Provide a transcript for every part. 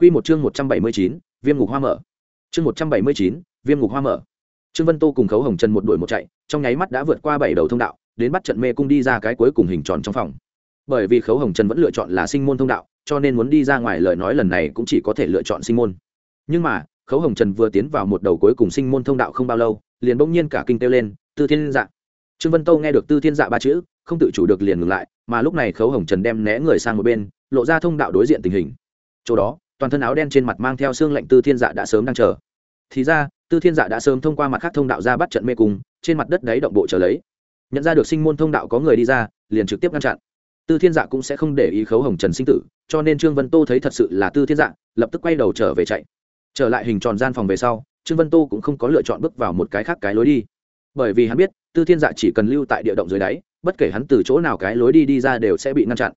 Quy một chương 179, Viêm ngục hoa mở. Chương 179, Viêm ngục hoa mở. Trương Vân Tô cùng Khấu Hồng Trần một đuổi một chạy, trong nháy mắt đã vượt qua bảy đầu thông đạo, đến bắt trận mê cung đi ra cái cuối cùng hình tròn trong phòng. Bởi vì Khấu Hồng Trần vẫn lựa chọn là sinh môn thông đạo, cho nên muốn đi ra ngoài lời nói lần này cũng chỉ có thể lựa chọn sinh môn. Nhưng mà, Khấu Hồng Trần vừa tiến vào một đầu cuối cùng sinh môn thông đạo không bao lâu, liền bỗng nhiên cả kinh kêu lên, "Tư Thiên Dạ!" Trương Vân Tô nghe được Tư Thiên Dạ ba chữ, không tự chủ được liền ngừng lại, mà lúc này Khấu Hồng Trần đem né người sang một bên, lộ ra thông đạo đối diện tình hình. Chỗ đó, toàn thân áo đen trên mặt mang theo xương lạnh tư thiên dạ đã sớm đang chờ. Thì ra, tư thiên dạ đã sớm thông qua mặt khác thông đạo ra bắt trận mê cung, trên mặt đất đấy động bộ trở lấy. Nhận ra được sinh môn thông đạo có người đi ra, liền trực tiếp ngăn chặn. Tư thiên dạ cũng sẽ không để ý khấu hồng trần sinh tử, cho nên trương vân tô thấy thật sự là tư thiên dạ lập tức quay đầu trở về chạy. Trở lại hình tròn gian phòng về sau, trương vân tô cũng không có lựa chọn bước vào một cái khác cái lối đi. Bởi vì hắn biết, tư thiên dạ chỉ cần lưu tại địa động dưới đáy, bất kể hắn từ chỗ nào cái lối đi đi ra đều sẽ bị ngăn chặn.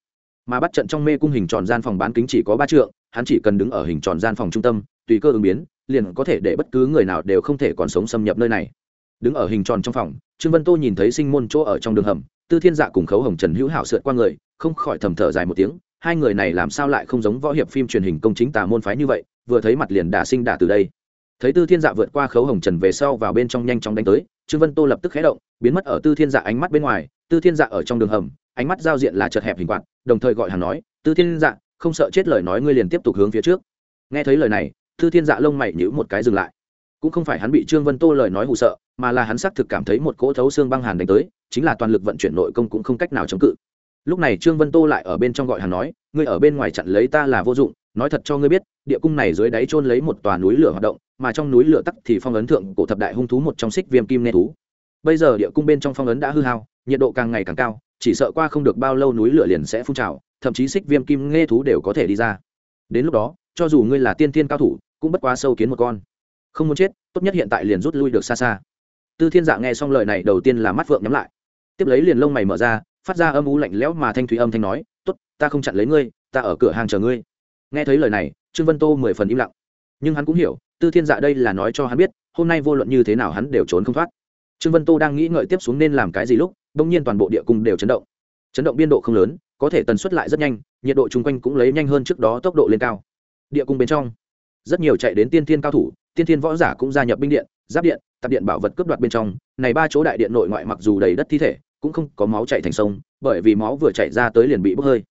Mà bắt trận trong mê cung hình tròn gian phòng bán kính chỉ có ba trượng hắn chỉ cần đứng ở hình tròn gian phòng trung tâm, tùy cơ ứng biến, liền có thể để bất cứ người nào đều không thể còn sống xâm nhập nơi này. Đứng ở hình tròn trong phòng, trương vân tô nhìn thấy sinh môn chỗ ở trong đường hầm, tư thiên dạ cùng khấu hồng trần hữu hảo sượt qua người, không khỏi thầm thở dài một tiếng, hai người này làm sao lại không giống võ hiệp phim truyền hình công chính tà môn phái như vậy, vừa thấy mặt liền đả sinh đả từ đây. Thấy tư thiên dạ vượt qua khấu hồng trần về sau vào bên trong nhanh chóng đánh tới, trương vân tô lập tức khé động, biến mất ở tư thiên dạ ánh mắt bên ngoài, tư thiên dạ ở trong đường hầm, ánh mắt giao diện là chật hẹp hình quạt, đồng thời gọi hàng nói, tư thiên dạ không sợ chết lời nói ngươi liền tiếp tục hướng phía trước. Nghe thấy lời này, thư thiên dạ lông mày nhữ một cái dừng lại. Cũng không phải hắn bị trương vân tô lời nói hụ sợ, mà là hắn xác thực cảm thấy một cỗ thấu xương băng hàn đánh tới, chính là toàn lực vận chuyển nội công cũng không cách nào chống cự. Lúc này trương vân tô lại ở bên trong gọi hắn nói, ngươi ở bên ngoài chặn lấy ta là vô dụng, nói thật cho ngươi biết, địa cung này dưới đáy trôn lấy một tòa núi lửa hoạt động, mà trong núi lửa tắc thì phong ấn thượng cổ thập đại hung thú một trong xích viêm kim nê thú. Bây giờ địa cung bên trong phong ấn đã hư hao, nhiệt độ càng ngày càng cao chỉ sợ qua không được bao lâu núi lửa liền sẽ phun trào, thậm chí xích viêm kim nghe thú đều có thể đi ra. Đến lúc đó, cho dù ngươi là tiên thiên cao thủ, cũng bất quá sâu kiến một con. Không muốn chết, tốt nhất hiện tại liền rút lui được xa xa. Tư thiên dạ nghe xong lời này đầu tiên là mắt phượng nhắm lại. Tiếp lấy liền lông mày mở ra, phát ra âm u lạnh lẽo mà thanh thủy âm thanh nói, tốt, ta không chặn lấy ngươi, ta ở cửa hàng chờ ngươi. Nghe thấy lời này, trương vân tô mười phần im lặng. Nhưng hắn cũng hiểu, tư thiên dạ đây là nói cho hắn biết, hôm nay vô luận như thế nào hắn đều trốn không thoát. Trương vân tô đang nghĩ ngợi tiếp xuống nên làm cái gì lúc đông nhiên toàn bộ địa cung đều chấn động. Chấn động biên độ không lớn, có thể tần suất lại rất nhanh, nhiệt độ chung quanh cũng lấy nhanh hơn trước đó tốc độ lên cao. Địa cung bên trong, rất nhiều chạy đến tiên thiên cao thủ, tiên thiên võ giả cũng gia nhập binh điện, giáp điện tập điện bảo vật cướp đoạt bên trong. Này ba chỗ đại điện nội ngoại mặc dù đầy đất thi thể, cũng không có máu chạy thành sông, bởi vì máu vừa chạy ra tới liền bị bốc hơi.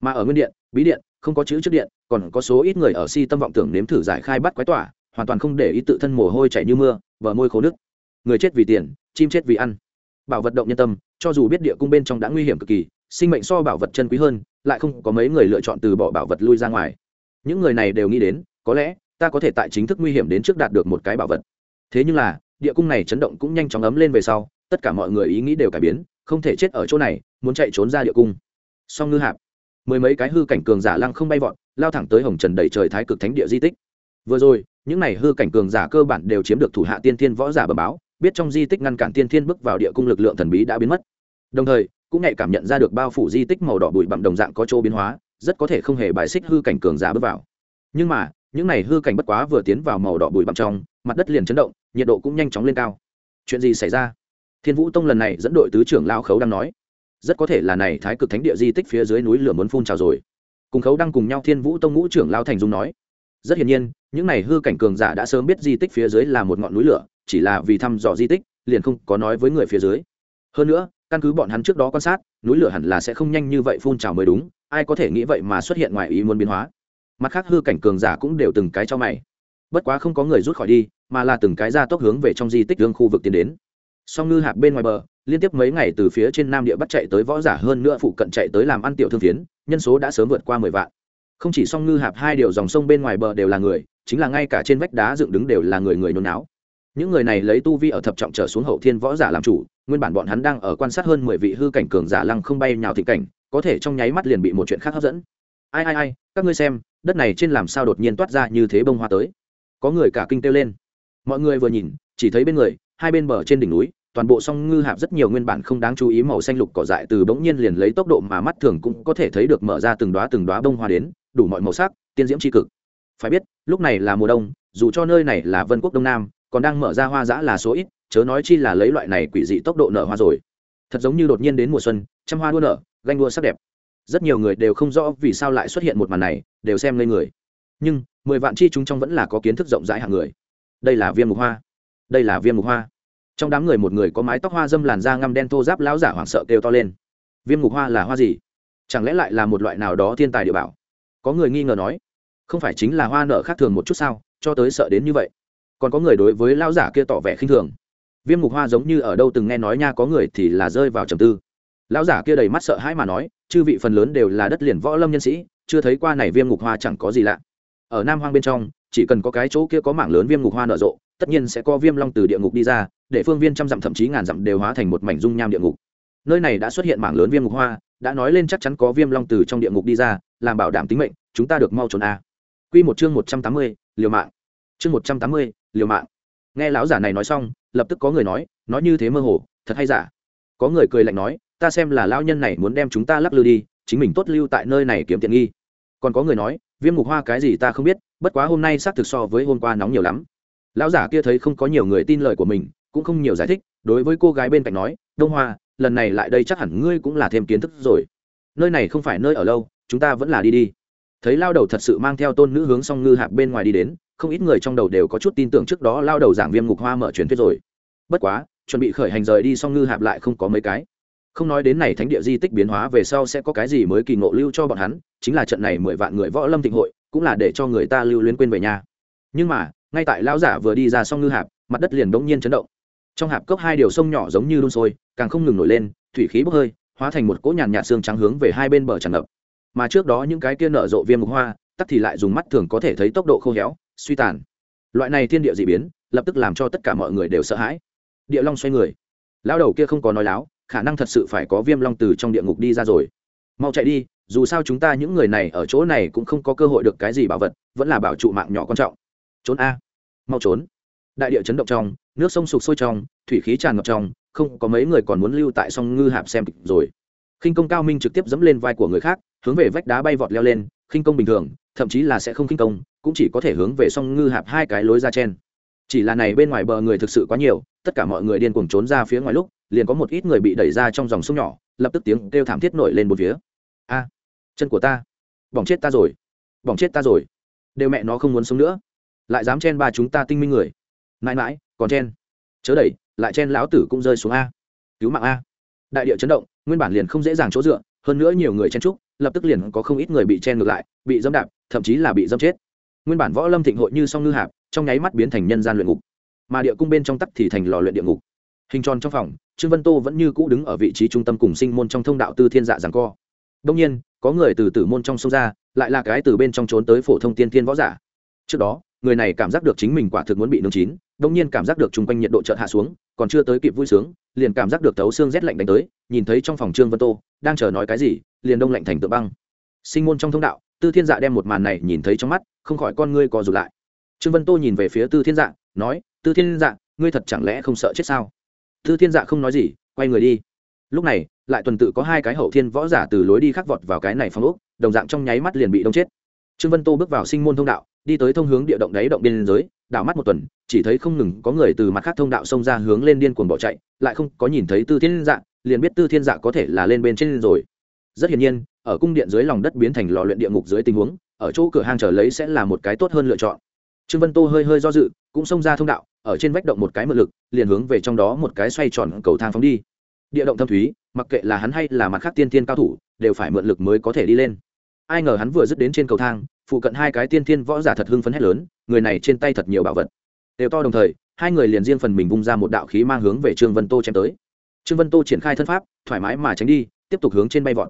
Mà ở nguyên điện, bí điện, không có chữ trước điện, còn có số ít người ở si tâm vọng tưởng nếm thử giải khai bắt quái tỏa, hoàn toàn không để ý tự thân mồ hôi chảy như mưa và môi khô nước người chết vì tiền, chim chết vì ăn bảo vật động nhân tâm, cho dù biết địa cung bên trong đã nguy hiểm cực kỳ, sinh mệnh so bảo vật chân quý hơn, lại không có mấy người lựa chọn từ bỏ bảo vật lui ra ngoài. Những người này đều nghĩ đến, có lẽ, ta có thể tại chính thức nguy hiểm đến trước đạt được một cái bảo vật. Thế nhưng là, địa cung này chấn động cũng nhanh chóng ấm lên về sau, tất cả mọi người ý nghĩ đều cải biến, không thể chết ở chỗ này, muốn chạy trốn ra địa cung. Song ngư hạp, mười mấy cái hư cảnh cường giả lăng không bay vọt, lao thẳng tới hồng trần đầy trời thái cực thánh địa di tích. Vừa rồi, những này hư cảnh cường giả cơ bản đều chiếm được thủ hạ tiên thiên võ giả bờ báo biết trong di tích ngăn cản tiên thiên bước vào địa cung lực lượng thần bí đã biến mất. Đồng thời, cũng nhạy cảm nhận ra được bao phủ di tích màu đỏ bụi bặm đồng dạng có chỗ biến hóa, rất có thể không hề bài xích hư cảnh cường giả bước vào. Nhưng mà, những này hư cảnh bất quá vừa tiến vào màu đỏ bụi bặm trong, mặt đất liền chấn động, nhiệt độ cũng nhanh chóng lên cao. Chuyện gì xảy ra? Thiên vũ tông lần này dẫn đội tứ trưởng lao khấu đang nói, rất có thể là này thái cực thánh địa di tích phía dưới núi lửa muốn phun trào rồi. Cùng khấu đang cùng nhau thiên vũ tông ngũ trưởng lao thành dung nói, rất hiển nhiên, những này hư cảnh cường giả đã sớm biết di tích phía dưới là một ngọn núi lửa chỉ là vì thăm dò di tích, liền không có nói với người phía dưới. Hơn nữa, căn cứ bọn hắn trước đó quan sát, núi lửa hẳn là sẽ không nhanh như vậy phun trào mới đúng, ai có thể nghĩ vậy mà xuất hiện ngoài ý muốn biến hóa. Mặt khác, hư cảnh cường giả cũng đều từng cái cho mày. Bất quá không có người rút khỏi đi, mà là từng cái ra tốc hướng về trong di tích lương khu vực tiến đến. Song ngư hạp bên ngoài bờ, liên tiếp mấy ngày từ phía trên nam địa bắt chạy tới võ giả hơn nữa phụ cận chạy tới làm ăn tiểu thương phiến, nhân số đã sớm vượt qua mười vạn. Không chỉ song ngư hạp hai điều dòng sông bên ngoài bờ đều là người, chính là ngay cả trên vách đá dựng đứng đều là người người nôn áo những người này lấy tu vi ở thập trọng trở xuống hậu thiên võ giả làm chủ, nguyên bản bọn hắn đang ở quan sát hơn mười vị hư cảnh cường giả lăng không bay nhào thị cảnh, có thể trong nháy mắt liền bị một chuyện khác hấp dẫn. Ai ai ai, các ngươi xem, đất này trên làm sao đột nhiên toát ra như thế bông hoa tới. Có người cả kinh kêu lên. Mọi người vừa nhìn, chỉ thấy bên người, hai bên bờ trên đỉnh núi, toàn bộ song ngư hạp rất nhiều nguyên bản không đáng chú ý màu xanh lục cỏ dại từ bỗng nhiên liền lấy tốc độ mà mắt thường cũng có thể thấy được mở ra từng đoá từng đoá bông hoa đến, đủ mọi màu sắc, tiên diễm tri cực. Phải biết, lúc này là mùa đông, dù cho nơi này là vân quốc đông nam còn đang mở ra hoa giã là số ít, chớ nói chi là lấy loại này quỷ dị tốc độ nở hoa rồi. Thật giống như đột nhiên đến mùa xuân, trăm hoa đua nở, ganh đua sắc đẹp. Rất nhiều người đều không rõ vì sao lại xuất hiện một màn này, đều xem lên người. Nhưng, mười vạn chi chúng trong vẫn là có kiến thức rộng rãi hàng người. Đây là viêm mục hoa. Đây là viêm mục hoa. Trong đám người một người có mái tóc hoa dâm làn da ngăm đen thô giáp lão giả hoảng sợ kêu to lên. Viêm mục hoa là hoa gì? Chẳng lẽ lại là một loại nào đó thiên tài địa bảo? Có người nghi ngờ nói. Không phải chính là hoa nở khác thường một chút sao? Cho tới sợ đến như vậy còn có người đối với lão giả kia tỏ vẻ khinh thường. Viêm mục hoa giống như ở đâu từng nghe nói nha có người thì là rơi vào trầm tư. Lão giả kia đầy mắt sợ hãi mà nói chư vị phần lớn đều là đất liền võ lâm nhân sĩ chưa thấy qua này viêm ngục hoa chẳng có gì lạ. Ở nam hoang bên trong chỉ cần có cái chỗ kia có mảng lớn viêm ngục hoa nở rộ tất nhiên sẽ có viêm long từ địa ngục đi ra để phương viên trăm dặm thậm chí ngàn dặm đều hóa thành một mảnh dung nham địa ngục. Nơi này đã xuất hiện mảng lớn viêm ngục hoa đã nói lên chắc chắn có viêm long từ trong địa ngục đi ra làm bảo đảm tính mệnh chúng ta được mau trốn a. Quy một chương một trăm tám mươi, liều mạng. Chương một trăm tám mươi, liều mạng. Nghe lão giả này nói xong, lập tức có người nói, nói như thế mơ hồ, thật hay giả? Có người cười lạnh nói, ta xem là lão nhân này muốn đem chúng ta lắc lư đi, chính mình tốt lưu tại nơi này kiếm tiện nghi. Còn có người nói, viêm ngục hoa cái gì ta không biết, bất quá hôm nay xác thực so với hôm qua nóng nhiều lắm. Lão giả kia thấy không có nhiều người tin lời của mình, cũng không nhiều giải thích, đối với cô gái bên cạnh nói, Đông Hoa, lần này lại đây chắc hẳn ngươi cũng là thêm kiến thức rồi. Nơi này không phải nơi ở lâu, chúng ta vẫn là đi đi thấy lao đầu thật sự mang theo tôn nữ hướng song ngư hạp bên ngoài đi đến không ít người trong đầu đều có chút tin tưởng trước đó lao đầu giảng viêm ngục hoa mở truyền thuyết rồi. Bất quá, chuẩn bị khởi hành rời đi song ngư hạp lại không có mấy cái. Không nói đến này thánh địa di tích biến hóa về sau sẽ có cái gì mới kỳ ngộ lưu cho bọn hắn, chính là trận này mười vạn người võ lâm thịnh hội, cũng là để cho người ta lưu luyến quên về nhà. Nhưng mà, ngay tại lão giả vừa đi ra song ngư hạp, mặt đất liền bỗng nhiên chấn động. Trong hạp cốc hai điều sông nhỏ giống như đun sôi, càng không ngừng nổi lên, thủy khí bốc hơi, hóa thành một cỗ nhàn nhạt xương trắng hướng về hai bên bờ tràn ngập. Mà trước đó những cái kia nở rộ viêm mục hoa, tắc thì lại dùng mắt thường có thể thấy tốc độ khô héo suy tàn. Loại này thiên địa d ị biến, lập tức làm cho tất cả mọi người đều sợ hãi. Địa long xoay người. Lão đầu kia không có nói láo, khả năng thật sự phải có viêm long từ trong địa ngục đi ra rồi. Mau chạy đi, dù sao chúng ta những người này ở chỗ này cũng không có cơ hội được cái gì bảo vật, vẫn là bảo trụ mạng nhỏ quan trọng. Trốn a. Mau trốn. Đại địa chấn động trong, nước sông sục sôi trong, thủy khí tràn ngập trong, không có mấy người còn muốn lưu tại sông ngư hạp xem kịch rồi. Khinh công cao minh trực tiếp dẫm lên vai của người khác, hướng về vách đá bay vọt leo lên, khinh công bình thường, thậm chí là sẽ không khinh công cũng chỉ có thể hướng về song ngư hạp hai cái lối ra trên. Chỉ là này bên ngoài bờ người thực sự quá nhiều, tất cả mọi người điên cuồng trốn ra phía ngoài lúc, liền có một ít người bị đẩy ra trong dòng sông nhỏ, lập tức tiếng kêu thảm thiết nổi lên một phía. A, chân của ta. Bỏng chết ta rồi. Bỏng chết ta rồi. Đều mẹ nó không muốn sống nữa. Lại dám chen ba chúng ta tinh minh người. Mãi mãi, còn chen. Chớ đẩy, lại chen lão tử cũng rơi xuống a. Cứu mạng a. Đại địa chấn động, nguyên bản liền không dễ dàng chỗ dựa, hơn nữa nhiều người chen trúc, lập tức liền có không ít người bị chen ngược lại, bị dâm đạp, thậm chí là bị dâm chết nguyên bản võ lâm thịnh hội như song ngư hạp, trong nháy mắt biến thành nhân gian luyện ngục. Mà địa cung bên trong tắc thì thành lò luyện địa ngục. Hình tròn trong phòng, trương vân tô vẫn như cũ đứng ở vị trí trung tâm cùng sinh môn trong thông đạo tư thiên dạ rằng co. Đông nhiên, có người từ tử môn trong sông ra, lại là cái từ bên trong trốn tới phổ thông tiên thiên võ giả. Trước đó, người này cảm giác được chính mình quả thực muốn bị nướng chín đông nhiên cảm giác được chung quanh nhiệt độ chợt hạ xuống, còn chưa tới kịp vui sướng, liền cảm giác được tấu xương rét lạnh đánh tới, nhìn thấy trong phòng trương vân tô, đang chờ nói cái gì, liền đông lạnh thành tượng băng. Sinh môn trong thông đạo, tư thiên dạ đem một màn này nhìn thấy trong mắt không khỏi con ngươi co rụt lại. Trương vân tô nhìn về phía tư thiên dạ nói, tư thiên dạ ngươi thật chẳng lẽ không sợ chết sao? Tư thiên dạ không nói gì, quay người đi. Lúc này, lại tuần tự có hai cái hậu thiên võ giả từ lối đi khắc vọt vào cái này phong ốc, đồng dạng trong nháy mắt liền bị đông chết. Trương vân tô bước vào sinh môn thông đạo, đi tới thông hướng địa động đáy động biên giới, đảo mắt một tuần, chỉ thấy không ngừng có người từ mặt khác thông đạo xông ra hướng lên điên cuồng bỏ chạy, lại không có nhìn thấy tư thiên dạ liền biết tư thiên dạ có thể là lên bên trên rồi. Rất hiển nhiên, ở cung điện dưới lòng đất biến thành lò luyện địa ngục dưới tình huống ở chỗ cửa hàng chờ lấy sẽ là một cái tốt hơn lựa chọn. Trương vân tô hơi hơi do dự, cũng xông ra thông đạo, ở trên vách động một cái mượn lực, liền hướng về trong đó một cái xoay tròn cầu thang phóng đi. Địa động thâm thúy, mặc kệ là hắn hay là mặt khác tiên tiên cao thủ, đều phải mượn lực mới có thể đi lên. Ai ngờ hắn vừa dứt đến trên cầu thang, phụ cận hai cái tiên tiên võ giả thật hưng phấn hét lớn, người này trên tay thật nhiều bảo vật. Đều to đồng thời, hai người liền riêng phần mình vung ra một đạo khí mang hướng về trương vân tô chém tới. Trương vân tô triển khai thân pháp, thoải mái mà tránh đi, tiếp tục hướng trên bay vọt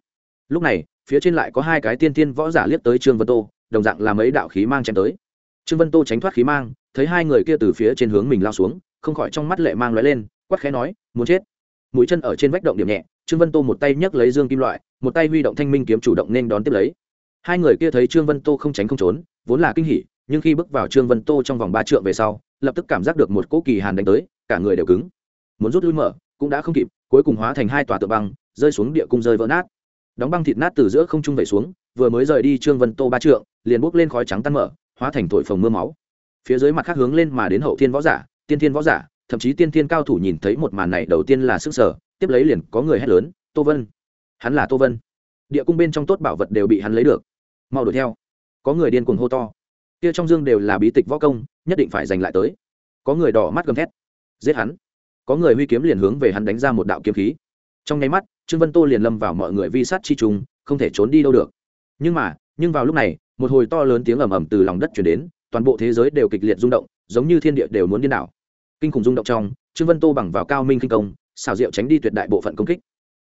lúc này, phía trên lại có hai cái tiên tiên võ giả liếc tới trương vân tô, đồng dạng làm mấy đạo khí mang chém tới. Trương vân tô tránh thoát khí mang, thấy hai người kia từ phía trên hướng mình lao xuống, không khỏi trong mắt lệ mang lóe lên quắt khẽ nói, muốn chết. Mũi chân ở trên vách động điểm nhẹ, trương vân tô một tay nhấc lấy dương kim loại, một tay huy động thanh minh kiếm chủ động nên đón tiếp lấy. Hai người kia thấy trương vân tô không tránh không trốn, vốn là kinh hỉ, nhưng khi bước vào trương vân tô trong vòng ba trượng về sau, lập tức cảm giác được một cỗ kỳ hàn đánh tới, cả người đều cứng. Muốn rút lui mở, cũng đã không kịp, cuối cùng hóa thành hai tòa tượng băng, rơi xuống địa cung rơi vỡ nát đóng băng thịt nát từ giữa không trung vẩy xuống, vừa mới rời đi trương vân tô ba trượng, liền bốc lên khói trắng tan mở, hóa thành thổi phồng mưa máu. Phía dưới mặt khác hướng lên mà đến hậu thiên võ giả, tiên thiên võ giả, thậm chí tiên thiên cao thủ nhìn thấy một màn này đầu tiên là sức sở, tiếp lấy liền có người hét lớn, tô vân! Hắn là tô vân. Địa cung bên trong tốt bảo vật đều bị hắn lấy được. Mau đuổi theo. Có người điên cuồng hô to. Kia trong dương đều là bí tịch võ công, nhất định phải giành lại tới. Có người đỏ mắt gầm thét, giết hắn. Có người huy kiếm liền hướng về hắn đánh ra một đạo kiếm khí. Trong nháy mắt trương vân tô liền lâm vào mọi người vi sát chi trùng, không thể trốn đi đâu được. Nhưng mà, nhưng vào lúc này, một hồi to lớn tiếng ầm ầm từ lòng đất chuyển đến, toàn bộ thế giới đều kịch liệt rung động, giống như thiên địa đều muốn điên đảo. Kinh khủng rung động trong, trương vân tô bằng vào cao minh kinh công xào rượu tránh đi tuyệt đại bộ phận công kích.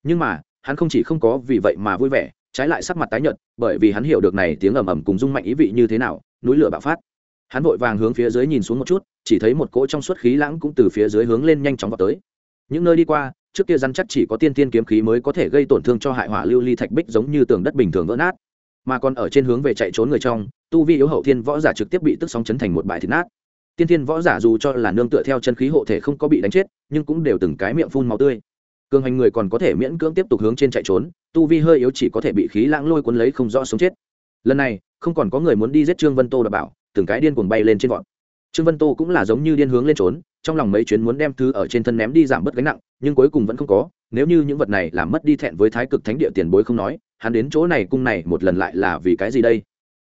Nhưng mà, hắn không chỉ không có vì vậy mà vui vẻ, trái lại sắc mặt tái nhợt, bởi vì hắn hiểu được này tiếng ầm ầm cùng rung mạnh ý vị như thế nào, núi lửa bạo phát. Hắn vội vàng hướng phía dưới nhìn xuống một chút, chỉ thấy một cỗ trong suốt khí lãng cũng từ phía dưới hướng lên nhanh chóng vào tới. Những nơi đi qua trước kia rắn chắc chỉ có tiên tiên kiếm khí mới có thể gây tổn thương cho hại hỏa lưu ly thạch bích giống như tường đất bình thường vỡ nát. Mà còn ở trên hướng về chạy trốn người trong, tu vi yếu hậu thiên võ giả trực tiếp bị tức sóng chấn thành một bài thịt nát. Tiên thiên võ giả dù cho là nương tựa theo chân khí hộ thể không có bị đánh chết, nhưng cũng đều từng cái miệng phun màu tươi. Cường hành người còn có thể miễn cưỡng tiếp tục hướng trên chạy trốn, tu vi hơi yếu chỉ có thể bị khí lãng lôi cuốn lấy không rõ sống chết. Lần này, không còn có người muốn đi giết trương vân tô đảm bảo, từng cái điên cuồng bay lên trên vọt trương vân tô cũng là giống như điên hướng lên trốn, trong lòng mấy chuyến muốn đem thứ ở trên thân ném đi giảm bớt gánh nặng, nhưng cuối cùng vẫn không có. Nếu như những vật này làm mất đi thẹn với thái cực thánh địa tiền bối không nói, hắn đến chỗ này cung này một lần lại là vì cái gì đây?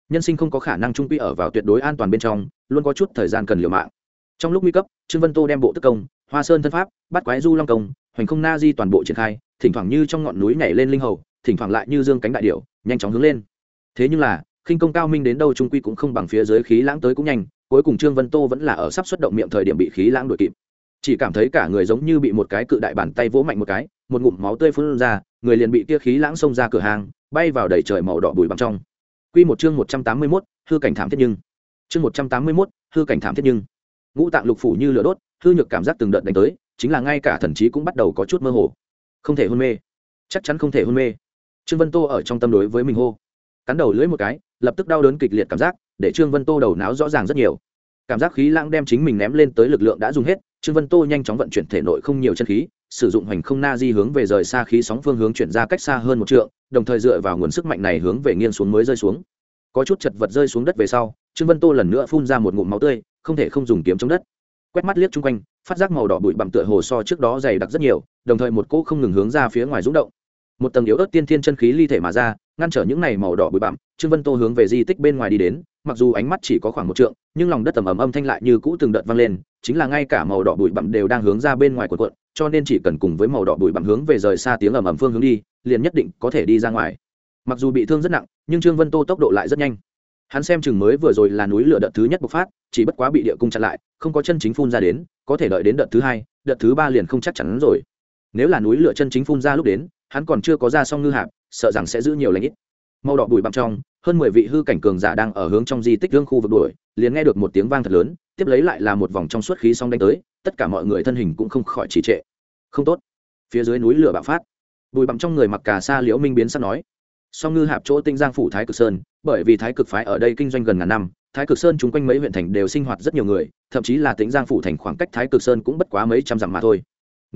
Nhân sinh không có khả năng trung quy ở vào tuyệt đối an toàn bên trong, luôn có chút thời gian cần liều mạng. Trong lúc nguy cấp, trương vân tô đem bộ tức công, hoa sơn thân pháp bắt quái du long công, hoành không na di toàn bộ triển khai, thỉnh thoảng như trong ngọn núi nhảy lên linh hầu, thỉnh thoảng lại như dương cánh đại điệu nhanh chóng hướng lên. Thế nhưng là, khinh công cao minh đến đâu trung quy cũng không bằng phía dưới khí lãng tới cũng nhanh cuối cùng trương vân tô vẫn là ở sắp xuất động miệng thời điểm bị khí lãng đuổi kịp chỉ cảm thấy cả người giống như bị một cái cự đại bàn tay vỗ mạnh một cái một ngụm máu tươi phun ra người liền bị tia khí lãng xông ra cửa hàng bay vào đầy trời màu đỏ bùi bằng trong Quy một chương một trăm tám mươi 181, hư cảnh thảm thiết nhưng. Chương một trăm tám mươi 181, hư cảnh thảm thiết nhưng. Ngũ tạng lục phủ như lửa đốt, hư nhược cảm giác từng đợt đánh tới, chính là ngay cả thần trí cũng bắt đầu có chút mơ hồ. Không thể hôn mê, chắc chắn không thể hôn mê. Trương Vân Tô ở trong tâm đối với mình hô, cắn đầu lưỡi một cái, lập tức đau đớn kịch liệt cảm giác, để Trương Vân Tô đầu não rõ ràng rất nhiều. Cảm giác khí lãng đem chính mình ném lên tới lực lượng đã dùng hết, Trương Vân Tô nhanh chóng vận chuyển thể nội không nhiều chân khí, sử dụng hành không na di hướng về rời xa khí sóng phương hướng chuyển ra cách xa hơn một trượng, đồng thời dựa vào nguồn sức mạnh này hướng về nghiêng xuống mới rơi xuống. Có chút chật vật rơi xuống đất về sau trương vân tô lần nữa phun ra một ngụm máu tươi không thể không dùng kiếm chống đất. Quét mắt liếc chung quanh phát giác màu đỏ bụi bặm tựa hồ so trước đó dày đặc rất nhiều đồng thời một cỗ không ngừng hướng ra phía ngoài rúng động. Một tầng yếu ớt tiên thiên chân khí ly thể mà ra ngăn trở những này màu đỏ bụi bặm, trương vân tô hướng về di tích bên ngoài đi đến, mặc dù ánh mắt chỉ có khoảng một trượng, nhưng lòng đất tầm ầm âm thanh lại như cũ từng đợt vang lên, chính là ngay cả màu đỏ bụi bặm đều đang hướng ra bên ngoài của quận cho nên chỉ cần cùng với màu đỏ bụi bặm hướng về rời xa tiếng ầm ầm phương hướng đi, liền nhất định có thể đi ra ngoài. Mặc dù bị thương rất nặng, nhưng trương vân tô tốc độ lại rất nhanh. Hắn xem chừng mới vừa rồi là núi lửa đợt thứ nhất bộc phát, chỉ bất quá bị địa cung chặn lại, không có chân chính phun ra đến, có thể đợi đến đợt thứ hai, đợt thứ ba liền không chắc chắn rồi. Nếu là núi lửa chân chính phun ra lúc đến, hắn còn chưa có ra xong ngư hạp sợ rằng sẽ giữ nhiều lãnh ít. Màu đỏ bụi bặm trong, hơn mười vị hư cảnh cường giả đang ở hướng trong di tích gương khu vực đuổi, liền nghe được một tiếng vang thật lớn, tiếp lấy lại là một vòng trong suốt khí xong đánh tới, tất cả mọi người thân hình cũng không khỏi trì trệ. Không tốt. Phía dưới núi lửa bạo phát. Bụi bặm trong người mặc cà sa liễu minh biến sắp nói. Song ngư hạp chỗ tinh giang phủ thái cực sơn, bởi vì thái cực phái ở đây kinh doanh gần ngàn năm, thái cực sơn chung quanh mấy huyện thành đều sinh hoạt rất nhiều người, thậm chí là tính giang phủ thành khoảng cách thái cực sơn cũng bất quá mấy trăm dặm mà thôi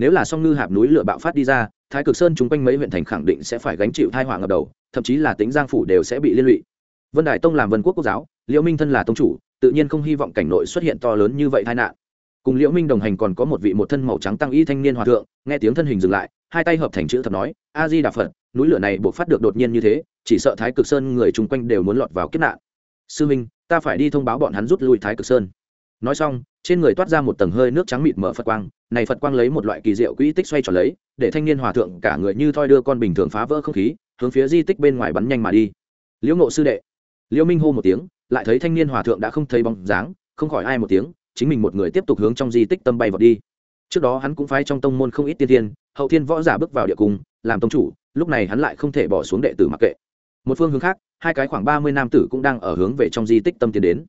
nếu là song ngư hạp núi lửa bạo phát đi ra, thái cực sơn chung quanh mấy huyện thành khẳng định sẽ phải gánh chịu thai họa ngập đầu, thậm chí là tính giang phủ đều sẽ bị liên lụy. Vân đại tông làm vân quốc quốc giáo, liễu minh thân là tông chủ, tự nhiên không hy vọng cảnh nội xuất hiện to lớn như vậy tai nạn. Cùng liễu minh đồng hành còn có một vị một thân màu trắng tăng y thanh niên hòa thượng, nghe tiếng thân hình dừng lại, hai tay hợp thành chữ thập nói, a di đà phật, núi lửa này buộc phát được đột nhiên như thế, chỉ sợ thái cực sơn người chung quanh đều muốn lọt vào kiếp nạn. Sư minh, ta phải đi thông báo bọn hắn rút lui thái cực sơn. Nói xong, trên người toát ra một tầng hơi nước trắng mịt mở phật quang này phật quang lấy một loại kỳ diệu quỹ tích xoay tròn lấy, để thanh niên hòa thượng cả người như thoi đưa con bình thường phá vỡ không khí, hướng phía di tích bên ngoài bắn nhanh mà đi. Liễu ngộ sư đệ. Liễu minh hô một tiếng, lại thấy thanh niên hòa thượng đã không thấy bóng dáng, không khỏi ai một tiếng, chính mình một người tiếp tục hướng trong di tích tâm bay vào đi. Trước đó hắn cũng phái trong tông môn không ít tiên thiên hậu thiên võ giả bước vào địa cung, làm tông chủ, lúc này hắn lại không thể bỏ xuống đệ tử mặc kệ. Một phương hướng khác, hai cái khoảng ba mươi nam tử cũng đang ở hướng về trong di tích tâm tiến đến.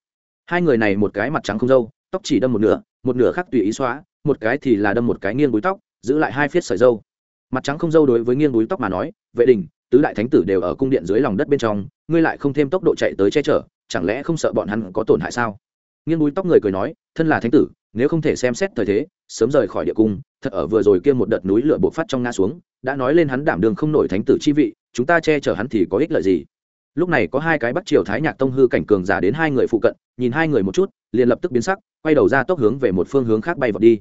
Hai người này một cái mặt trắng không râu, tóc chỉ đâm một nửa một nửa khác tùy ý xóa, một cái thì là đâm một cái nghiêng búi tóc, giữ lại hai phiết sợi dâu. Mặt trắng không dâu đối với nghiêng búi tóc mà nói, vệ đình tứ đại thánh tử đều ở cung điện dưới lòng đất bên trong, ngươi lại không thêm tốc độ chạy tới che chở, chẳng lẽ không sợ bọn hắn có tổn hại sao? Nghiêng búi tóc người cười nói, thân là thánh tử, nếu không thể xem xét thời thế, sớm rời khỏi địa cung, thật ở vừa rồi kia một đợt núi lửa bộc phát trong ngã xuống, đã nói lên hắn đảm đường không nổi thánh tử chi vị, chúng ta che chở hắn thì có ích lợi gì? Lúc này có hai cái bắt triều thái nhạc tông hư cảnh cường giả đến hai người phụ cận, nhìn hai người một chút, liền lập tức biến sắc, quay đầu ra tốc hướng về một phương hướng khác bay vào đi.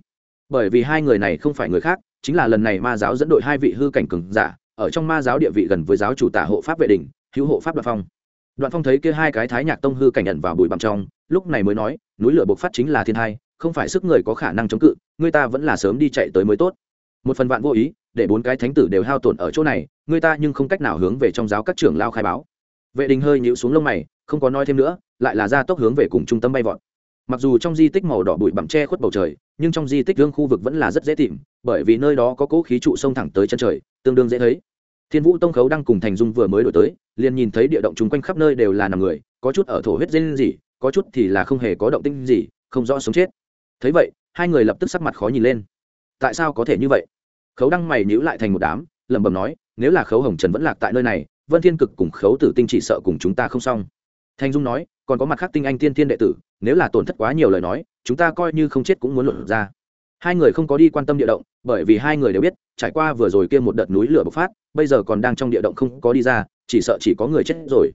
Bởi vì hai người này không phải người khác, chính là lần này ma giáo dẫn đội hai vị hư cảnh cường giả, ở trong ma giáo địa vị gần với giáo chủ tả hộ pháp vệ đình hữu hộ pháp đoạn phong. Đoạn phong thấy kia hai cái thái nhạc tông hư cảnh nhận vào bụi bặm trong, lúc này mới nói, núi lửa bộc phát chính là thiên hai không phải sức người có khả năng chống cự, người ta vẫn là sớm đi chạy tới mới tốt. Một phần vạn vô ý, để bốn cái thánh tử đều hao tổn ở chỗ này, người ta nhưng không cách nào hướng về trong giáo các trưởng lao khai báo vệ đình hơi nhịu xuống lông mày, không có nói thêm nữa, lại là ra tốc hướng về cùng trung tâm bay vọt. Mặc dù trong di tích màu đỏ bụi bặm che khuất bầu trời, nhưng trong di tích gương khu vực vẫn là rất dễ tìm, bởi vì nơi đó có cỗ khí trụ sông thẳng tới chân trời, tương đương dễ thấy. Thiên vũ tông khấu đang cùng thành dung vừa mới đổi tới, liền nhìn thấy địa động chung quanh khắp nơi đều là nằm người, có chút ở thổ huyết dên gì, có chút thì là không hề có động tinh gì, không rõ sống chết. Thấy vậy, hai người lập tức sắc mặt khó nhìn lên. Tại sao có thể như vậy? Khấu đăng mày nhíu lại thành một đám, lẩm bẩm nói, nếu là khấu hồng trần vẫn lạc tại nơi này vân thiên cực cùng khấu tử tinh chỉ sợ cùng chúng ta không xong. Thanh dung nói, còn có mặt khác tinh anh tiên tiên đệ tử, nếu là tổn thất quá nhiều lời nói, chúng ta coi như không chết cũng muốn luận ra. Hai người không có đi quan tâm địa động, bởi vì hai người đều biết, trải qua vừa rồi kia một đợt núi lửa bộc phát, bây giờ còn đang trong địa động không có đi ra, chỉ sợ chỉ có người chết rồi.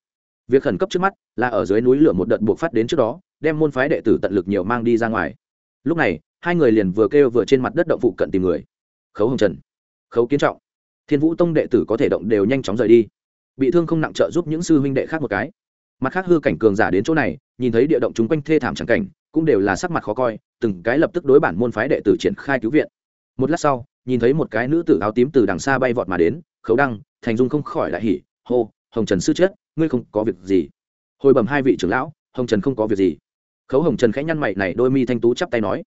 Việc khẩn cấp trước mắt là ở dưới núi lửa một đợt bộc phát đến trước đó, đem môn phái đệ tử tận lực nhiều mang đi ra ngoài. Lúc này, hai người liền vừa kêu vừa trên mặt đất động phụ cận tìm người. Khấu hồng trần, khấu kiến trọng, thiên vũ tông đệ tử có thể động đều nhanh chóng rời đi bị thương không nặng trợ giúp những sư huynh đệ khác một cái. Mặt khác hư cảnh cường giả đến chỗ này, nhìn thấy địa động chúng quanh thê thảm chẳng cảnh, cũng đều là sắc mặt khó coi, từng cái lập tức đối bản môn phái đệ tử triển khai cứu viện. Một lát sau, nhìn thấy một cái nữ tử áo tím từ đằng xa bay vọt mà đến khấu đăng, thành dung không khỏi đại hỉ, hô, hồng trần sư chết, ngươi không có việc gì. Hồi bẩm hai vị trưởng lão, hồng trần không có việc gì. Khấu hồng trần khẽ nhăn mày này đôi mi thanh tú chắp tay nói,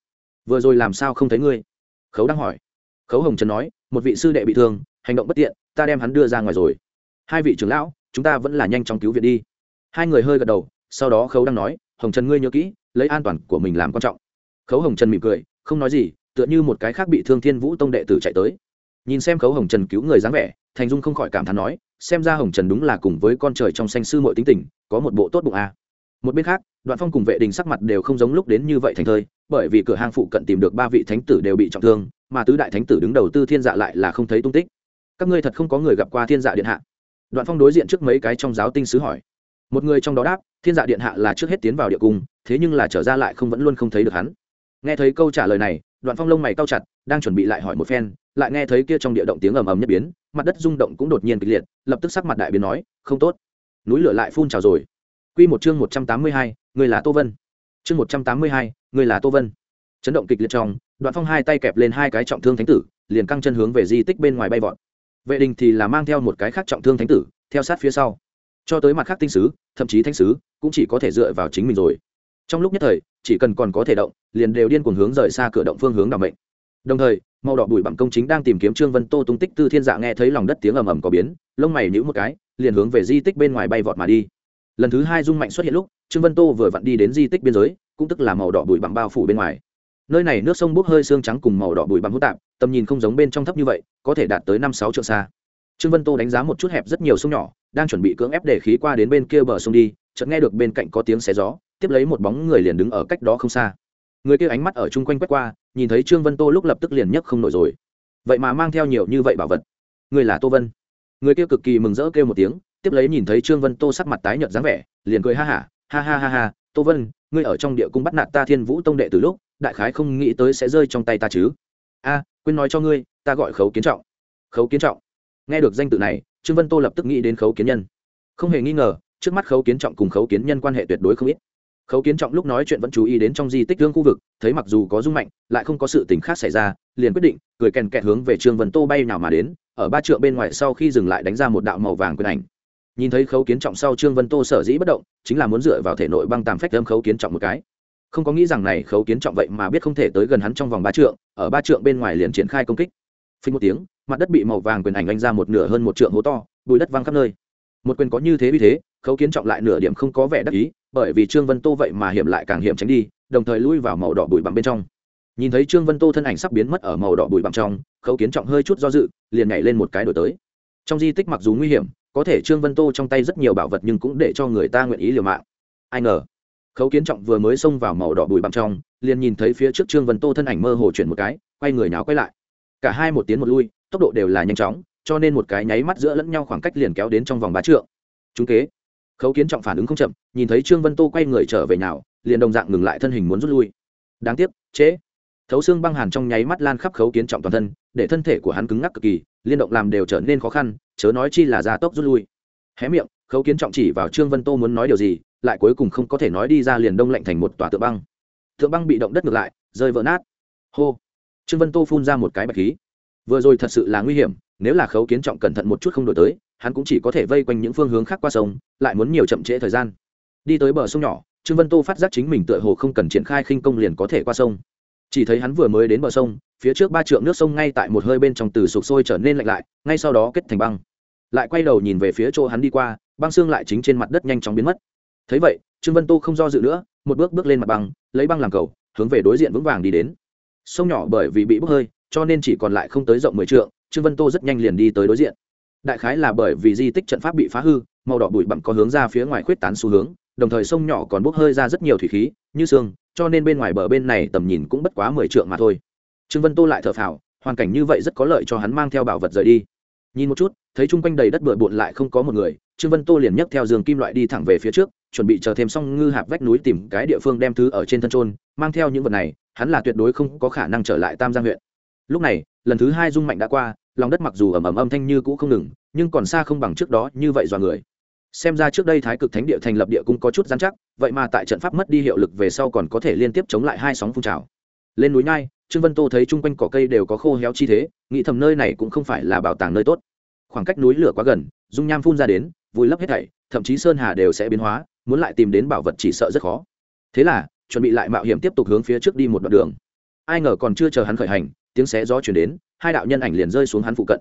vừa rồi làm sao không thấy ngươi? Khấu đăng hỏi. Khấu hồng trần nói, một vị sư đệ bị thương, hành động bất tiện, ta đem hắn đưa ra ngoài rồi hai vị trưởng lão, chúng ta vẫn là nhanh chóng cứu viện đi. Hai người hơi gật đầu, sau đó khấu đăng nói, hồng trần ngươi nhớ kỹ, lấy an toàn của mình làm quan trọng. Khấu hồng trần mỉm cười, không nói gì, tựa như một cái khác bị thương thiên vũ tông đệ tử chạy tới. Nhìn xem khấu hồng trần cứu người dáng vẻ, thành dung không khỏi cảm thán nói, xem ra hồng trần đúng là cùng với con trời trong xanh sư mọi tính tình, có một bộ tốt bụng a à. một bên khác, đoạn phong cùng vệ đình sắc mặt đều không giống lúc đến như vậy thành thơi, bởi vì cửa hang phụ cận tìm được ba vị thánh tử đều bị trọng thương, mà tứ đại thánh tử đứng đầu tư thiên dạ lại là không thấy tung tích. Các ngươi thật không có người gặp qua thiên dạ điện hạ đoạn phong đối diện trước mấy cái trong giáo tinh sứ hỏi. Một người trong đó đáp thiên dạ điện hạ là trước hết tiến vào địa cung thế nhưng là trở ra lại không vẫn luôn không thấy được hắn. Nghe thấy câu trả lời này đoạn phong lông mày cao chặt đang chuẩn bị lại hỏi một phen lại nghe thấy kia trong địa động tiếng ầm ầm nhất biến mặt đất rung động cũng đột nhiên kịch liệt lập tức sắc mặt đại biến nói không tốt núi lửa lại phun trào rồi. Quy một chương một trăm tám mươi hai, người là tô vân. Chương một trăm tám mươi hai, người là tô vân. Chấn động kịch liệt trong đoạn phong hai tay kẹp lên hai cái trọng thương thánh tử liền căng chân hướng về di tích bên ngoài bay vọt vệ đình thì là mang theo một cái khác trọng thương thánh tử, theo sát phía sau. Cho tới mặt khác tinh sứ, thậm chí thánh sứ, cũng chỉ có thể dựa vào chính mình rồi. Trong lúc nhất thời, chỉ cần còn có thể động, liền đều điên cuồng hướng rời xa cửa động phương hướng đảm mệnh. Đồng thời, màu đỏ bụi bặm công chính đang tìm kiếm trương vân tô tung tích tư thiên dạ nghe thấy lòng đất tiếng ầm ầm có biến, lông mày nhũ một cái, liền hướng về di tích bên ngoài bay vọt mà đi. Lần thứ hai dung mạnh xuất hiện lúc, trương vân tô vừa vặn đi đến di tích biên giới, cũng tức là màu đỏ bụi bặm bao phủ bên ngoài nơi này nước sông bốc hơi xương trắng cùng màu đỏ bụi bặm hỗn tạp tầm nhìn không giống bên trong thấp như vậy có thể đạt tới năm sáu trượng xa. Trương vân tô đánh giá một chút hẹp rất nhiều sông nhỏ đang chuẩn bị cưỡng ép để khí qua đến bên kia bờ sông đi chợt nghe được bên cạnh có tiếng xé gió tiếp lấy một bóng người liền đứng ở cách đó không xa. Người kia ánh mắt ở chung quanh quét qua nhìn thấy trương vân tô lúc lập tức liền nhấc không nổi rồi. Vậy mà mang theo nhiều như vậy bảo vật. Người là tô vân. Người kia cực kỳ mừng rỡ kêu một tiếng tiếp lấy nhìn thấy trương vân tô sắc mặt tái nhợt dáng vẻ liền cười ha hả ha, ha ha ha ha tô vân, ngươi ở trong địa cung bắt nạt ta thiên vũ tông đệ từ lúc, đại khái không nghĩ tới sẽ rơi trong tay ta chứ. A, quên nói cho ngươi, ta gọi khấu kiến trọng. Khấu kiến trọng. Nghe được danh tự này, trương vân tô lập tức nghĩ đến khấu kiến nhân. Không hề nghi ngờ, trước mắt khấu kiến trọng cùng khấu kiến nhân quan hệ tuyệt đối không ít. Khấu kiến trọng lúc nói chuyện vẫn chú ý đến trong di tích gương khu vực, thấy mặc dù có dung mạnh, lại không có sự tình khác xảy ra, liền quyết định, cười kèn kẹt hướng về trương vân tô bay nào mà đến, ở ba trượng bên ngoài sau khi dừng lại đánh ra một đạo màu vàng quyền ảnh nhìn thấy khấu kiến trọng sau trương vân tô sở dĩ bất động, chính là muốn dựa vào thể nội băng tàm phách âm khấu kiến trọng một cái. Không có nghĩ rằng này khấu kiến trọng vậy mà biết không thể tới gần hắn trong vòng ba trượng, ở ba trượng bên ngoài liền triển khai công kích. Phình một tiếng, mặt đất bị màu vàng quyền ảnh anh ra một nửa hơn một trượng hố to bùi đất văng khắp nơi. Một quyền có như thế vì thế, khấu kiến trọng lại nửa điểm không có vẻ đắc ý, bởi vì trương vân tô vậy mà hiểm lại càng hiểm tránh đi, đồng thời lui vào màu đỏ bụi bặm bên trong. Nhìn thấy trương vân tô thân ảnh sắp biến mất ở màu đỏ bụi bặm trong, khấu kiến trọng hơi chút do dự, liền nhảy lên một cái đổi tới. Trong di tích mặc dù nguy hiểm có thể trương vân tô trong tay rất nhiều bảo vật nhưng cũng để cho người ta nguyện ý liều mạng. Ai ngờ, khấu kiến trọng vừa mới xông vào màu đỏ bụi bặm trong, liền nhìn thấy phía trước trương vân tô thân ảnh mơ hồ chuyển một cái, quay người nào quay lại. Cả hai một tiến một lui, tốc độ đều là nhanh chóng, cho nên một cái nháy mắt giữa lẫn nhau khoảng cách liền kéo đến trong vòng bá trượng. Chúng kế, khấu kiến trọng phản ứng không chậm, nhìn thấy trương vân tô quay người trở về nào, liền đồng dạng ngừng lại thân hình muốn rút lui. Đáng tiếc chế thấu xương băng hàn trong nháy mắt lan khắp khấu kiến trọng toàn thân, để thân thể của hắn cứng ngắc cực kỳ, liên động làm đều trở nên khó khăn chớ nói chi là gia tốc rút lui. Hé miệng, khấu kiến trọng chỉ vào trương vân tô muốn nói điều gì, lại cuối cùng không có thể nói đi ra liền đông lạnh thành một tòa tượng băng. Tượng băng bị động đất ngược lại, rơi vỡ nát. Hô! Trương vân tô phun ra một cái bạch khí. Vừa rồi thật sự là nguy hiểm, nếu là khấu kiến trọng cẩn thận một chút không đổi tới, hắn cũng chỉ có thể vây quanh những phương hướng khác qua sông, lại muốn nhiều chậm trễ thời gian. Đi tới bờ sông nhỏ, trương vân tô phát giác chính mình tựa hồ không cần triển khai khinh công liền có thể qua sông. Chỉ thấy hắn vừa mới đến bờ sông, phía trước ba trượng nước sông ngay tại một hơi bên trong từ sụp sôi trở nên lạnh lại, ngay sau đó kết thành băng lại quay đầu nhìn về phía chỗ hắn đi qua, băng xương lại chính trên mặt đất nhanh chóng biến mất. Thấy vậy, trương vân tô không do dự nữa, một bước bước lên mặt băng, lấy băng làm cầu, hướng về đối diện vững vàng đi đến. Sông nhỏ bởi vì bị bốc hơi, cho nên chỉ còn lại không tới rộng mười trượng, trương vân tô rất nhanh liền đi tới đối diện. Đại khái là bởi vì di tích trận pháp bị phá hư, màu đỏ bụi bặm có hướng ra phía ngoài khuyết tán xu hướng, đồng thời sông nhỏ còn bốc hơi ra rất nhiều thủy khí, như xương, cho nên bên ngoài bờ bên này tầm nhìn cũng bất quá mười trượng mà thôi. Trương vân tô lại thở phào, hoàn cảnh như vậy rất có lợi cho hắn mang theo bảo vật rời đi nhìn một chút, thấy chung quanh đầy đất bừa bộn lại không có một người, trương vân tô liền nhấc theo giường kim loại đi thẳng về phía trước, chuẩn bị chờ thêm xong ngư hạp vách núi tìm cái địa phương đem thứ ở trên thân trôn mang theo những vật này, hắn là tuyệt đối không có khả năng trở lại tam giang huyện. Lúc này, lần thứ hai dung mạnh đã qua, lòng đất mặc dù ầm ầm âm thanh như cũ không ngừng, nhưng còn xa không bằng trước đó như vậy dọa người. Xem ra trước đây thái cực thánh địa thành lập địa cung có chút giám chắc, vậy mà tại trận pháp mất đi hiệu lực về sau còn có thể liên tiếp chống lại hai sóng phun trào. Lên núi nhai, trương vân tô thấy chung quanh cỏ cây đều có khô héo chi thế, nghĩ thầm nơi này cũng không phải là bảo tàng nơi tốt khoảng cách núi lửa quá gần, dung nham phun ra đến, vùi lấp hết thảy, thậm chí sơn hà đều sẽ biến hóa, muốn lại tìm đến bảo vật chỉ sợ rất khó. Thế là, chuẩn bị lại mạo hiểm tiếp tục hướng phía trước đi một đoạn đường. Ai ngờ còn chưa chờ hắn khởi hành, tiếng xé gió chuyển đến, hai đạo nhân ảnh liền rơi xuống hắn phụ cận.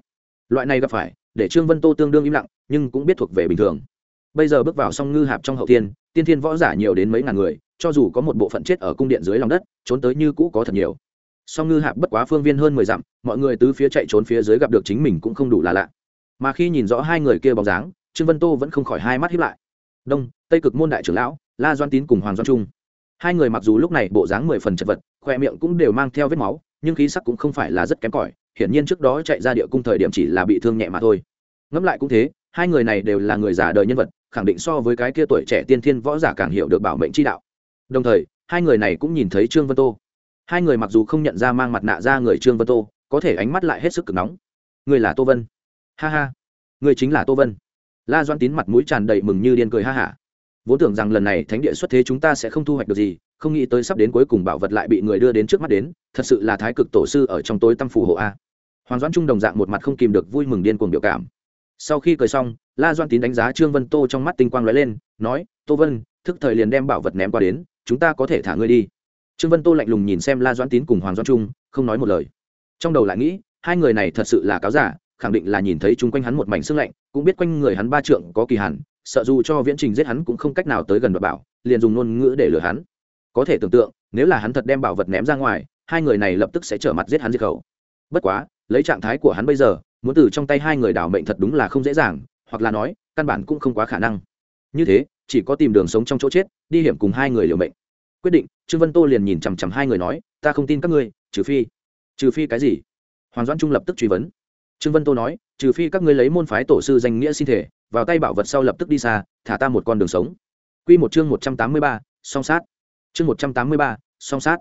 Loại này gặp phải, để trương vân tô tương đương im lặng, nhưng cũng biết thuộc về bình thường. Bây giờ bước vào song ngư hạp trong hậu tiên tiên thiên võ giả nhiều đến mấy ngàn người, cho dù có một bộ phận chết ở cung điện dưới lòng đất, trốn tới như cũ có thật nhiều. Song ngư hạp bất quá phương viên hơn mười dặm, mọi người từ phía chạy trốn phía dưới gặp được chính mình cũng không đủ là lạ mà khi nhìn rõ hai người kia bóng dáng, trương vân tô vẫn không khỏi hai mắt hiếp lại. Đông, tây cực môn đại trưởng lão, la doan tín cùng hoàng doan trung. Hai người mặc dù lúc này bộ dáng mười phần chật vật, khoe miệng cũng đều mang theo vết máu, nhưng khí sắc cũng không phải là rất kém cỏi, hiển nhiên trước đó chạy ra địa cung thời điểm chỉ là bị thương nhẹ mà thôi. Ngẫm lại cũng thế, hai người này đều là người già đời nhân vật, khẳng định so với cái kia tuổi trẻ tiên thiên võ giả càng hiểu được bảo mệnh chi đạo. Đồng thời, hai người này cũng nhìn thấy trương vân tô. Hai người mặc dù không nhận ra mang mặt nạ ra người trương vân tô, có thể ánh mắt lại hết sức cực nóng. Người là tô vân ha ha. Người chính là tô vân. La doan tín mặt mũi tràn đầy mừng như điên cười ha hả vốn tưởng rằng lần này thánh địa xuất thế chúng ta sẽ không thu hoạch được gì, không nghĩ tới sắp đến cuối cùng bảo vật lại bị người đưa đến trước mắt đến, thật sự là thái cực tổ sư ở trong tối tâm phủ hộ a. Hoàng doãn trung đồng dạng một mặt không kìm được vui mừng điên cuồng biểu cảm. Sau khi cười xong, la doan tín đánh giá trương vân tô trong mắt tinh quang lóe lên, nói, tô vân, thức thời liền đem bảo vật ném qua đến, chúng ta có thể thả ngươi đi. Trương vân tô lạnh lùng nhìn xem la doan tín cùng hoàng doan trung, không nói một lời. Trong đầu lại nghĩ, hai người này thật sự là cáo giả khẳng định là nhìn thấy chung quanh hắn một mảnh xương lạnh, cũng biết quanh người hắn ba trượng có kỳ hẳn, sợ dù cho viễn trình giết hắn cũng không cách nào tới gần đoạt bảo, liền dùng ngôn ngữ để lừa hắn. Có thể tưởng tượng, nếu là hắn thật đem bảo vật ném ra ngoài, hai người này lập tức sẽ trở mặt giết hắn diệt khẩu. Bất quá, lấy trạng thái của hắn bây giờ, muốn từ trong tay hai người đảo mệnh thật đúng là không dễ dàng, hoặc là nói, căn bản cũng không quá khả năng. Như thế, chỉ có tìm đường sống trong chỗ chết, đi hiểm cùng hai người liều mệnh. Quyết định, trương vân tô liền nhìn chằm chằm hai người nói, ta không tin các ngươi, trừ phi trừ phi cái gì? Hoàng doãn trung lập tức truy vấn trương vân tô nói, trừ phi các ngươi lấy môn phái tổ sư danh nghĩa xin thể, vào tay bảo vật sau lập tức đi xa, thả ta một con đường sống. Q một chương một trăm tám mươi ba, song sát. Chương một trăm tám mươi ba, song sát.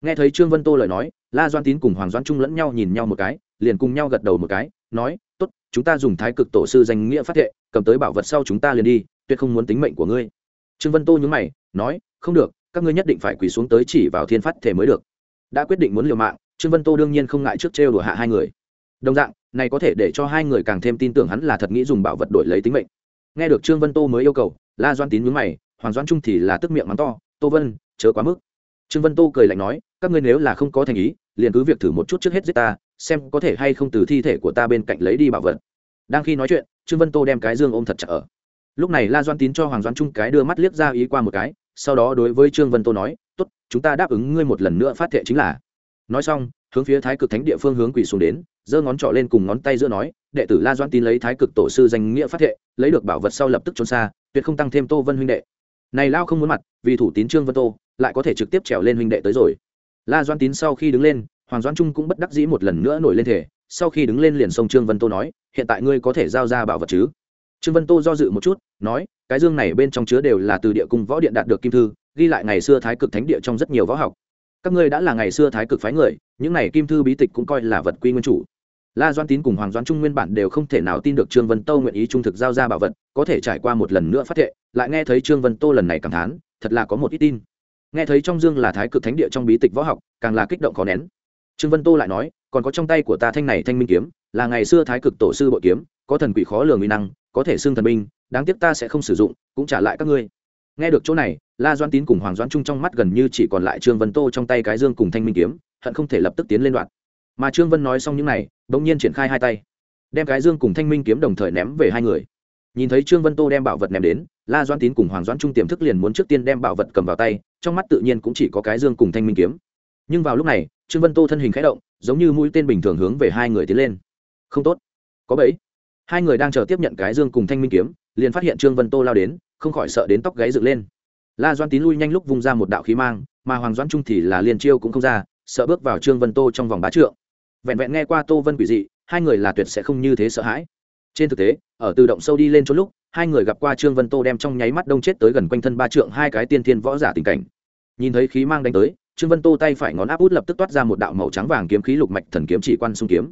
Nghe thấy trương vân tô lời nói, la doan tín cùng hoàng doan trung lẫn nhau nhìn nhau một cái, liền cùng nhau gật đầu một cái, nói t ố t chúng ta dùng thái cực tổ sư danh nghĩa phát thệ, cầm tới bảo vật sau chúng ta liền đi, tuyệt không muốn tính mệnh của ngươi. Trương vân tô nhớ mày, nói, không được, các ngươi nhất định phải quỳ xuống tới chỉ vào thiên phát thể mới được. Đã quyết định muốn liều mạng, trương vân tô đương nhiên không ngại trước trêu đùa hạ hai người đồng dạng, này có thể để cho hai người càng thêm tin tưởng hắn là thật nghĩ dùng bảo vật đổi lấy tính mệnh. Nghe được trương vân tô mới yêu cầu, la doan tín nhướng mày, hoàng doan trung thì là tức miệng mắng to, tô vân, chớ quá mức. Trương vân tô cười lạnh nói, các ngươi nếu là không có thành ý, liền cứ việc thử một chút trước hết giết ta, xem có thể hay không từ thi thể của ta bên cạnh lấy đi bảo vật. Đang khi nói chuyện, trương vân tô đem cái dương ôm thật chặt ở. Lúc này la doan tín cho hoàng doan trung cái đưa mắt liếc ra ý qua một cái, sau đó đối với trương vân tô nói, tốt, chúng ta đáp ứng ngươi một lần nữa phát thệ chính là. Nói xong hướng phía thái cực thánh địa phương hướng quỳ xuống đến, giơ ngón trỏ lên cùng ngón tay giữa nói, đệ tử la doan tín lấy thái cực tổ sư danh nghĩa phát thệ, lấy được bảo vật sau lập tức trốn xa, tuyệt không tăng thêm tô vân huynh đệ. Này lao không muốn mặt, vì thủ tín trương vân tô, lại có thể trực tiếp trèo lên huynh đệ tới rồi. La doan tín sau khi đứng lên, hoàng doan trung cũng bất đắc dĩ một lần nữa nổi lên thể, sau khi đứng lên liền sông trương vân tô nói, hiện tại ngươi có thể giao ra bảo vật chứ? Trương vân tô do dự một chút, nói, cái dương này bên trong chứa đều là từ địa cung võ điện đạt được kim thư, ghi lại ngày xưa thái cực thánh địa trong rất nhiều võ học các ngươi đã là ngày xưa thái cực phái người, những này kim thư bí tịch cũng coi là vật quy nguyên chủ. La doan tín cùng hoàng doan trung nguyên bản đều không thể nào tin được trương vân tô nguyện ý trung thực giao ra bảo vật, có thể trải qua một lần nữa phát thệ, lại nghe thấy trương vân tô lần này cảm thán, thật là có một ít tin. Nghe thấy trong dương là thái cực thánh địa trong bí tịch võ học, càng là kích động khó nén. Trương vân tô lại nói, còn có trong tay của ta thanh này thanh minh kiếm, là ngày xưa thái cực tổ sư bội kiếm, có thần quỷ khó lường uy năng, có thể xưng thần binh, đáng tiếc ta sẽ không sử dụng, cũng trả lại các ngươi nghe được chỗ này, la doan tín cùng hoàng doan trung trong mắt gần như chỉ còn lại trương vân tô trong tay cái dương cùng thanh minh kiếm, hận không thể lập tức tiến lên đoạn. Mà trương vân nói xong những này, bỗng nhiên triển khai hai tay, đem cái dương cùng thanh minh kiếm đồng thời ném về hai người. Nhìn thấy trương vân tô đem bảo vật ném đến, la doan tín cùng hoàng doan trung tiềm thức liền muốn trước tiên đem bảo vật cầm vào tay, trong mắt tự nhiên cũng chỉ có cái dương cùng thanh minh kiếm. Nhưng vào lúc này, trương vân tô thân hình khẽ động, giống như mũi tên bình thường hướng về hai người tiến lên. Không tốt. Có bẫy. Hai người đang chờ tiếp nhận cái dương cùng thanh minh kiếm, liền phát hiện trương vân tô lao đến không khỏi sợ đến tóc gáy dựng lên. La doan tín lui nhanh lúc vung ra một đạo khí mang, mà hoàng doan trung thì là liền chiêu cũng không ra, sợ bước vào trương vân tô trong vòng bá trượng. Vẹn vẹn nghe qua tô vân quỷ dị, hai người là tuyệt sẽ không như thế sợ hãi. Trên thực tế, ở từ động sâu đi lên chỗ lúc, hai người gặp qua trương vân tô đem trong nháy mắt đông chết tới gần quanh thân ba trượng hai cái tiên thiên võ giả tình cảnh. Nhìn thấy khí mang đánh tới, trương vân tô tay phải ngón áp út lập tức toát ra một đạo màu trắng vàng kiếm khí lục mạch thần kiếm chỉ quan xung kiếm.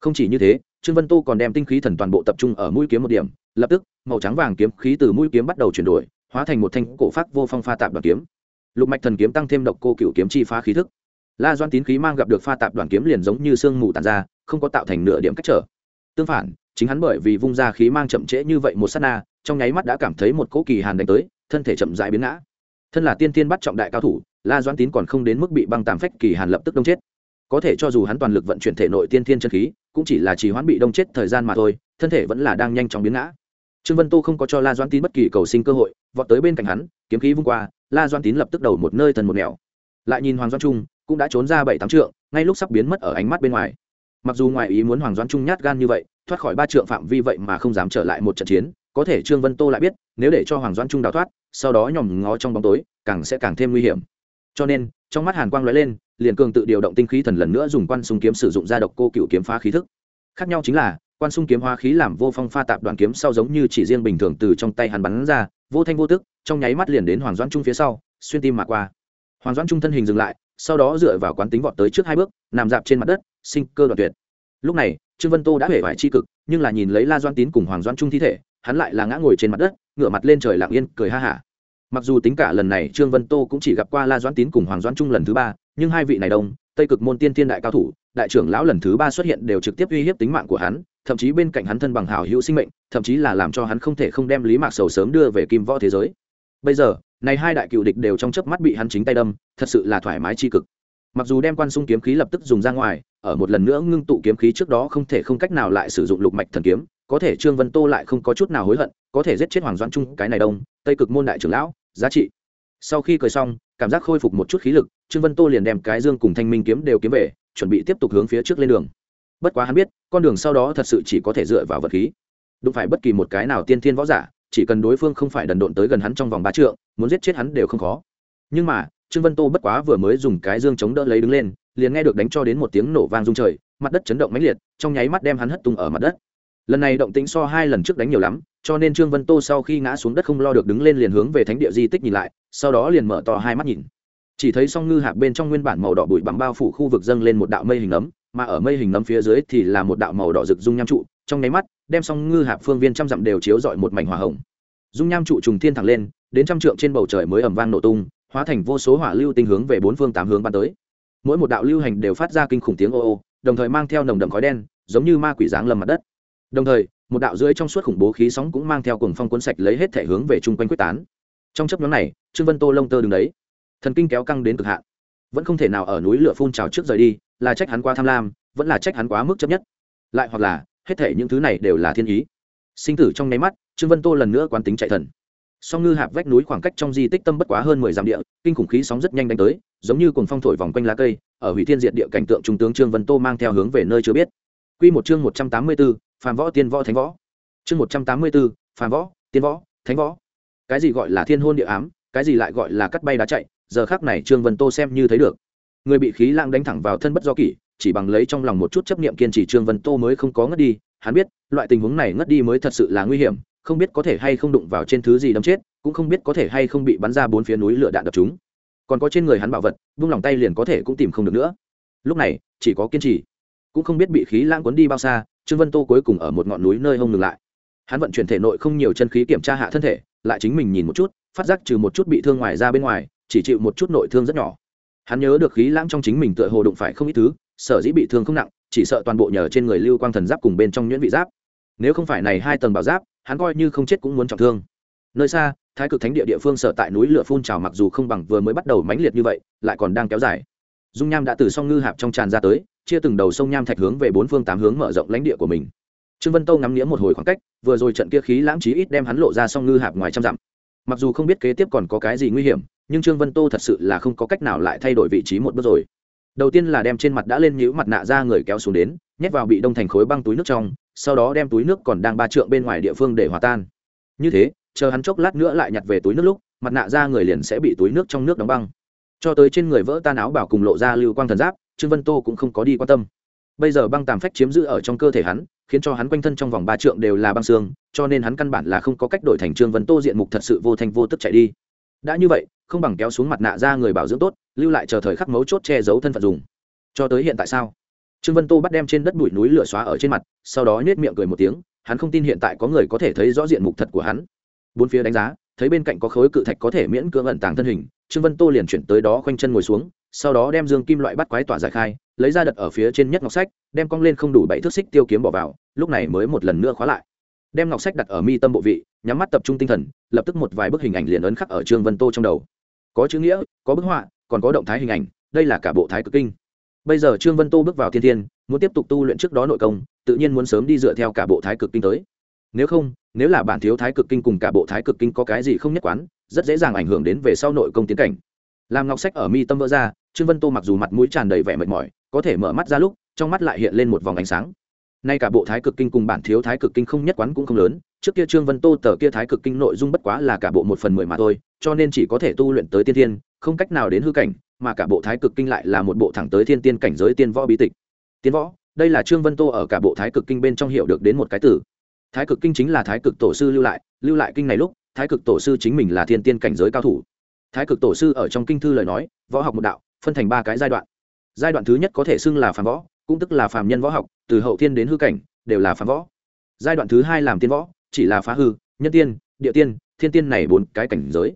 Không chỉ như thế, trương vân tô còn đem tinh khí thần toàn bộ tập trung ở mũi kiếm một điểm lập tức, màu trắng vàng kiếm khí từ mũi kiếm bắt đầu chuyển đổi, hóa thành một thanh cổ phát vô phong pha tạp đoàn kiếm. Lục mạch thần kiếm tăng thêm độc cô cựu kiếm chi phá khí thức. La doan tín khí mang gặp được pha tạp đoàn kiếm liền giống như sương mù tàn ra, không có tạo thành nửa điểm cách trở. Tương phản, chính hắn bởi vì vung ra khí mang chậm trễ như vậy một sát na, trong nháy mắt đã cảm thấy một cỗ kỳ hàn đánh tới, thân thể chậm dại biến ngã. Thân là tiên tiên bắt trọng đại cao thủ, la doan tín còn không đến mức bị băng tàm phách kỳ hàn lập tức đông chết. Có thể cho dù hắn toàn lực vận chuyển thể nội tiên thiên chân khí, cũng chỉ là trì hoãn bị đông chết thời gian mà thôi, thân thể vẫn là đang nhanh chóng biến ngã trương vân tô không có cho la doan tín bất kỳ cầu sinh cơ hội, vọt tới bên cạnh hắn, kiếm khí vung qua, la doan tín lập tức đầu một nơi thần một nẻo. Lại nhìn hoàng doan trung, cũng đã trốn ra bảy tám trượng, ngay lúc sắp biến mất ở ánh mắt bên ngoài. Mặc dù ngoài ý muốn hoàng doan trung nhát gan như vậy, thoát khỏi ba trượng phạm vi vậy mà không dám trở lại một trận chiến, có thể trương vân tô lại biết, nếu để cho hoàng doan trung đào thoát, sau đó nhòm ngó trong bóng tối, càng sẽ càng thêm nguy hiểm. Cho nên, trong mắt hàn quang lóe lên, liền cường tự điều động tinh khí thần lần nữa dùng quan súng kiếm sử dụng ra độc cô cựu kiếm phá khí thức. Khác nhau chính là quan sung kiếm hóa khí làm vô phong pha tạp đoàn kiếm sau giống như chỉ riêng bình thường từ trong tay hắn bắn ra, vô thanh vô tức, trong nháy mắt liền đến hoàng doãn trung phía sau, xuyên tim mà qua. Hoàng doãn trung thân hình dừng lại, sau đó dựa vào quán tính vọt tới trước hai bước, nằm dạp trên mặt đất, sinh cơ đoạn tuyệt. Lúc này, trương vân tô đã hể vải c cực, nhưng là nhìn lấy la doan tín cùng hoàng doan trung thi thể, hắn lại là ngã ngồi trên mặt đất, ngửa mặt lên trời lặng yên, cười ha hả. Mặc dù tính cả lần này trương vân tô cũng chỉ gặp qua la doan tín cùng hoàng doan trung lần thứ ba, nhưng hai vị này đông, tây cực môn tiên thiên đại cao thủ, đại trưởng lão lần thứ ba xuất hiện đều trực tiếp uy hiếp tính mạng của hắn thậm chí bên cạnh hắn thân bằng hảo hữu sinh mệnh, thậm chí là làm cho hắn không thể không đem lý mạc sầu sớm đưa về kim võ thế giới. Bây giờ, này hai đại cựu địch đều trong chớp mắt bị hắn chính tay đâm, thật sự là thoải mái tri cực. Mặc dù đem quan sung kiếm khí lập tức dùng ra ngoài, ở một lần nữa ngưng tụ kiếm khí trước đó không thể không cách nào lại sử dụng lục mạch thần kiếm, có thể trương vân tô lại không có chút nào hối hận, có thể giết chết hoàng doãn trung, cái này đông, tây cực môn đại trưởng lão, giá trị. Sau khi cười xong, cảm giác khôi phục một chút khí lực, trương vân tô liền đem cái dương cùng thanh minh kiếm đều kiếm về, chuẩn bị tiếp tục hướng phía trước lên đường bất quá hắn biết, con đường sau đó thật sự chỉ có thể dựa vào vật khí. Đụng phải bất kỳ một cái nào tiên thiên võ giả, chỉ cần đối phương không phải đần độn tới gần hắn trong vòng ba trượng, muốn giết chết hắn đều không khó. Nhưng mà, trương vân tô bất quá vừa mới dùng cái dương chống đỡ lấy đứng lên, liền nghe được đánh cho đến một tiếng nổ vang rung trời, mặt đất chấn động mãnh liệt, trong nháy mắt đem hắn hất tung ở mặt đất. Lần này động tĩnh so hai lần trước đánh nhiều lắm, cho nên trương vân tô sau khi ngã xuống đất không lo được đứng lên liền hướng về thánh địa di tích nhìn lại, sau đó liền mở to hai mắt nhìn. Chỉ thấy song ngư hạc bên trong nguyên bản màu đỏ bụi bặm bao phủ khu vực dâng lên một đạo mây hình nấm mà ở mây hình nấm phía dưới thì là một đạo màu đỏ rực dung nham trụ, trong nháy mắt, đem song ngư hạp phương viên trăm dặm đều chiếu rọi một mảnh hỏa hồng. Dung nham trụ trùng thiên thẳng lên, đến trăm trượng trên bầu trời mới ẩm vang nổ tung, hóa thành vô số hỏa lưu tinh hướng về bốn phương tám hướng bắn tới. Mỗi một đạo lưu hành đều phát ra kinh khủng tiếng ô ô, đồng thời mang theo nồng đậm khói đen, giống như ma quỷ dáng lầm mặt đất. Đồng thời, một đạo dưới trong suốt khủng bố khí sóng cũng mang theo cùng phong cuốn sạch lấy hết thể hướng về chung quanh quyết tán. Trong chấp nhóm này, trương vân tô lông tơ đứng đấy. Thần kinh kéo căng đến cực hạn vẫn không thể nào ở núi lửa phun trào trước rời đi, là trách hắn quá tham lam, vẫn là trách hắn quá mức chấp nhất. Lại hoặc là, hết thể những thứ này đều là thiên ý. Sinh tử trong nháy mắt, trương vân tô lần nữa quán tính chạy thần. Song ngư hạp vách núi khoảng cách trong di tích tâm bất quá hơn mười dặm địa, kinh khủng khí sóng rất nhanh đánh tới, giống như cùng phong thổi vòng quanh lá cây, ở hủy thiên diệt địa cảnh tượng trung tướng trương vân tô mang theo hướng về nơi chưa biết. Q một chương một trăm tám mươi b ố phàm võ tiên võ thánh võ. Chương một trăm tám mươi b ố phàm võ tiên võ thánh võ. Cái gì gọi là thiên hôn địa ám, cái gì lại gọi là cắt bay đá chạy giờ khác này trương vân tô xem như thấy được. Người bị khí lãng đánh thẳng vào thân bất do kỷ, chỉ bằng lấy trong lòng một chút chấp niệm kiên trì trương vân tô mới không có ngất đi. Hắn biết, loại tình huống này ngất đi mới thật sự là nguy hiểm, không biết có thể hay không đụng vào trên thứ gì đâm chết, cũng không biết có thể hay không bị bắn ra bốn phía núi lửa đạn đập chúng. Còn có trên người hắn bảo vật, vung lòng tay liền có thể cũng tìm không được nữa. Lúc này, chỉ có kiên trì. Cũng không biết bị khí lãng cuốn đi bao xa, trương vân tô cuối cùng ở một ngọn núi nơi hông ngừng lại. Hắn vận chuyển thể nội không nhiều chân khí kiểm tra hạ thân thể, lại chính mình nhìn một chút, phát giác trừ một chút bị thương ngoài ra bên ngoài chỉ chịu một chút nội thương rất nhỏ. Hắn nhớ được khí lãng trong chính mình tựa hồ đụng phải không ít thứ, sở dĩ bị thương không nặng, chỉ sợ toàn bộ nhờ trên người lưu quang thần giáp cùng bên trong nhuyễn vị giáp. Nếu không phải này hai tầng bảo giáp, hắn coi như không chết cũng muốn trọng thương. Nơi xa, thái cực thánh địa địa phương sở tại núi lửa phun trào mặc dù không bằng vừa mới bắt đầu mãnh liệt như vậy, lại còn đang kéo dài. Dung nham đã từ song ngư hạp trong tràn ra tới, chia từng đầu sông nham thạch hướng về bốn phương tám hướng mở rộng lãnh địa của mình. Trương vân tâu ngắm nghĩa một hồi khoảng cách, vừa rồi trận kia khí lãng trí ít đem hắn lộ ra song ngư hạp ngoài trăm dặm. Mặc dù không biết kế tiếp còn có cái gì nguy hiểm nhưng trương vân tô thật sự là không có cách nào lại thay đổi vị trí một bước rồi. Đầu tiên là đem trên mặt đã lên nhũ mặt nạ ra người kéo xuống đến, nhét vào bị đông thành khối băng túi nước trong, sau đó đem túi nước còn đang ba trượng bên ngoài địa phương để hòa tan. Như thế, chờ hắn chốc lát nữa lại nhặt về túi nước lúc, mặt nạ ra người liền sẽ bị túi nước trong nước đóng băng. Cho tới trên người vỡ tan áo bảo cùng lộ ra lưu quang thần giáp, trương vân tô cũng không có đi quan tâm. Bây giờ băng tàm phách chiếm giữ ở trong cơ thể hắn, khiến cho hắn quanh thân trong vòng ba trượng đều là băng xương, cho nên hắn căn bản là không có cách đổi thành trương vân tô diện mục thật sự vô thành vô tức chạy đi đã như vậy, không bằng kéo xuống mặt nạ ra người bảo dưỡng tốt, lưu lại chờ thời khắc mấu chốt che giấu thân phận dùng. Cho tới hiện tại sao? Trương vân tô bắt đem trên đất bụi núi lửa xóa ở trên mặt, sau đó nhét miệng cười một tiếng, hắn không tin hiện tại có người có thể thấy rõ diện mục thật của hắn. Bốn phía đánh giá, thấy bên cạnh có khối cự thạch có thể miễn cưỡng ẩn tàng thân hình, trương vân tô liền chuyển tới đó khoanh chân ngồi xuống, sau đó đem dương kim loại bắt quái tỏa giải khai, lấy ra đật ở phía trên nhất ngọc sách, đem cong lên không đủ bảy thước xích tiêu kiếm bỏ vào, lúc này mới một lần nữa khóa lại đem ngọc sách đặt ở mi tâm bộ vị, nhắm mắt tập trung tinh thần, lập tức một vài bức hình ảnh liền ấn khắc ở trương vân tô trong đầu. Có chữ nghĩa, có bức họa, còn có động thái hình ảnh, đây là cả bộ thái cực kinh. Bây giờ trương vân tô bước vào thiên thiên, muốn tiếp tục tu luyện trước đó nội công, tự nhiên muốn sớm đi dựa theo cả bộ thái cực kinh tới. Nếu không, nếu là bản thiếu thái cực kinh cùng cả bộ thái cực kinh có cái gì không nhất quán, rất dễ dàng ảnh hưởng đến về sau nội công tiến cảnh. Làm ngọc sách ở mi tâm vỡ ra, trương vân tô mặc dù mặt mũi tràn đầy vẻ mệt mỏi, có thể mở mắt ra lúc, trong mắt lại hiện lên một vòng ánh sáng nay cả bộ thái cực kinh cùng bản thiếu thái cực kinh không nhất quán cũng không lớn, trước kia trương vân tô tờ kia thái cực kinh nội dung bất quá là cả bộ một phần mười mà thôi, cho nên chỉ có thể tu luyện tới tiên thiên, không cách nào đến hư cảnh, mà cả bộ thái cực kinh lại là một bộ thẳng tới thiên tiên cảnh giới tiên võ bí tịch. Tiên võ, đây là trương vân tô ở cả bộ thái cực kinh bên trong hiểu được đến một cái từ. Thái cực kinh chính là thái cực tổ sư lưu lại lưu lại kinh này lúc, thái cực tổ sư chính mình là thiên tiên cảnh giới cao thủ. Thái cực tổ sư ở trong kinh thư lời nói, võ học một đạo, phân thành ba cái giai đoạn. Giai đoạn thứ nhất có thể xưng là phản võ cũng tức là phàm nhân võ học, từ hậu thiên đến hư cảnh, đều là phàm võ. Giai đoạn thứ hai làm tiên võ, chỉ là phá hư, nhân tiên, địa tiên, thiên tiên này bốn cái cảnh giới.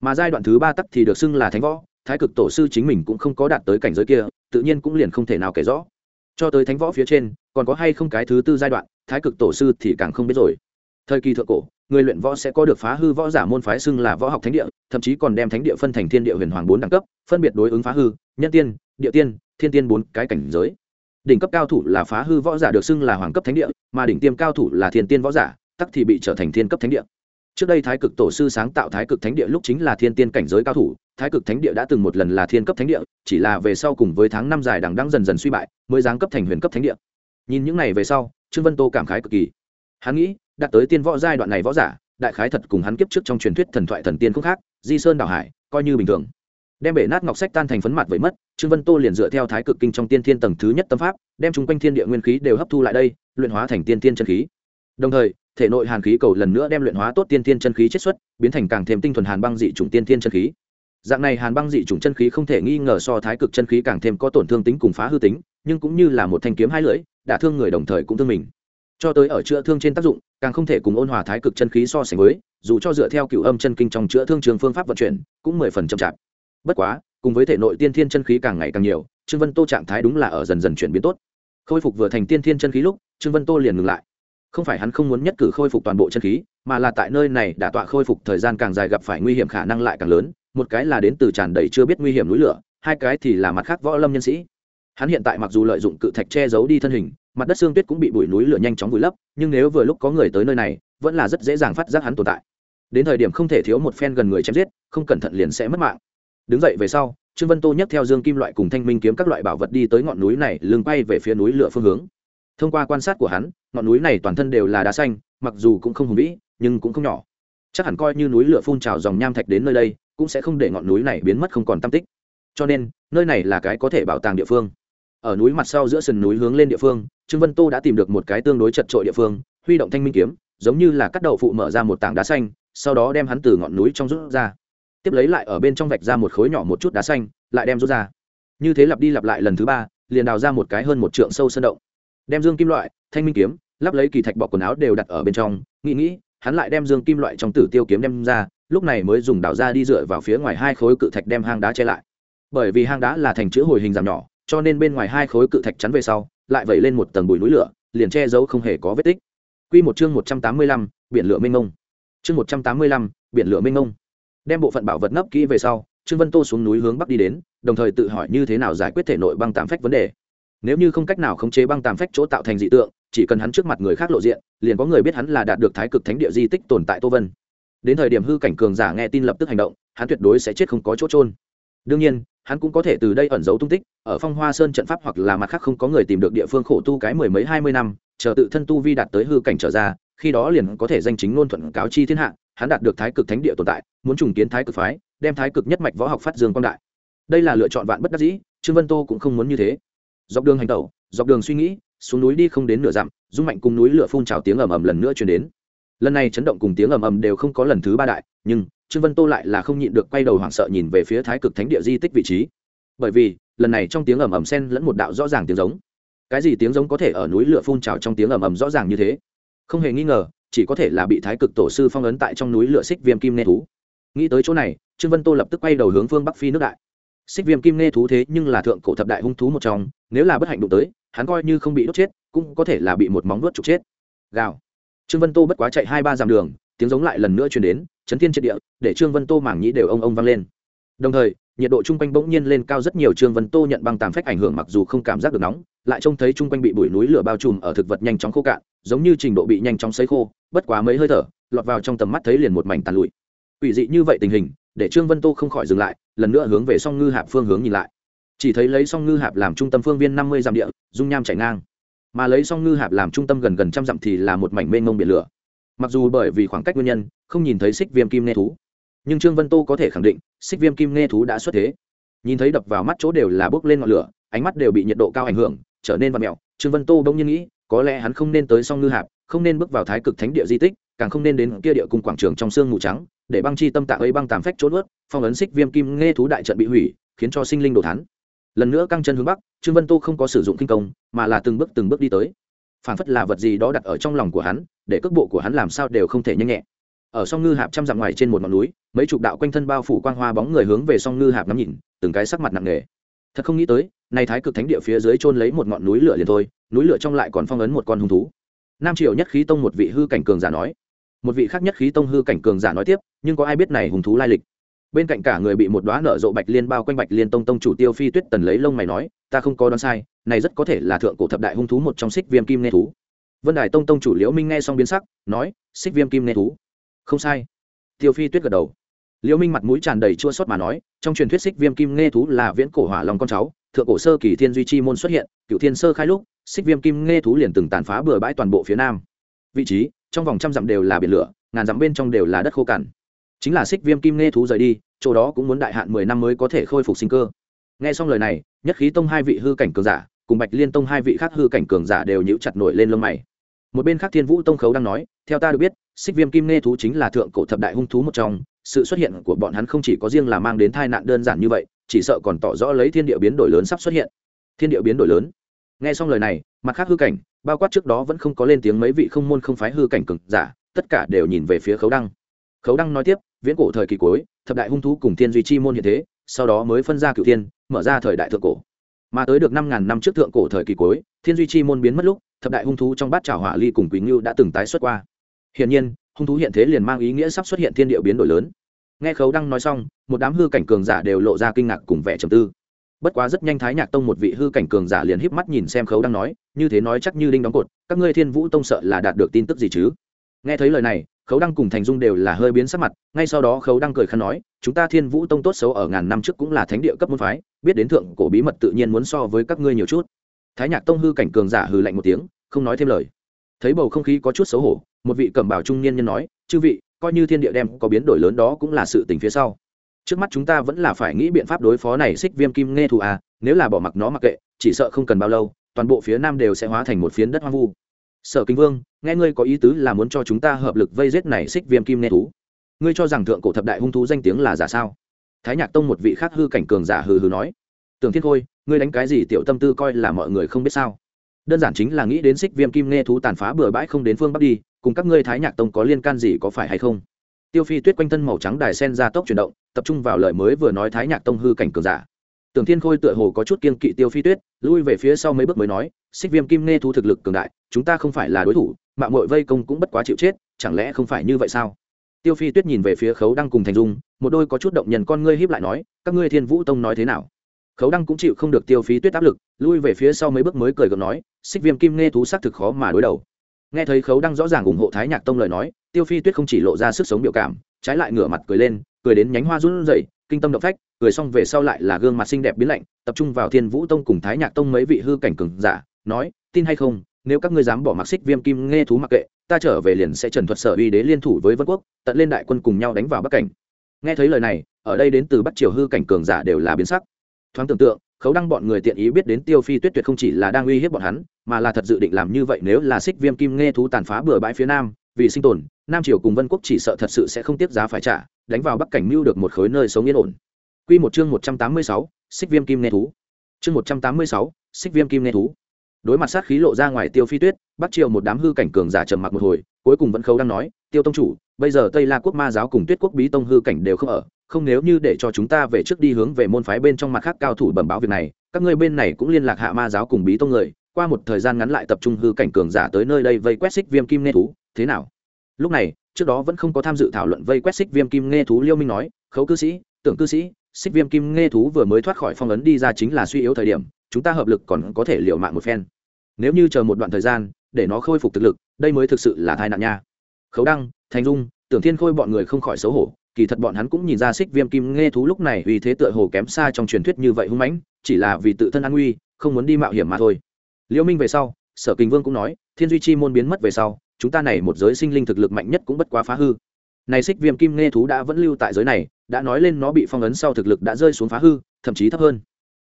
Mà giai đoạn thứ ba tắc thì được xưng là thánh võ, thái cực tổ sư chính mình cũng không có đạt tới cảnh giới kia, tự nhiên cũng liền không thể nào kể rõ. Cho tới thánh võ phía trên, còn có hay không cái thứ tư giai đoạn, thái cực tổ sư thì càng không biết rồi. Thời kỳ thượng cổ, người luyện võ sẽ có được phá hư võ giả môn phái xưng là võ học thánh địa, thậm chí còn đem thánh địa phân thành thiên địa huyền hoàng bốn đẳng cấp, phân biệt đối ứng phá hư, nhân tiên, địa tiên, thiên tiên bốn cái cảnh giới đỉnh cấp cao thủ là phá hư võ giả được xưng là hoàng cấp thánh địa, mà đỉnh tiêm cao thủ là thiên tiên võ giả, tắc thì bị trở thành thiên cấp thánh địa. Trước đây thái cực tổ sư sáng tạo thái cực thánh địa lúc chính là thiên tiên cảnh giới cao thủ, thái cực thánh địa đã từng một lần là thiên cấp thánh địa, chỉ là về sau cùng với tháng năm dài đằng đang dần dần suy bại, mới giáng cấp thành huyền cấp thánh địa. Nhìn những này về sau, trương vân tô cảm khái cực kỳ. Hắn nghĩ, đạt tới tiên võ giai đoạn này võ giả, đại khái thật cùng hắn kiếp trước trong truyền thuyết thần thoại thần tiên không khác, di sơn đảo hải, coi như bình thường đem bể nát ngọc sách tan thành phấn mặt vậy mất, trương vân tô liền dựa theo thái cực kinh trong tiên thiên tầng thứ nhất tâm pháp, đem chung quanh thiên địa nguyên khí đều hấp thu lại đây, luyện hóa thành tiên thiên chân khí. Đồng thời, thể nội hàn khí cầu lần nữa đem luyện hóa tốt tiên thiên chân khí chiết xuất, biến thành càng thêm tinh thuần hàn băng dị chủng tiên thiên chân khí. Dạng này hàn băng dị chủng chân khí không thể nghi ngờ so thái cực chân khí càng thêm có tổn thương tính cùng phá hư tính, nhưng cũng như là một thanh kiếm hai lưỡi, đả thương người đồng thời cũng thương mình. Cho tới ở chữa thương trên tác dụng, càng không thể cùng ôn hòa thái cực chân khí so sánh với, dù cho dựa theo cựu âm chân kinh trong chữa thương trường phương pháp vận chuyển, cũng mười phần chậm chạp bất quá, cùng với thể nội tiên thiên chân khí càng ngày càng nhiều, trương vân tô trạng thái đúng là ở dần dần chuyển biến tốt. Khôi phục vừa thành tiên thiên chân khí lúc, trương vân tô liền ngừng lại. Không phải hắn không muốn nhất cử khôi phục toàn bộ chân khí, mà là tại nơi này đã tọa khôi phục thời gian càng dài gặp phải nguy hiểm khả năng lại càng lớn, một cái là đến từ tràn đầy chưa biết nguy hiểm núi lửa, hai cái thì là mặt khác võ lâm nhân sĩ. Hắn hiện tại mặc dù lợi dụng cự thạch che giấu đi thân hình, mặt đất xương tuyết cũng bị bụi núi lửa nhanh chóng vùi lấp, nhưng nếu vừa lúc có người tới nơi này, vẫn là rất dễ dàng phát giác hắn tồn tại. Đến thời điểm không thể thiếu một phen gần người chém giết, không cẩn thận liền sẽ mất mạng đứng dậy về sau, trương vân tô nhấc theo dương kim loại cùng thanh minh kiếm các loại bảo vật đi tới ngọn núi này, lưng bay về phía núi lửa phương hướng. Thông qua quan sát của hắn, ngọn núi này toàn thân đều là đá xanh, mặc dù cũng không hùng vĩ, nhưng cũng không nhỏ. Chắc hẳn coi như núi lửa phun trào dòng nham thạch đến nơi đây, cũng sẽ không để ngọn núi này biến mất không còn tam tích. Cho nên, nơi này là cái có thể bảo tàng địa phương. Ở núi mặt sau giữa sườn núi hướng lên địa phương, trương vân tô đã tìm được một cái tương đối chật trội địa phương, huy động thanh minh kiếm, giống như là cắt đậu phụ mở ra một tảng đá xanh, sau đó đem hắn từ ngọn núi trong rút ra tiếp lấy lại ở bên trong vạch ra một khối nhỏ một chút đá xanh lại đem rút ra như thế lặp đi lặp lại lần thứ ba liền đào ra một cái hơn một trượng sâu sơn động đem dương kim loại thanh minh kiếm lắp lấy kỳ thạch bọc quần áo đều đặt ở bên trong nghĩ nghĩ hắn lại đem dương kim loại trong tử tiêu kiếm đem ra lúc này mới dùng đào ra đi dựa vào phía ngoài hai khối cự thạch đem hang đá che lại bởi vì hang đá là thành chữ hồi hình giảm nhỏ cho nên bên ngoài hai khối cự thạch chắn về sau lại vẩy lên một tầng bụi núi lửa liền che giấu không hề có vết tích Quy một chương một trăm tám mươi lăm, biển lửa mênh mông. Chương một trăm tám mươi lăm, biển lửa mênh mông. Đem bộ phận bảo vật nấp kỹ về sau, Trương Vân Tô xuống núi hướng bắc đi đến, đồng thời tự hỏi như thế nào giải quyết thể nội băng tạm phách vấn đề. Nếu như không cách nào khống chế băng tạm phách chỗ tạo thành dị tượng, chỉ cần hắn trước mặt người khác lộ diện, liền có người biết hắn là đạt được Thái Cực Thánh Địa di tích tồn tại Tô Vân. Đến thời điểm hư cảnh cường giả nghe tin lập tức hành động, hắn tuyệt đối sẽ chết không có chỗ trôn. Đương nhiên, hắn cũng có thể từ đây ẩn giấu tung tích, ở Phong Hoa Sơn trận pháp hoặc là mặt khác không có người tìm được địa phương khổ tu cái mười mấy hai mươi năm, chờ tự thân tu vi đạt tới hư cảnh trở ra, khi đó liền có thể danh chính ngôn thuận cáo chi thiên hạ, hắn đạt được Thái Cực Thánh Địa tồn tại, muốn trùng kiến Thái Cực phái, đem Thái Cực nhất mạch võ học phát dương quang đại. Đây là lựa chọn vạn bất đắc dĩ, Trương Vân Tô cũng không muốn như thế. Dọc đường hành tẩu, dọc đường suy nghĩ, xuống núi đi không đến nửa dặm, dung mạnh cùng núi lửa phun trào tiếng ầm ầm lần nữa truyền đến. Lần này chấn động cùng tiếng ầm ầm đều không có lần thứ ba đại, nhưng Trương Vân Tô lại là không nhịn được quay đầu hoảng sợ nhìn về phía Thái Cực Thánh Địa di tích vị trí. Bởi vì, lần này trong tiếng ầm ầm xen lẫn một đạo rõ ràng tiếng giống cái gì tiếng giống có thể ở núi lửa phun trào trong tiếng ầm ầm rõ ràng như thế không hề nghi ngờ, chỉ có thể là bị thái cực tổ sư phong ấn tại trong núi lửa xích viêm kim nê thú. Nghĩ tới chỗ này, trương vân tô lập tức quay đầu hướng phương bắc phi nước đại. Xích viêm kim nê thú thế nhưng là thượng cổ thập đại hung thú một trong, nếu là bất hạnh đụng tới, hắn coi như không bị đốt chết, cũng có thể là bị một móng nuốt trục chết. Gào. Trương vân tô bất quá chạy hai ba dặm đường, tiếng giống lại lần nữa truyền đến, chấn thiên triệt địa, để trương vân tô mảng nhĩ đều ông ông vang lên. Đồng thời, nhiệt độ chung quanh bỗng nhiên lên cao rất nhiều, trương vân tô nhận băng tàm phách ảnh hưởng mặc dù không cảm giác được nóng lại trông thấy chung quanh bị bụi núi lửa bao trùm ở thực vật nhanh chóng khô cạn, giống như trình độ bị nhanh chóng sấy khô, bất quá mấy hơi thở, lọt vào trong tầm mắt thấy liền một mảnh tàn lụi. Ủy dị như vậy tình hình, để trương vân tô không khỏi dừng lại, lần nữa hướng về song ngư hạp phương hướng nhìn lại. Chỉ thấy lấy song ngư hạp làm trung tâm phương viên năm mươi dặm địa, dung nham chảy ngang. Mà lấy song ngư hạp làm trung tâm gần gần trăm dặm thì là một mảnh mênh mông biển lửa. Mặc dù bởi vì khoảng cách nguyên nhân, không nhìn thấy xích viêm kim nghe thú, nhưng trương vân tô có thể khẳng định, xích viêm kim nghe thú đã xuất thế. Nhìn thấy đập vào mắt chỗ đều là bốc lên ngọn lửa, ánh mắt đều bị nhiệt độ cao ảnh hưởng trở nên vặn mẹo. Trương vân tô đông nhiên nghĩ, có lẽ hắn không nên tới song ngư hạp, không nên bước vào thái cực thánh địa di tích, càng không nên đến kia địa cùng quảng trường trong sương mù trắng, để băng chi tâm tạng ấy băng tàm phách trốn ướt phong ấn xích viêm kim nghe thú đại trận bị hủy, khiến cho sinh linh đồ thán. Lần nữa căng chân hướng bắc, trương vân tô không có sử dụng kinh công, mà là từng bước từng bước đi tới. Phản phất là vật gì đó đặt ở trong lòng của hắn, để cước bộ của hắn làm sao đều không thể nhanh nhẹ ở song ngư hạp trăm dặm ngoài trên một ngọn núi, mấy chục đạo quanh thân bao phủ quang hoa bóng người hướng về song ngư hạp ngắm nhìn, từng cái sắc mặt nặng nề thật không nghĩ tới, nay thái cực thánh địa phía dưới trôn lấy một ngọn núi lửa liền thôi, núi lửa trong lại còn phong ấn một con hung thú. Nam triều nhất khí tông một vị hư cảnh cường giả nói. Một vị khác nhất khí tông hư cảnh cường giả nói tiếp, nhưng có ai biết này hung thú lai lịch? Bên cạnh cả người bị một đoá nở rộ bạch liên bao quanh bạch liên tông tông chủ tiêu phi tuyết tần lấy lông mày nói, ta không có đoán sai, này rất có thể là thượng cổ thập đại hung thú một trong xích viêm kim nê thú. Vân đài tông tông chủ liễu minh nghe xong biến sắc, nói, xích viêm kim nê thú? Không sai. Tiêu phi tuyết gật đầu. Liễu minh mặt mũi tràn đầy chua xót mà nói trong truyền thuyết xích viêm kim nghe thú là viễn cổ hỏa long con cháu, thượng cổ sơ kỳ thiên duy chi môn xuất hiện cựu thiên sơ khai lúc xích viêm kim nghe thú liền từng tàn phá bừa bãi toàn bộ phía nam. Vị trí, trong vòng trăm dặm đều là biển lửa, ngàn dặm bên trong đều là đất khô cằn. Chính là xích viêm kim nghe thú rời đi, chỗ đó cũng muốn đại hạn mười năm mới có thể khôi phục sinh cơ. Nghe xong lời này, nhất khí tông hai vị hư cảnh cường giả, cùng bạch liên tông hai vị khác hư cảnh cường giả đều nhíu chặt nổi lên lông mày. Một bên khác thiên vũ tông khấu đang nói, theo ta được biết xích viêm kim nghe thú chính là thượng cổ thập đại hung thú một trong sự xuất hiện của bọn hắn không chỉ có riêng là mang đến tai nạn đơn giản như vậy chỉ sợ còn tỏ rõ lấy thiên địa biến đổi lớn sắp xuất hiện. Thiên địa biến đổi lớn. Nghe xong lời này mặt khác hư cảnh bao quát trước đó vẫn không có lên tiếng mấy vị không môn không phái hư cảnh cực giả tất cả đều nhìn về phía khấu đăng. Khấu đăng nói tiếp viễn cổ thời kỳ cuối thập đại hung thú cùng thiên duy chi môn hiện thế sau đó mới phân ra cựu thiên mở ra thời đại thượng cổ. Mà tới được năm ngàn năm trước thượng cổ thời kỳ cuối thiên duy chi môn biến mất lúc thập đại hung thú trong bát trào hỏa ly cùng quý ngưu đã từng tái xuất qua. Hiển nhiên, hung thú hiện thế liền mang ý nghĩa sắp xuất hiện thiên địa biến đổi lớn. Nghe Khấu Đăng nói xong, một đám hư cảnh cường giả đều lộ ra kinh ngạc cùng vẻ trầm tư. Bất quá rất nhanh Thái Nhạc Tông một vị hư cảnh cường giả liền híp mắt nhìn xem Khấu Đăng nói, như thế nói chắc như đinh đóng cột, các ngươi Thiên Vũ Tông sợ là đạt được tin tức gì chứ? Nghe thấy lời này, Khấu Đăng cùng Thành Dung đều là hơi biến sắc mặt, ngay sau đó Khấu Đăng cười khăn nói, chúng ta Thiên Vũ Tông tốt xấu ở ngàn năm trước cũng là thánh địa cấp môn phái, biết đến thượng cổ bí mật tự nhiên muốn so với các ngươi nhiều chút. Thái Nhạc Tông hư cảnh cường giả hừ lạnh một tiếng, không nói thêm lời. Thấy bầu không khí có chút xấu hổ, một vị cẩm bảo trung niên nhân nói chư vị coi như thiên địa đem có biến đổi lớn đó cũng là sự tình phía sau. Trước mắt chúng ta vẫn là phải nghĩ biện pháp đối phó này xích viêm kim nghe thù à nếu là bỏ mặc nó mặc kệ chỉ sợ không cần bao lâu toàn bộ phía nam đều sẽ hóa thành một phiến đất hoang vu. Sở kinh vương nghe ngươi có ý tứ là muốn cho chúng ta hợp lực vây giết này xích viêm kim nghe thú. Ngươi cho rằng thượng cổ thập đại hung thú danh tiếng là giả sao? Thái nhạc tông một vị khác hư cảnh cường giả hừ hừ nói tưởng thiên khôi ngươi đánh cái gì tiểu tâm tư coi là mọi người không biết sao? Đơn giản chính là nghĩ đến xích viêm kim nghe thú tàn phá bừa bãi không đến phương bắc đi, cùng các ngươi thái nhạc tông có liên can gì có phải hay không? Tiêu phi tuyết quanh thân màu trắng đài sen ra tốc chuyển động, tập trung vào lời mới vừa nói thái nhạc tông hư cảnh cường giả. Tưởng thiên khôi tựa hồ có chút kiên kỵ tiêu phi tuyết, lui về phía sau mấy bước mới nói, xích viêm kim nghe thú thực lực cường đại, chúng ta không phải là đối thủ mạng mội vây công cũng bất quá chịu chết, chẳng lẽ không phải như vậy sao? Tiêu phi tuyết nhìn về phía khấu đăng cùng thành dung, một đôi có chút động nhân con ngươi hiếp lại nói, các ngươi thiên vũ tông nói thế nào? Khấu đăng cũng chịu không được tiêu phí tuyết áp lực, lui về phía sau mấy bước mới cười gượng nói xích viêm kim nghe thú xác thực khó mà đối đầu. Nghe thấy khấu đang rõ ràng ủng hộ thái nhạc tông lời nói, tiêu phi tuyết không chỉ lộ ra sức sống biểu cảm, trái lại ngửa mặt cười lên, cười đến nhánh hoa run rẩy, kinh tâm động phách, cười xong về sau lại là gương mặt xinh đẹp biến lạnh, tập trung vào thiên vũ tông cùng thái nhạc tông mấy vị hư cảnh cường giả, nói, tin hay không, nếu các ngươi dám bỏ mặc xích viêm kim nghe thú mặc kệ, ta trở về liền sẽ trần thuật sở uy đế liên thủ với vân quốc, tận lên đại quân cùng nhau đánh vào bắc cảnh. Nghe thấy lời này, ở đây đến từ bắc triều hư cảnh cường giả đều là biến sắc. Thoáng tưởng tượng khấu đăng bọn người tiện ý biết đến tiêu phi tuyết tuyệt không chỉ là đang uy hiếp bọn hắn mà là thật dự định làm như vậy nếu là xích viêm kim nghe thú tàn phá bừa bãi phía nam vì sinh tồn nam triều cùng vân quốc chỉ sợ thật sự sẽ không tiếp giá phải trả đánh vào bắc cảnh mưu được một khối nơi sống yên ổn. Quy một chương một trăm tám mươi sáu, xích viêm kim nghe thú. Chương một trăm tám mươi sáu, xích viêm kim nghe thú. Đối mặt sát khí lộ ra ngoài tiêu phi tuyết bắc triều một đám hư cảnh cường giả trầm mặc một hồi cuối cùng vẫn khấu đang nói tiêu tông chủ bây giờ tây la quốc ma giáo cùng tuyết quốc bí tông hư cảnh đều không ở không nếu như để cho chúng ta về trước đi hướng về môn phái bên trong mặt khác cao thủ bẩm báo việc này, các ngươi bên này cũng liên lạc hạ ma giáo cùng bí tông người, qua một thời gian ngắn lại tập trung hư cảnh cường giả tới nơi đây vây quét xích viêm kim nghe thú, thế nào? Lúc này, trước đó vẫn không có tham dự thảo luận vây quét xích viêm kim nghe thú, liêu minh nói, khấu cư sĩ, tưởng cư sĩ, xích viêm kim nghe thú vừa mới thoát khỏi phong ấn đi ra chính là suy yếu thời điểm, chúng ta hợp lực còn có thể liệu mạng một phen. Nếu như chờ một đoạn thời gian, để nó khôi phục thực lực, đây mới thực sự là tai nạn nha. Khấu đăng, thành dung, tưởng thiên khôi bọn người không khỏi xấu hổ kỳ thật bọn hắn cũng nhìn ra xích viêm kim nghe thú lúc này vì thế tựa hồ kém xa trong truyền thuyết như vậy hung mãnh, chỉ là vì tự thân an nguy, không muốn đi mạo hiểm mà thôi. Liễu minh về sau, sở kình vương cũng nói, thiên duy chi môn biến mất về sau, chúng ta này một giới sinh linh thực lực mạnh nhất cũng bất quá phá hư. Này xích viêm kim nghe thú đã vẫn lưu tại giới này, đã nói lên nó bị phong ấn sau thực lực đã rơi xuống phá hư, thậm chí thấp hơn.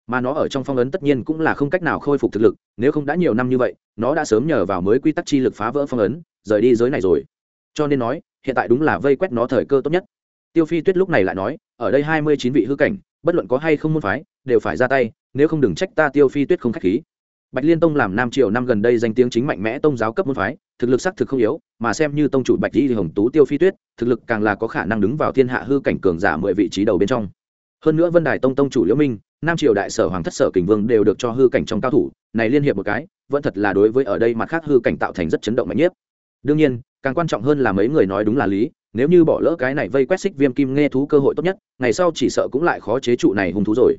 Mà nó ở trong phong ấn tất nhiên cũng là không cách nào khôi phục thực lực, nếu không đã nhiều năm như vậy, nó đã sớm nhờ vào mới quy tắc chi lực phá vỡ phong ấn, rời đi giới này rồi. Cho nên nói, hiện tại đúng là vây quét nó thời cơ tốt nhất tiêu phi tuyết lúc này lại nói, ở đây hai mươi chín vị hư cảnh, bất luận có hay không môn phái, đều phải ra tay, nếu không đừng trách ta tiêu phi tuyết không k h á c h khí. Bạch liên tông làm nam triều năm gần đây danh tiếng chính mạnh mẽ tông giáo cấp môn phái, thực lực sắc thực không yếu, mà xem như tông chủ bạch di hồng tú tiêu phi tuyết, thực lực càng là có khả năng đứng vào thiên hạ hư cảnh cường giả mười vị trí đầu bên trong. Hơn nữa vân đài tông tông chủ liễu minh, nam triều đại sở hoàng thất sở kình vương đều được cho hư cảnh trong cao thủ, này liên hiệp một cái, vẫn thật là đối với ở đây mặt khác hư cảnh tạo thành rất chấn động mạnh nhất. Đương nhiên càng quan trọng hơn là mấy người nói đúng là lý, nếu như bỏ lỡ cái này vây quét xích viêm kim nghe thú cơ hội tốt nhất, ngày sau chỉ sợ cũng lại khó chế trụ này hung thú rồi.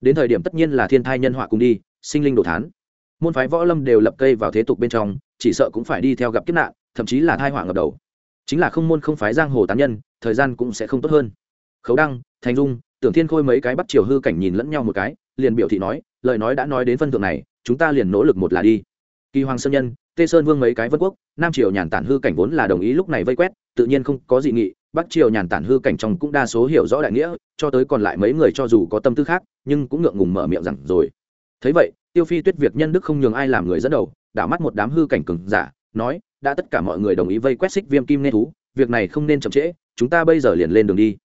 Đến thời điểm tất nhiên là thiên thai nhân họa cùng đi, sinh linh đồ thán. Môn phái võ lâm đều lập cây vào thế tục bên trong, chỉ sợ cũng phải đi theo gặp kiếp nạn, thậm chí là thai họa ngập đầu. Chính là không môn không phái giang hồ tán nhân, thời gian cũng sẽ không tốt hơn. Khấu đăng, thành dung, tưởng thiên khôi mấy cái bắt chiều hư cảnh nhìn lẫn nhau một cái, liền biểu thị nói, lời nói đã nói đến phân thượng này, chúng ta liền nỗ lực một là đi. Kỳ hoàng sơn nhân tê sơn vương mấy cái vân quốc, nam triều nhàn tản hư cảnh vốn là đồng ý lúc này vây quét, tự nhiên không có dị nghị, bắc triều nhàn tản hư cảnh trong cũng đa số hiểu rõ đại nghĩa, cho tới còn lại mấy người cho dù có tâm tư khác, nhưng cũng ngượng ngùng mở miệng rằng rồi. Thấy vậy, tiêu phi tuyết việc nhân đức không nhường ai làm người dẫn đầu, đảo mắt một đám hư cảnh cừng giả, nói, đã tất cả mọi người đồng ý vây quét xích viêm kim nên thú, việc này không nên chậm trễ, chúng ta bây giờ liền lên đường đi.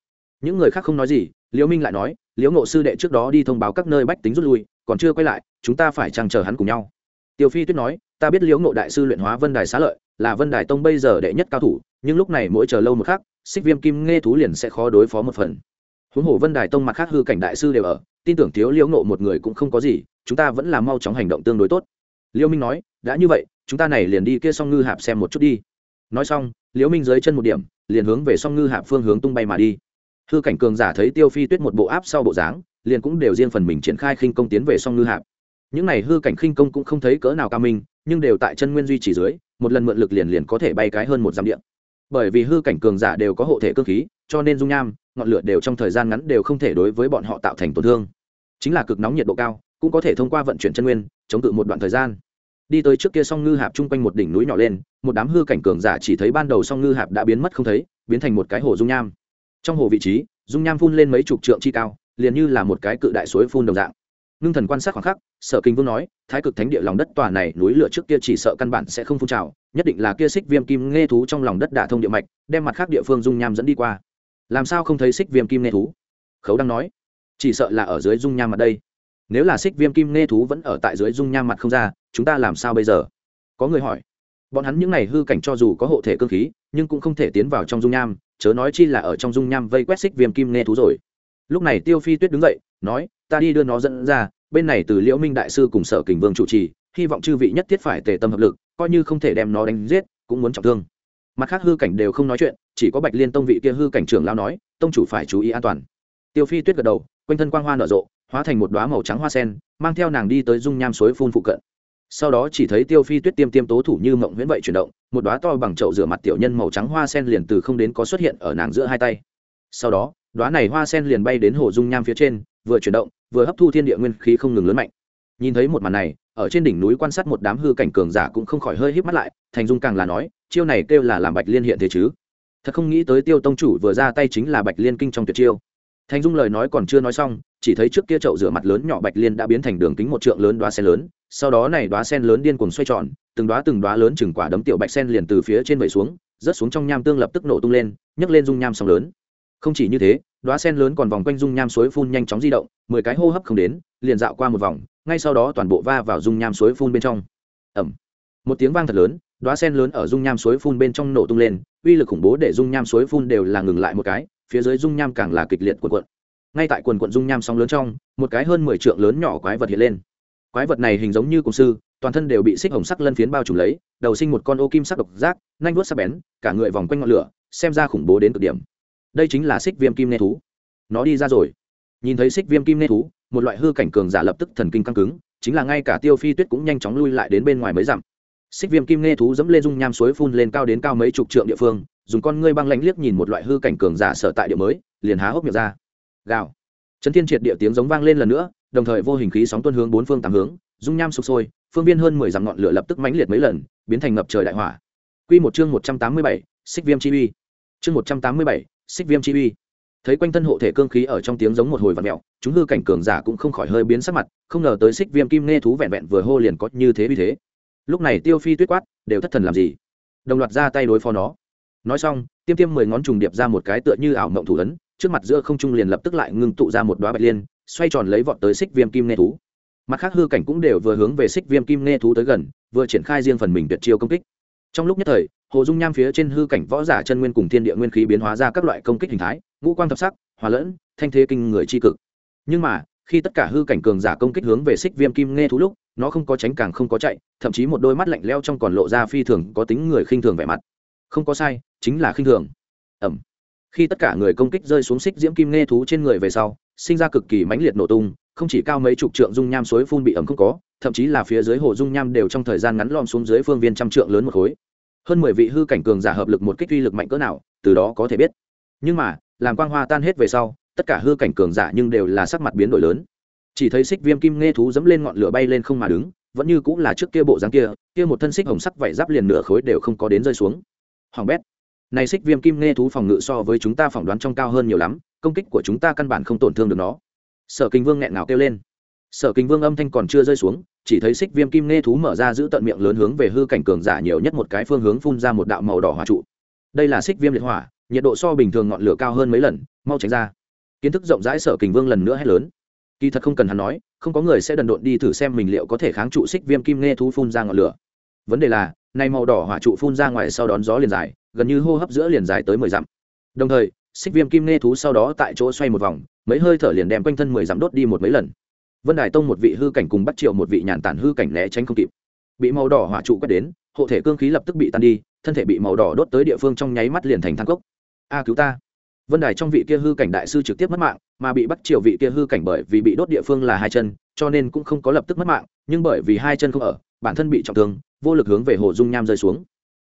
Những người khác không nói gì, liễu minh lại nói, liễu ngộ sư đệ trước đó đi thông báo các nơi bách tính rút lui, còn chưa quay lại, chúng ta phải chăng chờ hắn cùng nhau? Tiêu phi tuyết nói ta biết liễu ngộ đại sư luyện hóa vân đài xá lợi, là vân đài tông bây giờ đệ nhất cao thủ, nhưng lúc này mỗi chờ lâu một khắc, xích viêm kim nghe thú liền sẽ khó đối phó một phần. Huống hồ vân đài tông mặt khác hư cảnh đại sư đều ở, tin tưởng thiếu liễu ngộ một người cũng không có gì, chúng ta vẫn là mau chóng hành động tương đối tốt. Liễu minh nói, đã như vậy, chúng ta này liền đi kia song ngư hạp xem một chút đi. Nói xong, liễu minh dưới chân một điểm, liền hướng về song ngư hạp phương hướng tung bay mà đi. Hư cảnh cường giả thấy tiêu phi tuyết một bộ áp sau bộ dáng, liền cũng đều riêng phần mình triển khai khinh công tiến về song ngư hạp. Những này hư cảnh khinh công cũng không thấy cỡ nào cao minh nhưng đều tại chân nguyên duy trì dưới, một lần mượn lực liền liền có thể bay cái hơn một dặm điện bởi vì hư cảnh cường giả đều có hộ thể cơ khí, cho nên dung nham, ngọn lửa đều trong thời gian ngắn đều không thể đối với bọn họ tạo thành tổn thương. Chính là cực nóng nhiệt độ cao, cũng có thể thông qua vận chuyển chân nguyên, chống cự một đoạn thời gian. Đi tới trước kia song ngư hạp chung quanh một đỉnh núi nhỏ lên, một đám hư cảnh cường giả chỉ thấy ban đầu song ngư hạp đã biến mất không thấy, biến thành một cái hồ dung nham. Trong hồ vị trí, dung nham phun lên mấy chục trượng chi cao, liền như là một cái cự đại suối phun đồng dạng ngưng thần quan sát khoảng khắc, sở kinh vương nói, thái cực thánh địa lòng đất tòa này núi lửa trước kia chỉ sợ căn bản sẽ không phun trào, nhất định là kia xích viêm kim nghe thú trong lòng đất đả thông địa mạch, đem mặt khác địa phương dung nham dẫn đi qua. Làm sao không thấy xích viêm kim nghe thú? Khấu đang nói, chỉ sợ là ở dưới dung nham mặt đây. Nếu là xích viêm kim nghe thú vẫn ở tại dưới dung nham mặt không ra, chúng ta làm sao bây giờ? Có người hỏi. Bọn hắn những n à y hư cảnh cho dù có hộ thể cơ khí, nhưng cũng không thể tiến vào trong dung nham, chớ nói chi là ở trong dung nham vây quét xích viêm kim nghe thú rồi. Lúc này tiêu phi tuyết đứng dậy, nói ta đi đưa nó dẫn ra, bên này từ liễu minh đại sư cùng sở kình vương chủ trì, hy vọng chư vị nhất thiết phải tề tâm hợp lực, coi như không thể đem nó đánh giết, cũng muốn trọng thương. Mặt khác hư cảnh đều không nói chuyện, chỉ có bạch liên tông vị kia hư cảnh trưởng lao nói, tông chủ phải chú ý an toàn. Tiêu phi tuyết gật đầu, quanh thân quang hoa nở rộ, hóa thành một đoá màu trắng hoa sen, mang theo nàng đi tới dung nham suối phun phụ cận. Sau đó chỉ thấy tiêu phi tuyết tiêm tiêm tố thủ như mộng nguyễn vậy chuyển động, một đoá to bằng chậu rửa mặt tiểu nhân màu trắng hoa sen liền từ không đến có xuất hiện ở nàng giữa hai tay. Sau đó đoá này hoa sen liền bay đến hồ dung nham phía trên, vừa chuyển động vừa hấp thu thiên địa nguyên khí không ngừng lớn mạnh. Nhìn thấy một màn này, ở trên đỉnh núi quan sát một đám hư cảnh cường giả cũng không khỏi hơi híp mắt lại, thành dung càng là nói, chiêu này kêu là làm bạch liên hiện thế chứ? Thật không nghĩ tới tiêu tông chủ vừa ra tay chính là bạch liên kinh trong tuyệt chiêu. Thành dung lời nói còn chưa nói xong, chỉ thấy trước kia chậu rửa mặt lớn nhỏ bạch liên đã biến thành đường kính một trượng lớn đoá sen lớn, sau đó này đoá sen lớn điên cuồng xoay tròn, từng đoá từng đoá lớn chừng quả đấm tiểu bạch sen liền từ phía trên vẩy xuống, rớt xuống trong nham tương lập tức nổ tung lên, nhấc lên dung nham sóng lớn không chỉ như thế đoá sen lớn còn vòng quanh dung nham suối phun nhanh chóng di động, mười cái hô hấp không đến, liền dạo qua một vòng, ngay sau đó toàn bộ va vào dung nham suối phun bên trong. Ẩm một tiếng vang thật lớn đoá sen lớn ở dung nham suối phun bên trong nổ tung lên, uy lực khủng bố để dung nham suối phun đều là ngừng lại một cái, phía dưới dung nham càng là kịch liệt quần quận ngay tại quần quận dung nham sóng lớn trong, một cái hơn mười trượng lớn nhỏ quái vật hiện lên. Quái vật này hình giống như cổng sư, toàn thân đều bị xích hồng sắc lân phiến bao trùm lấy, đầu sinh một con ô kim sắc độc giác, nanh vuốt sắc bén, cả người vòng quanh ngọn lửa, xem ra khủng bố đến cực điểm đây chính là xích viêm kim nê thú. Nó đi ra rồi. Nhìn thấy xích viêm kim nê thú, một loại hư cảnh cường giả lập tức thần kinh căng cứng, chính là ngay cả tiêu phi tuyết cũng nhanh chóng lui lại đến bên ngoài mấy dặm. Xích viêm kim nê thú dẫm lên dung nham suối phun lên cao đến cao mấy chục trượng địa phương, dùng con ngươi băng lãnh liếc nhìn một loại hư cảnh cường giả sở tại địa mới, liền há hốc miệng ra. Gào. Trấn thiên triệt địa tiếng giống vang lên lần nữa, đồng thời vô hình khí sóng tuân hướng bốn phương tám hướng, dung nham sụp sôi, phương viên hơn mười dặm ngọn lửa lập tức mãnh liệt mấy lần, biến thành ngập trời đại hỏa. Quy một chương một trăm tám mươi bảy, xích viêm chi uy. Chương một trăm tám mươi bảy xích viêm chi uy. Thấy quanh thân hộ thể cương khí ở trong tiếng giống một hồi vặn mẹo chúng hư cảnh cường giả cũng không khỏi hơi biến sắc mặt, không ngờ tới xích viêm kim nghe thú vẹn vẹn vừa hô liền có như thế vì thế. Lúc này tiêu phi tuyết quát, đều thất thần làm gì? Đồng loạt ra tay đối phó nó. Nói xong, tiêm tiêm mười ngón trùng điệp ra một cái tựa như ảo mộng thủ ấn, trước mặt giữa không trung liền lập tức lại ngưng tụ ra một đoá bạch liên, xoay tròn lấy vọt tới xích viêm kim nghe thú. Mặt khác hư cảnh cũng đều vừa hướng về xích viêm kim nghe thú tới gần, vừa triển khai riêng phần mình tuyệt chiêu công kích trong lúc nhất thời, hồ dung nham phía trên hư cảnh võ giả chân nguyên cùng thiên địa nguyên khí biến hóa ra các loại công kích hình thái, ngũ quang thập sắc, hòa lẫn, thanh thế kinh người tri cực. Nhưng mà, khi tất cả hư cảnh cường giả công kích hướng về xích viêm kim nghe thú lúc, nó không có tránh càng không có chạy, thậm chí một đôi mắt lạnh leo trong còn lộ ra phi thường có tính người khinh thường vẻ mặt. Không có sai, chính là khinh thường. Ẩm khi tất cả người công kích rơi xuống xích diễm kim nghe thú trên người về sau, sinh ra cực kỳ mãnh liệt nổ tung, không chỉ cao mấy chục trượng dung nham suối phun bị ẩm không có thậm chí là phía dưới hồ dung nham đều trong thời gian ngắn lom xuống dưới phương viên trăm trượng lớn một khối. Hơn mười vị hư cảnh cường giả hợp lực một kích uy lực mạnh cỡ nào, từ đó có thể biết. Nhưng mà, làm quang hoa tan hết về sau, tất cả hư cảnh cường giả nhưng đều là sắc mặt biến đổi lớn. Chỉ thấy xích viêm kim nghe thú dẫm lên ngọn lửa bay lên không mà đứng, vẫn như cũng là trước kia bộ dáng kia kia một thân xích hồng sắc vảy giáp liền nửa khối đều không có đến rơi xuống. Hoàng bét, này xích viêm kim nghe thú phòng ngự so với chúng ta phỏng đoán trong cao hơn nhiều lắm, công kích của chúng ta căn bản không tổn thương được nó. Sở kinh vương nghẹn ngào kêu lên sở kinh vương âm thanh còn chưa rơi xuống, chỉ thấy xích viêm kim nghe thú mở ra giữ tận miệng lớn hướng về hư cảnh cường giả nhiều nhất một cái phương hướng phun ra một đạo màu đỏ hỏa trụ. Đây là xích viêm liệt hỏa, nhiệt độ so bình thường ngọn lửa cao hơn mấy lần, mau tránh ra. Kiến thức rộng rãi sở kình vương lần nữa hét lớn. Kỳ thật không cần hắn nói, không có người sẽ đần độn đi thử xem mình liệu có thể kháng trụ xích viêm kim nghe thú phun ra ngọn lửa. Vấn đề là, nay màu đỏ hỏa trụ phun ra ngoài sau đón gió liền dài, gần như hô hấp giữa liền dài tới mười dặm. Đồng thời xích viêm kim nghe thú sau đó tại chỗ xoay một vòng, mấy hơi thở liền đem quanh thân mười dặm đốt đi một mấy lần vân đài tông một vị hư cảnh cùng bắt triệu một vị nhàn tản hư cảnh né tránh không kịp. Bị màu đỏ hỏa trụ quét đến, hộ thể cương khí lập tức bị tan đi, thân thể bị màu đỏ đốt tới địa phương trong nháy mắt liền thành thang cốc. A, cứu ta. Vân đài trong vị kia hư cảnh đại sư trực tiếp mất mạng, mà bị bắt triệu vị kia hư cảnh bởi vì bị đốt địa phương là hai chân, cho nên cũng không có lập tức mất mạng, nhưng bởi vì hai chân không ở, bản thân bị trọng thương, vô lực hướng về hồ dung nham rơi xuống.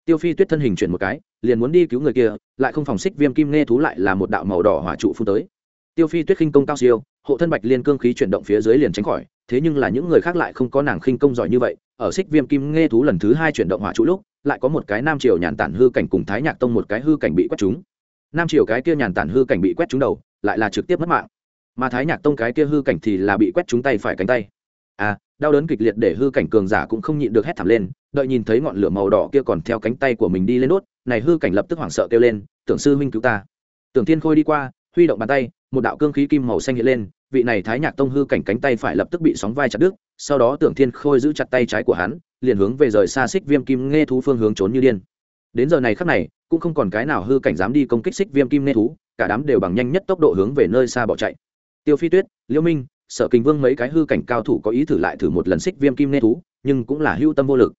Tiêu phi tuyết thân hình chuyển một cái, liền muốn đi cứu người kia, lại không phòng xích viêm kim nghe thú lại là một đạo màu đỏ hỏa trụ phun tới tiêu phi tuyết khinh công cao siêu, hộ thân bạch liên cương khí chuyển động phía dưới liền tránh khỏi, thế nhưng là những người khác lại không có nàng khinh công giỏi như vậy. Ở xích viêm kim nghe thú lần thứ hai chuyển động hỏa trụ lúc, lại có một cái nam triều nhàn tản hư cảnh cùng thái nhạc tông một cái hư cảnh bị quét trúng. Nam triều cái kia nhàn tản hư cảnh bị quét trúng đầu, lại là trực tiếp mất mạng. Mà thái nhạc tông cái kia hư cảnh thì là bị quét trúng tay phải cánh tay. À đau đớn kịch liệt để hư cảnh cường giả cũng không nhịn được hét thảm lên, đợi nhìn thấy ngọn lửa màu đỏ kia còn theo cánh tay của mình đi lên đốt, này hư cảnh lập tức hoảng sợ kêu lên, tưởng sư huynh cứu ta. Tưởng tiên khôi đi qua, huy động bàn tay một đạo cương khí kim màu xanh hiện lên, vị này thái nhạc tông hư cảnh cánh tay phải lập tức bị sóng vai chặt đứt, sau đó tưởng thiên khôi giữ chặt tay trái của hắn, liền hướng về rời xa xích viêm kim nghe thú phương hướng trốn như điên. Đến giờ này khắc này, cũng không còn cái nào hư cảnh dám đi công kích xích viêm kim nghe thú, cả đám đều bằng nhanh nhất tốc độ hướng về nơi xa bỏ chạy. Tiêu phi tuyết, liễu minh, sở kình vương mấy cái hư cảnh cao thủ có ý thử lại thử một lần xích viêm kim nghe thú, nhưng cũng là hưu tâm vô lực.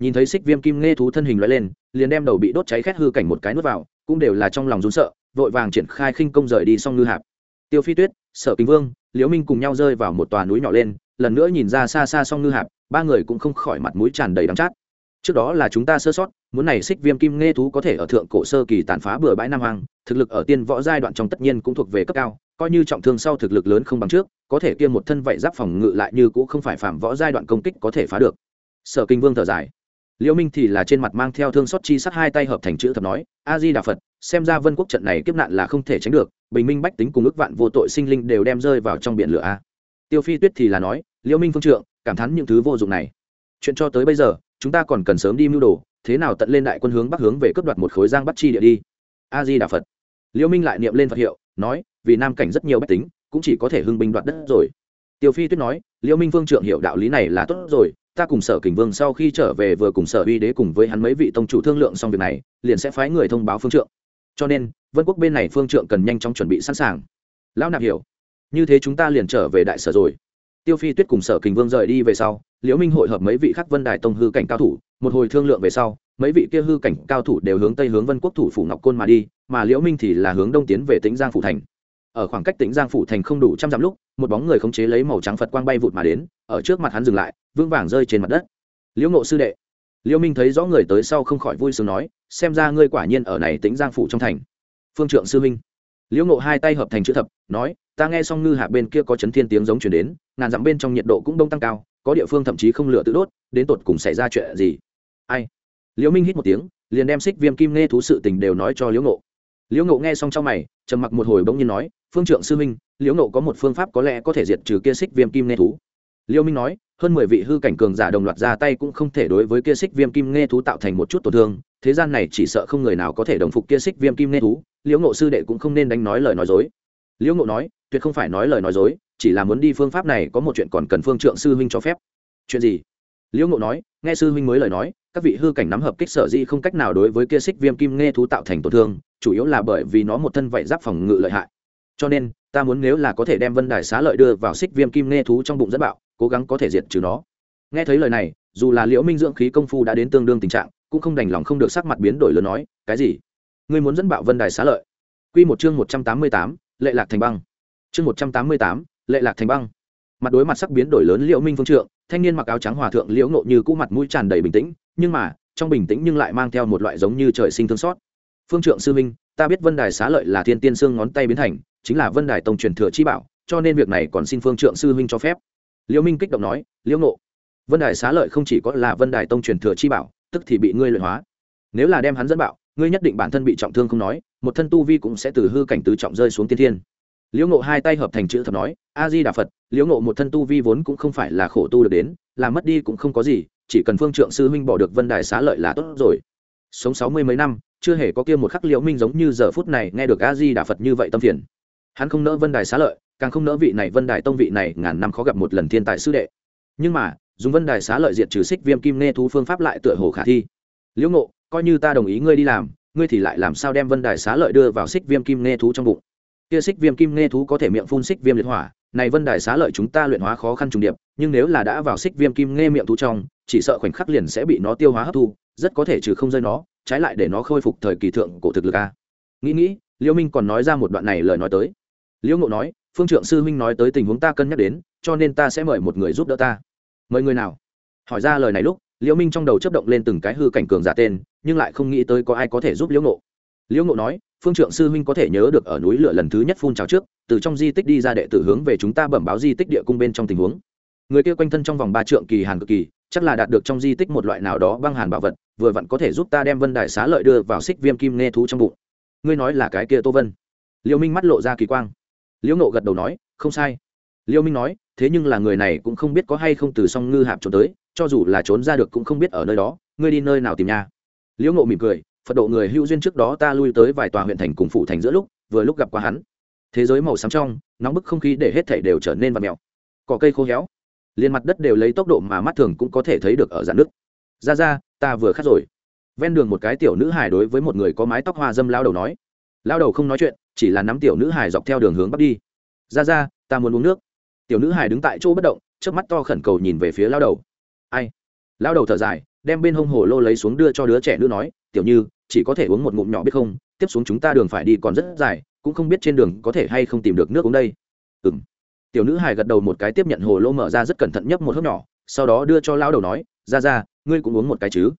Nhìn thấy xích viêm kim nghe thú thân hình loại lên, liền đem đầu bị đốt cháy khét hư cảnh một cái nuốt vào, cũng đều là trong lòng rún sợ, vội vàng triển khai khinh công rời đi xong ngư hạp tiêu phi tuyết, sở kính vương, liễu minh cùng nhau rơi vào một tòa núi nhỏ lên, lần nữa nhìn ra xa xa song ngư hạp, ba người cũng không khỏi mặt mũi tràn đầy đắng chát. Trước đó là chúng ta sơ sót, muốn này xích viêm kim nghe thú có thể ở thượng cổ sơ kỳ tàn phá bừa bãi nam hoàng thực lực ở tiên võ giai đoạn trong tất nhiên cũng thuộc về cấp cao, coi như trọng thương sau thực lực lớn không bằng trước, có thể kia một thân vậy giáp phòng ngự lại như cũng không phải phạm võ giai đoạn công kích có thể phá được. Sở kinh vương thở dài. Liễu minh thì là trên mặt mang theo thương xót chi sắt hai tay hợp thành chữ thập nói, a di đà phật xem ra vân quốc trận này kiếp nạn là không thể tránh được, bình minh bách tính cùng ước vạn vô tội sinh linh đều đem rơi vào trong biển lửa a. Tiêu phi tuyết thì là nói liễu minh phương trượng, cảm thán những thứ vô dụng này. Chuyện cho tới bây giờ, chúng ta còn cần sớm đi mưu đồ, thế nào tận lên đại quân hướng bắc hướng về cướp đoạt một khối giang bắt chi địa đi. A di đà phật. Liễu minh lại niệm lên phật hiệu, nói, vì nam cảnh rất nhiều bách tính, cũng chỉ có thể hưng binh đoạt đất rồi. Tiêu phi tuyết nói liễu minh phương trượng hiểu đạo lý này là tốt rồi, ta cùng sở kình vương sau khi trở về vừa cùng sở uy đế cùng với hắn mấy vị tông chủ thương lượng xong việc này, liền sẽ phái người thông báo phương trượng cho nên, vân quốc bên này phương trượng cần nhanh chóng chuẩn bị sẵn sàng. Lão nạp hiểu. Như thế chúng ta liền trở về đại sở rồi. Tiêu phi tuyết cùng sở kình vương rời đi về sau, liễu minh hội hợp mấy vị khắc vân đài tông hư cảnh cao thủ, một hồi thương lượng về sau, mấy vị kia hư cảnh cao thủ đều hướng tây hướng vân quốc thủ phủ ngọc côn mà đi, mà liễu minh thì là hướng đông tiến về tĩnh giang phủ thành. Ở khoảng cách tĩnh giang phủ thành không đủ trăm dặm lúc, một bóng người khống chế lấy màu trắng phật quang bay vụt mà đến, ở trước mặt hắn dừng lại vương vàng rơi trên mặt đất. Liễu ngộ sư đệ liễu minh thấy rõ người tới sau không khỏi vui sướng nói, xem ra ngươi quả nhiên ở này tính giang phủ trong thành. Phương trượng sư minh. Liễu ngộ hai tay hợp thành chữ thập, nói, ta nghe xong ngư hạ bên kia có chấn thiên tiếng giống chuyển đến, ngàn dặm bên trong nhiệt độ cũng đông tăng cao, có địa phương thậm chí không lửa tự đốt, đến tột cùng xảy ra chuyện gì? Ai? Liễu minh hít một tiếng, liền đem xích viêm kim nghe thú sự tình đều nói cho liễu ngộ. Liễu ngộ nghe xong trong mày, trầm mặc một hồi bỗng nhiên nói, phương trượng sư minh liễu ngộ có một phương pháp có lẽ có thể diệt trừ kia xích viêm kim nghe thú. Liễu minh nói hơn mười vị hư cảnh cường giả đồng loạt ra tay cũng không thể đối với kia xích viêm kim nghe thú tạo thành một chút tổn thương. Thế gian này chỉ sợ không người nào có thể đồng phục kia xích viêm kim nghe thú. Liễu ngộ sư đệ cũng không nên đánh nói lời nói dối. Liễu ngộ nói, tuyệt không phải nói lời nói dối, chỉ là muốn đi phương pháp này có một chuyện còn cần phương trượng sư huynh cho phép. Chuyện gì? Liễu ngộ nói, nghe sư huynh mới lời nói, các vị hư cảnh nắm hợp kích sở di không cách nào đối với kia xích viêm kim nghe thú tạo thành tổn thương, chủ yếu là bởi vì nó một thân vậy giáp phòng ngự lợi hại. Cho nên, ta muốn nếu là có thể đem vân đài xá lợi đưa vào xích viêm kim nghe thú trong bụng dẫn bạo cố gắng có thể diệt trừ nó. Nghe thấy lời này dù là liễu minh dưỡng khí công phu đã đến tương đương tình trạng cũng không đành lòng không được sắc mặt biến đổi lớn nói cái gì? Ngươi muốn dẫn bạo vân đài xá lợi? Quy một chương một trăm tám mươi tám, lệ lạc thành băng. Chương một trăm tám mươi tám, lệ lạc thành băng. Mặt đối mặt sắc biến đổi lớn liễu minh phương trượng thanh niên mặc áo trắng hòa thượng liễu ngộ như cũ mặt mũi tràn đầy bình tĩnh nhưng mà trong bình tĩnh nhưng lại mang theo một loại giống như trời sinh thương xót. Phương trượng sư minh ta biết vân đài xá lợi là thiên tiên xương ngón tay biến thành chính là vân đài tông truyền thừa chi bảo cho nên việc này còn xin phương trượng sư huynh cho phép liễu minh kích động nói, liễu nộ vân đài xá lợi không chỉ có là vân đài tông truyền thừa chi bảo, tức thì bị ngươi luyện hóa. Nếu là đem hắn dẫn bạo, ngươi nhất định bản thân bị trọng thương không nói, một thân tu vi cũng sẽ từ hư cảnh tứ trọng rơi xuống tiên thiên. Liễu ngộ hai tay hợp thành chữ thập nói, a di đà phật, liễu ngộ một thân tu vi vốn cũng không phải là khổ tu được đến, làm mất đi cũng không có gì, chỉ cần phương trượng sư huynh bỏ được vân đài xá lợi là tốt rồi. Sống sáu mươi mấy năm, chưa hề có kia một khắc liễu minh giống như giờ phút này nghe được a di đà phật như vậy tâm phiền. Hắn không nỡ vân đài xá lợi càng không nỡ vị này vân đài tông vị này ngàn năm khó gặp một lần thiên tài sư đệ. Nhưng mà, dùng vân đài xá lợi diệt trừ xích viêm kim nghe thú phương pháp lại tựa hồ khả thi. Liễu ngộ, coi như ta đồng ý ngươi đi làm, ngươi thì lại làm sao đem vân đài xá lợi đưa vào xích viêm kim nghe thú trong bụng? Kia xích viêm kim nghe thú có thể miệng phun xích viêm liệt hỏa, này vân đài xá lợi chúng ta luyện hóa khó khăn trùng điệp, nhưng nếu là đã vào xích viêm kim nghe miệng thú trong, chỉ sợ khoảnh khắc liền sẽ bị nó tiêu hóa hấp thu, rất có thể trừ không rơi nó, trái lại để nó khôi phục thời kỳ thượng cổ thực lực a. Nghĩ nghĩ, liễu minh còn nói ra một đoạn này lời nói tới. Liễu ngộ nói phương trượng sư huynh nói tới tình huống ta cân nhắc đến, cho nên ta sẽ mời một người giúp đỡ ta. Mời người nào? Hỏi ra lời này lúc, liễu minh trong đầu chấp động lên từng cái hư cảnh cường giả tên, nhưng lại không nghĩ tới có ai có thể giúp liễu ngộ. Liễu ngộ nói, phương trượng sư huynh có thể nhớ được ở núi lửa lần thứ nhất phun trào trước, từ trong di tích đi ra đệ tử hướng về chúng ta bẩm báo di tích địa cung bên trong tình huống. Người kia quanh thân trong vòng ba trượng kỳ hàn cực kỳ, chắc là đạt được trong di tích một loại nào đó băng hàn bảo vật, vừa vặn có thể giúp ta đem vân đại xá lợi đưa vào xích viêm kim nghe thú trong bụng. Ngươi nói là cái kia tô vân. Liễu minh mắt lộ ra kỳ quang liễu nộ gật đầu nói, không sai. Liễu minh nói, thế nhưng là người này cũng không biết có hay không từ song ngư hạp trốn tới, cho dù là trốn ra được cũng không biết ở nơi đó, ngươi đi nơi nào tìm nha. Liễu nộ mỉm cười, phật độ người hữu duyên trước đó ta lui tới vài tòa huyện thành cùng phụ thành giữa lúc, vừa lúc gặp qua hắn. Thế giới màu xám trong, nóng bức không khí để hết thảy đều trở nên vặt mèo. Cỏ cây khô héo, liền mặt đất đều lấy tốc độ mà mắt thường cũng có thể thấy được ở dạng nước ra ra, ta vừa khát rồi. Ven đường một cái tiểu nữ hài đối với một người có mái tóc hoa dâm lao đầu nói. Lao đầu không nói chuyện chỉ là nắm tiểu nữ hài dọc theo đường hướng bắc đi. Ra ra, ta muốn uống nước. Tiểu nữ hài đứng tại chỗ bất động trước mắt to khẩn cầu nhìn về phía lao đầu. Ai? Lao đầu thở dài, đem bên hông hồ lô lấy xuống đưa cho đứa trẻ nữ nói, tiểu như, chỉ có thể uống một ngụm nhỏ biết không? Tiếp xuống chúng ta đường phải đi còn rất dài, cũng không biết trên đường có thể hay không tìm được nước uống đây. Ừ m tiểu nữ hài gật đầu một cái tiếp nhận hồ lô mở ra rất cẩn thận nhấp một hớp nhỏ, sau đó đưa cho lao đầu nói, ra ra, ngươi cũng uống một cái chứ.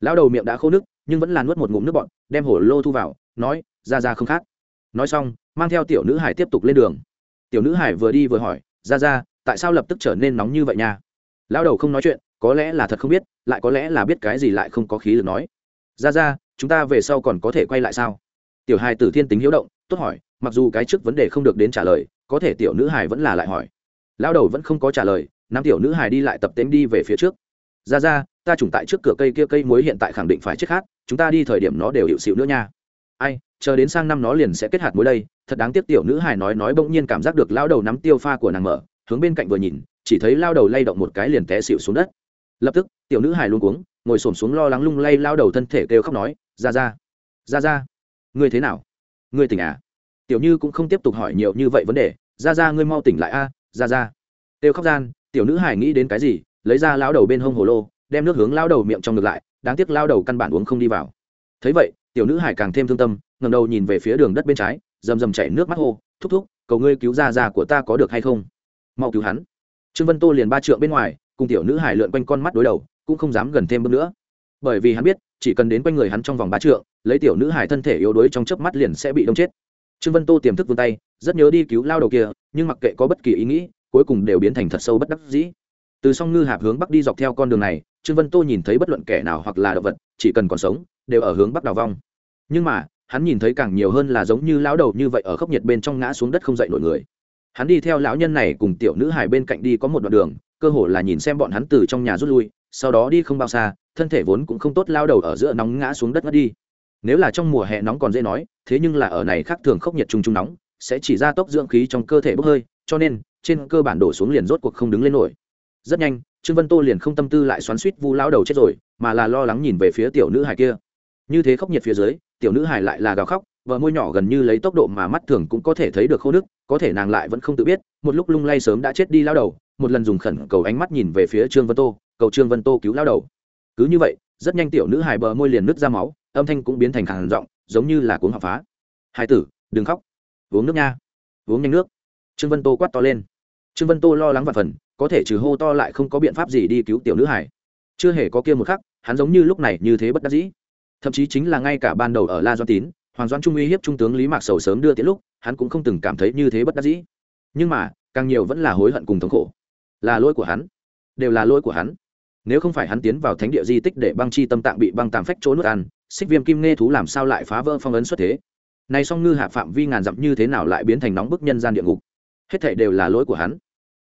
Lao đầu miệng đã khô nước nhưng vẫn là nuốt một ngụm nước bọn đem hồ lô thu vào, nói, ra ra không khác nói xong, mang theo tiểu nữ hải tiếp tục lên đường. Tiểu nữ hải vừa đi vừa hỏi ra ra tại sao lập tức trở nên nóng như vậy nha? Lao đầu không nói chuyện, có lẽ là thật không biết, lại có lẽ là biết cái gì lại không có khí lực nói. Ra ra chúng ta về sau còn có thể quay lại sao? Tiểu hài tử thiên tính hiếu động, tốt hỏi, mặc dù cái trước vấn đề không được đến trả lời, có thể tiểu nữ hài vẫn là lại hỏi. Lao đầu vẫn không có trả lời, nam tiểu nữ hài đi lại tập tễnh đi về phía trước. Ra ra ta trùng tại trước cửa cây kia, cây muối hiện tại khẳng định phải chết khát, chúng ta đi thời điểm nó đều hiệu xịu nữa nha ai, chờ đến sang năm nó liền sẽ kết hạt mối đây. Thật đáng tiếc tiểu nữ hài nói nói bỗng nhiên cảm giác được lao đầu nắm tiêu pha của nàng mở, hướng bên cạnh vừa nhìn, chỉ thấy lao đầu lay động một cái liền té xịu xuống đất. Lập tức, tiểu nữ hài luôn cuống, ngồi xổm xuống lo lắng lung lay lao đầu thân thể kêu khóc nói, ra ra ra ra, ngươi thế nào? Ngươi tỉnh à? Tiểu như cũng không tiếp tục hỏi nhiều như vậy vấn đề, ra ra, ngươi mau tỉnh lại a, ra ra. Kêu khóc gian, tiểu nữ hài nghĩ đến cái gì, lấy ra lao đầu bên hông hồ lô, đem nước hướng lao đầu miệng trong ngược lại, đáng tiếc lao đầu căn bản uống không đi vào. Thấy vậy tiểu nữ hải càng thêm thương tâm ngầm đầu nhìn về phía đường đất bên trái, rầm rầm chảy nước mắt hô, thúc thúc, cầu ngươi cứu ra ra của ta có được hay không? Mau cứu hắn. Trương vân tô liền ba trượng bên ngoài, cùng tiểu nữ hải lượn quanh con mắt đối đầu, cũng không dám gần thêm bước nữa. Bởi vì hắn biết, chỉ cần đến quanh người hắn trong vòng ba trượng, lấy tiểu nữ hải thân thể yếu đuối trong chớp mắt liền sẽ bị đông chết. Trương vân tô tiềm thức vươn tay, rất nhớ đi cứu lao đầu kia, nhưng mặc kệ có bất kỳ ý nghĩ, cuối cùng đều biến thành thật sâu bất đắc dĩ. Từ song ngư hạp hướng bắc đi dọc theo con đường này, trương vân tô nhìn thấy bất luận kẻ nào hoặc là động vật, chỉ cần còn sống đều ở hướng bắc đào vong. Nhưng mà, hắn nhìn thấy càng nhiều hơn là giống như lão đầu như vậy ở khốc nhiệt bên trong ngã xuống đất không dậy nổi người. Hắn đi theo lão nhân này cùng tiểu nữ hài bên cạnh đi có một đoạn đường, cơ hồ là nhìn xem bọn hắn từ trong nhà rút lui, sau đó đi không bao xa, thân thể vốn cũng không tốt lao đầu ở giữa nóng ngã xuống đất ngất đi. Nếu là trong mùa hè nóng còn dễ nói, thế nhưng là ở này khác thường khốc nhiệt trung trung nóng, sẽ chỉ ra tốc dưỡng khí trong cơ thể bốc hơi, cho nên, trên cơ bản đổ xuống liền rốt cuộc không đứng lên nổi. Rất nhanh, trương vân tô liền không tâm tư lại xoắn suýt vu lao đầu chết rồi, mà là lo lắng nhìn về phía tiểu nữ hài kia như thế khốc nhiệt phía dưới, tiểu nữ hải lại là gào khóc vợ môi nhỏ gần như lấy tốc độ mà mắt thường cũng có thể thấy được khô nước, có thể nàng lại vẫn không tự biết, một lúc lung lay sớm đã chết đi lao đầu, một lần dùng khẩn cầu ánh mắt nhìn về phía trương vân tô, cầu trương vân tô cứu lao đầu. Cứ như vậy, rất nhanh tiểu nữ hải bờ môi liền nứt ra máu, âm thanh cũng biến thành khàn giọng, giống như là cuốn họ phá. Hai tử, đừng khóc. Uống nước nha. Uống nhanh nước. Trương vân tô quát to lên. Trương vân tô lo lắng và phần, có thể trừ hô to lại không có biện pháp gì đi cứu tiểu nữ hải chưa hề có kia một khắc, hắn giống như lúc này như thế bất đắc dĩ thậm chí chính là ngay cả ban đầu ở la doan tín, hoàng doan trung uy hiếp trung tướng lý mạc sầu sớm đưa tiễn lúc, hắn cũng không từng cảm thấy như thế bất đắc dĩ. Nhưng mà, càng nhiều vẫn là hối hận cùng thống khổ. Là lỗi của hắn. Đều là lỗi của hắn. Nếu không phải hắn tiến vào thánh địa di tích để băng chi tâm tạng bị băng tàm phách trốn nước ăn, xích viêm kim nghe thú làm sao lại phá vỡ phong ấn xuất thế? Nay song ngư hạ phạm vi ngàn dặm như thế nào lại biến thành nóng bức nhân gian địa ngục? Hết thảy đều là lỗi của hắn.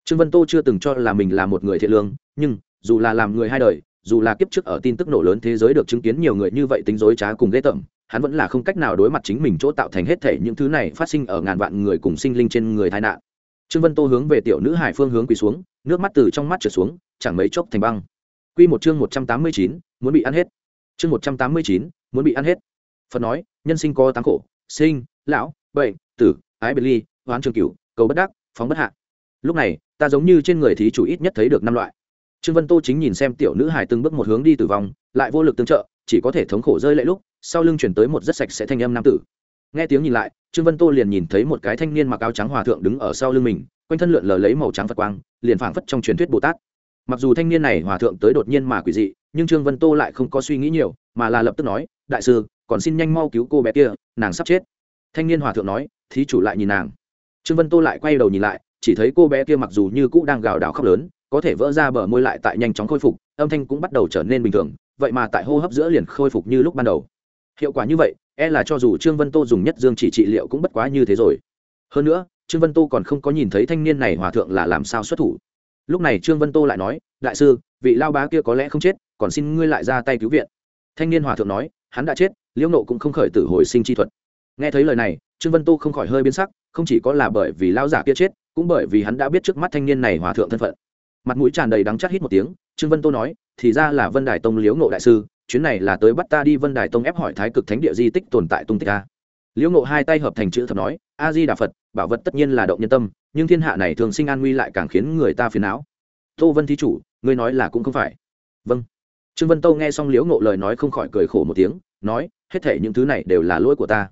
Trương vân tô chưa từng cho là mình là một người thiện lương, nhưng, dù là làm người hai đời dù là kiếp trước ở tin tức nổ lớn thế giới được chứng kiến nhiều người như vậy tính dối trá cùng ghê tởm, hắn vẫn là không cách nào đối mặt chính mình chỗ tạo thành hết thể những thứ này phát sinh ở ngàn vạn người cùng sinh linh trên người tai nạn. Trương vân tô hướng về tiểu nữ hải phương hướng quỳ xuống, nước mắt từ trong mắt trở xuống, chẳng mấy chốc thành băng. Quy một chương một trăm tám mươi chín, muốn bị ăn hết. Chương một trăm tám mươi chín, muốn bị ăn hết. Phật nói, nhân sinh có tám khổ, sinh, lão, bệnh, tử, ái biệt ly hoán trường cửu, cầu bất đắc, phóng bất hạ. Lúc này, ta giống như trên người thí chủ ít nhất thấy được năm loại trương vân tô chính nhìn xem tiểu nữ hải từng bước một hướng đi tử vong, lại vô lực tương trợ, chỉ có thể thống khổ rơi lệ lúc, sau lưng chuyển tới một rất sạch sẽ thanh âm nam tử. Nghe tiếng nhìn lại, trương vân tô liền nhìn thấy một cái thanh niên mặc áo trắng hòa thượng đứng ở sau lưng mình, quanh thân lượn lờ lấy màu trắng phật quang, liền phảng phất trong truyền thuyết bồ tát. Mặc dù thanh niên này hòa thượng tới đột nhiên mà quỷ dị, nhưng trương vân tô lại không có suy nghĩ nhiều, mà là lập tức nói, đại sư, còn xin nhanh mau cứu cô bé kia, nàng sắp chết. Thanh niên hòa thượng nói, thí chủ lại nhìn nàng. Trương vân tô lại quay đầu nhìn lại, chỉ thấy cô bé kia mặc dù như cũ đang gào đảo khóc lớn có thể vỡ ra bờ môi lại tại nhanh chóng khôi phục, âm thanh cũng bắt đầu trở nên bình thường, vậy mà tại hô hấp giữa liền khôi phục như lúc ban đầu. Hiệu quả như vậy e là cho dù trương vân tô dùng nhất dương chỉ trị liệu cũng bất quá như thế rồi. Hơn nữa, trương vân tô còn không có nhìn thấy thanh niên này hòa thượng là làm sao xuất thủ. Lúc này trương vân tô lại nói, đại sư, vị lao bá kia có lẽ không chết, còn xin ngươi lại ra tay cứu viện. Thanh niên hòa thượng nói, hắn đã chết, liễu nộ cũng không khởi tử hồi sinh chi thuật. Nghe thấy lời này, trương vân tô không khỏi hơi biến sắc, không chỉ có là bởi vì lao giả kia chết, cũng bởi vì hắn đã biết trước mắt thanh niên này hòa thượng thân phận mặt mũi tràn đầy đắng chát hít một tiếng, trương vân tô nói, thì ra là vân đài tông liễu ngộ đại sư, chuyến này là tới bắt ta đi vân đài tông ép hỏi thái cực thánh địa di tích tồn tại tung tích ta liễu ngộ hai tay hợp thành chữ thập nói, a di đà phật, bảo vật tất nhiên là động nhân tâm, nhưng thiên hạ này thường sinh an nguy lại càng khiến người ta phiền não. Tô vân thí chủ, ngươi nói là cũng không phải. Vâng. Trương vân tô nghe xong liễu ngộ lời nói không khỏi cười khổ một tiếng, nói, hết thể những thứ này đều là lỗi của ta.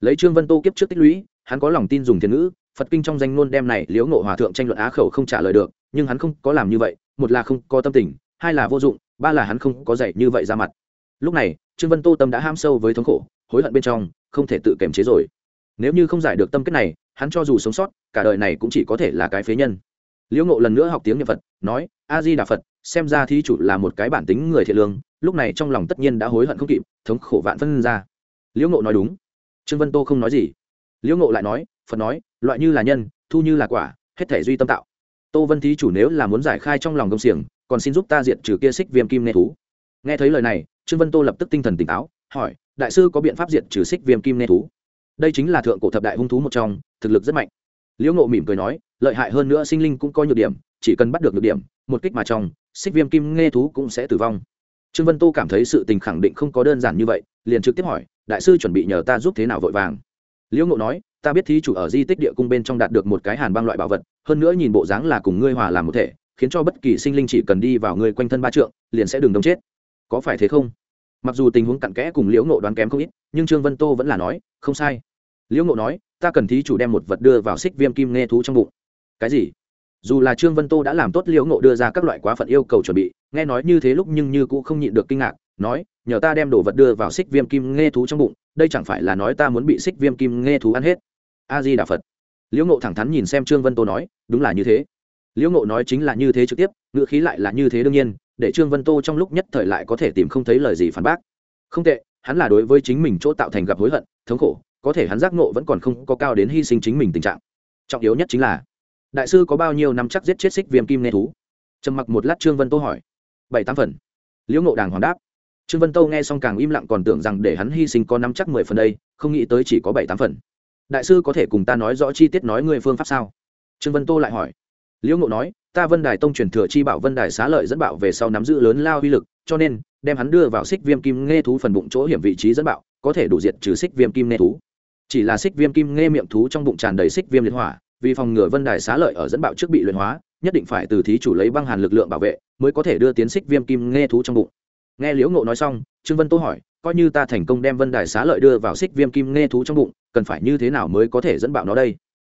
Lấy trương vân tô kiếp trước tích lũy, hắn có lòng tin dùng thiên ngữ phật kinh trong danh ngôn đem này liễu ngộ hòa thượng tranh luận á khẩu không trả lời được, nhưng hắn không có làm như vậy, một là không có tâm tình, hai là vô dụng, ba là hắn không có dạy như vậy ra mặt. Lúc này, trương vân tô tâm đã ham sâu với thống khổ, hối hận bên trong, không thể tự kiềm chế rồi. Nếu như không giải được tâm kết này, hắn cho dù sống sót, cả đời này cũng chỉ có thể là cái phế nhân. Liễu ngộ lần nữa học tiếng niệm phật, nói, a di đà phật, xem ra thí chủ là một cái bản tính người thiện lương, lúc này trong lòng tất nhiên đã hối hận không kịp, thống khổ vạn phân ra. Liễu ngộ nói đúng. Trương vân tô không nói gì. Liễu ngộ lại nói phật nói, loại như là nhân, thu như là quả, hết thể duy tâm tạo. Tô vân thí chủ nếu là muốn giải khai trong lòng công xiềng, còn xin giúp ta diệt trừ kia xích viêm kim nê thú. Nghe thấy lời này, trương vân tô lập tức tinh thần tỉnh táo, hỏi, đại sư có biện pháp diệt trừ xích viêm kim nê thú? Đây chính là thượng cổ thập đại hung thú một trong, thực lực rất mạnh. Liễu ngộ mỉm cười nói, lợi hại hơn nữa sinh linh cũng có nhược điểm, chỉ cần bắt được nhược điểm, một kích mà trong, xích viêm kim nghe thú cũng sẽ tử vong. Trương vân tô cảm thấy sự tình khẳng định không có đơn giản như vậy, liền trực tiếp hỏi, đại sư chuẩn bị nhờ ta giúp thế nào vội vàng? Liễu ngộ nói ta biết thí chủ ở di tích địa cung bên trong đạt được một cái hàn băng loại bảo vật, hơn nữa nhìn bộ dáng là cùng ngươi hòa làm một thể, khiến cho bất kỳ sinh linh chỉ cần đi vào ngươi quanh thân ba trượng, liền sẽ đừng đông chết. Có phải thế không? Mặc dù tình huống cặn kẽ cùng liễu ngộ đoán kém không ít, nhưng trương vân tô vẫn là nói, không sai. Liễu ngộ nói, ta cần thí chủ đem một vật đưa vào xích viêm kim nghe thú trong bụng. Cái gì? Dù là trương vân tô đã làm tốt liễu ngộ đưa ra các loại quá phận yêu cầu chuẩn bị, nghe nói như thế lúc nhưng như cũng không nhịn được kinh ngạc, nói, nhờ ta đem đồ vật đưa vào xích viêm kim nghe thú trong bụng, đây chẳng phải là nói ta muốn bị xích viêm kim nghe thú ăn hết a di đà phật. Liễu ngộ thẳng thắn nhìn xem trương vân tô nói, đúng là như thế. Liễu ngộ nói chính là như thế trực tiếp, ngữ khí lại là như thế đương nhiên, để trương vân tô trong lúc nhất thời lại có thể tìm không thấy lời gì phản bác. Không tệ, hắn là đối với chính mình chỗ tạo thành gặp hối hận, thống khổ, có thể hắn giác ngộ vẫn còn không có cao đến hy sinh chính mình tình trạng. Trọng yếu nhất chính là, đại sư có bao nhiêu năm chắc giết chết xích viêm kim nê thú? Trầm mặc một lát trương vân tô hỏi. Bảy tám phần. Liễu ngộ đàng hoàng đáp. Trương vân tô nghe xong càng im lặng còn tưởng rằng để hắn hy sinh có năm chắc mười phần đây, không nghĩ tới chỉ có bảy tám phần đại sư có thể cùng ta nói rõ chi tiết nói người phương pháp sao? Trương vân tô lại hỏi. Liễu ngộ nói, ta vân đài tông truyền thừa chi bảo vân đài xá lợi dẫn bạo về sau nắm giữ lớn lao uy lực, cho nên, đem hắn đưa vào xích viêm kim nghe thú phần bụng chỗ hiểm vị trí dẫn bạo, có thể đủ diệt trừ xích viêm kim nghe thú. Chỉ là xích viêm kim nghe miệng thú trong bụng tràn đầy xích viêm liệt hỏa, vì phòng ngừa vân đài xá lợi ở dẫn bạo trước bị luyện hóa, nhất định phải từ thí chủ lấy băng hàn lực lượng bảo vệ, mới có thể đưa tiến xích viêm kim nghe thú trong bụng. Nghe liễu ngộ nói xong, trương vân tô hỏi coi như ta thành công đem vân đài xá lợi đưa vào xích viêm kim nghe thú trong bụng, cần phải như thế nào mới có thể dẫn bạo nó đây?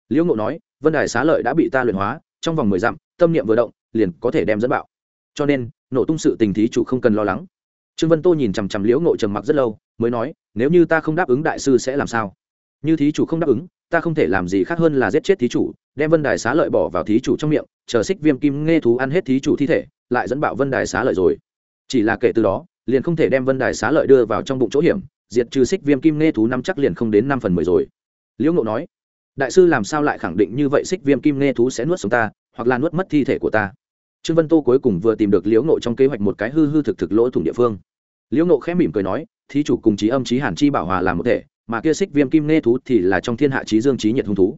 Liễu ngộ nói, vân đài xá lợi đã bị ta luyện hóa, trong vòng mười dặm, tâm niệm vừa động, liền có thể đem dẫn bạo. Cho nên, nổ tung sự tình thí chủ không cần lo lắng. Trương vân tô nhìn chằm chằm liễu ngộ trầm mặc rất lâu, mới nói, nếu như ta không đáp ứng đại sư sẽ làm sao? Như thí chủ không đáp ứng, ta không thể làm gì khác hơn là giết chết thí chủ, đem vân đài xá lợi bỏ vào thí chủ trong miệng, chờ xích viêm kim nghe thú ăn hết thí chủ thi thể, lại dẫn bạo vân đài xá lợi rồi. Chỉ là kể từ đó liền không thể đem vân đài xá lợi đưa vào trong bụng chỗ hiểm, diệt trừ xích viêm kim nghe thú năm chắc liền không đến năm phần mười rồi. Liễu ngộ nói, đại sư làm sao lại khẳng định như vậy xích viêm kim nghe thú sẽ nuốt sống ta, hoặc là nuốt mất thi thể của ta? Trương vân tô cuối cùng vừa tìm được liễu ngộ trong kế hoạch một cái hư hư thực thực lỗ thủng địa phương. Liễu ngộ khẽ mỉm cười nói, thí chủ cùng trí âm trí hàn chi bảo hòa làm một thể, mà kia xích viêm kim nghe thú thì là trong thiên hạ trí dương trí nhiệt hung thú.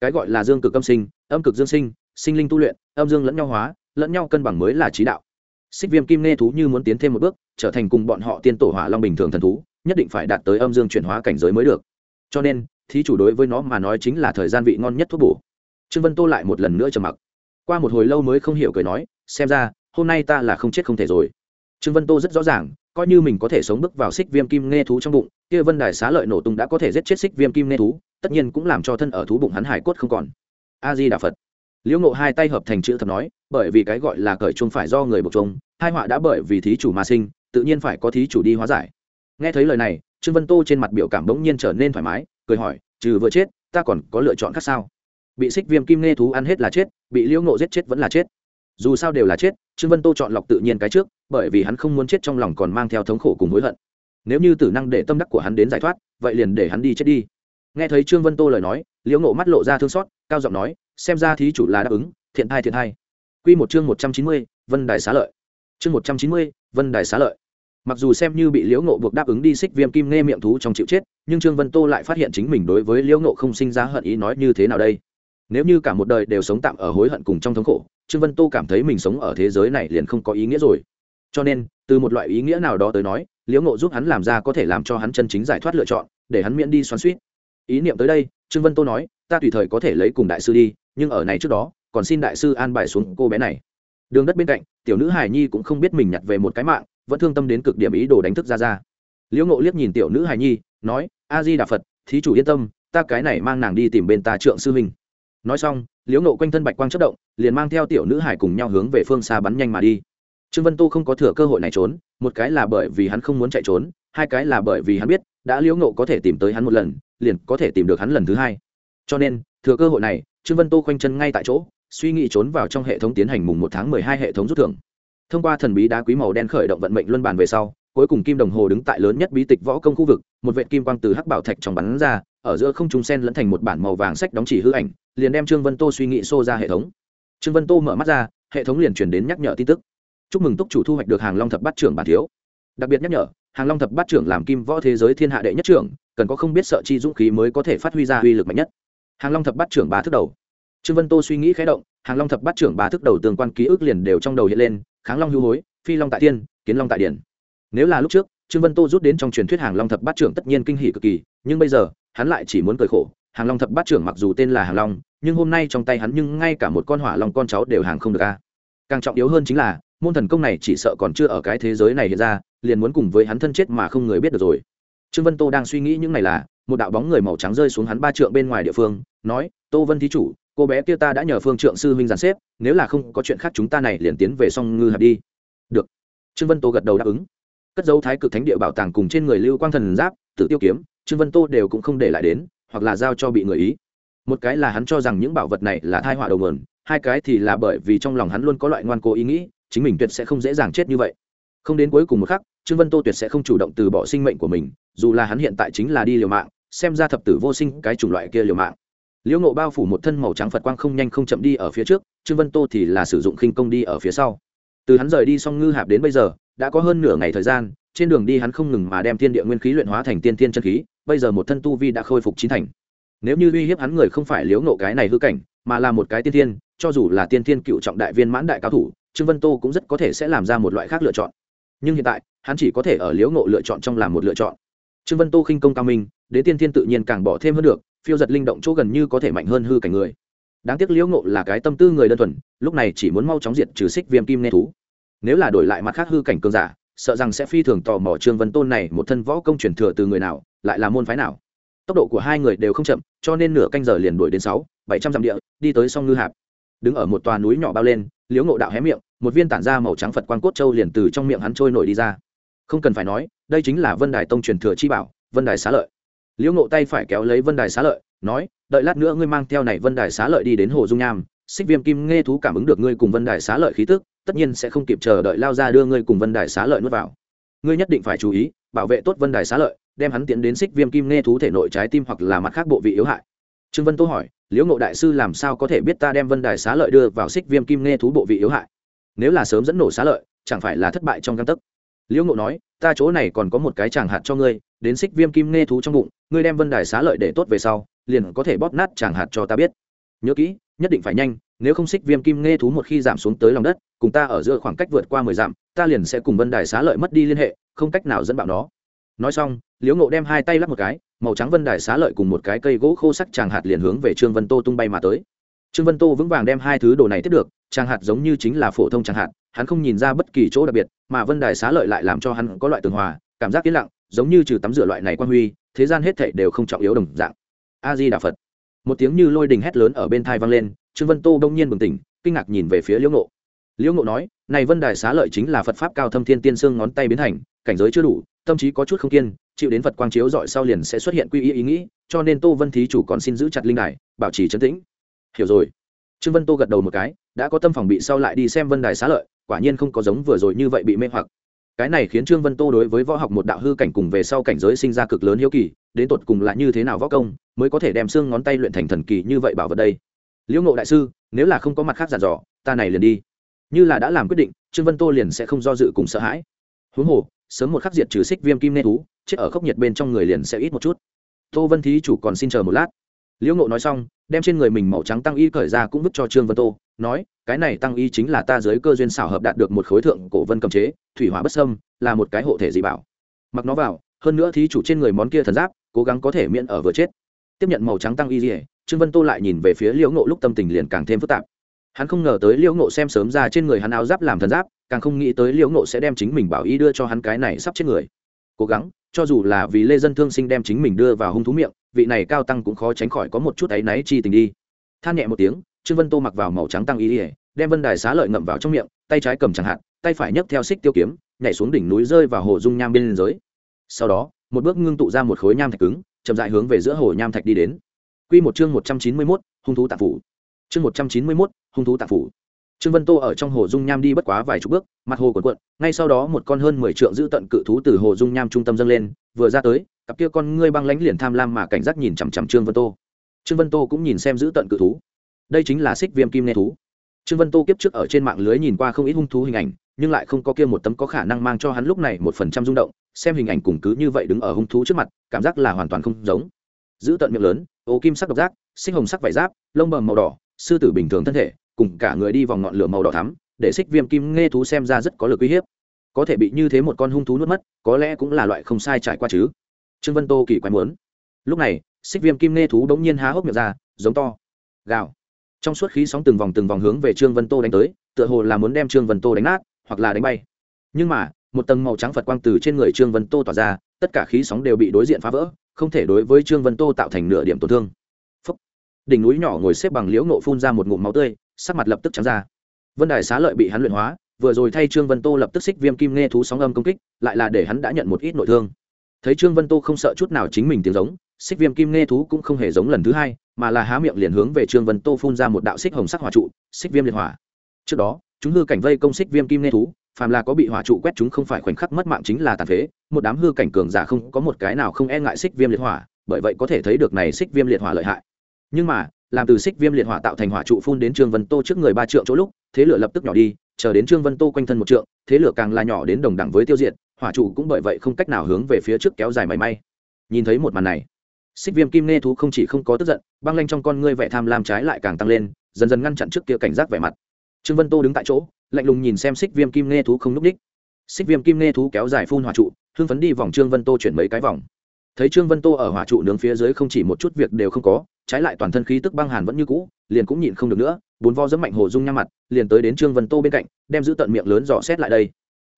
Cái gọi là dương cực âm sinh, âm cực dương sinh sinh linh tu luyện, âm dương lẫn nhau hóa, lẫn nhau cân bằng mới là trí đạo xích viêm kim nghe thú như muốn tiến thêm một bước, trở thành cùng bọn họ tiên tổ hỏa long bình thường thần thú, nhất định phải đạt tới âm dương chuyển hóa cảnh giới mới được. Cho nên, thí chủ đối với nó mà nói chính là thời gian vị ngon nhất thuốc bổ. Trương vân tô lại một lần nữa trầm mặc. Qua một hồi lâu mới không hiểu cười nói, xem ra, hôm nay ta là không chết không thể rồi. Trương vân tô rất rõ ràng, coi như mình có thể sống bước vào xích viêm kim nghe thú trong bụng, kia vân đài xá lợi nổ tung đã có thể giết chết xích viêm kim nghe thú, tất nhiên cũng làm cho thân ở thú bụng hắn hải cốt không còn. A di đà phật liễu ngộ hai tay hợp thành chữ thập nói, bởi vì cái gọi là cởi chung phải do người buộc chung hai họa đã bởi vì thí chủ mà sinh, tự nhiên phải có thí chủ đi hóa giải. Nghe thấy lời này, trương vân tô trên mặt biểu cảm bỗng nhiên trở nên thoải mái, cười hỏi, trừ vừa chết, ta còn có lựa chọn khác sao? Bị xích viêm kim nghe thú ăn hết là chết, bị liễu ngộ giết chết vẫn là chết. Dù sao đều là chết, trương vân tô chọn lọc tự nhiên cái trước, bởi vì hắn không muốn chết trong lòng còn mang theo thống khổ cùng hối hận. Nếu như tử năng để tâm đắc của hắn đến giải thoát, vậy liền để hắn đi chết đi. Nghe thấy trương vân tô lời nói, liễu ngộ mắt lộ ra thương xót, cao giọng nói xem ra thí chủ là đáp ứng, thiện hai thiện hai q một chương một trăm chín mươi, vân đài xá lợi. Chương một trăm chín mươi, vân đài xá lợi. Mặc dù xem như bị liễu ngộ buộc đáp ứng đi xích viêm kim nghe miệng thú trong chịu chết, nhưng trương vân tô lại phát hiện chính mình đối với liễu ngộ không sinh ra hận ý nói như thế nào đây? Nếu như cả một đời đều sống tạm ở hối hận cùng trong thống khổ, trương vân tô cảm thấy mình sống ở thế giới này liền không có ý nghĩa rồi. Cho nên, từ một loại ý nghĩa nào đó tới nói, liễu ngộ giúp hắn làm ra có thể làm cho hắn chân chính giải thoát lựa chọn, để hắn miễn đi xoắn suýt ý niệm tới đây, trương vân tô nói, ta tùy thời có thể lấy cùng đại sư đi nhưng ở này trước đó, còn xin đại sư an bài xuống cô bé này. Đường đất bên cạnh, tiểu nữ hải nhi cũng không biết mình nhặt về một cái mạng, vẫn thương tâm đến cực điểm ý đồ đánh thức ra ra liễu ngộ liếc nhìn tiểu nữ hải nhi, nói, a di đà phật, thí chủ yên tâm, ta cái này mang nàng đi tìm bên ta trượng sư huynh. Nói xong, liễu ngộ quanh thân bạch quang chất động, liền mang theo tiểu nữ hải cùng nhau hướng về phương xa bắn nhanh mà đi. Trương vân tu không có thừa cơ hội này trốn, một cái là bởi vì hắn không muốn chạy trốn, hai cái là bởi vì hắn biết, đã liễu ngộ có thể tìm tới hắn một lần, liền có thể tìm được hắn lần thứ hai. Cho nên thừa cơ hội này, trương vân tô khoanh chân ngay tại chỗ, suy nghĩ trốn vào trong hệ thống tiến hành mùng một tháng mười hai hệ thống rút thưởng. Thông qua thần bí đá quý màu đen khởi động vận mệnh luân bàn về sau, cuối cùng kim đồng hồ đứng tại lớn nhất bí tịch võ công khu vực, một vệ kim quang từ hắc bảo thạch trong bắn ra, ở giữa không trung sen lẫn thành một bản màu vàng sách đóng chỉ hư ảnh, liền đem trương vân tô suy nghĩ xô ra hệ thống. Trương vân tô mở mắt ra, hệ thống liền truyền đến nhắc nhở tin tức. Chúc mừng túc chủ thu hoạch được hàng long thập bát trưởng bản thiếu. Đặc biệt nhắc nhở, hàng long thập bát trưởng làm kim võ thế giới thiên hạ đệ nhất trưởng, cần có không biết sợ chi dũng khí mới có thể phát huy ra uy lực mạnh nhất hàng long thập bát trưởng ba thức đầu. Trương vân tô suy nghĩ khé động, hàng long thập bát trưởng ba thức đầu tương quan ký ức liền đều trong đầu hiện lên, kháng long hưu hối, phi long tại tiên, kiến long tại điển. Nếu là lúc trước, trương vân tô rút đến trong truyền thuyết hàng long thập bát trưởng tất nhiên kinh hỷ cực kỳ, nhưng bây giờ, hắn lại chỉ muốn cười khổ, hàng long thập bát trưởng mặc dù tên là hàng long, nhưng hôm nay trong tay hắn nhưng ngay cả một con hỏa long con cháu đều hàng không được a. Càng trọng yếu hơn chính là, môn thần công này chỉ sợ còn chưa ở cái thế giới này hiện ra, liền muốn cùng với hắn thân chết mà không người biết được rồi trương vân tô đang suy nghĩ những này là, một đạo bóng người màu trắng rơi xuống hắn ba trượng bên ngoài địa phương, nói, tô vân thí chủ, cô bé kia ta đã nhờ phương trượng sư huynh giàn xếp, nếu là không có chuyện khác chúng ta này liền tiến về song ngư hạp đi. Được. Trương vân tô gật đầu đáp ứng. Cất dấu thái cực thánh địa bảo tàng cùng trên người lưu quang thần giáp tự tiêu kiếm, trương vân tô đều cũng không để lại đến, hoặc là giao cho bị người ý. Một cái là hắn cho rằng những bảo vật này là thai họa đầu mườn hai cái thì là bởi vì trong lòng hắn luôn có loại ngoan cố ý nghĩ, chính mình tuyệt sẽ không dễ dàng chết như vậy. Không đến cuối cùng một khắc trương vân tô tuyệt sẽ không chủ động từ bỏ sinh mệnh của mình, dù là hắn hiện tại chính là đi liều mạng, xem ra thập tử vô sinh cái chủng loại kia liều mạng. Liễu ngộ bao phủ một thân màu trắng phật quang không nhanh không chậm đi ở phía trước, trương vân tô thì là sử dụng khinh công đi ở phía sau. Từ hắn rời đi xong ngư hạp đến bây giờ, đã có hơn nửa ngày thời gian, trên đường đi hắn không ngừng mà đem thiên địa nguyên khí luyện hóa thành tiên thiên chân khí, bây giờ một thân tu vi đã khôi phục chín thành. Nếu như uy hiếp hắn người không phải liễu ngộ cái này hư cảnh, mà là một cái tiên thiên, cho dù là tiên thiên cựu trọng đại viên mãn đại cao thủ, trương vân tô cũng rất có thể sẽ làm ra một loại khác lựa chọn nhưng hiện tại, hắn chỉ có thể ở liễu ngộ lựa chọn trong làm một lựa chọn. Trương vân tô khinh công cao minh đến tiên thiên tự nhiên càng bỏ thêm hơn được, phiêu giật linh động chỗ gần như có thể mạnh hơn hư cảnh người. Đáng tiếc liễu ngộ là cái tâm tư người đơn thuần, lúc này chỉ muốn mau chóng diệt trừ xích viêm kim nê thú. Nếu là đổi lại mặt khác hư cảnh cường giả, sợ rằng sẽ phi thường tò mò trương vân tôn này một thân võ công truyền thừa từ người nào, lại là môn phái nào. Tốc độ của hai người đều không chậm, cho nên nửa canh giờ liền đuổi đến sáu, bảy trăm dặm địa, đi tới sông ngư hạp. Đứng ở một tòa núi nhỏ bao lên, liễu ngộ đạo hé miệng một viên tản ra màu trắng phật quan cốt châu liền từ trong miệng hắn trôi nổi đi ra. Không cần phải nói, đây chính là vân đài tông truyền thừa chi bảo, vân đài xá lợi. Liễu ngộ tay phải kéo lấy vân đài xá lợi, nói, đợi lát nữa ngươi mang theo này vân đài xá lợi đi đến hồ dung nham, xích viêm kim nghe thú cảm ứng được ngươi cùng vân đài xá lợi khí tức, tất nhiên sẽ không kịp chờ đợi lao ra đưa ngươi cùng vân đài xá lợi nuốt vào. Ngươi nhất định phải chú ý, bảo vệ tốt vân đài xá lợi, đem hắn tiến đến xích viêm kim nghe thú thể nội trái tim hoặc là mặt khác bộ vị yếu hại. Trương vân tô hỏi, liễu ngộ đại sư làm sao có thể biết ta đem vân đài xá lợi đưa vào xích viêm kim nghe thú bộ vị yếu hại? Nếu là sớm dẫn nổ xá lợi, chẳng phải là thất bại trong găng tấc. Liễu ngộ nói, ta chỗ này còn có một cái chàng hạt cho ngươi, đến xích viêm kim nghe thú trong bụng, ngươi đem vân đài xá lợi để tốt về sau, liền có thể bóp nát chàng hạt cho ta biết. Nhớ kỹ, nhất định phải nhanh, nếu không xích viêm kim nghe thú một khi giảm xuống tới lòng đất, cùng ta ở giữa khoảng cách vượt qua mười dặm, ta liền sẽ cùng vân đài xá lợi mất đi liên hệ, không cách nào dẫn bạo nó. Nói xong liễu ngộ đem hai tay lắp một cái, màu trắng vân đài xá lợi cùng một cái cây gỗ khô sắc tràng hạt liền hướng về trương vân tô tung bay mà tới. Trương vân tô vững vàng đem hai thứ đồ này tiếp được tràng hạt giống như chính là phổ thông tràng hạt, hắn không nhìn ra bất kỳ chỗ đặc biệt, mà vân đài xá lợi lại làm cho hắn có loại tường hòa, cảm giác yên lặng, giống như trừ tắm rửa loại này quan huy, thế gian hết thảy đều không trọng yếu đồng dạng. A di đà phật. Một tiếng như lôi đình hét lớn ở bên thai vang lên, trương vân tô đông nhiên bừng tỉnh, kinh ngạc nhìn về phía liễu ngộ. Liễu ngộ nói, này vân đài xá lợi chính là phật pháp cao thâm thiên tiên xương ngón tay biến thành, cảnh giới chưa đủ, tâm trí có chút không kiên, chịu đến phật quang chiếu dọi sau liền sẽ xuất hiện quy ý ý nghĩ, cho nên tô vân thí chủ còn xin giữ chặt linh đài, bảo trì trấn tĩnh. Hiểu rồi trương vân tô gật đầu một cái, đã có tâm phòng bị sau lại đi xem vân đài xá lợi, quả nhiên không có giống vừa rồi như vậy bị mê hoặc. Cái này khiến trương vân tô đối với võ học một đạo hư cảnh cùng về sau cảnh giới sinh ra cực lớn hiếu kỳ, đến tột cùng là như thế nào võ công, mới có thể đem xương ngón tay luyện thành thần kỳ như vậy bảo vật đây. Liễu ngộ đại sư, nếu là không có mặt khác giàn dò, ta này liền đi. Như là đã làm quyết định, trương vân tô liền sẽ không do dự cùng sợ hãi. Huống hồ, sớm một khắc diệt trừ xích viêm kim nê thú, chết ở khốc nhiệt bên trong người liền sẽ ít một chút. Tô vân thí chủ còn xin chờ một lát liễu ngộ nói xong, đem trên người mình màu trắng tăng y cởi ra cũng vứt cho trương vân tô, nói, cái này tăng y chính là ta dưới cơ duyên xảo hợp đạt được một khối thượng cổ vân cầm chế, thủy hỏa bất sâm là một cái hộ thể dị bảo. Mặc nó vào, hơn nữa thí chủ trên người món kia thần giáp, cố gắng có thể miễn ở vừa chết. Tiếp nhận màu trắng tăng y dỉa trương vân tô lại nhìn về phía liễu ngộ, lúc tâm tình liền càng thêm phức tạp. Hắn không ngờ tới liễu ngộ xem sớm ra trên người hắn áo giáp làm thần giáp, càng không nghĩ tới liễu ngộ sẽ đem chính mình bảo y đưa cho hắn cái này sắp chết người. Cố gắng, cho dù là vì lê dân thương sinh đem chính mình đưa vào hung thú miệng vị này cao tăng cũng khó tránh khỏi có một chút áy náy chi tình đi. Than nhẹ một tiếng, trương vân tô mặc vào màu trắng tăng y ỉa đem vân đài xá lợi ngậm vào trong miệng, tay trái cầm chẳng hạn, tay phải nhấc theo xích tiêu kiếm, nhảy xuống đỉnh núi rơi vào hồ dung nham bên liên giới. Sau đó, một bước ngưng tụ ra một khối nham thạch cứng, chậm dại hướng về giữa hồ nham thạch đi đến. Q một chương một trăm chín mươi mốt, hung thú tạp phủ. Chương một trăm chín mươi mốt, hung thú tạp phủ trương vân tô ở trong hồ dung nham đi bất quá vài chục bước, mặt hồ cuộn cuộn, ngay sau đó một con hơn mười trượng giữ tận cự thú từ hồ dung nham trung tâm dâng lên, vừa ra tới, cặp kia con ngươi băng lánh liền tham lam mà cảnh giác nhìn chằm chằm trương vân tô. Trương vân tô cũng nhìn xem giữ tận cự thú. Đây chính là xích viêm kim nê thú. Trương vân tô kiếp trước ở trên mạng lưới nhìn qua không ít hung thú hình ảnh, nhưng lại không có kia một tấm có khả năng mang cho hắn lúc này một phần trăm rung động, xem hình ảnh cùng cứ như vậy đứng ở hung thú trước mặt, cảm giác là hoàn toàn không giống. Giữ tận miệng lớn, ô kim sắc độc giác, xích hồng sắc vải giáp, lông bầm màu đỏ, sư tử bình thường thân thể cùng cả người đi vòng ngọn lửa màu đỏ thắm, để xích viêm kim nghe thú xem ra rất có lực uy hiếp. Có thể bị như thế một con hung thú nuốt mất, có lẽ cũng là loại không sai trải qua chứ. Trương vân tô kỳ quái muốn. Lúc này, xích viêm kim nghe thú bỗng nhiên há hốc miệng ra, giống to. Gào. Trong suốt khí sóng từng vòng từng vòng hướng về trương vân tô đánh tới, tựa hồ là muốn đem trương vân tô đánh nát, hoặc là đánh bay. Nhưng mà, một tầng màu trắng phật quang từ trên người trương vân tô tỏa ra, tất cả khí sóng đều bị đối diện phá vỡ, không thể đối với trương vân tô tạo thành nửa điểm tổn thương. Phúc. đỉnh núi nhỏ ngồi xếp bằng liễu nộ phun ra một ngụm máu tươi sắc mặt lập tức trắng ra. Vân đài xá lợi bị hắn luyện hóa, vừa rồi thay trương vân tô lập tức xích viêm kim nghe thú sóng âm công kích, lại là để hắn đã nhận một ít nội thương. Thấy trương vân tô không sợ chút nào chính mình tiếng giống, xích viêm kim nghe thú cũng không hề giống lần thứ hai, mà là há miệng liền hướng về trương vân tô phun ra một đạo xích hồng sắc hỏa trụ, xích viêm liệt hỏa. Trước đó, chúng hư cảnh vây công xích viêm kim nghe thú, phàm là có bị hỏa trụ quét chúng không phải khoảnh khắc mất mạng chính là tàn phế, một đám hư cảnh cường giả không có một cái nào không e ngại xích viêm liệt hỏa, bởi vậy có thể thấy được này xích viêm liệt hỏa lợi hại. Nhưng mà làm từ xích viêm liệt hỏa tạo thành hỏa trụ phun đến trương vân tô trước người ba trượng chỗ lúc, thế lửa lập tức nhỏ đi, chờ đến trương vân tô quanh thân một trượng, thế lửa càng là nhỏ đến đồng đẳng với tiêu diệt, hỏa trụ cũng bởi vậy không cách nào hướng về phía trước kéo dài mảy may. Nhìn thấy một màn này, xích viêm kim nghe thú không chỉ không có tức giận, băng lanh trong con ngươi vẻ tham lam trái lại càng tăng lên, dần dần ngăn chặn trước kia cảnh giác vẻ mặt. Trương vân tô đứng tại chỗ, lạnh lùng nhìn xem xích viêm kim nghe thú không n ú c xích viêm kim nghe thú kéo dài phun hỏa trụ, hưng phấn đi vòng trương vân tô chuyển mấy cái vòng thấy trương vân tô ở hỏa trụ nướng phía dưới không chỉ một chút việc đều không có, trái lại toàn thân khí tức băng hàn vẫn như cũ, liền cũng nhịn không được nữa, bốn vo dẫm mạnh hồ dung nham mặt, liền tới đến trương vân tô bên cạnh, đem giữ tận miệng lớn dò xét lại đây.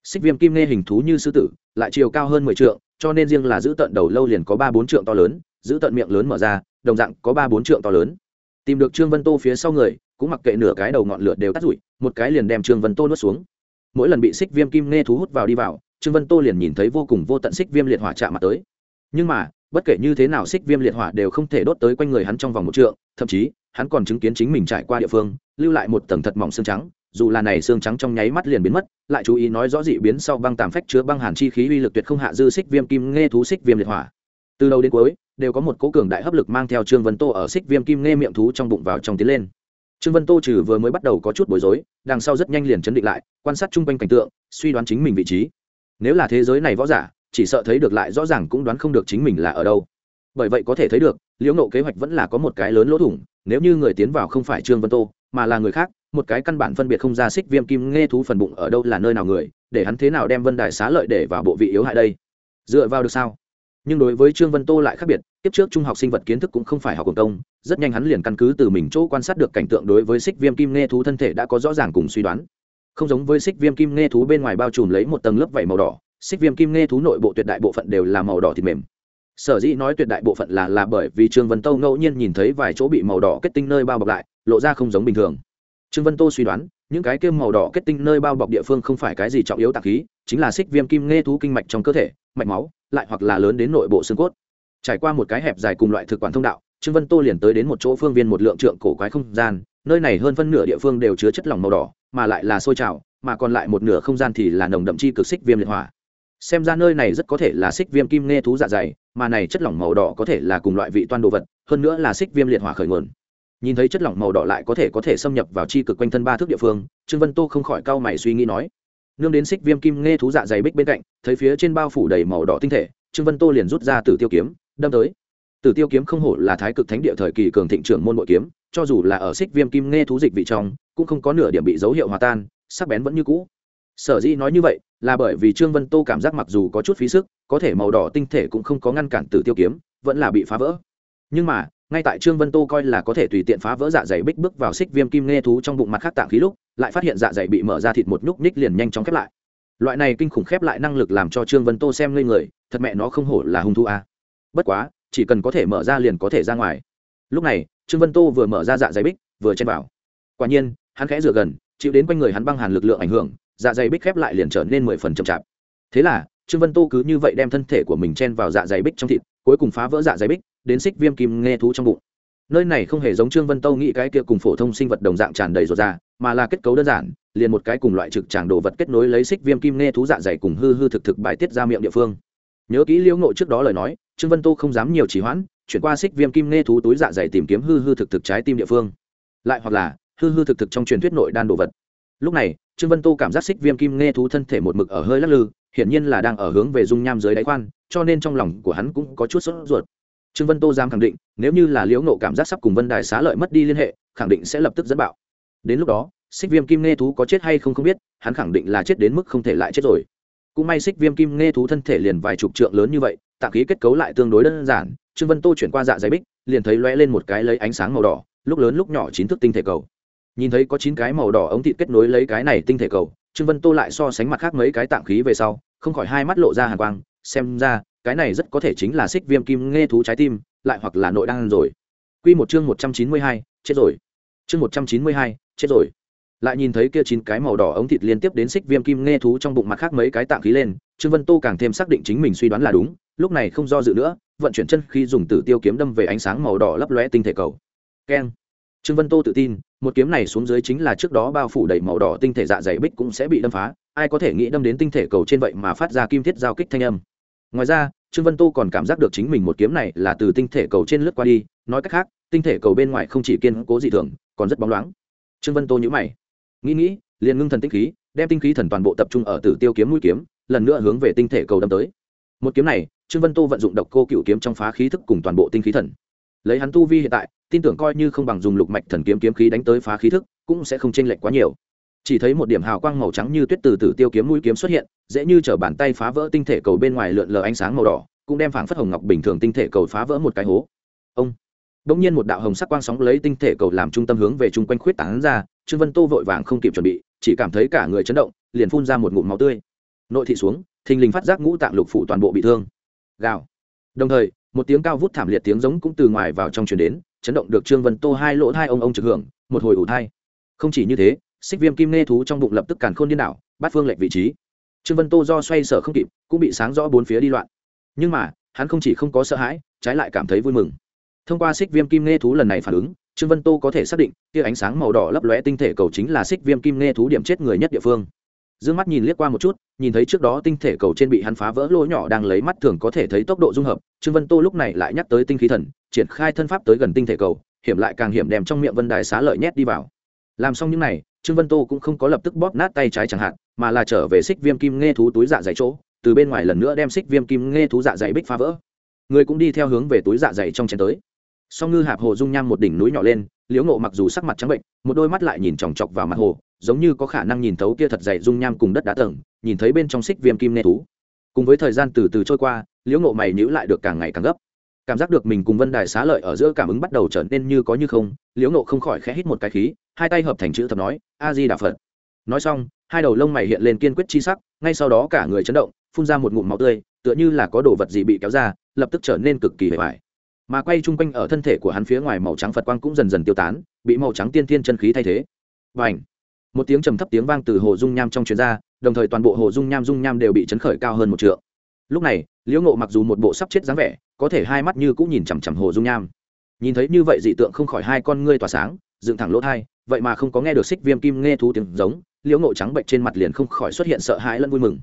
Xích viêm kim nghe hình thú như sư tử, lại chiều cao hơn mười t cho nên riêng là giữ tận đầu lâu liền có ba bốn trượng to lớn, giữ tận miệng lớn mở ra, đồng dạng có ba bốn trượng to lớn. Tìm được trương vân tô phía sau người, cũng mặc kệ nửa cái đầu ngọn lửa đều tắt rụi, một cái liền đem trương vân tô nuốt xuống. Mỗi lần bị xích viêm kim nghe thú hút vào đi vào, trương vân tô liền nhìn thấy vô cùng vô tận xích viêm liệt hỏa chạm mặt tới nhưng mà, bất kể như thế nào xích viêm liệt hỏa đều không thể đốt tới quanh người hắn trong vòng một trượng, thậm chí, hắn còn chứng kiến chính mình trải qua địa phương, lưu lại một tầng thật mỏng xương trắng, dù là này xương trắng trong nháy mắt liền biến mất, lại chú ý nói rõ dị biến sau băng tàm phách chứa băng hàn chi khí uy lực tuyệt không hạ dư xích viêm kim nghe thú xích viêm liệt hỏa. Từ đầu đến cuối, đều có một cố cường đại hấp lực mang theo trương vân tô ở xích viêm kim nghe miệng thú trong bụng vào trong tiến lên. Trương vân tô trừ vừa mới bắt đầu có chút bối rối, đằng sau rất nhanh liền chấn định lại, quan sát chung quanh cảnh tượng, suy đoán chính mình vị trí. Nếu là thế giới này võ giả chỉ sợ thấy được lại rõ ràng cũng đoán không được chính mình là ở đâu. Bởi vậy có thể thấy được, liễu nộ kế hoạch vẫn là có một cái lớn lỗ thủng, nếu như người tiến vào không phải trương vân tô, mà là người khác, một cái căn bản phân biệt không ra xích viêm kim nghe thú phần bụng ở đâu là nơi nào người, để hắn thế nào đem vân đài xá lợi để vào bộ vị yếu hại đây? Dựa vào được sao? Nhưng đối với trương vân tô lại khác biệt tiếp trước trung học sinh vật kiến thức cũng không phải học cùng công, rất nhanh hắn liền căn cứ từ mình chỗ quan sát được cảnh tượng đối với xích viêm kim nghe thú thân thể đã có rõ ràng cùng suy đoán. Không giống với xích viêm kim nghe thú bên ngoài bao trùm lấy một tầng lớp vảy màu đỏ xích viêm kim nghe thú nội bộ tuyệt đại bộ phận đều là màu đỏ thịt mềm. Sở dĩ nói tuyệt đại bộ phận là là bởi vì trương vân tô ngẫu nhiên nhìn thấy vài chỗ bị màu đỏ kết tinh nơi bao bọc lại, lộ ra không giống bình thường. Trương vân tô suy đoán, những cái kim màu đỏ kết tinh nơi bao bọc địa phương không phải cái gì trọng yếu tạc khí, chính là xích viêm kim nghe thú kinh mạch trong cơ thể, mạch máu, lại hoặc là lớn đến nội bộ xương cốt. Trải qua một cái hẹp dài cùng loại thực quản thông đạo, trương vân tô liền tới đến một chỗ phương viên một lượng trượng cổ quái không gian, nơi này hơn phân nửa địa phương đều chứa chất lỏng màu đỏ, mà lại là sôi trào, mà còn lại một nửa không gian thì là nồng đậm chi cực xích viêm liệt hỏa xem ra nơi này rất có thể là xích viêm kim nghe thú dạ dày, mà này chất lỏng màu đỏ có thể là cùng loại vị toan đồ vật, hơn nữa là xích viêm liệt hỏa khởi nguồn. Nhìn thấy chất lỏng màu đỏ lại có thể có thể xâm nhập vào chi cực quanh thân ba thước địa phương, trương vân tô không khỏi cau mày suy nghĩ nói. Nương đến xích viêm kim nghe thú dạ dày bích bên cạnh, thấy phía trên bao phủ đầy màu đỏ tinh thể, trương vân tô liền rút ra từ tiêu kiếm, đâm tới. Từ tiêu kiếm không hổ là thái cực thánh địa thời kỳ cường thịnh trưởng môn bội kiếm, cho dù là ở xích viêm kim nghe thú dịch vị trong, cũng không có nửa điểm bị dấu hiệu hòa tan, sắc bén vẫn như cũ sở dĩ nói như vậy là bởi vì trương vân tô cảm giác mặc dù có chút phí sức, có thể màu đỏ tinh thể cũng không có ngăn cản từ tiêu kiếm, vẫn là bị phá vỡ. Nhưng mà, ngay tại trương vân tô coi là có thể tùy tiện phá vỡ dạ dày bích bước vào xích viêm kim nghe thú trong bụng mặt khác tạng khí lúc, lại phát hiện dạ dày bị mở ra thịt một nhúc ních liền nhanh chóng khép lại. Loại này kinh khủng khép lại năng lực làm cho trương vân tô xem ngây người, thật mẹ nó không hổ là hung thu a à. bất quá, chỉ cần có thể mở ra liền có thể ra ngoài. Lúc này, trương vân tô vừa mở ra dạ dày bích, vừa chen vào. Quả nhiên, hắn khẽ dựa gần, chịu đến quanh người hắn băng hàn lực lượng ảnh hưởng dạ dày bích khép lại liền trở nên mười phần chậm chạp. Thế là, trương vân tô cứ như vậy đem thân thể của mình chen vào dạ dày bích trong thịt, cuối cùng phá vỡ dạ dày bích, đến xích viêm kim nghe thú trong bụng. Nơi này không hề giống trương vân tô nghĩ cái kia cùng phổ thông sinh vật đồng dạng tràn đầy ruột ra mà là kết cấu đơn giản, liền một cái cùng loại trực tràng đồ vật kết nối lấy xích viêm kim nghe thú dạ dày cùng hư hư thực thực bài tiết ra miệng địa phương. Nhớ kỹ liễu ngộ trước đó lời nói, trương vân tô không dám nhiều trì hoãn, chuyển qua xích viêm kim nghe thú túi dạ dày tìm kiếm hư hư thực thực trái tim địa phương. Lại hoặc là, hư hư thực thực trong truyền thuyết nội đan đồ vật lúc này, trương vân tô cảm giác xích viêm kim nghe thú thân thể một mực ở hơi lắc lư, hiển nhiên là đang ở hướng về dung nham dưới đáy khoan, cho nên trong lòng của hắn cũng có chút sốt ruột. Trương vân tô dám khẳng định, nếu như là liễu nộ cảm giác sắp cùng vân đài xá lợi mất đi liên hệ, khẳng định sẽ lập tức dẫn bạo. Đến lúc đó, xích viêm kim nghe thú có chết hay không không biết, hắn khẳng định là chết đến mức không thể lại chết rồi. Cũng may xích viêm kim nghe thú thân thể liền vài chục trượng lớn như vậy tạng khí kết cấu lại tương đối đơn giản, trương vân tô chuyển qua dạ dày bích, liền thấy lóe lên một cái lấy ánh sáng màu đỏ, lúc lớn lúc nhỏ chín thước tinh thể cầu nhìn thấy có chín cái màu đỏ ống thịt kết nối lấy cái này tinh thể cầu, trương vân tô lại so sánh mặt khác mấy cái tạng khí về sau, không khỏi hai mắt lộ ra hàng quang, xem ra, cái này rất có thể chính là xích viêm kim nghe thú trái tim, lại hoặc là nội đan rồi. Quy một chương một trăm chín mươi hai, chết rồi. Chương một trăm chín mươi hai, chết rồi. Lại nhìn thấy kia chín cái màu đỏ ống thịt liên tiếp đến xích viêm kim nghe thú trong bụng mặt khác mấy cái tạng khí lên, trương vân tô càng thêm xác định chính mình suy đoán là đúng, lúc này không do dự nữa, vận chuyển chân khi dùng tử tiêu kiếm đâm về ánh sáng màu đỏ lấp lóe tinh thể cầu. Keng. Trương vân tô tự tin một kiếm này xuống dưới chính là trước đó bao phủ đầy màu đỏ tinh thể dạ dày bích cũng sẽ bị đâm phá, ai có thể nghĩ đâm đến tinh thể cầu trên vậy mà phát ra kim thiết giao kích thanh âm. Ngoài ra, trương vân tô còn cảm giác được chính mình một kiếm này là từ tinh thể cầu trên lướt qua đi, nói cách khác, tinh thể cầu bên ngoài không chỉ kiên cố dị thường, còn rất bóng loáng. Trương vân tô nhữ mày, nghĩ nghĩ, liền ngưng thần tinh khí, đem tinh khí thần toàn bộ tập trung ở tử tiêu kiếm mũi kiếm, lần nữa hướng về tinh thể cầu đâm tới. Một kiếm này, trương vân tô vận dụng độc cô cựu kiếm trong phá khí thức cùng toàn bộ tinh khí thần lấy hắn tu vi hiện tại, tin tưởng coi như không bằng dùng lục mạch thần kiếm kiếm khí đánh tới phá khí thức, cũng sẽ không chênh lệch quá nhiều. Chỉ thấy một điểm hào quang màu trắng như tuyết từ từ tiêu kiếm mũi kiếm xuất hiện, dễ như chở bàn tay phá vỡ tinh thể cầu bên ngoài lượn lờ ánh sáng màu đỏ, cũng đem phảng phất hồng ngọc bình thường tinh thể cầu phá vỡ một cái hố. Ông! Đống nhiên một đạo hồng sắc quang sóng lấy tinh thể cầu làm trung tâm hướng về chung quanh khuyết tán ra, trương vân tô vội vàng không kịp chuẩn bị, chỉ cảm thấy cả người chấn động, liền phun ra một ngụm máu tươi. Nội thị xuống, thình lình phát giác ngũ tạng lục phủ toàn bộ bị thương. Gào! Đồng thời một tiếng cao vút thảm liệt tiếng giống cũng từ ngoài vào trong truyền đến, chấn động được trương vân tô hai lỗ hai ông ông trực hưởng, một hồi ủ thai. Không chỉ như thế, xích viêm kim nê thú trong bụng lập tức càn khôn điên đảo bắt phương lệch vị trí. Trương vân tô do xoay sở không kịp, cũng bị sáng rõ bốn phía đi loạn. Nhưng mà, hắn không chỉ không có sợ hãi, trái lại cảm thấy vui mừng. Thông qua xích viêm kim nê thú lần này phản ứng, trương vân tô có thể xác định, tia ánh sáng màu đỏ lấp lóe tinh thể cầu chính là xích viêm kim nê thú điểm chết người nhất địa phương. D ư ơ n g mắt nhìn liếc qua một chút nhìn thấy trước đó tinh thể cầu trên bị hắn phá vỡ lỗ nhỏ đang lấy mắt thường có thể thấy tốc độ dung hợp, trương vân tô lúc này lại nhắc tới tinh khí thần, triển khai thân pháp tới gần tinh thể cầu, hiểm lại càng hiểm đem trong miệng vân đài xá lợi nhét đi vào. Làm xong những này, trương vân tô cũng không có lập tức bóp nát tay trái chẳng hạn, mà là trở về xích viêm kim nghe thú túi dạ dày chỗ, từ bên ngoài lần nữa đem xích viêm kim nghe thú dạ dày bích phá vỡ. Người cũng đi theo hướng về túi dạ dày trong chén tới. Song ngư hạp hồ dung nham một đỉnh núi nhỏ lên, liễu ngộ mặc dù sắc mặt trắng bệnh, một đôi mắt lại nhìn chòng chọc vào mặt hồ giống như có khả năng nhìn thấu kia thật dày dung nham cùng đất đá tầng, nhìn thấy bên trong xích viêm kim nê thú. Cùng với thời gian từ từ trôi qua, liễu ngộ mày nhữ lại được càng ngày càng gấp. Cảm giác được mình cùng vân đài xá lợi ở giữa cảm ứng bắt đầu trở nên như có như không, liễu ngộ không khỏi khẽ hít một cái khí, hai tay hợp thành chữ thập nói, a di đà phật. Nói xong, hai đầu lông mày hiện lên kiên quyết chi sắc, ngay sau đó cả người chấn động, phun ra một ngụm máu tươi, tựa như là có đồ vật gì bị kéo ra, lập tức trở nên cực kỳ hề vải mà quay chung quanh ở thân thể của hắn phía ngoài màu trắng phật quang cũng dần dần tiêu tán, bị màu trắng tiên thiên chân khí thay thế. Và ảnh một tiếng trầm thấp tiếng vang từ hồ dung nham trong chuyến ra, đồng thời toàn bộ hồ dung nham dung nham đều bị chấn khởi cao hơn một t lúc này, liễu ngộ mặc dù một bộ sắp chết dáng vẻ, có thể hai mắt như cũng nhìn chằm chằm hồ dung nham. Nhìn thấy như vậy dị tượng không khỏi hai con ngươi tỏa sáng, dựng thẳng lỗ thai, vậy mà không có nghe được xích viêm kim nghe thú tiếng giống, liễu ngộ trắng bệnh trên mặt liền không khỏi xuất hiện sợ hãi lẫn vui mừng.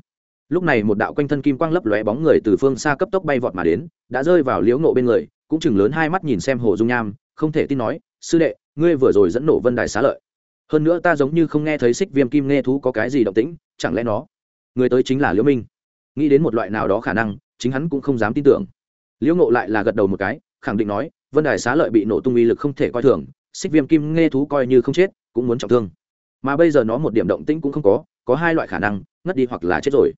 Lúc này một đạo quanh thân kim quang lấp lóe bóng người từ phương xa cấp tốc bay vọt mà đến, đã rơi vào liễu ngộ bên người, cũng chừng lớn hai mắt nhìn xem hồ dung nham, không thể tin nói, sư đệ, ngươi vừa rồi dẫn nổ vân đài xá lợi hơn nữa ta giống như không nghe thấy xích viêm kim nghe thú có cái gì động tĩnh, chẳng lẽ nó người tới chính là liễu minh? Nghĩ đến một loại nào đó khả năng, chính hắn cũng không dám tin tưởng. Liễu ngộ lại là gật đầu một cái, khẳng định nói, vân đài xá lợi bị nổ tung uy lực không thể coi thường xích viêm kim nghe thú coi như không chết, cũng muốn trọng thương. Mà bây giờ nó một điểm động tĩnh cũng không có có hai loại khả năng, ngất đi hoặc là chết rồi.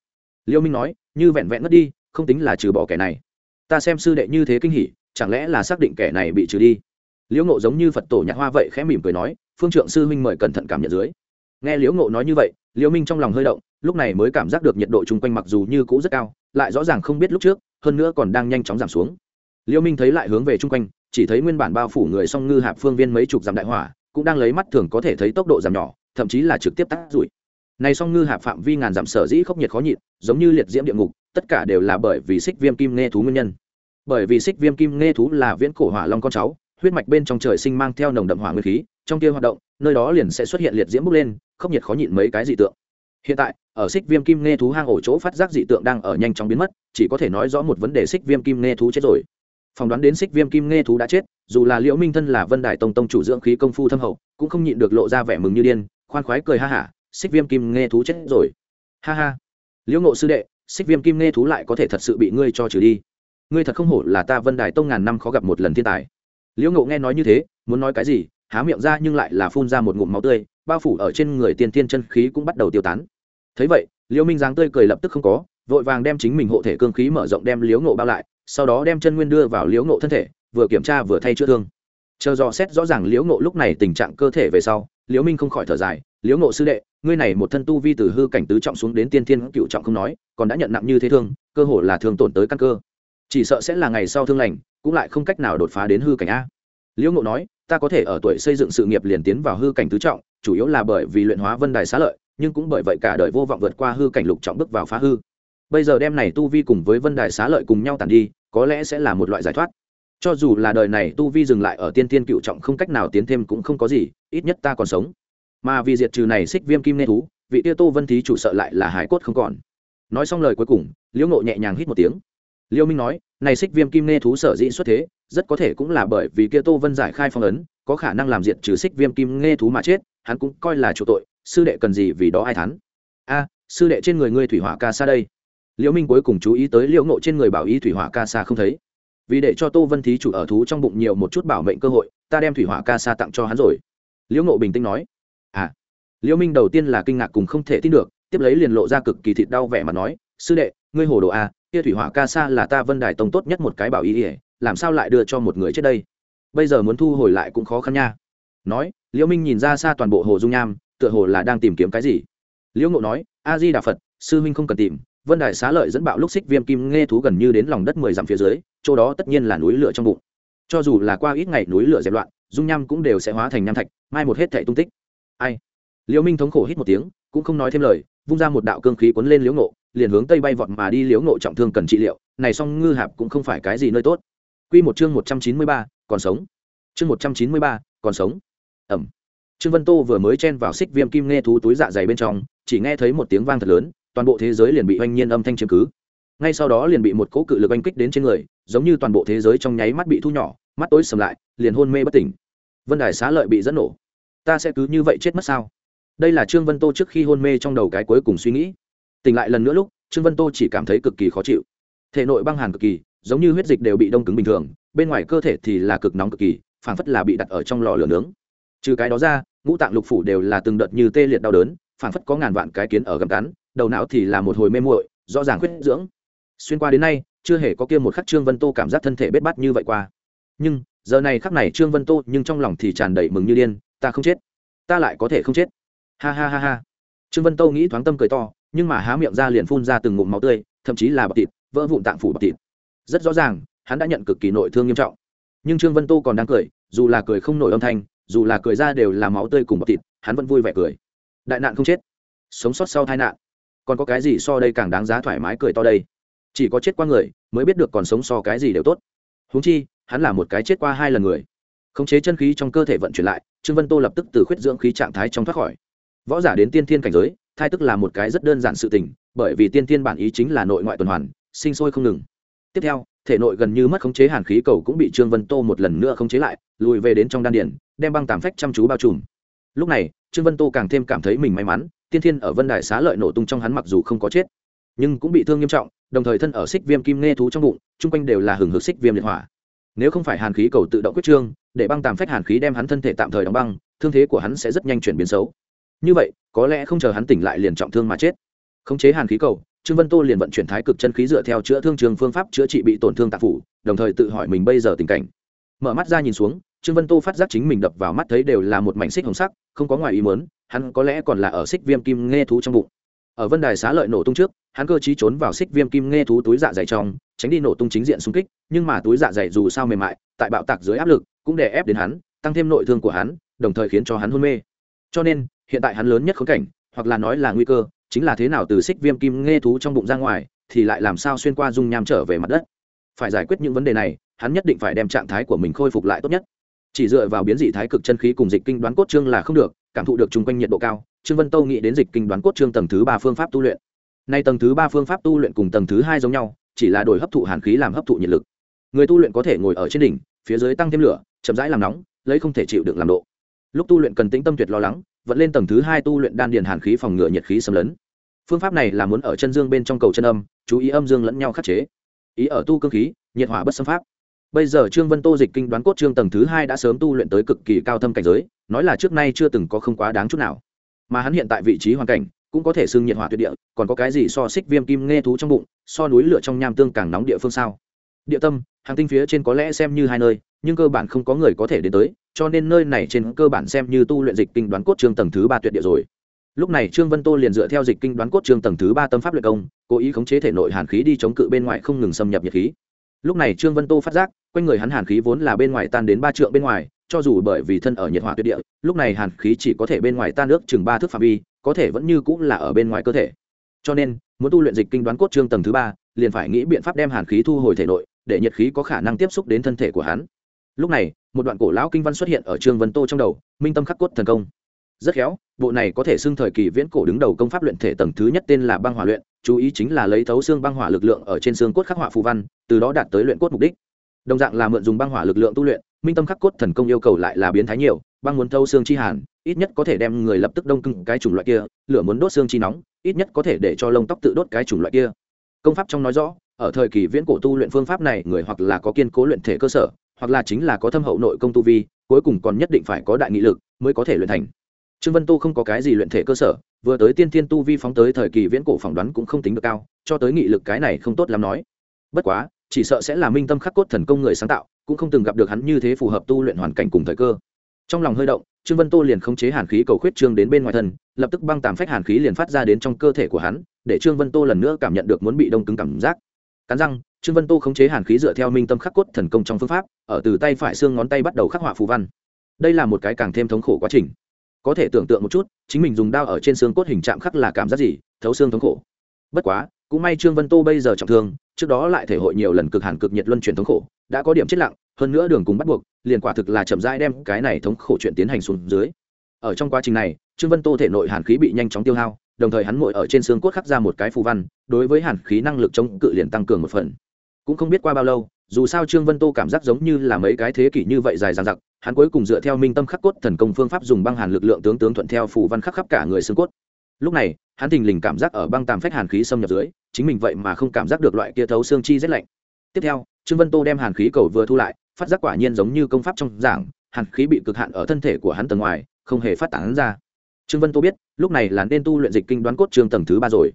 Liễu minh nói, như vẹn vẹn ngất đi, không tính là trừ bỏ kẻ này. Ta xem sư đệ như thế kinh hỉ, chẳng lẽ là xác định kẻ này bị trừ đi? Liễu ngộ giống như phật tổ nhạc hoa vậy khẽ mỉm cười nói, phương trượng sư huynh mời cẩn thận cảm nhận dưới. Nghe liễu ngộ nói như vậy, liễu minh trong lòng hơi động, lúc này mới cảm giác được nhiệt độ chung quanh mặc dù như cũ rất cao, lại rõ ràng không biết lúc trước, hơn nữa còn đang nhanh chóng giảm xuống. Liễu minh thấy lại hướng về chung quanh, chỉ thấy nguyên bản bao phủ người song ngư hạp phương viên mấy chục dặm đại hỏa, cũng đang lấy mắt thường có thể thấy tốc độ giảm nhỏ, thậm chí là trực tiếp tắt rủi. Này song ngư hạp phạm vi ngàn dặm sở dĩ khốc nhiệt khó nhịn, giống như liệt diễm địa ngục, tất cả đều là bởi vì xích viêm kim nghe thú nguyên nhân. Bởi vì xích viêm kim nghe thú là viễn cổ hỏa long con cháu huyết mạch bên trong trời sinh mang theo nồng đậm hỏa nguyên khí, trong kia hoạt động, nơi đó liền sẽ xuất hiện liệt diễm bốc lên không nhiệt khó nhịn mấy cái dị tượng. Hiện tại, ở xích viêm kim nghe thú hang ổ chỗ phát giác dị tượng đang ở nhanh chóng biến mất, chỉ có thể nói rõ một vấn đề xích viêm kim nghe thú chết rồi. Phỏng đoán đến xích viêm kim nghe thú đã chết, dù là liễu minh thân là vân đài tông tông chủ dưỡng khí công phu thâm hậu, cũng không nhịn được lộ ra vẻ mừng như điên, khoan khoái cười ha hả, xích viêm kim nghe thú chết rồi. Ha ha. Liễu ngộ sư đệ, xích viêm kim nghe thú lại có thể thật sự bị ngươi cho trừ đi. Ngươi thật không hổ là ta vân đài tông ngàn năm khó gặp một lần thiên tài liễu ngộ nghe nói như thế, muốn nói cái gì, há miệng ra nhưng lại là phun ra một ngụm máu tươi, bao phủ ở trên người tiên tiên chân khí cũng bắt đầu tiêu tán. Thấy vậy, liễu minh dáng tươi cười lập tức không có, vội vàng đem chính mình hộ thể cương khí mở rộng đem liễu ngộ bao lại, sau đó đem chân nguyên đưa vào liễu ngộ thân thể, vừa kiểm tra vừa thay chữa thương. Chờ dò xét rõ ràng liễu ngộ lúc này tình trạng cơ thể về sau, liễu minh không khỏi thở dài, liễu ngộ sư đệ, ngươi này một thân tu vi từ hư cảnh tứ trọng xuống đến tiên thiên cựu trọng không nói, còn đã nhận nặng như thế thương, cơ hồ là thương tổn tới căn cơ. Chỉ sợ sẽ là ngày sau thương lành cũng lại không cách nào đột phá đến hư cảnh a. Liễu ngộ nói, ta có thể ở tuổi xây dựng sự nghiệp liền tiến vào hư cảnh tứ trọng, chủ yếu là bởi vì luyện hóa vân đài xá lợi, nhưng cũng bởi vậy cả đời vô vọng vượt qua hư cảnh lục trọng bước vào phá hư. Bây giờ đem này tu vi cùng với vân đài xá lợi cùng nhau tàn đi, có lẽ sẽ là một loại giải thoát. Cho dù là đời này tu vi dừng lại ở tiên tiên cựu trọng không cách nào tiến thêm cũng không có gì, ít nhất ta còn sống. Mà vì diệt trừ này xích viêm kim nê thú, vị tiêu tô vân thí chủ sợ lại là hải cốt không còn. Nói xong lời cuối cùng, liễu ngộ nhẹ nhàng hít một tiếng. Liêu minh nói, này xích viêm kim nghe thú sở dĩ xuất thế, rất có thể cũng là bởi vì kia tô vân giải khai phong ấn, có khả năng làm diệt trừ xích viêm kim nghe thú mà chết, hắn cũng coi là chủ tội, sư đệ cần gì vì đó ai thắn a, sư đệ trên người ngươi thủy hỏa ca xa đây. Liễu minh cuối cùng chú ý tới liễu ngộ trên người bảo y thủy hỏa ca xa không thấy. Vì để cho tô vân thí chủ ở thú trong bụng nhiều một chút bảo mệnh cơ hội, ta đem thủy hỏa ca sa tặng cho hắn rồi. Liễu ngộ bình tĩnh nói. À. Liễu minh đầu tiên là kinh ngạc cùng không thể tin được, tiếp lấy liền lộ ra cực kỳ thịt đau vẻ mà nói, sư đệ ngươi hồ đồ à kia thủy hỏa ca sa là ta vân đài tông tốt nhất một cái bảo ý ỉa làm sao lại đưa cho một người chết đây? Bây giờ muốn thu hồi lại cũng khó khăn nha. Nói, liễu minh nhìn ra xa toàn bộ hồ dung nham, tựa hồ là đang tìm kiếm cái gì. Liễu ngộ nói, a di đà phật, sư huynh không cần tìm, vân đài xá lợi dẫn bạo lúc xích viêm kim nghe thú gần như đến lòng đất mười dặm phía dưới, chỗ đó tất nhiên là núi lửa trong bụng. Cho dù là qua ít ngày núi lửa dẹp loạn, dung nham cũng đều sẽ hóa thành nham thạch, mai một hết thảy tung tích. Ai? Liễu minh thống khổ hít một tiếng, cũng không nói thêm lời, vung ra một đạo cương khí cuốn lên liễu ngộ liền hướng tây bay vọt mà đi liễu ngộ trọng thương cần trị liệu. Này song ngư hạp cũng không phải cái gì nơi tốt. Quy một chương một trăm chín mươi ba, còn sống. Chương một trăm chín mươi ba, còn sống. Ẩm. Trương vân tô vừa mới chen vào xích viêm kim nghe thú túi dạ dày bên trong chỉ nghe thấy một tiếng vang thật lớn toàn bộ thế giới liền bị oanh nhiên âm thanh chiếm cứ. Ngay sau đó liền bị một cỗ cự lực oanh kích đến trên người giống như toàn bộ thế giới trong nháy mắt bị thu nhỏ mắt tối sầm lại liền hôn mê bất tỉnh. Vân đài xá lợi bị dẫn nổ. Ta sẽ cứ như vậy chết mất sao? Đây là trương vân tô trước khi hôn mê trong đầu cái cuối cùng suy nghĩ tỉnh lại lần nữa lúc, trương vân tô chỉ cảm thấy cực kỳ khó chịu. Thể nội băng hàn cực kỳ, giống như huyết dịch đều bị đông cứng bình thường, bên ngoài cơ thể thì là cực nóng cực kỳ, phảng phất là bị đặt ở trong lò lửa nướng. Trừ cái đó ra, ngũ tạng lục phủ đều là từng đợt như tê liệt đau đớn, phảng phất có ngàn vạn cái kiến ở gầm cắn, đầu não thì là một hồi mê muội, rõ ràng khuyết dưỡng. Xuyên qua đến nay, chưa hề có kia một khắc trương vân tô cảm giác thân thể bết bát như vậy qua. Nhưng, giờ này khắc này trương vân tô nhưng trong lòng thì tràn đầy mừng như điên, ta không chết, ta lại có thể không chết. Ha ha ha ha. Trương vân tô nghĩ thoáng tâm cười to nhưng mà há miệng ra liền phun ra từng ngụm máu tươi, thậm chí là bọc thịt, vỡ vụn tạng phủ bọc thịt. Rất rõ ràng, hắn đã nhận cực kỳ nội thương nghiêm trọng. Nhưng trương vân tô còn đang cười, dù là cười không nổi âm thanh, dù là cười ra đều là máu tươi cùng bọc thịt, hắn vẫn vui vẻ cười. Đại nạn không chết, sống sót sau tai nạn. Còn có cái gì so đây càng đáng giá thoải mái cười to đây? Chỉ có chết qua người, mới biết được còn sống so cái gì đều tốt. Huống chi, hắn là một cái chết qua hai lần người. Khống chế chân khí trong cơ thể vận chuyển lại, trương vân tô lập tức từ khuyết dưỡng khí trạng thái trong thoát khỏi. Võ giả đến tiên thiên cảnh giới thai tức là một cái rất đơn giản sự tình, bởi vì tiên thiên bản ý chính là nội ngoại tuần hoàn, sinh sôi không ngừng. Tiếp theo, thể nội gần như mất khống chế hàn khí cầu cũng bị trương vân tô một lần nữa khống chế lại, lùi về đến trong đan điển đem băng tàm phách chăm chú bao trùm. Lúc này, trương vân tô càng thêm cảm thấy mình may mắn, tiên thiên ở vân đài xá lợi nổ tung trong hắn mặc dù không có chết, nhưng cũng bị thương nghiêm trọng, đồng thời thân ở xích viêm kim nghe thú trong bụng, chung quanh đều là hừng hực xích viêm liệt hỏa. Nếu không phải hàn khí cầu tự động quyết trương, để băng tàm phách hàn khí đem hắn thân thể tạm thời đóng băng, thương thế của hắn sẽ rất nhanh chuyển biến xấu như vậy, có lẽ không chờ hắn tỉnh lại liền trọng thương mà chết. Khống chế hàn khí cầu, trương vân tô liền vận chuyển thái cực chân khí dựa theo chữa thương trường phương pháp chữa trị bị tổn thương tạp phủ, đồng thời tự hỏi mình bây giờ tình cảnh. Mở mắt ra nhìn xuống, trương vân tô phát giác chính mình đập vào mắt thấy đều là một mảnh xích hồng sắc, không có ngoài ý muốn, hắn có lẽ còn là ở xích viêm kim nghe thú trong bụng. Ở vân đài xá lợi nổ tung trước, hắn cơ trí trốn vào xích viêm kim nghe thú túi dạ dày trong, tránh đi nổ tung chính diện xung kích, nhưng mà túi dạ dày dù sao mềm mại, tại bạo tạc dưới áp lực, cũng đè ép đến hắn, tăng thêm nội thương của hắn, đồng thời khiến cho hắn hôn mê. Cho nên hiện tại hắn lớn nhất khốn cảnh, hoặc là nói là nguy cơ, chính là thế nào từ xích viêm kim nghe thú trong bụng ra ngoài, thì lại làm sao xuyên qua dung nham trở về mặt đất. Phải giải quyết những vấn đề này, hắn nhất định phải đem trạng thái của mình khôi phục lại tốt nhất. Chỉ dựa vào biến dị thái cực chân khí cùng dịch kinh đoán cốt trương là không được, cảm thụ được chung quanh nhiệt độ cao, trương vân tâu nghĩ đến dịch kinh đoán cốt trương tầng thứ ba phương pháp tu luyện. Nay tầng thứ ba phương pháp tu luyện cùng tầng thứ hai giống nhau, chỉ là đổi hấp thụ hàn khí làm hấp thụ nhiệt lực. Người tu luyện có thể ngồi ở trên đỉnh, phía dưới tăng thêm lửa, chậm rãi làm nóng, lấy không thể chịu được làm độ. Lúc tu luyện cần tĩnh tâm tuyệt lo lắng vẫn lên tầng thứ hai tu luyện đan điền hàn khí phòng ngừa nhiệt khí xâm lấn. Phương pháp này là muốn ở chân dương bên trong cầu chân âm, chú ý âm dương lẫn nhau khắc chế. Ý ở tu cương khí, nhiệt hỏa bất xâm pháp. Bây giờ trương vân tô dịch kinh đoán cốt trương tầng thứ hai đã sớm tu luyện tới cực kỳ cao thâm cảnh giới, nói là trước nay chưa từng có không quá đáng chút nào. Mà hắn hiện tại vị trí hoàn cảnh, cũng có thể xưng nhiệt hỏa tuyệt địa, còn có cái gì so xích viêm kim nghe thú trong bụng, so núi lửa trong nham tương càng nóng địa phương sao? Địa tâm, hàng tinh phía trên có lẽ xem như hai nơi, nhưng cơ bản không có người có thể đến tới, cho nên nơi này trên cơ bản xem như tu luyện dịch kinh đoán cốt trương tầng thứ ba tuyệt địa rồi. Lúc này trương vân tô liền dựa theo dịch kinh đoán cốt trương tầng thứ ba tâm pháp luyện công, cố ý khống chế thể nội hàn khí đi chống cự bên ngoài không ngừng xâm nhập nhiệt khí. Lúc này trương vân tô phát giác, quanh người hắn hàn khí vốn là bên ngoài tan đến ba trượng bên ngoài, cho dù bởi vì thân ở nhiệt hỏa tuyệt địa, lúc này hàn khí chỉ có thể bên ngoài tan nước chừng ba thước phạm vi, có thể vẫn như cũng là ở bên ngoài cơ thể. Cho nên, muốn tu luyện dịch kinh đoán cốt trương tầng thứ ba, liền phải nghĩ biện pháp đem hàn khí thu hồi thể nội để nhiệt khí có khả năng tiếp xúc đến thân thể của hắn. Lúc này, một đoạn cổ lão kinh văn xuất hiện ở trương vân tô trong đầu, minh tâm khắc cốt thần công. Rất khéo, bộ này có thể xưng thời kỳ viễn cổ đứng đầu công pháp luyện thể tầng thứ nhất tên là băng hỏa luyện, chú ý chính là lấy thấu xương băng hỏa lực lượng ở trên xương cốt khắc họa phù văn, từ đó đạt tới luyện cốt mục đích. Đồng dạng là mượn dùng băng hỏa lực lượng tu luyện, minh tâm khắc cốt thần công yêu cầu lại là biến thái nhiều, băng muốn thâu xương chi hàn, ít nhất có thể đem người lập tức đông cưng cái chủng loại kia, lửa muốn đốt xương chi nóng, ít nhất có thể để cho lông tóc tự đốt cái chủng loại kia công pháp trong nói rõ, ở thời kỳ viễn cổ tu luyện phương pháp này, người hoặc là có kiên cố luyện thể cơ sở, hoặc là chính là có thâm hậu nội công tu vi, cuối cùng còn nhất định phải có đại nghị lực mới có thể luyện thành. Trương vân tu không có cái gì luyện thể cơ sở, vừa tới tiên thiên tu vi phóng tới thời kỳ viễn cổ phỏng đoán cũng không tính được cao, cho tới nghị lực cái này không tốt lắm nói. Bất quá, chỉ sợ sẽ là minh tâm khắc cốt thần công người sáng tạo, cũng không từng gặp được hắn như thế phù hợp tu luyện hoàn cảnh cùng thời cơ. Trong lòng hơi động trương vân tô liền khống chế hàn khí cầu khuyết trương đến bên ngoài thân, lập tức băng tàm phách hàn khí liền phát ra đến trong cơ thể của hắn, để trương vân tô lần nữa cảm nhận được muốn bị đông cứng cảm giác. Cắn răng, trương vân tô khống chế hàn khí dựa theo minh tâm khắc cốt thần công trong phương pháp, ở từ tay phải xương ngón tay bắt đầu khắc họa phù văn. Đây là một cái càng thêm thống khổ quá trình. Có thể tưởng tượng một chút, chính mình dùng đao ở trên xương cốt hình chạm khắc là cảm giác gì, thấu xương thống khổ. Bất quá, cũng may trương vân tô bây giờ trọng thương, trước đó lại thể hội nhiều lần cực hàn cực nhiệt luân chuyển thống khổ, đã có điểm chết lặng hơn nữa đường cùng bắt buộc, liền quả thực là chậm rãi đem cái này thống khổ chuyện tiến hành xuống dưới. Ở trong quá trình này, trương vân tô thể nội hàn khí bị nhanh chóng tiêu hao, đồng thời hắn ngồi ở trên xương cốt khắc ra một cái phù văn, đối với hàn khí năng lực chống cự liền tăng cường một phần. Cũng không biết qua bao lâu, dù sao trương vân tô cảm giác giống như là mấy cái thế kỷ như vậy dài dằng dặc, hắn cuối cùng dựa theo minh tâm khắc cốt thần công phương pháp dùng băng hàn lực lượng tướng tướng thuận theo phù văn khắc khắp cả người xương cốt. Lúc này, hắn thình lình cảm giác ở băng tàm phách hàn khí xâm nhập dưới, chính mình vậy mà không cảm giác được loại kia thấu xương chi rét lạnh. Tiếp theo, trương vân tô đem hàn khí cầu vừa thu lại phát giác quả nhiên giống như công pháp trong giảng hàn khí bị cực hạn ở thân thể của hắn tầng ngoài không hề phát tán ra trương vân tô biết lúc này là nên tu luyện dịch kinh đoán cốt trương tầng thứ ba rồi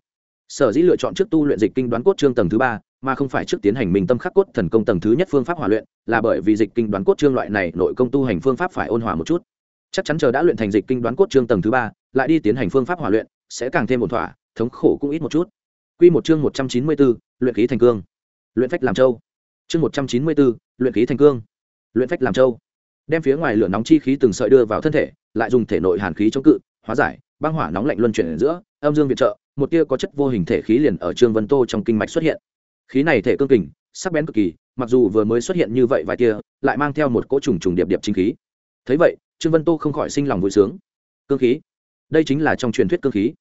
sở dĩ lựa chọn trước tu luyện dịch kinh đoán cốt trương tầng thứ ba mà không phải trước tiến hành mình tâm khắc cốt thần công tầng thứ nhất phương pháp hòa luyện là bởi vì dịch kinh đoán cốt trương loại này nội công tu hành phương pháp phải ôn hòa một chút chắc chắn chờ đã luyện thành dịch kinh đoán cốt trương tầng thứ ba lại đi tiến hành phương pháp hòa luyện sẽ càng thêm một thỏa thống khổ cũng ít một chút Quy một chương một trăm chín mươi 194, luyện khí thành cương. Luyện phách làm châu. Chương một trăm chín mươi 194, luyện khí thành cương. Luyện phách làm châu. Đem phía ngoài lửa nóng chi khí từng sợi đưa vào thân thể, lại dùng thể nội hàn khí chống cự, hóa giải, băng hỏa nóng lạnh luân chuyển ở giữa, âm dương viện trợ, một tia có chất vô hình thể khí liền ở Trương Vân Tô trong kinh mạch xuất hiện. Khí này thể cương kình, sắc bén cực kỳ, mặc dù vừa mới xuất hiện như vậy vài tia, lại mang theo một cỗ trùng trùng điệp điệp chính khí. Thấy vậy, Trương Vân Tô không khỏi sinh lòng vui sướng. Cương khí, đây chính là trong truyền thuyết cương khí.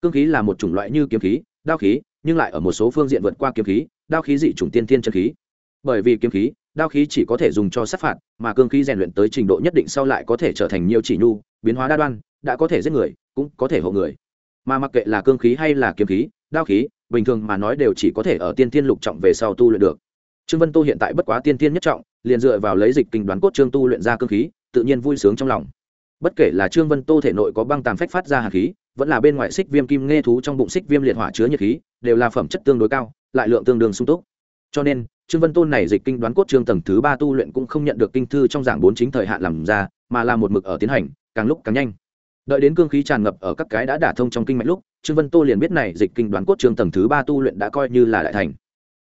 Cương khí là một chủng loại như kiếm khí, đao khí, nhưng lại ở một số phương diện vượt qua kiếm khí, đao khí dị chủng tiên tiên chân khí. Bởi vì kiếm khí, đao khí chỉ có thể dùng cho sát phạt, mà cương khí rèn luyện tới trình độ nhất định sau lại có thể trở thành nhiều chỉ nhu, biến hóa đa đoan, đã có thể giết người, cũng có thể hộ người. Mà mặc kệ là cương khí hay là kiếm khí đao khí bình thường mà nói đều chỉ có thể ở tiên tiên lục trọng về sau tu luyện được. Trương vân tô hiện tại bất quá tiên tiên nhất trọng liền dựa vào lấy dịch kinh đoán cốt trương tu luyện ra cương khí tự nhiên vui sướng trong lòng. Bất kể là trương vân tô thể nội có băng tàm phách phát ra hạt khí vẫn là bên ngoài xích viêm kim nghe thú trong bụng xích viêm liệt hỏa chứa nhiệt khí đều là phẩm chất tương đối cao lại lượng tương đương sung túc. Cho nên trương vân tôn này dịch kinh đoán cốt trương tầng thứ ba tu luyện cũng không nhận được kinh thư trong giảng bốn chính thời hạn làm ra, mà là một mực ở tiến hành, càng lúc càng nhanh. Đợi đến cương khí tràn ngập ở các cái đã đả thông trong kinh mạch lúc, trương vân tô liền biết này dịch kinh đoán cốt trương tầng thứ ba tu luyện đã coi như là đại thành.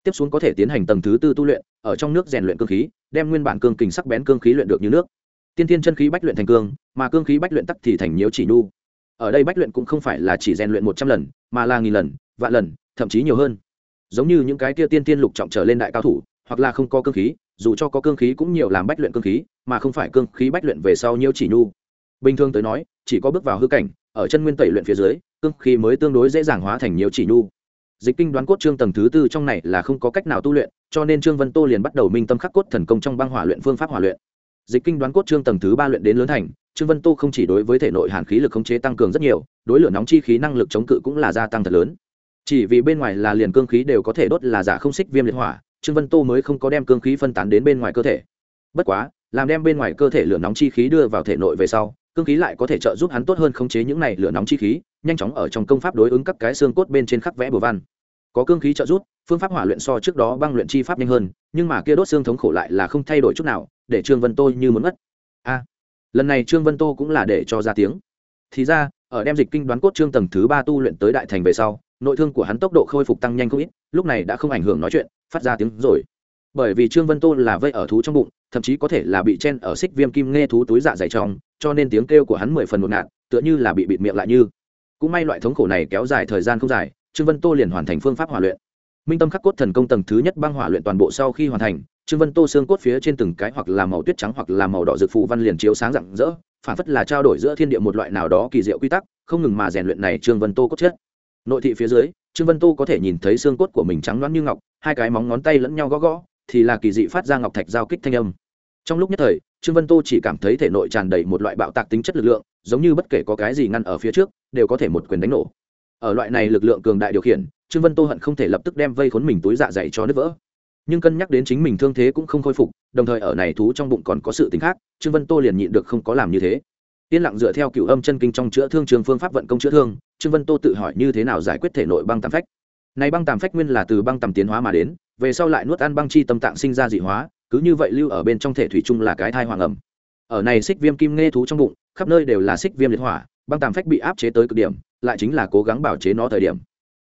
Tiếp xuống có thể tiến hành tầng thứ tư tu luyện, ở trong nước rèn luyện cương khí, đem nguyên bản cương kình sắc bén cương khí luyện được như nước. Tiên Thiên chân khí bách luyện thành cương, mà cương khí bách luyện tắc thì thành nhiễu chỉ nhu. Ở đây bách luyện cũng không phải là chỉ rèn luyện một trăm lần, mà là nghìn lần, vạn lần, thậm chí nhiều hơn giống như những cái tia tiên tiên lục trọng trở lên đại cao thủ, hoặc là không có cương khí, dù cho có cương khí cũng nhiều làm bách luyện cương khí, mà không phải cương khí bách luyện về sau nhiêu chỉ nhu. Bình thường tới nói, chỉ có bước vào hư cảnh, ở chân nguyên tẩy luyện phía dưới, cương khí mới tương đối dễ dàng hóa thành nhiều chỉ nhu. Dịch kinh đoán cốt trương tầng thứ tư trong này là không có cách nào tu luyện, cho nên trương vân tô liền bắt đầu minh tâm khắc cốt thần công trong băng hỏa luyện phương pháp hỏa luyện. Dịch kinh đoán cốt trương tầng thứ ba luyện đến lớn thành, trương vân tô không chỉ đối với thể nội hàn khí lực khống chế tăng cường rất nhiều, đối lửa nóng chi khí năng lực chống cự cũng là gia tăng thật lớn chỉ vì bên ngoài là liền cương khí đều có thể đốt là giả không xích viêm liệt hỏa, trương vân tô mới không có đem cương khí phân tán đến bên ngoài cơ thể. Bất quá, làm đem bên ngoài cơ thể lửa nóng chi khí đưa vào thể nội về sau, cương khí lại có thể trợ giúp hắn tốt hơn khống chế những này lửa nóng chi khí, nhanh chóng ở trong công pháp đối ứng các cái xương cốt bên trên khắc vẽ bừa văn. Có cương khí trợ giúp, phương pháp hỏa luyện so trước đó băng luyện chi pháp nhanh hơn, nhưng mà kia đốt xương thống khổ lại là không thay đổi chút nào, để trương vân tô như muốn mất. A, lần này trương vân tô cũng là để cho ra tiếng. Thì ra, ở đem dịch kinh đoán cốt trương tầng thứ ba tu luyện tới đại thành về sau nội thương của hắn tốc độ khôi phục tăng nhanh không ít, lúc này đã không ảnh hưởng nói chuyện, phát ra tiếng rồi. Bởi vì trương vân tô là vây ở thú trong bụng, thậm chí có thể là bị chen ở xích viêm kim nghe thú túi dạ dày trong, cho nên tiếng kêu của hắn mười phần một ngạt, tựa như là bị bịt miệng lại như. Cũng may loại thống khổ này kéo dài thời gian không dài, trương vân tô liền hoàn thành phương pháp hỏa luyện. Minh tâm khắc cốt thần công tầng thứ nhất băng hỏa luyện toàn bộ sau khi hoàn thành, trương vân tô xương cốt phía trên từng cái hoặc là màu tuyết trắng hoặc là màu đỏ dược phụ văn liền chiếu sáng rạng rỡ, phản phất là trao đổi giữa thiên địa một loại nào đó kỳ diệu quy tắc, không ngừng mà rèn luyện này trương vân tô cốt chết nội thị phía dưới, trương vân tô có thể nhìn thấy xương cốt của mình trắng loáng như ngọc, hai cái móng ngón tay lẫn nhau gõ gõ, thì là kỳ dị phát ra ngọc thạch giao kích thanh âm. Trong lúc nhất thời, trương vân tô chỉ cảm thấy thể nội tràn đầy một loại bạo tạc tính chất lực lượng, giống như bất kể có cái gì ngăn ở phía trước, đều có thể một quyền đánh nổ. Ở loại này lực lượng cường đại điều khiển, trương vân tô hận không thể lập tức đem vây khốn mình túi dạ dày cho nứt vỡ. Nhưng cân nhắc đến chính mình thương thế cũng không khôi phục, đồng thời ở này thú trong bụng còn có sự tính khác, trương vân tô liền nhịn được không có làm như thế. Yên lặng dựa theo cựu âm chân kinh trong chữa thương trường phương pháp vận công chữa thương trương vân tô tự hỏi như thế nào giải quyết thể nội băng tàm phách. Này băng tàm phách nguyên là từ băng tàm tiến hóa mà đến, về sau lại nuốt ăn băng chi tâm tạng sinh ra dị hóa, cứ như vậy lưu ở bên trong thể thủy chung là cái thai hoàng ẩm. Ở này xích viêm kim nghe thú trong bụng, khắp nơi đều là xích viêm liệt hỏa, băng tàm phách bị áp chế tới cực điểm, lại chính là cố gắng bảo chế nó thời điểm.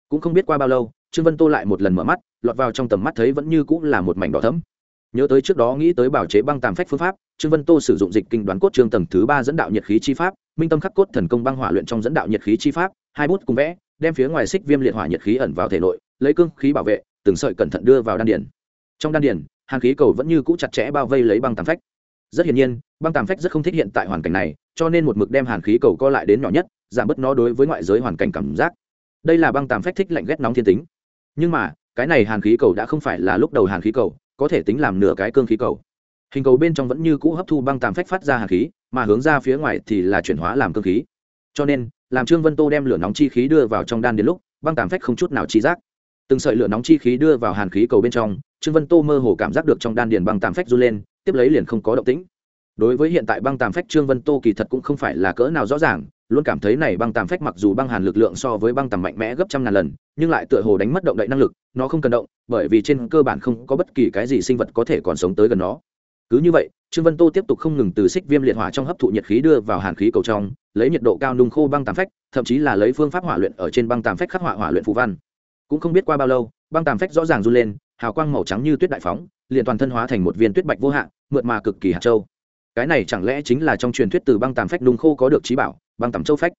Cũng không biết qua bao lâu, trương vân tô lại một lần mở mắt, lọt vào trong tầm mắt thấy vẫn như cũng là một mảnh đỏ thấm nhớ tới trước đó nghĩ tới bảo chế băng tàm phách phương pháp, trương vân tô sử dụng dịch kinh đoán cốt trương tầng thứ ba dẫn đạo nhiệt khí chi pháp, minh tâm khắc cốt thần công băng hỏa luyện trong dẫn đạo nhiệt khí chi pháp hai bút cùng vẽ, đem phía ngoài xích viêm liệt hỏa nhiệt khí ẩn vào thể nội, lấy cương khí bảo vệ, từng sợi cẩn thận đưa vào đan điển trong đan điển hàn khí cầu vẫn như cũ chặt chẽ bao vây lấy băng tàm phách. Rất hiển nhiên, băng tàm phách rất không thích hiện tại hoàn cảnh này, cho nên một mực đem hàn khí cầu co lại đến nhỏ nhất, giảm bớt nó đối với ngoại giới hoàn cảnh cảm giác. Đây là băng tàm phách thích lạnh ghét nóng thiên tính. Nhưng mà, cái này hàn khí cầu đã không phải là lúc đầu hàn khí cầu, có thể tính làm nửa cái cương khí cầu. Hình cầu bên trong vẫn như cũ hấp thu băng tàm phách phát ra hàn khí, mà hướng ra phía ngoài thì là chuyển hóa làm cương khí. Cho nên làm trương vân tô đem lửa nóng chi khí đưa vào trong đan đến lúc, băng tàm phách không chút nào chi giác. Từng sợi lửa nóng chi khí đưa vào hàn khí cầu bên trong, trương vân tô mơ hồ cảm giác được trong đan điền băng tàm phách run lên, tiếp lấy liền không có động tĩnh. Đối với hiện tại băng tàm phách trương vân tô kỳ thật cũng không phải là cỡ nào rõ ràng, luôn cảm thấy này băng tàm phách mặc dù băng hàn lực lượng so với băng tàm mạnh mẽ gấp trăm ngàn lần, nhưng lại tựa hồ đánh mất động đậy năng lực, nó không cần động, bởi vì trên cơ bản không có bất kỳ cái gì sinh vật có thể còn sống tới gần nó cứ như vậy, trương vân tô tiếp tục không ngừng từ xích viêm liệt hỏa trong hấp thụ nhiệt khí đưa vào hàn khí cầu trong, lấy nhiệt độ cao nung khô băng tàm phách, thậm chí là lấy phương pháp hỏa luyện ở trên băng tàm phách khắc họa hỏa luyện phù văn. Cũng không biết qua bao lâu, băng tàm phách rõ ràng run lên, hào quang màu trắng như tuyết đại phóng, liền toàn thân hóa thành một viên tuyết bạch vô hạn, mượt mà cực kỳ hạt châu. Cái này chẳng lẽ chính là trong truyền thuyết từ băng tàm phách nung khô có được trí bảo, băng tàm châu phách?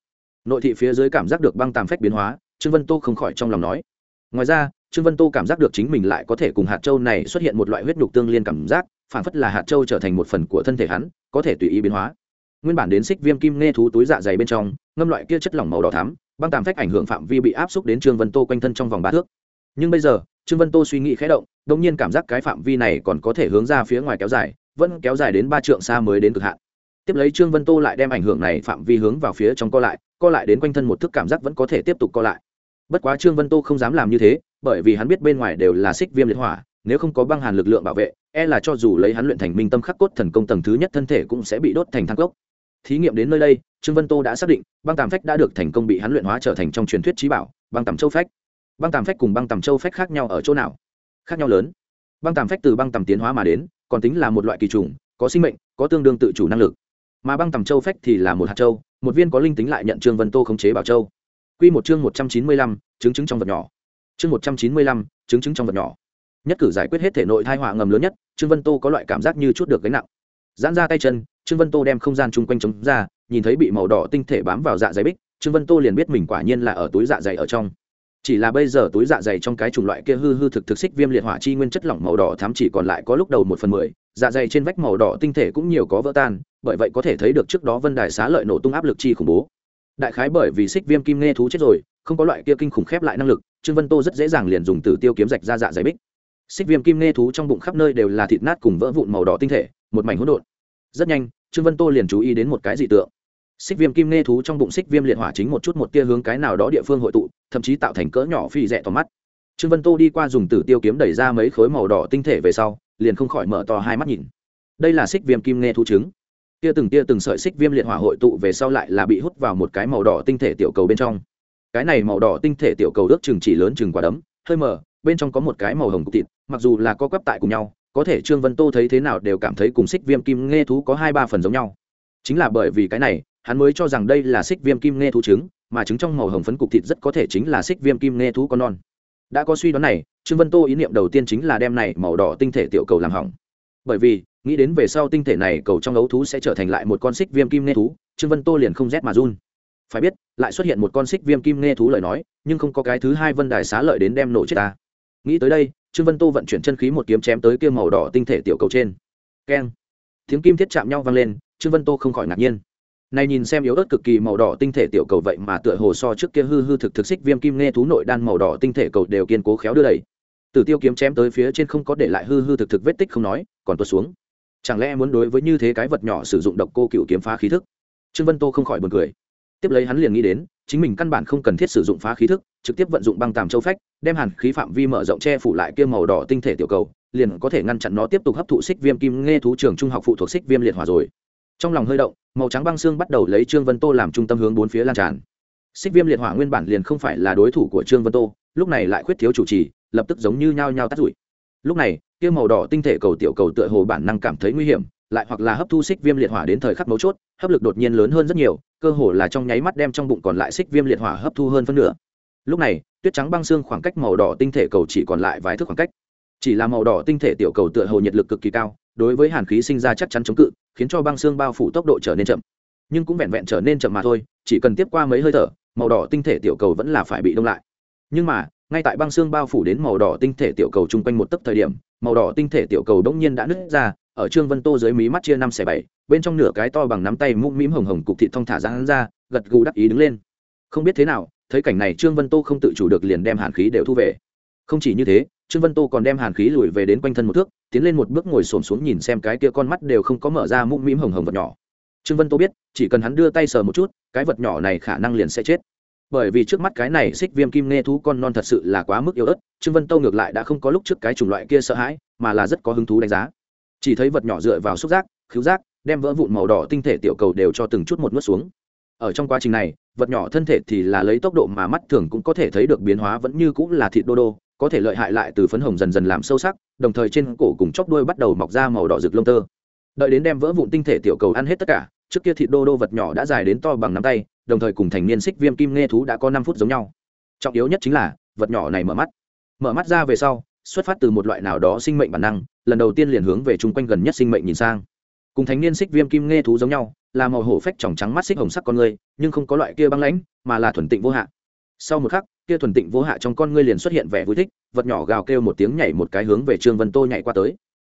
Nội thị phía dưới cảm giác được băng tàm phách biến hóa, trương vân tô không khỏi trong lòng nói. Ngoài ra trương vân tô cảm giác được chính mình lại có thể cùng hạt châu này xuất hiện một loại huyết nhục tương liên cảm giác phản phất là hạt châu trở thành một phần của thân thể hắn, có thể tùy ý biến hóa. Nguyên bản đến xích viêm kim nghe thú túi dạ dày bên trong, ngâm loại kia chất lỏng màu đỏ thắm, băng tàm phách ảnh hưởng phạm vi bị áp xúc đến trương vân tô quanh thân trong vòng ba thước. Nhưng bây giờ, trương vân tô suy nghĩ khẽ động đ nhiên cảm giác cái phạm vi này còn có thể hướng ra phía ngoài kéo dài, vẫn kéo dài đến ba trượng xa mới đến cực hạn. Tiếp lấy trương vân tô lại đem ảnh hưởng này phạm vi hướng vào phía trong co lại co lại đến quanh thân một thức cảm giác vẫn có thể tiếp tục co lại. Bất quá trương vân tô không dám làm như thế bởi vì hắn biết bên ngoài đều là xích viêm liệt hỏa, nếu không có băng hàn lực lượng bảo vệ e là cho dù lấy hắn luyện thành minh tâm khắc cốt thần công tầng thứ nhất thân thể cũng sẽ bị đốt thành thang cốc. Thí nghiệm đến nơi đây, trương vân tô đã xác định, băng tàm phách đã được thành công bị hắn luyện hóa trở thành trong truyền thuyết trí bảo, băng tàm châu phách. Băng tàm phách cùng băng tàm châu phách khác nhau ở chỗ nào? Khác nhau lớn. Băng tàm phách từ băng tàm tiến hóa mà đến, còn tính là một loại kỳ trùng có sinh mệnh, có tương đương tự chủ năng lực. Mà băng tàm châu phách thì là một hạt châu, một viên có linh tính lại nhận trương vân tô khống chế bảo châu. Q một chương một trăm chín mươi lăm, chứng chứng trong vật nhỏ chương một trăm chín mươi lăm, chứng chứng trong vật nhỏ. Nhất cử giải quyết hết thể nội thai họa ngầm lớn nhất, trương vân tô có loại cảm giác như chút được gánh nặng. Giãn ra tay chân, trương vân tô đem không gian chung quanh chống ra, nhìn thấy bị màu đỏ tinh thể bám vào dạ dày bích, trương vân tô liền biết mình quả nhiên là ở túi dạ dày ở trong. Chỉ là bây giờ túi dạ dày trong cái chủng loại kia hư hư thực thực xích viêm liệt hỏa chi nguyên chất lỏng màu đỏ thắm chỉ còn lại có lúc đầu một phần mười dạ dày trên vách màu đỏ tinh thể cũng nhiều có vỡ tan, bởi vậy có thể thấy được trước đó vân đài xá lợi nổ tung áp lực chi khủng bố. Đại khái bởi vì xích viêm kim nghe thú chết rồi không có loại kia kinh khủng khép lại năng lực, trương vân tô rất dễ dàng liền dùng từ tiêu kiếm rạch ra dạ dày bích. Xích viêm kim nghe thú trong bụng khắp nơi đều là thịt nát cùng vỡ vụn màu đỏ tinh thể, một mảnh hỗn độn. Rất nhanh, trương vân tô liền chú ý đến một cái dị tượng. Xích viêm kim nghe thú trong bụng xích viêm liệt hỏa chính một chút một tia hướng cái nào đó địa phương hội tụ, thậm chí tạo thành cỡ nhỏ phi rẽ tỏ mắt. Trương vân tô đi qua dùng tử tiêu kiếm đẩy ra mấy khối màu đỏ tinh thể về sau, liền không khỏi mở to hai mắt nhìn. Đây là xích viêm kim nghe thú trứng. Tia từng tia từng sợi xích viêm liệt hỏa hội tụ về sau lại là bị hút vào một cái màu đỏ tinh thể tiểu cầu bên trong cái này màu đỏ tinh thể tiểu cầu ước chừng chỉ lớn chừng quả đấm, hơi mờ, bên trong có một cái màu hồng cục thịt, mặc dù là có quắp tại cùng nhau, có thể trương vân tô thấy thế nào đều cảm thấy cùng xích viêm kim nghe thú có hai ba phần giống nhau. Chính là bởi vì cái này, hắn mới cho rằng đây là xích viêm kim nghe thú trứng, mà trứng trong màu hồng phấn cục thịt rất có thể chính là xích viêm kim nghe thú con non. Đã có suy đoán này, trương vân tô ý niệm đầu tiên chính là đem này màu đỏ tinh thể tiểu cầu làm hỏng. Bởi vì, nghĩ đến về sau tinh thể này cầu trong ấu thú sẽ trở thành lại một con xích viêm kim nghe thú, trương vân tô liền không rét mà run phải biết, lại xuất hiện một con xích viêm kim nghe thú lời nói, nhưng không có cái thứ hai vân đài xá lợi đến đem nổ chết ta. Nghĩ tới đây, trương vân tô vận chuyển chân khí một kiếm chém tới kia màu đỏ tinh thể tiểu cầu trên. Keng. Tiếng kim thiết chạm nhau vang lên, trương vân tô không khỏi ngạc nhiên. Này nhìn xem yếu ớt cực kỳ màu đỏ tinh thể tiểu cầu vậy mà tựa hồ so trước kia hư hư thực thực xích viêm kim nghe thú nội đan màu đỏ tinh thể cầu đều kiên cố khéo đưa đẩy. Tử tiêu kiếm chém tới phía trên không có để lại hư hư thực thực vết tích không nói, còn tuột xuống. Chẳng lẽ muốn đối với như thế cái vật nhỏ sử dụng độc cô cựu kiếm phá khí thức? Trương vân tô không khỏi buồn cười tiếp lấy hắn liền nghĩ đến, chính mình căn bản không cần thiết sử dụng phá khí thức, trực tiếp vận dụng băng tàm châu phách, đem hàn khí phạm vi mở rộng che phủ lại kia màu đỏ tinh thể tiểu cầu, liền có thể ngăn chặn nó tiếp tục hấp thụ xích viêm kim nghe thú trường trung học phụ thuộc xích viêm liệt hỏa rồi. Trong lòng hơi động, màu trắng băng xương bắt đầu lấy trương vân tô làm trung tâm hướng bốn phía lan tràn. Xích viêm liệt hỏa nguyên bản liền không phải là đối thủ của trương vân tô, lúc này lại khuyết thiếu chủ trì, lập tức giống như nhao nhao tắt rủi. Lúc này, kia màu đỏ tinh thể cầu tiểu cầu tựa hồ bản năng cảm thấy nguy hiểm, lại hoặc là hấp thu xích viêm liệt hỏa đến thời khắc mấu chốt, hấp lực đột nhiên lớn hơn rất nhiều cơ hồ là trong nháy mắt đem trong bụng còn lại xích viêm liệt hỏa hấp thu hơn phân nửa. Lúc này, tuyết trắng băng xương khoảng cách màu đỏ tinh thể cầu chỉ còn lại vài thước khoảng cách. Chỉ là màu đỏ tinh thể tiểu cầu tựa hồ nhiệt lực cực kỳ cao, đối với hàn khí sinh ra chắc chắn chống cự, khiến cho băng xương bao phủ tốc độ trở nên chậm. Nhưng cũng vẹn vẹn trở nên chậm mà thôi, chỉ cần tiếp qua mấy hơi thở, màu đỏ tinh thể tiểu cầu vẫn là phải bị đông lại. Nhưng mà, ngay tại băng xương bao phủ đến màu đỏ tinh thể tiểu cầu chung quanh một tấc thời điểm, màu đỏ tinh thể tiểu cầu đống nhiên đã nứt ra ở trương vân tô dưới mí mắt chia năm xẻ bảy, bên trong nửa cái to bằng nắm tay mũm mĩm hồng hồng cục thịt thong thả ra hắn ra, gật gù đắc ý đứng lên. Không biết thế nào, thấy cảnh này trương vân tô không tự chủ được liền đem hàn khí đều thu về. Không chỉ như thế, trương vân tô còn đem hàn khí lùi về đến quanh thân một thước, tiến lên một bước ngồi xổm xuống nhìn xem cái kia con mắt đều không có mở ra mũm mĩm hồng hồng vật nhỏ. Trương vân tô biết, chỉ cần hắn đưa tay sờ một chút, cái vật nhỏ này khả năng liền sẽ chết. Bởi vì trước mắt cái này xích viêm kim nghe thú con non thật sự là quá mức yếu ớt, trương vân tô ngược lại đã không có lúc trước cái chủng loại kia sợ hãi, mà là rất có hứng thú đánh giá chỉ thấy vật nhỏ dựa vào xúc giác, khứu giác, đem vỡ vụn màu đỏ tinh thể tiểu cầu đều cho từng chút một nuốt xuống. Ở trong quá trình này, vật nhỏ thân thể thì là lấy tốc độ mà mắt thường cũng có thể thấy được biến hóa vẫn như cũng là thịt đô đô, có thể lợi hại lại từ phấn hồng dần dần làm sâu sắc, đồng thời trên cổ cùng chóc đuôi bắt đầu mọc ra màu đỏ rực lông tơ. Đợi đến đem vỡ vụn tinh thể tiểu cầu ăn hết tất cả, trước kia thịt đô đô vật nhỏ đã dài đến to bằng nắm tay, đồng thời cùng thành niên xích viêm kim nghe thú đã có năm phút giống nhau. Trọng yếu nhất chính là, vật nhỏ này mở mắt. Mở mắt ra về sau xuất phát từ một loại nào đó sinh mệnh bản năng, lần đầu tiên liền hướng về chung quanh gần nhất sinh mệnh nhìn sang. Cùng Thánh niên xích viêm kim nghe thú giống nhau, là màu hổ phách tròng trắng mắt xích hồng sắc con người nhưng không có loại kia băng lãnh, mà là thuần tịnh vô hạn sau một khắc, kia thuần tịnh vô hạ trong con ngươi liền xuất hiện vẻ vui thích, vật nhỏ gào kêu một tiếng nhảy một cái hướng về trương vân tô nhảy qua tới.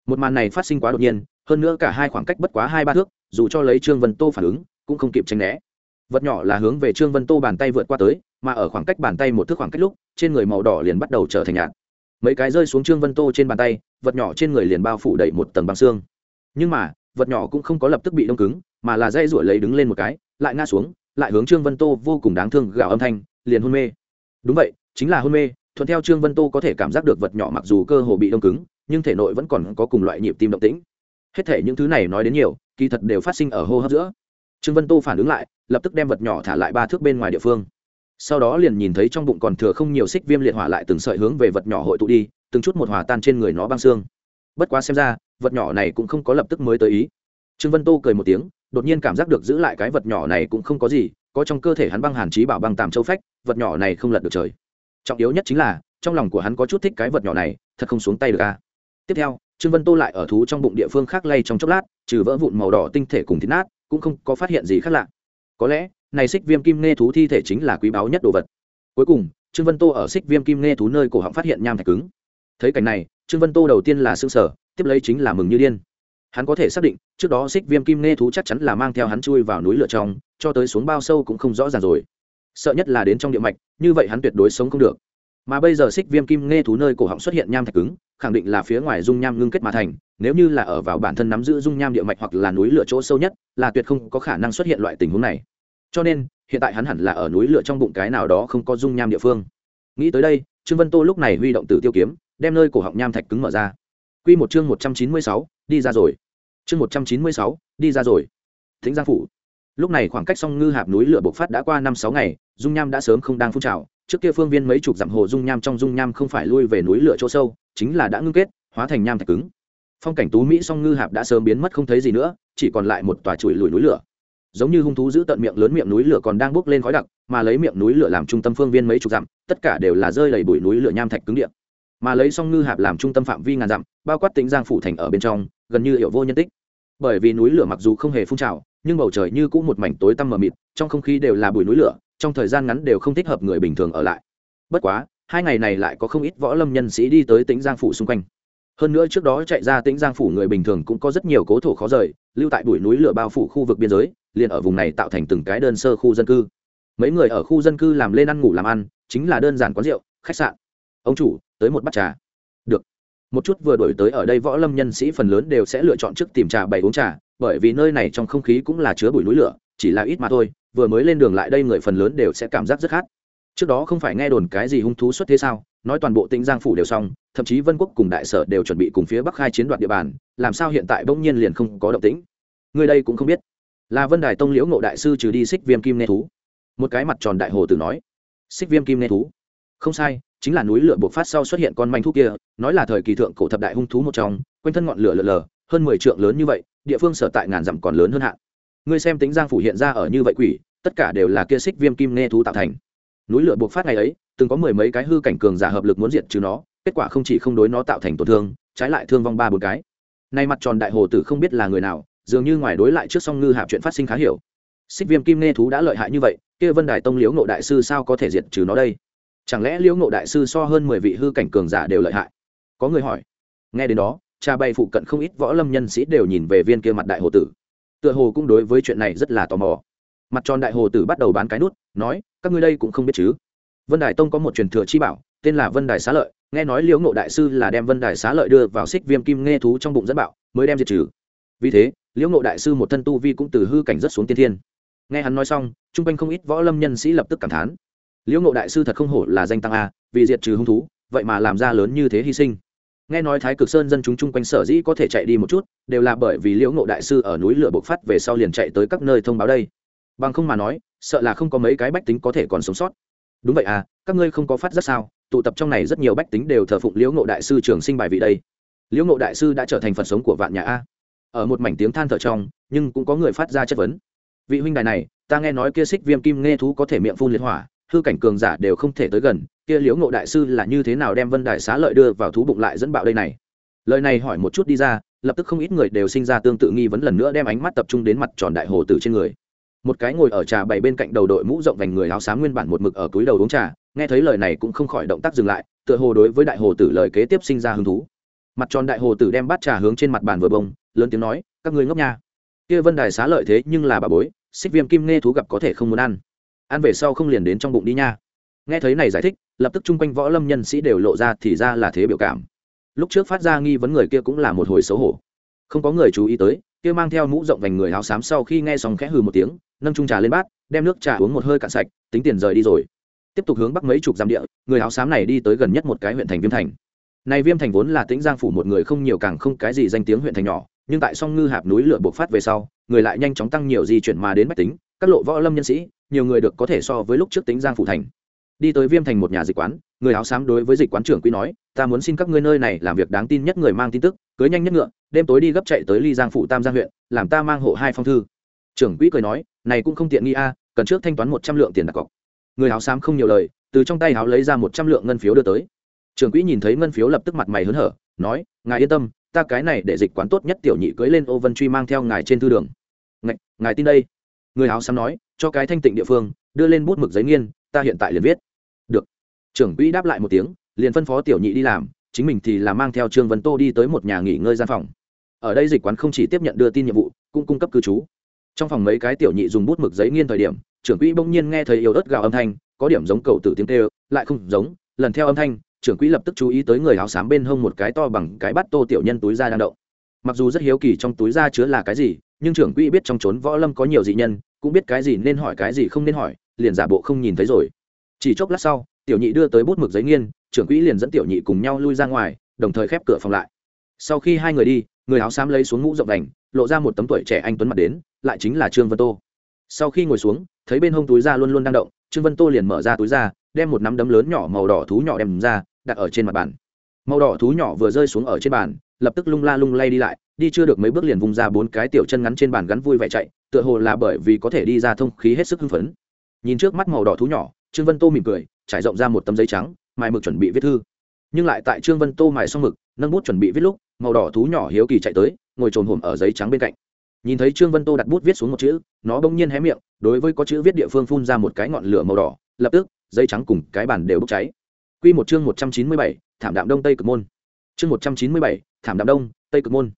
Một màn này phát sinh quá đột nhiên, hơn nữa cả hai khoảng cách bất quá hai ba thước, dù cho lấy trương vân tô phản ứng, cũng không kịp tranh né. Vật nhỏ là hướng về trương vân tô bàn tay vượt qua tới, mà ở khoảng cách bàn tay một thước khoảng cách lúc, trên người màu đỏ liền bắt đầu trở thành nhạt mấy cái rơi xuống trương vân tô trên bàn tay, vật nhỏ trên người liền bao phủ đầy một tầng băng xương. Nhưng mà, vật nhỏ cũng không có lập tức bị đông cứng, mà là dây ruổi lấy đứng lên một cái, lại ngã xuống, lại hướng trương vân tô vô cùng đáng thương gào âm thanh, liền hôn mê. Đúng vậy, chính là hôn mê, thuận theo trương vân tô có thể cảm giác được vật nhỏ mặc dù cơ hồ bị đông cứng, nhưng thể nội vẫn còn có cùng loại nhịp tim động tĩnh. Hết thể những thứ này nói đến nhiều, kỳ thật đều phát sinh ở hô hấp giữa. Trương vân tô phản ứng lại, lập tức đem vật nhỏ thả lại ba thước bên ngoài địa phương sau đó liền nhìn thấy trong bụng còn thừa không nhiều xích viêm liệt hỏa lại từng sợi hướng về vật nhỏ hội tụ đi, từng chút một hòa tan trên người nó băng xương. Bất quá xem ra, vật nhỏ này cũng không có lập tức mới tới ý. Trương vân tô cười một tiếng, đột nhiên cảm giác được giữ lại cái vật nhỏ này cũng không có gì, có trong cơ thể hắn băng hàn trí bảo băng tàm châu phách, vật nhỏ này không lật được trời. Trọng yếu nhất chính là, trong lòng của hắn có chút thích cái vật nhỏ này, thật không xuống tay được a tiếp theo, trương vân tô lại ở thú trong bụng địa phương khác lay trong chốc lát, trừ vỡ vụn màu đỏ tinh thể cùng thịt nát, cũng không có phát hiện gì khác lạ. Có lẽ này xích viêm kim nghe thú thi thể chính là quý báu nhất đồ vật. Cuối cùng, trương vân tô ở xích viêm kim nghe thú nơi cổ họng phát hiện nham thạch cứng. Thấy cảnh này, trương vân tô đầu tiên là xương sở tiếp lấy chính là mừng như điên. Hắn có thể xác định, trước đó xích viêm kim nghe thú chắc chắn là mang theo hắn chui vào núi lửa trong, cho tới xuống bao sâu cũng không rõ ràng rồi. Sợ nhất là đến trong địa mạch, như vậy hắn tuyệt đối sống không được. Mà bây giờ xích viêm kim nghe thú nơi cổ họng xuất hiện nham thạch cứng, khẳng định là phía ngoài dung nham ngưng kết mà thành, nếu như là ở vào bản thân nắm giữ dung nham địa mạch hoặc là núi lửa chỗ sâu nhất, là tuyệt không có khả năng xuất hiện loại tình huống này cho nên, hiện tại hắn hẳn là ở núi lửa trong bụng cái nào đó không có dung nham địa phương. Nghĩ tới đây, trương vân tô lúc này huy động tử tiêu kiếm, đem nơi cổ họng nham thạch cứng mở ra. Q một chương một trăm chín mươi sáu, đi ra rồi. Chương một trăm chín mươi sáu, đi ra rồi. Thính giang phủ. Lúc này khoảng cách song ngư hạp núi lửa bộc phát đã qua năm sáu ngày, dung nham đã sớm không đang phun trào. Trước kia phương viên mấy chục dặm hồ dung nham trong dung nham không phải lui về núi lửa chỗ sâu, chính là đã ngưng kết, hóa thành nham thạch cứng. Phong cảnh tú mỹ song ngư hạp đã sớm biến mất không thấy gì nữa, chỉ còn lại một tòa chùi lùi núi lửa giống như hung thú giữ tận miệng lớn miệng núi lửa còn đang bốc lên khói đặc, mà lấy miệng núi lửa làm trung tâm phương viên mấy chục dặm, tất cả đều là rơi đầy bụi núi lửa nham thạch cứng điện mà lấy song ngư hạp làm trung tâm phạm vi ngàn dặm, bao quát tính giang phủ thành ở bên trong, gần như hiệu vô nhân tích. Bởi vì núi lửa mặc dù không hề phun trào, nhưng bầu trời như cũng một mảnh tối tăm mờ mịt, trong không khí đều là bụi núi lửa, trong thời gian ngắn đều không thích hợp người bình thường ở lại. Bất quá, hai ngày này lại có không ít võ lâm nhân sĩ đi tới tỉnh giang phủ xung quanh. Hơn nữa trước đó chạy ra tỉnh giang phủ người bình thường cũng có rất nhiều cố thổ khó rời, lưu tại bụi núi lửa bao phủ khu vực biên giới liền ở vùng này tạo thành từng cái đơn sơ khu dân cư. Mấy người ở khu dân cư làm lên ăn ngủ làm ăn, chính là đơn giản quán rượu, khách sạn. Ông chủ, tới một bát trà. Được. Một chút vừa đổi tới ở đây võ lâm nhân sĩ phần lớn đều sẽ lựa chọn trước tìm trà bày uống trà, bởi vì nơi này trong không khí cũng là chứa bụi núi lửa, chỉ là ít mà thôi, vừa mới lên đường lại đây người phần lớn đều sẽ cảm giác rất khát. Trước đó không phải nghe đồn cái gì hung thú xuất thế sao, nói toàn bộ tỉnh giang phủ đều xong, thậm chí vân quốc cùng đại sở đều chuẩn bị cùng phía bắc khai chiến đoạt địa bàn, làm sao hiện tại bỗng nhiên liền không có động tĩnh? Người đây cũng không biết là vân đài tông liễu ngộ đại sư trừ đi xích viêm kim nê thú. Một cái mặt tròn đại hồ tử nói, xích viêm kim nê thú? Không sai, chính là núi lửa buộc phát sau xuất hiện con manh thú kia, nói là thời kỳ thượng cổ thập đại hung thú một trong, quanh thân ngọn lửa lờ lờ, hơn mười trượng lớn như vậy, địa phương sở tại ngàn dặm còn lớn hơn hạn. Ngươi xem tính giang phủ hiện ra ở như vậy quỷ, tất cả đều là kia xích viêm kim nê thú tạo thành. Núi lửa buộc phát ngày ấy, từng có mười mấy cái hư cảnh cường giả hợp lực muốn diệt trừ nó, kết quả không chỉ không đối nó tạo thành tổn thương, trái lại thương vong ba bốn cái. Nay mặt tròn đại hồ tử không biết là người nào dường như ngoài đối lại trước song ngư hạp chuyện phát sinh khá hiểu. Xích viêm kim nghe thú đã lợi hại như vậy, kia vân đài tông liễu ngộ đại sư sao có thể diệt trừ nó đây? Chẳng lẽ liễu ngộ đại sư so hơn mười vị hư cảnh cường giả đều lợi hại? Có người hỏi. Nghe đến đó, cha bay phụ cận không ít võ lâm nhân sĩ đều nhìn về viên kia mặt đại hồ tử. Tựa hồ cũng đối với chuyện này rất là tò mò. Mặt tròn đại hồ tử bắt đầu bán cái nút, nói, các ngươi đây cũng không biết chứ? Vân đài tông có một truyền thừa chi bảo, tên là vân đài xá lợi, nghe nói liễu ngộ đại sư là đem vân đài xá lợi đưa vào xích viêm kim nghe thú trong bụng dẫn bạo, mới đem diệt trừ. Vì thế liễu ngộ đại sư một thân tu vi cũng từ hư cảnh rất xuống tiên thiên. Nghe hắn nói xong chung quanh không ít võ lâm nhân sĩ lập tức cảm thán. Liễu ngộ đại sư thật không hổ là danh tăng a, vì diệt trừ hung thú, vậy mà làm ra lớn như thế hy sinh. Nghe nói thái cực sơn dân chúng chung quanh sở dĩ có thể chạy đi một chút, đều là bởi vì liễu ngộ đại sư ở núi lửa bộc phát về sau liền chạy tới các nơi thông báo đây. Bằng không mà nói, sợ là không có mấy cái bách tính có thể còn sống sót. Đúng vậy à các ngươi không có phát rất sao, tụ tập trong này rất nhiều bách tính đều thờ phụng liễu ngộ đại sư trường sinh bài vị đây. Liễu ngộ đại sư đã trở thành phật sống của vạn nhà a ở một mảnh tiếng than thở trong, nhưng cũng có người phát ra chất vấn. Vị huynh đài này, ta nghe nói kia xích viêm kim nghe thú có thể miệng phun liệt hỏa, hư cảnh cường giả đều không thể tới gần, kia liễu ngộ đại sư là như thế nào đem vân đài xá lợi đưa vào thú bụng lại dẫn bạo đây này? Lời này hỏi một chút đi ra, lập tức không ít người đều sinh ra tương tự nghi vấn lần nữa đem ánh mắt tập trung đến mặt tròn đại hồ tử trên người. Một cái ngồi ở trà bày bên cạnh đầu đội mũ rộng vành người áo xám nguyên bản một mực ở túi đầu uống trà, nghe thấy lời này cũng không khỏi động tác dừng lại, tựa hồ đối với đại hồ tử lời kế tiếp sinh ra hứng thú. Mặt tròn đại hồ tử đem bát trà hướng trên mặt bàn vừa bông lớn tiếng nói, các ngươi ngốc nha. Kia vân đài xá lợi thế nhưng là bà bối, xích viêm kim nghe thú gặp có thể không muốn ăn. Ăn về sau không liền đến trong bụng đi nha. Nghe thấy này giải thích, lập tức chung quanh võ lâm nhân sĩ đều lộ ra thì ra là thế biểu cảm. Lúc trước phát ra nghi vấn người kia cũng là một hồi xấu hổ. Không có người chú ý tới, kia mang theo mũ rộng vành người áo xám sau khi nghe xong khẽ hừ một tiếng, nâng trung trà lên bát, đem nước trà uống một hơi cạn sạch, tính tiền rời đi rồi. Tiếp tục hướng bắc mấy chục dặm địa, người áo xám này đi tới gần nhất một cái huyện thành viêm thành. Này viêm thành vốn là tĩnh giang phủ một người không nhiều càng không cái gì danh tiếng huyện thành nhỏ nhưng tại song ngư hạp núi lửa bộc phát về sau, người lại nhanh chóng tăng nhiều di chuyển mà đến bách tính, các lộ võ lâm nhân sĩ, nhiều người được có thể so với lúc trước tính giang phủ thành. Đi tới viêm thành một nhà dịch quán, người áo xám đối với dịch quán trưởng quý nói, ta muốn xin các ngươi nơi này làm việc đáng tin nhất người mang tin tức, cưới nhanh nhất ngựa, đêm tối đi gấp chạy tới ly giang phủ tam giang huyện, làm ta mang hộ hai phong thư. Trưởng quỹ cười nói, này cũng không tiện nghi a, cần trước thanh toán một trăm lượng tiền đặt cọc. Người áo xám không nhiều lời, từ trong tay áo lấy ra một trăm lượng ngân phiếu đưa tới. Trưởng quỹ nhìn thấy ngân phiếu lập tức mặt mày hớn hở, nói, ngài yên tâm ta cái này để dịch quán tốt nhất tiểu nhị cưới lên ô vân truy mang theo ngài trên thư đường. Ngài, ngài tin đây. Người áo xám nói cho cái thanh tịnh địa phương đưa lên bút mực giấy nghiên ta hiện tại liền viết. Được. Trưởng quỹ đáp lại một tiếng liền phân phó tiểu nhị đi làm chính mình thì là mang theo trương vân tô đi tới một nhà nghỉ ngơi gian phòng. Ở đây dịch quán không chỉ tiếp nhận đưa tin nhiệm vụ cũng cung cấp cư trú. Trong phòng mấy cái tiểu nhị dùng bút mực giấy nghiên thời điểm trưởng quỹ bỗng nhiên nghe thấy yếu ớt gào âm thanh có điểm giống cầu tử tiếng kêu lại không giống lần theo âm thanh trưởng quỹ lập tức chú ý tới người áo xám bên hông một cái to bằng cái bát tô tiểu nhân túi da đang động. Mặc dù rất hiếu kỳ trong túi da chứa là cái gì, nhưng trưởng quỹ biết trong trốn võ lâm có nhiều dị nhân, cũng biết cái gì nên hỏi cái gì không nên hỏi, liền giả bộ không nhìn thấy rồi. Chỉ chốc lát sau, tiểu nhị đưa tới bút mực giấy nghiên, trưởng quỹ liền dẫn tiểu nhị cùng nhau lui ra ngoài, đồng thời khép cửa phòng lại. Sau khi hai người đi, người áo xám lấy xuống mũ rộng đành, lộ ra một tấm tuổi trẻ anh tuấn mặt đến, lại chính là trương vân tô. Sau khi ngồi xuống, thấy bên hông túi da luôn luôn đang động, trương vân tô liền mở ra túi da, đem một nắm đấm lớn nhỏ màu đỏ thú nhỏ đem ra đặt ở trên mặt bàn. Màu đỏ thú nhỏ vừa rơi xuống ở trên bàn, lập tức lung la lung lay đi lại, đi chưa được mấy bước liền vùng ra bốn cái tiểu chân ngắn trên bàn gắn vui vẻ chạy, tựa hồ là bởi vì có thể đi ra thông khí hết sức hưng phấn. Nhìn trước mắt màu đỏ thú nhỏ, trương vân tô mỉm cười, trải rộng ra một tấm giấy trắng, mài mực chuẩn bị viết thư. Nhưng lại tại trương vân tô mài xong mực, nâng bút chuẩn bị viết lúc, màu đỏ thú nhỏ hiếu kỳ chạy tới, ngồi trồn hổm ở giấy trắng bên cạnh. Nhìn thấy trương vân tô đặt bút viết xuống một chữ, nó bỗng nhiên hé miệng, đối với có chữ viết địa phương phun ra một cái ngọn lửa màu đỏ, lập tức, giấy trắng cùng cái bàn đều bốc cháy. Quy một chương một trăm chín mươi bảy, Thảm đạm Đông Tây Cực môn. Chương một trăm chín mươi bảy, Thảm đạm Đông, Tây Cực môn.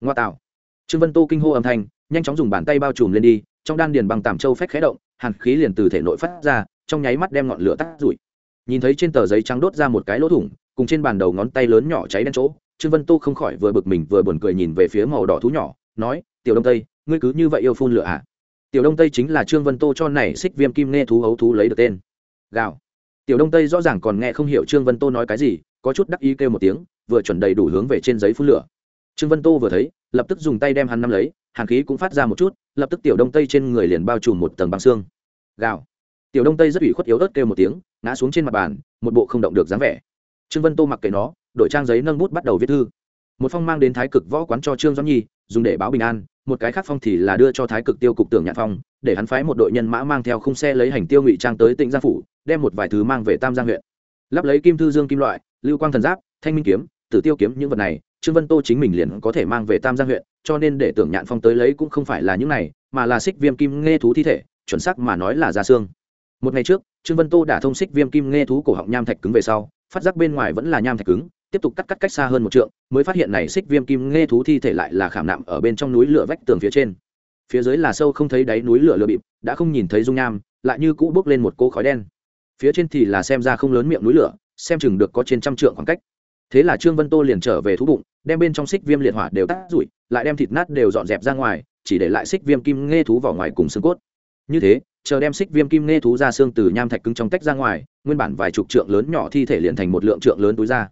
Ngoa tạo. Trương Vân Tô kinh hô âm thanh, nhanh chóng dùng bàn tay bao trùm lên đi, trong đan điền bằng tạm châu phách khẽ động, hàn khí liền từ thể nội phát ra, trong nháy mắt đem ngọn lửa tắt rủi. Nhìn thấy trên tờ giấy trắng đốt ra một cái lỗ thủng, cùng trên bàn đầu ngón tay lớn nhỏ cháy đen chỗ, Trương Vân Tô không khỏi vừa bực mình vừa buồn cười nhìn về phía màu đỏ thú nhỏ, nói: "Tiểu Đông Tây, ngươi cứ như vậy yêu phun lửa à?" Tiểu Đông Tây chính là Trương Vân Tô cho này xích viêm kim nghe thú hấu thú lấy được tên. Gào tiểu đông tây rõ ràng còn nghe không hiểu trương vân tô nói cái gì, có chút đắc ý kêu một tiếng, vừa chuẩn đầy đủ hướng về trên giấy phun lửa. Trương vân tô vừa thấy, lập tức dùng tay đem hắn nắm lấy, hàn khí cũng phát ra một chút, lập tức tiểu đông tây trên người liền bao trùm một tầng băng xương. Gào. Tiểu đông tây rất ủy khuất yếu ớt kêu một tiếng, ngã xuống trên mặt bàn, một bộ không động được dáng vẻ. Trương vân tô mặc kệ nó, đổi trang giấy nâng bút bắt đầu viết thư. Một phong mang đến thái cực võ quán cho trương doãn nhi, dùng để báo bình an, một cái khác phong thì là đưa cho thái cực tiêu cục tưởng nhạn phong, để hắn phái một đội nhân mã mang theo khung xe lấy hành tiêu ngụy trang tới tỉnh gia phủ đem một vài thứ mang về tam giang huyện. Lắp lấy kim thư dương kim loại, lưu quang thần giáp, thanh minh kiếm, tử tiêu kiếm những vật này, trương vân tô chính mình liền có thể mang về tam giang huyện, cho nên để tưởng nhạn phong tới lấy cũng không phải là những này, mà là xích viêm kim nghe thú thi thể, chuẩn xác mà nói là da xương. Một ngày trước, trương vân tô đã thông xích viêm kim nghe thú cổ họng nham thạch cứng về sau, phát giác bên ngoài vẫn là nham thạch cứng, tiếp tục cắt cắt cách xa hơn một trượng, mới phát hiện này xích viêm kim nghe thú thi thể lại là khảm nạm ở bên trong núi lửa vách tường phía trên. Phía dưới là sâu không thấy đáy núi lửa lửa bịp, đã không nhìn thấy dung nham, lại như cũ bước lên một cỗ khói đen phía trên thì là xem ra không lớn miệng núi lửa xem chừng được có trên trăm trượng khoảng cách. Thế là trương vân tô liền trở về thú bụng đem bên trong xích viêm liệt hỏa đều tắt rủi, lại đem thịt nát đều dọn dẹp ra ngoài chỉ để lại xích viêm kim nghe thú vào ngoài cùng xương cốt. Như thế chờ đem xích viêm kim nghe thú ra xương từ nham thạch cứng trong tách ra ngoài nguyên bản vài chục trượng lớn nhỏ thi thể liền thành một lượng trượng lớn túi ra.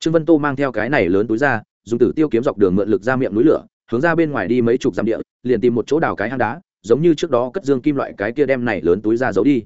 Trương vân tô mang theo cái này lớn túi ra dùng tử tiêu kiếm dọc đường mượn lực ra miệng núi lửa hướng ra bên ngoài đi mấy chục dặm địa liền tìm một chỗ đào cái hang đá giống như trước đó cất dương kim loại cái kia đem này lớn túi ra giấu đi.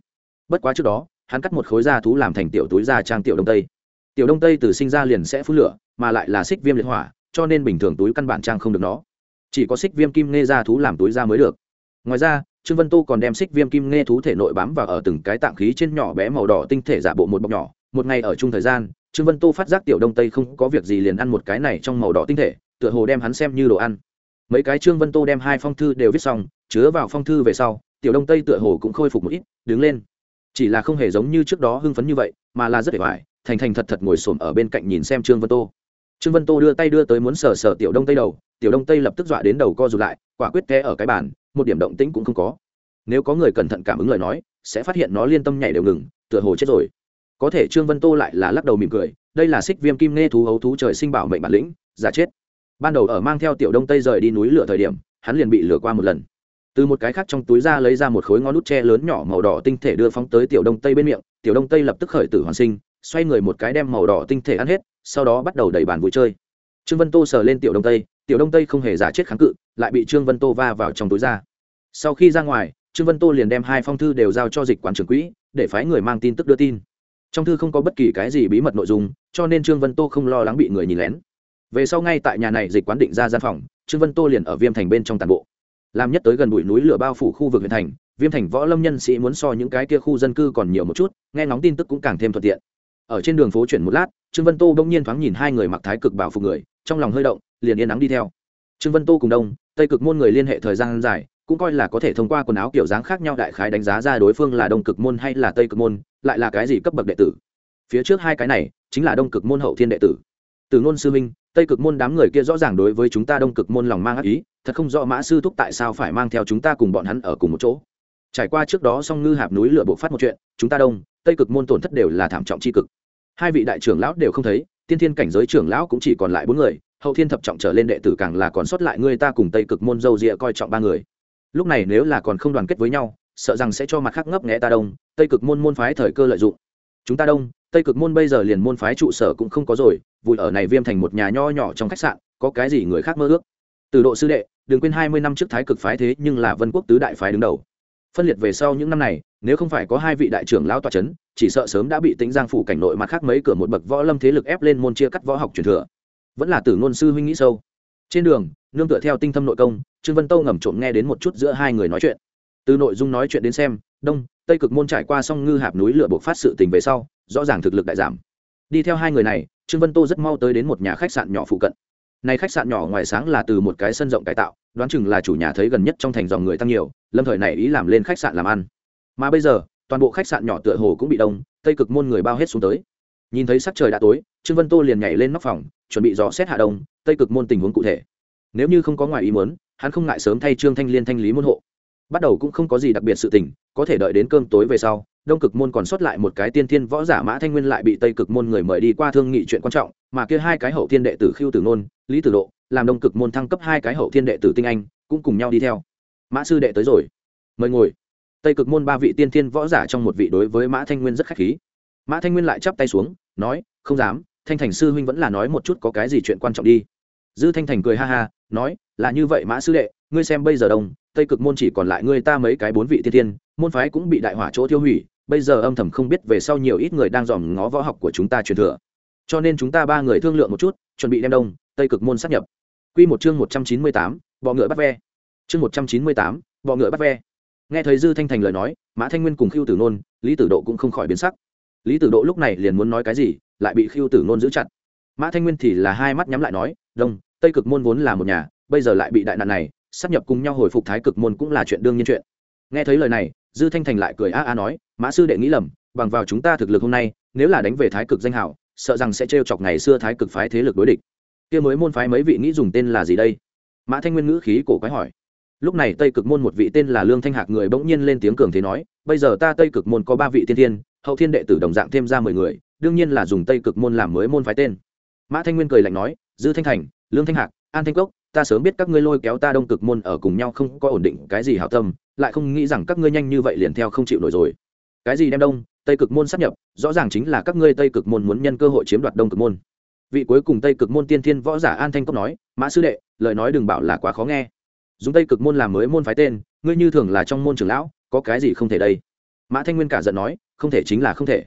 Bất quá trước đó hắn cắt một khối da thú làm thành tiểu túi da trang tiểu đông tây. Tiểu đông tây từ sinh ra liền sẽ phun lửa, mà lại là xích viêm liệt hỏa, cho nên bình thường túi căn bản trang không được nó. Chỉ có xích viêm kim nghe da thú làm túi da mới được. Ngoài ra, trương vân tô còn đem xích viêm kim nghe thú thể nội bám vào ở từng cái tạng khí trên nhỏ bé màu đỏ tinh thể giả bộ một bọc nhỏ. Một ngày ở chung thời gian, trương vân tô phát giác tiểu đông tây không có việc gì liền ăn một cái này trong màu đỏ tinh thể, tựa hồ đem hắn xem như đồ ăn. Mấy cái trương vân tô đem hai phong thư đều viết xong, chứa vào phong thư về sau, tiểu đông tây tựa hồ cũng khôi phục một ít, đứng lên chỉ là không hề giống như trước đó hưng phấn như vậy, mà là rất để hoài thành thành thật thật ngồi xổm ở bên cạnh nhìn xem trương vân tô. Trương vân tô đưa tay đưa tới muốn sờ sờ tiểu đông tây đầu, tiểu đông tây lập tức dọa đến đầu co rụt lại, quả quyết té ở cái bàn, một điểm động tĩnh cũng không có. Nếu có người cẩn thận cảm ứng lời nói, sẽ phát hiện nó liên tâm nhảy đều ngừng, tựa hồ chết rồi. Có thể trương vân tô lại là lắc đầu mỉm cười, đây là xích viêm kim nghe thú hấu thú trời sinh bảo mệnh bản lĩnh, giả chết. Ban đầu ở mang theo tiểu đông tây rời đi núi lửa thời điểm, hắn liền bị lửa qua một lần từ một cái khác trong túi ra lấy ra một khối ngón nút tre lớn nhỏ màu đỏ tinh thể đưa phóng tới tiểu đông tây bên miệng. Tiểu đông tây lập tức khởi tử hoàn sinh, xoay người một cái đem màu đỏ tinh thể ăn hết, sau đó bắt đầu đẩy bàn vui chơi. Trương vân tô sờ lên tiểu đông tây, tiểu đông tây không hề giả chết kháng cự, lại bị trương vân tô va vào trong túi ra. Sau khi ra ngoài, trương vân tô liền đem hai phong thư đều giao cho dịch quán trưởng quỹ, để phái người mang tin tức đưa tin. Trong thư không có bất kỳ cái gì bí mật nội dung, cho nên trương vân tô không lo lắng bị người nhìn lén. Về sau ngay tại nhà này dịch quán định ra gian phòng, trương vân tô liền ở viêm thành bên trong tàn bộ làm nhất tới gần bụi núi lửa bao phủ khu vực huyện thành, viêm thành võ lâm nhân sĩ muốn so những cái kia khu dân cư còn nhiều một chút, nghe ngóng tin tức cũng càng thêm thuận tiện. Ở trên đường phố chuyển một lát, trương vân tô bỗng nhiên thoáng nhìn hai người mặc thái cực bảo phục người, trong lòng hơi động, liền yên nắng đi theo. Trương vân tô cùng đông, tây cực môn người liên hệ thời gian dài, cũng coi là có thể thông qua quần áo kiểu dáng khác nhau đại khái đánh giá ra đối phương là đông cực môn hay là tây cực môn, lại là cái gì cấp bậc đệ tử. Phía trước hai cái này, chính là đông cực môn hậu thiên đệ tử. Từ ngôn sư minh, tây cực môn đám người kia rõ ràng đối với chúng ta đông cực môn lòng mang ác ý thật không rõ mã sư thúc tại sao phải mang theo chúng ta cùng bọn hắn ở cùng một chỗ. Trải qua trước đó song ngư hạp núi lửa bộ phát một chuyện, chúng ta đông, tây cực môn tổn thất đều là thảm trọng c cực. Hai vị đại trưởng lão đều không thấy, tiên thiên cảnh giới trưởng lão cũng chỉ còn lại bốn người, hậu thiên thập trọng trở lên đệ tử càng là còn sót lại người ta cùng tây cực môn dâu rịa coi trọng ba người. Lúc này nếu là còn không đoàn kết với nhau, sợ rằng sẽ cho mặt khác ngấp nghẽ ta đông, tây cực môn môn phái thời cơ lợi dụng. Chúng ta đông, tây cực môn bây giờ liền môn phái trụ sở cũng không có rồi, vùi ở này viêm thành một nhà nho nhỏ trong khách sạn, có cái gì người khác mơ ước? Từ độ sư đệ, đừng quên hai mươi năm trước thái cực phái thế nhưng là vân quốc tứ đại phái đứng đầu. Phân liệt về sau những năm này, nếu không phải có hai vị đại trưởng lão tòa c h ấ n chỉ sợ sớm đã bị tính giang phủ cảnh nội mặt khác mấy cửa một bậc võ lâm thế lực ép lên môn chia cắt võ học truyền thừa. Vẫn là tử ngôn sư huynh nghĩ sâu. Trên đường, nương tựa theo tinh thâm nội công, trương vân tâu ngầm trộm nghe đến một chút giữa hai người nói chuyện. Từ nội dung nói chuyện đến xem, đông, tây cực môn trải qua song ngư hạp núi lửa buộc phát sự tình về sau, rõ ràng thực lực đại giảm. Đi theo hai người này, trương vân tô rất mau tới đến một nhà khách sạn nhỏ phụ cận này khách sạn nhỏ ngoài sáng là từ một cái sân rộng cải tạo, đoán chừng là chủ nhà thấy gần nhất trong thành dòng người tăng nhiều, lâm thời này ý làm lên khách sạn làm ăn. Mà bây giờ, toàn bộ khách sạn nhỏ tựa hồ cũng bị đông, tây cực môn người bao hết xuống tới. Nhìn thấy sắc trời đã tối, trương vân tô liền nhảy lên nóc phòng, chuẩn bị dò xét hạ đông, tây cực môn tình huống cụ thể. Nếu như không có ngoài ý muốn, hắn không ngại sớm thay trương thanh liên thanh lý môn hộ. Bắt đầu cũng không có gì đặc biệt sự tình, có thể đợi đến cơm tối về sau đông cực môn còn sót lại một cái tiên thiên võ giả mã thanh nguyên lại bị tây cực môn người mời đi qua thương nghị chuyện quan trọng, mà kia hai cái hậu thiên đệ tử khiêu tử nôn, lý tử độ, làm đông cực môn thăng cấp hai cái hậu thiên đệ tử tinh anh, cũng cùng nhau đi theo. Mã sư đệ tới rồi. Mời ngồi. Tây cực môn ba vị tiên thiên võ giả trong một vị đối với mã thanh nguyên rất khách khí. Mã thanh nguyên lại chắp tay xuống, nói, không dám, thanh thành sư huynh vẫn là nói một chút có cái gì chuyện quan trọng đi. Dư thanh thành cười ha ha, nói, là như vậy mã sư đệ, ngươi xem bây giờ đông, tây cực môn chỉ còn lại ngươi ta mấy cái bốn vị tiên thiên, môn phái cũng bị đại hỏa chỗ tiêu hủy bây giờ âm thầm không biết về sau nhiều ít người đang dòm ngó võ học của chúng ta truyền thừa. Cho nên chúng ta ba người thương lượng một chút, chuẩn bị đem đông, tây cực môn sát nhập. Quy một chương một trăm chín mươi tám, bọ ngựa bắt ve. Chương một trăm chín mươi tám, bọ ngựa bắt ve. Nghe thấy dư thanh thành lời nói, mã thanh nguyên cùng khiêu tử nôn, lý tử độ cũng không khỏi biến sắc. Lý tử độ lúc này liền muốn nói cái gì, lại bị khiêu tử nôn giữ chặt. Mã thanh nguyên thì là hai mắt nhắm lại nói, đông, tây cực môn vốn là một nhà, bây giờ lại bị đại nạn này sắp nhập cùng nhau hồi phục thái cực môn cũng là chuyện đương nhiên chuyện. Nghe thấy lời này dư thanh thành lại cười a a nói, mã sư đệ nghĩ lầm, bằng vào chúng ta thực lực hôm nay, nếu là đánh về thái cực danh hảo, sợ rằng sẽ trêu chọc ngày xưa thái cực phái thế lực đối địch. Kia mới môn phái mấy vị nghĩ dùng tên là gì đây? Mã thanh nguyên ngữ khí cổ quái hỏi. Lúc này tây cực môn một vị tên là lương thanh hạc người bỗng nhiên lên tiếng cường thế nói, bây giờ ta tây cực môn có ba vị tiên thiên, hậu thiên đệ tử đồng dạng thêm ra mười người, đương nhiên là dùng tây cực môn làm mới môn phái tên. Mã thanh nguyên cười lạnh nói, dư thanh thành, lương thanh hạc, an thanh cốc, ta sớm biết các ngươi lôi kéo ta đông cực môn ở cùng nhau không có ổn định cái gì hảo tâm lại không nghĩ rằng các ngươi nhanh như vậy liền theo không chịu nổi rồi. Cái gì đem đông, tây cực môn sắp nhập, rõ ràng chính là các ngươi tây cực môn muốn nhân cơ hội chiếm đoạt đông cực môn. Vị cuối cùng tây cực môn tiên thiên võ giả an thanh cốc nói, mã sư đệ, lời nói đừng bảo là quá khó nghe. Dùng tây cực môn làm mới môn phái tên, ngươi như thường là trong môn trưởng lão, có cái gì không thể đây? Mã thanh nguyên cả giận nói, không thể chính là không thể.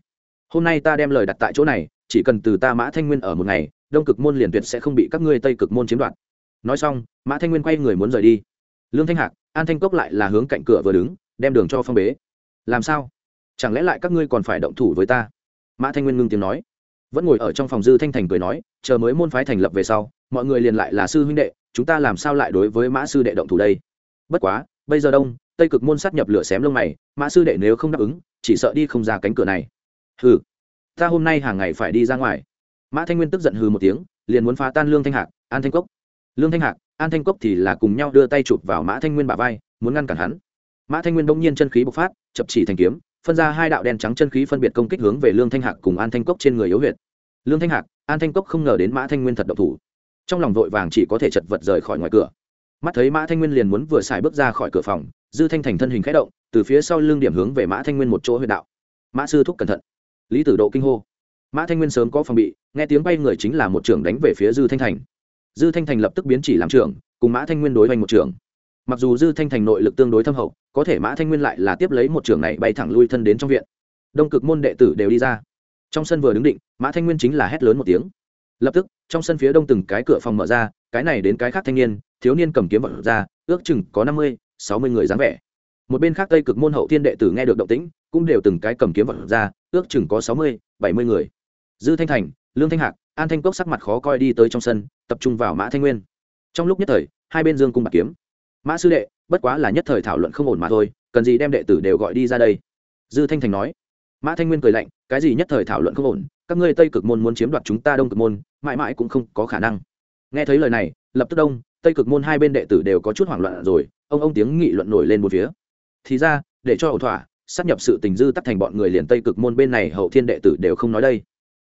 Hôm nay ta đem lời đặt tại chỗ này, chỉ cần từ ta mã thanh nguyên ở một ngày, đông cực môn liền tuyệt sẽ không bị các ngươi tây cực môn chiếm đoạt. Nói xong, mã thanh nguyên quay người muốn rời đi lương thanh hạc, an thanh cốc lại là hướng cạnh cửa vừa đứng, đem đường cho phong bế. Làm sao? Chẳng lẽ lại các ngươi còn phải động thủ với ta? Mã thanh nguyên ngưng tiếng nói. Vẫn ngồi ở trong phòng dư thanh thành cười nói, chờ mới môn phái thành lập về sau, mọi người liền lại là sư huynh đệ, chúng ta làm sao lại đối với mã sư đệ động thủ đây? Bất quá, bây giờ đông, tây cực môn sát nhập lửa xém lông mày, mã sư đệ nếu không đáp ứng, chỉ sợ đi không ra cánh cửa này. Hừ, ta hôm nay hàng ngày phải đi ra ngoài. Mã thanh nguyên tức giận hừ một tiếng, liền muốn phá tan lương thanh hạc, an thanh cốc. Lương thanh hạc an thanh cốc thì là cùng nhau đưa tay chụp vào mã thanh nguyên bà vai, muốn ngăn cản hắn. Mã thanh nguyên bỗng nhiên chân khí bộc phát, chập chỉ thành kiếm, phân ra hai đạo đen trắng chân khí phân biệt công kích hướng về lương thanh hạc cùng an thanh cốc trên người yếu huyệt. Lương thanh hạc, an thanh cốc không ngờ đến mã thanh nguyên thật độc thủ. Trong lòng vội vàng chỉ có thể chật vật rời khỏi ngoài cửa. Mắt thấy mã thanh nguyên liền muốn vừa xài bước ra khỏi cửa phòng, dư thanh thành thân hình k h ẽ động, từ phía sau lưng điểm hướng về mã thanh nguyên một chỗ huyện đạo. Mã sư thúc cẩn thận. Lý tử độ kinh hô. Mã thanh nguyên sớm có phòng bị, nghe tiếng bay người chính là một trưởng đánh về phía dư thanh thành dư thanh thành lập tức biến chỉ làm trưởng, cùng mã thanh nguyên đối hoành một trưởng. Mặc dù dư thanh thành nội lực tương đối thâm hậu, có thể mã thanh nguyên lại là tiếp lấy một trưởng này bay thẳng lui thân đến trong viện. Đông cực môn đệ tử đều đi ra. Trong sân vừa đứng định, mã thanh nguyên chính là hét lớn một tiếng. Lập tức, trong sân phía đông từng cái cửa phòng mở ra, cái này đến cái khác thanh niên, thiếu niên cầm kiếm vật ra, ước chừng có năm mươi, sáu mươi người dáng vẻ. Một bên khác tây cực môn hậu thiên đệ tử nghe được động tĩnh, cũng đều từng cái cầm kiếm vật ra, ước chừng có sáu mươi, bảy mươi người. Dư thanh thành, lương thanh hạc, an thanh cốc sắc mặt khó coi đi tới trong sân tập trung vào mã thanh nguyên trong lúc nhất thời hai bên dương cung bạc kiếm mã sư đệ bất quá là nhất thời thảo luận không ổn mà thôi cần gì đem đệ tử đều gọi đi ra đây dư thanh thành nói mã thanh nguyên cười lạnh cái gì nhất thời thảo luận không ổn các ngươi tây cực môn muốn chiếm đoạt chúng ta đông cực môn mãi mãi cũng không có khả năng nghe thấy lời này lập tức đông tây cực môn hai bên đệ tử đều có chút hoảng loạn rồi ông ông tiếng nghị luận nổi lên một phía thì ra để cho ẩu thỏa sắp nhập sự tình dư tắt thành bọn người liền tây cực môn bên này hậu thiên đệ tử đều không nói đây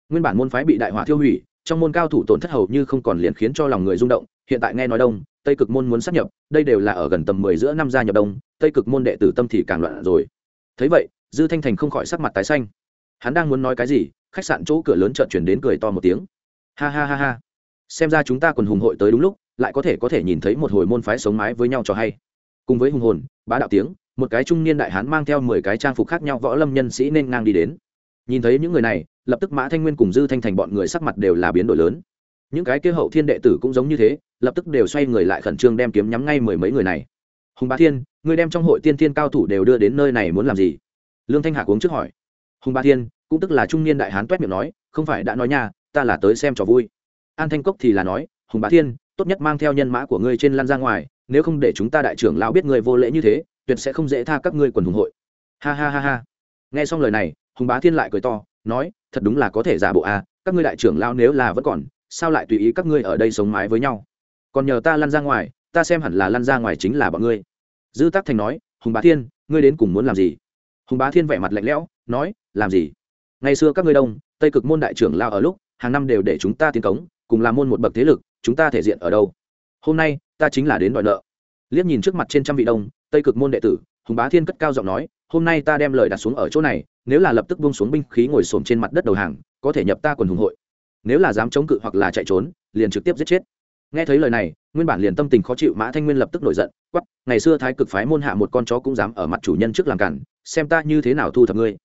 nguyên bản môn phái bị đại hỏa thiêu hủy trong môn cao thủ tổn thất hầu như không còn liền khiến cho lòng người rung động, hiện tại nghe nói đông, tây cực môn muốn sắp nhập, đây đều là ở gần tầm mười giữa năm gia nhập đông, tây cực môn đệ tử tâm thì càng loạn rồi. Thấy vậy, dư thanh thành không khỏi sắc mặt tái xanh. Hắn đang muốn nói cái gì, khách sạn chỗ cửa lớn chợt chuyển đến cười to một tiếng. Ha ha ha ha. Xem ra chúng ta còn hùng hội tới đúng lúc, lại có thể có thể nhìn thấy một hồi môn phái sống mái với nhau cho hay. Cùng với hùng hồn, bá đạo tiếng, một cái trung niên đại hán mang theo mười cái trang phục khác nhau võ lâm nhân sĩ nên ngang đi đến nhìn thấy những người này, lập tức mã thanh nguyên cùng dư thanh thành bọn người sắc mặt đều là biến đổi lớn. Những cái kia hậu thiên đệ tử cũng giống như thế, lập tức đều xoay người lại khẩn trương đem kiếm nhắm ngay mười mấy người này. Hùng bá thiên, người đem trong hội tiên thiên cao thủ đều đưa đến nơi này muốn làm gì? Lương thanh hạ uống trước hỏi. Hùng bá thiên, cũng tức là trung niên đại hán t miệng nói, không phải đã nói nha, ta là tới xem trò vui. An thanh cốc thì là nói, hùng bá thiên, tốt nhất mang theo nhân mã của ngươi trên lăn ra ngoài, nếu không để chúng ta đại trưởng lão biết ngươi vô lễ như thế, tuyệt sẽ không dễ tha các ngươi quần hùng hội. Ha ha ha ha. Nghe xong lời này hùng bá thiên lại cười to, nói, thật đúng là có thể giả bộ à các ngươi đại trưởng lao nếu là vẫn còn, sao lại tùy ý các ngươi ở đây sống mái với nhau? Còn nhờ ta lăn ra ngoài, ta xem hẳn là lăn ra ngoài chính là bọn ngươi. Dư tác thành nói, hùng bá thiên, ngươi đến cùng muốn làm gì? Hùng bá thiên vẻ mặt lạnh lẽo, nói, làm gì? Ngày xưa các ngươi đông, tây cực môn đại trưởng lao ở lúc, hàng năm đều để chúng ta tiến cống, cùng làm môn một bậc thế lực, chúng ta thể diện ở đâu? Hôm nay, ta chính là đến đòi nợ. Liếc nhìn trước mặt trên trăm vị đông, tây cực môn đệ tử hùng bá thiên cất cao giọng nói, hôm nay ta đem lời đặt xuống ở chỗ này, nếu là lập tức buông xuống binh khí ngồi xổm trên mặt đất đầu hàng, có thể nhập ta quần hùng hội. Nếu là dám chống cự hoặc là chạy trốn, liền trực tiếp giết chết. Nghe thấy lời này, nguyên bản liền tâm tình khó chịu mã thanh nguyên lập tức nổi giận quắp ngày xưa thái cực phái môn hạ một con chó cũng dám ở mặt chủ nhân trước làm cản, xem ta như thế nào thu thập ngươi.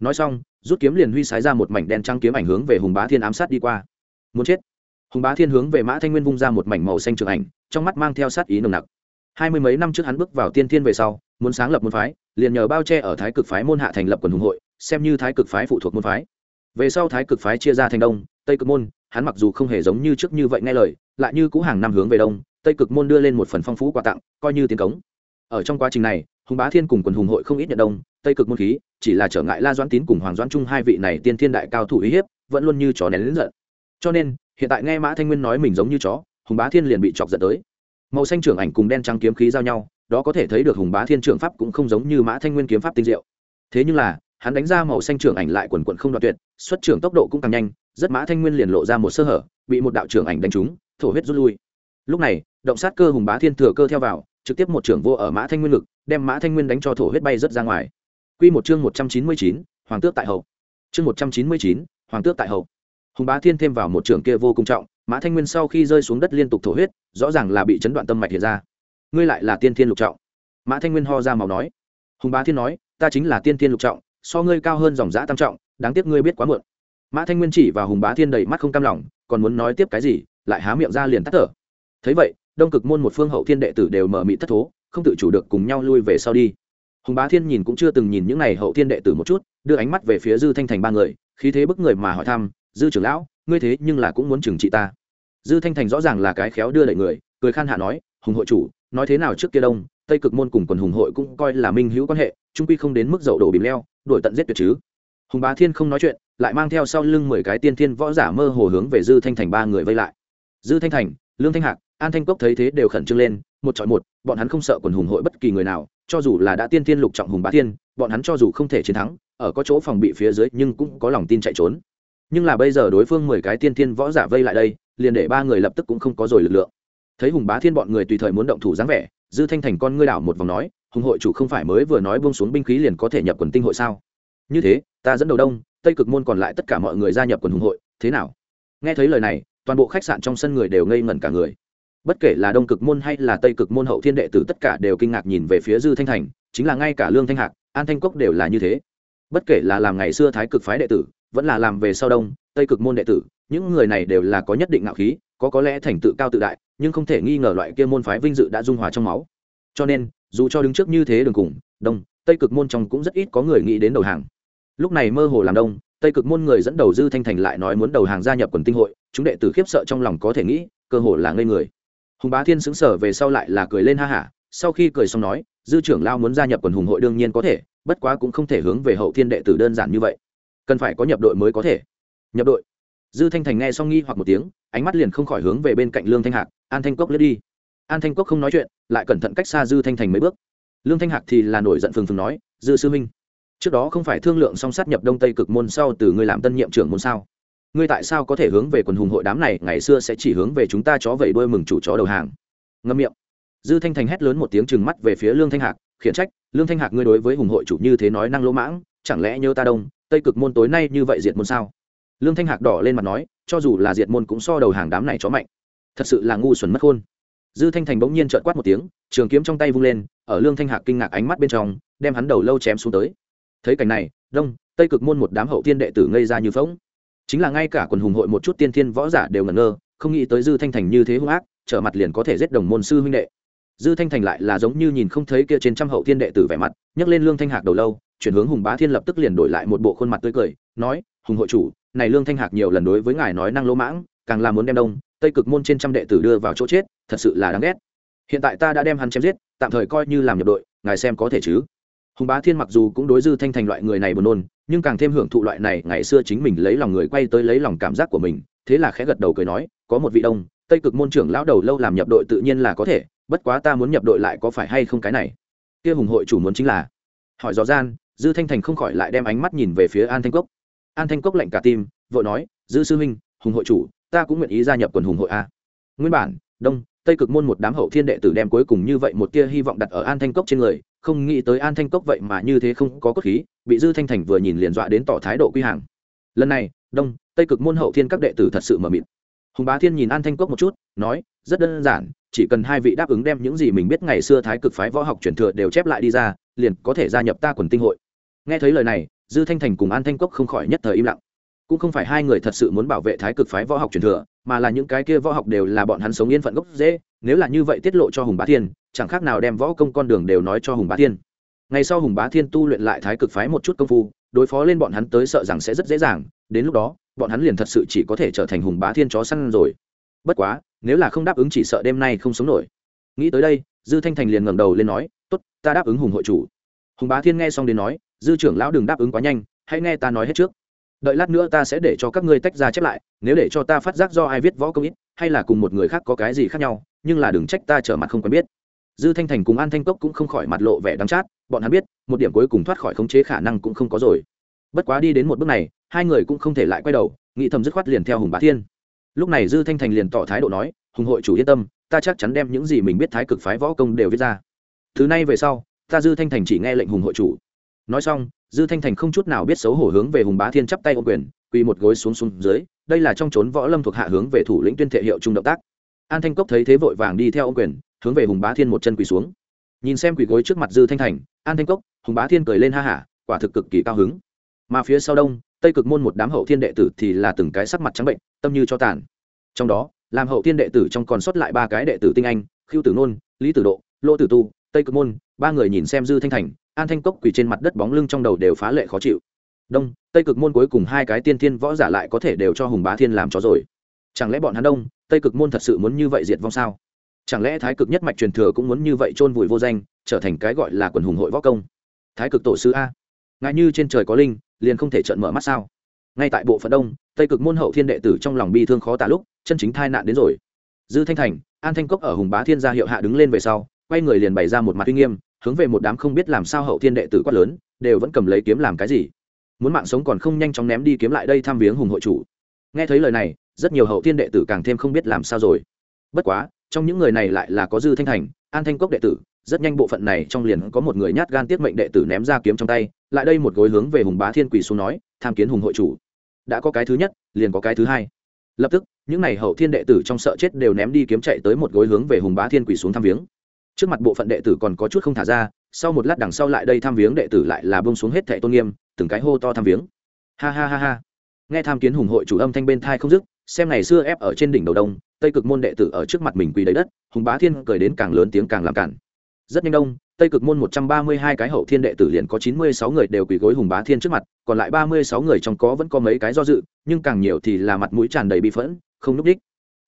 Nói xong, rút kiếm liền huy sái ra một mảnh đen trắng kiếm ảnh hướng về hùng bá thiên ám sát đi qua. Muốn chết? Hùng bá thiên hướng về mã thanh nguyên vung ra một mảnh màu xanh trường ảnh, trong mắt mang theo sát ý nồng nặc. Hai mươi mấy năm trước hắn bước vào tiên thiên về sau muốn sáng lập môn phái, liền nhờ bao che ở thái cực phái môn hạ thành lập quần hùng hội, xem như thái cực phái phụ thuộc môn phái. Về sau thái cực phái chia ra thành đông, tây cực môn, hắn mặc dù không hề giống như trước như vậy nghe lời, lại như cũ hàng năm hướng về đông, tây cực môn đưa lên một phần phong phú quà tặng, coi như tiến cống. Ở trong quá trình này, hùng bá thiên cùng quần hùng hội không ít nhận đông, tây cực môn khí, chỉ là trở ngại la doãn tín cùng hoàng doãn trung hai vị này tiên thiên đại cao thủ uy hiếp, vẫn luôn như chó nén lính giận. Cho nên, hiện tại nghe mã thanh nguyên nói mình giống như chó, hùng bá thiên liền bị chọc giận tới. Màu xanh trưởng ảnh cùng đen trắng kiếm khí giao nhau đó có thể thấy được hùng bá thiên trưởng pháp cũng không giống như mã thanh nguyên kiếm pháp tinh diệu. Thế nhưng là, hắn đánh ra màu xanh trưởng ảnh lại quần quận không đoạt tuyệt, xuất trưởng tốc độ cũng càng nhanh, rất mã thanh nguyên liền lộ ra một sơ hở, bị một đạo trưởng ảnh đánh trúng, thổ huyết rút lui. Lúc này, động sát cơ hùng bá thiên thừa cơ theo vào, trực tiếp một trưởng vô ở mã thanh nguyên lực đem mã thanh nguyên đánh cho thổ huyết bay rất ra ngoài. Quy một chương một trăm chín mươi chín, hoàng tước tại hậu. Chương một trăm chín mươi chín, hoàng tước tại hậu. Hùng bá thiên thêm vào một trưởng kia vô cùng trọng, mã thanh nguyên sau khi rơi xuống đất liên tục thổ huyết, rõ ràng là bị chấn đoạn tâm mạch hiện ra ngươi lại là tiên thiên lục trọng. Mã thanh nguyên ho ra màu nói. Hùng bá thiên nói, ta chính là tiên thiên lục trọng, so ngươi cao hơn dòng giã tam trọng, đáng tiếc ngươi biết quá muộn. Mã thanh nguyên chỉ và hùng bá thiên đầy mắt không cam lòng, còn muốn nói tiếp cái gì, lại há miệng ra liền tắt thở. Thấy vậy, đông cực môn một phương hậu thiên đệ tử đều mở mị thất thố, không tự chủ được cùng nhau lui về sau đi. Hùng bá thiên nhìn cũng chưa từng nhìn những n à y hậu thiên đệ tử một chút, đưa ánh mắt về phía dư thanh thành ba người, khí thế bức người mà hỏi thăm, dư trưởng lão, ngươi thế nhưng là cũng muốn trừng trị ta? Dư thanh thành rõ ràng là cái khéo đưa đẩy người, cười khan hạ nói, hùng hội chủ nói thế nào trước kia đông, tây cực môn cùng quần hùng hội cũng coi là minh hữu quan hệ, trung quy không đến mức dậu đổ bìm leo đổi tận giết tuyệt chứ. Hùng bá thiên không nói chuyện, lại mang theo sau lưng mười cái tiên thiên võ giả mơ hồ hướng về dư thanh thành ba người vây lại. Dư thanh thành, lương thanh hạc, an thanh cốc thấy thế đều khẩn trương lên, một chọi một, bọn hắn không sợ quần hùng hội bất kỳ người nào, cho dù là đã tiên thiên lục trọng hùng bá thiên, bọn hắn cho dù không thể chiến thắng, ở có chỗ phòng bị phía dưới nhưng cũng có lòng tin chạy trốn. Nhưng là bây giờ đối phương mười cái tiên thiên võ giả vây lại đây, liền để ba người lập tức cũng không có rồi lực lượng thấy hùng bá thiên bọn người tùy thời muốn động thủ dáng vẻ, dư thanh thành con ngươi đảo một vòng nói, hùng hội chủ không phải mới vừa nói buông xuống binh khí liền có thể nhập quần tinh hội sao? Như thế, ta dẫn đầu đông, tây cực môn còn lại tất cả mọi người gia nhập quần hùng hội, thế nào? Nghe thấy lời này, toàn bộ khách sạn trong sân người đều ngây ngẩn cả người. Bất kể là đông cực môn hay là tây cực môn hậu thiên đệ tử tất cả đều kinh ngạc nhìn về phía dư thanh thành, chính là ngay cả lương thanh hạc, an thanh cốc đều là như thế. Bất kể là làm ngày xưa thái cực phái đệ tử, vẫn là làm về sau đông, tây cực môn đệ tử, những người này đều là có nhất định ngạo khí, có có lẽ thành tựu cao tự đại nhưng không thể nghi ngờ loại kia môn phái vinh dự đã dung hòa trong máu. Cho nên, dù cho đứng trước như thế đường cùng, đông, tây cực môn trong cũng rất ít có người nghĩ đến đầu hàng. Lúc này mơ hồ làm đông, tây cực môn người dẫn đầu dư thanh thành lại nói muốn đầu hàng gia nhập quần tinh hội, chúng đệ tử khiếp sợ trong lòng có thể nghĩ, cơ hồ là ngây người. Hùng bá thiên xứng sở về sau lại là cười lên ha hả, sau khi cười xong nói, dư trưởng lao muốn gia nhập quần hùng hội đương nhiên có thể, bất quá cũng không thể hướng về hậu thiên đệ tử đơn giản như vậy. Cần phải có nhập đội mới có thể. Nhập đội dư thanh thành nghe xong nghi hoặc một tiếng, ánh mắt liền không khỏi hướng về bên cạnh lương thanh hạc, an thanh cốc lướt đi. An thanh cốc không nói chuyện, lại cẩn thận cách xa dư thanh thành mấy bước. Lương thanh hạc thì là nổi giận phừng phừng nói, dư sư minh trước đó không phải thương lượng song sát nhập đông tây cực môn sau từ người làm tân nhiệm trưởng môn sao? Ngươi tại sao có thể hướng về quần hùng hội đám này, ngày xưa sẽ chỉ hướng về chúng ta chó vẩy đuôi mừng chủ chó đầu hàng? Ngâm miệng. Dư thanh thành hét lớn một tiếng chừng mắt về phía lương thanh hạc, khiển trách, lương thanh hạc ngươi đối với hùng hội chủ như thế nói năng lỗ mãng, chẳng lẽ nhớ ta đông, tây cực môn tối nay như vậy diệt môn sao? Lương thanh hạc đỏ lên mặt nói, cho dù là diệt môn cũng so đầu hàng đám này chó mạnh. Thật sự là ngu xuẩn mất khôn. Dư thanh thành bỗng nhiên trợn quát một tiếng, trường kiếm trong tay vung lên, ở lương thanh hạc kinh ngạc ánh mắt bên trong, đem hắn đầu lâu chém xuống tới. Thấy cảnh này, đông, tây cực môn một đám hậu tiên đệ tử ngây ra như phóng chính là ngay cả quần hùng hội một chút tiên thiên võ giả đều ngẩn ngơ, không nghĩ tới dư thanh thành như thế hung ác, trở mặt liền có thể giết đồng môn sư huynh đệ. Dư thanh thành lại là giống như nhìn không thấy kia trên trăm hậu thiên đệ tử vẻ mặt, nhấc lên lương thanh hạc đầu lâu, chuyển hướng hùng bá thiên lập tức liền đổi lại một bộ khuôn mặt tươi cười, nói, hùng hội chủ này lương thanh hạc nhiều lần đối với ngài nói năng lỗ mãng, càng là muốn đem đông, tây cực môn trên trăm đệ tử đưa vào chỗ chết, thật sự là đáng ghét. Hiện tại ta đã đem hắn chém giết, tạm thời coi như làm nhập đội, ngài xem có thể chứ? Hùng bá thiên mặc dù cũng đối dư thanh thành loại người này buồn nôn, nhưng càng thêm hưởng thụ loại này, ngày xưa chính mình lấy lòng người quay tới lấy lòng cảm giác của mình, thế là khẽ gật đầu cười nói, có một vị đông, tây cực môn trưởng lão đầu lâu làm nhập đội tự nhiên là có thể, bất quá ta muốn nhập đội lại có phải hay không cái này? Kia hùng hội chủ muốn chính là, hỏi rõ gian, dư thanh thành không khỏi lại đem ánh mắt nhìn về phía an thanh cốc an thanh cốc lạnh cả tim, vội nói, dư sư huynh, hùng hội chủ, ta cũng nguyện ý gia nhập quần hùng hội a. Nguyên bản, đông, tây cực môn một đám hậu thiên đệ tử đem cuối cùng như vậy một tia hy vọng đặt ở an thanh cốc trên người, không nghĩ tới an thanh cốc vậy mà như thế không có cốt khí, bị dư thanh thành vừa nhìn liền dọa đến tỏ thái độ quy hàng. Lần này, đông, tây cực môn hậu thiên các đệ tử thật sự mờ mịt. Hùng bá thiên nhìn an thanh cốc một chút, nói, rất đơn giản, chỉ cần hai vị đáp ứng đem những gì mình biết ngày xưa thái cực phái võ học truyền thừa đều chép lại đi ra, liền có thể gia nhập ta quần tinh hội. Nghe thấy lời này dư thanh thành cùng an thanh cốc không khỏi nhất thời im lặng. Cũng không phải hai người thật sự muốn bảo vệ thái cực phái võ học truyền thừa, mà là những cái kia võ học đều là bọn hắn sống yên phận gốc dễ nếu là như vậy tiết lộ cho hùng bá thiên, chẳng khác nào đem võ công con đường đều nói cho hùng bá thiên. Ngày sau hùng bá thiên tu luyện lại thái cực phái một chút công phu, đối phó lên bọn hắn tới sợ rằng sẽ rất dễ dàng, đến lúc đó, bọn hắn liền thật sự chỉ có thể trở thành hùng bá thiên chó săn rồi. Bất quá, nếu là không đáp ứng chỉ sợ đêm nay không sống nổi. Nghĩ tới đây, dư thanh thành liền ngẩng đầu lên nói, tốt, ta đáp ứng hùng hội chủ. Hùng bá thiên nghe xong đến nói dư trưởng lão đừng đáp ứng quá nhanh, hãy nghe ta nói hết trước. Đợi lát nữa ta sẽ để cho các ngươi tách ra chép lại, nếu để cho ta phát giác do ai viết võ công ít, hay là cùng một người khác có cái gì khác nhau, nhưng là đừng trách ta trở mặt không quen biết. Dư thanh thành cùng an thanh cốc cũng không khỏi mặt lộ vẻ đắng chát, bọn hắn biết, một điểm cuối cùng thoát khỏi khống chế khả năng cũng không có rồi. Bất quá đi đến một bước này, hai người cũng không thể lại quay đầu, nghĩ thầm dứt khoát liền theo hùng bá thiên. Lúc này dư thanh thành liền tỏ thái độ nói, hùng hội chủ yên tâm, ta chắc chắn đem những gì mình biết thái cực phái võ công đều viết ra. Thứ này về sau, ta dư thanh thành chỉ nghe lệnh hùng hội chủ nói xong, dư thanh thành không chút nào biết xấu hổ hướng về hùng bá thiên chắp tay ô quyền, quỳ một gối xuống xuống dưới, đây là trong trốn võ lâm thuộc hạ hướng về thủ lĩnh tuyên thệ hiệu trung động tác. An thanh cốc thấy thế vội vàng đi theo ô quyền, hướng về hùng bá thiên một chân quỳ xuống. Nhìn xem quỳ gối trước mặt dư thanh thành, an thanh cốc, hùng bá thiên cười lên ha hả, quả thực cực kỳ cao hứng. Mà phía sau đông, tây cực môn một đám hậu thiên đệ tử thì là từng cái sắc mặt trắng bệnh, tâm như cho tàn. Trong đó, làm hậu thiên đệ tử trong còn sót lại ba cái đệ tử tinh anh khiêu tử nôn, lý tử độ lỗ tử tu, tây cực môn, ba người nhìn xem dư thanh thành an thanh cốc quỳ trên mặt đất bóng lưng trong đầu đều phá lệ khó chịu. Đông, tây cực môn cuối cùng hai cái tiên thiên võ giả lại có thể đều cho hùng bá thiên làm cho rồi. Chẳng lẽ bọn hắn đông, tây cực môn thật sự muốn như vậy diệt vong sao? Chẳng lẽ thái cực nhất mạch truyền thừa cũng muốn như vậy chôn vùi vô danh, trở thành cái gọi là quần hùng hội võ công? Thái cực tổ sư a ngại như trên trời có linh, liền không thể trợn mở mắt sao? Ngay tại bộ phận đông, tây cực môn hậu thiên đệ tử trong lòng bi thương khó tả lúc, chân chính thai nạn đến rồi. Dư thanh thành, an thanh cốc ở hùng bá thiên gia hiệu hạ đứng lên về sau, quay người liền bày ra một mặt uy nghiêm hướng về một đám không biết làm sao hậu thiên đệ tử quát lớn, đều vẫn cầm lấy kiếm làm cái gì. Muốn mạng sống còn không nhanh chóng ném đi kiếm lại đây thăm viếng hùng hội chủ. Nghe thấy lời này, rất nhiều hậu thiên đệ tử càng thêm không biết làm sao rồi. Bất quá, trong những người này lại là có dư thanh thành, an thanh cốc đệ tử, rất nhanh bộ phận này trong liền có một người nhát gan tiết mệnh đệ tử ném ra kiếm trong tay, lại đây một gối hướng về hùng bá thiên quỳ xuống nói, tham kiến hùng hội chủ. Đã có cái thứ nhất, liền có cái thứ hai. Lập tức, những n à y hậu thiên đệ tử trong sợ chết đều ném đi kiếm chạy tới một gối hướng về hùng bá thiên quỳ xuống thăm viếng trước mặt bộ phận đệ tử còn có chút không thả ra, sau một lát đằng sau lại đây thăm viếng đệ tử lại là bông xuống hết thẻ tôn nghiêm, từng cái hô to thăm viếng. Ha ha ha ha. Nghe tham kiến hùng hội chủ âm thanh bên thai không dứt, xem ngày xưa ép ở trên đỉnh đầu đông, tây cực môn đệ tử ở trước mặt mình quỳ đầy đất, hùng bá thiên cười đến càng lớn tiếng càng làm cản. Rất nhanh đông, tây cực môn một trăm ba mươi hai cái hậu thiên đệ tử liền có chín mươi sáu người đều quỳ gối hùng bá thiên trước mặt, còn lại ba mươi sáu người trong có vẫn có mấy cái do dự, nhưng càng nhiều thì là mặt mũi tràn đầy bị phẫn, không núp đích.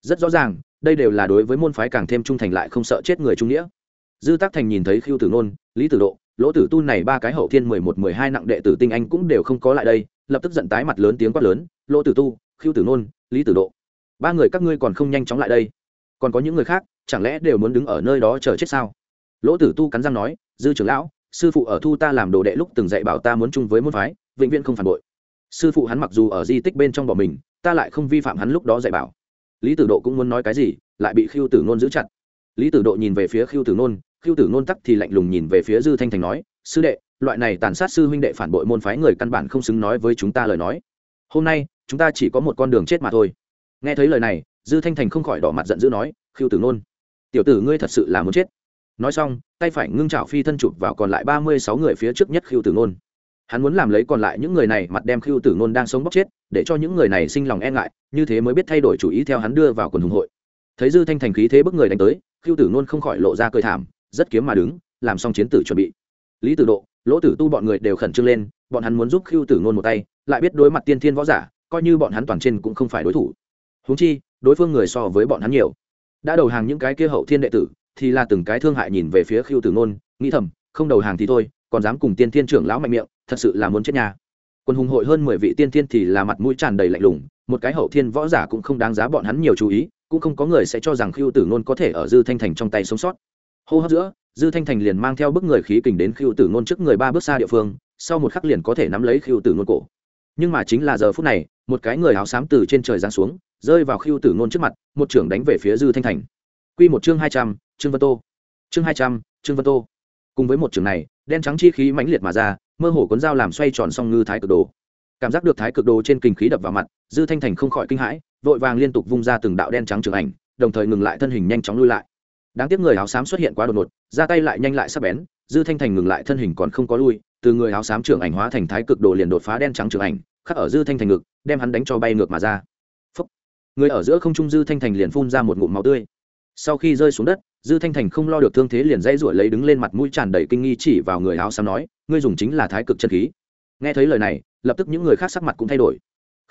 Rất rõ ràng đây đều là đối với môn phái càng thêm trung thành lại không sợ chết người trung nghĩa. Dư tác thành nhìn thấy khiêu tử nôn, lý tử độ, lỗ tử tu này ba cái hậu thiên mười một, mười hai nặng đệ tử tinh anh cũng đều không có lại đây, lập tức giận tái mặt lớn tiếng quát lớn, lỗ tử tu khiêu tử nôn, lý tử độ, ba người các ngươi còn không nhanh chóng lại đây. Còn có những người khác, chẳng lẽ đều muốn đứng ở nơi đó chờ chết sao? Lỗ tử tu cắn răng nói, dư trưởng lão, sư phụ ở thu ta làm đồ đệ lúc từng dạy bảo ta muốn chung với môn phái, vĩnh viễn không phản bội. Sư phụ hắn mặc dù ở di tích bên trong bỏ mình, ta lại không vi phạm hắn lúc đó dạy bảo lý tử độ cũng muốn nói cái gì, lại bị khiêu tử nôn giữ chặt. Lý tử độ nhìn về phía khiêu tử nôn khiêu tử nôn tắc thì lạnh lùng nhìn về phía dư thanh thành nói, sư đệ, loại này tàn sát sư huynh đệ phản bội môn phái người căn bản không xứng nói với chúng ta lời nói. Hôm nay, chúng ta chỉ có một con đường chết mà thôi. Nghe thấy lời này, dư thanh thành không khỏi đỏ mặt giận dữ nói khiêu tử nôn, tiểu tử ngươi thật sự là muốn chết. Nói xong, tay phải ngưng trào phi thân chụp vào còn lại ba mươi sáu người phía trước nhất khiêu tử nôn hắn muốn làm lấy còn lại những người này mặt đem khiêu tử nôn đang sống bóc chết, để cho những người này sinh lòng e ngại, như thế mới biết thay đổi chủ ý theo hắn đưa vào quần hùng hội. Thấy dư thanh thành khí thế bức người đánh tới khiêu tử nôn không khỏi lộ ra cơi thảm, rất kiếm mà đứng, làm xong chiến tử chuẩn bị. Lý tử độ, lỗ tử tu bọn người đều khẩn trương lên, bọn hắn muốn giúp khiêu tử nôn một tay, lại biết đối mặt tiên thiên võ giả, coi như bọn hắn toàn trên cũng không phải đối thủ. Húng chi, đối phương người so với bọn hắn nhiều. Đã đầu hàng những cái kia hậu thiên đệ tử, thì là từng cái thương hại nhìn về phía khiêu tử nôn, nghĩ thầm, không đầu hàng thì thôi, còn dám cùng tiên thiên trưởng lão mạnh miệng thật sự là muốn chết nhà quân hùng hội hơn mười vị tiên thiên thì là mặt mũi tràn đầy lạnh lùng, một cái hậu thiên võ giả cũng không đáng giá bọn hắn nhiều chú ý, cũng không có người sẽ cho rằng khiêu tử nôn có thể ở dư thanh thành trong tay sống sót. Hô hấp giữa, dư thanh thành liền mang theo bức người khí kình đến khiêu tử nôn trước người ba bước xa địa phương, sau một khắc liền có thể nắm lấy khiêu tử nôn cổ. Nhưng mà chính là giờ phút này, một cái người áo xám từ trên trời giáng xuống, rơi vào khiêu tử nôn trước mặt, một trưởng đánh về phía dư thanh thành. Q một chương hai trăm, trương vân tô. Chương hai trăm, trương vân tô. Cùng với một trường này, đen trắng chi khí mãnh liệt mà ra mơ hồ cuốn dao làm xoay tròn song ngư thái cực đồ. Cảm giác được thái cực đồ trên kinh khí đập vào mặt, dư thanh thành không khỏi kinh hãi, vội vàng liên tục vung ra từng đạo đen trắng trường ảnh, đồng thời ngừng lại thân hình nhanh chóng lui lại. Đáng tiếc người áo xám xuất hiện quá đột ngột, ra tay lại nhanh lại sắp bén, dư thanh thành ngừng lại thân hình còn không có lui, từ người áo xám trưởng ảnh hóa thành thái cực đồ liền đột phá đen trắng trường ảnh, khắc ở dư thanh thành ngực, đem hắn đánh cho bay ngược mà ra. Phúc. người ở giữa không trung dư thanh thành liền phun ra một ngụm máu tươi sau khi rơi xuống đất, dư thanh thành không lo được thương thế liền dây ruổi lấy đứng lên mặt mũi tràn đầy kinh nghi chỉ vào người áo xám nói, ngươi dùng chính là thái cực chân khí. Nghe thấy lời này, lập tức những người khác sắc mặt cũng thay đổi.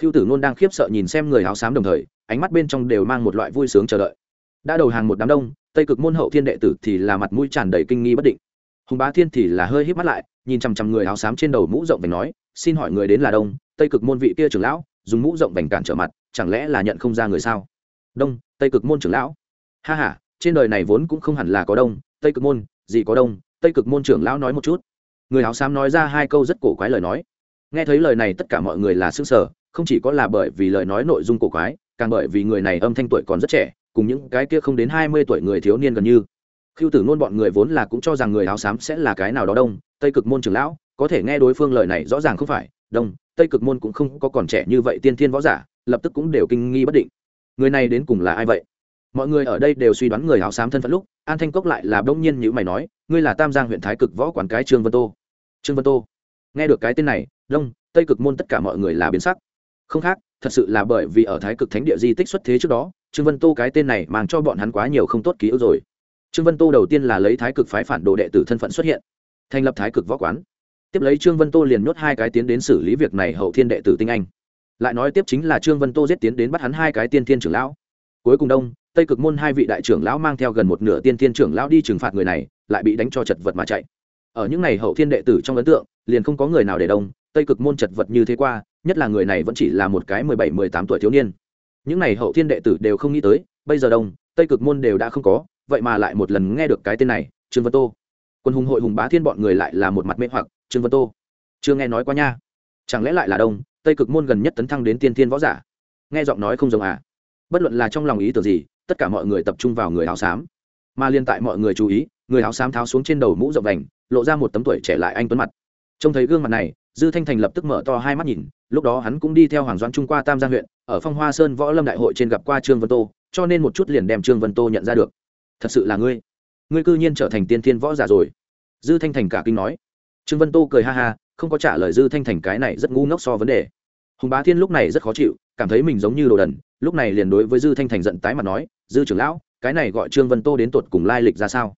Khiêu tử nôn đang khiếp sợ nhìn xem người áo xám đồng thời, ánh mắt bên trong đều mang một loại vui sướng chờ đợi. Đã đầu hàng một đám đông, tây cực môn hậu thiên đệ tử thì là mặt mũi tràn đầy kinh nghi bất định. Hùng bá thiên thì là hơi híp mắt lại, nhìn chằm chằm người áo xám trên đầu mũ rộng vành nói, xin hỏi người đến là đông, tây cực môn vị kia trưởng lão, dùng mũ rộng vành cản trở mặt, chẳng lẽ là nhận không ra người sao? Đông, tây cực môn trưởng lão ha ha, trên đời này vốn cũng không hẳn là có đông, tây cực môn, gì có đông, tây cực môn trưởng lão nói một chút. Người áo xám nói ra hai câu rất cổ quái lời nói. Nghe thấy lời này tất cả mọi người là xương sở không chỉ có là bởi vì lời nói nội dung cổ quái, càng bởi vì người này âm thanh tuổi còn rất trẻ, cùng những cái kia không đến hai mươi tuổi người thiếu niên gần như. Khiêu tử ngôn bọn người vốn là cũng cho rằng người áo xám sẽ là cái nào đó đông, tây cực môn trưởng lão, có thể nghe đối phương lời này rõ ràng không phải, đông, tây cực môn cũng không có còn trẻ như vậy tiên thiên võ giả, lập tức cũng đều kinh nghi bất định. Người này đến cùng là ai vậy? Mọi người ở đây đều suy đoán người áo xám thân phận lúc, an thanh cốc lại là đông nhiên như mày nói, ngươi là tam giang huyện thái cực võ quán cái trương vân tô. Trương vân tô? Nghe được cái tên này đông tây cực môn tất cả mọi người là biến sắc. Không khác, thật sự là bởi vì ở thái cực thánh địa di tích xuất thế trước đó, trương vân tô cái tên này mang cho bọn hắn quá nhiều không tốt ký ức rồi. Trương vân tô đầu tiên là lấy thái cực phái phản đồ đệ tử thân phận xuất hiện, thành lập thái cực võ quán. Tiếp lấy trương vân tô liền nhốt hai cái tiến đến xử lý việc này hậu thiên đệ tử tinh anh. Lại nói tiếp chính là trương vân tô giết tiến đến bắt hắn hai cái tiên thiên trưởng lão. Cuối cùng đông tây cực môn hai vị đại trưởng lão mang theo gần một nửa tiên thiên trưởng lão đi trừng phạt người này, lại bị đánh cho chật vật mà chạy. Ở những ngày hậu thiên đệ tử trong ấn tượng, liền không có người nào để đông, tây cực môn chật vật như thế qua, nhất là người này vẫn chỉ là một cái mười bảy, mười tám tuổi thiếu niên. Những ngày hậu thiên đệ tử đều không nghĩ tới, bây giờ đông, tây cực môn đều đã không có, vậy mà lại một lần nghe được cái tên này, trương vân tô. Quân hùng hội hùng bá thiên bọn người lại là một mặt mê hoặc, trương vân tô, chưa nghe nói qua nha. Chẳng lẽ lại là đông, tây cực môn gần nhất tấn thăng đến tiên thiên võ giả? Nghe giọng nói không giống à. Bất luận là trong lòng ý tưởng gì tất cả mọi người tập trung vào người áo xám. Mà liên tại mọi người chú ý, người áo xám tháo xuống trên đầu mũ rộng vành, lộ ra một tấm tuổi trẻ lại anh tuấn mặt. Trông thấy gương mặt này, dư thanh thành lập tức mở to hai mắt nhìn, lúc đó hắn cũng đi theo hoàng doãn trung qua tam giang huyện, ở phong hoa sơn võ lâm đại hội trên gặp qua trương vân tô, cho nên một chút liền đem trương vân tô nhận ra được. Thật sự là ngươi. Ngươi cư nhiên trở thành tiên thiên võ giả rồi. Dư thanh thành cả kinh nói. Trương vân tô cười ha ha, không có trả lời dư thanh thành cái này rất ngu ngốc so vấn đề. Hùng bá thiên lúc này rất khó chịu, cảm thấy mình giống như đồ đần lúc này liền đối với dư thanh thành giận tái mặt nói, dư trưởng lão, cái này gọi trương vân tô đến tột cùng lai lịch ra sao?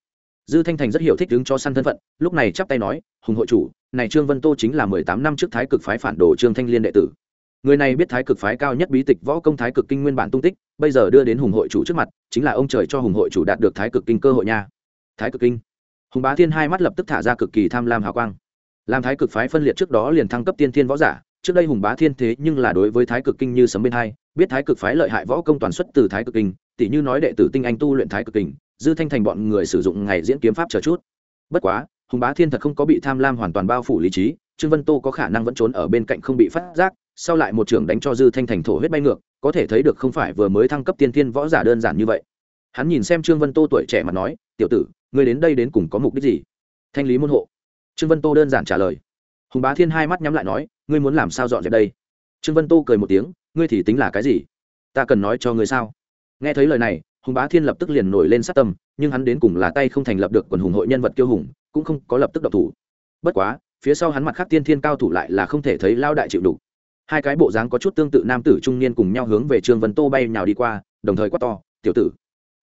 Dư thanh thành rất hiểu thích đứng cho săn thân phận, lúc này chắp tay nói, hùng hội chủ, này trương vân tô chính là mười tám năm trước thái cực phái phản đồ trương thanh liên đệ tử. Người này biết thái cực phái cao nhất bí tịch võ công thái cực kinh nguyên bản tung tích, bây giờ đưa đến hùng hội chủ trước mặt, chính là ông trời cho hùng hội chủ đạt được thái cực kinh cơ hội nha. Thái cực kinh. Hùng bá thiên hai mắt lập tức thả ra cực kỳ tham lam hào quang. Làm thái cực phái phân liệt trước đó liền thăng cấp tiên thiên võ giả trước đây hùng bá thiên thế nhưng là đối với thái cực kinh như sấm bên hai, biết thái cực phái lợi hại võ công toàn xuất từ thái cực kinh tỷ như nói đệ tử tinh anh tu luyện thái cực kinh, dư thanh thành bọn người sử dụng ngày diễn kiếm pháp chờ chút. Bất quá, hùng bá thiên thật không có bị tham lam hoàn toàn bao phủ lý trí, trương vân tô có khả năng vẫn trốn ở bên cạnh không bị phát giác, sau lại một trưởng đánh cho dư thanh thành thổ huyết bay ngược, có thể thấy được không phải vừa mới thăng cấp tiên thiên võ giả đơn giản như vậy. Hắn nhìn xem trương vân tô tuổi trẻ mà nói, tiểu tử, ngươi đến đây đến cùng có mục đích gì? Thanh lý môn hộ. Trương vân tô đơn giản trả lời hùng bá thiên hai mắt nhắm lại nói, ngươi muốn làm sao dọn dẹp đây? Trương vân tô cười một tiếng, ngươi thì tính là cái gì? Ta cần nói cho ngươi sao? Nghe thấy lời này, hùng bá thiên lập tức liền nổi lên sát tâm, nhưng hắn đến cùng là tay không thành lập được quần hùng hội nhân vật kiêu hùng, cũng không có lập tức độc thủ. Bất quá, phía sau hắn mặt khác tiên thiên cao thủ lại là không thể thấy lao đại chịu đủ hai cái bộ dáng có chút tương tự nam tử trung niên cùng nhau hướng về trương vân tô bay nhào đi qua, đồng thời quát to, tiểu tử,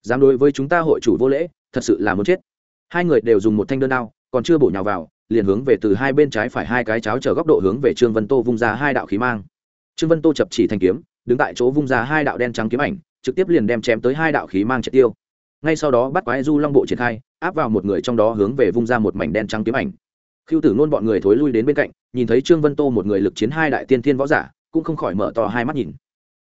dám đối với chúng ta hội chủ vô lễ, thật sự là muốn chết. Hai người đều dùng một thanh đơn đao, còn chưa bổ nhào vào liền hướng về từ hai bên trái phải hai cái cháo chờ góc độ hướng về trương vân tô vung ra hai đạo khí mang. Trương vân tô chập chỉ thành kiếm, đứng tại chỗ vung ra hai đạo đen trắng kiếm ảnh, trực tiếp liền đem chém tới hai đạo khí mang triệt tiêu. Ngay sau đó bắt quái du long bộ triển khai, áp vào một người trong đó hướng về vung ra một mảnh đen trắng kiếm ảnh. Khiêu tử nôn bọn người thối lui đến bên cạnh, nhìn thấy trương vân tô một người lực chiến hai đại tiên thiên võ giả, cũng không khỏi mở to hai mắt nhìn.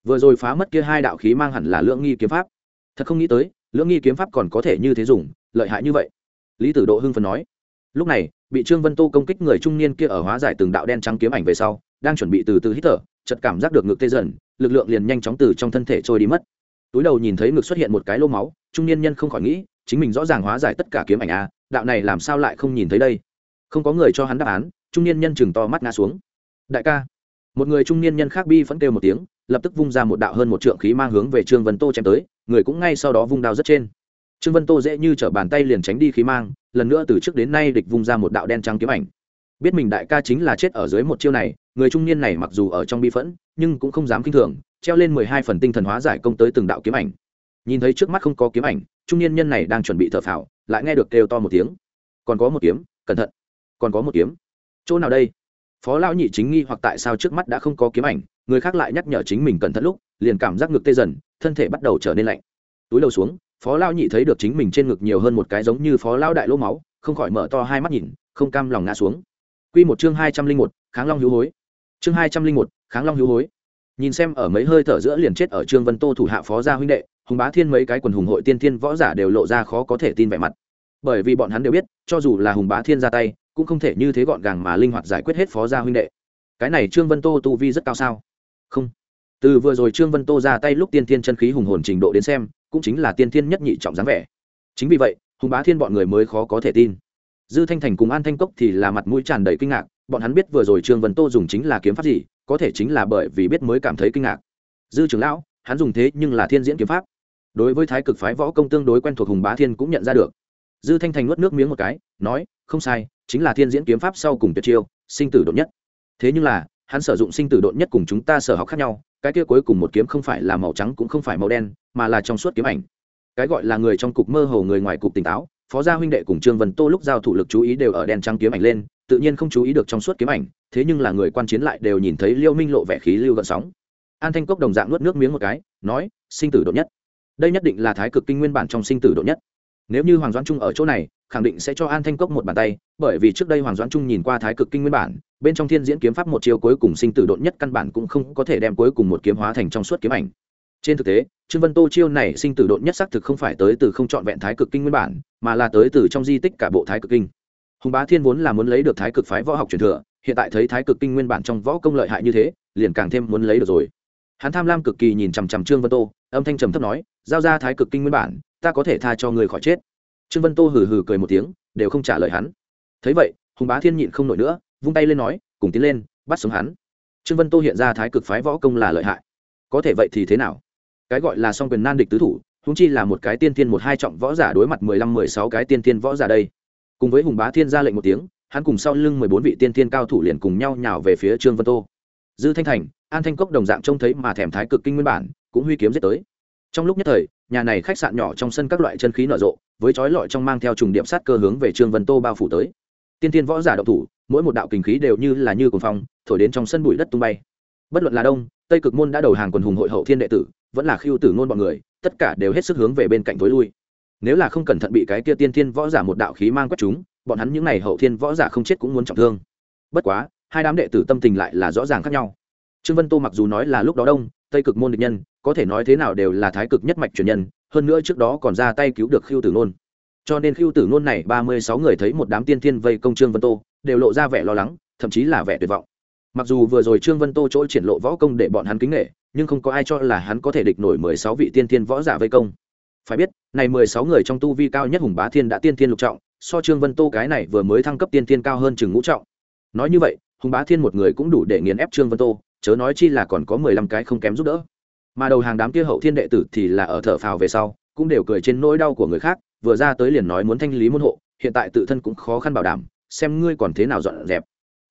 Vừa rồi phá mất kia hai đạo khí mang hẳn là lưỡng nghi kiếm pháp. Thật không nghĩ tới lưỡng nghi kiếm pháp còn có thể như thế dùng, lợi hại như vậy. Lý tử độ hưng phần nói. Lúc này bị trương vân tô công kích người trung niên kia ở hóa giải từng đạo đen trắng kiếm ảnh về sau, đang chuẩn bị từ từ hít thở chật cảm giác được ngực tê dần, lực lượng liền nhanh chóng từ trong thân thể trôi đi mất. Túi đầu nhìn thấy ngực xuất hiện một cái lô máu, trung niên nhân không khỏi nghĩ, chính mình rõ ràng hóa giải tất cả kiếm ảnh a đạo này làm sao lại không nhìn thấy đây? Không có người cho hắn đáp án, trung niên nhân chừng to mắt ngã xuống. Đại ca. Một người trung niên nhân khác bi vẫn kêu một tiếng, lập tức vung ra một đạo hơn một trượng khí mang hướng về trương vân tô chém tới, người cũng ngay sau đó vung đao rất trên. Trương vân tô dễ như t bàn tay liền tránh đi khí mang lần nữa từ trước đến nay địch vung ra một đạo đen trắng kiếm ảnh. Biết mình đại ca chính là chết ở dưới một chiêu này, người trung niên này mặc dù ở trong bi phẫn, nhưng cũng không dám kinh thường, treo lên mười hai phần tinh thần hóa giải công tới từng đạo kiếm ảnh. Nhìn thấy trước mắt không có kiếm ảnh, trung niên nhân này đang chuẩn bị thở phào, lại nghe được kêu to một tiếng. Còn có một kiếm, cẩn thận. Còn có một kiếm. Chỗ nào đây? Phó lão nhị chính nghi hoặc tại sao trước mắt đã không có kiếm ảnh, người khác lại nhắc nhở chính mình cẩn thận lúc, liền cảm giác ngực tê dần, thân thể bắt đầu trở nên lạnh. Túi đầu xuống phó lão nhị thấy được chính mình trên ngực nhiều hơn một cái giống như phó lão đại lỗ máu, không khỏi mở to hai mắt nhìn, không cam lòng ngã xuống. Q một chương hai trăm linh một, kháng long hữu hối. Chương hai trăm linh một, kháng long hữu hối. Nhìn xem ở mấy hơi thở giữa liền chết ở trương vân tô thủ hạ phó gia huynh đệ, hùng bá thiên mấy cái quần hùng hội tiên thiên võ giả đều lộ ra khó có thể tin vẻ mặt. Bởi vì bọn hắn đều biết, cho dù là hùng bá thiên ra tay, cũng không thể như thế gọn gàng mà linh hoạt giải quyết hết phó gia huynh đệ. Cái này trương vân tô tu vi rất cao sao? Không. Từ vừa rồi trương vân tô ra tay lúc tiên thiên chân khí hùng hồn trình độ đến xem cũng chính là tiên thiên nhất nhị trọng dáng vẻ. Chính vì vậy, hùng bá thiên bọn người mới khó có thể tin. Dư thanh thành cùng an thanh cốc thì là mặt mũi tràn đầy kinh ngạc, bọn hắn biết vừa rồi trương vân tô dùng chính là kiếm pháp gì, có thể chính là bởi vì biết mới cảm thấy kinh ngạc. Dư trưởng lão, hắn dùng thế nhưng là thiên diễn kiếm pháp. Đối với thái cực phái võ công tương đối quen thuộc hùng bá thiên cũng nhận ra được. Dư thanh thành nuốt nước miếng một cái, nói, không sai, chính là thiên diễn kiếm pháp sau cùng tuyệt chiêu, sinh tử đột nhất. Thế nhưng là, hắn sử dụng sinh tử độ nhất cùng chúng ta sở học khác nhau cái kia cuối cùng một kiếm không phải là màu trắng cũng không phải màu đen, mà là trong suốt kiếm ảnh. Cái gọi là người trong cục mơ hồ người ngoài cục tỉnh táo, phó gia huynh đệ cùng trương vân tô lúc giao thủ lực chú ý đều ở đen trắng kiếm ảnh lên, tự nhiên không chú ý được trong suốt kiếm ảnh, thế nhưng là người quan chiến lại đều nhìn thấy liêu minh lộ vẻ khí lưu gợn sóng. An thanh cốc đồng dạng nuốt nước miếng một cái, nói, sinh tử đột nhất. Đây nhất định là thái cực kinh nguyên bản trong sinh tử đột nhất. Nếu như hoàng doãn trung ở chỗ này khẳng định sẽ cho an thanh cốc một bàn tay, bởi vì trước đây hoàng doãn trung nhìn qua thái cực kinh nguyên bản, bên trong thiên diễn kiếm pháp một chiêu cuối cùng sinh tử đột nhất căn bản cũng không có thể đem cuối cùng một kiếm hóa thành trong suốt kiếm ảnh. Trên thực tế, trương vân tô chiêu này sinh tử đột nhất xác thực không phải tới từ không trọn vẹn thái cực kinh nguyên bản, mà là tới từ trong di tích cả bộ thái cực kinh. Hùng bá thiên vốn là muốn lấy được thái cực phái võ học truyền thừa, hiện tại thấy thái cực kinh nguyên bản trong võ công lợi hại như thế, liền càng thêm muốn lấy được rồi. Hắn tham lam cực kỳ nhìn chằm chằm trương vân tô, âm thanh trầm thấp nói, giao ra thái cực kinh nguyên bản, ta có thể tha cho người khỏi chết trương vân tô hừ hừ cười một tiếng, đều không trả lời hắn. Thấy vậy, hùng bá thiên nhịn không nổi nữa, vung tay lên nói, cùng tiến lên, bắt sống hắn. Trương vân tô hiện ra thái cực phái võ công là lợi hại. Có thể vậy thì thế nào? Cái gọi là song quyền nan địch tứ thủ húng chi là một cái tiên thiên một hai trọng võ giả đối mặt mười lăm, mười sáu cái tiên thiên võ giả đây. Cùng với hùng bá thiên ra lệnh một tiếng, hắn cùng sau lưng mười bốn vị tiên thiên cao thủ liền cùng nhau nhào về phía trương vân tô. Dư thanh thành, an thanh cốc đồng dạng trông thấy mà thèm thái cực kinh nguyên bản, cũng huy kiếm giết tới. Trong lúc nhất thời, nhà này khách sạn nhỏ trong sân các loại chân khí nở rộ với chói lọi trong mang theo trùng điểm sát cơ hướng về trương vân tô bao phủ tới. Tiên tiên võ giả động thủ, mỗi một đạo kình khí đều như là như cồn phong, thổi đến trong sân bụi đất tung bay. Bất luận là đông, tây cực môn đã đầu hàng quần hùng hội hậu thiên đệ tử, vẫn là khiêu tử ngôn bọn người, tất cả đều hết sức hướng về bên cạnh tối lui. Nếu là không cẩn thận bị cái kia tiên thiên võ giả một đạo khí mang quét chúng, bọn hắn những n à y hậu thiên võ giả không chết cũng muốn trọng thương. Bất quá, hai đám đệ tử tâm tình lại là rõ ràng khác nhau. Trương vân tô mặc dù nói là lúc đó đông, tây cực môn địch nhân, có thể nói thế nào đều là thái cực nhất mạch truyền nhân hơn nữa trước đó còn ra tay cứu được Khưu tử nôn. Cho nên Khưu tử nôn này ba mươi sáu người thấy một đám tiên thiên vây công trương vân tô, đều lộ ra vẻ lo lắng, thậm chí là vẻ tuyệt vọng. Mặc dù vừa rồi trương vân tô chỗ triển lộ võ công để bọn hắn kính nghệ nhưng không có ai cho là hắn có thể địch nổi mười sáu vị tiên thiên võ giả vây công. Phải biết, này mười sáu người trong tu vi cao nhất hùng bá thiên đã tiên thiên lục trọng, so trương vân tô cái này vừa mới thăng cấp tiên thiên cao hơn chừng ngũ trọng. Nói như vậy, hùng bá thiên một người cũng đủ để nghiền ép trương vân tô, chớ nói chi là còn có mười lăm cái không kém giúp đỡ mà đầu hàng đám kia hậu thiên đệ tử thì là ở thở phào về sau, cũng đều cười trên nỗi đau của người khác, vừa ra tới liền nói muốn thanh lý môn hộ, hiện tại tự thân cũng khó khăn bảo đảm, xem ngươi còn thế nào dọn dẹp.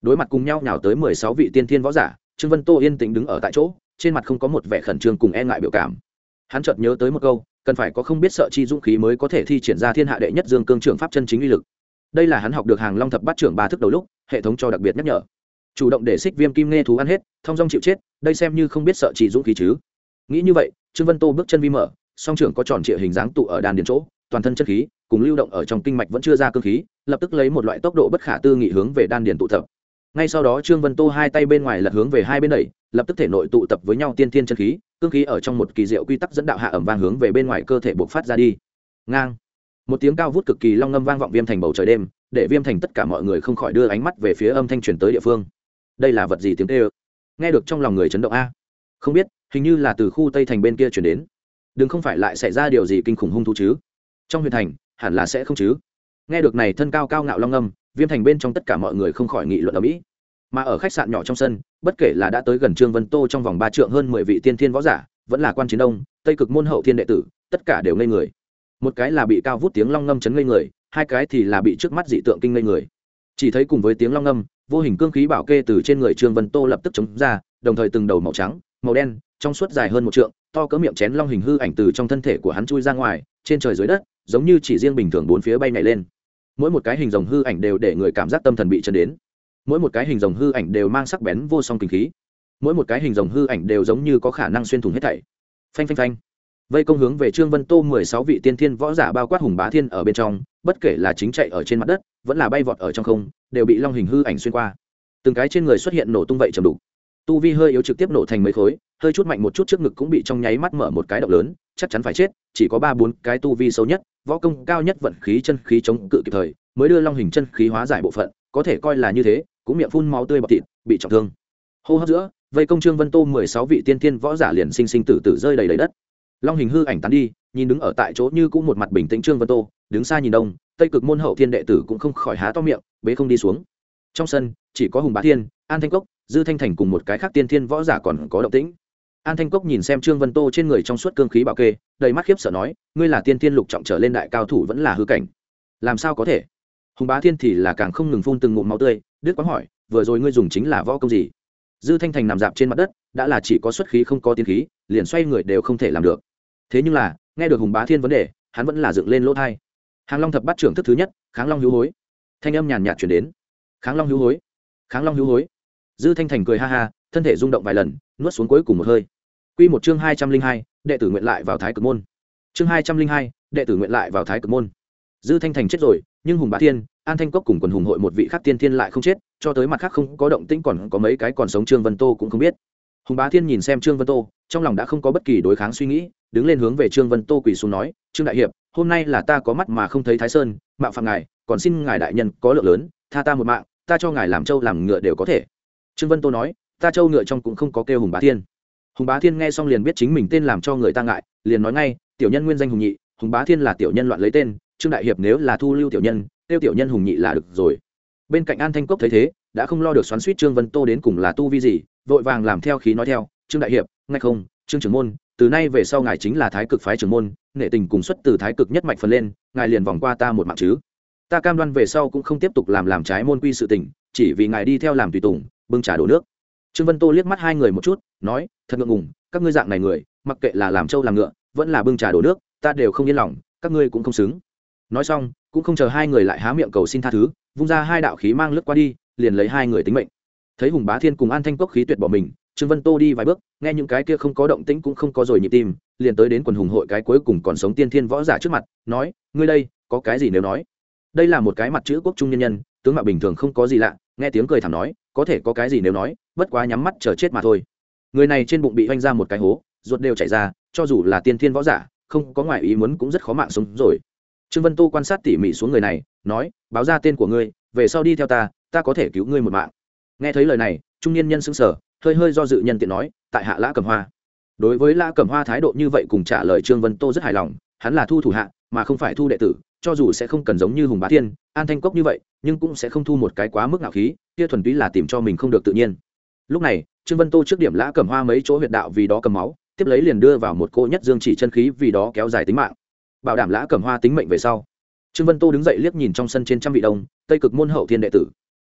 Đối mặt cùng nhau nhào tới mười sáu vị tiên thiên võ giả, trương vân tô yên tĩnh đứng ở tại chỗ, trên mặt không có một vẻ khẩn trương cùng e ngại biểu cảm. Hắn chợt nhớ tới một câu, cần phải có không biết sợ chi dũng khí mới có thể thi triển ra thiên hạ đệ nhất dương cương trưởng pháp chân chính uy lực. Đây là hắn học được hàng long thập bát trưởng ba thức đầu lúc, hệ thống cho đặc biệt nhắc nhở. Chủ động để xích viêm kim nghe thú ăn hết, thông dong chịu chết, đây xem như không biết sợ chỉ dũng khí chứ nghĩ như vậy, trương vân tô bước chân vi mở, song trưởng có tròn trịa hình dáng tụ ở đàn điền chỗ, toàn thân chân khí cùng lưu động ở trong kinh mạch vẫn chưa ra cơ khí, lập tức lấy một loại tốc độ bất khả tư nghị hướng về đan điền tụ tập. Ngay sau đó trương vân tô hai tay bên ngoài lật hướng về hai bên đẩy, lập tức thể nội tụ tập với nhau tiên tiên chân khí cương khí ở trong một kỳ diệu quy tắc dẫn đạo hạ ẩm vang hướng về bên ngoài cơ thể buộc phát ra đi. Ngang. Một tiếng cao vút cực kỳ long ngâm vang vọng viêm thành bầu trời đêm, để viêm thành tất cả mọi người không khỏi đưa ánh mắt về phía âm thanh truyền tới địa phương. Đây là vật gì tiếng tê ơ nghe được trong lòng người chấn động a. Không biết hình như là từ khu tây thành bên kia chuyển đến. Đừng không phải lại xảy ra điều gì kinh khủng hung thú chứ. Trong huyện thành, hẳn là sẽ không chứ. Nghe được này thân cao cao ngạo long âm, viêm thành bên trong tất cả mọi người không khỏi nghị luận ở mỹ. Mà ở khách sạn nhỏ trong sân, bất kể là đã tới gần trương vân tô trong vòng ba trượng hơn mười vị tiên thiên võ giả, vẫn là quan chiến đông tây cực môn hậu thiên đệ tử, tất cả đều ngây người. Một cái là bị cao vút tiếng long ngâm chấn ngây người, hai cái thì là bị trước mắt dị tượng kinh ngây người. Chỉ thấy cùng với tiếng long ngâm, vô hình cương khí bảo kê từ trên người trương vân tô lập tức chống ra, đồng thời từng đầu màu trắng, màu đen trong suốt dài hơn một trượng, to cỡ miệng chén long hình hư ảnh từ trong thân thể của hắn chui ra ngoài, trên trời dưới đất, giống như chỉ riêng bình thường bốn phía bay nhảy lên. Mỗi một cái hình rồng hư ảnh đều để người cảm giác tâm thần bị chấn đến. Mỗi một cái hình rồng hư ảnh đều mang sắc bén vô song kinh khí. Mỗi một cái hình rồng hư ảnh đều giống như có khả năng xuyên thủng hết thảy. Phanh phanh phanh. Vây công hướng về trương vân tô mười sáu vị tiên thiên võ giả bao quát hùng bá thiên ở bên trong, bất kể là chính chạy ở trên mặt đất, vẫn là bay vọt ở trong không, đều bị long hình hư ảnh xuyên qua. Từng cái trên người xuất hiện nổ tung vậy chầm đủ tu vi hơi yếu trực tiếp nổ thành mấy khối hơi chút mạnh một chút trước ngực cũng bị trong nháy mắt mở một cái động lớn, chắc chắn phải chết, chỉ có ba bốn cái tu vi sâu nhất, võ công cao nhất vận khí chân khí chống cự kịp thời, mới đưa long hình chân khí hóa giải bộ phận, có thể coi là như thế, cũng miệng phun máu tươi bọc thịt, bị trọng thương. Hô hấp giữa, vây công trương vân tô mười sáu vị tiên thiên võ giả liền sinh sinh tử tử rơi đầy đầy đất. Long hình hư ảnh tán đi, nhìn đứng ở tại chỗ như cũng một mặt bình tĩnh trương vân tô, đứng xa nhìn đông, tây cực môn hậu thiên đệ tử cũng không khỏi há to miệng, bế không đi xuống. Trong sân, chỉ có hùng bá thiên, an thanh cốc, dư thanh thành cùng một cái khác tiên thiên võ giả còn có động tĩnh an thanh cốc nhìn xem trương vân tô trên người trong suốt cương khí bảo kê, đầy mắt khiếp sợ nói, ngươi là tiên thiên lục trọng trở lên đại cao thủ vẫn là hư cảnh. Làm sao có thể? Hùng bá thiên thì là càng không ngừng phun từng ngụm máu tươi, đứt quán hỏi, vừa rồi ngươi dùng chính là võ công gì? Dư thanh thành nằm dạp trên mặt đất, đã là chỉ có xuất khí không có tiên khí, liền xoay người đều không thể làm được. Thế nhưng là, nghe được hùng bá thiên vấn đề, hắn vẫn là dựng lên lỗ thai. Hàng long thập bắt trưởng thức thứ nhất, kháng long hữu hối. Thanh âm nhàn nhạt chuyển đến. Kháng long hữu hối, kháng long hữu hối. Dư thanh thành cười ha ha, thân thể rung động vài lần, nuốt xuống cuối cùng một hơi. Quy một chương hai trăm linh hai, đệ tử nguyện lại vào thái cực môn. Chương hai trăm linh hai, đệ tử nguyện lại vào thái cực môn. Dư thanh thành chết rồi, nhưng hùng bá thiên, an thanh cốc cùng quần hùng hội một vị khác tiên thiên lại không chết, cho tới mặt khác không có động tĩnh còn có mấy cái còn sống trương vân tô cũng không biết. Hùng bá thiên nhìn xem trương vân tô, trong lòng đã không có bất kỳ đối kháng suy nghĩ, đứng lên hướng về trương vân tô quỳ xuống nói, trương đại hiệp, hôm nay là ta có mắt mà không thấy thái sơn, mạo phạm ngài, còn xin ngài đại nhân có lượng lớn, tha ta một mạng, ta cho ngài làm trâu làm ngựa đều có thể. Trương vân tô nói, ta trâu ngựa trong cũng không có kêu hùng bá thiên hùng bá thiên nghe xong liền biết chính mình tên làm cho người ta ngại, liền nói ngay, tiểu nhân nguyên danh hùng nhị, hùng bá thiên là tiểu nhân loạn lấy tên, trương đại hiệp nếu là thu lưu tiểu nhân, tiêu tiểu nhân hùng nhị là được rồi. Bên cạnh an thanh cốc thấy thế, đã không lo được xoắn suýt trương vân tô đến cùng là tu vi gì, vội vàng làm theo khí nói theo, trương đại hiệp ngay không, trương trưởng môn, từ nay về sau ngài chính là thái cực phái trưởng môn nệ tình cùng xuất từ thái cực nhất mạch phần lên, ngài liền vòng qua ta một mạng chứ. Ta cam đoan về sau cũng không tiếp tục làm làm trái môn quy sự tình, chỉ vì ngài đi theo làm tùy tùng, bưng trà đổ nước trương vân tô liếc mắt hai người một chút, nói, thật ngượng ngùng, các ngươi dạng này người, mặc kệ là làm trâu làm ngựa, vẫn là bưng trà đổ nước, ta đều không yên lòng, các ngươi cũng không xứng. Nói xong, cũng không chờ hai người lại há miệng cầu xin tha thứ, vung ra hai đạo khí mang lướt qua đi, liền lấy hai người tính mệnh. Thấy hùng bá thiên cùng an thanh cốc khí tuyệt bỏ mình, trương vân tô đi vài bước, nghe những cái kia không có động tĩnh cũng không có rồi nhịp tim, liền tới đến quần hùng hội cái cuối cùng còn sống tiên thiên võ giả trước mặt, nói, ngươi đây, có cái gì nếu nói? Đây là một cái mặt chữ quốc trung nhân nhân, tướng mạo bình thường không có gì lạ, nghe tiếng cười thảm nói, có thể có cái gì nếu nói? Bất quá nhắm mắt chờ chết mà thôi. Người này trên bụng bị oanh ra một cái hố, ruột đều chảy ra, cho dù là tiên thiên võ giả, không có ngoại ý muốn cũng rất khó mạng sống rồi. Trương vân tu quan sát tỉ mỉ xuống người này, nói, báo ra tên của ngươi, về sau đi theo ta ta có thể cứu ngươi một mạng. Nghe thấy lời này, trung niên nhân sững sờ, hơi hơi do dự nhân tiện nói, tại hạ lã cầm hoa. Đối với lã cầm hoa thái độ như vậy cùng trả lời trương vân tô rất hài lòng, hắn là thu thủ hạ, mà không phải thu đệ tử, cho dù sẽ không cần giống như hùng bá thiên, an thanh cốc như vậy, nhưng cũng sẽ không thu một cái quá mức ngạo khí, kia thuần túy là tìm cho mình không được tự nhiên lúc này, trương vân tô trước điểm lã cầm hoa mấy chỗ huyệt đạo vì đó cầm máu, tiếp lấy liền đưa vào một cỗ nhất dương chỉ chân khí vì đó kéo dài tính mạng. Bảo đảm lã cầm hoa tính mệnh về sau, trương vân tô đứng dậy liếc nhìn trong sân trên trăm vị đông, tây cực môn hậu thiên đệ tử.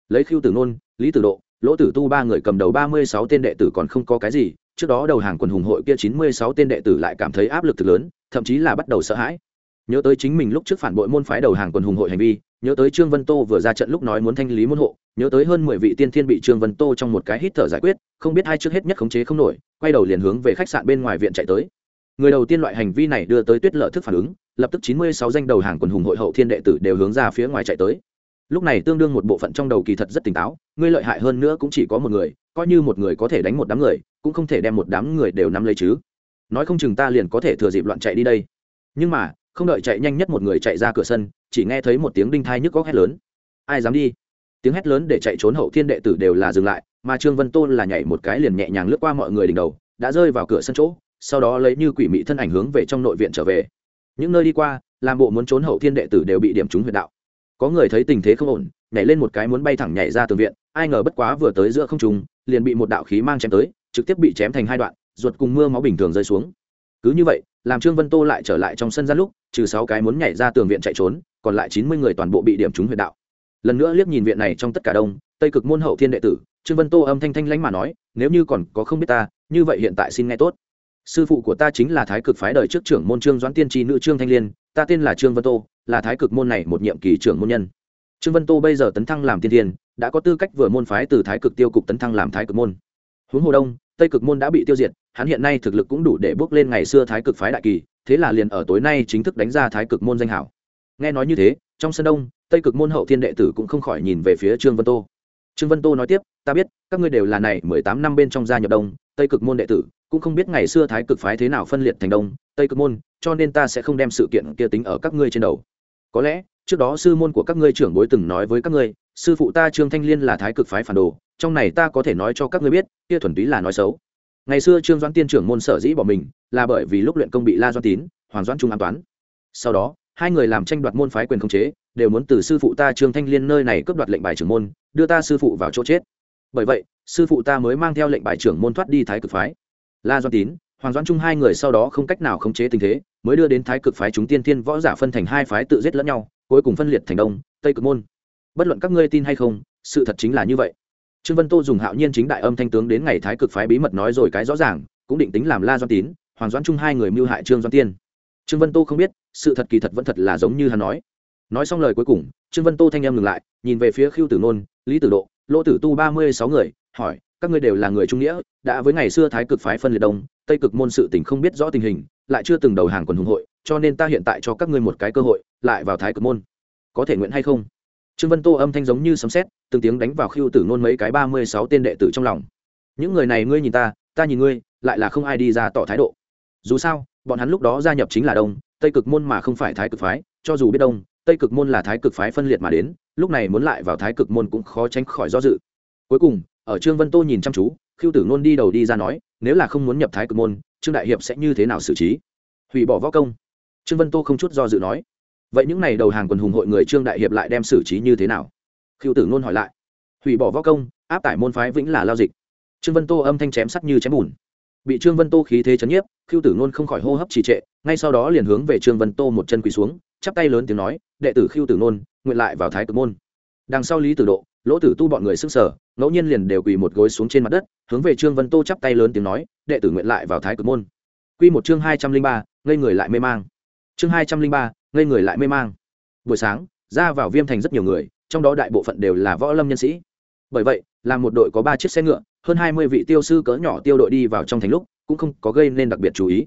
Lấy khiêu tử nôn, lý tử độ, lỗ tử tu ba người cầm đầu ba mươi sáu tên đệ tử còn không có cái gì, trước đó đầu hàng quần hùng hội kia chín mươi sáu tên đệ tử lại cảm thấy áp lực thực lớn, thậm chí là bắt đầu sợ hãi. Nhớ tới chính mình lúc trước phản bội môn phái đầu hàng quần hùng hội hành vi nhớ tới trương vân tô vừa ra trận lúc nói muốn thanh lý môn hộ, nhớ tới hơn mười vị tiên thiên bị trương vân tô trong một cái hít thở giải quyết, không biết ai trước hết nhất khống chế không nổi, quay đầu liền hướng về khách sạn bên ngoài viện chạy tới. Người đầu tiên loại hành vi này đưa tới tuyết lợi thức phản ứng, lập tức chín mươi sáu danh đầu hàng quần hùng hội hậu thiên đệ tử đều hướng ra phía ngoài chạy tới. Lúc này tương đương một bộ phận trong đầu kỳ thật rất tỉnh táo, ngươi lợi hại hơn nữa cũng chỉ có một người, coi như một người có thể đánh một đám người, cũng không thể đem một đám người đều nắm lấy chứ. Nói không chừng ta liền có thể thừa dịp loạn chạy đi đây. Nhưng mà không đợi chạy nhanh nhất một người chạy ra cửa sân, chỉ nghe thấy một tiếng đinh thai nhức góc hét lớn. Ai dám đi? Tiếng hét lớn để chạy trốn hậu thiên đệ tử đều là dừng lại, mà trương vân tôn là nhảy một cái liền nhẹ nhàng lướt qua mọi người đỉnh đầu, đã rơi vào cửa sân chỗ, sau đó lấy như quỷ mị thân ảnh hướng về trong nội viện trở về. Những nơi đi qua, làm bộ muốn trốn hậu thiên đệ tử đều bị điểm trúng huyệt đạo. Có người thấy tình thế không ổn, nhảy lên một cái muốn bay thẳng nhảy ra tường viện, ai ngờ bất quá vừa tới giữa không trùng liền bị một đạo khí mang chém tới, trực tiếp bị chém thành hai đoạn, ruột cùng mưa máu bình thường rơi xuống. Cứ như vậy làm trương vân tô lại trở lại trong sân ra lúc, trừ sáu cái muốn nhảy ra tường viện chạy trốn, còn lại chín mươi người toàn bộ bị điểm trúng huyện đạo. Lần nữa liếc nhìn viện này trong tất cả đông, tây cực môn hậu thiên đệ tử, trương vân tô âm thanh thanh lãnh mà nói, nếu như còn có không biết ta, như vậy hiện tại xin nghe tốt. Sư phụ của ta chính là thái cực phái đời trước trưởng môn trương doãn tiên tri nữ trương thanh liên, ta tên là trương vân tô, là thái cực môn này một nhiệm kỳ trưởng môn nhân. Trương vân tô bây giờ tấn thăng làm tiên thiên, đã có tư cách vừa môn phái từ thái cực tiêu cục tấn thăng làm thái cực môn. Huống hồ đông tây cực môn đã bị tiêu diệt, hắn hiện nay thực lực cũng đủ để bước lên ngày xưa thái cực phái đại kỳ, thế là liền ở tối nay chính thức đánh ra thái cực môn danh hảo. Nghe nói như thế, trong sân đông, tây cực môn hậu thiên đệ tử cũng không khỏi nhìn về phía trương vân tô. Trương vân tô nói tiếp, ta biết, các ngươi đều là này mười tám năm bên trong gia nhập đông, tây cực môn đệ tử, cũng không biết ngày xưa thái cực phái thế nào phân liệt thành đông, tây cực môn, cho nên ta sẽ không đem sự kiện kia tính ở các ngươi trên đầu. Có lẽ, trước đó sư môn của các ngươi trưởng bối từng nói với các ngươi sư phụ ta trương thanh liên là thái cực phái phản đồ, trong này ta có thể nói cho các ngươi biết, kia thuần túy là nói xấu. Ngày xưa trương doãn tiên trưởng môn sở dĩ bỏ mình, là bởi vì lúc luyện công bị la doãn tín, hoàng doãn trung an toán. Sau đó, hai người làm tranh đoạt môn phái quyền khống chế, đều muốn từ sư phụ ta trương thanh liên nơi này cướp đoạt lệnh bài trưởng môn, đưa ta sư phụ vào chỗ chết. Bởi vậy, sư phụ ta mới mang theo lệnh bài trưởng môn thoát đi thái cực phái. La doãn tín, hoàng doãn trung hai người sau đó không cách nào khống chế tình thế, mới đưa đến thái cực phái chúng tiên thiên võ giả phân thành hai phái tự giết lẫn nhau, cuối cùng phân liệt thành đông, tây cực môn bất luận các ngươi tin hay không, sự thật chính là như vậy. Trương vân tô dùng hạo nhiên chính đại âm thanh tướng đến ngày thái cực phái bí mật nói rồi cái rõ ràng, cũng định tính làm la doan tín, hoàng doãn trung hai người mưu hại trương doan tiên. Trương vân tô không biết, sự thật kỳ thật vẫn thật là giống như hắn nói. Nói xong lời cuối cùng, trương vân tô thanh em ngừng lại, nhìn về phía khiêu tử nôn, lý tử độ, lỗ tử tu ba mươi sáu người, hỏi, các ngươi đều là người trung nghĩa, đã với ngày xưa thái cực phái phân liệt đông, tây cực môn sự tình không biết rõ tình hình, lại chưa từng đầu hàng quần hùng hội, cho nên ta hiện tại cho các ngươi một cái cơ hội, lại vào thái cực môn. Có thể nguyện hay không? Trương vân tô âm thanh giống như sấm sét, từng tiếng đánh vào khiêu tử nôn mấy cái ba mươi sáu tên đệ tử trong lòng. Những người này ngươi nhìn ta ta nhìn ngươi, lại là không ai đi ra tỏ thái độ. Dù sao, bọn hắn lúc đó gia nhập chính là đông, tây cực môn mà không phải thái cực phái, cho dù biết đông, tây cực môn là thái cực phái phân liệt mà đến, lúc này muốn lại vào thái cực môn cũng khó tránh khỏi do dự. Cuối cùng, ở trương vân tô nhìn chăm chú khiêu tử nôn đi đầu đi ra nói, nếu là không muốn nhập thái cực môn, trương đại hiệp sẽ như thế nào xử trí? Hủy bỏ võ công. Trương vân tô không chút do dự nói vậy những n à y đầu hàng quần hùng hội người trương đại hiệp lại đem xử trí như thế nào? Khiêu tử ngôn hỏi lại. Hủy bỏ võ công, áp tải môn phái vĩnh là lao dịch. Trương vân tô âm thanh chém sắc như chém bùn. Bị trương vân tô khí thế chấn nhiếp khiêu tử ngôn không khỏi hô hấp trì trệ, ngay sau đó liền hướng về trương vân tô một chân quỳ xuống, chắp tay lớn tiếng nói, đệ tử khiêu tử ngôn, nguyện lại vào thái cực môn. Đằng sau lý tử độ, lỗ tử tu bọn người sức sở ngẫu nhiên liền đều quỳ một gối xuống trên mặt đất, hướng về trương vân tô chắp tay lớn tiếng nói, đệ tử nguyện lại vào thái cực môn. Q một chương hai trăm linh ba, ngây người lại mê mang. Chương hai trăm linh ba ngây người lại mê mang. Buổi sáng, ra vào viêm thành rất nhiều người, trong đó đại bộ phận đều là võ lâm nhân sĩ. Bởi vậy, là một đội có ba chiếc xe ngựa, hơn hai mươi vị tiêu sư cỡ nhỏ tiêu đội đi vào trong thành lúc, cũng không có gây nên đặc biệt chú ý.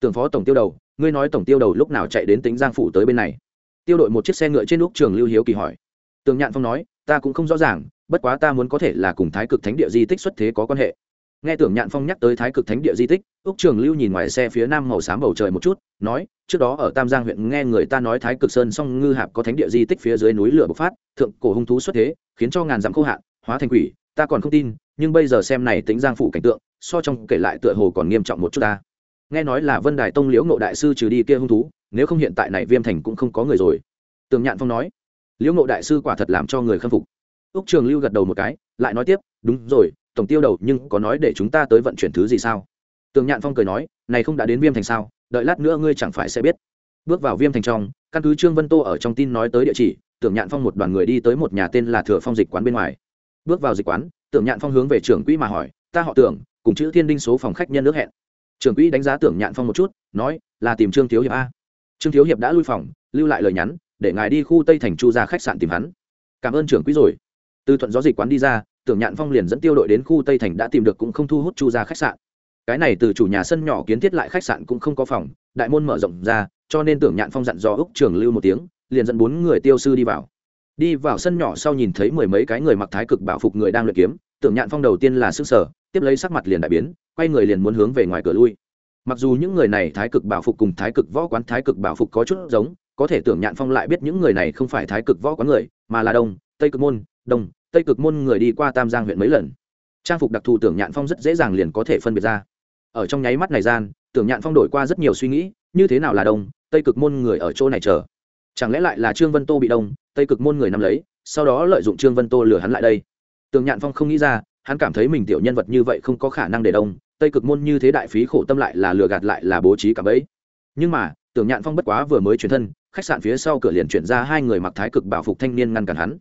Tưởng phó tổng tiêu đầu, ngươi nói tổng tiêu đầu lúc nào chạy đến tính giang phủ tới bên này? Tiêu đội một chiếc xe ngựa trên lúc trường lưu hiếu kỳ hỏi. Tường nhạn phong nói, ta cũng không rõ ràng, bất quá ta muốn có thể là cùng thái cực thánh địa di tích xuất thế có quan hệ nghe tưởng nhạn phong nhắc tới thái cực thánh địa di tích, úc trường lưu nhìn ngoài xe phía nam màu xám bầu trời một chút, nói, trước đó ở tam giang huyện nghe người ta nói thái cực sơn song ngư hạp có thánh địa di tích phía dưới núi lửa bộc phát, thượng cổ hung thú xuất thế, khiến cho ngàn dặm khô hạn, hóa thành quỷ, ta còn không tin, nhưng bây giờ xem này tính giang phủ cảnh tượng, so trong kể lại tựa hồ còn nghiêm trọng một chút ta. Nghe nói là vân đài tông liễu ngộ đại sư trừ đi kia hung thú, nếu không hiện tại này viêm thành cũng không có người rồi. Tường nhạn phong nói, liễu ngộ đại sư quả thật làm cho người khâm phục. Úc trường lưu gật đầu một cái, lại nói tiếp, đúng rồi tổng tiêu đầu nhưng có nói để chúng ta tới vận chuyển thứ gì sao? Tường nhạn phong cười nói, này không đã đến viêm thành sao? Đợi lát nữa ngươi chẳng phải sẽ biết. Bước vào viêm thành trong, căn cứ trương vân tô ở trong tin nói tới địa chỉ tưởng nhạn phong một đoàn người đi tới một nhà tên là thừa phong dịch quán bên ngoài. Bước vào dịch quán tưởng nhạn phong hướng về trưởng quỹ mà hỏi, ta họ tưởng cùng chữ thiên đinh số phòng khách nhân nước hẹn. Trưởng quỹ đánh giá tưởng nhạn phong một chút, nói, là tìm trương thiếu hiệp a. Trương thiếu hiệp đã lui phòng, lưu lại lời nhắn, để ngài đi khu tây thành chu ra khách sạn tìm hắn. Cảm ơn trưởng quỹ rồi. Từ thuận gió dịch quán đi ra tưởng nhạn phong liền dẫn tiêu đội đến khu tây thành đã tìm được cũng không thu hút chu ra khách sạn. Cái này từ chủ nhà sân nhỏ kiến thiết lại khách sạn cũng không có phòng, đại môn mở rộng ra, cho nên tưởng nhạn phong dặn dò úc trường lưu một tiếng, liền dẫn bốn người tiêu sư đi vào. Đi vào sân nhỏ sau nhìn thấy mười mấy cái người mặc thái cực bảo phục người đang luyện kiếm, tưởng nhạn phong đầu tiên là sức sở tiếp lấy sắc mặt liền đại biến, quay người liền muốn hướng về ngoài cửa lui. Mặc dù những người này thái cực bảo phục cùng thái cực võ quán thái cực bảo phục có chút giống, có thể tưởng nhạn phong lại biết những người này không phải thái cực võ quán người, mà là đông, tây cực môn, đông tây cực môn người đi qua tam giang huyện mấy lần. Trang phục đặc thù tưởng nhạn phong rất dễ dàng liền có thể phân biệt ra. Ở trong nháy mắt này gian, tưởng nhạn phong đổi qua rất nhiều suy nghĩ, như thế nào là đông, tây cực môn người ở chỗ này chờ. Chẳng lẽ lại là trương vân tô bị đông, tây cực môn người nắm lấy, sau đó lợi dụng trương vân tô lừa hắn lại đây. Tưởng nhạn phong không nghĩ ra, hắn cảm thấy mình tiểu nhân vật như vậy không có khả năng để đông, tây cực môn như thế đại phí khổ tâm lại là lừa gạt lại là bố trí cả bấy nhưng mà, tưởng nhạn phong bất quá vừa mới chuyển thân, khách sạn phía sau cửa liền chuyển ra hai người mặc thái cực bảo phục thanh niên ngăn cản hắn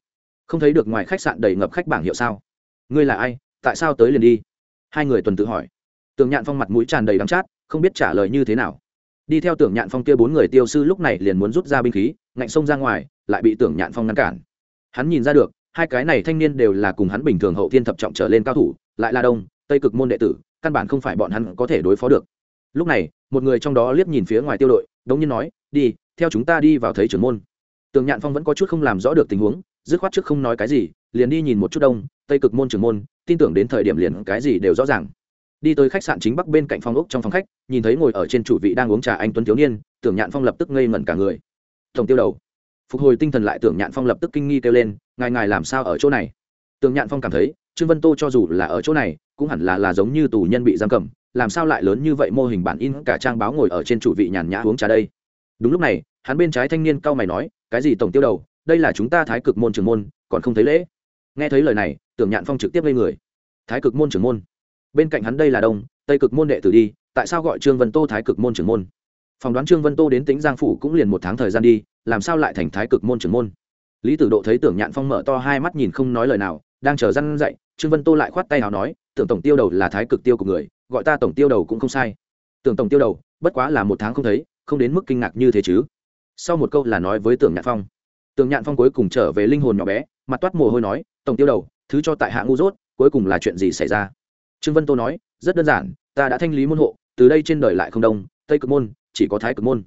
không thấy được ngoài khách sạn đầy ngập khách bảng hiệu sao? Ngươi là ai? Tại sao tới liền đi? Hai người tuần tự hỏi. Tưởng nhạn phong mặt mũi tràn đầy đắng chát, không biết trả lời như thế nào. Đi theo tưởng nhạn phong kia bốn người tiêu sư lúc này liền muốn rút ra binh khí, ngạnh xông ra ngoài, lại bị tưởng nhạn phong ngăn cản. Hắn nhìn ra được, hai cái này thanh niên đều là cùng hắn bình thường hậu thiên thập trọng trở lên cao thủ, lại là đông, tây cực môn đệ tử, căn bản không phải bọn hắn có thể đối phó được. Lúc này, một người trong đó liếc nhìn phía ngoài tiêu đội, đống nhiên nói, đi, theo chúng ta đi vào thấy trưởng môn. Tường nhạn phong vẫn có chút không làm rõ được tình huống dứt khoát trước không nói cái gì, liền đi nhìn một chút đông, tây cực môn trưởng môn, tin tưởng đến thời điểm liền cái gì đều rõ ràng. Đi tới khách sạn chính bắc bên cạnh phòng ốc trong phòng khách, nhìn thấy ngồi ở trên chủ vị đang uống trà anh tuấn thiếu niên, tưởng nhạn phong lập tức ngây ngẩn cả người. Tổng tiêu đầu. Phục hồi tinh thần lại tưởng nhạn phong lập tức kinh nghi kêu lên, ngài ngài làm sao ở chỗ này? Tưởng nhạn phong cảm thấy, trương vân tô cho dù là ở chỗ này, cũng hẳn là là giống như tù nhân bị giam cầm, làm sao lại lớn như vậy mô hình bản in cả trang báo ngồi ở trên chủ vị nhàn nhã uống trà đây? Đúng lúc này, hắn bên trái thanh niên cao mày nói, cái gì tổng tiêu đầu? Đây là chúng ta thái cực môn trưởng môn, còn không thấy lễ. Nghe thấy lời này, tưởng nhạn phong trực tiếp lên người. Thái cực môn trưởng môn? Bên cạnh hắn đây là đông, tây cực môn đệ tử đi, tại sao gọi trương vân tô thái cực môn trưởng môn? Phỏng đoán trương vân tô đến tính giang phủ cũng liền một tháng thời gian đi, làm sao lại thành thái cực môn trưởng môn? Lý tử độ thấy tưởng nhạn phong mở to hai mắt nhìn không nói lời nào, đang chờ răn dậy trương vân tô lại khoát tay nào nói, tưởng tổng tiêu đầu là thái cực tiêu của người, gọi ta tổng tiêu đầu cũng không sai. Tưởng tổng tiêu đầu, bất quá là một tháng không thấy, không đến mức kinh ngạc như thế chứ. Sau một câu là nói với tưởng nhạn phong tường nhạn phong cuối cùng trở về linh hồn nhỏ bé, mặt toát mồ hôi nói, tổng tiêu đầu, thứ cho tại hạ ngu dốt, cuối cùng là chuyện gì xảy ra? Trương vân tô nói, rất đơn giản, ta đã thanh lý môn hộ, từ đây trên đời lại không đông, tây cực môn, chỉ có thái cực môn.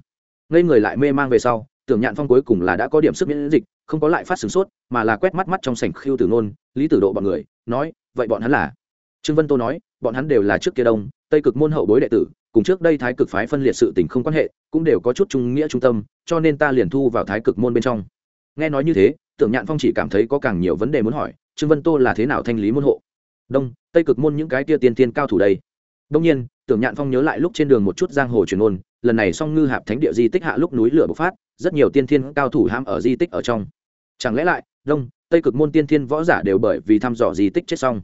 Ngây người lại mê mang về sau tưởng nhạn phong cuối cùng là đã có điểm sức miễn dịch, không có lại phát sửng sốt, mà là quét mắt mắt trong sảnh khiêu tử nôn, lý tử độ bọn người, nói, vậy bọn hắn là? Trương vân tô nói, bọn hắn đều là trước kia đông, tây cực môn hậu bối đệ tử, cùng trước đây thái cực phái phân liệt sự tình không quan hệ, cũng đều có chút trung nghĩa trung tâm, cho nên ta liền thu vào thái cực môn bên trong nghe nói như thế, tưởng nhạn phong chỉ cảm thấy có càng nhiều vấn đề muốn hỏi, trương vân tô là thế nào thanh lý môn hộ? Đông, tây cực môn những cái tia tiên tiên cao thủ đây. Đông nhiên, tưởng nhạn phong nhớ lại lúc trên đường một chút giang hồ truyền ôn lần này song ngư hạp thánh địa di tích hạ lúc núi lửa bộc phát, rất nhiều tiên thiên cao thủ ham ở di tích ở trong. Chẳng lẽ lại, đông, tây cực môn tiên thiên võ giả đều bởi vì thăm dò di tích chết xong?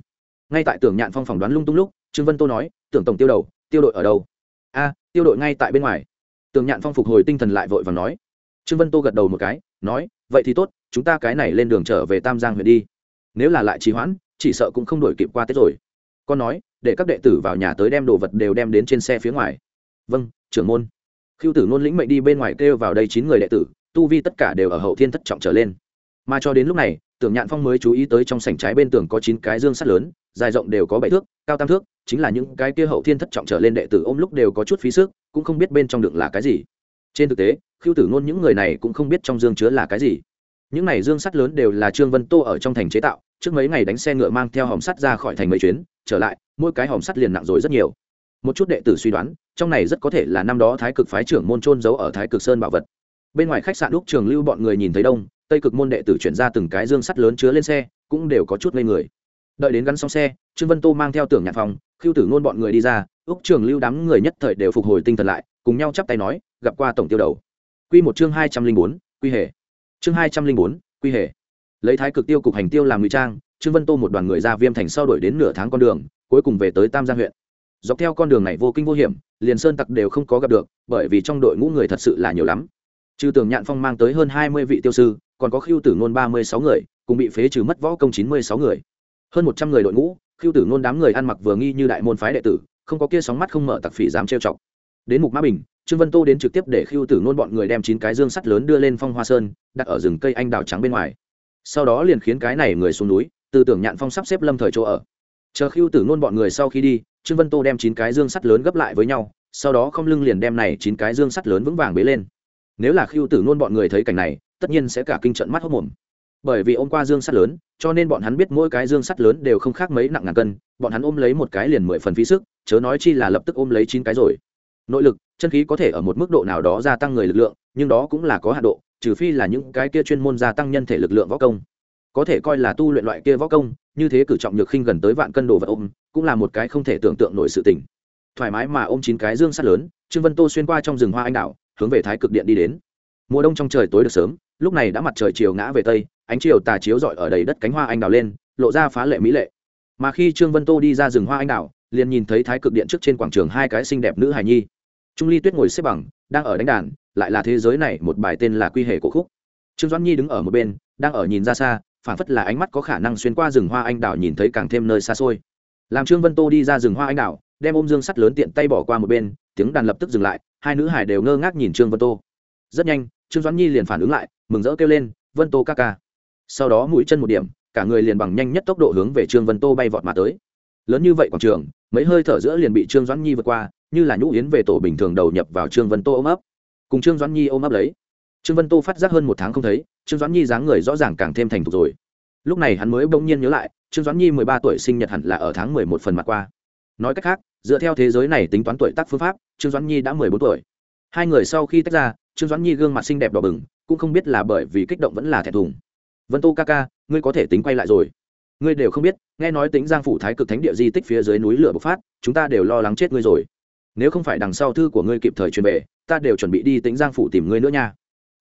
Ngay tại tưởng nhạn phong phỏng đoán lung tung lúc, trương vân tô nói, tưởng tổng tiêu đầu, tiêu đội ở đâu? A, tiêu đội ngay tại bên ngoài. Tưởng nhạn phong phục hồi tinh thần lại vội và nói trương vân tô gật đầu một cái, nói, vậy thì tốt, chúng ta cái này lên đường trở về tam giang huyện đi. Nếu là lại trì hoãn, chỉ sợ cũng không đổi kịp qua tết rồi. Con nói, để các đệ tử vào nhà tới đem đồ vật đều đem đến trên xe phía ngoài. Vâng trưởng môn. Khiêu tử nôn lĩnh mệnh đi bên ngoài kêu vào đây chín người đệ tử, tu vi tất cả đều ở hậu thiên thất trọng trở lên. Mà cho đến lúc này, tưởng nhạn phong mới chú ý tới trong sảnh trái bên tường có chín cái dương sắt lớn, dài rộng đều có bảy thước, cao tam thước, chính là những cái kia hậu thiên thất trọng trở lên đệ tử ôm lúc đều có chút phí sức, cũng không biết bên trong đựng là cái gì trên thực tế khiêu tử ngôn những người này cũng không biết trong dương chứa là cái gì. Những này dương sắt lớn đều là trương vân tô ở trong thành chế tạo, trước mấy ngày đánh xe ngựa mang theo hòm sắt ra khỏi thành mấy chuyến, trở lại, mỗi cái hòm sắt liền nặng rồi rất nhiều. Một chút đệ tử suy đoán, trong này rất có thể là năm đó thái cực phái trưởng môn trôn giấu ở thái cực sơn bảo vật. Bên ngoài khách sạn lúc trường lưu bọn người nhìn thấy đông, tây cực môn đệ tử chuyển ra từng cái dương sắt lớn chứa lên xe, cũng đều có chút ngây người. Đợi đến gắn xong xe, trương vân tô mang theo tưởng nhạc phòng khiêu tử ngôn bọn người đi ra, úc trường lưu đám người nhất thời đều phục hồi tinh thần lại cùng nhau chắp tay nói, gặp qua tổng tiêu đầu. Q một chương hai trăm linh bốn, quy hệ. Chương hai trăm linh bốn, quy hệ. Lấy thái cực tiêu cục hành tiêu làm ngụy trang, trương vân tô một đoàn người ra viêm thành sau đổi đến nửa tháng con đường, cuối cùng về tới tam giang huyện. Dọc theo con đường này vô kinh vô hiểm, liền sơn tặc đều không có gặp được, bởi vì trong đội ngũ người thật sự là nhiều lắm. Trừ tưởng nhạn phong mang tới hơn hai mươi vị tiêu sư, còn có khiêu tử ngôn ba mươi sáu người, cùng bị phế trừ mất võ công chín mươi sáu người. Hơn một trăm người đội ngũ khiêu tử ngôn đám người ăn mặc vừa nghi như đại môn phái đệ tử, không có kia sóng mắt không mở tặc phỉ dám trêu chọc đến mục mã bình, trương vân tô đến trực tiếp để khiêu tử nôn bọn người đem chín cái dương sắt lớn đưa lên phong hoa sơn, đặt ở rừng cây anh đào trắng bên ngoài. Sau đó liền khiến cái này người xuống núi, tư tưởng nhạn phong sắp xếp lâm thời chỗ ở. Chờ khiêu tử nôn bọn người sau khi đi, trương vân tô đem chín cái dương sắt lớn gấp lại với nhau, sau đó không lưng liền đem này chín cái dương sắt lớn vững vàng bế lên. Nếu là khiêu tử nôn bọn người thấy cảnh này, tất nhiên sẽ cả kinh trận mắt hốc mồm. Bởi vì ôm qua dương sắt lớn, cho nên bọn hắn biết mỗi cái dương sắt lớn đều không khác mấy nặng ngàn cân, bọn hắn ôm lấy một cái liền mười phần phí sức, chớ nói chi là lập tức ôm lấy chín cái rồi nội lực, chân khí có thể ở một mức độ nào đó gia tăng người lực lượng, nhưng đó cũng là có hạ độ, trừ phi là những cái kia chuyên môn gia tăng nhân thể lực lượng võ công. Có thể coi là tu luyện loại kia võ công, như thế cử trọng nhược khinh gần tới vạn cân đồ vật ôm, cũng là một cái không thể tưởng tượng nổi sự tình. Thoải mái mà ôm chín cái dương sắt lớn, trương vân tô xuyên qua trong rừng hoa anh đào hướng về thái cực điện đi đến. Mùa đông trong trời tối được sớm, lúc này đã mặt trời chiều ngã về tây, ánh chiều tà chiếu rọi ở đầy đất cánh hoa anh đào lên, lộ ra phá lệ mỹ lệ. Mà khi trương vân tô đi ra rừng hoa anh đào liền nhìn thấy thái cực điện trước trên quảng trường hai cái xinh đẹp nữ hài nhi trung ly tuyết ngồi xếp bằng, đang ở đánh đàn, lại là thế giới này một bài tên là quy hệ cổ khúc. Trương doãn nhi đứng ở một bên, đang ở nhìn ra xa phản phất là ánh mắt có khả năng xuyên qua rừng hoa anh đào nhìn thấy càng thêm nơi xa xôi. Làm trương vân tô đi ra rừng hoa anh đào đem ôm dương sắt lớn tiện tay bỏ qua một bên, tiếng đàn lập tức dừng lại, hai nữ hải đều ngơ ngác nhìn trương vân tô. Rất nhanh, trương doãn nhi liền phản ứng lại, mừng rỡ kêu lên, vân tô ca ca. Sau đó mũi chân một điểm, cả người liền bằng nhanh nhất tốc độ hướng về trương vân tô bay vọt mà tới. Lớn như vậy quảng trường, mấy hơi thở giữa liền bị trương doãn nhi vượt qua như là nhũ yến về tổ bình thường đầu nhập vào trương vân tô ôm ấp. Cùng trương doãn nhi ôm ấp lấy. Trương vân tô phát giác hơn một tháng không thấy, trương doãn nhi dáng người rõ ràng càng thêm thành thục rồi. Lúc này hắn mới bỗng nhiên nhớ lại, trương doãn nhi mười ba tuổi sinh nhật hẳn là ở tháng mười một phần mặt qua. Nói cách khác, dựa theo thế giới này tính toán tuổi tác phương pháp, trương doãn nhi đã mười bốn tuổi. Hai người sau khi tách ra, trương doãn nhi gương mặt xinh đẹp đỏ bừng, cũng không biết là bởi vì kích động vẫn là thẹn thùng. Vân tô ca ca, ngươi có thể tính quay lại rồi. Ngươi đều không biết, nghe nói tính giang phủ thái cực thánh địa di tích phía dưới núi lửa bộc phát, chúng ta đều lo lắng chết ngươi rồi nếu không phải đằng sau thư của ngươi kịp thời truyền về, ta đều chuẩn bị đi tính giang phủ tìm ngươi nữa nha.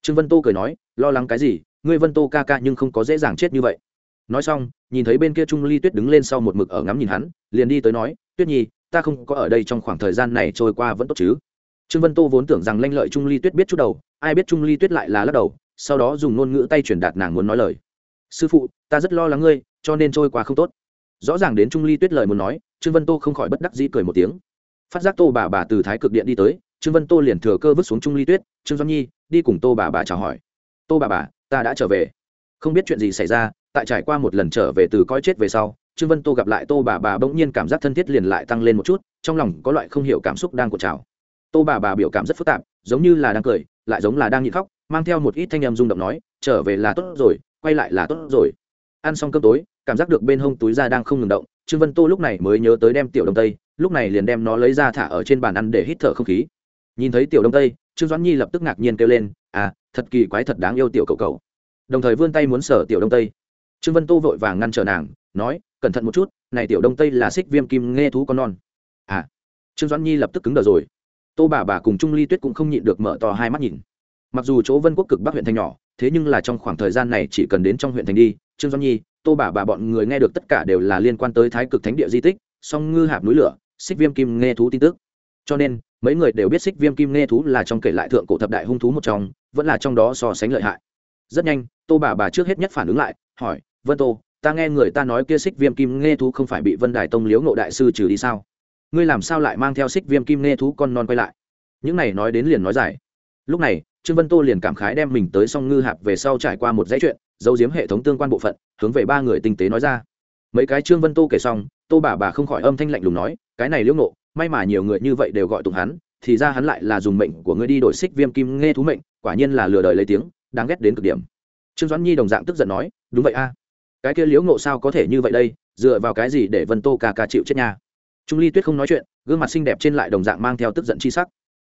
Trương vân tô cười nói, lo lắng cái gì? Ngươi vân tô ca ca nhưng không có dễ dàng chết như vậy. Nói xong, nhìn thấy bên kia trung ly tuyết đứng lên sau một mực ở ngắm nhìn hắn, liền đi tới nói, tuyết nhi, ta không có ở đây trong khoảng thời gian này trôi qua vẫn tốt chứ? Trương vân tô vốn tưởng rằng lanh lợi trung ly tuyết biết chút đầu, ai biết trung ly tuyết lại là lắc đầu, sau đó dùng ngôn ngữ tay truyền đạt nàng muốn nói lời. Sư phụ, ta rất lo lắng ngươi, cho nên trôi qua không tốt. Rõ ràng đến trung ly tuyết lời muốn nói, trương vân tô không khỏi bất đắc dĩ cười một tiếng phát giác tô bà bà từ thái cực điện đi tới, trương vân tô liền thừa cơ vứt xuống trung ly tuyết, trương doan nhi, đi cùng tô bà bà chào hỏi. Tô bà bà, ta đã trở về. Không biết chuyện gì xảy ra, tại trải qua một lần trở về từ coi chết về sau, trương vân tô gặp lại tô bà bà bỗng nhiên cảm giác thân thiết liền lại tăng lên một chút, trong lòng có loại không hiểu cảm xúc đang cột trào. Tô bà bà biểu cảm rất phức tạp, giống như là đang cười, lại giống là đang nhịn khóc, mang theo một ít thanh em rung động nói, trở về là tốt rồi, quay lại là tốt rồi. Ăn xong cơm tối, cảm giác được bên hông túi ra đang không ngừng động trương vân tô lúc này mới nhớ tới đem tiểu đông tây, lúc này liền đem nó lấy ra thả ở trên bàn ăn để hít thở không khí. Nhìn thấy tiểu đông tây, trương doãn nhi lập tức ngạc nhiên kêu lên à thật kỳ quái thật đáng yêu tiểu cậu cậu. Đồng thời vươn tay muốn sở tiểu đông tây. Trương vân tô vội vàng ngăn trở nàng, nói, cẩn thận một chút, này tiểu đông tây là xích viêm kim nghe thú con non. À. Trương doãn nhi lập tức cứng đờ rồi. Tô bà bà cùng trung ly tuyết cũng không nhịn được mở to hai mắt nhìn. Mặc dù chỗ vân quốc cực bắc huyện thành nhỏ, thế nhưng là trong khoảng thời gian này chỉ cần đến trong huyện thành đi, trương doãn nhi tô bà bà bọn người nghe được tất cả đều là liên quan tới thái cực thánh địa di tích, song ngư hạp núi lửa, xích viêm kim nghe thú tin tức. Cho nên, mấy người đều biết xích viêm kim nghe thú là trong kể lại thượng cổ thập đại hung thú một trong, vẫn là trong đó so sánh lợi hại. Rất nhanh, tô bà bà trước hết nhất phản ứng lại, hỏi, vân tô, ta nghe người ta nói kia xích viêm kim nghe thú không phải bị vân đài tông liếu ngộ đại sư trừ đi sao? Ngươi làm sao lại mang theo xích viêm kim nghe thú con non quay lại? Những này nói đến liền nói dài. Lúc này, trương vân tô liền cảm khái đem mình tới song ngư hạp về sau trải qua một dãy chuyện giấu giếm hệ thống tương quan bộ phận, hướng về ba người tinh tế nói ra. Mấy cái trương vân tô kể xong, tô bà bà không khỏi âm thanh lạnh lùng nói, cái này liễu nộ may mà nhiều người như vậy đều gọi tụng hắn, thì ra hắn lại là dùng mệnh của ngươi đi đổi xích viêm kim nghe thú mệnh, quả nhiên là lừa đời lấy tiếng, đáng ghét đến cực điểm. Trương doãn nhi đồng dạng tức giận nói, đúng vậy a. Cái kia liễu nộ sao có thể như vậy đây, dựa vào cái gì để vân tô ca ca chịu chết nha? Trung ly tuyết không nói chuyện, gương mặt xinh đẹp trên lại đồng dạng mang theo tức giận chi sắc.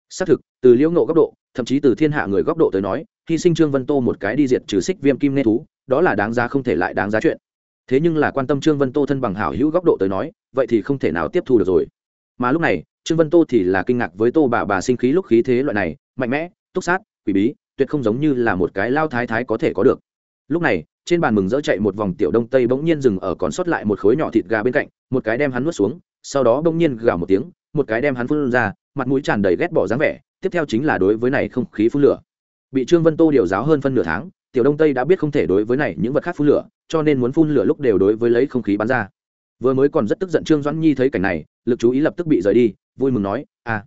Xác thực, từ liễu nộ góc độ, thậm chí từ thiên hạ người góc độ tới nói hy sinh trương vân tô một cái đi diệt trừ xích viêm kim nghe thú, đó là đáng giá không thể lại đáng giá chuyện. Thế nhưng là quan tâm trương vân tô thân bằng hảo hữu góc độ tới nói, vậy thì không thể nào tiếp thu được rồi. Mà lúc này, trương vân tô thì là kinh ngạc với tô bà bà sinh khí lúc khí thế loại này, mạnh mẽ, túc sát, quỷ bí, tuyệt không giống như là một cái lao thái thái có thể có được. Lúc này, trên bàn mừng dỡ chạy một vòng tiểu đông tây bỗng nhiên dừng ở còn sót lại một khối nhỏ thịt gà bên cạnh, một cái đem hắn nuốt xuống, sau đó bỗng nhiên gào một tiếng, một cái đem hắn phun ra, mặt mũi tràn đầy ghét bỏ dáng vẻ, tiếp theo chính là đối với này không khí phun lửa bị trương vân tô điều giáo hơn phân nửa tháng, tiểu đông tây đã biết không thể đối với này những vật khác phun lửa, cho nên muốn phun lửa lúc đều đối với lấy không khí bắn ra. Vừa mới còn rất tức giận trương doãn nhi thấy cảnh này, lực chú ý lập tức bị rời đi, vui mừng nói à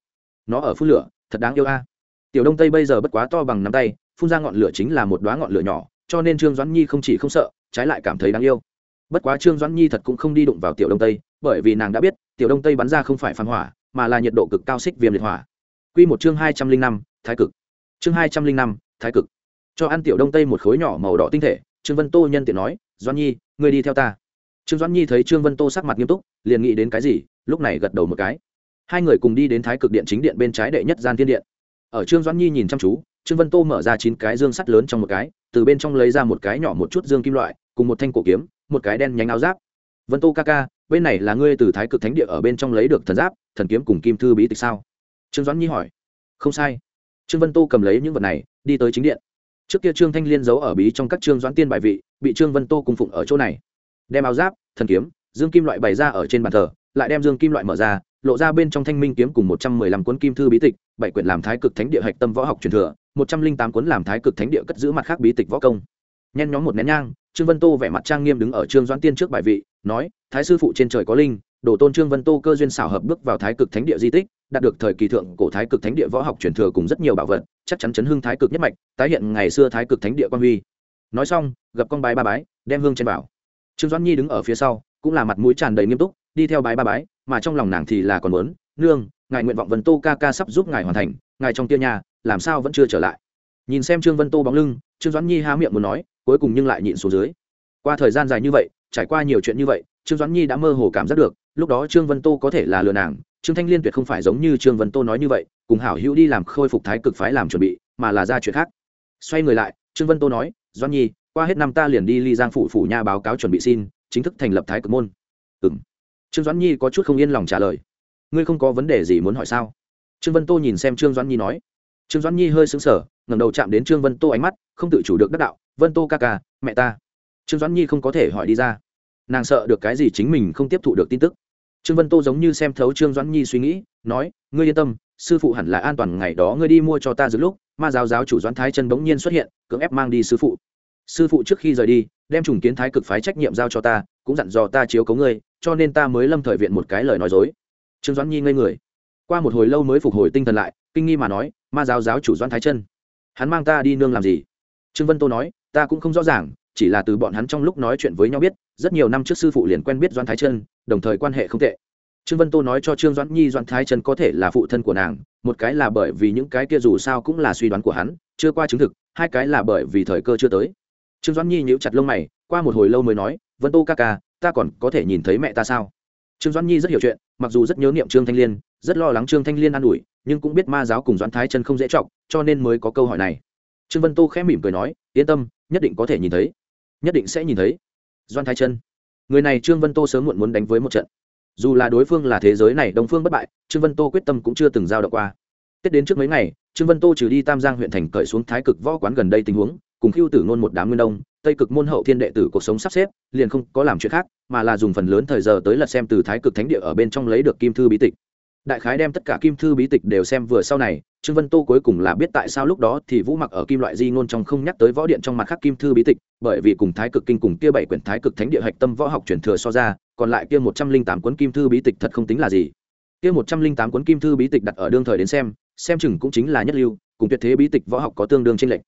nó ở phun lửa, thật đáng yêu a. Tiểu đông tây bây giờ bất quá to bằng nắm tay, phun ra ngọn lửa chính là một đoá ngọn lửa nhỏ, cho nên trương doãn nhi không chỉ không sợ, trái lại cảm thấy đáng yêu. Bất quá trương doãn nhi thật cũng không đi đụng vào tiểu đông tây, bởi vì nàng đã biết, tiểu đông tây bắn ra không phải phản hỏa, mà là nhiệt độ cực cao xích viêm liệt hỏa. Q một chương hai trăm linh năm, thái cực chương hai trăm linh năm, thái cực. Cho ăn tiểu đông tây một khối nhỏ màu đỏ tinh thể, trương vân tô nhân tiện nói, doãn nhi, ngươi đi theo ta. Trương doãn nhi thấy trương vân tô sắc mặt nghiêm túc, liền nghĩ đến cái gì, lúc này gật đầu một cái. Hai người cùng đi đến thái cực điện chính điện bên trái đệ nhất gian thiên điện. Ở trương doãn nhi nhìn chăm chú, trương vân tô mở ra chín cái dương sắt lớn trong một cái, từ bên trong lấy ra một cái nhỏ một chút dương kim loại, cùng một thanh cổ kiếm, một cái đen nhánh áo giáp. Vân tô ca ca, bên này là ngươi từ thái cực thánh địa ở bên trong lấy được thần giáp, thần kiếm cùng kim thư bí tịch sao? Trương doãn nhi hỏi. Không sai trương vân tô cầm lấy những vật này, đi tới chính điện. Trước kia trương thanh liên giấu ở bí trong các trương doãn tiên bài vị, bị trương vân tô cung phụng ở chỗ này. Đem áo giáp, thần kiếm, dương kim loại bày ra ở trên bàn thờ, lại đem dương kim loại mở ra, lộ ra bên trong thanh minh kiếm cùng một trăm mười lăm cuốn kim thư bí tịch, bảy quyển làm thái cực thánh địa hạch tâm võ học truyền thừa, một trăm linh tám cuốn làm thái cực thánh địa cất giữ mặt khác bí tịch võ công. Nhen nhóm một nén nhang, trương vân tô vẻ mặt trang nghiêm đứng ở trương doãn tiên trước bài vị, nói, thái sư phụ trên trời có linh đồ tôn trương vân tô cơ duyên xảo hợp bước vào thái cực thánh địa di tích, đạt được thời kỳ thượng cổ thái cực thánh địa võ học truyền thừa cùng rất nhiều bảo vật, chắc chắn chấn hưng thái cực nhất mạch, tái hiện ngày xưa thái cực thánh địa quan huy. Nói xong, gặp con bái ba bái, đem hương trên bảo. Trương doãn nhi đứng ở phía sau, cũng là mặt mũi tràn đầy nghiêm túc, đi theo bái ba bái, mà trong lòng nàng thì là còn muốn, nương, ngài nguyện vọng vân tô ca ca sắp giúp ngài hoàn thành, ngài trong tia nhà, làm sao vẫn chưa trở lại? Nhìn xem trương vân tô bóng lưng, trương doãn nhi há miệng muốn nói, cuối cùng nhưng lại nhịn xuống dưới. Qua thời gian dài như vậy, trải qua nhiều chuyện như vậy, trương doãn nhi đã mơ hồ cảm giác được lúc đó trương vân tô có thể là lừa nàng, trương thanh liên tuyệt không phải giống như trương vân tô nói như vậy, cùng hảo hữu đi làm khôi phục thái cực phái làm chuẩn bị, mà là ra chuyện khác. Xoay người lại, trương vân tô nói, doãn nhi, qua hết năm ta liền đi ly giang phủ phủ nha báo cáo chuẩn bị xin, chính thức thành lập thái cực môn. Ừ m trương doãn nhi có chút không yên lòng trả lời. Ngươi không có vấn đề gì muốn hỏi sao? Trương vân tô nhìn xem trương doãn nhi nói. Trương doãn nhi hơi xứng sở ngẩng đầu chạm đến trương vân tô ánh mắt, không tự chủ được đắc đạo, vân tô ca ca, mẹ ta. Trương doãn nhi không có thể hỏi đi ra. Nàng sợ được cái gì chính mình không tiếp thụ được tin tức trương vân tô giống như xem thấu trương doãn nhi suy nghĩ, nói, ngươi yên tâm, sư phụ hẳn là an toàn, ngày đó ngươi đi mua cho ta giữa lúc, ma giáo giáo chủ doãn thái chân bỗng nhiên xuất hiện, cưỡng ép mang đi sư phụ. Sư phụ trước khi rời đi, đem trùng kiến thái cực phái trách nhiệm giao cho ta, cũng dặn dò ta chiếu cấu ngươi, cho nên ta mới lâm thời viện một cái lời nói dối. Trương doãn nhi ngây người. Qua một hồi lâu mới phục hồi tinh thần lại, kinh nghi mà nói, ma giáo giáo chủ doãn thái chân, hắn mang ta đi nương làm gì? Trương vân tô nói, ta cũng không rõ ràng chỉ là từ bọn hắn trong lúc nói chuyện với nhau biết, rất nhiều năm trước sư phụ liền quen biết doãn thái chân đồng thời quan hệ không tệ. Trương vân tô nói cho trương doãn nhi doãn thái chân có thể là phụ thân của nàng, một cái là bởi vì những cái kia dù sao cũng là suy đoán của hắn, chưa qua chứng thực, hai cái là bởi vì thời cơ chưa tới. Trương doãn nhi nhíu chặt lông mày, qua một hồi lâu mới nói, vân tô ca ca, ta còn có thể nhìn thấy mẹ ta sao? Trương doãn nhi rất hiểu chuyện, mặc dù rất nhớ niệm trương thanh liên, rất lo lắng trương thanh liên an ủi, nhưng cũng biết ma giáo cùng doãn thái chân không dễ trọng cho nên mới có câu hỏi này. Trương vân tô khẽ mỉm cười nói, yên tâm, nhất định có thể nhìn thấy nhất định sẽ nhìn thấy. Doan thái chân người này trương vân tô sớm muộn muốn đánh với một trận. Dù là đối phương là thế giới này đồng phương bất bại, trương vân tô quyết tâm cũng chưa từng giao động qua. Tết đến trước mấy ngày, trương vân tô trừ đi tam giang huyện thành cởi xuống thái cực võ quán gần đây tình huống, cùng khiêu tử ngôn một đám nguyên đông, tây cực môn hậu thiên đệ tử cuộc sống sắp xếp, liền không có làm chuyện khác, mà là dùng phần lớn thời giờ tới lật xem từ thái cực thánh địa ở bên trong lấy được kim thư bí tịch đại khái đem tất cả kim thư bí tịch đều xem vừa sau này, trương vân tô cuối cùng là biết tại sao lúc đó thì vũ mặc ở kim loại di ngôn trong không nhắc tới võ điện trong mặt khác kim thư bí tịch, bởi vì cùng thái cực kinh cùng kia bảy quyển thái cực thánh địa hạch tâm võ học truyền thừa so ra, còn lại kia một trăm linh tám cuốn kim thư bí tịch thật không tính là gì. Kia một trăm linh tám cuốn kim thư bí tịch đặt ở đương thời đến xem xem chừng cũng chính là nhất lưu, cùng tuyệt thế bí tịch võ học có tương đương tranh lệch.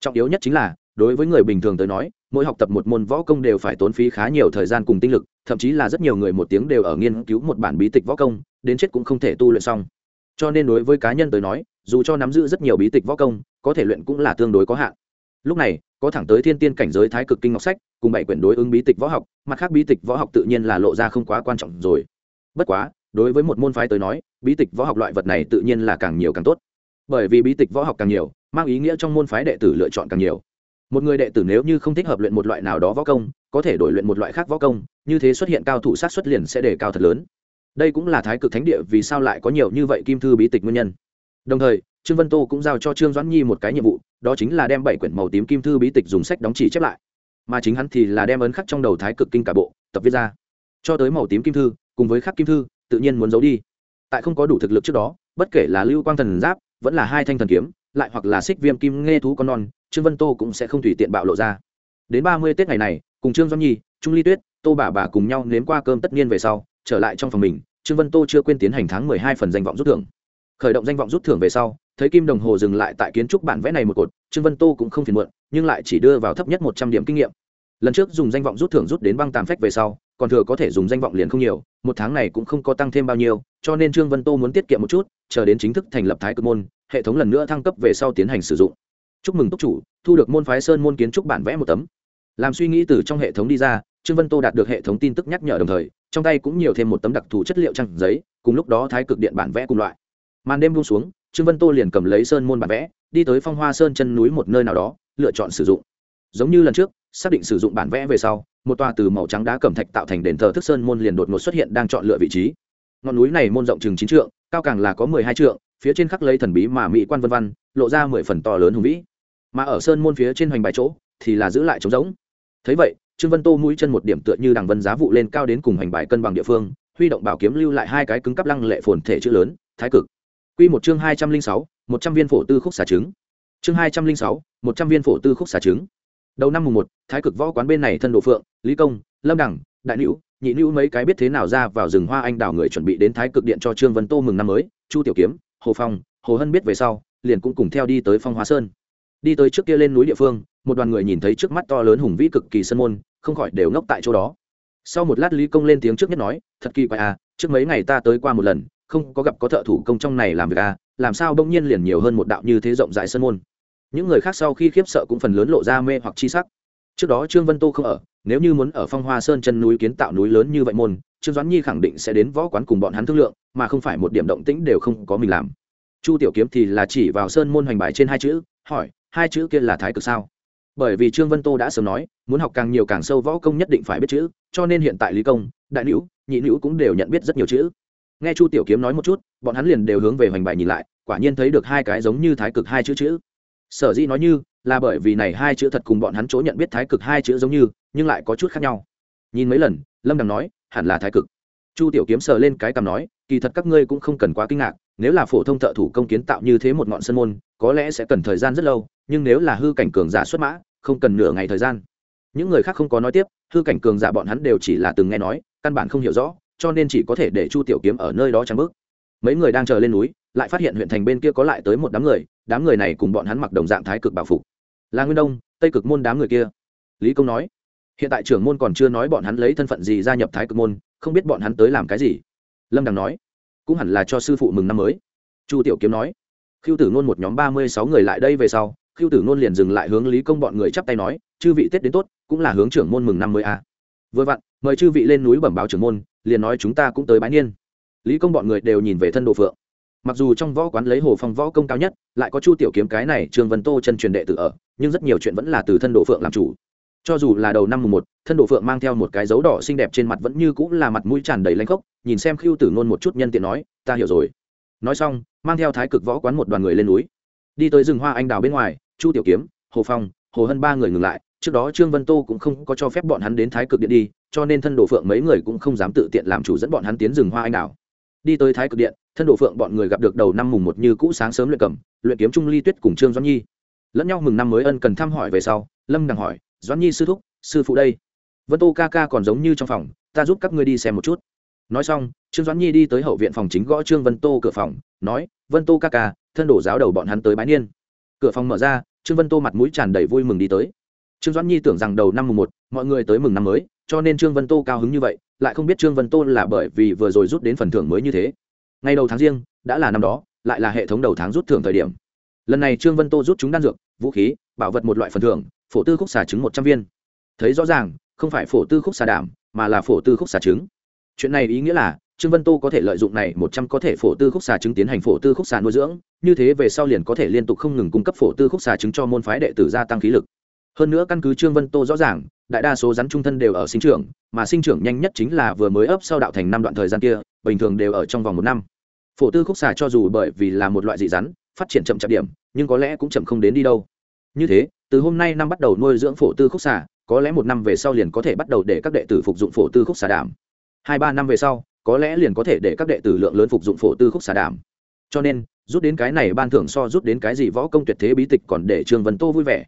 Trọng yếu nhất chính là, đối với người bình thường tới nói, mỗi học tập một môn võ công đều phải tốn phí khá nhiều thời gian cùng tinh lực, thậm chí là rất nhiều người một tiếng đều ở nghiên cứu một bản bí tịch võ công đến chết cũng không thể tu luyện xong. Cho nên đối với cá nhân tới nói, dù cho nắm giữ rất nhiều bí tịch võ công, có thể luyện cũng là tương đối có hạn. Lúc này, có thẳng tới thiên tiên cảnh giới thái cực kinh ngọc sách, cùng bảy quyển đối ứng bí tịch võ học, mặt khác bí tịch võ học tự nhiên là lộ ra không quá quan trọng rồi. Bất quá, đối với một môn phái tới nói, bí tịch võ học loại vật này tự nhiên là càng nhiều càng tốt. Bởi vì bí tịch võ học càng nhiều, mang ý nghĩa trong môn phái đệ tử lựa chọn càng nhiều. Một người đệ tử nếu như không thích hợp luyện một loại nào đó võ công, có thể đổi luyện một loại khác võ công, như thế xuất hiện cao thủ sát xuất liền sẽ đề cao thật lớn đây cũng là thái cực thánh địa, vì sao lại có nhiều như vậy kim thư bí tịch nguyên nhân? Đồng thời, trương vân tô cũng giao cho trương doãn nhi một cái nhiệm vụ, đó chính là đem bảy quyển màu tím kim thư bí tịch dùng sách đóng chỉ chép lại. Mà chính hắn thì là đem ấn khắc trong đầu thái cực kinh cả bộ, tập viết ra. Cho tới màu tím kim thư, cùng với khắc kim thư, tự nhiên muốn giấu đi. Tại không có đủ thực lực trước đó, bất kể là lưu quang thần giáp, vẫn là hai thanh thần kiếm, lại hoặc là xích viêm kim nghe thú con non, trương vân tô cũng sẽ không tùy tiện bạo lộ ra. Đến ba mươi tết ngày này, cùng trương doãn nhi, trung ly tuyết, tô bà bà cùng nhau nếm qua cơm tất niên về sau trở lại trong phòng mình, trương vân tô chưa quên tiến hành tháng mười hai phần danh vọng rút thưởng. Khởi động danh vọng rút thưởng về sau, thấy kim đồng hồ dừng lại tại kiến trúc bản vẽ này một cột, trương vân tô cũng không phiền muộn, nhưng lại chỉ đưa vào thấp nhất một trăm điểm kinh nghiệm. Lần trước dùng danh vọng rút thưởng rút đến băng tàn phách về sau, còn thừa có thể dùng danh vọng liền không nhiều, một tháng này cũng không có tăng thêm bao nhiêu, cho nên trương vân tô muốn tiết kiệm một chút, chờ đến chính thức thành lập thái cực môn, hệ thống lần nữa thăng cấp về sau tiến hành sử dụng. Chúc mừng túc chủ, thu được môn phái sơn môn kiến trúc bản vẽ một tấm. Làm suy nghĩ từ trong hệ thống đi ra, trương vân tô đạt được hệ thống tin tức nhắc nhở đồng thời trong tay cũng nhiều thêm một tấm đặc thù chất liệu trăng giấy, cùng lúc đó thái cực điện bản vẽ cùng loại. Màn đêm buông xuống, trương vân tô liền cầm lấy sơn môn bản vẽ, đi tới phong hoa sơn chân núi một nơi nào đó, lựa chọn sử dụng. Giống như lần trước, xác định sử dụng bản vẽ về sau, một tòa từ màu trắng đá cẩm thạch tạo thành đền thờ thức sơn môn liền đột ngột xuất hiện đang chọn lựa vị trí. Ngọn núi này môn rộng chừng chín trượng, cao càng là có mười hai trượng, phía trên khắc lấy thần bí mà mỹ quan vân văn, lộ ra mười phần to lớn hùng vĩ. Mà ở sơn môn phía trên hoành bài chỗ, thì là giữ lại trống rỗng. Thấy vậy trương vân tô mũi chân một điểm tựa như đằng vân giá vụ lên cao đến cùng hành bài cân bằng địa phương, huy động bảo kiếm lưu lại hai cái cứng cắp lăng lệ phồn thể chữ lớn, thái cực. Quy một chương hai trăm linh sáu, một trăm viên phổ tư khúc xả trứng. Chương hai trăm linh sáu, một trăm viên phổ tư khúc xả trứng. Đầu năm mùng một, thái cực võ quán bên này thân độ phượng, lý công, lâm đẳng, đại nữ nhị nữ mấy cái biết thế nào ra vào rừng hoa anh đào người chuẩn bị đến thái cực điện cho trương vân tô mừng năm mới, chu tiểu kiếm, hồ phong, hồ hân biết về sau, liền cũng cùng theo đi tới phong hóa sơn. Đi tới trước kia lên núi địa phương, một đoàn người nhìn thấy trước mắt to lớn hùng vĩ cực kỳ sân môn không khỏi đều ngốc tại chỗ đó. Sau một lát lý công lên tiếng trước nhất nói, thật kỳ quái à trước mấy ngày ta tới qua một lần, không có gặp có thợ thủ công trong này làm việc à làm sao bỗng nhiên liền nhiều hơn một đạo như thế rộng rãi sân môn? Những người khác sau khi khiếp sợ cũng phần lớn lộ ra mê hoặc chi sắc. Trước đó trương vân tô không ở, nếu như muốn ở phong hoa sơn chân núi kiến tạo núi lớn như vậy môn, trương doãn nhi khẳng định sẽ đến võ quán cùng bọn hắn thương lượng, mà không phải một điểm động tĩnh đều không có mình làm. Chu tiểu kiếm thì là chỉ vào sơn môn hoành bài trên hai chữ, hỏi, hai chữ kia là thái cực sao? Bởi vì trương vân tô đã sớm nói, muốn học càng nhiều càng sâu võ công nhất định phải biết chữ, cho nên hiện tại lý công, đại nữ nhị nữ cũng đều nhận biết rất nhiều chữ. Nghe chu tiểu kiếm nói một chút, bọn hắn liền đều hướng về hoành bài nhìn lại, quả nhiên thấy được hai cái giống như thái cực hai chữ chữ. Sở dĩ nói như, là bởi vì này hai chữ thật cùng bọn hắn chỗ nhận biết thái cực hai chữ giống như, nhưng lại có chút khác nhau. Nhìn mấy lần, lâm đằng nói, hẳn là thái cực. Chu tiểu kiếm sờ lên cái cằm nói, kỳ thật các ngươi cũng không cần quá kinh ngạc, nếu là phổ thông thợ thủ công kiến tạo như thế một ngọn sân môn có lẽ sẽ cần thời gian rất lâu, nhưng nếu là hư cảnh cường giả xuất mã, không cần nửa ngày thời gian. Những người khác không có nói tiếp, hư cảnh cường giả bọn hắn đều chỉ là từng nghe nói, căn bản không hiểu rõ, cho nên chỉ có thể để chu tiểu kiếm ở nơi đó trắng bước. Mấy người đang chờ lên núi, lại phát hiện huyện thành bên kia có lại tới một đám người đám người này cùng bọn hắn mặc đồng dạng thái cực bảo phục. Là nguyên đông, tây cực môn đám người kia. Lý công nói, hiện tại trưởng môn còn chưa nói bọn hắn lấy thân phận gì gia nhập thái cực môn, không biết bọn hắn tới làm cái gì. Lâm đằng nói, cũng hẳn là cho sư phụ mừng năm mới. Chu tiểu kiếm nói khiêu tử ngôn một nhóm ba mươi sáu người lại đây về sau khiêu tử ngôn liền dừng lại hướng lý công bọn người chắp tay nói, chư vị tết đến tốt, cũng là hướng trưởng môn mừng năm mới a à. vừa vặn, mời chư vị lên núi bẩm báo trưởng môn, liền nói chúng ta cũng tới bãi niên. Lý công bọn người đều nhìn về thân đồ phượng. Mặc dù trong võ quán lấy hồ phong võ công cao nhất, lại có chu tiểu kiếm cái này trương vân tô chân truyền đệ tự ở, nhưng rất nhiều chuyện vẫn là từ thân đồ phượng làm chủ. Cho dù là đầu năm mùng một, thân đồ phượng mang theo một cái dấu đỏ xinh đẹp trên mặt vẫn như cũng là mặt mũi tràn đầy lanh khốc, nhìn xem khiêu tử ngôn một chút nhân tiện nói, ta hiểu rồi nói xong, mang theo thái cực võ quán một đoàn người lên núi. Đi tới rừng hoa anh đào bên ngoài, chu tiểu kiếm, hồ phong, hồ hân ba người ngừng lại. Trước đó trương vân tô cũng không có cho phép bọn hắn đến thái cực điện đi, cho nên thân đồ phượng mấy người cũng không dám tự tiện làm chủ dẫn bọn hắn tiến rừng hoa anh đào. Đi tới thái cực điện, thân đồ phượng bọn người gặp được đầu năm mùng một như cũ sáng sớm luyện cầm, luyện kiếm trung ly tuyết cùng trương doãn nhi. Lẫn nhau mừng năm mới ân cần thăm hỏi về sau, lâm đằng hỏi, doãn nhi sư thúc, sư phụ đây? Vân tô ca ca còn giống như trong phòng, ta giúp các ngươi đi xem một chút nói xong, trương doãn nhi đi tới hậu viện phòng chính gõ trương vân tô cửa phòng, nói, vân tô ca ca, thân đổ giáo đầu bọn hắn tới bái niên. Cửa phòng mở ra, trương vân tô mặt mũi tràn đầy vui mừng đi tới. Trương doãn nhi tưởng rằng đầu năm mùng một, mọi người tới mừng năm mới, cho nên trương vân tô cao hứng như vậy, lại không biết trương vân tô là bởi vì vừa rồi rút đến phần thưởng mới như thế. Ngày đầu tháng riêng, đã là năm đó, lại là hệ thống đầu tháng rút thưởng thời điểm. Lần này trương vân tô rút chúng đan dược, vũ khí, bảo vật một loại phần thưởng, phổ tư khúc xà trứng một trăm viên. Thấy rõ ràng, không phải phổ tư khúc xà đảm, mà là phổ tư khúc xà trứng chuyện này ý nghĩa là, trương vân tô có thể lợi dụng này một trăm có thể phổ tư khúc xà trứng tiến hành phổ tư khúc xà nuôi dưỡng, như thế về sau liền có thể liên tục không ngừng cung cấp phổ tư khúc xà trứng cho môn phái đệ tử gia tăng khí lực. Hơn nữa căn cứ trương vân tô rõ ràng, đại đa số rắn trung thân đều ở sinh trưởng, mà sinh trưởng nhanh nhất chính là vừa mới ấp sau đạo thành năm đoạn thời gian kia, bình thường đều ở trong vòng một năm. Phổ tư khúc xà cho dù bởi vì là một loại dị rắn, phát triển chậm chạp điểm, nhưng có lẽ cũng chậm không đến đi đâu. Như thế, từ hôm nay năm bắt đầu nuôi dưỡng phổ tư khúc xà, có lẽ một năm về sau liền có thể bắt đầu để các đệ tử phục dụng phổ tư khúc xà đảm hai ba năm về sau, có lẽ liền có thể để các đệ tử lượng lớn phục dụng phổ tư khúc xà đảm cho nên, rút đến cái này ban thưởng so rút đến cái gì võ công tuyệt thế bí tịch còn để trương vân tô vui vẻ.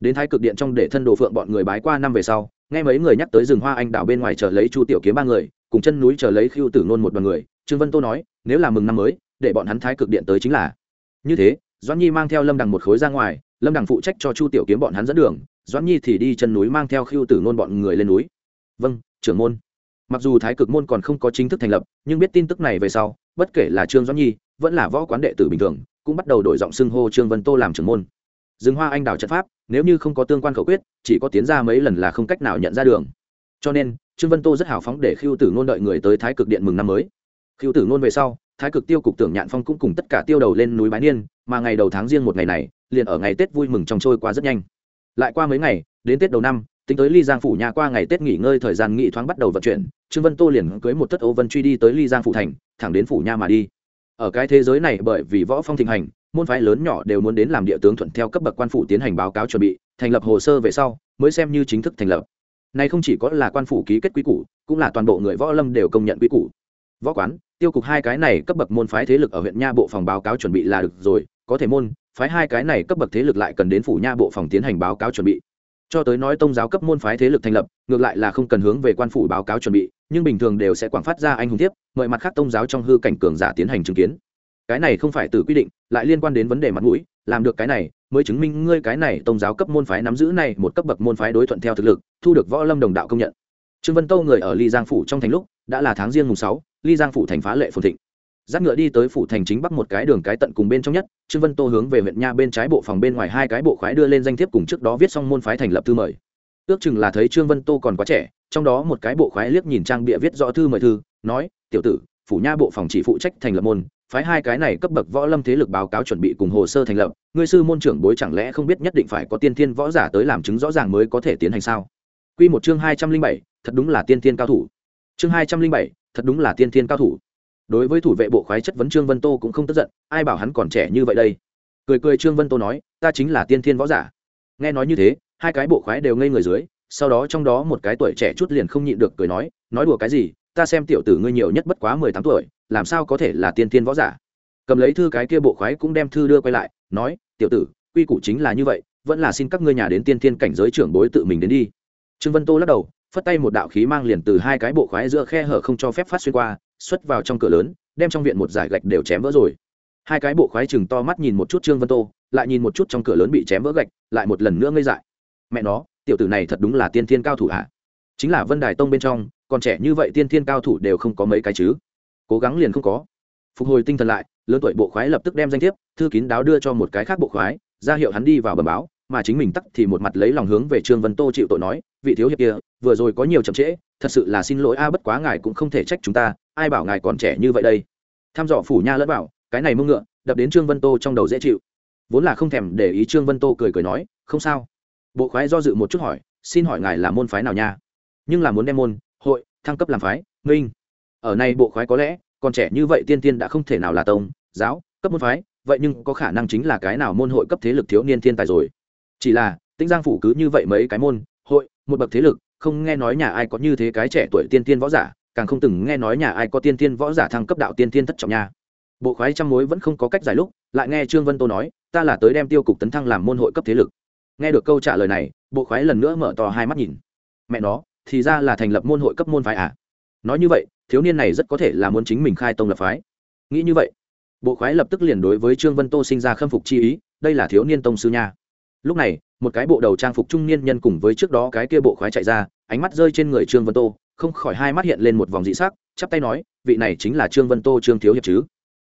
Đến thái cực điện trong để thân đồ phượng bọn người bái qua năm về sau, nghe mấy người nhắc tới rừng hoa anh đào bên ngoài chờ lấy chu tiểu kiếm ba người, cùng chân núi chờ lấy khiêu tử nôn một đoàn người, trương vân tô nói, nếu là mừng năm mới, để bọn hắn thái cực điện tới chính là. Như thế, doãn nhi mang theo lâm đằng một khối ra ngoài, lâm đằng phụ trách cho chu tiểu kiếm bọn hắn dẫn đường, doãn nhi thì đi chân núi mang theo khiêu tử nôn bọn người lên núi. Vâng trưởng môn mặc dù thái cực môn còn không có chính thức thành lập, nhưng biết tin tức này về sau, bất kể là trương doãn nhi, vẫn là võ quán đệ tử bình thường, cũng bắt đầu đổi giọng xưng hô trương vân tô làm trưởng môn. Rừng hoa anh đào trận pháp, nếu như không có tương quan khẩu quyết, chỉ có tiến ra mấy lần là không cách nào nhận ra đường. Cho nên, trương vân tô rất hào phóng để khiêu tử ngôn đợi người tới thái cực điện mừng năm mới. Khiêu tử ngôn về sau, thái cực tiêu cục tưởng nhạn phong cũng cùng tất cả tiêu đầu lên núi bái niên, mà ngày đầu tháng riêng một ngày này, liền ở ngày tết vui mừng trong trôi qua rất nhanh. Lại qua mấy ngày, đến tết đầu năm tính tới ly giang phủ nhà qua ngày tết nghỉ ngơi thời gian nghị thoáng bắt đầu vận chuyển, trương vân tô liền cưới một thất ô vân truy đi tới ly giang phủ thành, thẳng đến phủ nha mà đi. Ở cái thế giới này bởi vì võ phong thịnh hành, môn phái lớn nhỏ đều muốn đến làm địa tướng thuận theo cấp bậc quan phủ tiến hành báo cáo chuẩn bị, thành lập hồ sơ về sau, mới xem như chính thức thành lập. Này không chỉ có là quan phủ ký kết quý củ, cũng là toàn bộ người võ lâm đều công nhận quý củ. Võ quán, tiêu cục hai cái này cấp bậc môn phái thế lực ở huyện nha bộ phòng báo cáo chuẩn bị là được rồi, có thể môn, phái hai cái này cấp bậc thế lực lại cần đến phủ nha bộ phòng tiến hành báo cáo chuẩn bị cho tới nói tông giáo cấp môn phái thế lực thành lập, ngược lại là không cần hướng về quan phủ báo cáo chuẩn bị, nhưng bình thường đều sẽ quảng phát ra anh hùng tiếp mời mặt khác tông giáo trong hư cảnh cường giả tiến hành chứng kiến. Cái này không phải từ quy định, lại liên quan đến vấn đề mặt mũi, làm được cái này, mới chứng minh ngươi cái này tông giáo cấp môn phái nắm giữ này một cấp bậc môn phái đối thuận theo thực lực, thu được võ lâm đồng đạo công nhận. Trương vân Tô người ở ly giang phủ trong thành lúc, đã là tháng riêng mùng sáu, ly giang phủ thành phá lệ phồn thịnh dắt ngựa đi tới phủ thành chính bắc một cái đường cái tận cùng bên trong nhất, trương vân tô hướng về huyện nha bên trái bộ phòng bên ngoài hai cái bộ khoái đưa lên danh thiếp cùng trước đó viết xong môn phái thành lập thư mời. Ước chừng là thấy trương vân tô còn quá trẻ, trong đó một cái bộ khoái liếc nhìn trang bịa viết rõ thư mời thư, nói, tiểu tử, phủ nha bộ phòng chỉ phụ trách thành lập môn, phái hai cái này cấp bậc võ lâm thế lực báo cáo chuẩn bị cùng hồ sơ thành lập, ngươi sư môn trưởng bối chẳng lẽ không biết nhất định phải có tiên thiên võ giả tới làm chứng rõ ràng mới có thể tiến hành sao? Quy một chương hai trăm linh bảy, thật đúng là tiên thiên cao thủ. Chương hai trăm linh bảy, thật đúng là tiên thiên cao thủ đối với thủ vệ bộ khoái chất vấn trương vân tô cũng không tức giận, ai bảo hắn còn trẻ như vậy đây? Cười cười trương vân tô nói, ta chính là tiên thiên võ giả. Nghe nói như thế, hai cái bộ khoái đều ngây người dưới, sau đó trong đó một cái tuổi trẻ chút liền không nhịn được cười nói nói đùa cái gì, ta xem tiểu tử ngươi nhiều nhất bất quá mười tám tuổi, làm sao có thể là tiên thiên võ giả? Cầm lấy thư cái kia bộ khoái cũng đem thư đưa quay lại, nói, tiểu tử, quy củ chính là như vậy, vẫn là xin các ngươi nhà đến tiên thiên cảnh giới trưởng bối tự mình đến đi. Trương vân tô lắc đầu, phất tay một đạo khí mang liền từ hai cái bộ khoái giữa khe hở không cho phép phát xuyên qua xuất vào trong cửa lớn, đem trong viện một giải gạch đều chém vỡ rồi. Hai cái bộ khoái chừng to mắt nhìn một chút trương vân tô, lại nhìn một chút trong cửa lớn bị chém vỡ gạch, lại một lần nữa ngây dại. Mẹ nó, tiểu tử này thật đúng là tiên thiên cao thủ ạ à? chính là vân đài tông bên trong, còn trẻ như vậy tiên thiên cao thủ đều không có mấy cái chứ. Cố gắng liền không có. Phục hồi tinh thần lại, lớn tuổi bộ khoái lập tức đem danh thiếp, thư kín đáo đưa cho một cái khác bộ khoái, ra hiệu hắn đi vào bầm báo, mà chính mình tắc thì một mặt lấy lòng hướng về trương vân tô chịu tội nói vị thiếu hiệp kia, vừa rồi có nhiều chậm trễ, thật sự là xin lỗi a, bất quá ngài cũng không thể trách chúng ta, ai bảo ngài còn trẻ như vậy đây? Tham dò phủ nha lẫn bảo, cái này mưng ngựa, đập đến trương vân tô trong đầu dễ chịu. Vốn là không thèm để ý trương vân tô cười cười nói, không sao. Bộ khoái do dự một chút hỏi, xin hỏi ngài là môn phái nào nha? Nhưng là muốn đem môn, hội, thăng cấp làm phái nghinh ở này bộ khoái có lẽ, còn trẻ như vậy tiên tiên đã không thể nào là tông, giáo, cấp môn phái, vậy nhưng có khả năng chính là cái nào môn hội cấp thế lực thiếu niên thiên tài rồi? Chỉ là, tĩnh giang phủ cứ như vậy mấy cái môn hội, một bậc thế lực, không nghe nói nhà ai có như thế cái trẻ tuổi tiên tiên võ giả, càng không từng nghe nói nhà ai có tiên tiên võ giả thăng cấp đạo tiên tiên thất trọng nha. Bộ khoái trăm mối vẫn không có cách giải lúc, lại nghe trương vân tô nói, ta là tới đem tiêu cục tấn thăng làm môn hội cấp thế lực. Nghe được câu trả lời này, bộ khoái lần nữa mở to hai mắt nhìn. Mẹ nó, thì ra là thành lập môn hội cấp môn phái à? Nói như vậy, thiếu niên này rất có thể là muốn chính mình khai tông lập phái. Nghĩ như vậy, bộ khoái lập tức liền đối với trương vân tô sinh ra khâm phục chi ý, đây là thiếu niên tông sư nha. Lúc này một cái bộ đầu trang phục trung niên nhân cùng với trước đó cái kia bộ khoái chạy ra, ánh mắt rơi trên người trương vân tô, không khỏi hai mắt hiện lên một vòng dị sắc, chắp tay nói, vị này chính là trương vân tô trương thiếu hiệp chứ?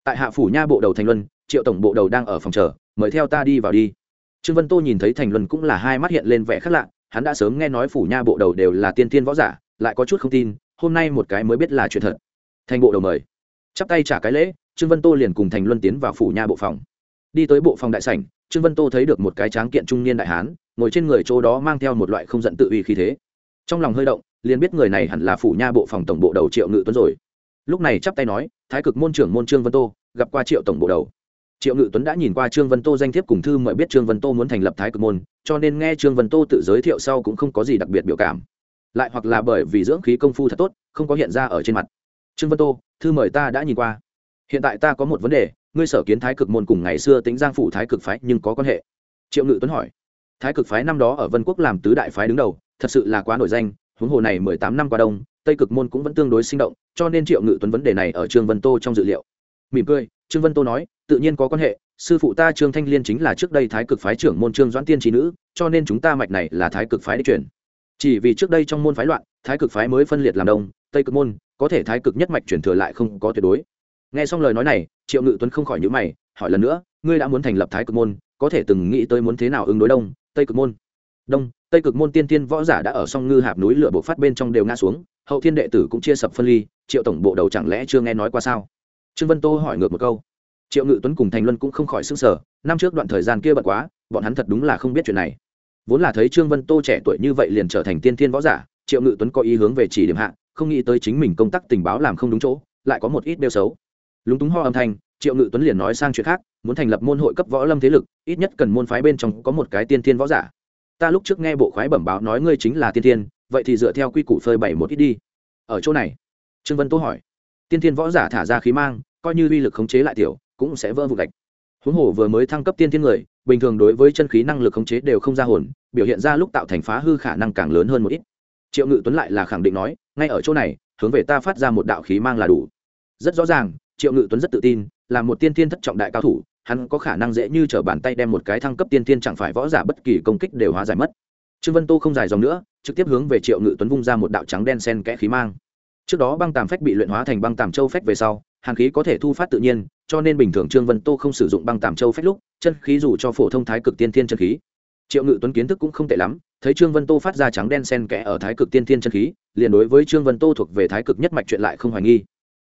Tại hạ phủ nha bộ đầu thành luân, triệu tổng bộ đầu đang ở phòng chờ, mời theo ta đi vào đi. Trương vân tô nhìn thấy thành luân cũng là hai mắt hiện lên vẻ khác lạ, hắn đã sớm nghe nói phủ nha bộ đầu đều là tiên tiên võ giả, lại có chút không tin, hôm nay một cái mới biết là chuyện thật. Thành bộ đầu mời. Chắp tay trả cái lễ, trương vân tô liền cùng thành luân tiến vào phủ nha bộ phòng. Đi tới bộ phòng đại sảnh trương vân tô thấy được một cái tráng kiện trung niên đại hán, ngồi trên người chỗ đó mang theo một loại không giận tự uy khí thế. Trong lòng hơi động, liền biết người này hẳn là phủ nha bộ phòng tổng bộ đầu triệu ngự tuấn rồi. Lúc này chắp tay nói, thái cực môn trưởng môn trương vân tô, gặp qua triệu tổng bộ đầu. Triệu ngự tuấn đã nhìn qua trương vân tô danh thiếp cùng thư mời biết trương vân tô muốn thành lập thái cực môn, cho nên nghe trương vân tô tự giới thiệu sau cũng không có gì đặc biệt biểu cảm. Lại hoặc là bởi vì dưỡng khí công phu thật tốt, không có hiện ra ở trên mặt. Trương vân tô, thư mời ta đã nhìn qua. Hiện tại ta có một vấn đề ngươi sở kiến thái cực môn cùng ngày xưa tính giang phủ thái cực phái nhưng có quan hệ? Triệu ngự tuấn hỏi. Thái cực phái năm đó ở vân quốc làm tứ đại phái đứng đầu, thật sự là quá nổi danh, huống hồ này mười tám năm qua đông, tây cực môn cũng vẫn tương đối sinh động, cho nên triệu ngự tuấn vấn đề này ở trương vân tô trong dự liệu. Mỉm cười, trương vân tô nói, tự nhiên có quan hệ, sư phụ ta trương thanh liên chính là trước đây thái cực phái trưởng môn trương doãn tiên trí nữ, cho nên chúng ta mạch này là thái cực phái đi chuyển chỉ vì trước đây trong môn phái loạn, thái cực phái mới phân liệt làm đông, tây cực môn, có thể thái cực nhất mạch chuyển thừa lại không có tuyệt đối nghe xong lời nói này, triệu ngự tuấn không khỏi nhữ mày, hỏi lần nữa, ngươi đã muốn thành lập thái cực môn, có thể từng nghĩ tới muốn thế nào ứng đối đông, tây cực môn? Đông, tây cực môn tiên tiên võ giả đã ở song ngư hạp núi lửa bộ phát bên trong đều ngã xuống, hậu thiên đệ tử cũng chia sập phân ly, triệu tổng bộ đầu chẳng lẽ chưa nghe nói qua sao? Trương vân tô hỏi ngược một câu. Triệu ngự tuấn cùng thành luân cũng không khỏi s ư n g sở năm trước đoạn thời gian kia bật quá, bọn hắn thật đúng là không biết chuyện này. Vốn là thấy trương vân tô trẻ tuổi như vậy liền trở thành tiên thiên võ giả, triệu ngự tuấn có ý hướng về chỉ điểm hạ, không nghĩ tới chính mình công tác tình báo làm không đúng chỗ, lại có một ít đeo xấu lúng túng ho âm thanh, triệu ngự tuấn liền nói sang chuyện khác, muốn thành lập môn hội cấp võ lâm thế lực, ít nhất cần môn phái bên trong có một cái tiên thiên võ giả. Ta lúc trước nghe bộ khoái bẩm báo nói ngươi chính là tiên thiên, vậy thì dựa theo quy củ phơi bảy một ít đi. Ở chỗ này, trương vân tô hỏi. Tiên thiên võ giả thả ra khí mang, coi như uy lực khống chế lại tiểu, cũng sẽ vỡ vụ gạch. Huống hồ vừa mới thăng cấp tiên thiên người, bình thường đối với chân khí năng lực khống chế đều không ra hồn, biểu hiện ra lúc tạo thành phá hư khả năng càng lớn hơn một ít. Triệu ngự tuấn lại là khẳng định nói, ngay ở chỗ này, hướng về ta phát ra một đạo khí mang là đủ. Rất rõ ràng triệu ngự tuấn rất tự tin, là một tiên thiên thất trọng đại cao thủ, hắn có khả năng dễ như t r ở bàn tay đem một cái thăng cấp tiên thiên chẳng phải võ giả bất kỳ công kích đều hóa giải mất. Trương vân tô không dài dòng nữa, trực tiếp hướng về triệu ngự tuấn vung ra một đạo trắng đen sen kẽ khí mang. Trước đó băng tàm phách bị luyện hóa thành băng tàm châu phách về sau, hàn khí có thể thu phát tự nhiên, cho nên bình thường trương vân tô không sử dụng băng tàm châu phách lúc, chân khí dù cho phổ thông thái cực tiên thiên chân khí. Triệu ngự tuấn kiến thức cũng không tệ lắm, thấy trương vân tô phát ra trắng đen sen kẽ ở thái cực tiên thiên chân khí, liền đối với trương vân tô thuộc về thái cực nhất mạch chuyện lại không hoài nghi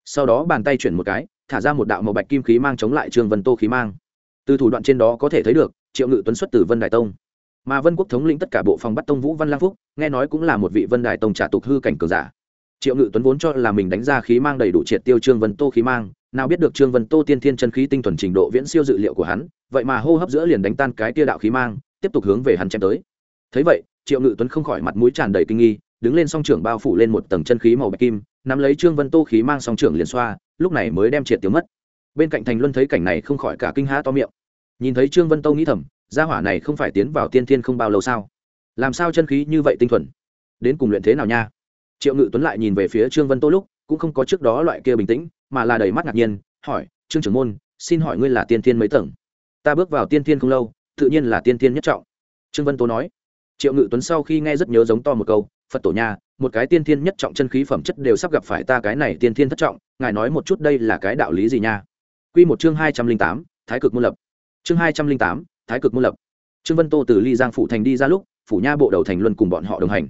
sau đó bàn tay chuyển một cái, thả ra một đạo màu bạch kim khí mang chống lại trương vân tô khí mang. Từ thủ đoạn trên đó có thể thấy được, triệu ngự tuấn xuất từ vân đại tông. Mà vân quốc thống lĩnh tất cả bộ phòng bắt tông vũ văn lang phúc, nghe nói cũng là một vị vân đại tông trả tục hư cảnh cường giả. Triệu ngự tuấn vốn cho là mình đánh ra khí mang đầy đủ triệt tiêu trương vân tô khí mang, nào biết được trương vân tô tiên thiên chân khí tinh thuần trình độ viễn siêu dự liệu của hắn, vậy mà hô hấp giữa liền đánh tan cái tia đạo khí mang, tiếp tục hướng về hắn chém tới. Thấy vậy, triệu ngự tuấn không khỏi mặt mũi tràn đầy kinh nghi, đứng lên song trưởng bao phủ lên một tầng chân khí màu bạch kim nắm lấy trương vân tô khí mang song trưởng liền xoa, lúc này mới đem triệt tiêu mất. Bên cạnh thành luân thấy cảnh này không khỏi cả kinh há to miệng. Nhìn thấy trương vân tô nghĩ thầm, gia hỏa này không phải tiến vào tiên thiên không bao lâu sao? Làm sao chân khí như vậy tinh thuần? Đến cùng luyện thế nào nha? Triệu ngự tuấn lại nhìn về phía trương vân tô lúc, cũng không có trước đó loại kia bình tĩnh, mà là đầy mắt ngạc nhiên, hỏi, trương trưởng môn, xin hỏi ngươi là tiên thiên mấy tầng? Ta bước vào tiên thiên không lâu, tự nhiên là tiên thiên nhất trọng. Trương vân tô nói. Triệu ngự tuấn sau khi nghe rất nhớ giống to một câu, phật tổ nha một cái tiên thiên nhất trọng chân khí phẩm chất đều sắp gặp phải ta cái này tiên thiên thất trọng, ngài nói một chút đây là cái đạo lý gì nha? Q một chương hai trăm linh tám, thái cực môn lập. Chương hai trăm linh tám, thái cực môn lập. Trương vân tô từ ly giang phủ thành đi ra lúc, phủ nha bộ đầu thành luân cùng bọn họ đồng hành.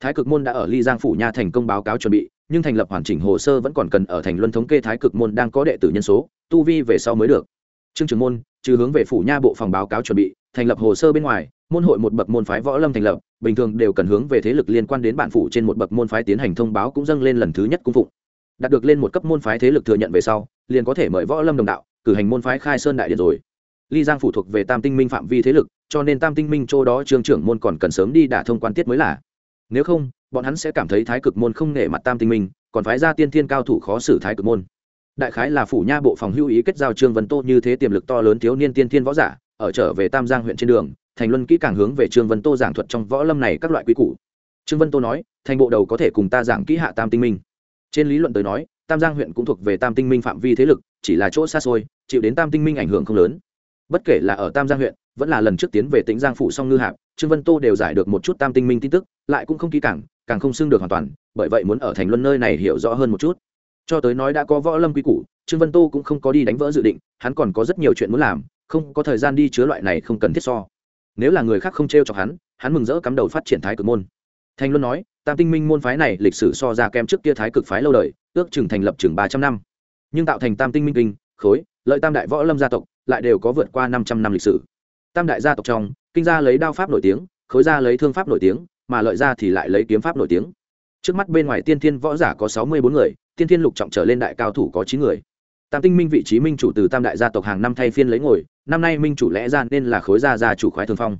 Thái cực môn đã ở ly giang phủ nha thành công báo cáo chuẩn bị, nhưng thành lập hoàn chỉnh hồ sơ vẫn còn cần ở thành luân thống kê thái cực môn đang có đệ tử nhân số, tu vi về sau mới được. Trương trường môn, trừ hướng về phủ nha bộ phòng báo cáo chuẩn bị thành lập hồ sơ bên ngoài, môn hội một bậc môn phái võ lâm thành lập, bình thường đều cần hướng về thế lực liên quan đến bản phủ trên một bậc môn phái tiến hành thông báo cũng dâng lên lần thứ nhất cung phụng. Đạt được lên một cấp môn phái thế lực thừa nhận về sau, liền có thể mời võ lâm đồng đạo, cử hành môn phái khai sơn đại điện rồi. Ly giang phụ thuộc về tam tinh minh phạm vi thế lực, cho nên tam tinh minh chỗ đó trương trưởng môn còn cần sớm đi đả thông quan tiết mới là. Nếu không, bọn hắn sẽ cảm thấy thái cực môn không nể mặt tam tinh minh, còn phái ra tiên thiên cao thủ khó xử thái cực môn. Đại khái là phủ nha bộ phòng hưu ý kết giao trương vân tô như thế tiềm lực to lớn thiếu niên tiên thiên võ giả ở trở về tam giang huyện trên đường, thành luân kỹ càng hướng về trương vân tô giảng thuật trong võ lâm này các loại quý củ. Trương vân tô nói, thành bộ đầu có thể cùng ta giảng kỹ hạ tam tinh minh. Trên lý luận tới nói, tam giang huyện cũng thuộc về tam tinh minh phạm vi thế lực, chỉ là chỗ xa xôi, chịu đến tam tinh minh ảnh hưởng không lớn. Bất kể là ở tam giang huyện, vẫn là lần trước tiến về tỉnh giang phủ song ngư hạp, trương vân tô đều giải được một chút tam tinh minh tin tức, lại cũng không kỹ càng càng không xưng được hoàn toàn, bởi vậy muốn ở thành luân nơi này hiểu rõ hơn một chút. Cho tới nói đã có võ lâm quy củ, trương vân tô cũng không có đi đánh vỡ dự định, hắn còn có rất nhiều chuyện muốn làm không có thời gian đi chứa loại này không cần thiết so. Nếu là người khác không t r e o chọc hắn hắn mừng rỡ cắm đầu phát triển thái cực môn. Thành luân nói, tam tinh minh môn phái này lịch sử so ra kem trước kia thái cực phái lâu đời, ước chừng thành lập chừng ba trăm năm. Nhưng tạo thành tam tinh minh kinh, khối, lợi tam đại võ lâm gia tộc, lại đều có vượt qua năm trăm năm lịch sử. Tam đại gia tộc trong, kinh gia lấy đao pháp nổi tiếng, khối gia lấy thương pháp nổi tiếng, mà lợi gia thì lại lấy kiếm pháp nổi tiếng. Trước mắt bên ngoài tiên thiên võ giả có sáu mươi bốn người, tiên thiên lục trọng trở lên đại cao thủ có chín người. Tam tinh minh vị trí minh chủ từ tam đại gia tộc hàng năm thay phiên lấy ngồi năm nay minh chủ lẽ ra nên là khối gia gia chủ khoái thường phong.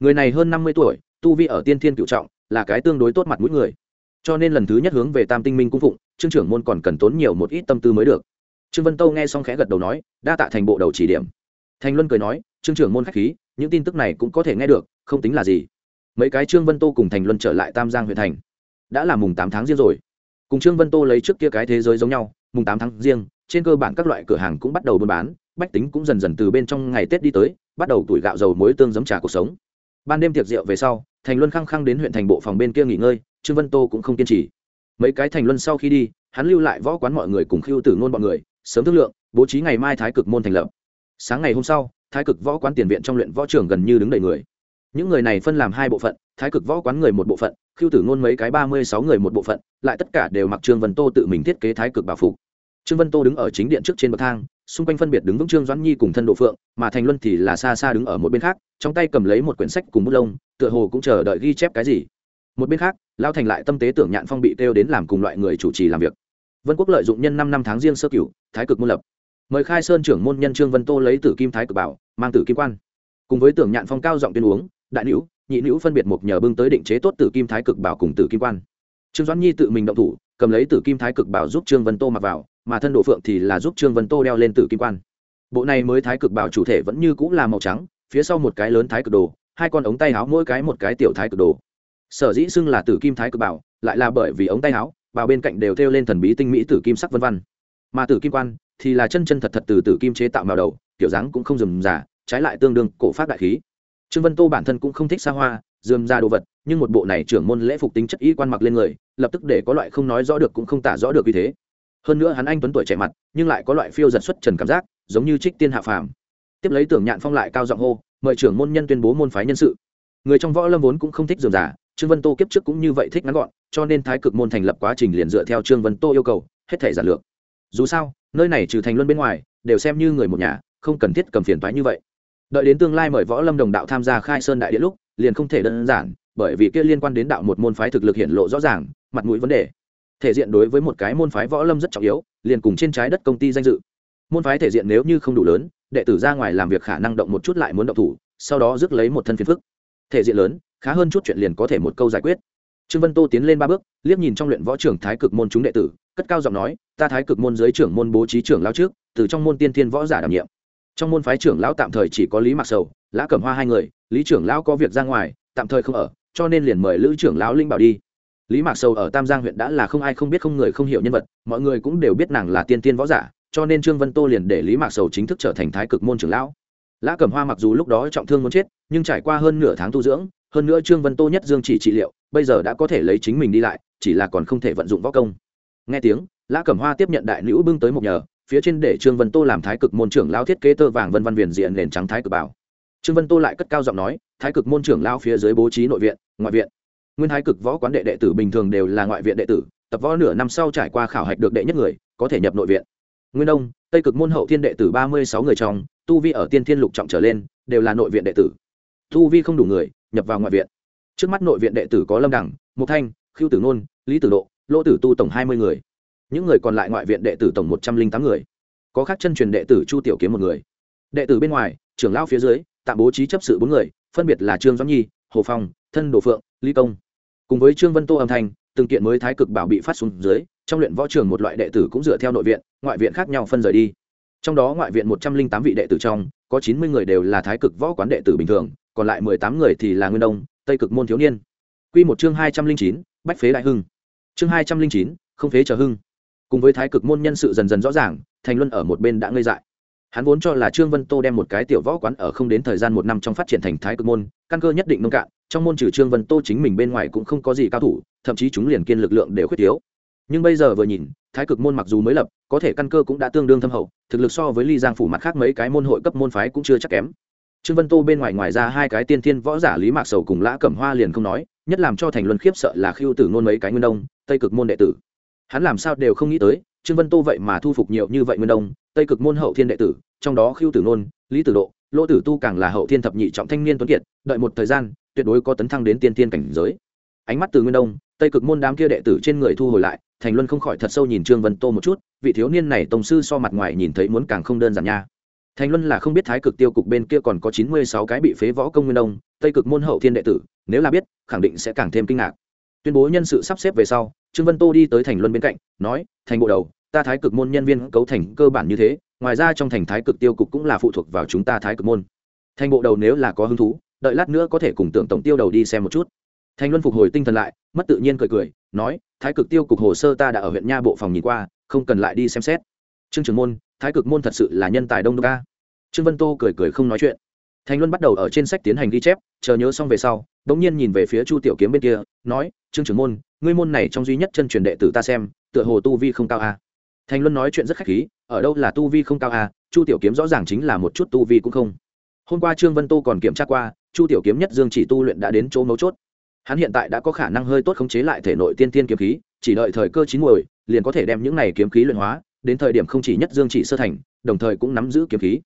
Người này hơn năm mươi tuổi, tu vi ở tiên thiên cựu trọng, là cái tương đối tốt mặt mũi người. Cho nên lần thứ nhất hướng về tam tinh minh cung phụng, trương trưởng môn còn cần tốn nhiều một ít tâm tư mới được. Trương vân tâu nghe xong khẽ gật đầu nói, đa tạ thành bộ đầu chỉ điểm. Thành luân cười nói, trương trưởng môn khách khí, những tin tức này cũng có thể nghe được, không tính là gì. Mấy cái trương vân tô cùng thành luân trở lại tam giang huyện thành. Đã là mùng tám tháng riêng rồi. Cùng trương vân tô lấy trước kia cái thế giới giống nhau, mùng tám tháng riêng, trên cơ bản các loại cửa hàng cũng bắt đầu buôn bán bách tính cũng dần dần từ bên trong ngày tết đi tới, bắt đầu tuổi gạo dầu muối tương giấm trà cuộc sống. Ban đêm tiệc rượu về sau, thành luân khăng khăng đến huyện thành bộ phòng bên kia nghỉ ngơi, trương vân tô cũng không kiên trì. Mấy cái thành luân sau khi đi, hắn lưu lại võ quán mọi người cùng khiêu tử ngôn bọn người, sớm thương lượng, bố trí ngày mai thái cực môn thành lập. Sáng ngày hôm sau, thái cực võ quán tiền viện trong luyện võ trường gần như đứng đầy người. Những người này phân làm hai bộ phận, thái cực võ quán người một bộ phận khiêu tử ngôn mấy cái ba mươi sáu người một bộ phận, lại tất cả đều mặc trương vân tô tự mình thiết kế thái cực bảo phục. Trương vân tô đứng ở chính điện trước trên bậc thang xung quanh phân biệt đứng vững trương doãn nhi cùng thân độ phượng, mà thành luân thì là xa xa đứng ở một bên khác, trong tay cầm lấy một quyển sách cùng bút lông, tựa hồ cũng chờ đợi ghi chép cái gì. Một bên khác, lao thành lại tâm tế tưởng nhạn phong bị kêu đến làm cùng loại người chủ trì làm việc. Vân quốc lợi dụng nhân năm năm tháng riêng sơ cửu, thái cực môn lập. Mời khai sơn trưởng môn nhân trương vân tô lấy tử kim thái cực bảo, mang tử kim quan. Cùng với tưởng nhạn phong cao giọng tuyên uống, đại nữ nhị nữ phân biệt một nhờ bưng tới định chế tốt tử kim thái cực bảo cùng tử kim quan. Trương doãn nhi tự mình động thủ, cầm lấy tử kim thái cực bảo giúp trương vân tô mặc vào mà thân độ phượng thì là giúp trương vân tô đeo lên tử kim quan. Bộ này mới thái cực bảo chủ thể vẫn như cũng là màu trắng, phía sau một cái lớn thái cực đồ, hai con ống tay áo mỗi cái một cái tiểu thái cực đồ. Sở dĩ xưng là tử kim thái cực bảo, lại là bởi vì ống tay áo vào bên cạnh đều thêu lên thần bí tinh mỹ tử kim sắc vân vân. Mà tử kim quan thì là chân chân thật thật từ tử kim chế tạo màu đầu, kiểu dáng cũng không dườm giả trái lại tương đương cổ phát đại khí. Trương vân tô bản thân cũng không thích xa hoa dườm ra đồ vật, nhưng một bộ này trưởng môn lễ phục tính chất y quan mặc lên người, lập tức để có loại không nói rõ được cũng không tả rõ được như thế hơn nữa hắn anh tuấn tuổi trẻ mặt, nhưng lại có loại phiêu giật xuất trần cảm giác, giống như trích tiên hạ phàm. Tiếp lấy tưởng nhạn phong lại cao giọng hô, mời trưởng môn nhân tuyên bố môn phái nhân sự. Người trong võ lâm vốn cũng không thích dườm giả trương vân tô kiếp trước cũng như vậy thích ngắn gọn, cho nên thái cực môn thành lập quá trình liền dựa theo trương vân tô yêu cầu, hết thể giản lược. Dù sao, nơi này trừ thành luân bên ngoài, đều xem như người một nhà, không cần thiết cầm phiền toái như vậy. Đợi đến tương lai mời võ lâm đồng đạo tham gia khai sơn đại điện lúc, liền không thể đơn giản, bởi vì kia liên quan đến đạo một môn phái thực lực hiện lộ rõ ràng, mặt mũi vấn đề thể diện đối với một cái môn phái võ lâm rất trọng yếu, liền cùng trên trái đất công ty danh dự. Môn phái thể diện nếu như không đủ lớn, đệ tử ra ngoài làm việc khả năng động một chút lại muốn động thủ, sau đó rước lấy một thân phiền phức. Thể diện lớn, khá hơn chút chuyện liền có thể một câu giải quyết. Trương vân tô tiến lên ba bước, liếc nhìn trong luyện võ trưởng thái cực môn chúng đệ tử, cất cao giọng nói, ta thái cực môn giới trưởng môn bố trí trưởng lao trước, từ trong môn tiên thiên võ giả đảm nhiệm. Trong môn phái trưởng lão tạm thời chỉ có lý mạc sầu, lã cẩm hoa hai người, lý trưởng lão có việc ra ngoài, tạm thời không ở, cho nên liền mời lữ trưởng lão linh bảo đi lý mạc sầu ở tam giang huyện đã là không ai không biết không người không hiểu nhân vật, mọi người cũng đều biết nàng là tiên tiên võ giả, cho nên trương vân tô liền để lý mạc sầu chính thức trở thành thái cực môn trưởng lão. Lã cẩm hoa mặc dù lúc đó trọng thương muốn chết, nhưng trải qua hơn nửa tháng tu dưỡng, hơn nữa trương vân tô nhất dương chỉ trị liệu, bây giờ đã có thể lấy chính mình đi lại, chỉ là còn không thể vận dụng võ công. Nghe tiếng, lã cẩm hoa tiếp nhận đại nữ bưng tới một nhờ, phía trên để trương vân tô làm thái cực môn trưởng lao thiết kế tơ vàng vân văn viền diện nền trắng thái cực bảo. Trương vân tô lại cất cao giọng nói, thái cực môn trưởng lao phía dưới bố trí nội viện, ngoại viện nguyên thái cực võ quán đệ đệ tử bình thường đều là ngoại viện đệ tử, tập võ nửa năm sau trải qua khảo hạch được đệ nhất người, có thể nhập nội viện. Nguyên đông tây cực môn hậu thiên đệ tử ba mươi sáu người trong, tu vi ở tiên thiên lục trọng trở lên, đều là nội viện đệ tử. Tu vi không đủ người, nhập vào ngoại viện. Trước mắt nội viện đệ tử có lâm đẳng mục thanh khiêu tử nôn, lý tử độ, lỗ tử tu tổng hai mươi người. Những người còn lại ngoại viện đệ tử tổng một trăm linh tám người. Có khác chân truyền đệ tử chu tiểu kiếm một người. Đệ tử bên ngoài, trưởng lao phía dưới, tạm bố trí chấp sự bốn người, phân biệt là trương doãn nhi, hồ phong, thân đồ phượng ly công cùng với trương vân tô âm thanh, từng kiện mới thái cực bảo bị phát xuống dưới, trong luyện võ trường một loại đệ tử cũng dựa theo nội viện, ngoại viện khác nhau phân rời đi. Trong đó ngoại viện một trăm linh tám vị đệ tử trong, có chín mươi người đều là thái cực võ quán đệ tử bình thường, còn lại mười tám người thì là nguyên đông, tây cực môn thiếu niên. Q một chương hai trăm linh chín, bách phế đại hưng. Chương hai trăm linh chín, không phế chờ hưng. Cùng với thái cực môn nhân sự dần dần rõ ràng, thành luân ở một bên đã ngây dại. Hắn vốn cho là trương vân tô đem một cái tiểu võ quán ở không đến thời gian một năm trong phát triển thành thái cực môn, căn cơ nhất định nông cạn trong môn trừ trương vân tô chính mình bên ngoài cũng không có gì cao thủ, thậm chí chúng liền kiên lực lượng đều khuyết thiếu. Nhưng bây giờ vừa nhìn, thái cực môn mặc dù mới lập, có thể căn cơ cũng đã tương đương thâm hậu, thực lực so với ly giang phủ mặt khác mấy cái môn hội cấp môn phái cũng chưa chắc kém. Trương vân tô bên ngoài ngoài ra hai cái tiên thiên võ giả lý mạc sầu cùng lã cẩm hoa liền không nói, nhất làm cho thành luân khiếp sợ là khiêu tử nôn mấy cái nguyên đông, tây cực môn đệ tử. Hắn làm sao đều không nghĩ tới, trương vân tô vậy mà thu phục nhiều như vậy nguyên đông, tây cực môn hậu thiên đệ tử, trong đó khiêu tử nôn, lý tử độ, lỗ tử tu càng là hậu thiên thập nhị trọng thanh niên tuấn kiệt, đợi một thời gian tuyệt đối có tấn thăng đến tiên tiên cảnh giới. Ánh mắt từ nguyên đông, tây cực môn đám kia đệ tử trên người thu hồi lại, thành luân không khỏi thật sâu nhìn trương vân tô một chút, vị thiếu niên này tổng sư so mặt ngoài nhìn thấy muốn càng không đơn giản nha. Thành luân là không biết thái cực tiêu cục bên kia còn có chín mươi sáu cái bị phế võ công nguyên đông, tây cực môn hậu thiên đệ tử, nếu là biết, khẳng định sẽ càng thêm kinh ngạc. Tuyên bố nhân sự sắp xếp về sau, trương vân tô đi tới thành luân bên cạnh, nói, thành bộ đầu, ta thái cực môn nhân viên cấu thành cơ bản như thế, ngoài ra trong thành thái cực tiêu cục cũng là phụ thuộc vào chúng ta thái cực môn. Thành bộ đầu nếu là có hứng thú đợi lát nữa có thể cùng tưởng tổng tiêu đầu đi xem một chút. Thành luân phục hồi tinh thần lại, mất tự nhiên cười cười, nói, thái cực tiêu cục hồ sơ ta đã ở huyện nha bộ phòng nhìn qua, không cần lại đi xem xét. Trương trưởng môn, thái cực môn thật sự là nhân tài đông đô ca trương vân tô cười cười không nói chuyện. Thành luân bắt đầu ở trên sách tiến hành ghi chép, chờ nhớ xong về sau đ ỗ n g nhiên nhìn về phía chu tiểu kiếm bên kia, nói, trương trưởng môn, ngươi môn này trong duy nhất chân truyền đệ tử ta xem, tựa hồ tu vi không cao a. Thành luân nói chuyện rất khách khí, ở đâu là tu vi không cao a? Chu tiểu kiếm rõ ràng chính là một chút tu vi cũng không. Hôm qua trương vân tô còn kiểm tra qua chu tiểu kiếm nhất dương chỉ tu luyện đã đến chỗ mấu chốt. Hắn hiện tại đã có khả năng hơi tốt khống chế lại thể nội tiên tiên kiếm khí, chỉ đợi thời cơ chín muồi, liền có thể đem những này kiếm khí luyện hóa, đến thời điểm không chỉ nhất dương chỉ sơ thành, đồng thời cũng nắm giữ kiếm khí.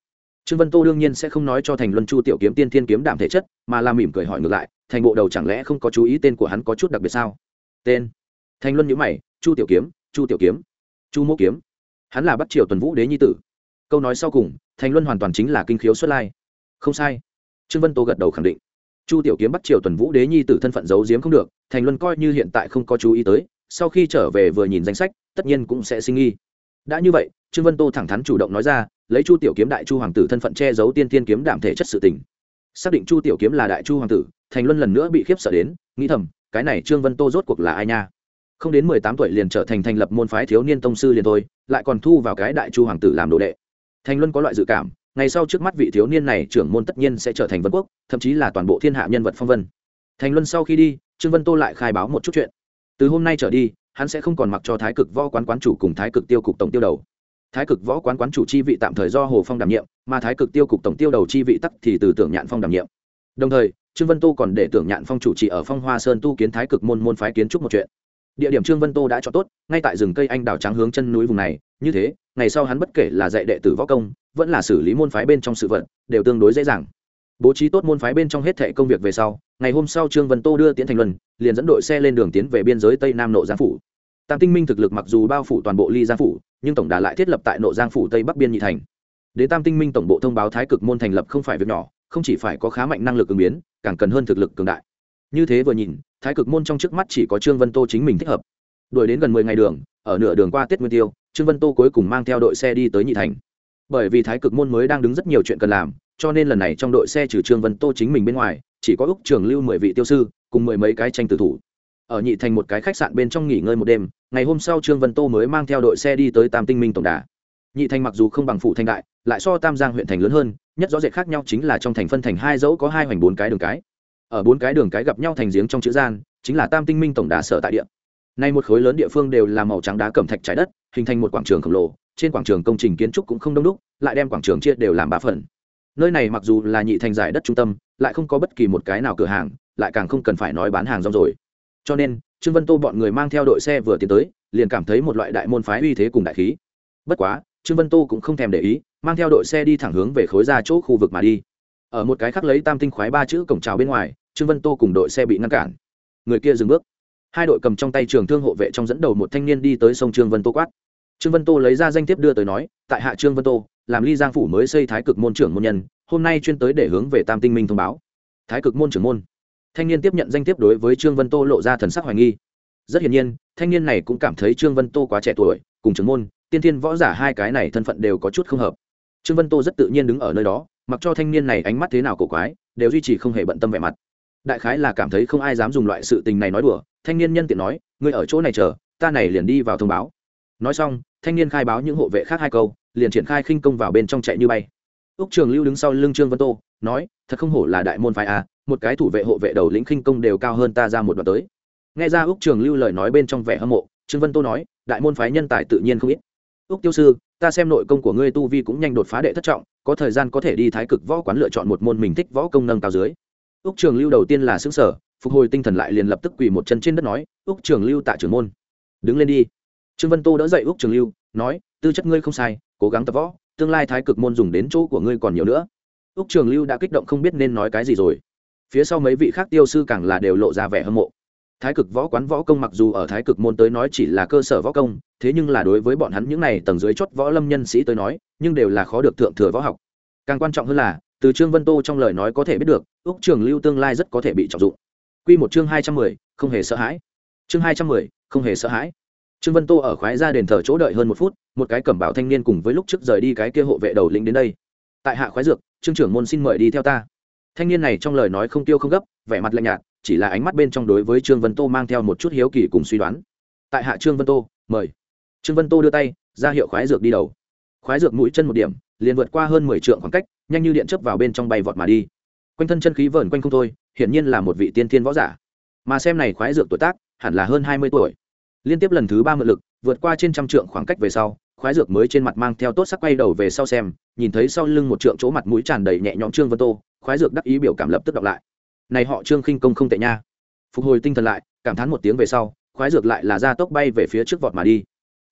Trương vân tô đương nhiên sẽ không nói cho thành luân chu tiểu kiếm tiên thiên kiếm đảm thể chất, mà làm mỉm cười hỏi ngược lại, thành bộ đầu chẳng lẽ không có chú ý tên của hắn có chút đặc biệt sao? Tên. Thành luân nhữ mày, chu tiểu kiếm, chu tiểu kiếm, chu Mỗ kiếm. Hắn là bắt triều tuần vũ đế nhi tử. Câu nói sau cùng, thành luân hoàn toàn chính là kinh khiếu xuất lai. Không sai trương vân tô gật đầu khẳng định. Chu tiểu kiếm bắt triều tuần vũ đế nhi tử thân phận giấu giếm không được, thành luân coi như hiện tại không có chú ý tới, sau khi trở về vừa nhìn danh sách, tất nhiên cũng sẽ sinh nghi. Đã như vậy, trương vân tô thẳng thắn chủ động nói ra, lấy chu tiểu kiếm đại chu hoàng tử thân phận che giấu tiên tiên kiếm đảm thể chất sự tình. Xác định chu tiểu kiếm là đại chu hoàng tử, thành luân lần nữa bị khiếp sợ đến, nghĩ thầm, cái này trương vân tô rốt cuộc là ai nha? Không đến mười tám tuổi liền trở thành thành lập môn phái thiếu niên tông sư liền thôi, lại còn thu vào cái đại chu hoàng tử làm đồ đệ. Thành luân có loại dự cảm ngày sau trước mắt vị thiếu niên này trưởng môn tất nhiên sẽ trở thành vân quốc, thậm chí là toàn bộ thiên hạ nhân vật phong vân. Thành luân sau khi đi, trương vân tô lại khai báo một chút chuyện. Từ hôm nay trở đi, hắn sẽ không còn mặc cho thái cực võ quán quán chủ cùng thái cực tiêu cục tổng tiêu đầu. Thái cực võ quán quán chủ chi vị tạm thời do hồ phong đảm nhiệm, mà thái cực tiêu cục tổng tiêu đầu chi vị tắc thì từ tưởng nhạn phong đảm nhiệm. Đồng thời, trương vân tô còn để tưởng nhạn phong chủ trì ở phong hoa sơn tu kiến thái cực môn môn phái kiến trúc một chuyện. Địa điểm trương vân tô đã cho tốt, ngay tại rừng cây anh đào trắng hướng chân núi vùng này như thế, ngày sau hắn bất kể là dạy đệ tử võ công, vẫn là xử lý môn phái bên trong sự vật, đều tương đối dễ dàng. Bố trí tốt môn phái bên trong hết thệ công việc về sau, ngày hôm sau trương vân tô đưa tiến thành luân, liền dẫn đội xe lên đường tiến về biên giới tây nam nộ giang phủ. Tam tinh minh thực lực mặc dù bao phủ toàn bộ ly giang phủ, nhưng tổng đà lại thiết lập tại nộ giang phủ tây bắc biên nhị thành. Đến tam tinh minh tổng bộ thông báo thái cực môn thành lập không phải việc nhỏ, không chỉ phải có khá mạnh năng lực ứng biến, càng cần hơn thực lực cường đại. Như thế vừa nhìn, thái cực môn trong trước mắt chỉ có trương vân tô chính mình thích hợp. Đuổi đến gần mười ngày đường, ở nửa đường qua tết nguyên tiêu trương vân tô cuối cùng mang theo đội xe đi tới nhị thành. Bởi vì thái cực môn mới đang đứng rất nhiều chuyện cần làm, cho nên lần này trong đội xe trừ trương vân tô chính mình bên ngoài, chỉ có úc trường lưu mười vị tiêu sư, cùng mười mấy cái tranh tử thủ. Ở nhị thành một cái khách sạn bên trong nghỉ ngơi một đêm, ngày hôm sau trương vân tô mới mang theo đội xe đi tới tam tinh minh tổng đà. Nhị thành mặc dù không bằng phủ thanh đại, lại so tam giang huyện thành lớn hơn, nhất rõ rệt khác nhau chính là trong thành phân thành hai dẫu có hai hoành bốn cái đường cái. Ở bốn cái đường cái gặp nhau thành giếng trong chữ gian, chính là tam tinh minh tổng đà sở tại địa nay một khối lớn địa phương đều là màu trắng đá cẩm thạch trái đất, hình thành một quảng trường khổng lồ, trên quảng trường công trình kiến trúc cũng không đông đúc, lại đem quảng trường chia đều làm ba phần. Nơi này mặc dù là nhị thành giải đất trung tâm, lại không có bất kỳ một cái nào cửa hàng, lại càng không cần phải nói bán hàng rong rồi. Cho nên, trương vân tô bọn người mang theo đội xe vừa tiến tới, liền cảm thấy một loại đại môn phái uy thế cùng đại khí. Bất quá, trương vân tô cũng không thèm để ý, mang theo đội xe đi thẳng hướng về khối ra chỗ khu vực mà đi. Ở một cái khác lấy tam tinh khoái ba chữ cổng trào bên ngoài, trương vân tô cùng đội xe bị ngăn cản. Người kia dừng bước hai đội cầm trong tay trường thương hộ vệ trong dẫn đầu một thanh niên đi tới sông trương vân tô quát. Trương vân tô lấy ra danh thiếp đưa tới nói, tại hạ trương vân tô, làm ly giang phủ mới xây thái cực môn trưởng môn nhân, hôm nay chuyên tới để hướng về tam tinh minh thông báo. Thái cực môn trưởng môn? Thanh niên tiếp nhận danh thiếp đối với trương vân tô lộ ra thần sắc hoài nghi. Rất hiển nhiên, thanh niên này cũng cảm thấy trương vân tô quá trẻ tuổi, cùng trưởng môn, tiên thiên võ giả hai cái này thân phận đều có chút không hợp. Trương vân tô rất tự nhiên đứng ở nơi đó, mặc cho thanh niên này ánh mắt thế nào cổ quái, đều duy trì không hề bận tâm vẻ mặt đại khái là cảm thấy không ai dám dùng loại sự tình này nói đùa, thanh niên nhân tiện nói, ngươi ở chỗ này chờ, ta này liền đi vào thông báo. Nói xong, thanh niên khai báo những hộ vệ khác hai câu, liền triển khai khinh công vào bên trong chạy như bay. Úc trường lưu đứng sau lưng trương vân tô, nói, thật không hổ là đại môn phái à một cái thủ vệ hộ vệ đầu lĩnh khinh công đều cao hơn ta ra một đoạn tới. Nghe ra úc trường lưu lời nói bên trong vẻ hâm mộ, trương vân tô nói, đại môn phái nhân tài tự nhiên không ít. Úc tiêu sư, ta xem nội công của ngươi tu vi cũng nhanh đột phá đệ thất trọng, có thời gian có thể đi thái cực võ quán lựa chọn một môn mình thích võ công nâng cao dưới úc trường lưu đầu tiên là xứng sở, phục hồi tinh thần lại liền lập tức quỳ một chân trên đất nói, úc trường lưu tạ trưởng môn, đứng lên đi. Trương vân tô đỡ dậy úc trường lưu, nói, tư chất ngươi không sai, cố gắng tập võ, tương lai thái cực môn dùng đến chỗ của ngươi còn nhiều nữa. Úc trường lưu đã kích động không biết nên nói cái gì rồi. Phía sau mấy vị khác tiêu sư càng là đều lộ ra vẻ hâm mộ. Thái cực võ quán võ công mặc dù ở thái cực môn tới nói chỉ là cơ sở võ công, thế nhưng là đối với bọn hắn những n à y tầng dưới chót võ lâm nhân sĩ tới nói, nhưng đều là khó được thượng thừa võ học. Càng quan trọng hơn là từ trương vân tô trong lời nói có thể biết được, úc trường lưu tương lai rất có thể bị trọng dụng. Q một chương hai trăm mười, không hề sợ hãi. Chương hai trăm mười, không hề sợ hãi. Trương vân tô ở khoái ra đền thờ chỗ đợi hơn một phút, một cái cẩm bảo thanh niên cùng với lúc trước rời đi cái kia hộ vệ đầu lĩnh đến đây. Tại hạ khoái dược, trương trưởng môn xin mời đi theo ta. Thanh niên này trong lời nói không tiêu không gấp, vẻ mặt lạnh nhạt, chỉ là ánh mắt bên trong đối với trương vân tô mang theo một chút hiếu kỳ cùng suy đoán. Tại hạ trương vân tô, mời. Trương vân tô đưa tay, ra hiệu khoái dược đi đầu. Khoái dược mũi chân một điểm liền vượt qua hơn mười trượng khoảng cách, nhanh như điện chấp vào bên trong bay vọt mà đi. Quanh thân chân khí vờn quanh không thôi, hiển nhiên là một vị tiên thiên võ giả. Mà xem này khoái dược tuổi tác, hẳn là hơn hai mươi tuổi. Liên tiếp lần thứ ba mượn lực, vượt qua trên trăm trượng khoảng cách về sau, khoái dược mới trên mặt mang theo tốt sắc quay đầu về sau xem, nhìn thấy sau lưng một trượng chỗ mặt mũi tràn đầy nhẹ nhõm trương vân tô, khoái dược đắc ý biểu cảm lập tức đọc lại. Này họ trương khinh công không tệ nha. Phục hồi tinh thần lại, cảm thán một tiếng về sau, khoái dược lại là ra tốc bay về phía trước vọt mà đi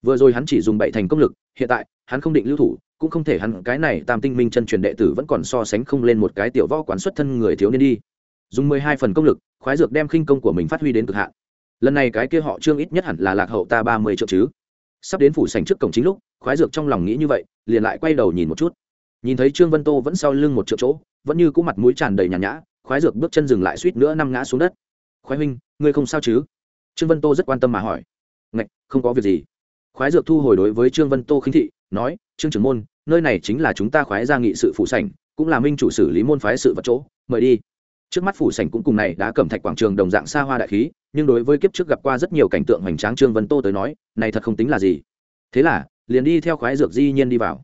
vừa rồi hắn chỉ dùng bảy thành công lực, hiện tại, hắn không định lưu thủ, cũng không thể hắn cái này tam tinh minh chân truyền đệ tử vẫn còn so sánh không lên một cái tiểu võ quán xuất thân người thiếu niên đi. Dùng mười hai phần công lực, khoái dược đem khinh công của mình phát huy đến cực hạn. Lần này cái kia họ trương ít nhất hẳn là lạc hậu ta ba mươi triệu chứ. Sắp đến phủ sành trước cổng chính lúc, khoái dược trong lòng nghĩ như vậy, liền lại quay đầu nhìn một chút. Nhìn thấy trương vân tô vẫn sau lưng một triệu chỗ, vẫn như cũ mặt mũi tràn đầy nhàn nhã, khoái dược bước chân dừng lại suýt nữa năm ngã xuống đất. Khoái huynh, ngươi không sao chứ? Trương vân tô rất quan tâm mà hỏi. Ngạch, không có việc gì khoái dược thu hồi đối với trương vân tô khinh thị, nói, trương trưởng môn, nơi này chính là chúng ta khoái ra nghị sự phủ sảnh, cũng là minh chủ xử lý môn phái sự vật chỗ, mời đi. Trước mắt phủ sảnh cũng cùng này đã cầm thạch quảng trường đồng dạng xa hoa đại khí, nhưng đối với kiếp trước gặp qua rất nhiều cảnh tượng hoành tráng trương vân tô tới nói, này thật không tính là gì. Thế là, liền đi theo khoái dược di nhiên đi vào.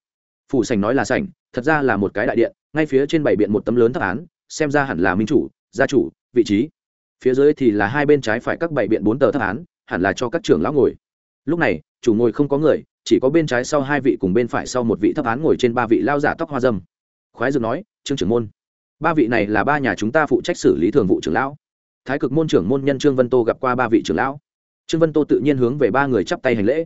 Phủ sảnh nói là sảnh, thật ra là một cái đại điện, ngay phía trên bảy biện một tấm lớn tháp án, xem ra hẳn là minh chủ, gia chủ, vị trí. Phía dưới thì là hai bên trái phải các bảy biện bốn tờ tháp án, hẳn là cho các trưởng lão ngồi lúc này, chủ ngồi không có người, chỉ có bên trái sau hai vị cùng bên phải sau một vị thấp án ngồi trên ba vị lao giả tóc hoa dâm. Khoái dược nói, trương trưởng môn, ba vị này là ba nhà chúng ta phụ trách xử lý thường vụ trưởng lão. Thái cực môn trưởng môn nhân trương vân tô gặp qua ba vị trưởng lão. Trương vân tô tự nhiên hướng về ba người chắp tay hành lễ.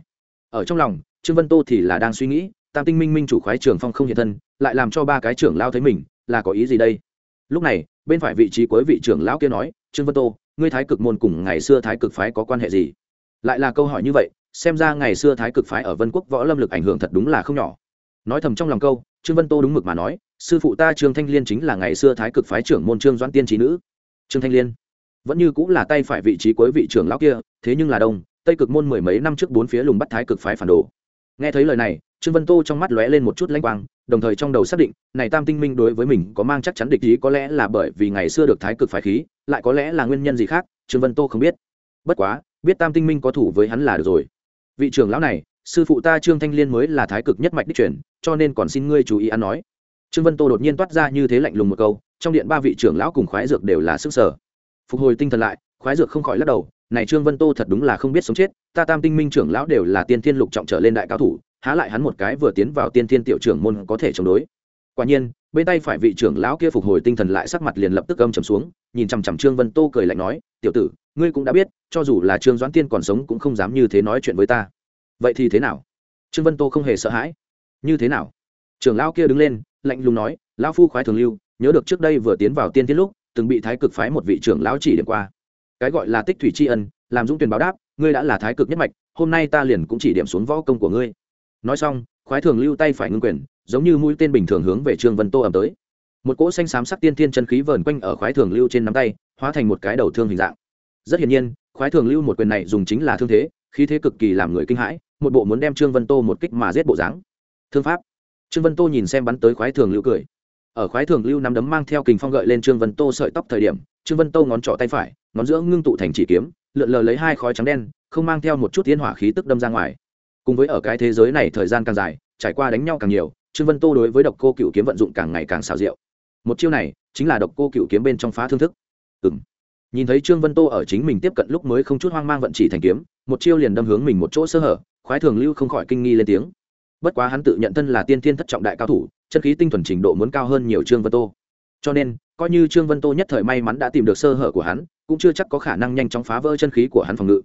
Ở trong lòng, trương vân tô thì là đang suy nghĩ, tam tinh minh minh chủ khoái trưởng phong không hiện thân, lại làm cho ba cái trưởng lao thấy mình, là có ý gì đây? Lúc này, bên phải vị trí cuối vị trưởng lão kia nói, trương vân tô, ngươi thái cực môn cùng ngày xưa thái cực phái có quan hệ gì? Lại là câu hỏi như vậy xem ra ngày xưa thái cực phái ở vân quốc võ lâm lực ảnh hưởng thật đúng là không nhỏ. Nói thầm trong lòng câu, trương vân tô đúng mực mà nói, sư phụ ta trương thanh liên chính là ngày xưa thái cực phái trưởng môn trương doãn tiên trí nữ. Trương thanh liên vẫn như cũng là tay phải vị trí cuối vị trưởng lão kia, thế nhưng là đông, tây cực môn mười mấy năm trước bốn phía lùng bắt thái cực phái phản đồ. Nghe thấy lời này, trương vân tô trong mắt lóe lên một chút lanh quang, đồng thời trong đầu xác định, này tam tinh minh đối với mình có mang chắc chắn địch ý có lẽ là bởi vì ngày xưa được thái cực phái khí, lại có lẽ là nguyên nhân gì khác, trương vân tô không biết. Bất quá, biết tam tinh minh có thủ với hắn là được rồi vị trưởng lão này, sư phụ ta trương thanh liên mới là thái cực nhất mạch đích truyền, cho nên còn xin ngươi chú ý ăn nói. Trương vân tô đột nhiên toát ra như thế lạnh lùng một câu, trong điện ba vị trưởng lão cùng khoái dược đều là sức sở. Phục hồi tinh thần lại, khoái dược không khỏi lắc đầu, này trương vân tô thật đúng là không biết sống chết, ta tam tinh minh trưởng lão đều là tiên thiên lục trọng trở lên đại cao thủ, há lại hắn một cái vừa tiến vào tiên thiên tiểu trưởng môn có thể chống đối. Quả nhiên bên tay phải vị trưởng lão kia phục hồi tinh thần lại sắc mặt liền lập tức âm trầm xuống, nhìn chằm chằm trương vân tô cười lạnh nói, tiểu tử, ngươi cũng đã biết, cho dù là trương doãn tiên còn sống cũng không dám như thế nói chuyện với ta. Vậy thì thế nào? Trương vân tô không hề sợ hãi. Như thế nào? Trưởng lão kia đứng lên, lạnh lùng nói, lão phu khoái thường lưu, nhớ được trước đây vừa tiến vào tiên tiết lúc, từng bị thái cực phái một vị trưởng lão chỉ điểm qua. Cái gọi là tích thủy tri ân, làm dũng tuyển báo đáp, ngươi đã là thái cực nhất mạch, hôm nay ta liền cũng chỉ điểm xuống võ công của ngươi. Nói xong, khoái thường lưu tay phải ngưng quyền giống như mũi tên bình thường hướng về trương vân tô ẩm tới. Một cỗ xanh xám sắc tiên thiên chân khí vờn quanh ở khoái thường lưu trên nắm tay, hóa thành một cái đầu thương hình dạng. Rất hiển nhiên, khoái thường lưu một quyền này dùng chính là thương thế, khí thế cực kỳ làm người kinh hãi, một bộ muốn đem trương vân tô một kích mà giết bộ dáng. Thương pháp. Trương vân tô nhìn xem bắn tới khoái thường lưu cười. Ở khoái thường lưu nắm đấm mang theo kình phong gợi lên trương vân tô sợi tóc thời điểm, trương vân tô ngón trỏ tay phải, ngón giữa ngưng tụ thành chỉ kiếm, lượn lờ lấy hai khói trắng đen, không mang theo một chút tiến hỏa khí tức đâm ra ngoài. Cùng với ở cái thế giới này thời gian càng dài, trải qua đánh nhau càng nhiều trương vân tô đối với độc cô cựu kiếm vận dụng càng ngày càng xào rượu một chiêu này chính là độc cô cựu kiếm bên trong phá thương thức. Ừ m nhìn thấy trương vân tô ở chính mình tiếp cận lúc mới không chút hoang mang vận chỉ thành kiếm, một chiêu liền đâm hướng mình một chỗ sơ hở, khoái thường lưu không khỏi kinh nghi lên tiếng. Bất quá hắn tự nhận thân là tiên thiên thất trọng đại cao thủ, chân khí tinh thuần trình độ muốn cao hơn nhiều trương vân tô. Cho nên, coi như trương vân tô nhất thời may mắn đã tìm được sơ hở của hắn, cũng chưa chắc có khả năng nhanh chóng phá vỡ chân khí của hắn phòng ngự.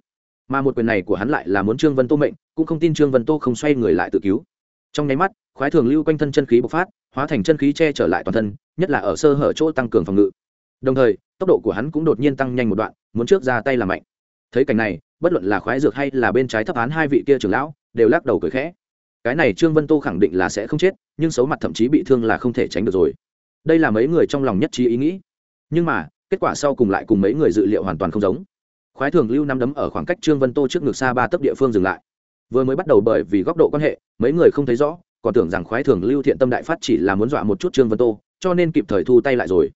Mà một quyền này của hắn lại là muốn trương vân tô mệnh, cũng không tin trương vân tô không xoay người lại tự cứu. Trong nháy mắt khoái thường lưu quanh thân chân khí bộc phát, hóa thành chân khí che trở lại toàn thân, nhất là ở sơ hở chỗ tăng cường phòng ngự. Đồng thời, tốc độ của hắn cũng đột nhiên tăng nhanh một đoạn, muốn trước ra tay làm mạnh. Thấy cảnh này, bất luận là khoái dược hay là bên trái thấp án hai vị kia trưởng lão, đều lắc đầu cười khẽ. Cái này trương vân tô khẳng định là sẽ không chết, nhưng xấu mặt thậm chí bị thương là không thể tránh được rồi. Đây là mấy người trong lòng nhất trí ý nghĩ. Nhưng mà, kết quả sau cùng lại cùng mấy người dự liệu hoàn toàn không giống. Khoái thường lưu năm đấm ở khoảng cách trương vân tô trước ngực xa ba tấc địa phương dừng lại. Vừa mới bắt đầu bởi vì góc độ quan hệ, mấy người không thấy rõ còn tưởng rằng khoái thường lưu thiện tâm đại phát chỉ là muốn dọa một chút trương vân tô, cho nên kịp thời thu tay lại rồi.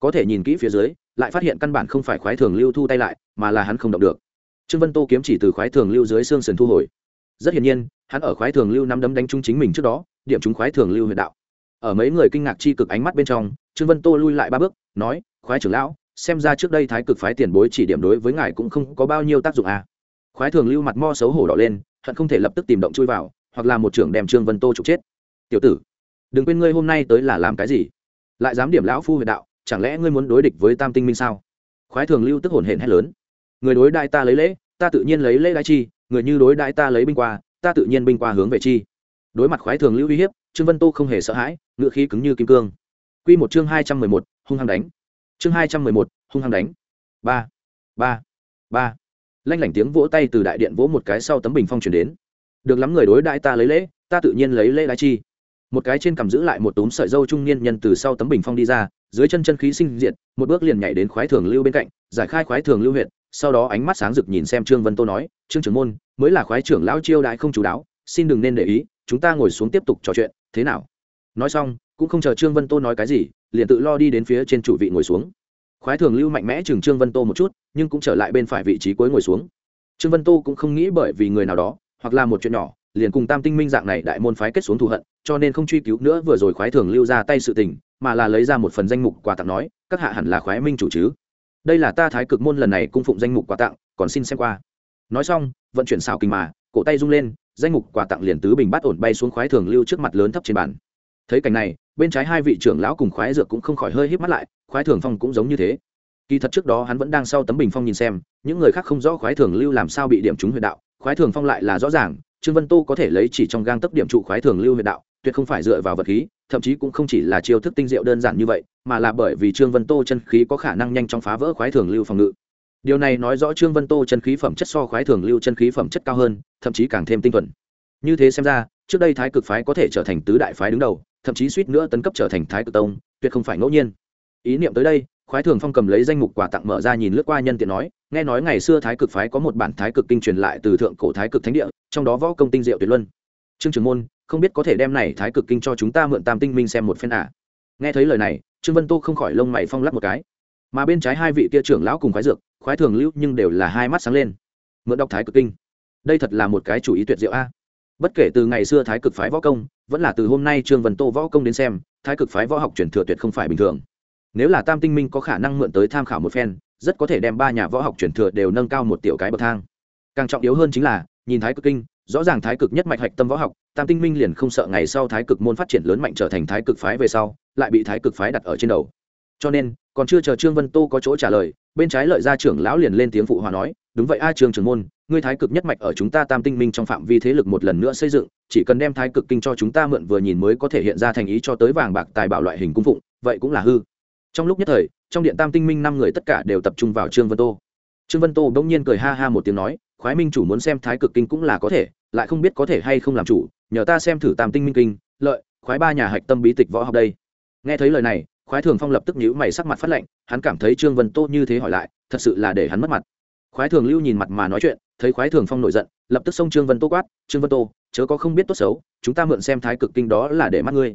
Có thể nhìn kỹ phía dưới, lại phát hiện căn bản không phải khoái thường lưu thu tay lại, mà là hắn không động được. Trương vân tô kiếm chỉ từ khoái thường lưu dưới xương sườn thu hồi. Rất hiển nhiên, hắn ở khoái thường lưu năm đấm đánh trúng chính mình trước đó, điểm trúng khoái thường lưu huyện đạo. Ở mấy người kinh ngạc chi cực ánh mắt bên trong, trương vân tô lui lại ba bước, nói, khoái trưởng lão, xem ra trước đây thái cực phái tiền bối chỉ điểm đối với ngài cũng không có bao nhiêu tác dụng à. khoái thường lưu mặt mo xấu hổ đỏ lên, hận không thể lập tức tìm động chui vào hoặc là một trưởng đem trương vân tô trục chết. Tiểu tử, đừng quên ngươi hôm nay tới là làm cái gì? Lại dám điểm lão phu huyện đạo, chẳng lẽ ngươi muốn đối địch với tam tinh minh sao? Khoái thường lưu tức hồn hển hét lớn. Người đối đại ta lấy lễ, ta tự nhiên lấy lễ đại chi, người như đối đại ta lấy binh qua, ta tự nhiên binh qua hướng về chi. Đối mặt khoái thường lưu uy hiếp, trương vân tô không hề sợ hãi ngựa khí cứng như kim cương. Q một chương hai trăm mười một, hung hăng đánh. Chương hai trăm mười một, hung hăng đánh. Ba ba ba. Lanh lảnh tiếng vỗ tay từ đại điện vỗ một cái sau tấm bình phong chuyển đến được lắm người đối đại ta lấy lễ, ta tự nhiên lấy lễ đại chi. Một cái trên cầm giữ lại một túm sợi dâu trung niên nhân từ sau tấm bình phong đi ra, dưới chân chân khí sinh diện một bước liền nhảy đến khoái thường lưu bên cạnh, giải khai khoái thường lưu huyện sau đó ánh mắt sáng rực nhìn xem trương vân tô nói, trương trưởng môn, mới là khoái trưởng lão chiêu đại không chú đáo, xin đừng nên để ý, chúng ta ngồi xuống tiếp tục trò chuyện, thế nào? Nói xong, cũng không chờ trương vân tô nói cái gì, liền tự lo đi đến phía trên chủ vị ngồi xuống. Khoái thường lưu mạnh mẽ chừng trương vân tô một chút, nhưng cũng trở lại bên phải vị trí cuối ngồi xuống. Trương vân tô cũng không nghĩ bởi vì người nào đó hoặc là một chuyện nhỏ, liền cùng tam tinh minh dạng này đại môn phái kết xuống thù hận, cho nên không truy cứu nữa vừa rồi khoái thường lưu ra tay sự tình, mà là lấy ra một phần danh mục quà tặng nói, các hạ hẳn là khoái minh chủ chứ. Đây là ta thái cực môn lần này cung phụng danh mục quà tặng, còn xin xem qua. Nói xong, vận chuyển xào kinh mà, cổ tay rung lên, danh mục quà tặng liền tứ bình bát ổn bay xuống khoái thường lưu trước mặt lớn thấp trên bàn. Thấy cảnh này, bên trái hai vị trưởng lão cùng khoái dược cũng không khỏi hơi híp mắt lại, khoái thường phong cũng giống như thế. Kỳ thật trước đó hắn vẫn đang sau tấm bình phong nhìn xem, những người khác không rõ khoái thường lưu làm sao bị điểm trúng huyệt đạo khoái thường phong lại là rõ ràng, trương vân tô có thể lấy chỉ trong gang tấp điểm trụ khoái thường lưu huyệt đạo, tuyệt không phải dựa vào vật khí, thậm chí cũng không chỉ là chiêu thức tinh diệu đơn giản như vậy, mà là bởi vì trương vân tô chân khí có khả năng nhanh chóng phá vỡ khoái thường lưu phòng ngự. Điều này nói rõ trương vân tô chân khí phẩm chất so khoái thường lưu chân khí phẩm chất cao hơn, thậm chí càng thêm tinh thuần. Như thế xem ra, trước đây thái cực phái có thể trở thành tứ đại phái đứng đầu, thậm chí suýt nữa tấn cấp trở thành thái cực tông, tuyệt không phải ngẫu nhiên. Ý niệm tới đây khoái thường phong cầm lấy danh mục quà tặng mở ra nhìn lướt qua nhân tiện nói, nghe nói ngày xưa thái cực phái có một bản thái cực kinh truyền lại từ thượng cổ thái cực thánh địa, trong đó võ công tinh diệu tuyệt luân. Trương trường môn, không biết có thể đem này thái cực kinh cho chúng ta mượn tam tinh minh xem một phen à. nghe thấy lời này, trương vân tô không khỏi lông mày phong lắc một cái. Mà bên trái hai vị kia trưởng lão cùng khoái dược, khoái thường lưu nhưng đều là hai mắt sáng lên. Mượn đọc thái cực kinh. Đây thật là một cái chủ ý tuyệt diệu a. Bất kể từ ngày xưa thái cực phái võ công, vẫn là từ hôm nay trương vân tô võ công đến xem, thái cực phái võ học truyền thừa tuyệt không phải bình thường nếu là tam tinh minh có khả năng mượn tới tham khảo một phen, rất có thể đem ba nhà võ học truyền thừa đều nâng cao một tiểu cái bậc thang. Càng trọng yếu hơn chính là, nhìn thái cực kinh, rõ ràng thái cực nhất mạch hạch tâm võ học, tam tinh minh liền không sợ ngày sau thái cực môn phát triển lớn mạnh trở thành thái cực phái về sau, lại bị thái cực phái đặt ở trên đầu. Cho nên, còn chưa chờ trương vân tô có chỗ trả lời, bên trái lợi gia trưởng lão liền lên tiếng phụ hòa nói, đúng vậy a trường trưởng môn, ngươi thái cực nhất mạch ở chúng ta tam tinh minh trong phạm vi thế lực một lần nữa xây dựng, chỉ cần đem thái cực kinh cho chúng ta mượn vừa nhìn mới có thể hiện ra thành ý cho tới vàng bạc tài bảo loại hình cung phụng, vậy cũng là hư trong lúc nhất thời, trong điện tam tinh minh năm người tất cả đều tập trung vào trương vân tô. Trương vân tô bỗng nhiên cười ha ha một tiếng nói, khoái minh chủ muốn xem thái cực kinh cũng là có thể, lại không biết có thể hay không làm chủ, nhờ ta xem thử tam tinh minh kinh, lợi, khoái ba nhà hạch tâm bí tịch võ học đây. Nghe thấy lời này, khoái thường phong lập tức nhíu mày sắc mặt phát lệnh hắn cảm thấy trương vân tô như thế hỏi lại, thật sự là để hắn mất mặt. Khoái thường lưu nhìn mặt mà nói chuyện, thấy khoái thường phong nổi giận, lập tức xông trương vân tô quát, trương vân tô, chớ có không biết tốt xấu, chúng ta mượn xem thái cực kinh đó là để mắt ngươi.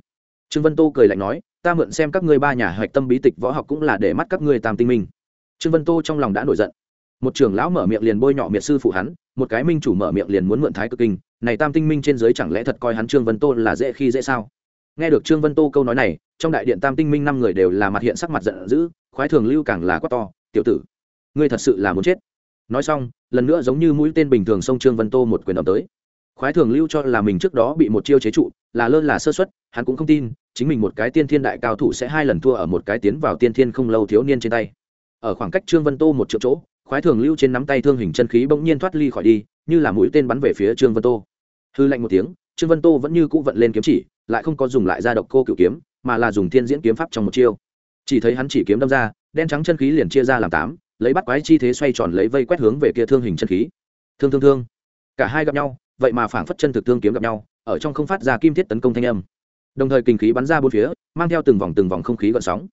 Trương vân tô cười lạnh nói ta mượn xem các ngươi ba nhà hạch tâm bí tịch võ học cũng là để mắt các ngươi tam tinh minh. Trương vân tô trong lòng đã nổi giận. Một trưởng lão mở miệng liền bôi nhọ miệt sư phụ hắn, một cái minh chủ mở miệng liền muốn mượn thái cực kinh, này tam tinh minh trên dưới chẳng lẽ thật coi hắn trương vân tô là dễ khi dễ sao? Nghe được trương vân tô câu nói này, trong đại điện tam tinh minh năm người đều là mặt hiện sắc mặt giận dữ, khoái thường lưu càng là quát to, tiểu tử, ngươi thật sự là muốn chết. Nói xong, lần nữa giống như mũi tên bình thường xông trương vân tô một quyền ập tới khoái thường lưu cho là mình trước đó bị một chiêu chế trụ, là lơ là sơ xuất hắn cũng không tin, chính mình một cái tiên thiên đại cao thủ sẽ hai lần thua ở một cái tiến vào tiên thiên không lâu thiếu niên trên tay. Ở khoảng cách trương vân tô một triệu chỗ, khoái thường lưu trên nắm tay thương hình chân khí bỗng nhiên thoát ly khỏi đi, như là mũi tên bắn về phía trương vân tô. Hư lạnh một tiếng, trương vân tô vẫn như cũ vận lên kiếm chỉ, lại không có dùng lại ra độc cô cựu kiếm, mà là dùng thiên diễn kiếm pháp trong một chiêu. Chỉ thấy hắn chỉ kiếm đâm ra, đen trắng chân khí liền chia ra làm tám, lấy bắt quái chi thế xoay tròn lấy vây quét hướng về kia thương hình chân khí. Thương thương thương. Cả hai gặp nhau vậy mà phảng phất chân thực thương kiếm gặp nhau, ở trong không phát ra kim thiết tấn công thanh âm. Đồng thời kinh khí bắn ra bốn phía, mang theo từng vòng từng vòng không khí gợn sóng.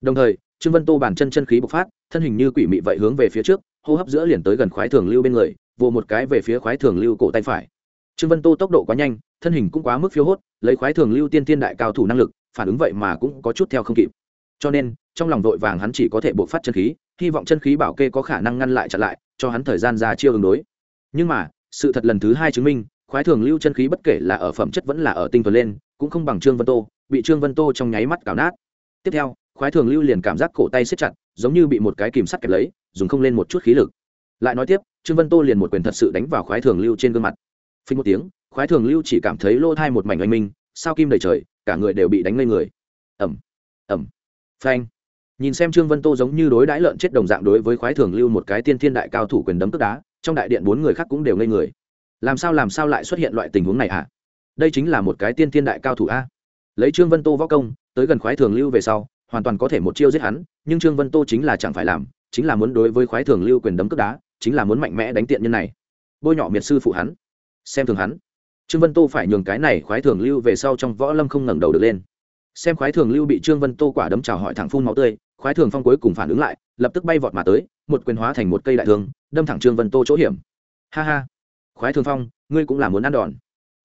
Đồng thời, trương vân tô bàn chân chân khí bộc phát, thân hình như quỷ mị vậy hướng về phía trước, hô hấp giữa liền tới gần khoái thường lưu bên người, vồ một cái về phía khoái thường lưu cổ tay phải. Trương vân tô tốc độ quá nhanh, thân hình cũng quá mức phiêu hốt, lấy khoái thường lưu tiên tiên đại cao thủ năng lực, phản ứng vậy mà cũng có chút theo không kịp. Cho nên, trong lòng vội vàng hắn chỉ có thể bộc phát chân khí, hy vọng chân khí bảo kê có khả năng ngăn lại chặn lại, cho hắn thời gian ra chiêu ứng đối. Nhưng mà sự thật lần thứ hai chứng minh, khoái thường lưu chân khí bất kể là ở phẩm chất vẫn là ở tinh thuần lên, cũng không bằng trương vân tô, bị trương vân tô trong nháy mắt cào nát. Tiếp theo, khoái thường lưu liền cảm giác cổ tay siết chặt, giống như bị một cái kìm sắt kẹp lấy, dùng không lên một chút khí lực. Lại nói tiếp, trương vân tô liền một quyền thật sự đánh vào khoái thường lưu trên gương mặt. Phí một tiếng, khoái thường lưu chỉ cảm thấy lô thai một mảnh oanh minh, sao kim đầy trời, cả người đều bị đánh lên người. Ẩm ẩm phanh. Nhìn xem trương vân tô giống như đối đãi lợn chết đồng dạng đối với khoái thường lưu một cái tiên thiên đại cao thủ quyền đấm tức đá trong đại điện bốn người khác cũng đều ngây người. Làm sao làm sao lại xuất hiện loại tình huống này hả? Đây chính là một cái tiên thiên đại cao thủ a. Lấy trương vân tô võ công, tới gần khoái thường lưu về sau, hoàn toàn có thể một chiêu giết hắn, nhưng trương vân tô chính là chẳng phải làm, chính là muốn đối với khoái thường lưu quyền đấm cướp đá, chính là muốn mạnh mẽ đánh tiện nhân này. Bôi nhọ miệt sư phụ hắn. Xem thường hắn. Trương vân tô phải nhường cái này khoái thường lưu về sau trong võ lâm không ngẩng đầu được lên. Xem khoái thường lưu bị trương vân tô quả đấm chào hỏi thẳng phun máu tươi, khoái thường phong cuối cùng phản ứng lại, lập tức bay vọt mà tới một quyền hóa thành một cây đại thương, đâm thẳng trương vân tô chỗ hiểm. Ha ha. Khoái thường phong, ngươi cũng là muốn ăn đòn.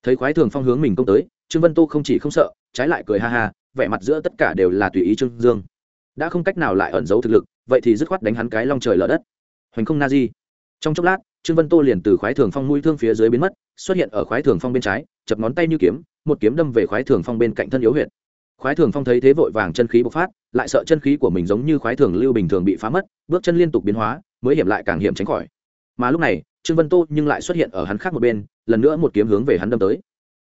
Thấy khoái thường phong hướng mình công tới, trương vân tô không chỉ không sợ, trái lại cười ha ha, vẻ mặt giữa tất cả đều là tùy ý trương dương. Đã không cách nào lại ẩn giấu thực lực, vậy thì dứt khoát đánh hắn cái long trời lở đất. Hoành không na di. Trong chốc lát, trương vân tô liền từ khoái thường phong mũi thương phía dưới biến mất, xuất hiện ở khoái thường phong bên trái, chập ngón tay như kiếm, một kiếm đâm về khoái thường phong bên cạnh thân yếu huyệt khoái thường phong thấy thế vội vàng chân khí bộc phát lại sợ chân khí của mình giống như khoái thường lưu bình thường bị phá mất bước chân liên tục biến hóa mới hiểm lại càng hiểm tránh khỏi mà lúc này trương vân tô nhưng lại xuất hiện ở hắn khác một bên lần nữa một kiếm hướng về hắn đâm tới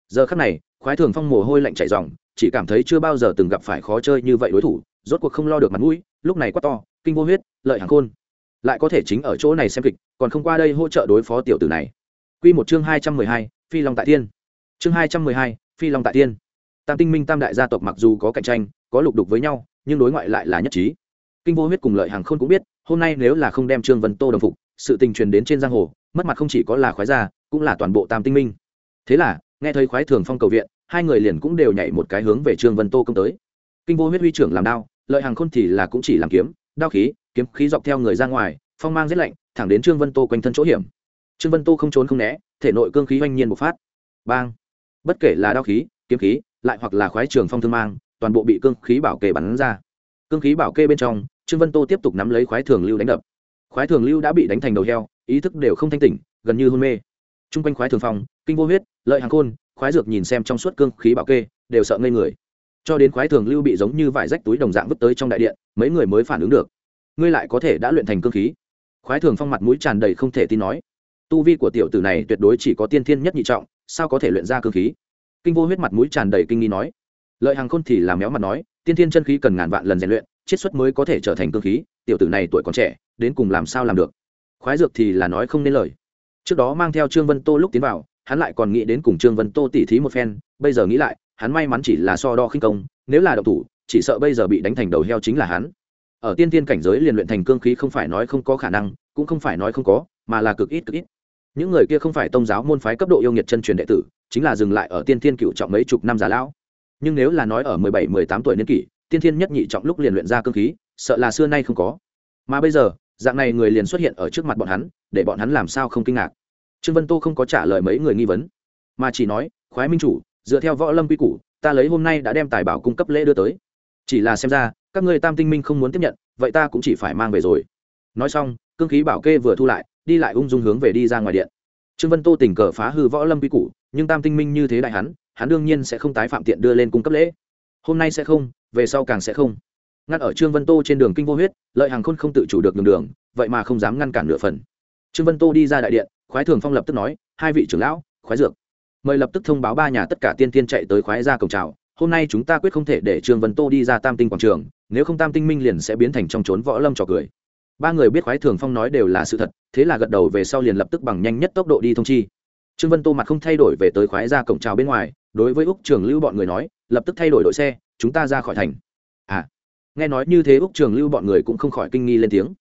giờ khắc này khoái thường phong mồ hôi lạnh chảy ròng chỉ cảm thấy chưa bao giờ từng gặp phải khó chơi như vậy đối thủ rốt cuộc không lo được mặt mũi lúc này quát to kinh vô huyết lợi hàng khôn lại có thể chính ở chỗ này xem kịch còn không qua đây hỗ trợ đối phó tiểu tử này Quy một chương hai trăm mười hai, Phi Long tại Thiên. Chương hai trăm mười hai, Phi Long tại Thiên. Tam Tinh Minh Tam đại gia tộc mặc dù có cạnh tranh, có lục đục với nhau, nhưng đối ngoại lại là nhất trí. Kinh Vô Huyết cùng Lợi Hàng Khôn cũng biết, hôm nay nếu là không đem Trương Vân Tô đồng phục, sự tình truyền đến trên giang hồ, mất mặt không chỉ có là khoái gia, cũng là toàn bộ Tam Tinh Minh. Thế là, nghe thấy khoái thường phong cầu viện, hai người liền cũng đều nhảy một cái hướng về Trương Vân Tô công tới. Kinh Vô Huyết huy trưởng làm đao, Lợi Hàng Khôn thì là cũng chỉ làm kiếm, đao khí, kiếm khí dọc theo người ra ngoài, phong mang rét lạnh, thẳng đến Trương Vân Tô quanh thân chỗ hiểm. Trương Vân Tô không trốn không né, thể nội cương khí oanh nhiên bộc phát. Bang! Bất kể là đao khí, kiếm khí, lại hoặc là khoái trường phong thương mang, toàn bộ bị cương khí bảo kê bắn ra. Cương khí bảo kê bên trong, Trương Vân Tô tiếp tục nắm lấy khoái thường lưu đánh đập. Khoái thường lưu đã bị đánh thành đầu heo, ý thức đều không thanh tỉnh, gần như hôn mê. Trung quanh khoái thường phong, kinh vô huyết, lợi hàng khôn, khoái dược nhìn xem trong suốt cương khí bảo kê, đều sợ ngây người. Cho đến khoái thường lưu bị giống như vải rách túi đồng dạng vứt tới trong đại điện, mấy người mới phản ứng được. Ngươi lại có thể đã luyện thành cương khí. Khoái thường phong mặt mũi tràn đầy không thể tin nói tu vi của tiểu tử này tuyệt đối chỉ có tiên thiên nhất nhị trọng sao có thể luyện ra cương khí kinh vô huyết mặt mũi tràn đầy kinh nghi nói, lợi hàng khôn thì làm méo mặt nói, tiên thiên chân khí cần ngàn vạn lần rèn luyện, chiết xuất mới có thể trở thành cơ khí, tiểu tử này tuổi còn trẻ, đến cùng làm sao làm được? Khoái dược thì là nói không nên lời. Trước đó mang theo trương vân tô lúc tiến vào, hắn lại còn nghĩ đến cùng trương vân tô tỉ thí một phen, bây giờ nghĩ lại, hắn may mắn chỉ là so đo khinh công, nếu là độc thủ, chỉ sợ bây giờ bị đánh thành đầu heo chính là hắn. Ở tiên tiên cảnh giới liền luyện thành cương khí không phải nói không có khả năng, cũng không phải nói không có, mà là cực ít cực ít những người kia không phải tông giáo môn phái cấp độ yêu nghiệt chân truyền đệ tử, chính là dừng lại ở tiên thiên cựu trọng mấy chục năm già lão. Nhưng nếu là nói ở mười bảy, mười tám tuổi niên kỷ, tiên thiên nhất nhị trọng lúc liền luyện ra cơ khí, sợ là xưa nay không có. Mà bây giờ, dạng này người liền xuất hiện ở trước mặt bọn hắn, để bọn hắn làm sao không kinh ngạc? Trương vân tô không có trả lời mấy người nghi vấn, mà chỉ nói, khoái minh chủ, dựa theo võ lâm quy củ, ta lấy hôm nay đã đem tài bảo cung cấp lễ đưa tới. Chỉ là xem ra, các người tam tinh minh không muốn tiếp nhận, vậy ta cũng chỉ phải mang về rồi. Nói xong, cương khí bảo kê vừa thu lại đi lại ung dung hướng về đi ra ngoài điện. Trương vân tô tình cờ phá hư võ lâm quy củ, nhưng tam tinh minh như thế đại hắn hắn đương nhiên sẽ không tái phạm tiện đưa lên cung cấp lễ. Hôm nay sẽ không, về sau càng sẽ không. Ngăn ở trương vân tô trên đường kinh vô huyết, lợi hàng khôn không tự chủ được đường đường, vậy mà không dám ngăn cản nửa phần. Trương vân tô đi ra đại điện, khoái thường phong lập tức nói, hai vị trưởng lão, khoái dược. Mời lập tức thông báo ba nhà tất cả tiên tiên chạy tới khoái ra cổng trào hôm nay chúng ta quyết không thể để trương vân tô đi ra tam tinh quảng trường, nếu không tam tinh minh liền sẽ biến thành trong trốn võ lâm trò cười ba người biết khoái thường phong nói đều là sự thật, thế là gật đầu về sau liền lập tức bằng nhanh nhất tốc độ đi thông chi. Trương vân tô mặt không thay đổi về tới khoái ra cổng trào bên ngoài, đối với úc trường lưu bọn người nói, lập tức thay đổi đội xe, chúng ta ra khỏi thành. À nghe nói như thế úc trường lưu bọn người cũng không khỏi kinh nghi lên tiếng.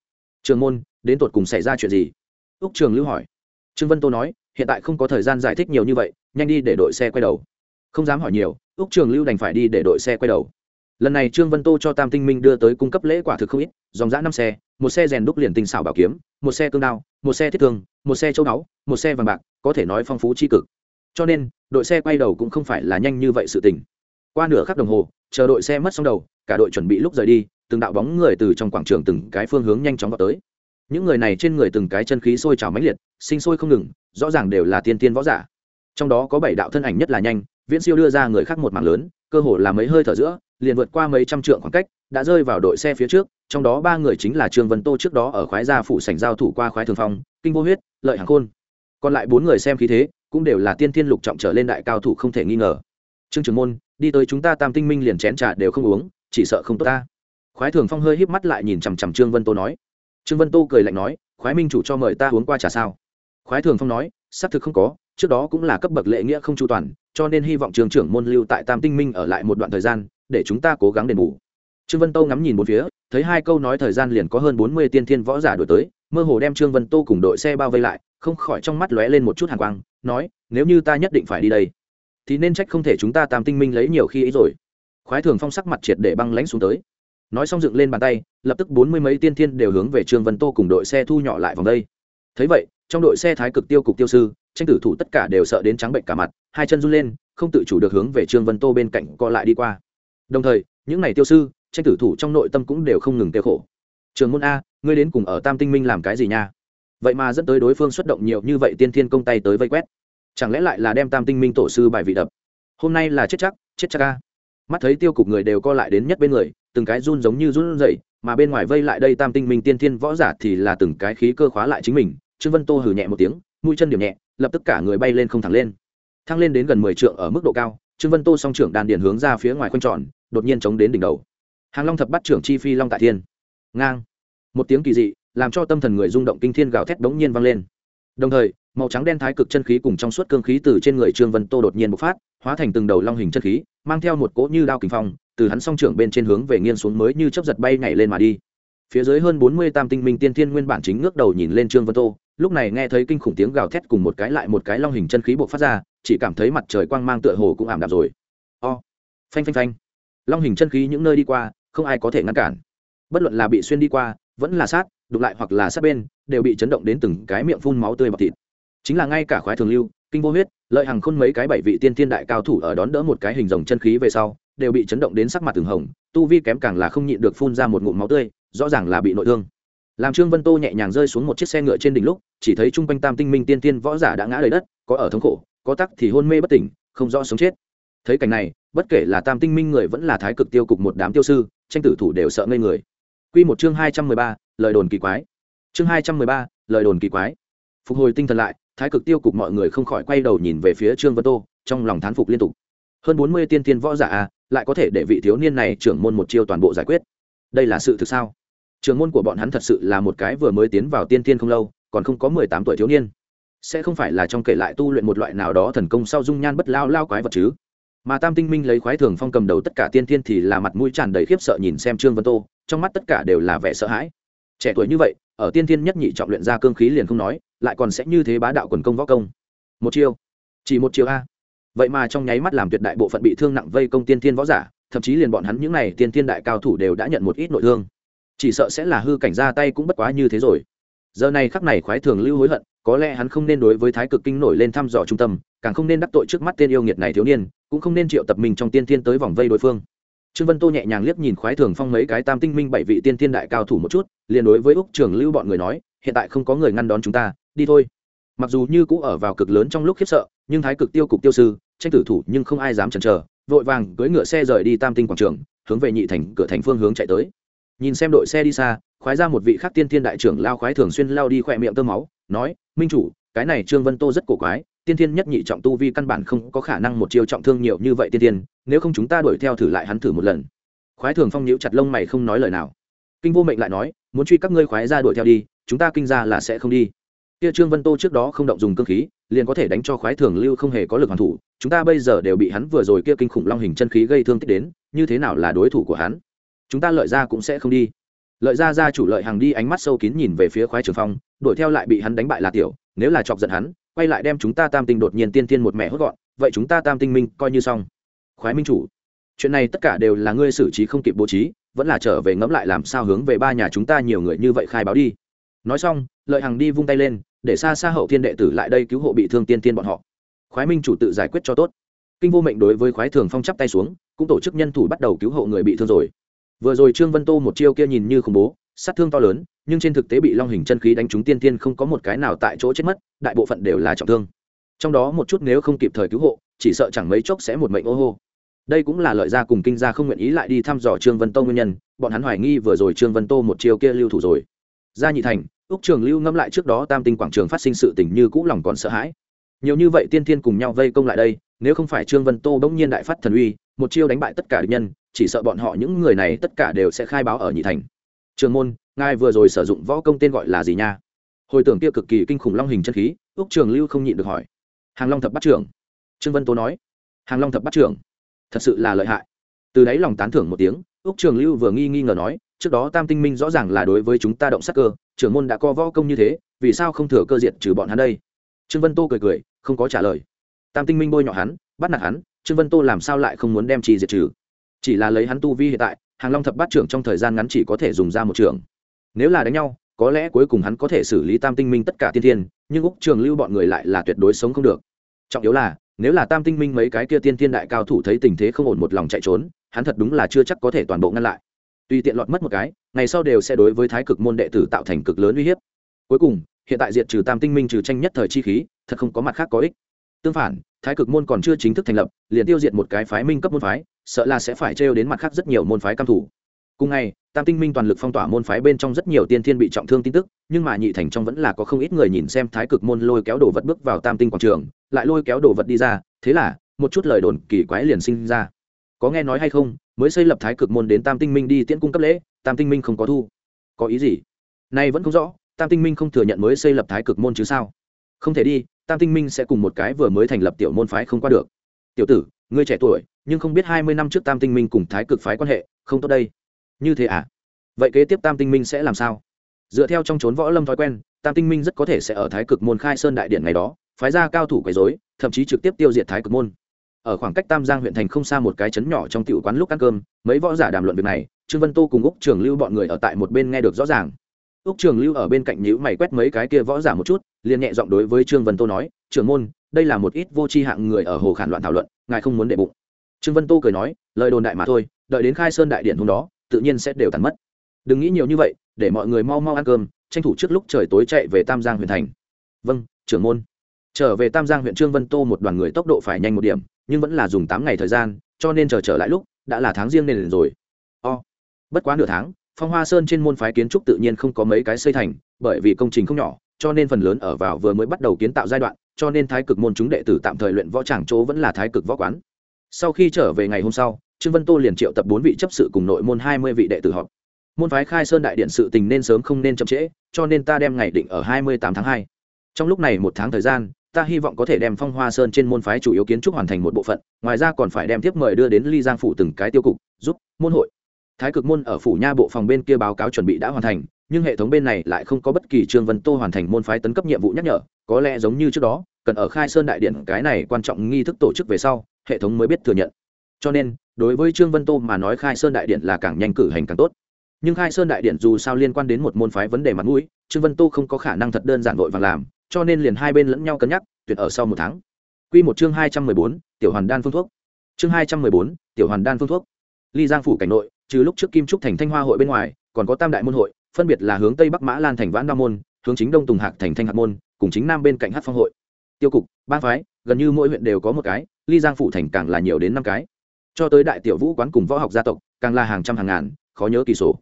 Trường môn, đến tột cùng xảy ra chuyện gì? Úc trường lưu hỏi. Trương vân tô nói, hiện tại không có thời gian giải thích nhiều như vậy, nhanh đi để đội xe quay đầu. Không dám hỏi nhiều, úc trường lưu đành phải đi để đội xe quay đầu lần này trương vân tô cho tam tinh minh đưa tới cung cấp lễ quả thực không ít, dòng giã năm xe, một xe rèn đúc liền tinh xảo bảo kiếm, một xe cương đao, một xe thiết thương, một xe châu đáo một xe vàng bạc, có thể nói phong phú tri cực. Cho nên, đội xe quay đầu cũng không phải là nhanh như vậy sự tình. Qua nửa khắc đồng hồ, chờ đội xe mất xong đầu, cả đội chuẩn bị lúc rời đi, từng đạo bóng người từ trong quảng trường từng cái phương hướng nhanh chóng vào tới. Những người này trên người từng cái chân khí sôi trào mãnh liệt, sinh sôi không ngừng, rõ ràng đều là tiên tiên võ giả. Trong đó có bảy đạo thân ảnh nhất là nhanh, viễn siêu đưa ra người khác một mảng lớn, cơ hồ là mấy hơi thở giữa liền vượt qua mấy trăm trượng khoảng cách, đã rơi vào đội xe phía trước, trong đó ba người chính là trương vân tô trước đó ở khoái gia phủ sảnh giao thủ qua khoái thường phong, kinh vô huyết, lợi hàng khôn. Còn lại bốn người xem khí thế, cũng đều là tiên thiên lục trọng trở lên đại cao thủ không thể nghi ngờ. Trương trường môn, đi tới chúng ta tam tinh minh liền chén trà đều không uống, chỉ sợ không tốt ta. Khoái thường phong hơi híp mắt lại nhìn chằm chằm trương vân tô nói. Trương vân tô cười lạnh nói, khoái minh chủ cho mời ta uống qua trà sao? Khoái thường phong nói, xác thực không có, trước đó cũng là cấp bậc lệ nghĩa không chu toàn, cho nên hy vọng trường trưởng môn lưu tại tam tinh minh ở lại một đoạn thời gian để chúng ta cố gắng đền bù. Trương vân tô ngắm nhìn một phía, thấy hai câu nói thời gian liền có hơn bốn mươi tiên thiên võ giả đổi tới, mơ hồ đem trương vân tô cùng đội xe bao vây lại, không khỏi trong mắt lóe lên một chút hàn quang, nói, nếu như ta nhất định phải đi đây, thì nên trách không thể chúng ta tam tinh minh lấy nhiều khi ấy rồi. Khoái thường phong sắc mặt triệt để băng lãnh xuống tới. Nói xong dựng lên bàn tay, lập tức bốn mươi mấy tiên thiên đều hướng về trương vân tô cùng đội xe thu nhỏ lại vòng đây. Thấy vậy, trong đội xe thái cực tiêu cục tiêu sư, tranh tử thủ tất cả đều sợ đến trắng bệnh cả mặt, hai chân run lên, không tự chủ được hướng về trương vân tô bên cạnh co lại đi qua đồng thời, những n à y tiêu sư, tranh tử thủ trong nội tâm cũng đều không ngừng tiêu khổ. Trường môn a, ngươi đến cùng ở tam tinh minh làm cái gì nha? Vậy mà dẫn tới đối phương xuất động nhiều như vậy tiên thiên công tay tới vây quét. Chẳng lẽ lại là đem tam tinh minh tổ sư bài vị đập? Hôm nay là chết chắc chết chắc a. Mắt thấy tiêu cục người đều co lại đến nhất bên người, từng cái run giống như run rẩy, mà bên ngoài vây lại đây tam tinh minh tiên thiên võ giả thì là từng cái khí cơ khóa lại chính mình. Trương vân tô hừ nhẹ một tiếng, mũi chân điểm nhẹ, lập tức cả người bay lên không thẳng lên. Thăng lên đến gần mười trượng ở mức độ cao, trương vân tô song trưởng đàn điền hướng ra phía ngoài quanh tròn đột nhiên chống đến đỉnh đầu. Hàng long thập bắt trưởng chi phi long tại thiên. Ngang. Một tiếng kỳ dị, làm cho tâm thần người rung động kinh thiên gào thét đống nhiên vang lên. Đồng thời, màu trắng đen thái cực chân khí cùng trong suốt cương khí từ trên người trương vân tô đột nhiên bộc phát, hóa thành từng đầu long hình chân khí, mang theo một cỗ như đao kình phong, từ hắn song trưởng bên trên hướng về nghiêng xuống mới như chấp giật bay nhảy lên mà đi. Phía dưới hơn bốn mươi tam tinh minh tiên thiên nguyên bản chính ngước đầu nhìn lên trương vân tô, lúc này nghe thấy kinh khủng tiếng gào thét cùng một cái lại một cái long hình chân khí bộc phát ra, chỉ cảm thấy mặt trời quang mang tựa hồ cũng ảm đạm rồi. O. Phanh phanh phanh long hình chân khí những nơi đi qua, không ai có thể ngăn cản. Bất luận là bị xuyên đi qua, vẫn là sát, đụng lại hoặc là sát bên, đều bị chấn động đến từng cái miệng phun máu tươi bọc thịt. Chính là ngay cả khoái thường lưu, kinh vô huyết, lợi hàng khôn mấy cái bảy vị tiên thiên đại cao thủ ở đón đỡ một cái hình rồng chân khí về sau, đều bị chấn động đến sắc mặt từng hồng, tu vi kém càng là không nhịn được phun ra một ngụm máu tươi, rõ ràng là bị nội thương. Làm trương vân tô nhẹ nhàng rơi xuống một chiếc xe ngựa trên đỉnh lúc, chỉ thấy chung quanh tam tinh minh tiên tiên võ giả đã ngã đầy đất, có ở thống khổ, có tắc thì hôn mê bất tỉnh, không rõ sống chết thấy cảnh này, bất kể là tam tinh minh người vẫn là thái cực tiêu cục một đám tiêu sư, tranh tử thủ đều sợ ngây người. Quy một chương hai trăm mười ba, lời đồn kỳ quái. Chương hai trăm mười ba, lời đồn kỳ quái. Phục hồi tinh thần lại, thái cực tiêu cục mọi người không khỏi quay đầu nhìn về phía trương vân tô, trong lòng thán phục liên tục. Hơn bốn mươi tiên tiên võ giả à lại có thể để vị thiếu niên này trưởng môn một chiêu toàn bộ giải quyết. Đây là sự thực sao? Trưởng môn của bọn hắn thật sự là một cái vừa mới tiến vào tiên tiên không lâu, còn không có mười tám tuổi thiếu niên. Sẽ không phải là trong kể lại tu luyện một loại nào đó thần công sau dung nhan bất lao lao quái vật chứ? Mà tam tinh minh lấy khoái thường phong cầm đầu tất cả tiên thiên thì là mặt mũi tràn đầy khiếp sợ nhìn xem trương vân tô trong mắt tất cả đều là vẻ sợ hãi trẻ tuổi như vậy ở tiên thiên nhất nhị trọng luyện ra cương khí liền không nói lại còn sẽ như thế bá đạo quần công võ công một chiêu chỉ một chiêu a vậy mà trong nháy mắt làm tuyệt đại bộ phận bị thương nặng vây công tiên thiên võ giả thậm chí liền bọn hắn những n à y tiên thiên đại cao thủ đều đã nhận một ít nội thương chỉ sợ sẽ là hư cảnh ra tay cũng bất quá như thế rồi giờ này khắc này khoái thường lưu hối hận có lẽ hắn không nên đối với thái cực kinh nổi lên thăm dò trung tâm, càng không nên đắc tội trước mắt tên yêu nghiệt này thiếu niên, cũng không nên triệu tập mình trong tiên thiên tới vòng vây đối phương. Trương vân tô nhẹ nhàng liếc nhìn khoái thường phong mấy cái tam tinh minh bảy vị tiên thiên đại cao thủ một chút, liền đối với úc trường lưu bọn người nói, hiện tại không có người ngăn đón chúng ta, đi thôi. Mặc dù như cũ ở vào cực lớn trong lúc khiếp sợ, nhưng thái cực tiêu cục tiêu sư, tranh tử thủ nhưng không ai dám chần chờ, vội vàng cưỡi ngựa xe rời đi tam tinh quảng trường, hướng về nhị thành, cửa thành phương hướng chạy tới. Nhìn xem đội xe đi xa, khoái ra một vị khắc tiên thiên đại trưởng lao khoái thường xuyên lao đi khỏe miệng tơ máu nói, minh chủ, cái này trương vân tô rất cổ quái, tiên thiên nhất nhị trọng tu vi căn bản không có khả năng một chiêu trọng thương nhiều như vậy tiên thiên, nếu không chúng ta đuổi theo thử lại hắn thử một lần. Khoái thường phong nhíu chặt lông mày không nói lời nào. Kinh vô mệnh lại nói, muốn truy các ngươi khoái ra đuổi theo đi, chúng ta kinh ra là sẽ không đi. Kia trương vân tô trước đó không động dùng cơ khí, liền có thể đánh cho khoái thường lưu không hề có lực hoàn thủ, chúng ta bây giờ đều bị hắn vừa rồi kia kinh khủng long hình chân khí gây thương tích đến, như thế nào là đối thủ của hắn? Chúng ta lợi ra cũng sẽ không đi lợi ra ra chủ lợi hàng đi ánh mắt sâu kín nhìn về phía khoái trường phong, đuổi theo lại bị hắn đánh bại là tiểu, nếu là chọc giận hắn, quay lại đem chúng ta tam tinh đột nhiên tiên tiên một mẹ hốt gọn, vậy chúng ta tam tinh minh coi như xong. Khoái minh chủ, chuyện này tất cả đều là ngươi xử trí không kịp bố trí, vẫn là trở về ngẫm lại làm sao hướng về ba nhà chúng ta nhiều người như vậy khai báo đi. Nói xong, lợi hàng đi vung tay lên, để xa xa hậu thiên đệ tử lại đây cứu hộ bị thương tiên tiên bọn họ. Khoái minh chủ tự giải quyết cho tốt. Kinh vô mệnh đối với khoái thường phong chắp tay xuống, cũng tổ chức nhân thủ bắt đầu cứu hộ người bị thương rồi vừa rồi trương vân tô một chiêu kia nhìn như khủng bố, sát thương to lớn, nhưng trên thực tế bị long hình chân khí đánh trúng tiên tiên không có một cái nào tại chỗ chết mất, đại bộ phận đều là trọng thương. Trong đó một chút nếu không kịp thời cứu hộ, chỉ sợ chẳng mấy chốc sẽ một mệnh ô hô. Đây cũng là lợi gia cùng kinh gia không nguyện ý lại đi thăm dò trương vân tô nguyên nhân, bọn hắn hoài nghi vừa rồi trương vân tô một chiêu kia lưu thủ rồi. Gia nhị thành, úc trường lưu ngâm lại trước đó tam tinh quảng trường phát sinh sự tình như cũ lòng còn sợ hãi. Nhiều như vậy tiên thiên cùng nhau vây công lại đây, nếu không phải trương vân tô bỗng nhiên đại phát thần uy một chiêu đánh bại tất cả địch nhân, chỉ sợ bọn họ những người này tất cả đều sẽ khai báo ở nhị thành. Trường môn, ngài vừa rồi sử dụng võ công tên gọi là gì nha? Hồi tưởng kia cực kỳ kinh khủng long hình chân khí, úc trường lưu không nhịn được hỏi. Hàng long thập bắt trưởng. Trương vân tô nói. Hàng long thập bắt trưởng. Thật sự là lợi hại. Từ đấy lòng tán thưởng một tiếng, úc trường lưu vừa nghi nghi ngờ nói, trước đó tam tinh minh rõ ràng là đối với chúng ta động sắc cơ, trưởng môn đã có võ công như thế, vì sao không thừa cơ diệt trừ bọn hắn đây? Trương vân tô cười cười, không có trả lời. Tam tinh minh bôi nhọ hắn, bắt nạt hắn trương vân tô làm sao lại không muốn đem chi diệt trừ? Chỉ là lấy hắn tu vi hiện tại, hàng long thập bát trưởng trong thời gian ngắn chỉ có thể dùng ra một trưởng. Nếu là đánh nhau, có lẽ cuối cùng hắn có thể xử lý tam tinh minh tất cả tiên thiên, nhưng úc trường lưu bọn người lại là tuyệt đối sống không được. Trọng yếu là, nếu là tam tinh minh mấy cái kia tiên thiên đại cao thủ thấy tình thế không ổn một lòng chạy trốn, hắn thật đúng là chưa chắc có thể toàn bộ ngăn lại. Tuy tiện lọt mất một cái, ngày sau đều sẽ đối với thái cực môn đệ tử tạo thành cực lớn uy hiếp. Cuối cùng, hiện tại diệt trừ tam tinh minh trừ tranh nhất thời chi khí, thật không có mặt khác có ích tương phản, thái cực môn còn chưa chính thức thành lập, liền tiêu diệt một cái phái minh cấp môn phái, sợ là sẽ phải trêu đến mặt khác rất nhiều môn phái cam thủ cùng ngày, tam tinh minh toàn lực phong tỏa môn phái bên trong rất nhiều tiên thiên bị trọng thương tin tức, nhưng mà nhị thành trong vẫn là có không ít người nhìn xem thái cực môn lôi kéo đồ vật bước vào tam tinh quảng trường, lại lôi kéo đồ vật đi ra, thế là, một chút lời đồn kỳ quái liền sinh ra. Có nghe nói hay không, mới xây lập thái cực môn đến tam tinh minh đi tiễn cung cấp lễ, tam tinh minh không có thu. Có ý gì? Nay vẫn không rõ, tam tinh minh không thừa nhận mới xây lập thái cực môn chứ sao? Không thể đi tam tinh minh sẽ cùng một cái vừa mới thành lập tiểu môn phái không qua được. Tiểu tử, ngươi trẻ tuổi, nhưng không biết hai mươi năm trước tam tinh minh cùng thái cực phái quan hệ, không tốt đây. Như thế à? Vậy kế tiếp tam tinh minh sẽ làm sao? Dựa theo trong trốn võ lâm thói quen, tam tinh minh rất có thể sẽ ở thái cực môn khai sơn đại điện ngày đó, phái ra cao thủ quấy dối thậm chí trực tiếp tiêu diệt thái cực môn. Ở khoảng cách tam giang huyện thành không xa một cái trấn nhỏ trong tiểu quán lúc ăn cơm, mấy võ giả đàm luận việc này, trương vân tô cùng úc trường lưu bọn người ở tại một bên nghe được rõ ràng. Úc trường lưu ở bên cạnh nhữ mày quét mấy cái kia võ giả một chút liền nhẹ giọng đối với trương vân tô nói, trưởng môn, đây là một ít vô tri hạng người ở hồ khản loạn thảo luận, ngài không muốn để bụng. Trương vân tô cười nói, lời đồn đại mà thôi, đợi đến khai sơn đại điện hôm đó, tự nhiên sẽ đều tàn mất. Đừng nghĩ nhiều như vậy, để mọi người mau mau ăn cơm, tranh thủ trước lúc trời tối chạy về tam giang huyện thành. Vâng trưởng môn. Trở về tam giang huyện trương vân tô một đoàn người tốc độ phải nhanh một điểm, nhưng vẫn là dùng tám ngày thời gian, cho nên chờ trở lại lúc, đã là tháng riêng nên rồi. O, bất quá nửa tháng, phong hoa sơn trên môn phái kiến trúc tự nhiên không có mấy cái xây thành, bởi vì công trình không nhỏ cho nên phần lớn ở vào vừa mới bắt đầu kiến tạo giai đoạn, cho nên thái cực môn chúng đệ tử tạm thời luyện võ tràng chỗ vẫn là thái cực võ quán. Sau khi trở về ngày hôm sau, trương vân tô liền triệu tập bốn vị chấp sự cùng nội môn hai mươi vị đệ tử họp. Môn phái khai sơn đại điện sự tình nên sớm không nên chậm trễ, cho nên ta đem ngày định ở hai mươi tám tháng hai. Trong lúc này một tháng thời gian, ta hy vọng có thể đem phong hoa sơn trên môn phái chủ yếu kiến trúc hoàn thành một bộ phận, ngoài ra còn phải đem tiếp mời đưa đến ly giang phủ từng cái tiêu cục, giúp môn hội. Thái cực môn ở phủ nha bộ phòng bên kia báo cáo chuẩn bị đã hoàn thành nhưng hệ thống bên này lại không có bất kỳ trương vân tô hoàn thành môn phái tấn cấp nhiệm vụ nhắc nhở, có lẽ giống như trước đó, cần ở khai sơn đại điện cái này quan trọng nghi thức tổ chức về sau, hệ thống mới biết thừa nhận. Cho nên, đối với trương vân tô mà nói khai sơn đại điện là càng nhanh cử hành càng tốt. Nhưng khai sơn đại điện dù sao liên quan đến một môn phái vấn đề mặt mũi, trương vân tô không có khả năng thật đơn giản vội và làm, cho nên liền hai bên lẫn nhau cân nhắc, tuyệt ở sau một tháng. Q một chương hai trăm mười bốn, tiểu hoàn đan phương thuốc. Chương hai trăm mười bốn, tiểu hoàn đan phương thuốc. Ly giang phủ cảnh nội, trừ lúc trước kim trúc thành thanh hoa hội bên ngoài, còn có tam đại môn hội phân biệt là hướng tây bắc mã lan thành vãn đa môn, hướng chính đông tùng hạc thành thanh hạc môn, cùng chính nam bên cạnh hát phong hội. Tiêu cục ba phái, gần như mỗi huyện đều có một cái, ly giang phủ thành càng là nhiều đến năm cái. Cho tới đại tiểu vũ quán cùng võ học gia tộc, càng là hàng trăm hàng ngàn, khó nhớ kỳ số.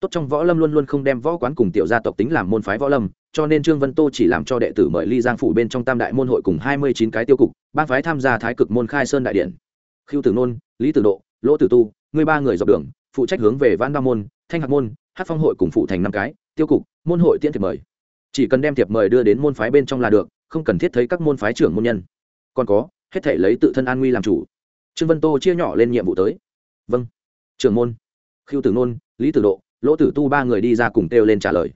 Tốt trong võ lâm luôn luôn không đem võ quán cùng tiểu gia tộc tính làm môn phái võ lâm, cho nên trương vân tô chỉ làm cho đệ tử mời ly giang phủ bên trong tam đại môn hội cùng hai mươi chín cái tiêu cục ba phái tham gia thái cực môn khai sơn đại điện. Khiêu tử nôn, lý tử độ, lỗ tử tu, người ba người dọc đường, phụ trách hướng về vãn ba môn, thanh hạc môn hát phong hội cùng phụ thành năm cái, tiêu cục, môn hội tiễn thiệp mời. Chỉ cần đem thiệp mời đưa đến môn phái bên trong là được, không cần thiết thấy các môn phái trưởng môn nhân. Còn có, hết thể lấy tự thân an nguy làm chủ. Trương vân tô chia nhỏ lên nhiệm vụ tới. Vâng. Trưởng môn. Khiêu tử nôn, lý tử độ, lỗ tử tu ba người đi ra cùng kêu lên trả lời.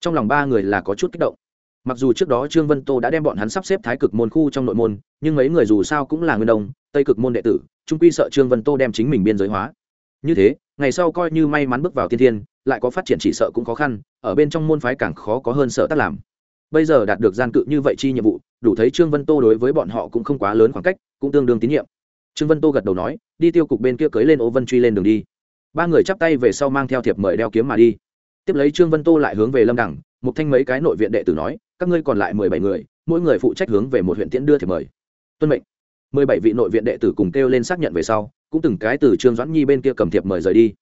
Trong lòng ba người là có chút kích động. Mặc dù trước đó trương vân tô đã đem bọn hắn sắp xếp thái cực môn khu trong nội môn, nhưng mấy người dù sao cũng là nguyên đông, tây cực môn đệ tử trung quy sợ trương vân tô đem chính mình biên giới hóa. Như thế ngày sau coi như may mắn bước vào tiên thiên, lại có phát triển chỉ sợ cũng khó khăn, ở bên trong môn phái càng khó có hơn sợ tác làm. Bây giờ đạt được gian cự như vậy chi nhiệm vụ, đủ thấy trương vân tô đối với bọn họ cũng không quá lớn khoảng cách, cũng tương đương tín nhiệm. Trương vân tô gật đầu nói, đi tiêu cục bên kia cưới lên ô vân truy lên đường đi. Ba người chắp tay về sau mang theo thiệp mời đeo kiếm mà đi. Tiếp lấy trương vân tô lại hướng về lâm đẳng một thanh mấy cái nội viện đệ tử nói, các ngươi còn lại mười bảy người, mỗi người phụ trách hướng về một huyện tiễn đưa thiệp mời. Tuân mệnh mười bảy vị nội viện đệ tử cùng kêu lên xác nhận về sau, cũng từng cái từ trương doãn nhi bên kia cầm thiệp mời rời đi.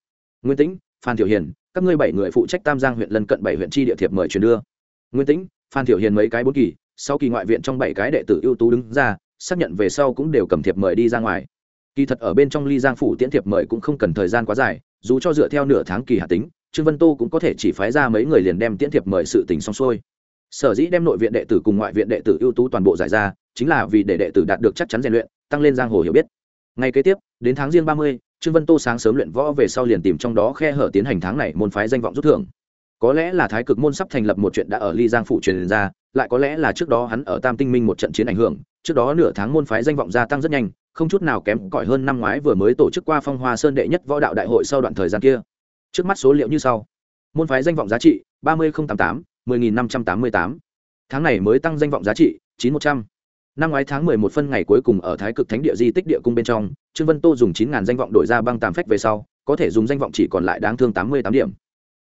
Nguyên tĩnh, phan thiểu hiền, các ngươi bảy người phụ trách tam giang huyện lân cận bảy huyện chi địa thiệp mời truyền đưa. Nguyên tĩnh, phan thiểu hiền mấy cái bốn kỳ sau kỳ ngoại viện trong bảy cái đệ tử ưu tú đứng ra, xác nhận về sau cũng đều cầm thiệp mời đi ra ngoài. Kỳ thật ở bên trong ly giang phủ tiễn thiệp mời cũng không cần thời gian quá dài, dù cho dựa theo nửa tháng kỳ hạt tính, trương vân tô cũng có thể chỉ phái ra mấy người liền đem tiễn thiệp mời sự tình xong xuôi sở dĩ đem nội viện đệ tử cùng ngoại viện đệ tử ưu tú toàn bộ giải ra, chính là vì để đệ tử đạt được chắc chắn rèn luyện, tăng lên giang hồ hiểu biết. Ngay kế tiếp, đến tháng riêng ba mươi, trương vân tô sáng sớm luyện võ về sau liền tìm trong đó khe hở tiến hành tháng này môn phái danh vọng rút thưởng. Có lẽ là thái cực môn sắp thành lập một chuyện đã ở ly giang phủ truyền ra, lại có lẽ là trước đó hắn ở tam tinh minh một trận chiến ảnh hưởng, trước đó nửa tháng môn phái danh vọng gia tăng rất nhanh, không chút nào kém cỏi hơn năm ngoái vừa mới tổ chức qua phong hoa sơn đệ nhất võ đạo đại hội sau đoạn thời gian kia. Trước mắt số liệu như sau. Môn phái danh vọng giá trị ba mươi tám tám mươi nghìn năm trăm tám mươi tám. Tháng này mới tăng danh vọng giá trị chín một trăm. Năm ngoái tháng mười một phân ngày cuối cùng ở thái cực thánh địa di tích địa cung bên trong trương vân tô dùng chín ngàn danh vọng đổi ra băng tàm phách về sau có thể dùng danh vọng chỉ còn lại đáng thương tám mươi tám điểm.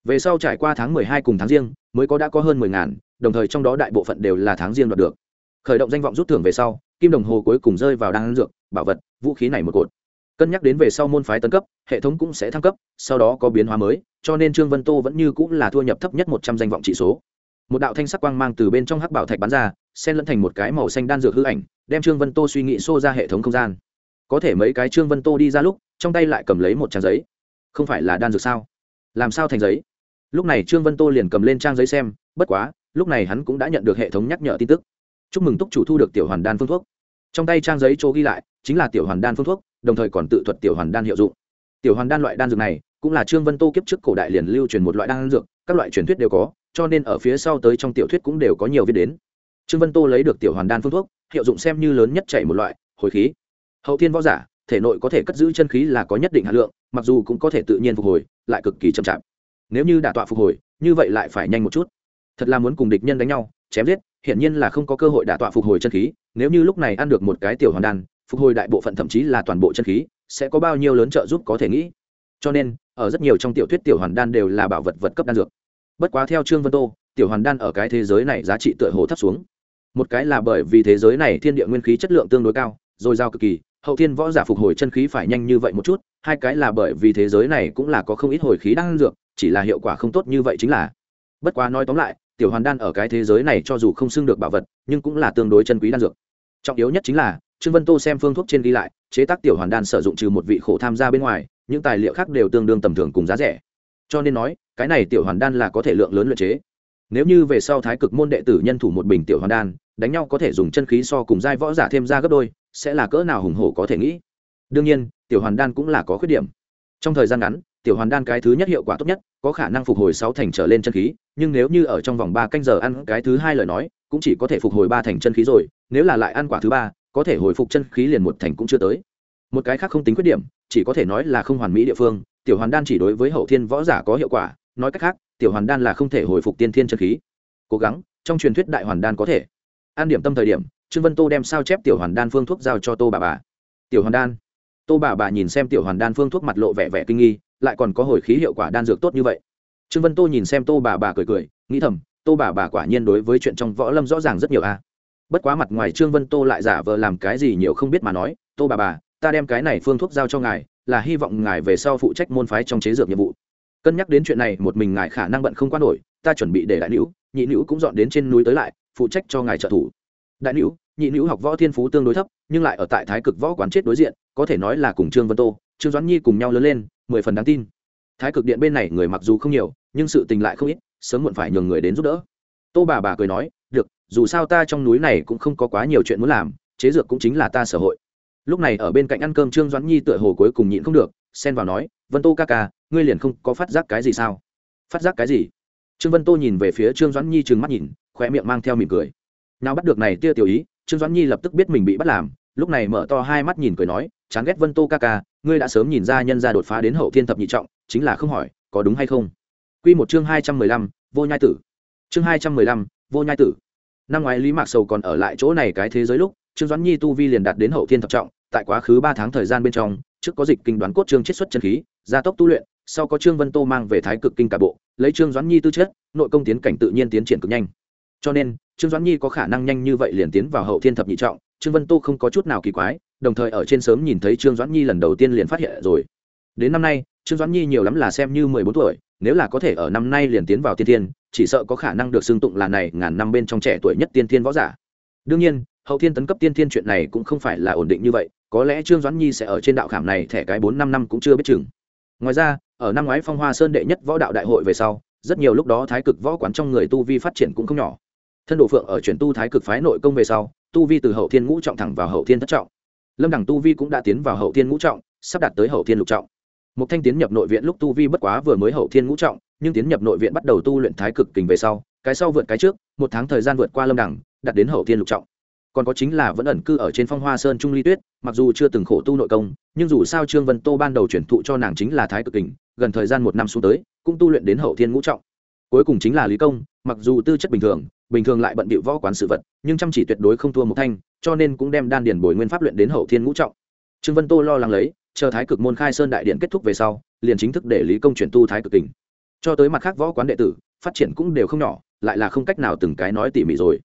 Về sau trải qua tháng mười hai cùng tháng riêng mới có đã có hơn 10000, đồng thời trong đó đại bộ phận đều là tháng riêng đoạt được. Khởi động danh vọng rút thưởng về sau kim đồng hồ cuối cùng rơi vào đan dược bảo vật vũ khí này một cột. Cân nhắc đến về sau môn phái tấn cấp hệ thống cũng sẽ thăng cấp sau đó có biến hóa mới cho nên trương vân tô vẫn như cũng là thu nhập thấp nhất một trăm danh vọng trị số một đạo thanh sắc quang mang từ bên trong hắc bảo thạch bắn ra, xen lẫn thành một cái màu xanh đan dược hư ảnh, đem trương vân tô suy nghĩ xô ra hệ thống không gian. Có thể mấy cái trương vân tô đi ra lúc, trong tay lại cầm lấy một trang giấy. Không phải là đan dược sao? Làm sao thành giấy? Lúc này trương vân tô liền cầm lên trang giấy xem, bất quá, lúc này hắn cũng đã nhận được hệ thống nhắc nhở tin tức. Chúc mừng túc chủ thu được tiểu hoàn đan phương thuốc. Trong tay trang giấy chỗ ghi lại, chính là tiểu hoàn đan phương thuốc, đồng thời còn tự thuật tiểu hoàn đan hiệu dụng. Tiểu hoàn đan loại đan dược này, cũng là trương vân tô kiếp trước cổ đại liền lưu truyền một loại đan dược, các loại truyền thuyết đều có cho nên ở phía sau tới trong tiểu thuyết cũng đều có nhiều viết đến. Trương vân tô lấy được tiểu hoàn đan phương thuốc, hiệu dụng xem như lớn nhất chảy một loại, hồi khí. Hậu thiên võ giả, thể nội có thể cất giữ chân khí là có nhất định hạt lượng, mặc dù cũng có thể tự nhiên phục hồi, lại cực kỳ chậm chạp. Nếu như đả tọa phục hồi, như vậy lại phải nhanh một chút. Thật là muốn cùng địch nhân đánh nhau, chém giết, hiển nhiên là không có cơ hội đả tọa phục hồi chân khí, nếu như lúc này ăn được một cái tiểu hoàn đan, phục hồi đại bộ phận thậm chí là toàn bộ chân khí, sẽ có bao nhiêu lớn trợ giúp có thể nghĩ. Cho nên, ở rất nhiều trong tiểu thuyết tiểu hoàn đan đều là bảo vật vật cấp đan dược bất quá theo trương vân tô, tiểu hoàn đan ở cái thế giới này giá trị tựa hồ thấp xuống. Một cái là bởi vì thế giới này thiên địa nguyên khí chất lượng tương đối cao dồi dào cực kỳ, hậu thiên võ giả phục hồi chân khí phải nhanh như vậy một chút, hai cái là bởi vì thế giới này cũng là có không ít hồi khí đang dược, chỉ là hiệu quả không tốt như vậy chính là. Bất quá nói tóm lại, tiểu hoàn đan ở cái thế giới này cho dù không xưng được bảo vật, nhưng cũng là tương đối chân quý đan dược. Trọng yếu nhất chính là, trương vân tô xem phương thuốc trên ghi lại, chế tác tiểu hoàn đan sử dụng trừ một vị khổ tham gia bên ngoài, những tài liệu khác đều tương đương tầm thường cùng giá rẻ cho nên nói, cái này tiểu hoàn đan là có thể lượng lớn luyện chế. Nếu như về sau thái cực môn đệ tử nhân thủ một bình tiểu hoàn đan, đánh nhau có thể dùng chân khí so cùng giai võ giả thêm ra gấp đôi, sẽ là cỡ nào hùng hổ có thể nghĩ. Đương nhiên, tiểu hoàn đan cũng là có khuyết điểm. Trong thời gian ngắn, tiểu hoàn đan cái thứ nhất hiệu quả tốt nhất, có khả năng phục hồi sáu thành trở lên chân khí, nhưng nếu như ở trong vòng ba canh giờ ăn cái thứ hai lời nói, cũng chỉ có thể phục hồi ba thành chân khí rồi, nếu là lại ăn quả thứ ba, có thể hồi phục chân khí liền một thành cũng chưa tới. Một cái khác không tính khuyết điểm, chỉ có thể nói là không hoàn mỹ địa phương tiểu hoàn đan chỉ đối với hậu thiên võ giả có hiệu quả, nói cách khác, tiểu hoàn đan là không thể hồi phục tiên thiên chân khí. Cố gắng, trong truyền thuyết đại hoàn đan có thể. An điểm tâm thời điểm, trương vân tô đem sao chép tiểu hoàn đan phương thuốc giao cho tô bà bà. Tiểu hoàn đan. Tô bà bà nhìn xem tiểu hoàn đan phương thuốc mặt lộ vẻ vẻ kinh nghi, lại còn có hồi khí hiệu quả đan dược tốt như vậy. Trương vân tô nhìn xem tô bà bà cười cười, nghĩ thầm, tô bà bà quả nhiên đối với chuyện trong võ lâm rõ ràng rất nhiều a. Bất quá mặt ngoài trương vân tô lại giả vờ làm cái gì nhiều không biết mà nói, tô bà bà, ta đem cái này phương thuốc giao cho ngài là hy vọng ngài về sau phụ trách môn phái trong chế dược nhiệm vụ. Cân nhắc đến chuyện này, một mình ngài khả năng bận không qua nổi, ta chuẩn bị để đại nữ, nhị nữ cũng dọn đến trên núi tới lại, phụ trách cho ngài trợ thủ. Đại nữ, nhị nữ học võ thiên phú tương đối thấp, nhưng lại ở tại thái cực võ quán chết đối diện, có thể nói là cùng trương vân tô, trương doãn nhi cùng nhau lớn lên, mười phần đáng tin. Thái cực điện bên này người mặc dù không nhiều, nhưng sự tình lại không ít, sớm muộn phải nhường người đến giúp đỡ. Tô bà bà cười nói, được, dù sao ta trong núi này cũng không có quá nhiều chuyện muốn làm, chế dược cũng chính là ta sở hội lúc này ở bên cạnh ăn cơm trương doãn nhi tựa hồ cuối cùng nhịn không được, xen vào nói, vân tô ca ca, ngươi liền không có phát giác cái gì sao? Phát giác cái gì? Trương vân tô nhìn về phía trương doãn nhi trừng mắt nhìn khoe miệng mang theo mỉm cười. Nào bắt được này tia tiểu ý, trương doãn nhi lập tức biết mình bị bắt làm, lúc này mở to hai mắt nhìn cười nói, chán ghét vân tô ca ca, ngươi đã sớm nhìn ra nhân gia đột phá đến hậu thiên thập nhị trọng, chính là không hỏi, có đúng hay không? Quy một chương hai trăm mười lăm, vô nhai tử. Chương hai trăm mười lăm, vô nhai tử. Năm ngoái lý mạc sầu còn ở lại chỗ này cái thế giới lúc trương doãn nhi tu vi liền đạt đến hậu thiên thập trọng, tại quá khứ ba tháng thời gian bên trong, trước có dịch kinh đoán cốt trương chiết xuất chân khí, gia tốc tu luyện, sau có trương vân tô mang về thái cực kinh cả bộ, lấy trương doãn nhi tư chất, nội công tiến cảnh tự nhiên tiến triển cực nhanh. Cho nên, trương doãn nhi có khả năng nhanh như vậy liền tiến vào hậu thiên thập nhị trọng, trương vân tô không có chút nào kỳ quái, đồng thời ở trên sớm nhìn thấy trương doãn nhi lần đầu tiên liền phát hiện rồi. Đến năm nay, trương doãn nhi nhiều lắm là xem như mười bốn tuổi, nếu là có thể ở năm nay liền tiến vào tiên thiên, chỉ sợ có khả năng được xưng tụng là này ngàn năm bên trong trẻ tuổi nhất tiên thiên võ giả. Đương nhiên hậu thiên tấn cấp tiên thiên chuyện này cũng không phải là ổn định như vậy, có lẽ trương doãn nhi sẽ ở trên đạo khảm này thẻ cái bốn năm năm cũng chưa biết chừng. Ngoài ra, ở năm ngoái phong hoa sơn đệ nhất võ đạo đại hội về sau, rất nhiều lúc đó thái cực võ quán trong người tu vi phát triển cũng không nhỏ. Thân độ phượng ở chuyển tu thái cực phái nội công về sau, tu vi từ hậu thiên ngũ trọng thẳng vào hậu thiên thất trọng. Lâm đẳng tu vi cũng đã tiến vào hậu thiên ngũ trọng, sắp đạt tới hậu thiên lục trọng. Một thanh tiến nhập nội viện lúc tu vi bất quá vừa mới hậu thiên ngũ trọng, nhưng tiến nhập nội viện bắt đầu tu luyện thái cực kình về sau, cái sau vượt cái trước, một tháng thời gian vượt qua lâm đẳng, đạt đến hậu thiên lục trọng còn có chính là vẫn ẩn cư ở trên phong hoa sơn trung ly tuyết, mặc dù chưa từng khổ tu nội công, nhưng dù sao trương vân tô ban đầu chuyển thụ cho nàng chính là thái cực kình, gần thời gian một năm xuống tới, cũng tu luyện đến hậu thiên ngũ trọng. Cuối cùng chính là lý công, mặc dù tư chất bình thường bình thường lại bận bịu võ quán sự vật, nhưng chăm chỉ tuyệt đối không thua một thanh, cho nên cũng đem đan điền bồi nguyên pháp luyện đến hậu thiên ngũ trọng. Trương vân tô lo lắng lấy, chờ thái cực môn khai sơn đại điện kết thúc về sau, liền chính thức để lý công chuyển tu thái cực kình. Cho tới mặt khác võ quán đệ tử, phát triển cũng đều không nhỏ, lại là không cách nào từng cái nói tỉ mỉ rồi.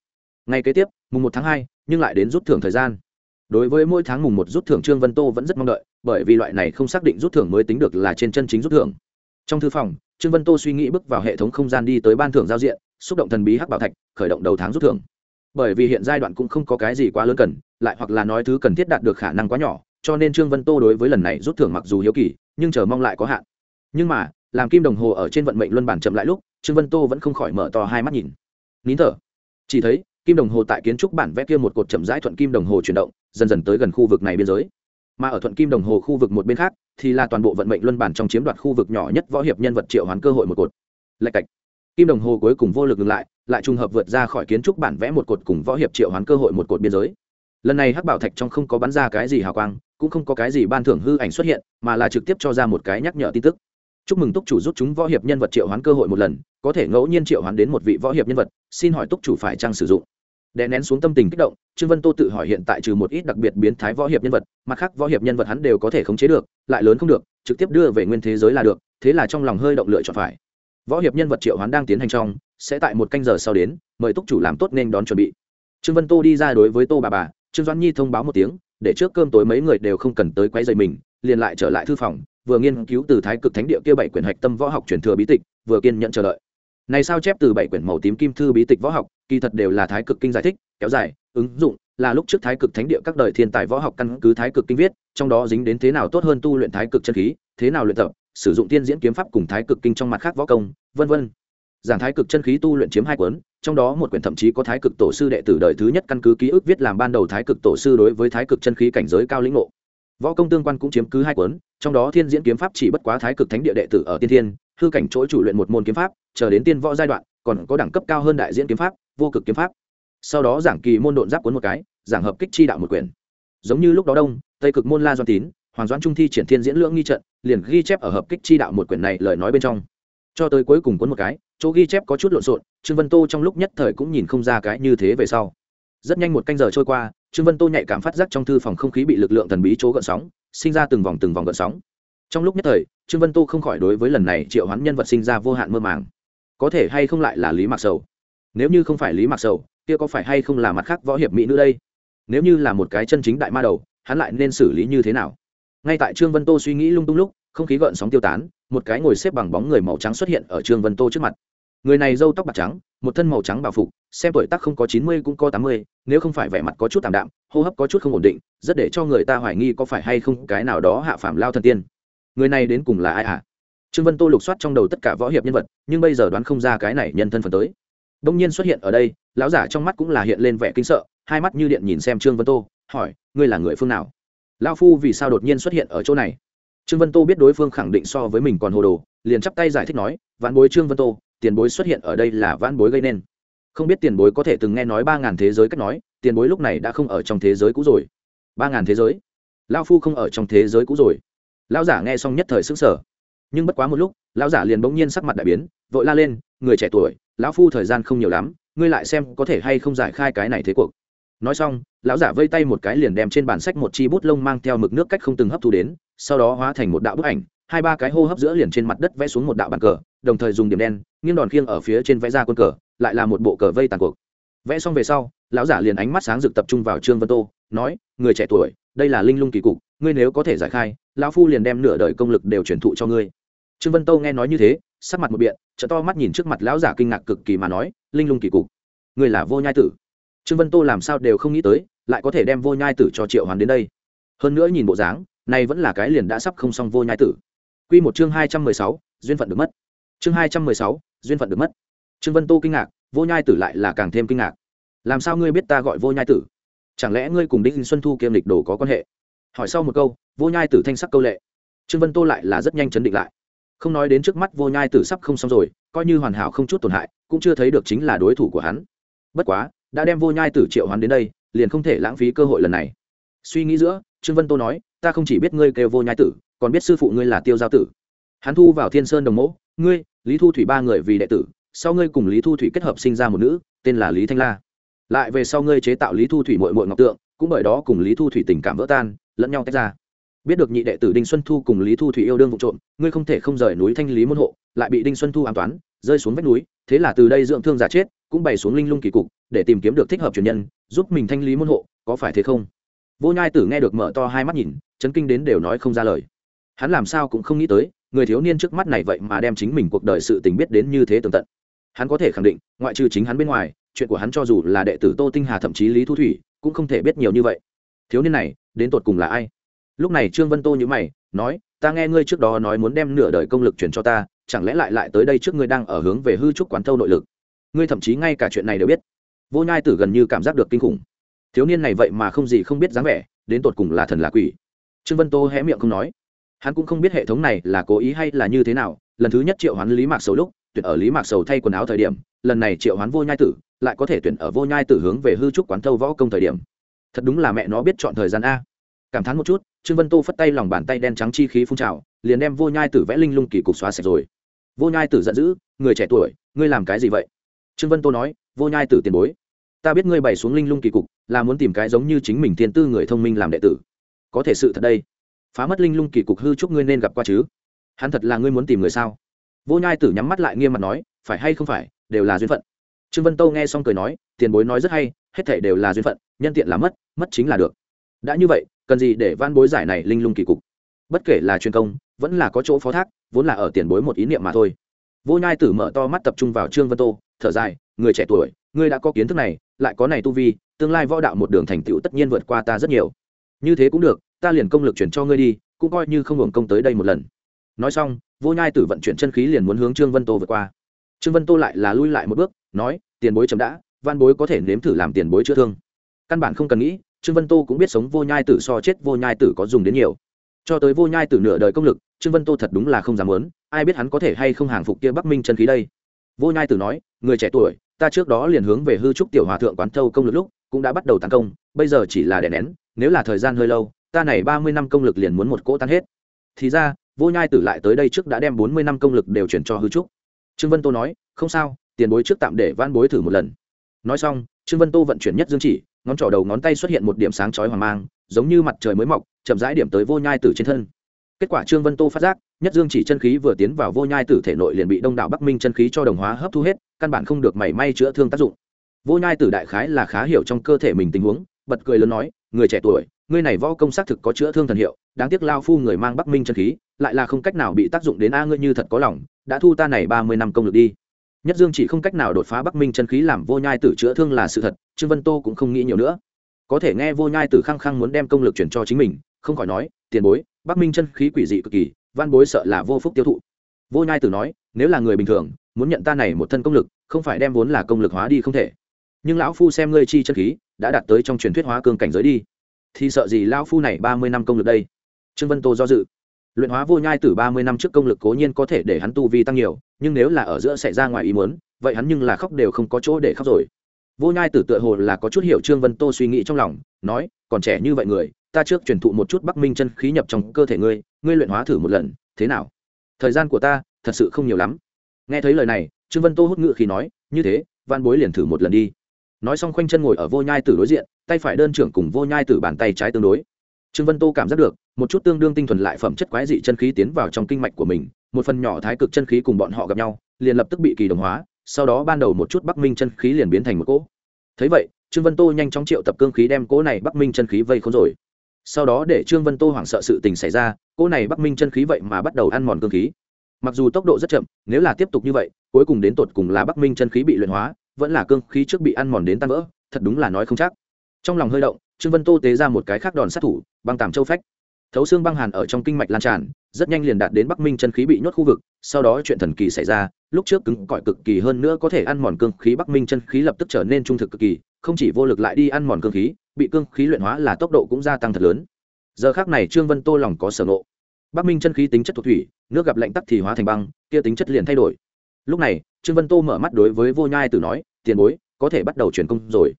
Ngay kế tiếp, mùng một tháng hai nhưng lại đến rút thưởng thời gian. Đối với mỗi tháng mùng một rút thưởng, trương vân tô vẫn rất mong đợi, bởi vì loại này không xác định rút thưởng mới tính được là trên chân chính rút thưởng. Trong thư phòng, trương vân tô suy nghĩ bước vào hệ thống không gian đi tới ban thưởng giao diện, xúc động thần bí hắc bảo thạch, khởi động đầu tháng rút thưởng. Bởi vì hiện giai đoạn cũng không có cái gì quá lớn cần, lại hoặc là nói thứ cần thiết đạt được khả năng quá nhỏ, cho nên trương vân tô đối với lần này rút thưởng mặc dù hiếu kỳ, nhưng chờ mong lại có hạn. Nhưng mà, làm kim đồng hồ ở trên vận mệnh luân bản chậm lại lúc, trương vân tô vẫn không khỏi mở to hai mắt nhìn. Nín thở. Chỉ thấy kim đồng hồ tại kiến trúc bản vẽ kia một cột chậm rãi thuận kim đồng hồ chuyển động, dần dần tới gần khu vực này biên giới. Mà ở thuận kim đồng hồ khu vực một bên khác, thì là toàn bộ vận mệnh luân bản trong chiếm đoạt khu vực nhỏ nhất võ hiệp nhân vật triệu hoán cơ hội một cột. Lạch cạch. Kim đồng hồ cuối cùng vô lực ngừng lại lại trùng hợp vượt ra khỏi kiến trúc bản vẽ một cột cùng võ hiệp triệu hoán cơ hội một cột biên giới. Lần này hắc bảo thạch trong không có bắn ra cái gì hào quang, cũng không có cái gì ban thưởng hư ảnh xuất hiện, mà là trực tiếp cho ra một cái nhắc nhở tin tức chúc mừng túc chủ rút chúng võ hiệp nhân vật triệu hoán cơ hội một lần, có thể ngẫu nhiên triệu hoán đến một vị võ hiệp nhân vật, xin hỏi túc chủ phải trang sử dụng? Đè nén xuống tâm tình kích động, trương vân tô tự hỏi hiện tại trừ một ít đặc biệt biến thái võ hiệp nhân vật, mặt khác võ hiệp nhân vật hắn đều có thể khống chế được, lại lớn không được, trực tiếp đưa về nguyên thế giới là được, thế là trong lòng hơi động lựa chọn phải. Võ hiệp nhân vật triệu hoán đang tiến hành trong, sẽ tại một canh giờ sau đến, mời túc chủ làm tốt nên đón chuẩn bị. Trương vân tô đi ra đối với tô bà bà, trương doãn nhi thông báo một tiếng, để trước cơm tối mấy người đều không cần tới quay dậy mình, liền lại trở lại thư phòng vừa nghiên cứu từ thái cực thánh địa kia bảy quyển hạch tâm võ học truyền thừa bí tịch vừa kiên nhận chờ đợi này sao chép từ bảy quyển màu tím kim thư bí tịch võ học kỳ thật đều là thái cực kinh giải thích kéo dài ứng dụng là lúc trước thái cực thánh địa các đời thiên tài võ học căn cứ thái cực kinh viết trong đó dính đến thế nào tốt hơn tu luyện thái cực chân khí thế nào luyện tập sử dụng tiên diễn kiếm pháp cùng thái cực kinh trong mặt khác võ công vân vân giảng thái cực chân khí tu luyện chiếm hai cuốn trong đó một quyển thậm chí có thái cực tổ sư đệ tử đời thứ nhất căn cứ ký ức viết làm ban đầu thái cực tổ sư đối với thái cực chân khí cảnh giới cao lĩnh ngộ võ công tương quan cũng chiếm cứ hai cuốn, trong đó thiên diễn kiếm pháp chỉ bất quá thái cực thánh địa đệ tử ở tiên thiên, hư cảnh chỗ chủ luyện một môn kiếm pháp, chờ đến tiên võ giai đoạn, còn có đẳng cấp cao hơn đại diễn kiếm pháp, vô cực kiếm pháp. Sau đó giảng kỳ môn độn giáp cuốn một cái, giảng hợp kích chi đạo một quyển. Giống như lúc đó đông, tây cực môn la doan tín, hoàng doãn trung thi triển thiên diễn lưỡng nghi trận, liền ghi chép ở hợp kích chi đạo một quyển này lời nói bên trong. Cho tới cuối cùng cuốn một cái, chỗ ghi chép có chút lộn xộn, trương vân tô trong lúc nhất thời cũng nhìn không ra cái như thế về sau. Rất nhanh một canh giờ trôi qua trương vân tô nhạy cảm phát giác trong thư phòng không khí bị lực lượng thần bí chỗ gợn sóng, sinh ra từng vòng từng vòng gợn sóng. Trong lúc nhất thời, trương vân tô không khỏi đối với lần này triệu hoán nhân vật sinh ra vô hạn mơ màng. Có thể hay không lại là lý mạc sầu? Nếu như không phải lý mạc sầu, kia có phải hay không là mặt khác võ hiệp mỹ nữ đây? Nếu như là một cái chân chính đại ma đầu, hắn lại nên xử lý như thế nào? Ngay tại trương vân tô suy nghĩ lung tung lúc, không khí gợn sóng tiêu tán, một cái ngồi xếp bằng bóng người màu trắng xuất hiện ở trương vân tô trước mặt người này râu tóc bạc trắng, một thân màu trắng bảo phục, xem tuổi tác không có chín mươi cũng có tám mươi, nếu không phải vẻ mặt có chút tạm đạm, hô hấp có chút không ổn định, rất để cho người ta hoài nghi có phải hay không cái nào đó hạ phạm lao thần tiên. Người này đến cùng là ai ạ? À? trương vân tô lục soát trong đầu tất cả võ hiệp nhân vật, nhưng bây giờ đoán không ra cái này nhân thân phần tới. Đông nhiên xuất hiện ở đây, lão giả trong mắt cũng là hiện lên vẻ kinh sợ, hai mắt như điện nhìn xem trương vân tô, hỏi, ngươi là người phương nào? Lao phu vì sao đột nhiên xuất hiện ở chỗ này? Trương vân tô biết đối phương khẳng định so với mình còn hồ đồ, liền chắp tay giải thích nói, vạn bối trương vân tô tiền bối xuất hiện ở đây là vãn bối gây nên. Không biết tiền bối có thể từng nghe nói ba ngàn thế giới cách nói, tiền bối lúc này đã không ở trong thế giới cũ rồi. Ba ngàn thế giới? Lao phu không ở trong thế giới cũ rồi. Lão giả nghe xong nhất thời xứng sở nhưng bất quá một lúc, lão giả liền bỗng nhiên sắc mặt đại biến, vội la lên, người trẻ tuổi, lão phu thời gian không nhiều lắm, ngươi lại xem có thể hay không giải khai cái này thế cuộc. Nói xong, lão giả vây tay một cái liền đem trên bản sách một chi bút lông mang theo mực nước cách không từng hấp thu đến, sau đó hóa thành một đạo bức ảnh hai ba cái hô hấp giữa liền trên mặt đất vẽ xuống một đạo bàn cờ, đồng thời dùng điểm đen, nghiêng đòn khiêng ở phía trên vẽ ra quân cờ, lại là một bộ cờ vây tàn cuộc. Vẽ xong về sau, lão giả liền ánh mắt sáng rực tập trung vào trương vân tô, nói, người trẻ tuổi, đây là linh lung kỳ cục, ngươi nếu có thể giải khai, lão phu liền đem nửa đời công lực đều truyền thụ cho ngươi. Trương vân tô nghe nói như thế, sắc mặt một biện trợ to mắt nhìn trước mặt lão giả kinh ngạc cực kỳ mà nói, linh lung kỳ cục, ngươi là vô nhai tử. Trương vân tô làm sao đều không nghĩ tới, lại có thể đem vô nhai tử cho triệu hoàn đến đây. Hơn nữa nhìn bộ dáng, nay vẫn là cái liền đã sắp không xong vô nhai tử. Quy một chương hai trăm mười sáu, duyên phận được mất. Chương hai trăm mười sáu, duyên phận được mất. Trương vân tô kinh ngạc, vô nhai tử lại là càng thêm kinh ngạc. Làm sao ngươi biết ta gọi vô nhai tử? Chẳng lẽ ngươi cùng đinh xuân thu kiêm lịch đồ có quan hệ? Hỏi sau một câu, vô nhai tử thanh sắc câu lệ. Trương vân tô lại là rất nhanh chấn định lại. Không nói đến trước mắt vô nhai tử sắp không xong rồi, coi như hoàn hảo không chút tổn hại, cũng chưa thấy được chính là đối thủ của hắn. Bất quá, đã đem vô nhai tử triệu hoán đến đây, liền không thể lãng phí cơ hội lần này. Suy nghĩ giữa, trương vân tô nói, ta không chỉ biết ngươi kêu vô nhai tử còn biết sư phụ ngươi là tiêu giao tử. Hắn thu vào thiên sơn đồng mẫu ngươi, lý thu thủy ba người vì đệ tử, sau ngươi cùng lý thu thủy kết hợp sinh ra một nữ, tên là lý thanh la. Lại về sau ngươi chế tạo lý thu thủy mội mội ngọc tượng, cũng bởi đó cùng lý thu thủy tình cảm vỡ tan, lẫn nhau tách ra. Biết được nhị đệ tử đinh xuân thu cùng lý thu thủy yêu đương vụ trộm, ngươi không thể không rời núi thanh lý môn hộ, lại bị đinh xuân thu an toán, rơi xuống vách núi, thế là từ đây dưỡng thương giả chết, cũng bày xuống linh lung kỳ cục, để tìm kiếm được thích hợp truyền nhân, giúp mình thanh lý môn hộ, có phải thế không? Vô nhai tử nghe được mở to hai mắt nhìn, chấn kinh đến đều nói không ra lời hắn làm sao cũng không nghĩ tới, người thiếu niên trước mắt này vậy mà đem chính mình cuộc đời sự tình biết đến như thế tường tận. Hắn có thể khẳng định, ngoại trừ chính hắn bên ngoài, chuyện của hắn cho dù là đệ tử tô tinh hà thậm chí lý thu thủy, cũng không thể biết nhiều như vậy. Thiếu niên này, đến tột cùng là ai? Lúc này trương vân tô nhữ mày, nói, ta nghe ngươi trước đó nói muốn đem nửa đời công lực chuyển cho ta, chẳng lẽ lại lại tới đây trước ngươi đang ở hướng về hư trúc quán thâu nội lực? Ngươi thậm chí ngay cả chuyện này đều biết. Vô nhai tử gần như cảm giác được kinh khủng. Thiếu niên này vậy mà không gì không biết dáng vẻ, đến tột cùng là thần là quỷ. Trương vân tô hé miệng không nói hắn cũng không biết hệ thống này là cố ý hay là như thế nào, lần thứ nhất triệu hoán lý mạc sầu lúc, tuyển ở lý mạc sầu thay quần áo thời điểm, lần này triệu hoán vô nhai tử, lại có thể tuyển ở vô nhai tử hướng về hư trúc quán thâu võ công thời điểm. Thật đúng là mẹ nó biết chọn thời gian a. Cảm thán một chút, trương vân tô phất tay lòng bàn tay đen trắng chi khí phun trào, liền đem vô nhai tử vẽ linh lung kỳ cục xóa sạch rồi. Vô nhai tử giận dữ, người trẻ tuổi, ngươi làm cái gì vậy? Trương vân tô nói, vô nhai tử tiền bối, ta biết ngươi bày xuống linh lung kỳ cục, là muốn tìm cái giống như chính mình thiên tư người thông minh làm đệ tử. Có thể sự thật đây phá mất linh lung kỳ cục hư chúc ngươi nên gặp qua chứ? Hắn thật là ngươi muốn tìm người sao? Vô nhai tử nhắm mắt lại nghiêm mặt nói, phải hay không phải, đều là duyên phận. Trương vân tâu nghe xong cười nói, tiền bối nói rất hay, hết thể đều là duyên phận, nhân tiện là mất mất chính là được. Đã như vậy, cần gì để van bối giải này linh lung kỳ cục? Bất kể là chuyên công, vẫn là có chỗ phó thác, vốn là ở tiền bối một ý niệm mà thôi. Vô nhai tử mở to mắt tập trung vào trương vân tô thở dài, người trẻ tuổi, ngươi đã có kiến thức này, lại có này tu vi, tương lai võ đạo một đường thành tựu tất nhiên vượt qua ta rất nhiều. Như thế cũng được ta liền công lực chuyển cho ngươi đi, cũng coi như không hưởng công tới đây một lần. Nói xong, vô nhai tử vận chuyển chân khí liền muốn hướng trương vân tô vượt qua. Trương vân tô lại là lui lại một bước, nói, tiền bối chậm đã, văn bối có thể nếm thử làm tiền bối chữa thương. Căn bản không cần nghĩ, trương vân tô cũng biết sống vô nhai tử so chết vô nhai tử có dùng đến nhiều. Cho tới vô nhai tử nửa đời công lực, trương vân tô thật đúng là không dám muốn, ai biết hắn có thể hay không hàng phục kia bắc minh chân khí đây. Vô nhai tử nói, người trẻ tuổi, ta trước đó liền hướng về hư trúc tiểu hòa thượng quán thâu công lực lúc, cũng đã bắt đầu tấn công, bây giờ chỉ là đè nén, nếu là thời gian hơi lâu ta này ba mươi năm công lực liền muốn một cỗ tan hết. Thì ra, vô nhai tử lại tới đây trước đã đem bốn mươi năm công lực đều chuyển cho hư trúc. Trương vân tô nói, không sao, tiền bối trước tạm để van bối thử một lần. Nói xong, trương vân tô vận chuyển nhất dương chỉ, ngón trỏ đầu ngón tay xuất hiện một điểm sáng chói hoàng mang, giống như mặt trời mới mọc, chậm rãi điểm tới vô nhai tử trên thân. Kết quả trương vân tô phát giác, nhất dương chỉ chân khí vừa tiến vào vô nhai tử thể nội liền bị đông đảo bắc minh chân khí cho đồng hóa hấp thu hết, căn bản không được mảy may chữa thương tác dụng. Vô nhai tử đại khái là khá hiểu trong cơ thể mình tình huống bật cười lớn nói, người trẻ tuổi, ngươi này võ công xác thực có chữa thương thần hiệu, đáng tiếc lao phu người mang bắc minh chân khí, lại là không cách nào bị tác dụng đến a ngươi như thật có lòng, đã thu ta này ba mươi năm công lực đi. Nhất dương chỉ không cách nào đột phá bắc minh chân khí làm vô nhai tử chữa thương là sự thật, trương vân tô cũng không nghĩ nhiều nữa. Có thể nghe vô nhai tử khăng khăng muốn đem công lực chuyển cho chính mình, không khỏi nói, tiền bối, bắc minh chân khí quỷ dị cực kỳ, văn bối sợ là vô phúc tiêu thụ. Vô nhai tử nói, nếu là người bình thường, muốn nhận ta này một thân công lực, không phải đem vốn là công lực hóa đi không thể. Nhưng lão phu xem ngươi chi chân khí đã đạt tới trong truyền thuyết hóa cương cảnh giới đi. Thì sợ gì lão phu này ba mươi năm công lực đây? Trương vân tô do dự. Luyện hóa vô nhai từ ba mươi năm trước công lực cố nhiên có thể để hắn tu vi tăng nhiều, nhưng nếu là ở giữa xảy ra ngoài ý muốn, vậy hắn nhưng là khóc đều không có chỗ để khóc rồi. Vô nhai tử tựa hồ là có chút hiểu trương vân tô suy nghĩ trong lòng, nói, còn trẻ như vậy người, ta trước truyền thụ một chút bắc minh chân khí nhập trong cơ thể ngươi ngươi luyện hóa thử một lần, thế nào? Thời gian của ta thật sự không nhiều lắm. Nghe thấy lời này, trương vân tô hút ngự khi nói, như thế văn bối liền thử một lần đi nói xong khoanh chân ngồi ở vô nhai tử đối diện, tay phải đơn trưởng cùng vô nhai tử bàn tay trái tương đối. Trương vân tô cảm giác được, một chút tương đương tinh thuần lại phẩm chất quái dị chân khí tiến vào trong kinh mạch của mình, một phần nhỏ thái cực chân khí cùng bọn họ gặp nhau, liền lập tức bị kỳ đồng hóa, sau đó ban đầu một chút bắc minh chân khí liền biến thành một cỗ. Thấy vậy, trương vân tô nhanh chóng triệu tập cương khí đem cỗ này bắc minh chân khí vây khốn rồi. Sau đó để trương vân tô hoảng sợ sự tình xảy ra, cỗ này bắc minh chân khí vậy mà bắt đầu ăn mòn cương khí. Mặc dù tốc độ rất chậm, nếu là tiếp tục như vậy, cuối cùng đến tột cùng là bắc minh chân khí bị luyện hóa vẫn là cương khí trước bị ăn mòn đến tan vỡ thật đúng là nói không chắc. Trong lòng hơi động trương vân tô tế ra một cái khác đòn sát thủ băng tàm châu phách. Thấu xương băng hàn ở trong kinh mạch lan tràn rất nhanh liền đạt đến bắc minh chân khí bị nhốt khu vực sau đó chuyện thần kỳ xảy ra lúc trước cứng cỏi cực kỳ hơn nữa có thể ăn mòn cương khí bắc minh chân khí lập tức trở nên trung thực cực kỳ không chỉ vô lực lại đi ăn mòn cương khí bị cương khí luyện hóa là tốc độ cũng gia tăng thật lớn. Giờ khác này trương vân tô lòng có sở ngộ, bắc minh chân khí tính chất thuộc thủy nước gặp lạnh tắc thì hóa thành băng kia tính chất liền thay đổi. Lúc này trương vân tô mở mắt đối với vô nhai tử nói tiền bối, có thể bắt đầu chuyển công rồi.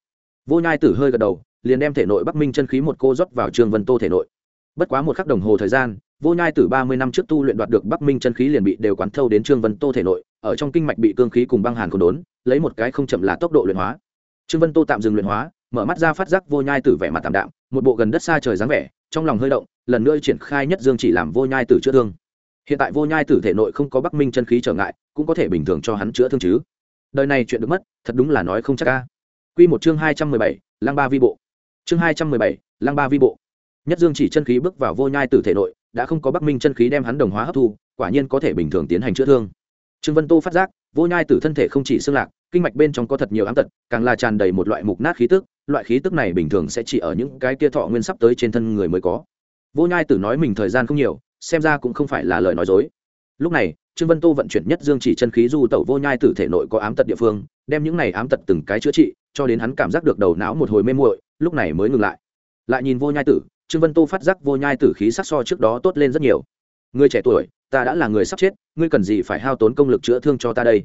Vô nhai tử hơi gật đầu, liền đem thể nội bắc minh chân khí một cô rót vào trương vân tô thể nội. Bất quá một khắc đồng hồ thời gian, vô nhai Tử ba mươi năm trước tu luyện đoạt được bắc minh chân khí liền bị đều quán thâu đến trương vân tô thể nội, ở trong kinh mạch bị cương khí cùng băng hàn còn đốn, lấy một cái không chậm là tốc độ luyện hóa. Trương vân tô tạm dừng luyện hóa, mở mắt ra phát giác vô nhai tử vẻ mặt tạm đạm, một bộ gần đất xa trời dáng vẻ, trong lòng hơi động, lần nữa triển khai nhất dương chỉ làm vô nhai tử chữa thương. Hiện tại vô nhai tử thể nội không có bắc minh chân khí trở ngại, cũng có thể bình thường cho hắn chữa thương chứ đời này chuyện được mất, thật đúng là nói không chắc ca q một chương hai trăm mười bảy, lăng ba vi bộ. Chương hai trăm mười bảy, lăng ba vi bộ. Nhất dương chỉ chân khí bước vào vô nhai tử thể nội, đã không có bắc minh chân khí đem hắn đồng hóa hấp thu, quả nhiên có thể bình thường tiến hành chữa thương. Trương vân tô phát giác, vô nhai tử thân thể không chỉ xương lạc, kinh mạch bên trong có thật nhiều ám tật, càng là tràn đầy một loại mục nát khí tức, loại khí tức này bình thường sẽ chỉ ở những cái kia thọ nguyên sắp tới trên thân người mới có. Vô nhai tử nói mình thời gian không nhiều, xem ra cũng không phải là lời nói dối lúc này, trương vân tô vận chuyển nhất dương chỉ chân khí du tẩu vô nhai tử thể nội có ám tật địa phương, đem những này ám tật từng cái chữa trị, cho đến hắn cảm giác được đầu não một hồi mê muội, lúc này mới ngừng lại. Lại nhìn vô nhai tử, trương vân tô phát giác vô nhai tử khí sắc so trước đó tốt lên rất nhiều. Người trẻ tuổi, ta đã là người sắp chết, ngươi cần gì phải hao tốn công lực chữa thương cho ta đây?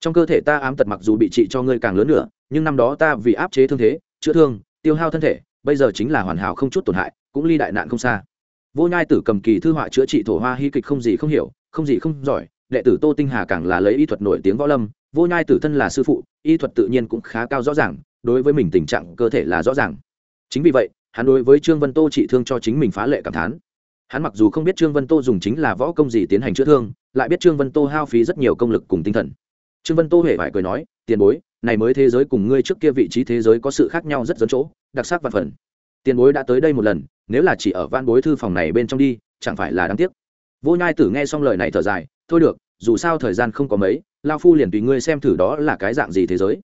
Trong cơ thể ta ám tật mặc dù bị trị cho ngươi càng lớn nữa, nhưng năm đó ta vì áp chế thương thế, chữa thương, tiêu hao thân thể, bây giờ chính là hoàn hảo không chút tổn hại, cũng ly đại nạn không xa. Vô nhai tử cầm kỳ thư họa chữa trị thổ hoa hy kịch không gì không hiểu không gì không giỏi, đệ tử tô tinh hà càng là lấy y thuật nổi tiếng võ lâm, vô nhai tử thân là sư phụ, y thuật tự nhiên cũng khá cao rõ ràng, đối với mình tình trạng cơ thể là rõ ràng. Chính vì vậy, hắn đối với trương vân tô trị thương cho chính mình phá lệ cảm thán. Hắn mặc dù không biết trương vân tô dùng chính là võ công gì tiến hành chữa thương, lại biết trương vân tô hao phí rất nhiều công lực cùng tinh thần. Trương vân tô hề phải cười nói, tiền bối, này mới thế giới cùng ngươi trước kia vị trí thế giới có sự khác nhau rất dẫn chỗ, đặc sắc và phần. Tiền bối đã tới đây một lần, nếu là chỉ ở van bối thư phòng này bên trong đi, chẳng phải là đáng tiếc vô nhai tử nghe xong lời này thở dài, thôi được, dù sao thời gian không có mấy lao phu liền tùy ngươi xem thử đó là cái dạng gì thế giới.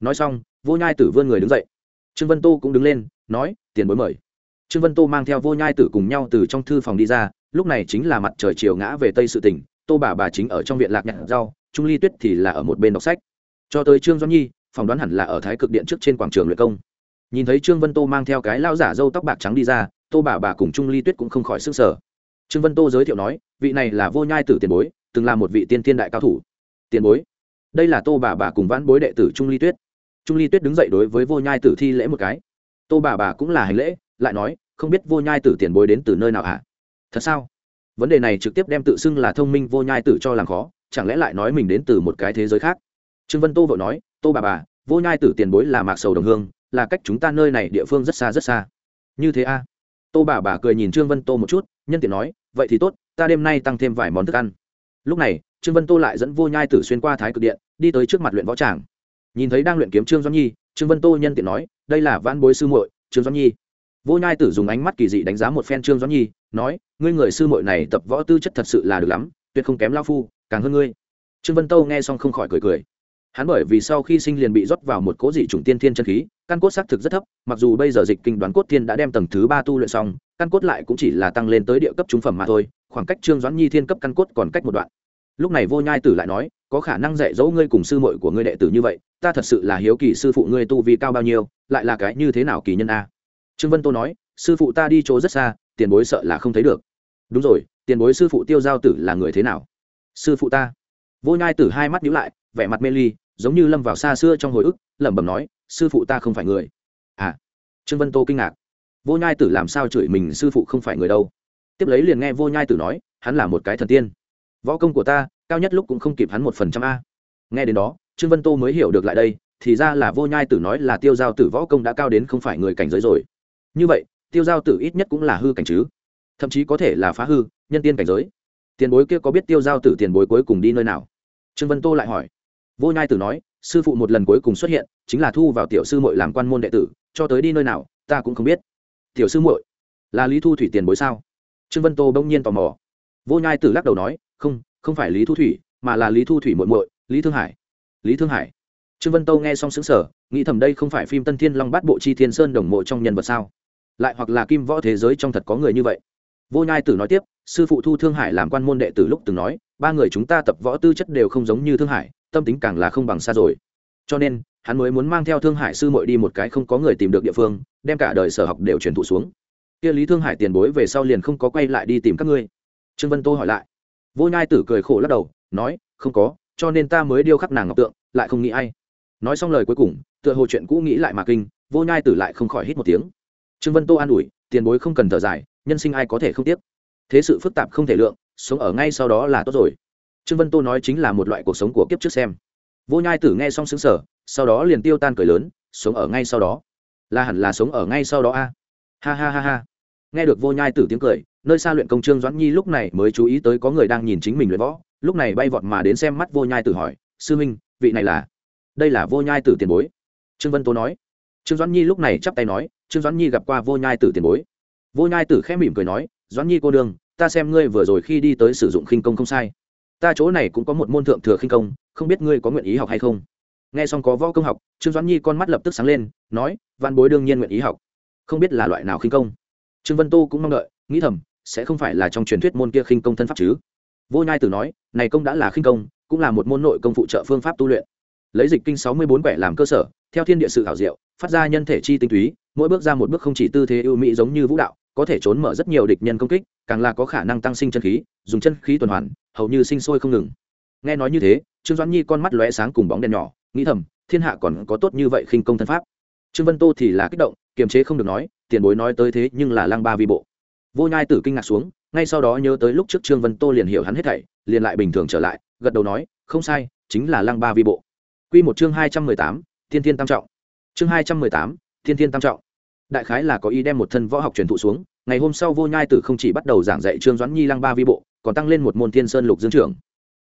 Nói xong, vô nhai tử vươn người đứng dậy. Trương vân tô cũng đứng lên, nói, tiền bối mời. Trương vân tô mang theo vô nhai tử cùng nhau từ trong thư phòng đi ra, lúc này chính là mặt trời chiều ngã về tây sự tỉnh, tô bà bà chính ở trong viện lạc nhặt rau trung ly tuyết thì là ở một bên đọc sách. Cho tới trương doãn nhi, phỏng đoán hẳn là ở thái cực điện trước trên quảng trường luyện công. Nhìn thấy trương vân tô mang theo cái lao giả dâu tóc bạc trắng đi ra, tô bà bà cùng trung ly tuyết cũng không khỏi sức sở trương vân tô giới thiệu nói, vị này là vô nhai tử tiền bối, từng là một vị tiên thiên đại cao thủ. Tiền bối, đây là tô bà bà cùng vãn bối đệ tử trung ly tuyết. Trung ly tuyết đứng dậy đối với vô nhai tử thi lễ một cái. Tô bà bà cũng là hành lễ, lại nói, không biết vô nhai tử tiền bối đến từ nơi nào à? thật sao? Vấn đề này trực tiếp đem tự xưng là thông minh vô nhai tử cho làm khó, chẳng lẽ lại nói mình đến từ một cái thế giới khác? Trương vân tô vội nói, tô bà bà, vô nhai tử tiền bối là mạc sầu đồng hương, là cách chúng ta nơi này địa phương rất xa rất xa. Như thế a? Tô bà bà cười nhìn trương vân tô một chút, nhân tiện nói, vậy thì tốt, ta đêm nay tăng thêm vài món thức ăn. Lúc này, trương vân tô lại dẫn vô nhai tử xuyên qua thái cực điện, đi tới trước mặt luyện võ tràng. Nhìn thấy đang luyện kiếm trương doãn nhi, trương vân tô nhân tiện nói, đây là văn bối sư muội, trương doãn nhi. Vô nhai tử dùng ánh mắt kỳ dị đánh giá một phen trương doãn nhi, nói, ngươi người sư muội này tập võ tư chất thật sự là được lắm, tuyệt không kém lao phu, càng hơn ngươi. Trương vân tô nghe xong không khỏi cười cười hắn bởi vì sau khi sinh liền bị rót vào một cố dị chủng tiên thiên chân khí, căn cốt xác thực rất thấp, mặc dù bây giờ dịch kinh đoán cốt thiên đã đem tầng thứ ba tu luyện xong, căn cốt lại cũng chỉ là tăng lên tới địa cấp trung phẩm mà thôi, khoảng cách trương doãn nhi thiên cấp căn cốt còn cách một đoạn. Lúc này vô nhai tử lại nói, có khả năng dạy dỗ ngươi cùng sư muội của ngươi đệ tử như vậy, ta thật sự là hiếu kỳ sư phụ ngươi tu vi cao bao nhiêu, lại là cái như thế nào kỳ nhân a? Trương vân tô nói, sư phụ ta đi chỗ rất xa, tiền bối sợ là không thấy được. Đúng rồi, tiền bối sư phụ tiêu giao tử là người thế nào? Sư phụ ta. Vô nhai tử hai mắt nhíu lại vẻ mặt mê ly, giống như lâm vào xa xưa trong hồi ức, lẩm bẩm nói, sư phụ ta không phải người. À trương vân tô kinh ngạc. Vô nhai tử làm sao chửi mình sư phụ không phải người đâu? Tiếp lấy liền nghe vô nhai tử nói, hắn là một cái thần tiên. Võ công của ta, cao nhất lúc cũng không kịp hắn một phần trăm a. Nghe đến đó, trương vân tô mới hiểu được lại đây, thì ra là vô nhai tử nói là tiêu giao tử võ công đã cao đến không phải người cảnh giới rồi. Như vậy, tiêu giao tử ít nhất cũng là hư cảnh chứ. Thậm chí có thể là phá hư, nhân tiên cảnh giới. Tiền bối kia có biết tiêu giao tử tiền bối cuối cùng đi nơi nào? Trương vân tô lại hỏi vô nhai tử nói, sư phụ một lần cuối cùng xuất hiện, chính là thu vào tiểu sư muội làm quan môn đệ tử, cho tới đi nơi nào, ta cũng không biết. Tiểu sư muội, là lý thu thủy tiền bối sao? Trương vân tô bỗng nhiên tò mò. Vô nhai tử lắc đầu nói, không không phải lý thu thủy, mà là lý thu thủy muội muội, lý thương hải. Lý thương hải? Trương vân tô nghe xong xứng sở nghĩ thầm đây không phải phim tân thiên long bát bộ chi thiên sơn đồng mộ trong nhân vật sao? Lại hoặc là kim võ thế giới trong thật có người như vậy? Vô nhai tử nói tiếp, sư phụ thu thương hải làm quan môn đệ tử lúc từng nói, ba người chúng ta tập võ tư chất đều không giống như thương hải tâm tính càng là không bằng xa rồi. Cho nên, hắn mới muốn mang theo thương hải sư mội đi một cái không có người tìm được địa phương, đem cả đời sở học đều truyền thụ xuống. Kia lý thương hải tiền bối về sau liền không có quay lại đi tìm các ngươi. Trương vân tô hỏi lại. Vô nhai tử cười khổ lắc đầu, nói, không có, cho nên ta mới điêu khắc nàng ngọc tượng, lại không nghĩ ai. Nói xong lời cuối cùng, tựa hồ chuyện cũ nghĩ lại mà kinh, vô nhai tử lại không khỏi hít một tiếng. Trương vân tô an ủi, tiền bối không cần thở dài, nhân sinh ai có thể không tiếc. Thế sự phức tạp không thể lượng, sống ở ngay sau đó là tốt rồi trương vân tô nói chính là một loại cuộc sống của kiếp trước xem. Vô nhai tử nghe xong xứng sở sau đó liền tiêu tan cười lớn, sống ở ngay sau đó. Là hẳn là sống ở ngay sau đó a. Ha ha ha ha. Nghe được vô nhai tử tiếng cười, nơi xa luyện công trương doãn nhi lúc này mới chú ý tới có người đang nhìn chính mình luyện võ, lúc này bay vọt mà đến xem mắt vô nhai tử hỏi, sư minh vị này là? Đây là vô nhai tử tiền bối. Trương vân tố nói. Trương doãn nhi lúc này chắp tay nói, trương doãn nhi gặp qua vô nhai tử tiền bối. Vô nhai tử khẽ mỉm cười nói, doãn nhi cô đương ta xem ngươi vừa rồi khi đi tới sử dụng khinh công không sai ta chỗ này cũng có một môn thượng thừa khinh công, không biết ngươi có nguyện ý học hay không? Nghe xong có võ công học, trương doãn nhi con mắt lập tức sáng lên, nói văn bối đương nhiên nguyện ý học. Không biết là loại nào khinh công? Trương vân tô cũng mong đợi, nghĩ thầm, sẽ không phải là trong truyền thuyết môn kia khinh công thân pháp chứ? Vô nhai tử nói, này công đã là khinh công, cũng là một môn nội công phụ trợ phương pháp tu luyện. Lấy dịch kinh sáu mươi bốn quẻ làm cơ sở, theo thiên địa sự hảo diệu, phát ra nhân thể chi tinh túy, mỗi bước ra một bước không chỉ tư thế ưu mỹ giống như vũ đạo, có thể trốn mở rất nhiều địch nhân công kích, càng là có khả năng tăng sinh chân khí, dùng chân khí tuần hoàn hầu như sinh sôi không ngừng. Nghe nói như thế, trương doãn nhi con mắt lóe sáng cùng bóng đèn nhỏ, nghĩ thầm, thiên hạ còn có tốt như vậy khinh công thân pháp. Trương vân tô thì là kích động, kiềm chế không được nói, tiền bối nói tới thế nhưng là lăng ba vi bộ. Vô nhai tử kinh ngạc xuống, ngay sau đó nhớ tới lúc trước trương vân tô liền hiểu hắn hết thảy, liền lại bình thường trở lại, gật đầu nói, không sai, chính là lăng ba vi bộ. Q một chương hai trăm mười tám, thiên thiên tam trọng. Chương hai trăm mười tám, thiên thiên tam trọng. Đại khái là có ý đem một thân võ học truyền thụ xuống, ngày hôm sau vô nhai tử không chỉ bắt đầu giảng dạy trương doãn nhi lăng ba vi bộ còn tăng lên một môn thiên sơn lục dương trưởng.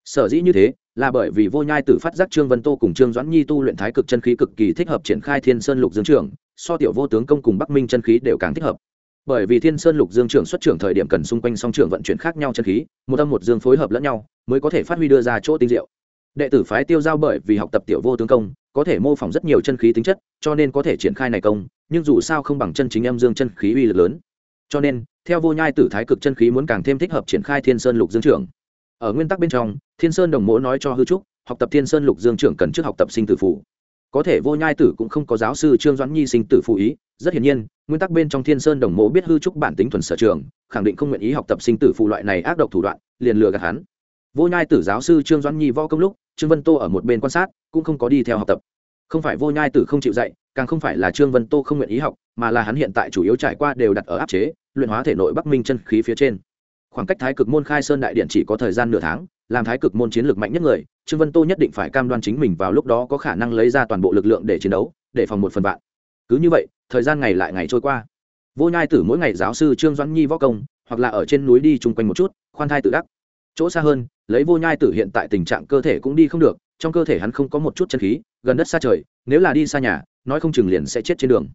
Sở dĩ như thế, là bởi vì vô nhai tử phát giác trương vân tô cùng trương doãn nhi tu luyện thái cực chân khí cực kỳ thích hợp triển khai thiên sơn lục dương trưởng, so tiểu vô tướng công cùng bắc minh chân khí đều càng thích hợp. Bởi vì thiên sơn lục dương trưởng xuất trưởng thời điểm cần xung quanh song trưởng vận chuyển khác nhau chân khí, một âm một dương phối hợp lẫn nhau, mới có thể phát huy đưa ra chỗ tinh diệu. Đệ tử phái tiêu giao bởi vì học tập tiểu vô tướng công, có thể mô phỏng rất nhiều chân khí tính chất, cho nên có thể triển khai này công, nhưng dù sao không bằng chân chính âm dương chân khí uy lực lớn cho nên, theo vô nhai tử thái cực chân khí muốn càng thêm thích hợp triển khai thiên sơn lục dương trưởng. Ở nguyên tắc bên trong, thiên sơn đồng mỗ nói cho hư trúc, học tập thiên sơn lục dương trưởng cần trước học tập sinh tử phủ có thể vô nhai tử cũng không có giáo sư trương doãn nhi sinh tử phụ ý, rất hiển nhiên, nguyên tắc bên trong thiên sơn đồng mộ biết hư trúc bản tính thuần sở trường, khẳng định không nguyện ý học tập sinh tử phụ loại này ác độc thủ đoạn, liền lừa gạt hắn. Vô nhai tử giáo sư trương doãn nhi võ công lúc, trương vân tô ở một bên quan sát, cũng không có đi theo học tập. Không phải vô nhai tử không chịu dạy càng không phải là trương vân tô không nguyện ý học, mà là hắn hiện tại chủ yếu trải qua đều đặt ở áp chế, luyện hóa thể nội bắc minh chân khí phía trên. Khoảng cách thái cực môn khai sơn đại điện chỉ có thời gian nửa tháng, làm thái cực môn chiến lược mạnh nhất người, trương vân tô nhất định phải cam đoan chính mình vào lúc đó có khả năng lấy ra toàn bộ lực lượng để chiến đấu, để phòng một phần vạn. Cứ như vậy, thời gian ngày lại ngày trôi qua. Vô nhai tử mỗi ngày giáo sư trương doãn nhi võ công, hoặc là ở trên núi đi chung quanh một chút, khoan thai tự đắc. Chỗ xa hơn, lấy vô nhai tử hiện tại tình trạng cơ thể cũng đi không được, trong cơ thể hắn không có một chút chân khí, gần đất xa trời, nếu là đi xa nhà nói không chừng liền sẽ chết trên đường.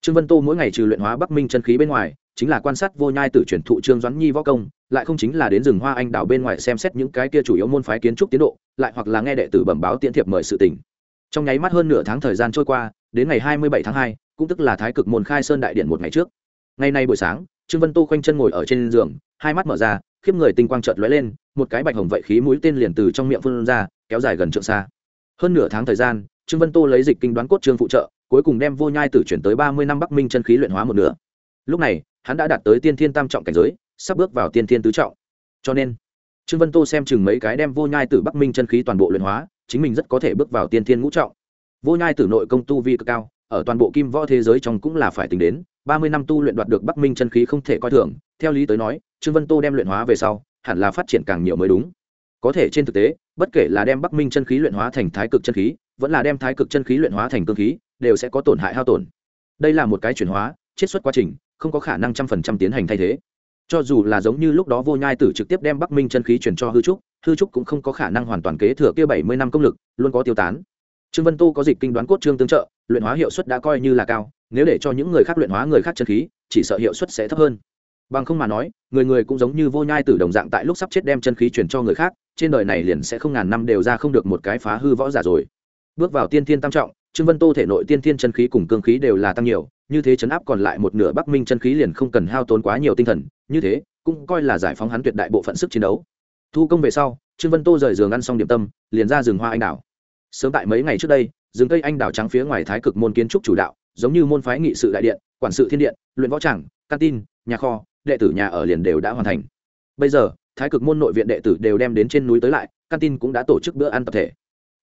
Trương vân tô mỗi ngày trừ luyện hóa bắc minh chân khí bên ngoài, chính là quan sát vô nhai tử truyền thụ trương doãn nhi võ công, lại không chính là đến rừng hoa anh đào bên ngoài xem xét những cái kia chủ yếu môn phái kiến trúc tiến độ, lại hoặc là nghe đệ tử bẩm báo tiễn thiệp mời sự tình. Trong nháy mắt hơn nửa tháng thời gian trôi qua, đến ngày hai mươi bảy tháng hai, cũng tức là thái cực môn khai sơn đại điện một ngày trước. Ngày nay buổi sáng, trương vân tô khoanh chân ngồi ở trên giường, hai mắt mở ra, khiếp người tinh quang trợt lóe lên, một cái bạch hồng vậy khí mũi tên liền từ trong miệng phun ra, kéo dài gần trượng xa. Hơn nửa tháng thời gian, trương vân tô lấy dịch kinh đoán cốt trương phụ trợ cuối cùng đem vô nhai tử chuyển tới ba mươi năm bắc minh chân khí luyện hóa một nửa. Lúc này, hắn đã đạt tới tiên thiên tam trọng cảnh giới, sắp bước vào tiên thiên tứ trọng. Cho nên, trương vân tô xem chừng mấy cái đem vô nhai tử bắc minh chân khí toàn bộ luyện hóa, chính mình rất có thể bước vào tiên thiên ngũ trọng. Vô nhai tử nội công tu vi cực cao, ở toàn bộ kim võ thế giới trong cũng là phải tính đến, ba mươi năm tu luyện đoạt được bắc minh chân khí không thể coi thường. Theo lý tới nói, trương vân tô đem luyện hóa về sau, hẳn là phát triển càng nhiều mới đúng. Có thể trên thực tế, bất kể là đem bắc minh chân khí luyện hóa thành thái cực chân khí, vẫn là đem thái cực chân khí luyện hóa thành cương khí đều sẽ có tổn hại hao tổn. Đây là một cái chuyển hóa, chiết xuất quá trình, không có khả năng trăm phần trăm tiến hành thay thế. Cho dù là giống như lúc đó vô nhai tử trực tiếp đem bắc minh chân khí chuyển cho hư trúc hư trúc cũng không có khả năng hoàn toàn kế thừa kia bảy mươi năm công lực, luôn có tiêu tán. Trương vân Tu có dịch kinh đoán cốt trương tương trợ, luyện hóa hiệu suất đã coi như là cao, nếu để cho những người khác luyện hóa người khác chân khí, chỉ sợ hiệu suất sẽ thấp hơn. Bằng không mà nói, người người cũng giống như vô nhai tử đồng dạng tại lúc sắp chết đem chân khí chuyển cho người khác, trên đời này liền sẽ không ngàn năm đều ra không được một cái phá hư võ giả rồi. Bước vào tiên thiên tam trọng trương vân tô thể nội tiên thiên chân khí cùng cương khí đều là tăng nhiều, như thế chấn áp còn lại một nửa bắc minh chân khí liền không cần hao tốn quá nhiều tinh thần, như thế, cũng coi là giải phóng hắn tuyệt đại bộ phận sức chiến đấu. Thu công về sau, trương vân tô rời giường ăn xong điểm tâm, liền ra rừng hoa anh đào sớm tại mấy ngày trước đây, rừng cây anh đào trắng phía ngoài thái cực môn kiến trúc chủ đạo, giống như môn phái nghị sự đại điện, quản sự thiên điện, luyện võ tràng, căn tin, nhà kho, đệ tử nhà ở liền đều đã hoàn thành. Bây giờ, thái cực môn nội viện đệ tử đều đem đến trên núi tới lại, căn tin cũng đã tổ chức bữa ăn tập thể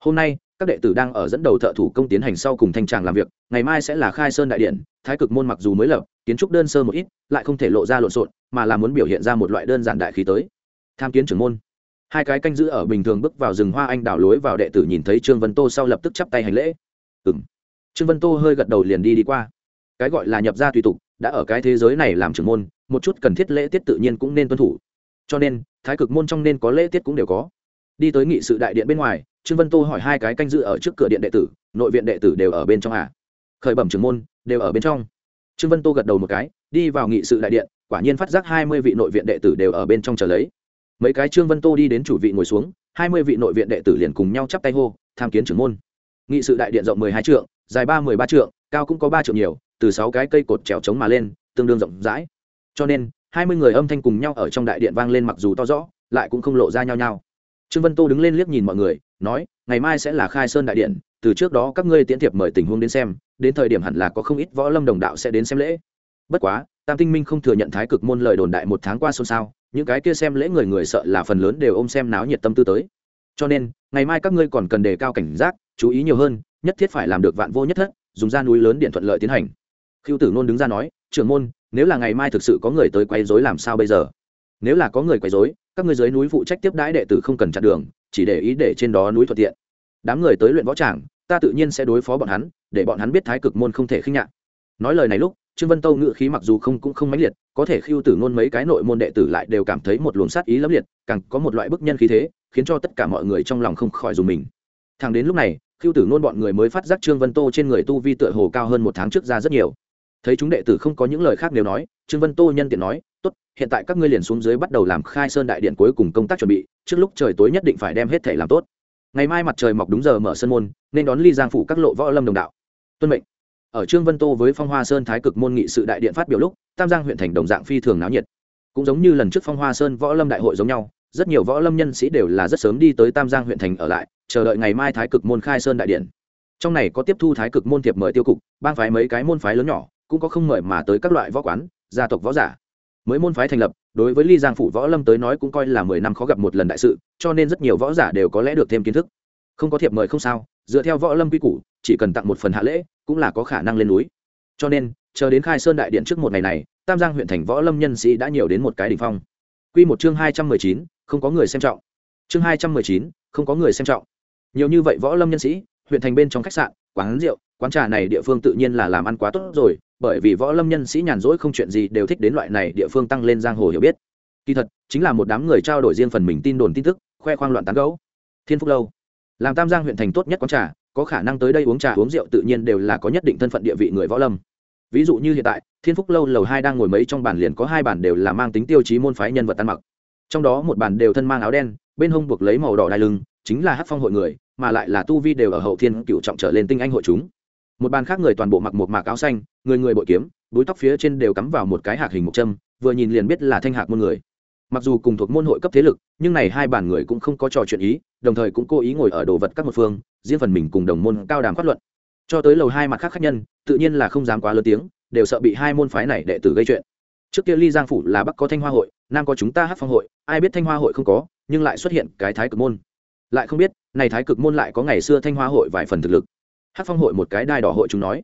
hôm nay, các đệ tử đang ở dẫn đầu thợ thủ công tiến hành sau cùng thanh tràng làm việc, ngày mai sẽ là khai sơn đại điện, thái cực môn mặc dù mới lập, kiến trúc đơn sơ một ít, lại không thể lộ ra lộn xộn, mà là muốn biểu hiện ra một loại đơn giản đại khí tới. Tham kiến trưởng môn. Hai cái canh giữ ở bình thường bước vào rừng hoa anh đảo lối vào đệ tử nhìn thấy trương vân tô sau lập tức chắp tay hành lễ. Ừ m trương vân tô hơi gật đầu liền đi đi qua. Cái gọi là nhập gia tùy tục, đã ở cái thế giới này làm trưởng môn, một chút cần thiết lễ tiết tự nhiên cũng nên tuân thủ. Cho nên, thái cực môn trong nên có lễ tiết cũng đều có. Đi tới nghị sự đại điện bên ngoài trương vân tô hỏi hai cái canh dự ở trước cửa điện đệ tử, nội viện đệ tử đều ở bên trong à? Khởi bẩm trưởng môn, đều ở bên trong. Trương vân tô gật đầu một cái, đi vào nghị sự đại điện, quả nhiên phát giác hai mươi vị nội viện đệ tử đều ở bên trong chờ lấy. Mấy cái trương vân tô đi đến chủ vị ngồi xuống, hai mươi vị nội viện đệ tử liền cùng nhau chắp tay hô, tham kiến trưởng môn. Nghị sự đại điện rộng mười hai trượng, dài ba mười ba trượng, cao cũng có ba trượng nhiều, từ sáu cái cây cột trèo trống mà lên, tương đương rộng rãi. Cho nên, hai mươi người âm thanh cùng nhau ở trong đại điện vang lên mặc dù to rõ, lại cũng không lộ ra nhau nhau trương vân tô đứng lên liếc nhìn mọi người nói, ngày mai sẽ là khai sơn đại điện, từ trước đó các ngươi tiễn thiệp mời tình huống đến xem, đến thời điểm hẳn là có không ít võ lâm đồng đạo sẽ đến xem lễ. Bất quá, tam tinh minh không thừa nhận thái cực môn lời đồn đại một tháng qua xôn xao, những cái kia xem lễ người người sợ là phần lớn đều ôm xem náo nhiệt tâm tư tới. Cho nên, ngày mai các ngươi còn cần đề cao cảnh giác, chú ý nhiều hơn, nhất thiết phải làm được vạn vô nhất thất, dùng ra núi lớn điện thuận lợi tiến hành. Khiêu tử nôn đứng ra nói, trưởng môn, nếu là ngày mai thực sự có người tới quấy rối làm sao bây giờ? Nếu là có người quấy rối, các ngươi dưới núi phụ trách tiếp đãi đệ tử không cần chặn đường chỉ để ý để trên đó núi thuận tiện. Đám người tới luyện võ tràng, ta tự nhiên sẽ đối phó bọn hắn, để bọn hắn biết thái cực môn không thể khinh nhạn nói lời này lúc, trương vân tâu ngự khí mặc dù không cũng không mãnh liệt, có thể khiêu tử ngôn mấy cái nội môn đệ tử lại đều cảm thấy một luồng sát ý lẫm liệt, càng có một loại bức nhân khí thế, khiến cho tất cả mọi người trong lòng không khỏi dùng mình. Thằng đến lúc này, khiêu tử ngôn bọn người mới phát giác trương vân tô trên người tu vi tựa hồ cao hơn một tháng trước ra rất nhiều. Thấy chúng đệ tử không có những lời khác nếu nói, trương vân tô nhân tiện nói, tốt hiện tại các ngươi liền xuống dưới bắt đầu làm khai sơn đại điện cuối cùng công tác chuẩn bị, trước lúc trời tối nhất định phải đem hết thể làm tốt. Ngày mai mặt trời mọc đúng giờ mở sân môn, nên đón ly giang phủ các lộ võ lâm đồng đạo. Tuân mệnh. Ở trương vân tô với phong hoa sơn thái cực môn nghị sự đại điện phát biểu lúc, tam giang huyện thành đồng dạng phi thường náo nhiệt. Cũng giống như lần trước phong hoa sơn võ lâm đại hội giống nhau, rất nhiều võ lâm nhân sĩ đều là rất sớm đi tới tam giang huyện thành ở lại, chờ đợi ngày mai thái cực môn khai sơn đại điện. Trong này có tiếp thu thái cực môn thiệp mời tiêu cục, bang phái mấy cái môn phái lớn nhỏ, cũng có không mời mà tới các loại võ quán, gia tộc võ giả mới môn phái thành lập, đối với ly giang phủ võ lâm tới nói cũng coi là mười năm khó gặp một lần đại sự, cho nên rất nhiều võ giả đều có lẽ được thêm kiến thức. Không có thiệp mời không sao, dựa theo võ lâm quy củ, chỉ cần tặng một phần hạ lễ, cũng là có khả năng lên núi. Cho nên, chờ đến khai sơn đại điện trước một ngày này, tam giang huyện thành võ lâm nhân sĩ đã nhiều đến một cái đ ỉ n h phong. Q một chương hai trăm mười chín, không có người xem trọng. Chương hai trăm mười chín, không có người xem trọng. Nhiều như vậy võ lâm nhân sĩ, huyện thành bên trong khách sạn quán rượu, quán trà này địa phương tự nhiên là làm ăn quá tốt rồi, bởi vì võ lâm nhân sĩ nhàn rỗi không chuyện gì đều thích đến loại này địa phương tăng lên giang hồ hiểu biết. Kỳ thật, chính là một đám người trao đổi riêng phần mình tin đồn tin tức, khoe khoang loạn tán gấu thiên phúc lâu. Làm tam giang huyện thành tốt nhất quán trà, có khả năng tới đây uống trà uống rượu tự nhiên đều là có nhất định thân phận địa vị người võ lâm. Ví dụ như hiện tại, thiên phúc lâu lầu hai đang ngồi mấy trong bàn liền có hai bàn đều là mang tính tiêu chí môn phái nhân vật ăn mặc. Trong đó một bàn đều thân mang áo đen, bên hông buộc lấy màu đỏ đai lưng chính là hát phong hội người, mà lại là tu vi đều ở hậu thiên cựu trọng trở lên tinh anh hội chúng. Một bàn khác người toàn bộ mặc một mạc áo xanh, người người bội kiếm, búi tóc phía trên đều cắm vào một cái hạc hình một châm, vừa nhìn liền biết là thanh hạc môn người. Mặc dù cùng thuộc môn hội cấp thế lực, nhưng này hai bàn người cũng không có trò chuyện ý, đồng thời cũng cố ý ngồi ở đồ vật các một phương, riêng phần mình cùng đồng môn cao đàm phát luận. Cho tới lầu hai mặt khác khác nhân, tự nhiên là không dám quá lớn tiếng, đều sợ bị hai môn phái này đệ tử gây chuyện. Trước kia ly giang phủ là bắc có thanh hoa hội, nam có chúng ta hát phong hội, ai biết thanh hoa hội không có, nhưng lại xuất hiện cái thái cực môn lại không biết, này thái cực môn lại có ngày xưa thanh hoa hội vài phần thực lực. Hát phong hội một cái đai đỏ hội chúng nói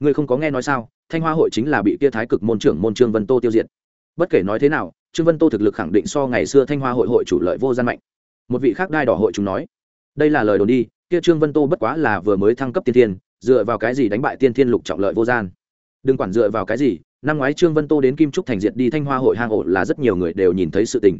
người không có nghe nói sao, thanh hoa hội chính là bị kia thái cực môn trưởng môn trương vân tô tiêu diệt. Bất kể nói thế nào, trương vân tô thực lực khẳng định so ngày xưa thanh hoa hội hội chủ lợi vô gian mạnh. Một vị khác đai đỏ hội chúng nói, đây là lời đồn đi, kia trương vân tô bất quá là vừa mới thăng cấp tiên thiên, dựa vào cái gì đánh bại tiên thiên lục trọng lợi vô gian? Đừng quản dựa vào cái gì, năm ngoái trương vân tô đến kim trúc thành diệt đi thanh hoa hội hang ổ là rất nhiều người đều nhìn thấy sự tình.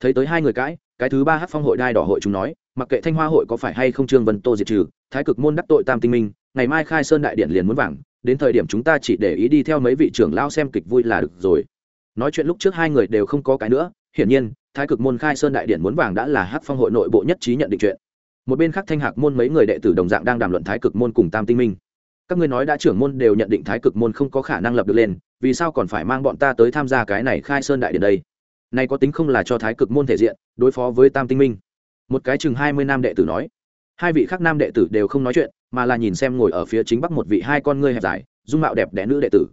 Thấy tới hai người cãi cái thứ ba hát phong hội đai đỏ hội chúng nói mặc kệ thanh hoa hội có phải hay không trương vân tô diệt trừ, thái cực môn đắc tội tam tinh minh, ngày mai khai sơn đại điện liền muốn vàng, đến thời điểm chúng ta chỉ để ý đi theo mấy vị trưởng lao xem kịch vui là được rồi. Nói chuyện lúc trước hai người đều không có cái nữa, hiển nhiên, thái cực môn khai sơn đại điện muốn vàng đã là hát phong hội nội bộ nhất trí nhận định chuyện. Một bên khác thanh hạc môn mấy người đệ tử đồng dạng đang đàm luận thái cực môn cùng tam tinh minh. Các ngươi nói đã trưởng môn đều nhận định thái cực môn không có khả năng lập được lên, vì sao còn phải mang bọn ta tới tham gia cái này khai sơn đại điện đây? Này có tính không là cho thái cực môn thể diện, đối phó với tam tinh minh một cái chừng hai mươi nam đệ tử nói. Hai vị khác nam đệ tử đều không nói chuyện, mà là nhìn xem ngồi ở phía chính bắc một vị hai con ngươi hẹp dài, dung mạo đẹp đẽ nữ đệ tử.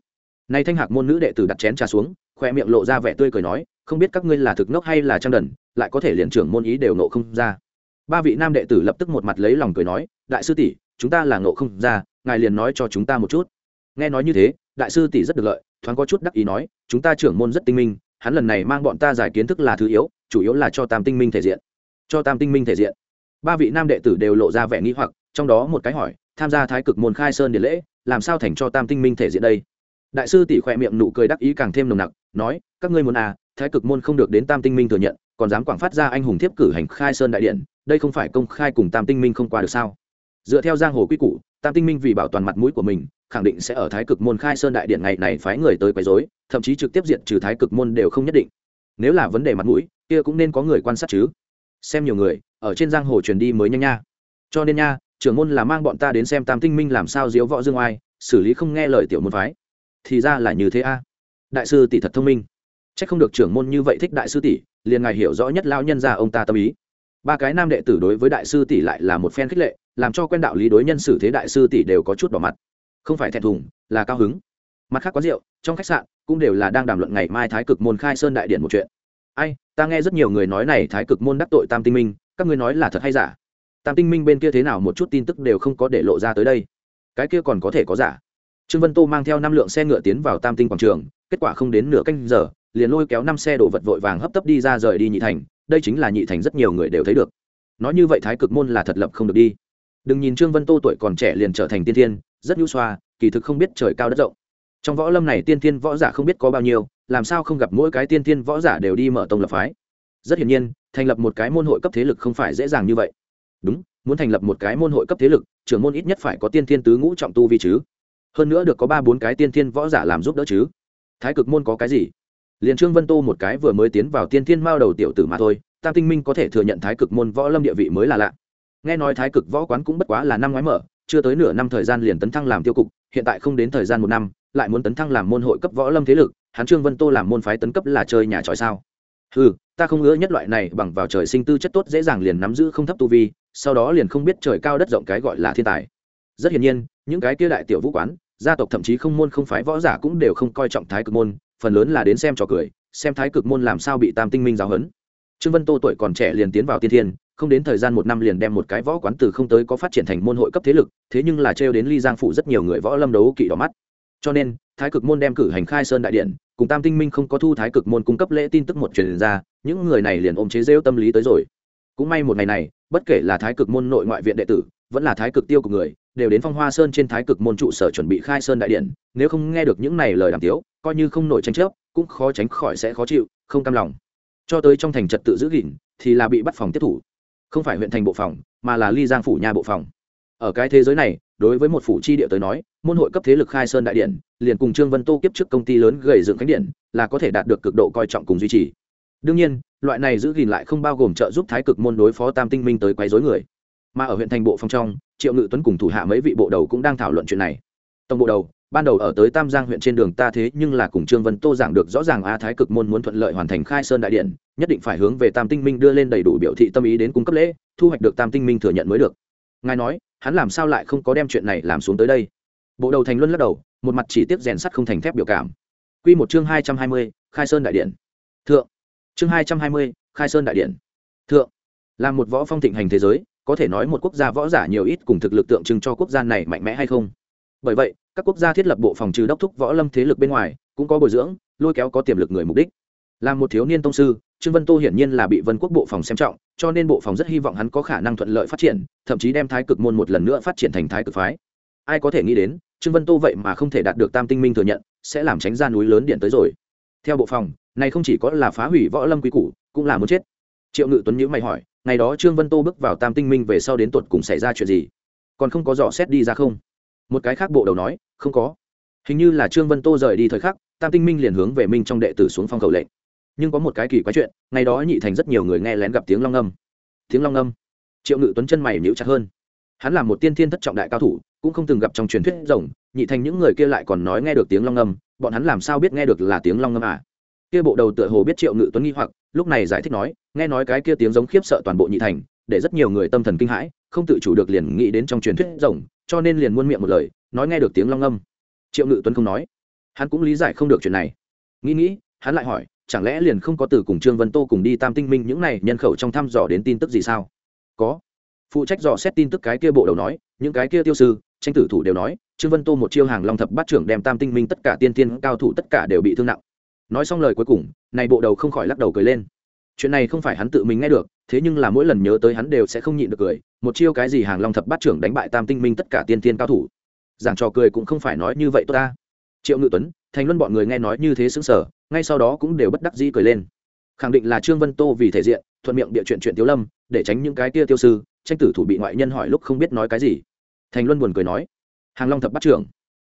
Nay thanh hạc môn nữ đệ tử đặt chén trà xuống, khoe miệng lộ ra vẻ tươi cười nói, không biết các ngươi là thực ngốc hay là trang đần, lại có thể liền trưởng môn ý đều nộ không ra. Ba vị nam đệ tử lập tức một mặt lấy lòng cười nói, đại sư tỷ, chúng ta là nộ không ra, ngài liền nói cho chúng ta một chút. Nghe nói như thế, đại sư tỷ rất được lợi, thoáng có chút đắc ý nói, chúng ta trưởng môn rất tinh minh, hắn lần này mang bọn ta giải kiến thức là thứ yếu, chủ yếu là cho tam tinh minh thể diện cho tam tinh minh thể diện. Ba vị nam đệ tử đều lộ ra vẻ nghĩ hoặc, trong đó một cái hỏi, tham gia thái cực môn khai sơn điện lễ, làm sao thành cho tam tinh minh thể diện đây? Đại sư tỷ khoe miệng nụ cười đắc ý càng thêm nồng nặc, nói, các ngươi muốn à thái cực môn không được đến tam tinh minh thừa nhận, còn dám quảng phát ra anh hùng thiếp cử hành khai sơn đại điện đây không phải công khai cùng tam tinh minh không qua được sao? Dựa theo giang hồ quy củ, tam tinh minh vì bảo toàn mặt mũi của mình, khẳng định sẽ ở thái cực môn khai sơn đại điện ngày này phái người tới quấy rối, thậm chí trực tiếp diện trừ thái cực môn đều không nhất định. Nếu là vấn đề mặt mũi, kia cũng nên có người quan sát chứ xem nhiều người, ở trên giang hồ truyền đi mới nhanh nha. Cho nên nha, trưởng môn là mang bọn ta đến xem tam tinh minh làm sao diếu võ dương oai, xử lý không nghe lời tiểu môn phái. Thì ra là như thế a. Đại sư tỷ thật thông minh. C h ắ c không được trưởng môn như vậy thích đại sư tỷ, liền ngài hiểu rõ nhất lao nhân ra ông ta tâm ý. Ba cái nam đệ tử đối với đại sư tỷ lại là một phen khích lệ, làm cho quen đạo lý đối nhân xử thế đại sư tỷ đều có chút đỏ mặt. Không phải thẹn thùng, là cao hứng. Mặt khác quán rượu, trong khách sạn, cũng đều là đang đàm luận ngày mai thái cực môn khai sơn đại điện một chuyện ai, ta nghe rất nhiều người nói này thái cực môn đắc tội tam tinh minh, các ngươi nói là thật hay giả? Tam tinh minh bên kia thế nào một chút tin tức đều không có để lộ ra tới đây. Cái kia còn có thể có giả? Trương vân tô mang theo năm lượng xe ngựa tiến vào tam tinh quảng trường, kết quả không đến nửa canh giờ, liền lôi kéo năm xe đổ vật vội vàng hấp tấp đi ra rời đi nhị thành, đây chính là nhị thành rất nhiều người đều thấy được. Nói như vậy thái cực môn là thật lập không được đi. Đừng nhìn trương vân tô tuổi còn trẻ liền trở thành tiên thiên, rất nhu xoa, kỳ thực không biết trời cao đất rộng. Trong võ lâm này tiên thiên võ giả không biết có bao nhiêu làm sao không gặp mỗi cái tiên tiên võ giả đều đi mở tông lập phái? Rất hiển nhiên, thành lập một cái môn hội cấp thế lực không phải dễ dàng như vậy. Đúng, muốn thành lập một cái môn hội cấp thế lực, trưởng môn ít nhất phải có tiên thiên tứ ngũ trọng tu vi chứ. Hơn nữa được có ba bốn cái tiên thiên võ giả làm giúp đỡ chứ. Thái cực môn có cái gì? Liền trương vân tô một cái vừa mới tiến vào tiên thiên mao đầu tiểu tử mà thôi, tam tinh minh có thể thừa nhận thái cực môn võ lâm địa vị mới là lạ. Nghe nói thái cực võ quán cũng bất quá là năm ngoái mở, chưa tới nửa năm thời gian liền tấn thăng làm tiêu cục, hiện tại không đến thời gian một năm, lại muốn tấn thăng làm môn hội cấp võ lâm thế lực hắn trương vân tô làm môn phái tấn cấp là chơi nhà tròi sao? Ừ ta không ngỡ nhất loại này bằng vào trời sinh tư chất tốt dễ dàng liền nắm giữ không thấp tu vi, sau đó liền không biết trời cao đất rộng cái gọi là thiên tài. Rất hiển nhiên, những cái kia đại tiểu vũ quán, gia tộc thậm chí không môn không phái võ giả cũng đều không coi trọng thái cực môn, phần lớn là đến xem trò cười, xem thái cực môn làm sao bị tam tinh minh giáo hấn trương vân tô tuổi còn trẻ liền tiến vào tiên thiên, không đến thời gian một năm liền đem một cái võ quán từ không tới có phát triển thành môn hội cấp thế lực, thế nhưng là trêu đến ly giang phụ rất nhiều người võ lâm đấu kỵ đỏ mắt. Cho nên thái cực môn đem cử hành khai sơn đại điện, cùng tam tinh minh không có thu thái cực môn cung cấp lễ tin tức một truyền ra, những người này liền ôm chế rêu tâm lý tới rồi. Cũng may một ngày này, bất kể là thái cực môn nội ngoại viện đệ tử, vẫn là thái cực tiêu của người, đều đến phong hoa sơn trên thái cực môn trụ sở chuẩn bị khai sơn đại điện. Nếu không nghe được những này lời đàm tiếu, coi như không nổi tranh chấp, cũng khó tránh khỏi sẽ khó chịu, không cam lòng. Cho tới trong thành trật tự giữ gìn, thì là bị bắt phòng tiếp thủ. Không phải huyện thành bộ phòng, mà là ly giang phủ nhà bộ phòng. Ở cái thế giới này, đối với một phủ chi địa tới nói môn hội cấp thế lực khai sơn đại điện, liền cùng trương vân tô kiếp trước công ty lớn gầy dựng khánh điện, là có thể đạt được cực độ coi trọng cùng duy trì. Đương nhiên, loại này giữ gìn lại không bao gồm trợ giúp thái cực môn đối phó tam tinh minh tới quấy rối người. Mà ở huyện thành bộ phong trong, triệu ngự tuấn cùng thủ hạ mấy vị bộ đầu cũng đang thảo luận chuyện này. Tổng bộ đầu, ban đầu ở tới tam giang huyện trên đường ta thế nhưng là cùng trương vân tô giảng được rõ ràng a thái cực môn muốn thuận lợi hoàn thành khai sơn đại điện, nhất định phải hướng về tam tinh minh đưa lên đầy đủ biểu thị tâm ý đến cung cấp lễ, thu hoạch được tam tinh minh thừa nhận mới được. Ngài nói, hắn làm sao lại không có đem chuyện này làm xuống tới đây? Bộ đầu thành luân lắc đầu, một mặt chỉ tiếp rèn sắt không thành thép biểu cảm. Q một chương hai trăm hai mươi, khai sơn đại điện. Thượng. Chương hai trăm hai mươi, khai sơn đại điện. Thượng. Là một võ phong thịnh hành thế giới, có thể nói một quốc gia võ giả nhiều ít cùng thực lực tượng trưng cho quốc gia này mạnh mẽ hay không? Bởi vậy, các quốc gia thiết lập bộ phòng trừ đốc thúc võ lâm thế lực bên ngoài, cũng có bồi dưỡng, lôi kéo có tiềm lực người mục đích. Là một thiếu niên tông sư, trương vân tô hiển nhiên là bị vân quốc bộ phòng xem trọng, cho nên bộ phòng rất hy vọng hắn có khả năng thuận lợi phát triển, thậm chí đem thái cực môn một lần nữa phát triển thành thái cực phái ai có thể nghĩ đến, trương vân tô vậy mà không thể đạt được tam tinh minh thừa nhận, sẽ làm tránh ra núi lớn điện tới rồi. Theo bộ phòng, này không chỉ có là phá hủy võ lâm quý củ, cũng là muốn chết. Triệu ngự tuấn nhữ mày hỏi, ngày đó trương vân tô bước vào tam tinh minh về sau đến tuột cùng xảy ra chuyện gì? Còn không có dò xét đi ra không? Một cái khác bộ đầu nói, không có. Hình như là trương vân tô rời đi thời khắc, tam tinh minh liền hướng về minh trong đệ tử xuống phong khẩu lệnh. Nhưng có một cái kỳ quái chuyện, ngày đó nhị thành rất nhiều người nghe lén gặp tiếng long âm. Tiếng long âm. Triệu ngự tuấn chân mày nhíu chặt hơn hắn là một tiên thiên thất trọng đại cao thủ, cũng không từng gặp trong truyền thuyết rồng, nhị thành những người kia lại còn nói nghe được tiếng long âm, bọn hắn làm sao biết nghe được là tiếng long âm à? Kia bộ đầu tựa hồ biết triệu ngự tuấn nghi hoặc, lúc này giải thích nói, nghe nói cái kia tiếng giống khiếp sợ toàn bộ nhị thành, để rất nhiều người tâm thần kinh hãi, không tự chủ được liền nghĩ đến trong truyền thuyết rồng, cho nên liền muôn miệng một lời, nói nghe được tiếng long âm. Triệu ngự tuấn không nói. Hắn cũng lý giải không được chuyện này. Nghĩ nghĩ, hắn lại hỏi, chẳng lẽ liền không có từ cùng trương vân tô cùng đi tam tinh minh những này nhân khẩu trong thăm dò đến tin tức gì sao? Có phụ trách dò xét tin tức cái kia bộ đầu nói, những cái kia tiêu sư, tranh tử thủ đều nói, trương vân tô một chiêu hàng long thập bát trưởng đem tam tinh minh tất cả tiên tiên cao thủ tất cả đều bị thương nặng. Nói xong lời cuối cùng, này bộ đầu không khỏi lắc đầu cười lên. Chuyện này không phải hắn tự mình nghe được, thế nhưng là mỗi lần nhớ tới hắn đều sẽ không nhịn được cười, một chiêu cái gì hàng long thập bát trưởng đánh bại tam tinh minh tất cả tiên tiên cao thủ. Giảng trò cười cũng không phải nói như vậy tốt ta. Triệu ngự tuấn, thành luân bọn người nghe nói như thế xứng sở ngay sau đó cũng đều bất đắc dĩ cười lên. Khẳng định là trương vân tô vì thể diện, thuận miệng địa chuyện chuyện tiêu lâm, để tránh những cái kia tiêu sư tranh tử thủ bị ngoại nhân hỏi lúc không biết nói cái gì. Thành luân buồn cười nói, hàng long thập bắt trưởng,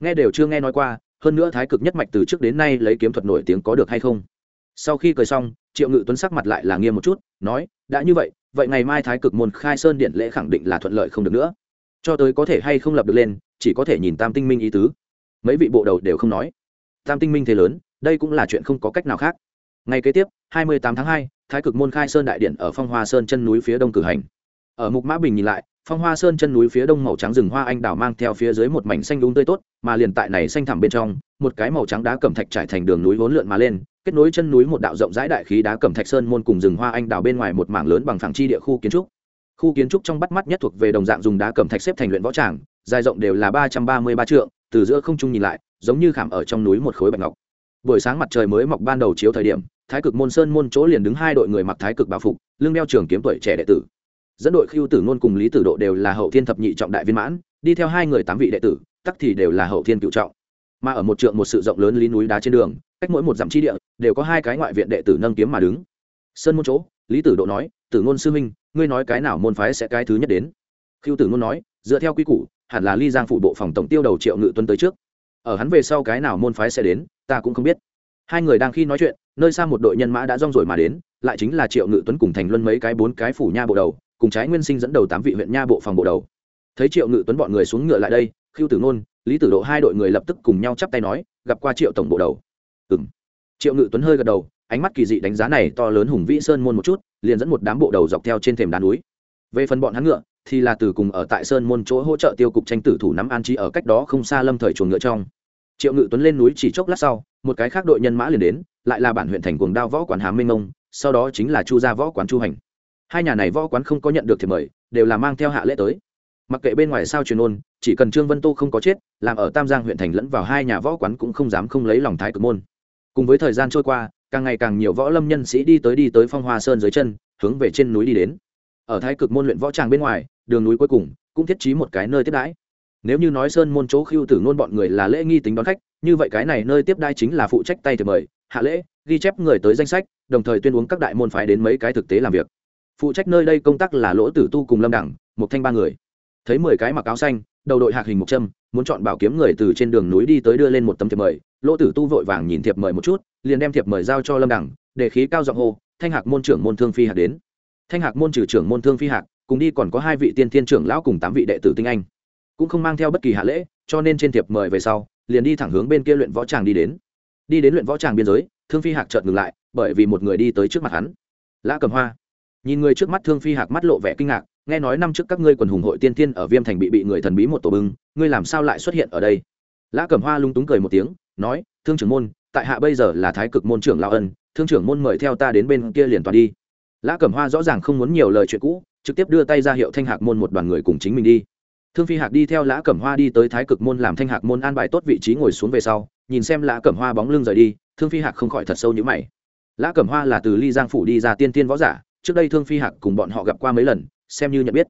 nghe đều chưa nghe nói qua, hơn nữa thái cực nhất mạch từ trước đến nay lấy kiếm thuật nổi tiếng có được hay không? Sau khi cười xong, triệu ngự tuấn sắc mặt lại là nghiêm một chút, nói, đã như vậy vậy ngày mai thái cực môn khai sơn điện lễ khẳng định là thuận lợi không được nữa. Cho tới có thể hay không lập được lên, chỉ có thể nhìn tam tinh minh ý tứ. Mấy vị bộ đầu đều không nói. Tam tinh minh thế lớn, đây cũng là chuyện không có cách nào khác. Ngày kế tiếp, hai mươi tám tháng hai, thái cực môn khai sơn đại điện ở phong hoa sơn chân núi phía đông cử hành ở mục mã bình nhìn lại, phong hoa sơn chân núi phía đông màu trắng rừng hoa anh đào mang theo phía dưới một mảnh xanh đúng tươi tốt, mà liền tại này xanh thẳm bên trong, một cái màu trắng đá cẩm thạch trải thành đường núi vốn lượn mà lên, kết nối chân núi một đạo rộng rãi đại khí đá cẩm thạch sơn môn cùng rừng hoa anh đào bên ngoài một mảng lớn bằng phẳng chi địa khu kiến trúc. Khu kiến trúc trong bắt mắt nhất thuộc về đồng dạng dùng đá cẩm thạch xếp thành luyện võ tràng, dài rộng đều là ba trăm ba mươi ba trượng, từ giữa không trung nhìn lại, giống như khảm ở trong núi một khối bạch ngọc. Buổi sáng mặt trời mới mọc ban đầu chiếu thời điểm, thái cực môn sơn môn chỗ liền đứng hai đội người mặc thái cực bảo phục, lưng đeo trường kiếm tuổi trẻ đệ tử dẫn đội khiêu tử ngôn cùng lý tử độ đều là hậu thiên thập nhị trọng đại viên mãn, đi theo hai người tám vị đệ tử, tắc thì đều là hậu thiên cựu trọng. Mà ở một trượng một sự rộng lớn lý núi đá trên đường, cách mỗi một dặm chi địa đều có hai cái ngoại viện đệ tử nâng kiếm mà đứng. Sơn môn chỗ, lý tử độ nói, tử ngôn sư minh ngươi nói cái nào môn phái sẽ cái thứ nhất đến? Khiêu tử ngôn nói, dựa theo quy củ, hẳn là ly giang phụ bộ phòng tổng tiêu đầu triệu ngự tuân tới trước. Ở hắn về sau cái nào môn phái sẽ đến, ta cũng không biết. Hai người đang khi nói chuyện, nơi xa một đội nhân mã đã rong rồi mà đến, lại chính là triệu ngự tuấn cùng thành luân mấy cái bốn cái phủ nha bộ đầu cùng trái nguyên sinh dẫn đầu tám vị huyện nha bộ phòng bộ đầu. Thấy triệu ngự tuấn bọn người xuống ngựa lại đây khiêu tử nôn, lý tử độ hai đội người lập tức cùng nhau chắp tay nói, gặp qua triệu tổng bộ đầu. Ừ m triệu ngự tuấn hơi gật đầu, ánh mắt kỳ dị đánh giá này to lớn hùng vĩ sơn môn một chút, liền dẫn một đám bộ đầu dọc theo trên thềm đá núi. Về phần bọn hắn ngựa, thì là từ cùng ở tại sơn môn chỗ hỗ trợ tiêu cục tranh tử thủ nắm an trí ở cách đó không xa lâm thời chuồng ngựa trong. Triệu ngự tuấn lên núi chỉ chốc lát sau, một cái khác đội nhân mã liền đến, lại là bản huyện thành cuồng đao võ quán hám minh ông, sau đó chính là chu gia võ quán chu hành hai nhà này võ quán không có nhận được thiệp mời, đều là mang theo hạ lễ tới. Mặc kệ bên ngoài sao truyền ôn, chỉ cần trương vân tô không có chết, làm ở tam giang huyện thành lẫn vào hai nhà võ quán cũng không dám không lấy lòng thái cực môn. Cùng với thời gian trôi qua, càng ngày càng nhiều võ lâm nhân sĩ đi tới đi tới phong hoa sơn dưới chân, hướng về trên núi đi đến. Ở thái cực môn luyện võ tràng bên ngoài, đường núi cuối cùng cũng thiết trí một cái nơi tiếp đãi. Nếu như nói sơn môn chỗ khiêu tử nôn bọn người là lễ nghi tính đón khách, như vậy cái này nơi tiếp đai chính là phụ trách tay thì mời, hạ lễ, ghi chép người tới danh sách, đồng thời tuyên uống các đại môn phái đến mấy cái thực tế làm việc phụ trách nơi đây công tác là lỗ tử tu cùng lâm đẳng một thanh ba người. Thấy mười cái mặc áo xanh, đầu đội hạc hình một châm, muốn chọn bảo kiếm người từ trên đường núi đi tới đưa lên một tấm thiệp mời, lỗ tử tu vội vàng nhìn thiệp mời một chút, liền đem thiệp mời giao cho lâm đẳng, để khí cao giọng hô, thanh hạc môn trưởng môn thương phi hạc đến. Thanh hạc môn trừ trưởng môn thương phi hạc, cùng đi còn có hai vị tiên thiên trưởng lão cùng tám vị đệ tử tinh anh. Cũng không mang theo bất kỳ hạ lễ, cho nên trên thiệp mời về sau, liền đi thẳng hướng bên kia luyện võ tràng đi đến. Đi đến luyện võ tràng biên giới, thương phi hạc chợt ngừng lại, bởi vì một người đi tới trước mặt hắn. Lã cầm hoa nhìn người trước mắt thương phi hạc mắt lộ vẻ kinh ngạc, nghe nói năm trước các ngươi quần hùng hội tiên tiên ở viêm thành bị bị người thần bí một tổ bưng, ngươi làm sao lại xuất hiện ở đây? Lã cẩm hoa lung túng cười một tiếng, nói, thương trưởng môn, tại hạ bây giờ là thái cực môn trưởng lao ân, thương trưởng môn mời theo ta đến bên kia liền toàn đi. Lã cẩm hoa rõ ràng không muốn nhiều lời chuyện cũ, trực tiếp đưa tay ra hiệu thanh hạc môn một đoàn người cùng chính mình đi. Thương phi hạc đi theo lã cẩm hoa đi tới thái cực môn làm thanh hạc môn an bài tốt vị trí ngồi xuống về sau, nhìn xem lã cẩm hoa bóng lưng rời đi, thương phi hạc không khỏi thật sâu như mày. Lã cẩm hoa là từ ly giang phủ đi ra tiên tiên võ giả trước đây thương phi hạc cùng bọn họ gặp qua mấy lần, xem như nhận biết.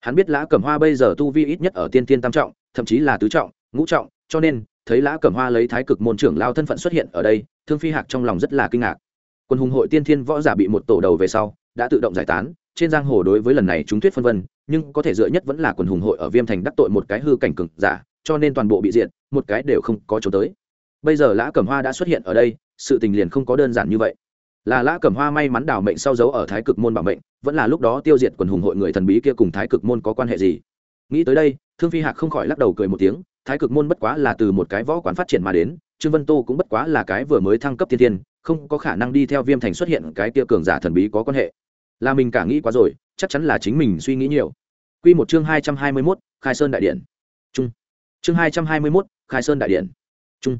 Hắn biết lã cẩm hoa bây giờ tu vi ít nhất ở tiên tiên tam trọng, thậm chí là tứ trọng, ngũ trọng, cho nên, thấy lã cẩm hoa lấy thái cực môn trưởng lao thân phận xuất hiện ở đây, thương phi hạc trong lòng rất là kinh ngạc. Quân hùng hội tiên thiên võ giả bị một tổ đầu về sau, đã tự động giải tán, trên giang hồ đối với lần này chúng thuyết phân vân, nhưng có thể dựa nhất vẫn là quần hùng hội ở viêm thành đắc tội một cái hư cảnh cực giả, cho nên toàn bộ bị diện một cái đều không có chỗ tới. Bây giờ lã cẩm hoa đã xuất hiện ở đây, sự tình liền không có đơn giản như vậy là lã cẩm hoa may mắn đào mệnh sau dấu ở thái cực môn bảo mệnh, vẫn là lúc đó tiêu diệt quần hùng hội người thần bí kia cùng thái cực môn có quan hệ gì nghĩ tới đây, thương phi hạc không khỏi lắc đầu cười một tiếng, thái cực môn bất quá là từ một cái võ quán phát triển mà đến, trương vân tô cũng bất quá là cái vừa mới thăng cấp thiên thiên, không có khả năng đi theo viêm thành xuất hiện cái kia cường giả thần bí có quan hệ là mình cả nghĩ quá rồi, chắc chắn là chính mình suy nghĩ nhiều Quy một chương hai trăm hai mươi mốt, Khai Sơn đại điện. Trung. Chương hai trăm hai mươi mốt, Khai Sơn đại điện. Trung.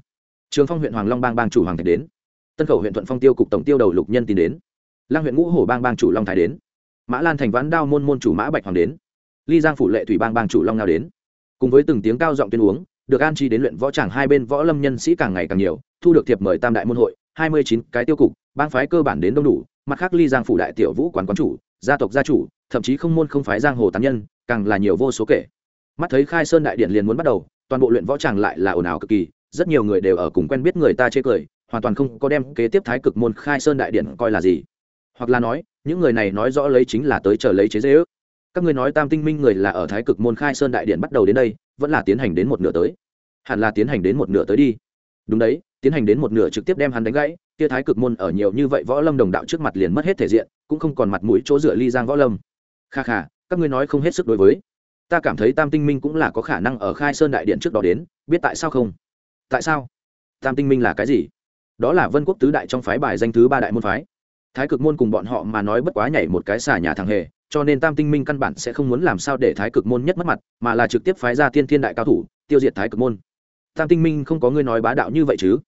Trường Phong huyện Hoàng Long bang bang chủ Hoàng Thạch đến. Tân Khẩu huyện Thuận Phong tiêu cục tổng tiêu đầu Lục Nhân tin đến. Lang huyện Ngũ Hổ bang bang chủ Long Thái đến. Mã Lan thành Vãn Đao môn môn chủ Mã Bạch Hoàng đến. Ly Giang phủ lệ thủy bang bang chủ Long Ngao đến. Cùng với từng tiếng cao giọng tuyên uống, được an chi đến luyện võ tràng hai bên võ lâm nhân sĩ càng ngày càng nhiều, thu được thiệp mời Tam đại môn hội, hai mươi chín cái tiêu cục, bang phái cơ bản đến đông đủ, mặt khác Ly Giang phủ đại tiểu vũ quán quán chủ, gia tộc gia chủ, thậm chí không môn không phái giang hồ tán nhân, càng là nhiều vô số kể mắt thấy khai sơn đại điện liền muốn bắt đầu toàn bộ luyện võ tràng lại là ồn ào cực kỳ rất nhiều người đều ở cùng quen biết người ta chê cười hoàn toàn không có đem kế tiếp thái cực môn khai sơn đại điện coi là gì. Hoặc là nói, những người này nói rõ lấy chính là tới chờ lấy chế dễ ước các ngươi nói tam tinh minh người là ở thái cực môn khai sơn đại điện bắt đầu đến đây, vẫn là tiến hành đến một nửa tới. Hẳn là tiến hành đến một nửa tới đi. Đúng đấy, tiến hành đến một nửa trực tiếp đem hắn đánh gãy, kia thái cực môn ở nhiều như vậy võ lâm đồng đạo trước mặt liền mất hết thể diện, cũng không còn mặt mũi chỗ dựa ly giang võ lâm. Kha kha, các ngươi nói không hết sức đối với. Ta cảm thấy tam tinh minh cũng là có khả năng ở khai sơn đại điện trước đó đến, biết tại sao không? Tại sao? Tam tinh minh là cái gì? Đó là vân quốc tứ đại trong phái bài danh thứ ba đại môn phái. Thái cực môn cùng bọn họ mà nói bất quá nhảy một cái xả nhà thằng hề, cho nên tam tinh minh căn bản sẽ không muốn làm sao để thái cực môn nhất mất mặt, mà là trực tiếp phái ra tiên thiên đại cao thủ, tiêu diệt thái cực môn. Tam tinh minh không có người nói bá đạo như vậy chứ?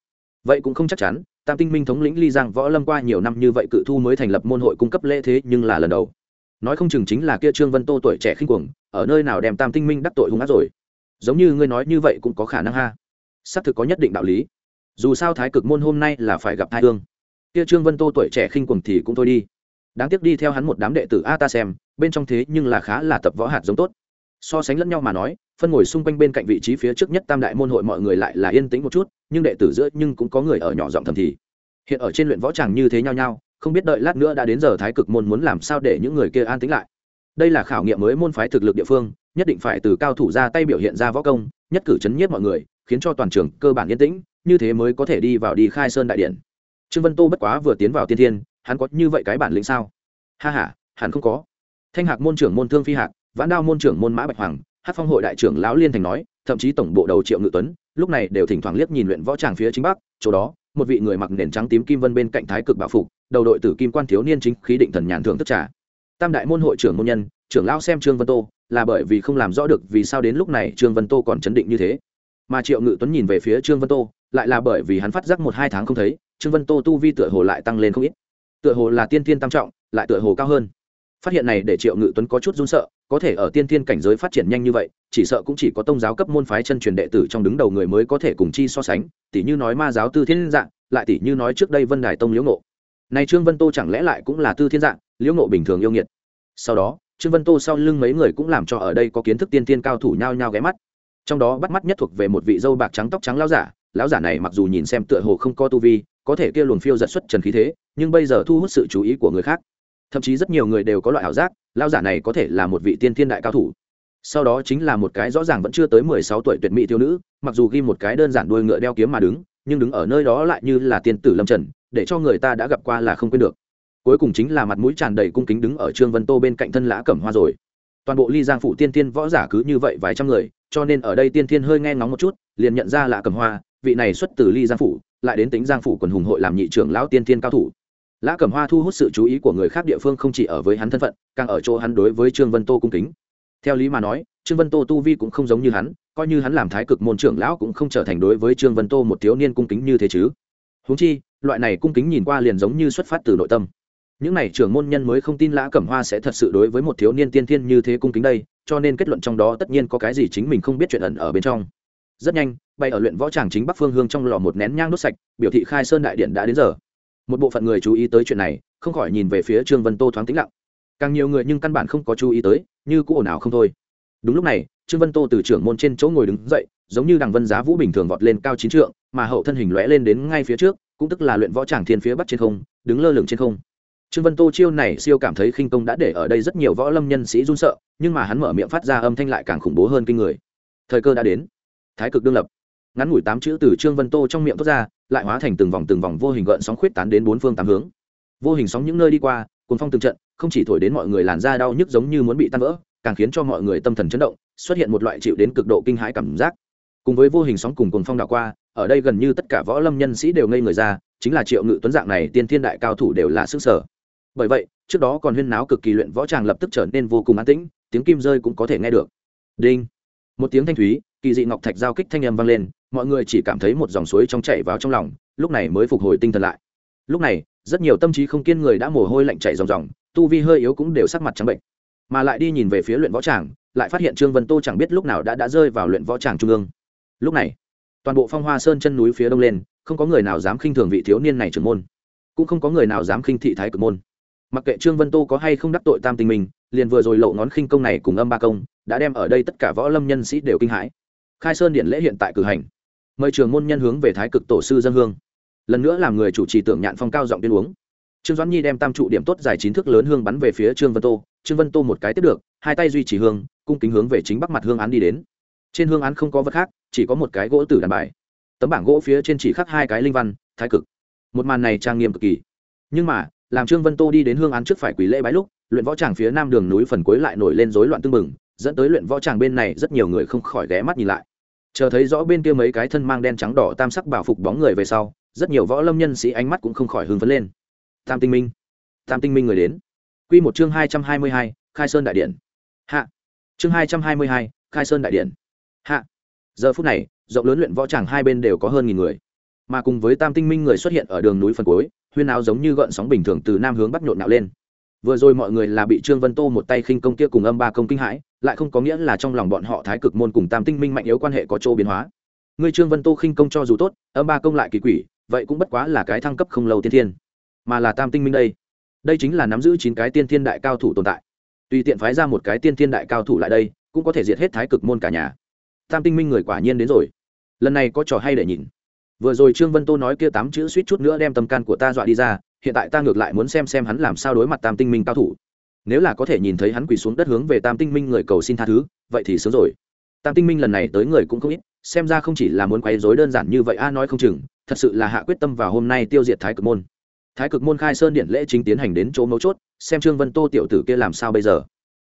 Vậy cũng không chắc chắn, tam tinh minh thống lĩnh ly giang võ lâm qua nhiều năm như vậy cự thu mới thành lập môn hội cung cấp lễ thế nhưng là lần đầu. Nói không chừng chính là kia trương vân tô tuổi trẻ khinh cuồng, ở nơi nào đem tam tinh minh đắc tội hung ác rồi? Giống như ngươi nói như vậy cũng có khả năng ha. Xác thực có nhất định đạo lý dù sao thái cực môn hôm nay là phải gặp Thái hương. Kia trương vân tô tuổi trẻ khinh quần thì cũng thôi đi. Đáng tiếc đi theo hắn một đám đệ tử a ta xem, bên trong thế nhưng là khá là tập võ hạt giống tốt. So sánh lẫn nhau mà nói, phân ngồi xung quanh bên cạnh vị trí phía trước nhất tam đại môn hội mọi người lại là yên tĩnh một chút, nhưng đệ tử giữa nhưng cũng có người ở nhỏ giọng thầm thì. Hiện ở trên luyện võ tràng như thế nhau nhau, không biết đợi lát nữa đã đến giờ thái cực môn muốn làm sao để những người kia an tĩnh lại. Đây là khảo nghiệm mới môn phái thực lực địa phương, nhất định phải từ cao thủ ra tay biểu hiện ra võ công, nhất cử chấn nhiếp mọi người, khiến cho toàn trường cơ bản yên tĩnh như thế mới có thể đi vào đi khai sơn đại điện. Trương vân tô bất quá vừa tiến vào tiên thiên, hắn có như vậy cái bản lĩnh sao? Ha h a không có. Thanh hạc môn trưởng môn thương phi hạc, vãn đao môn trưởng môn mã bạch hoàng hát phong hội đại trưởng lão liên thành nói, thậm chí tổng bộ đầu triệu ngự tuấn, lúc này đều thỉnh thoảng liếc nhìn luyện võ tràng phía chính bắc, chỗ đó, một vị người mặc nền trắng tím kim vân bên cạnh thái cực bảo phục, đầu đội tử kim quan thiếu niên chính khí định thần nhàn thưởng thức trà. Tam đại môn hội trưởng môn nhân, trưởng lão xem trương vân tô, là bởi vì không làm rõ được vì sao đến lúc này trương vân tô còn chấn định như thế. Mà triệu ngự tuấn nhìn về phía trương vân tô lại là bởi vì hắn phát giác một hai tháng không thấy, trương vân tô tu vi tựa hồ lại tăng lên không ít. Tựa hồ là tiên tiên tam trọng, lại tựa hồ cao hơn. Phát hiện này để triệu ngự tuấn có chút run sợ, có thể ở tiên tiên cảnh giới phát triển nhanh như vậy, chỉ sợ cũng chỉ có tông giáo cấp môn phái chân truyền đệ tử trong đứng đầu người mới có thể cùng chi so sánh tỷ như nói ma giáo tư thiên dạng lại tỷ như nói trước đây vân đài tông liễu ngộ. Này trương vân tô chẳng lẽ lại cũng là tư thiên dạng liễu ngộ bình thường yêu nghiệt? Sau đó, trương vân tô sau lưng mấy người cũng làm cho ở đây có kiến thức tiên tiên cao thủ nhao nhao ghé mắt. Trong đó bắt mắt nhất thuộc về một vị dâu bạc trắng tóc trắng lao giả lão giả này mặc dù nhìn xem tựa hồ không có tu vi, có thể kia luồng phiêu giật xuất trần khí thế, nhưng bây giờ thu hút sự chú ý của người khác. Thậm chí rất nhiều người đều có loại ảo giác, lão giả này có thể là một vị tiên thiên đại cao thủ. Sau đó chính là một cái rõ ràng vẫn chưa tới mười sáu tuổi tuyệt mỹ thiếu nữ, mặc dù ghi một cái đơn giản đuôi ngựa đeo kiếm mà đứng, nhưng đứng ở nơi đó lại như là tiên tử lâm trần, để cho người ta đã gặp qua là không quên được. Cuối cùng chính là mặt mũi tràn đầy cung kính đứng ở trương vân tô bên cạnh thân lã cẩm hoa rồi. Toàn bộ ly giang phủ tiên tiên võ giả cứ như vậy vài trăm người, cho nên ở đây tiên thiên hơi nghe ngóng một chút, liền nhận ra lã cẩm hoa vị này xuất từ ly giang phủ, lại đến tính giang phủ quần hùng hội làm nhị trưởng lão tiên thiên cao thủ. Lã cẩm hoa thu hút sự chú ý của người khác địa phương không chỉ ở với hắn thân phận, càng ở chỗ hắn đối với trương vân tô cung kính. Theo lý mà nói, trương vân tô tu vi cũng không giống như hắn, coi như hắn làm thái cực môn trưởng lão cũng không trở thành đối với trương vân tô một thiếu niên cung kính như thế chứ. Huống chi, loại này cung kính nhìn qua liền giống như xuất phát từ nội tâm. Những này trưởng môn nhân mới không tin lã cẩm hoa sẽ thật sự đối với một thiếu niên tiên thiên như thế cung kính đây, cho nên kết luận trong đó tất nhiên có cái gì chính mình không biết chuyện ẩn ở bên trong rất nhanh, bay ở luyện võ tràng chính bắc phương hương trong lò một nén nhang đốt sạch, biểu thị khai sơn đại điện đã đến giờ. Một bộ phận người chú ý tới chuyện này, không khỏi nhìn về phía trương vân tô thoáng tĩnh lặng. Càng nhiều người nhưng căn bản không có chú ý tới, như cũ ồn ào không thôi. Đúng lúc này, trương vân tô từ trưởng môn trên chỗ ngồi đứng dậy, giống như đằng vân giá vũ bình thường vọt lên cao chín trượng, mà hậu thân hình lóe lên đến ngay phía trước, cũng tức là luyện võ tràng thiên phía bắc trên không, đứng lơ lửng trên không. Trương vân tô chiêu này siêu cảm thấy khinh công đã để ở đây rất nhiều võ lâm nhân sĩ run sợ, nhưng mà hắn mở miệng phát ra âm thanh lại càng khủng bố hơn kinh người. Thời cơ đã đến thái cực đương lập. Ngắn ngủi tám chữ từ trương vân tô trong miệng thoát ra, lại hóa thành từng vòng từng vòng vô hình gợn sóng khuyết tán đến bốn phương tám hướng. Vô hình sóng những nơi đi qua cuốn phong từng trận, không chỉ thổi đến mọi người làn da đau nhức giống như muốn bị tan vỡ, càng khiến cho mọi người tâm thần chấn động, xuất hiện một loại chịu đến cực độ kinh hãi cảm giác. Cùng với vô hình sóng cùng cuốn phong đảo qua, ở đây gần như tất cả võ lâm nhân sĩ đều ngây người ra, chính là triệu ngự tuấn dạng này tiên thiên đại cao thủ đều là sức sở. Bởi vậy, trước đó còn huyên náo cực kỳ luyện võ tràng lập tức trở nên vô cùng an tĩnh, tiếng kim rơi cũng có thể nghe được. Đinh! Một tiếng thanh thúy, kỳ dị ngọc thạch giao kích thanh âm vang lên, mọi người chỉ cảm thấy một dòng suối trong chảy vào trong lòng, lúc này mới phục hồi tinh thần lại. Lúc này, rất nhiều tâm trí không kiên người đã mồ hôi lạnh chảy ròng ròng, tu vi hơi yếu cũng đều sắc mặt trắng bệnh. Mà lại đi nhìn về phía luyện võ tràng, lại phát hiện trương vân tô chẳng biết lúc nào đã đã rơi vào luyện võ tràng trung ương. Lúc này, toàn bộ phong hoa sơn chân núi phía đông lên, không có người nào dám khinh thường vị thiếu niên này trưởng môn, cũng không có người nào dám khinh thị thái cực môn. Mặc kệ trương vân tô có hay không đắc tội tam tình mình liền vừa rồi lộ ngón khinh công này cùng âm ba công đã đem ở đây tất cả võ lâm nhân sĩ đều kinh hãi. Khai sơn điện lễ hiện tại cử hành. Mời trường môn nhân hướng về thái cực tổ sư dân hương. Lần nữa làm người chủ trì tưởng nhạn phong cao giọng tuyên uống. Trương doãn nhi đem tam trụ điểm tốt dài chín thước lớn hương bắn về phía trương vân tô. Trương vân tô một cái tiếp được, hai tay duy trì hương, cung kính hướng về chính bắc mặt hương án đi đến. Trên hương án không có vật khác, chỉ có một cái gỗ tử đàn bài. Tấm bảng gỗ phía trên chỉ khắc hai cái linh văn, thái cực. Một màn này trang nghiêm cực kỳ. Nhưng mà, làm trương vân tô đi đến hương án trước phải quỷ lễ bái lúc, luyện võ tràng phía nam đường núi phần cuối lại nổi lên rối loạn tưng bừng dẫn tới luyện võ tràng bên này rất nhiều người không khỏi ghé mắt nhìn lại. Chờ thấy rõ bên kia mấy cái thân mang đen trắng đỏ tam sắc bảo phục bóng người về sau, rất nhiều võ lâm nhân sĩ ánh mắt cũng không khỏi hưng phấn lên. Tam tinh minh, tam tinh minh người đến. Q một chương hai trăm hai mươi hai, khai sơn đại điện. Hạ. Chương hai trăm hai mươi hai, khai sơn đại điện. Hạ. Giờ phút này, rộng lớn luyện võ tràng hai bên đều có hơn nghìn người. Mà cùng với tam tinh minh người xuất hiện ở đường núi phần cuối, huyên áo giống như gợn sóng bình thường từ nam hướng bắc nhộn nạo lên vừa rồi mọi người là bị trương vân tô một tay khinh công kia cùng âm ba công kinh hãi, lại không có nghĩa là trong lòng bọn họ thái cực môn cùng tam tinh minh mạnh yếu quan hệ có chỗ biến hóa. Người trương vân tô khinh công cho dù tốt, âm ba công lại kỳ quỷ, vậy cũng bất quá là cái thăng cấp không lâu tiên thiên. Mà là tam tinh minh đây. Đây chính là nắm giữ chín cái tiên thiên đại cao thủ tồn tại. Tùy tiện phái ra một cái tiên thiên đại cao thủ lại đây, cũng có thể diệt hết thái cực môn cả nhà. Tam tinh minh người quả nhiên đến rồi. Lần này có trò hay để nhìn. Vừa rồi trương vân tô nói kia tám chữ suýt chút nữa đem tâm can của ta dọa đi ra hiện tại ta ngược lại muốn xem xem hắn làm sao đối mặt tam tinh minh cao thủ. Nếu là có thể nhìn thấy hắn quỳ xuống đất hướng về tam tinh minh người cầu xin tha thứ, vậy thì sớm rồi. Tam tinh minh lần này tới người cũng không ít, xem ra không chỉ là muốn quấy dối đơn giản như vậy a, nói không chừng, thật sự là hạ quyết tâm vào hôm nay tiêu diệt thái cực môn. Thái cực môn khai sơn điện lễ chính tiến hành đến chỗ mấu chốt, xem trương vân tô tiểu tử kia làm sao bây giờ.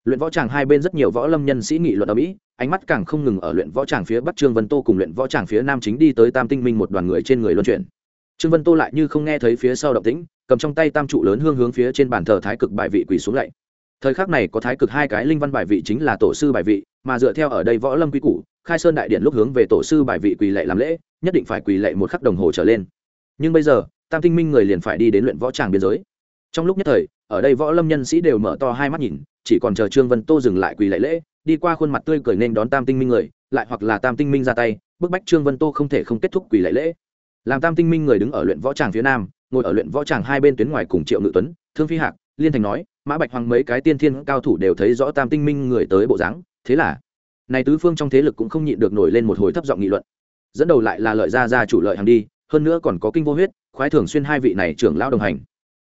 Luyện võ tràng hai bên rất nhiều võ lâm nhân sĩ nghị luận ở mỹ, ánh mắt càng không ngừng ở luyện võ tràng phía bắc trương vân tô cùng luyện võ tràng phía nam chính đi tới tam tinh minh một đoàn người trên người luân chuyển trương vân tô lại như không nghe thấy phía sau động tĩnh, cầm trong tay tam trụ lớn hương hướng phía trên bàn thờ thái cực bài vị quỳ xuống lạy. Thời khắc này có thái cực hai cái linh văn bài vị chính là tổ sư bài vị, mà dựa theo ở đây võ lâm quy củ, khai sơn đại điện lúc hướng về tổ sư bài vị quỳ lệ làm lễ, nhất định phải quỳ lệ một khắc đồng hồ trở lên. Nhưng bây giờ, tam tinh minh người liền phải đi đến luyện võ tràng biên giới. Trong lúc nhất thời, ở đây võ lâm nhân sĩ đều mở to hai mắt nhìn, chỉ còn chờ trương vân tô dừng lại quỳ lệ lễ, đi qua khuôn mặt tươi cười nên đón tam tinh minh người, lại hoặc là tam tinh minh ra tay, bức bách trương vân tô không thể không kết thúc quỳ lệ lễ làm tam tinh minh người đứng ở luyện võ tràng phía nam, ngồi ở luyện võ tràng hai bên tuyến ngoài cùng triệu ngự tuấn, thương phi hạc, liên thành nói, mã bạch hoàng mấy cái tiên thiên cao thủ đều thấy rõ tam tinh minh người tới bộ dáng, thế là này tứ phương trong thế lực cũng không nhịn được nổi lên một hồi thấp giọng nghị luận. Dẫn đầu lại là lợi gia gia chủ lợi hàng đi, hơn nữa còn có kinh vô huyết, khoái thường xuyên hai vị này trưởng lão đồng hành.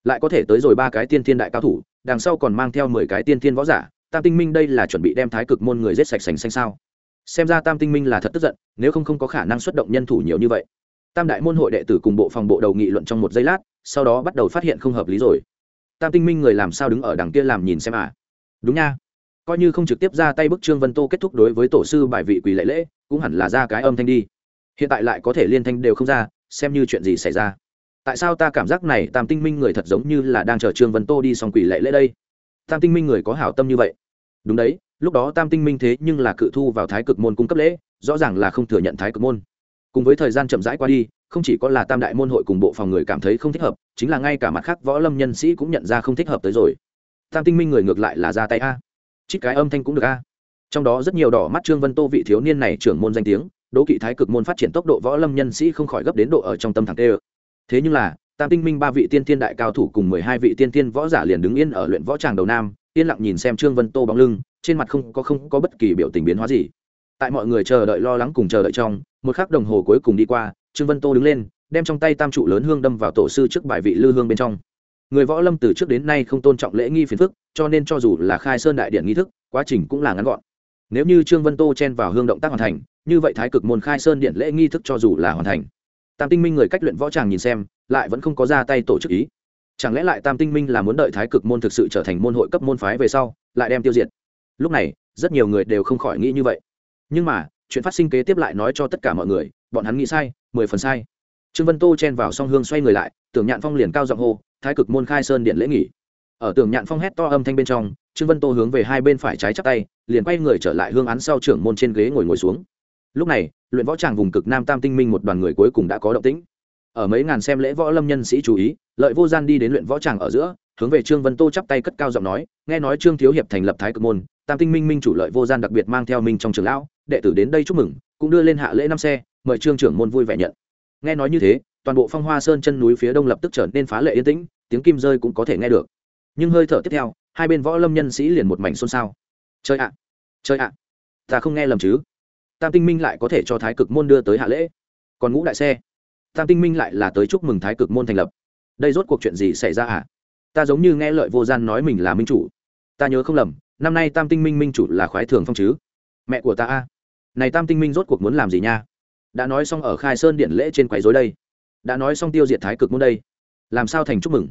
Lại có thể tới rồi ba cái tiên thiên đại cao thủ, đằng sau còn mang theo mười cái tiên thiên võ giả, tam tinh minh đây là chuẩn bị đem thái cực môn người giết sạch sành xanh sao? Xem ra tam tinh minh là thật tức giận, nếu không không có khả năng xuất động nhân thủ nhiều như vậy tam đại môn hội đệ tử cùng bộ phòng bộ đầu nghị luận trong một giây lát, sau đó bắt đầu phát hiện không hợp lý rồi. Tam tinh minh người làm sao đứng ở đằng kia làm nhìn xem à? Đúng nha. Coi như không trực tiếp ra tay bức trương vân tô kết thúc đối với tổ sư bài vị quỳ lễ lễ, cũng hẳn là ra cái âm thanh đi. Hiện tại lại có thể liên thanh đều không ra, xem như chuyện gì xảy ra. Tại sao ta cảm giác này tam tinh minh người thật giống như là đang chờ trương vân tô đi xong quỷ lễ lễ đây? Tam tinh minh người có hảo tâm như vậy. Đúng đấy, lúc đó tam tinh minh thế nhưng là cự thu vào thái cực môn cung cấp lễ, rõ ràng là không thừa nhận thái cực môn cùng với thời gian chậm rãi qua đi, không chỉ có là tam đại môn hội cùng bộ phòng người cảm thấy không thích hợp, chính là ngay cả mặt khác võ lâm nhân sĩ cũng nhận ra không thích hợp tới rồi. Tam tinh minh người ngược lại là ra tay a. Chít cái âm thanh cũng được a. Trong đó rất nhiều đỏ mắt trương vân tô vị thiếu niên này trưởng môn danh tiếng đỗ kỵ thái cực môn phát triển tốc độ võ lâm nhân sĩ không khỏi gấp đến độ ở trong tâm thẳng tê ơ. Thế nhưng là, tam tinh minh ba vị tiên tiên đại cao thủ cùng mười hai vị tiên tiên võ giả liền đứng yên ở luyện võ tràng đầu nam, yên lặng nhìn xem trương vân tô bóng lưng, trên mặt không có không có bất kỳ biểu tình biến hóa gì. Tại mọi người chờ đợi lo lắng cùng chờ đợi trong một khắc đồng hồ cuối cùng đi qua, trương vân tô đứng lên, đem trong tay tam trụ lớn hương đâm vào tổ sư trước bài vị lư hương bên trong. Người võ lâm từ trước đến nay không tôn trọng lễ nghi phiền phức, cho nên cho dù là khai sơn đại điện nghi thức, quá trình cũng là ngắn gọn. Nếu như trương vân tô chen vào hương động tác hoàn thành, như vậy thái cực môn khai sơn điện lễ nghi thức cho dù là hoàn thành. Tam tinh minh người cách luyện võ tràng nhìn xem, lại vẫn không có ra tay tổ chức ý. Chẳng lẽ lại tam tinh minh là muốn đợi thái cực môn thực sự trở thành môn hội cấp môn phái về sau, lại đem tiêu diệt? Lúc này, rất nhiều người đều không khỏi nghĩ như vậy. Nhưng mà chuyện phát sinh kế tiếp lại nói cho tất cả mọi người, bọn hắn nghĩ sai, mười phần sai. Trương vân tô chen vào song hương xoay người lại, tưởng nhạn phong liền cao giọng hô, thái cực môn khai sơn điện lễ nghỉ. Ở tưởng nhạn phong hét to âm thanh bên trong, trương vân tô hướng về hai bên phải trái chắp tay, liền quay người trở lại hương án sau trưởng môn trên ghế ngồi ngồi xuống. Lúc này, luyện võ tràng vùng cực nam tam tinh minh một đoàn người cuối cùng đã có động tĩnh. Ở mấy ngàn xem lễ võ lâm nhân sĩ chú ý, lợi vô gian đi đến luyện võ tràng ở giữa, hướng về trương vân tô chắp tay cất cao giọng nói, nghe nói trương thiếu hiệp thành lập thái cực môn, tam tinh minh minh chủ lợi vô gian đặc biệt mang theo minh trong trường lão đệ tử đến đây chúc mừng, cũng đưa lên hạ lễ năm xe, mời trương trưởng môn vui vẻ nhận. Nghe nói như thế, toàn bộ phong hoa sơn chân núi phía đông lập tức trở nên phá lệ yên tĩnh, tiếng kim rơi cũng có thể nghe được. Nhưng hơi thở tiếp theo, hai bên võ lâm nhân sĩ liền một mảnh xôn xao. Chơi ạ! Chơi ạ! Ta không nghe lầm chứ? Tam tinh minh lại có thể cho thái cực môn đưa tới hạ lễ. Còn ngũ đại xe. Tam tinh minh lại là tới chúc mừng thái cực môn thành lập. Đây rốt cuộc chuyện gì xảy ra à ta giống như nghe lợi vô gian nói mình là minh chủ. Ta nhớ không lầm, năm nay tam tinh minh minh chủ là khoái thường phong chứ. Mẹ của ta a này tam tinh minh rốt cuộc muốn làm gì nha? Đã nói xong ở khai sơn điện lễ trên quấy dối đây. Đã nói xong tiêu diệt thái cực môn đây. Làm sao thành chúc mừng?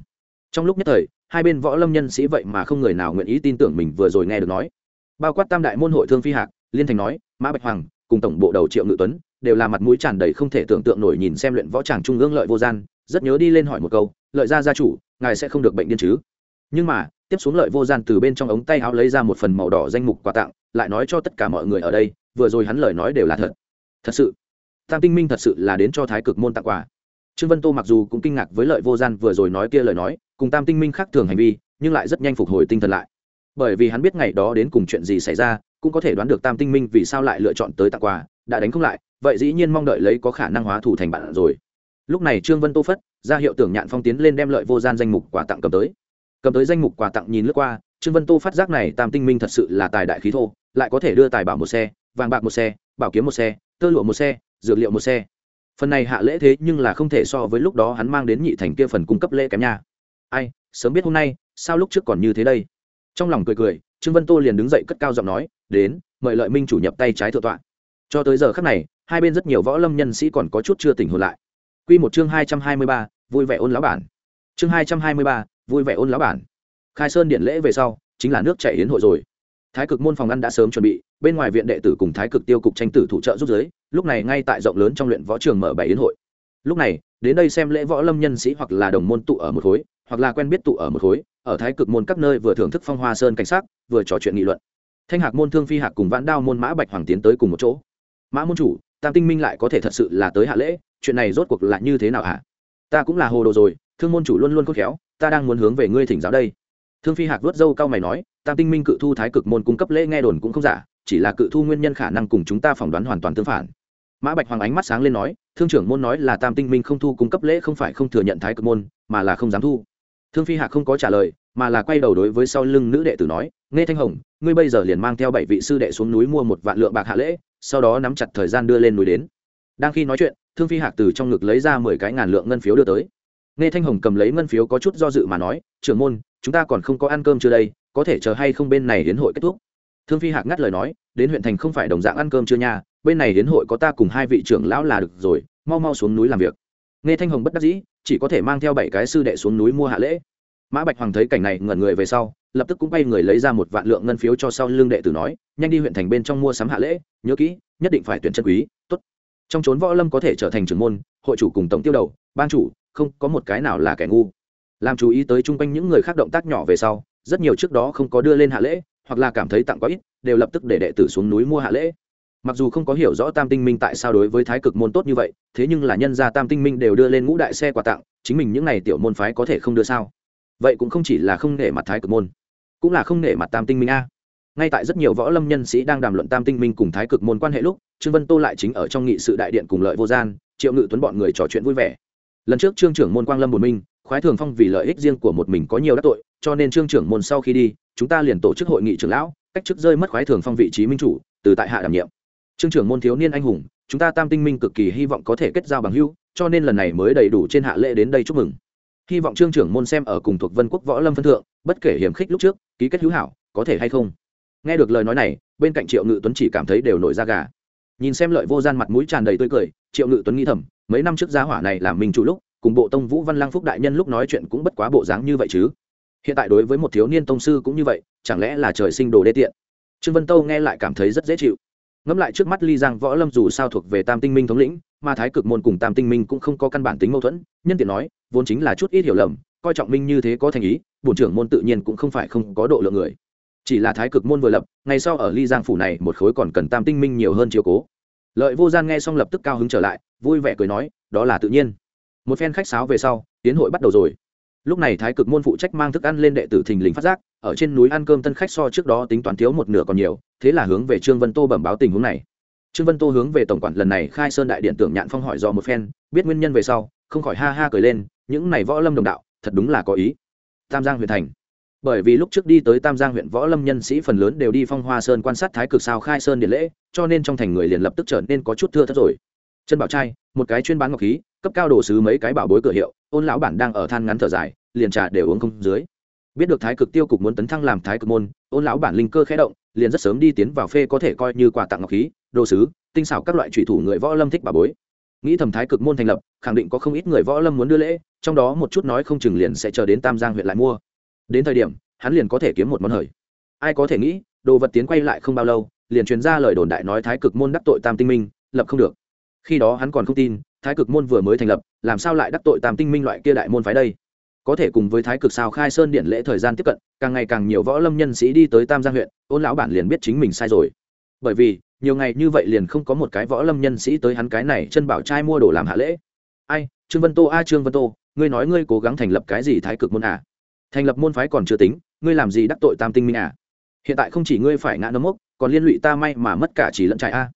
Trong lúc nhất thời, hai bên võ lâm nhân sĩ vậy mà không người nào nguyện ý tin tưởng mình vừa rồi nghe được nói. Bao quát tam đại môn hội thương phi hạc, liên thành nói, mã bạch hoàng, cùng tổng bộ đầu triệu ngự tuấn, đều là mặt mũi tràn đầy không thể tưởng tượng nổi nhìn xem luyện võ tràng trung ương lợi vô gian, rất nhớ đi lên hỏi một câu, lợi gia gia chủ, ngài sẽ không được bệnh điên chứ? Nhưng mà, tiếp xuống lợi vô gian từ bên trong ống tay áo lấy ra một phần màu đỏ danh mục quà tặng, lại nói cho tất cả mọi người ở đây vừa rồi hắn lời nói đều là thật. Thật sự, tam tinh minh thật sự là đến cho thái cực môn tặng quà. Trương vân tô mặc dù cũng kinh ngạc với lợi vô gian vừa rồi nói kia lời nói, cùng tam tinh minh khác thường hành vi, nhưng lại rất nhanh phục hồi tinh thần lại. Bởi vì hắn biết ngày đó đến cùng chuyện gì xảy ra, cũng có thể đoán được tam tinh minh vì sao lại lựa chọn tới tặng quà, đã đánh không lại, vậy dĩ nhiên mong đợi lấy có khả năng hóa thủ thành bạn rồi. Lúc này trương vân tô phất, ra hiệu tưởng nhạn phong tiến lên đem lợi vô gian danh mục quà tặng cầm tới. Cầm tới danh mục quà tặng nhìn lướt qua, trương vân tô phát giác này tam tinh minh thật sự là tài đại khí thô, lại có thể đưa tài bảo một xe vàng bạc một xe, bảo kiếm một xe, tơ lụa một xe, dược liệu một xe. Phần này hạ lễ thế nhưng là không thể so với lúc đó hắn mang đến nhị thành kia phần cung cấp lễ kém nha. Ai, sớm biết hôm nay, sao lúc trước còn như thế đây? Trong lòng cười cười, trương vân tô liền đứng dậy cất cao giọng nói, đến, mời lợi minh chủ nhập tay trái thượng tọa. Cho tới giờ khắc này, hai bên rất nhiều võ lâm nhân sĩ còn có chút chưa tỉnh hồn lại. Quy một chương hai trăm hai mươi ba, vui vẻ ôn lão bản. Chương hai trăm hai mươi ba, vui vẻ ôn lão bản. Khai sơn điện lễ về sau, chính là nước chảy hiến hội rồi thái cực môn phòng ăn đã sớm chuẩn bị, bên ngoài viện đệ tử cùng thái cực tiêu cục tranh tử thủ trợ giúp giới, lúc này ngay tại rộng lớn trong luyện võ trường mở bảy yến hội. Lúc này, đến đây xem lễ võ lâm nhân sĩ hoặc là đồng môn tụ ở một khối, hoặc là quen biết tụ ở một khối, ở thái cực môn các nơi vừa thưởng thức phong hoa sơn cảnh sát vừa trò chuyện nghị luận. Thanh hạc môn thương phi hạc cùng vãn đao môn mã bạch hoàng tiến tới cùng một chỗ. Mã môn chủ, tam tinh minh lại có thể thật sự là tới hạ lễ, chuyện này rốt cuộc là như thế nào hả? Ta cũng là hồ đồ rồi, thương môn chủ luôn luôn khôn khéo, ta đang muốn hướng về ngươi thỉnh giáo đây thương phi hạc vớt dâu cao mày nói, tam tinh minh cự thu thái cực môn cung cấp lễ nghe đồn cũng không giả, chỉ là cự thu nguyên nhân khả năng cùng chúng ta phỏng đoán hoàn toàn tương phản. Mã bạch hoàng ánh mắt sáng lên nói, thương trưởng môn nói là tam tinh minh không thu cung cấp lễ không phải không thừa nhận thái cực môn, mà là không dám thu. Thương phi hạc không có trả lời, mà là quay đầu đối với sau lưng nữ đệ tử nói, nghe thanh hồng, ngươi bây giờ liền mang theo bảy vị sư đệ xuống núi mua một vạn lượng bạc hạ lễ, sau đó nắm chặt thời gian đưa lên núi đến. Đang khi nói chuyện, thương phi hạc từ trong ngực lấy ra mười cái ngàn lượng ngân phiếu đưa tới. Nghe thanh hồng cầm lấy ngân phiếu có chút do dự mà nói, trưởng môn chúng ta còn không có ăn cơm chưa đây, có thể chờ hay không bên này đến hội kết thúc? Thương phi hạc ngắt lời nói, đến huyện thành không phải đồng dạng ăn cơm chưa nha, bên này đến hội có ta cùng hai vị trưởng lão là được rồi, mau mau xuống núi làm việc. Nghe thanh hồng bất đắc dĩ, chỉ có thể mang theo bảy cái sư đệ xuống núi mua hạ lễ. Mã bạch hoàng thấy cảnh này ngẩn người về sau, lập tức cũng bay người lấy ra một vạn lượng ngân phiếu cho sau lưng đệ tử nói, nhanh đi huyện thành bên trong mua sắm hạ lễ, nhớ kỹ, nhất định phải tuyển chân quý, tốt. Trong trốn võ lâm có thể trở thành trưởng môn, hội chủ cùng tổng tiêu đầu, ban chủ, không có một cái nào là kẻ ngu làm chú ý tới chung quanh những người khác động tác nhỏ về sau, rất nhiều trước đó không có đưa lên hạ lễ, hoặc là cảm thấy tặng quá ít, đều lập tức để đệ tử xuống núi mua hạ lễ. Mặc dù không có hiểu rõ tam tinh minh tại sao đối với thái cực môn tốt như vậy, thế nhưng là nhân gia tam tinh minh đều đưa lên ngũ đại xe quà tặng, chính mình những n à y tiểu môn phái có thể không đưa sao? Vậy cũng không chỉ là không nể mặt thái cực môn, cũng là không nể mặt tam tinh minh a. Ngay tại rất nhiều võ lâm nhân sĩ đang đàm luận tam tinh minh cùng thái cực môn quan hệ lúc, trương vân tô lại chính ở trong nghị sự đại điện cùng lợi vô gian, triệu ngự tuấn bọn người trò chuyện vui vẻ. Lần trước trương trưởng môn quang lâm bồn minh khoái thường phong vì lợi ích riêng của một mình có nhiều đắc tội, cho nên trương trưởng môn sau khi đi, chúng ta liền tổ chức hội nghị trưởng lão, cách chức rơi mất khoái thường phong vị trí minh chủ, từ tại hạ đảm nhiệm. Trương trưởng môn thiếu niên anh hùng, chúng ta tam tinh minh cực kỳ hy vọng có thể kết giao bằng hữu, cho nên lần này mới đầy đủ trên hạ lễ đến đây chúc mừng. Hy vọng trương trưởng môn xem ở cùng thuộc vân quốc võ lâm phân thượng, bất kể hiểm khích lúc trước, ký kết hữu hảo, có thể hay không. Nghe được lời nói này, bên cạnh triệu ngự tuấn chỉ cảm thấy đều nổi da gà. Nhìn xem lợi vô gian mặt mũi tràn đầy tươi cười, triệu ngự tuấn nghĩ thầm, mấy năm trước gia hỏa này làm mình chủ lúc cùng bộ tông vũ văn lang phúc đại nhân lúc nói chuyện cũng bất quá bộ dáng như vậy chứ. Hiện tại đối với một thiếu niên tông sư cũng như vậy, chẳng lẽ là trời sinh đồ đê tiện? Trương vân tâu nghe lại cảm thấy rất dễ chịu. Ngẫm lại trước mắt ly giang võ lâm dù sao thuộc về tam tinh minh thống lĩnh, mà thái cực môn cùng tam tinh minh cũng không có căn bản tính mâu thuẫn, nhân tiện nói, vốn chính là chút ít hiểu lầm, coi trọng minh như thế có thành ý, bổn trưởng môn tự nhiên cũng không phải không có độ lượng người. Chỉ là thái cực môn vừa lập, ngày sau ở ly giang phủ này một khối còn cần tam tinh minh nhiều hơn chiều cố. Lợi vô gian nghe xong lập tức cao hứng trở lại, vui vẻ cười nói, đó là tự nhiên một phen khách sáo về sau, tiến hội bắt đầu rồi. Lúc này thái cực môn phụ trách mang thức ăn lên đệ tử thình lình phát giác, ở trên núi ăn cơm tân khách so trước đó tính toán thiếu một nửa còn nhiều, thế là hướng về trương vân tô bẩm báo tình huống này. Trương vân tô hướng về tổng quản lần này khai sơn đại điện tưởng nhạn phong hỏi do một phen, biết nguyên nhân về sau, không khỏi ha ha cười lên, những này võ lâm đồng đạo, thật đúng là có ý. Tam giang huyện thành. Bởi vì lúc trước đi tới tam giang huyện võ lâm nhân sĩ phần lớn đều đi phong hoa sơn quan sát thái cực sao khai sơn điện lễ, cho nên trong thành người liền lập tức trở nên có chút thưa thất rồi. Chân bảo trai, một cái chuyên bán ngọc khí cấp cao đồ sứ mấy cái bảo bối cửa hiệu, ôn lão bản đang ở than ngắn thở dài, liền trà đều uống không dưới. Biết được thái cực tiêu cục muốn tấn thăng làm thái cực môn, ôn lão bản linh cơ khẽ động, liền rất sớm đi tiến vào phê có thể coi như quà tặng ngọc khí, đồ sứ, tinh xảo các loại trụy thủ người võ lâm thích bà bối. Nghĩ thầm thái cực môn thành lập, khẳng định có không ít người võ lâm muốn đưa lễ, trong đó một chút nói không chừng liền sẽ chờ đến tam giang huyện lại mua. Đến thời điểm, hắn liền có thể kiếm một món hời. Ai có thể nghĩ, đồ vật tiến quay lại không bao lâu, liền truyền ra lời đồn đại nói thái cực môn đắc tội tam tinh minh, lập không được khi đó hắn còn không tin, thái cực môn vừa mới thành lập, làm sao lại đắc tội tam tinh minh loại kia đại môn phái đây? Có thể cùng với thái cực sao khai sơn điện lễ thời gian tiếp cận, càng ngày càng nhiều võ lâm nhân sĩ đi tới tam giang huyện, ôn lão bản liền biết chính mình sai rồi. Bởi vì, nhiều ngày như vậy liền không có một cái võ lâm nhân sĩ tới hắn cái này chân bảo trai mua đồ làm hạ lễ. Ai, trương vân tô, a, trương vân tô, ngươi nói ngươi cố gắng thành lập cái gì thái cực môn à? Thành lập môn phái còn chưa tính, ngươi làm gì đắc tội tam tinh minh à? Hiện tại không chỉ ngươi phải ngã nấm mốc, còn liên lụy ta may mà mất cả chỉ lẫn trại a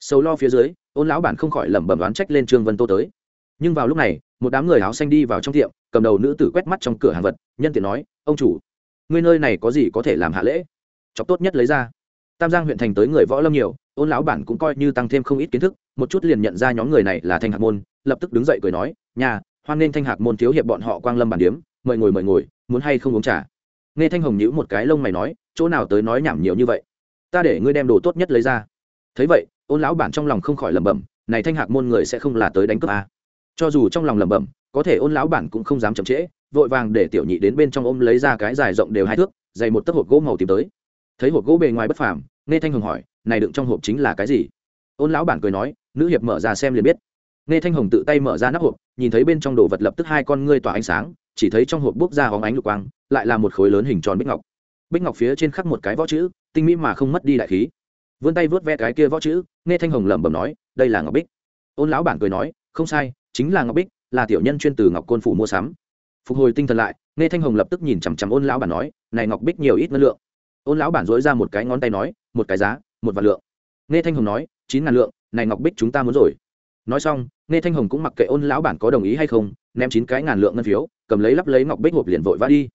sầu lo phía dưới, ôn lão bản không khỏi lẩm bẩm đoán trách lên trương vân tô tới. Nhưng vào lúc này, một đám người áo xanh đi vào trong tiệm, cầm đầu nữ tử quét mắt trong cửa hàng vật, nhân tiện nói, ông chủ, ngươi nơi này có gì có thể làm hạ lễ? Chọc tốt nhất lấy ra. Tam giang huyện thành tới người võ lâm nhiều, ôn lão bản cũng coi như tăng thêm không ít kiến thức, một chút liền nhận ra nhóm người này là thanh hạc môn, lập tức đứng dậy cười nói, nhà, hoan nên thanh hạc môn thiếu hiệp bọn họ quang lâm bản điếm, mời ngồi mời ngồi, muốn hay không uống trà? Nghe thanh hồng nhữ một cái lông mày nói, chỗ nào tới nói nhảm nhiều như vậy? Ta để ngươi đem đồ tốt nhất lấy ra. Thấy vậy ôn lão bản trong lòng không khỏi lẩm bẩm, này thanh hạc môn người sẽ không là tới đánh cướp à. cho dù trong lòng lẩm bẩm, có thể ôn lão bản cũng không dám chậm trễ, vội vàng để tiểu nhị đến bên trong ôm lấy ra cái dài rộng đều hai thước, dày một tấc hộp gỗ màu tìm tới. Thấy hộp gỗ bề ngoài bất phàm, nghe thanh hồng hỏi, này đựng trong hộp chính là cái gì? Ôn lão bản cười nói, nữ hiệp mở ra xem liền biết. Nghe thanh hồng tự tay mở ra nắp hộp, nhìn thấy bên trong đồ vật lập tức hai con ngươi tỏa ánh sáng, chỉ thấy trong hộp bốc ra hóng ánh lục quang, lại là một khối lớn hình tròn bích ngọc. Bích ngọc phía trên khắc một cái võ chữ, tinh mỹ mà không mất đi đại khí vươn tay vớt ve cái kia võ chữ, nghe thanh hồng lẩm bẩm nói, đây là ngọc bích. Ôn lão bản cười nói, không sai, chính là ngọc bích, là tiểu nhân chuyên từ ngọc côn phủ mua sắm. Phục hồi tinh thần lại, nghe thanh hồng lập tức nhìn chằm chằm ôn lão bản nói, này ngọc bích nhiều ít ngân lượng. Ôn lão bản dối ra một cái ngón tay nói, một cái giá, một vạn lượng. Nghe thanh hồng nói, chín ngàn lượng, này ngọc bích chúng ta muốn rồi. Nói xong, nghe thanh hồng cũng mặc kệ ôn lão bản có đồng ý hay không, ném chín cái ngàn lượng ngân phiếu, cầm lấy lắp lấy ngọc bích hộp liền vội vã đi.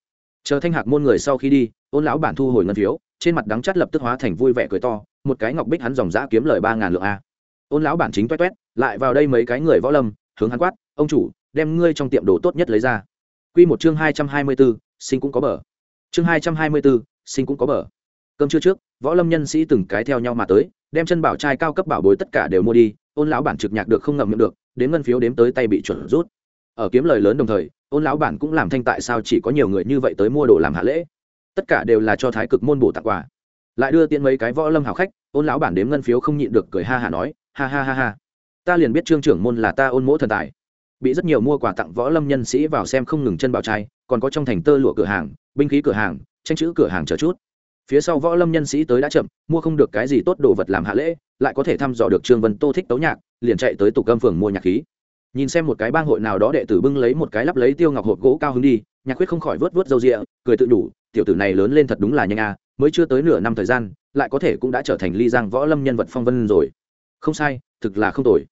Chờ thanh hạc môn người sau khi đi, ôn lão bản thu hồi ngân phiếu trên mặt đắng chắt lập tức hóa thành vui vẻ cười to, một cái ngọc bích hắn dòng giã kiếm lời ba ngàn lượng a. Ôn lão bản chính toét toét, lại vào đây mấy cái người võ lâm, hướng hắn quát, ông chủ, đem ngươi trong tiệm đồ tốt nhất lấy ra. Q một chương hai trăm hai mươi b ố sinh cũng có bờ. Chương hai trăm hai mươi b ố sinh cũng có bờ. Cơm trưa trước, võ lâm nhân sĩ từng cái theo nhau mà tới, đem chân bảo trai cao cấp bảo bối tất cả đều mua đi, ôn lão bản trực nhạc được không ngậm miệng được, đến ngân phiếu đếm tới tay bị chuẩn rút. Ở kiếm lời lớn đồng thời, ôn lão bản cũng làm thanh tại sao chỉ có nhiều người như vậy tới mua đồ làm hạ lễ tất cả đều là cho thái cực môn bổ tặng quà. Lại đưa tiện mấy cái võ lâm hảo khách, ôn lão bản đếm ngân phiếu không nhịn được cười ha hả nói, ha ha ha ha, ta liền biết trương trưởng môn là ta ôn mỗ thần tài. Bị rất nhiều mua quà tặng võ lâm nhân sĩ vào xem không ngừng chân bảo trai, còn có trong thành tơ lụa cửa hàng, binh khí cửa hàng, tranh chữ cửa hàng chờ chút. Phía sau võ lâm nhân sĩ tới đã chậm, mua không được cái gì tốt đồ vật làm hạ lễ, lại có thể thăm dò được trương vân tô thích tấu nhạc, liền chạy tới tục âm phường mua nhạc khí. Nhìn xem một cái bang hội nào đó đệ tử bưng lấy một cái lắp lấy tiêu ngọc hộp gỗ cao hứng đi, nhạc quyết không khỏi vớt vớt dâu rịa, cười tự đủ tiểu tử này lớn lên thật đúng là nhanh à mới chưa tới nửa năm thời gian, lại có thể cũng đã trở thành ly giang võ lâm nhân vật phong vân rồi. Không sai, thực là không tồi.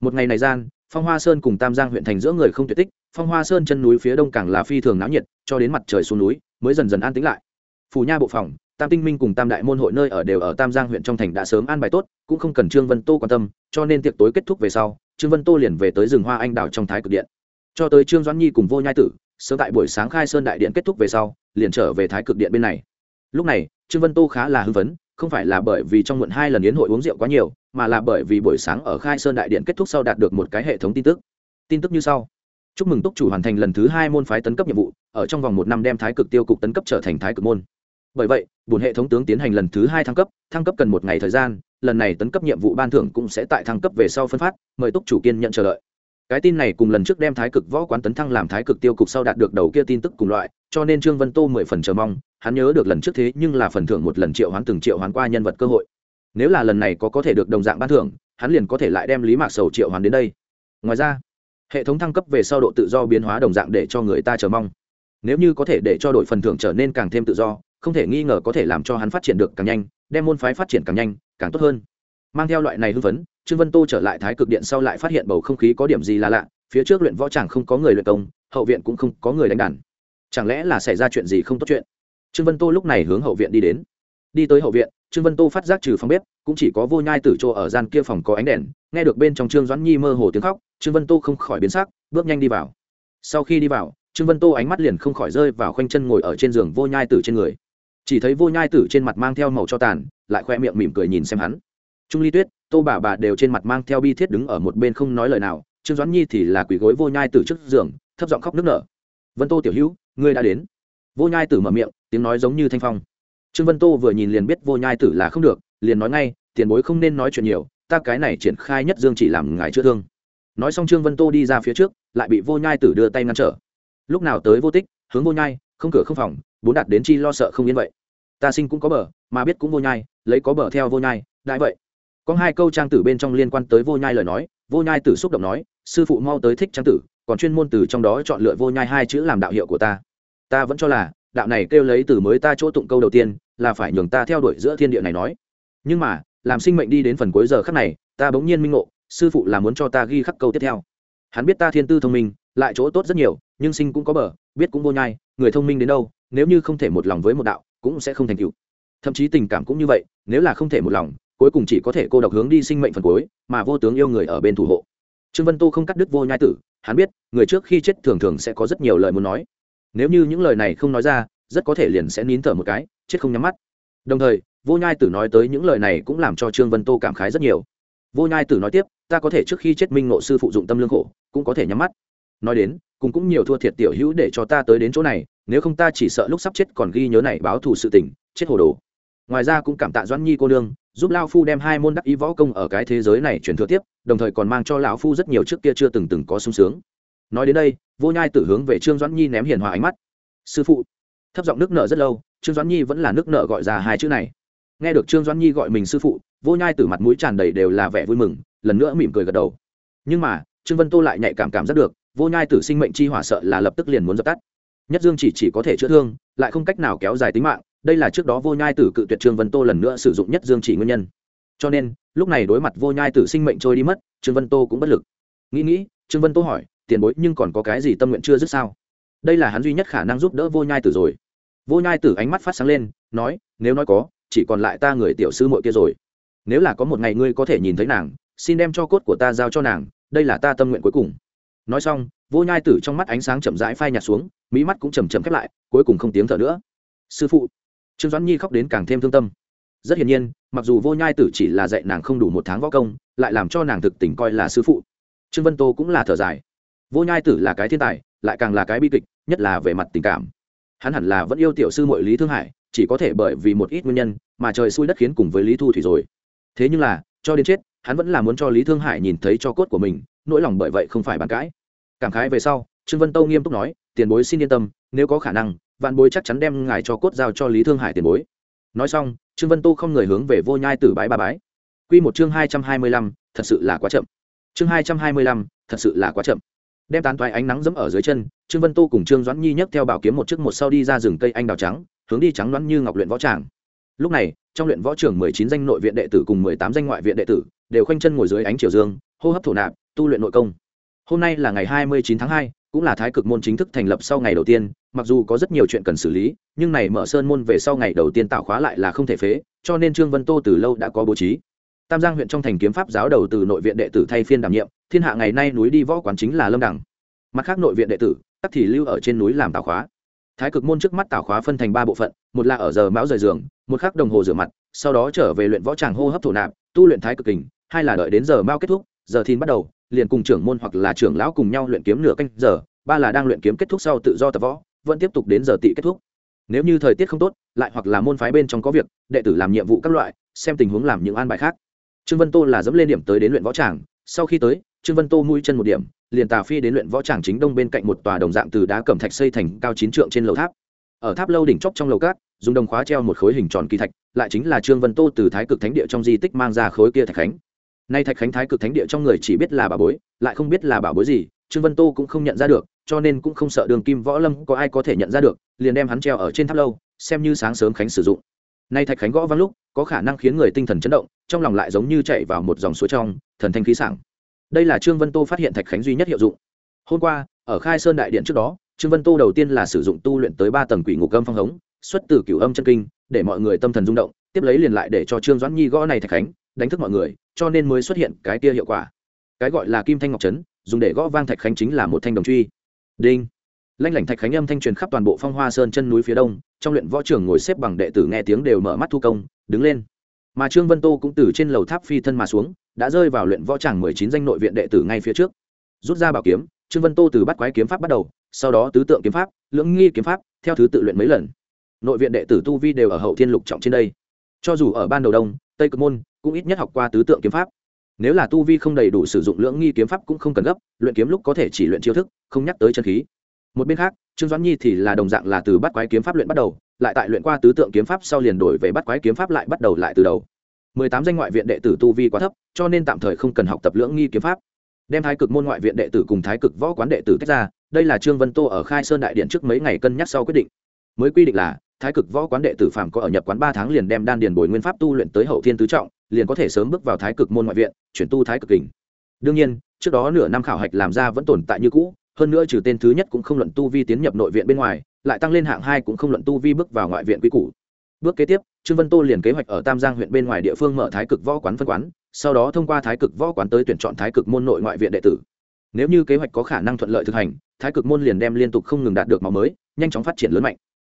Một ngày này gian, phong hoa sơn cùng tam giang huyện thành giữa người không tuyệt tích, phong hoa sơn chân núi phía đông càng là phi thường náo nhiệt, cho đến mặt trời xuống núi, mới dần dần an tĩnh lại. Phù nha bộ phòng, tam tinh minh cùng tam đại môn hội nơi ở đều ở tam giang huyện trong thành đã sớm an bài tốt, cũng không cần trương vân tô quan tâm, cho nên tiệc tối kết thúc về sau, trương vân tô liền về tới rừng hoa anh đào trong thái cực điện. Cho tới trương doãn nhi cùng vô nhai tử, sớm tại buổi sáng khai sơn đại điện kết thúc về sau liền trở về thái cực điện bên này. Lúc này, trương vân tô khá là hưng phấn, không phải là bởi vì trong muộn hai lần yến hội uống rượu quá nhiều, mà là bởi vì buổi sáng ở khai sơn đại điện kết thúc sau đạt được một cái hệ thống tin tức. Tin tức như sau. Chúc mừng túc chủ hoàn thành lần thứ hai môn phái tấn cấp nhiệm vụ, ở trong vòng một năm đem thái cực tiêu cục tấn cấp trở thành thái cực môn. Bởi vậy bùn hệ thống tướng tiến hành lần thứ hai thăng cấp thăng cấp cần một ngày thời gian, lần này tấn cấp nhiệm vụ ban thưởng cũng sẽ tại thăng cấp về sau phân phát, mời túc chủ kiên nhận chờ đợi cái tin này cùng lần trước đem thái cực võ quán tấn thăng làm thái cực tiêu cục sau đạt được đầu kia tin tức cùng loại, cho nên trương vân tô mười phần chờ mong, hắn nhớ được lần trước thế nhưng là phần thưởng một lần triệu hoán từng triệu hoán qua nhân vật cơ hội. Nếu là lần này có có thể được đồng dạng ban thưởng, hắn liền có thể lại đem lý mạc sầu triệu hoán đến đây. Ngoài ra, hệ thống thăng cấp về sau độ tự do biến hóa đồng dạng để cho người ta chờ mong. Nếu như có thể để cho đội phần thưởng trở nên càng thêm tự do, không thể nghi ngờ có thể làm cho hắn phát triển được càng nhanh, đem môn phái phát triển càng nhanh, càng tốt hơn. Mang theo loại này hưng phấn trương vân tô trở lại thái cực điện sau lại phát hiện bầu không khí có điểm gì là lạ, phía trước luyện võ chẳng không có người luyện công, hậu viện cũng không có người đánh đàn. Chẳng lẽ là xảy ra chuyện gì không tốt chuyện? Trương vân tô lúc này hướng hậu viện đi đến. Đi tới hậu viện, trương vân tô phát giác trừ phòng bếp, cũng chỉ có vô nhai tử chỗ ở gian kia phòng có ánh đèn, nghe được bên trong trương doãn nhi mơ hồ tiếng khóc, trương vân tô không khỏi biến sắc, bước nhanh đi vào. Sau khi đi vào, trương vân tô ánh mắt liền không khỏi rơi vào khoanh chân ngồi ở trên giường vô nhai tử trên người. Chỉ thấy vô nhai tử trên mặt mang theo màu cho tàn, lại khoe miệng mỉm cười nhìn xem hắn. Trung ly tuyết tô bà bà đều trên mặt mang theo bi thiết đứng ở một bên không nói lời nào, trương doãn nhi thì là quỷ gối vô nhai tử trước giường, thấp giọng khóc nức nở. Vân tô tiểu hữu, ngươi đã đến. Vô nhai tử mở miệng, tiếng nói giống như thanh phong. Trương vân tô vừa nhìn liền biết vô nhai tử là không được, liền nói ngay, tiền bối không nên nói chuyện nhiều, ta cái này triển khai nhất dương chỉ làm ngài chữa thương. Nói xong trương vân tô đi ra phía trước, lại bị vô nhai tử đưa tay ngăn trở. Lúc nào tới vô tích, hướng vô nhai, không cửa không phòng, bốn đạt đến chi lo sợ không yên vậy. Ta sinh cũng có bờ, mà biết cũng vô nhai, lấy có bờ theo vô nhai, đại vậy có hai câu trang tử bên trong liên quan tới vô nhai lời nói, vô nhai tử xúc động nói, sư phụ mau tới thích trang tử, còn chuyên môn từ trong đó chọn lựa vô nhai hai chữ làm đạo hiệu của ta. Ta vẫn cho là, đạo này kêu lấy từ mới ta chỗ tụng câu đầu tiên, là phải nhường ta theo đuổi giữa thiên địa này nói. Nhưng mà, làm sinh mệnh đi đến phần cuối giờ khắc này, ta bỗng nhiên minh ngộ, sư phụ là muốn cho ta ghi khắc câu tiếp theo. Hắn biết ta thiên tư thông minh, lại chỗ tốt rất nhiều, nhưng sinh cũng có bờ, biết cũng vô nhai, người thông minh đến đâu, nếu như không thể một lòng với một đạo, cũng sẽ không thành tựu. Thậm chí tình cảm cũng như vậy, nếu là không thể một lòng cuối cùng chỉ có thể cô độc hướng đi sinh mệnh phần cuối, mà vô tướng yêu người ở bên thủ hộ. Trương vân tu không cắt đứt vô nhai tử, hắn biết, người trước khi chết thường thường sẽ có rất nhiều lời muốn nói. Nếu như những lời này không nói ra, rất có thể liền sẽ nín thở một cái, chết không nhắm mắt. Đồng thời, vô nhai tử nói tới những lời này cũng làm cho trương vân tô cảm khái rất nhiều. Vô nhai tử nói tiếp, ta có thể trước khi chết minh ngộ sư phụ dụng tâm lương khổ, cũng có thể nhắm mắt. Nói đến, cùng cũng nhiều thua thiệt tiểu hữu để cho ta tới đến chỗ này, nếu không ta chỉ sợ lúc sắp chết còn ghi nhớ này báo thù sự tình, chết hồ đồ ngoài ra cũng cảm tạ doãn nhi cô nương, giúp lao phu đem hai môn đắc ý võ công ở cái thế giới này truyền thừa tiếp, đồng thời còn mang cho lão phu rất nhiều trước kia chưa từng từng có sung sướng. Nói đến đây, vô nhai tử hướng về trương doãn nhi ném hiền hòa ánh mắt. Sư phụ. Thấp giọng nước nợ rất lâu, trương doãn nhi vẫn là nước nợ gọi ra hai chữ này. Nghe được trương doãn nhi gọi mình sư phụ, vô nhai tử mặt mũi tràn đầy đều là vẻ vui mừng, lần nữa mỉm cười gật đầu. Nhưng mà, trương vân tô lại nhạy cảm cảm giác được, vô nhai tử sinh mệnh chi hỏa sợ là lập tức liền muốn dập tắt. Nhất dương chỉ chỉ có thể chữa thương, lại không cách nào kéo dài tính mạng đây là trước đó vô nhai tử cự tuyệt trương vân tô lần nữa sử dụng nhất dương chỉ nguyên nhân. Cho nên, lúc này đối mặt vô nhai tử sinh mệnh trôi đi mất, trương vân tô cũng bất lực. Nghĩ nghĩ, trương vân tô hỏi, tiền bối, nhưng còn có cái gì tâm nguyện chưa dứt sao? Đây là hắn duy nhất khả năng giúp đỡ vô nhai tử rồi. Vô nhai tử ánh mắt phát sáng lên, nói, nếu nói có, chỉ còn lại ta người tiểu sư muội kia rồi. Nếu là có một ngày ngươi có thể nhìn thấy nàng, xin đem cho cốt của ta giao cho nàng, đây là ta tâm nguyện cuối cùng. Nói xong, vô nhai tử trong mắt ánh sáng chậm rãi phai nhạt xuống mỹ mắt cũng chầm chậm khép lại, cuối cùng không tiếng thở nữa. Sư phụ trương doãn nhi khóc đến càng thêm thương tâm. Rất hiển nhiên, mặc dù vô nhai tử chỉ là dạy nàng không đủ một tháng võ công, lại làm cho nàng thực tình coi là sư phụ. Trương vân tô cũng là thở dài. Vô nhai tử là cái thiên tài, lại càng là cái bi kịch, nhất là về mặt tình cảm. Hắn hẳn là vẫn yêu tiểu sư mội lý thương hải, chỉ có thể bởi vì một ít nguyên nhân mà trời xui đất khiến cùng với lý thu thủy rồi. Thế nhưng là, cho đến chết, hắn vẫn là muốn cho lý thương hải nhìn thấy cho cốt của mình, nỗi lòng bởi vậy không phải bàn cãi. Cảm khái về sau, trương vân tâu nghiêm túc nói, tiền bối xin yên tâm, nếu có khả năng vạn bối chắc chắn đem ngài cho cốt giao cho lý thương hải tiền bối. Nói xong, trương vân tô không người hướng về vô nhai tử bái ba bái. Q một chương hai trăm hai mươi lăm, thật sự là quá chậm. Chương hai trăm hai mươi lăm, thật sự là quá chậm. Đem tán thoái ánh nắng dẫm ở dưới chân, trương vân tô cùng trương doãn nhi nhấc theo bảo kiếm một chiếc một sau đi ra rừng cây anh đào trắng, hướng đi trắng đoán như ngọc luyện võ tràng. Lúc này, trong luyện võ trưởng mười chín danh nội viện đệ tử cùng mười tám danh ngoại viện đệ tử đều khoanh chân ngồi dưới ánh triều dương, hô hấp thổ nạp, tu luyện nội công. Hôm nay là ngày hai mươi chín tháng hai cũng là thái cực môn chính thức thành lập sau ngày đầu tiên, mặc dù có rất nhiều chuyện cần xử lý, nhưng này mở sơn môn về sau ngày đầu tiên tạo khóa lại là không thể phế, cho nên trương vân tô từ lâu đã có bố trí. Tam giang huyện trong thành kiếm pháp giáo đầu từ nội viện đệ tử thay phiên đảm nhiệm, thiên hạ ngày nay núi đi võ quán chính là lâm đẳng mặt khác nội viện đệ tử, tắc thì lưu ở trên núi làm tạo khóa. Thái cực môn trước mắt tạo khóa phân thành ba bộ phận, một là ở giờ mão rời giường, một khắc đồng hồ rửa mặt, sau đó trở về luyện võ tràng hô hấp thổ nạp, tu luyện thái cực kình, hai là đợi đến giờ mao kết thúc, giờ thìn bắt đầu liền cùng trưởng môn hoặc là trưởng lão cùng nhau luyện kiếm nửa canh giờ, ba là đang luyện kiếm kết thúc sau tự do tập võ, vẫn tiếp tục đến giờ tị kết thúc. Nếu như thời tiết không tốt, lại hoặc là môn phái bên trong có việc, đệ tử làm nhiệm vụ các loại, xem tình huống làm những an bài khác. Trương vân tô là dẫm lên điểm tới đến luyện võ tràng, sau khi tới, trương vân tô mũi chân một điểm, liền tà phi đến luyện võ tràng chính đông bên cạnh một tòa đồng dạng từ đá cẩm thạch xây thành cao chín trượng trên lầu tháp. Ở tháp lâu đỉnh chóc trong lầu cát, dùng đồng khóa treo một khối hình tròn kỳ thạch, lại chính là trương vân tô từ thái cực thánh địa trong di tích mang ra khối kia thạch khánh nay thạch khánh thái cực thánh địa trong người chỉ biết là bà bối, lại không biết là bảo bối gì, trương vân tô cũng không nhận ra được, cho nên cũng không sợ đường kim võ lâm có ai có thể nhận ra được, liền đem hắn treo ở trên tháp lâu, xem như sáng sớm khánh sử dụng. Nay thạch khánh gõ văng lúc, có khả năng khiến người tinh thần chấn động, trong lòng lại giống như chạy vào một dòng suối trong, thần thanh khí sảng. Đây là trương vân tô phát hiện thạch khánh duy nhất hiệu dụng. Hôm qua, ở khai sơn đại điện trước đó, trương vân tô đầu tiên là sử dụng tu luyện tới ba tầng quỷ ngục âm phong hống, xuất từ cửu âm chân kinh, để mọi người tâm thần rung động, tiếp lấy liền lại để cho trương doãn nhi gõ này thạch khánh đánh thức mọi người, cho nên mới xuất hiện cái kia hiệu quả. Cái gọi là kim thanh ngọc trấn, dùng để gõ vang thạch khánh chính là một thanh đồng truy. Đinh. Lanh lảnh thạch khánh âm thanh truyền khắp toàn bộ phong hoa sơn chân núi phía đông, trong luyện võ trường ngồi xếp bằng đệ tử nghe tiếng đều mở mắt thu công, đứng lên. Mà trương vân tô cũng từ trên lầu tháp phi thân mà xuống, đã rơi vào luyện võ tràng mười chín danh nội viện đệ tử ngay phía trước. Rút ra bảo kiếm, trương vân tô từ bắt quái kiếm pháp bắt đầu, sau đó tứ tượng kiếm pháp, lưỡng nghi kiếm pháp, theo thứ tự luyện mấy lần. Nội viện đệ tử tu vi đều ở hậu thiên lục trọng trên đây. Cho dù ở ban đầu đông, tây cực môn cũng ít nhất học qua tứ tượng kiếm pháp. Nếu là tu vi không đầy đủ sử dụng lưỡng nghi kiếm pháp cũng không cần gấp, luyện kiếm lúc có thể chỉ luyện chiêu thức, không nhắc tới chân khí. Một bên khác, trương doãn nhi thì là đồng dạng là từ bắt quái kiếm pháp luyện bắt đầu, lại tại luyện qua tứ tượng kiếm pháp sau liền đổi về bắt quái kiếm pháp lại bắt đầu lại từ đầu. Mười tám danh ngoại viện đệ tử tu vi quá thấp, cho nên tạm thời không cần học tập lưỡng nghi kiếm pháp. Đem thái cực môn ngoại viện đệ tử cùng thái cực võ quán đệ tử tách ra, đây là trương vân tô ở khai sơn đại điện trước mấy ngày cân nhắc sau quyết định. Mới quy định là, thái cực võ quán đệ tử phạm có ở nhập quán ba tháng liền đem đan điền bồi nguyên pháp tu luyện tới hậu thiên tứ trọng liền có thể sớm bước vào thái cực môn ngoại viện, chuyển tu thái cực kình. Đương nhiên, trước đó nửa năm khảo hạch làm ra vẫn tồn tại như cũ, hơn nữa trừ tên thứ nhất cũng không luận tu vi tiến nhập nội viện bên ngoài, lại tăng lên hạng hai cũng không luận tu vi bước vào ngoại viện quy củ. Bước kế tiếp, trương vân tô liền kế hoạch ở tam giang huyện bên ngoài địa phương mở thái cực võ quán phân quán, sau đó thông qua thái cực võ quán tới tuyển chọn thái cực môn nội ngoại viện đệ tử. Nếu như kế hoạch có khả năng thuận lợi thực hành, thái cực môn liền đem liên tục không ngừng đạt được máu mới, nhanh chóng phát triển lớn mạnh.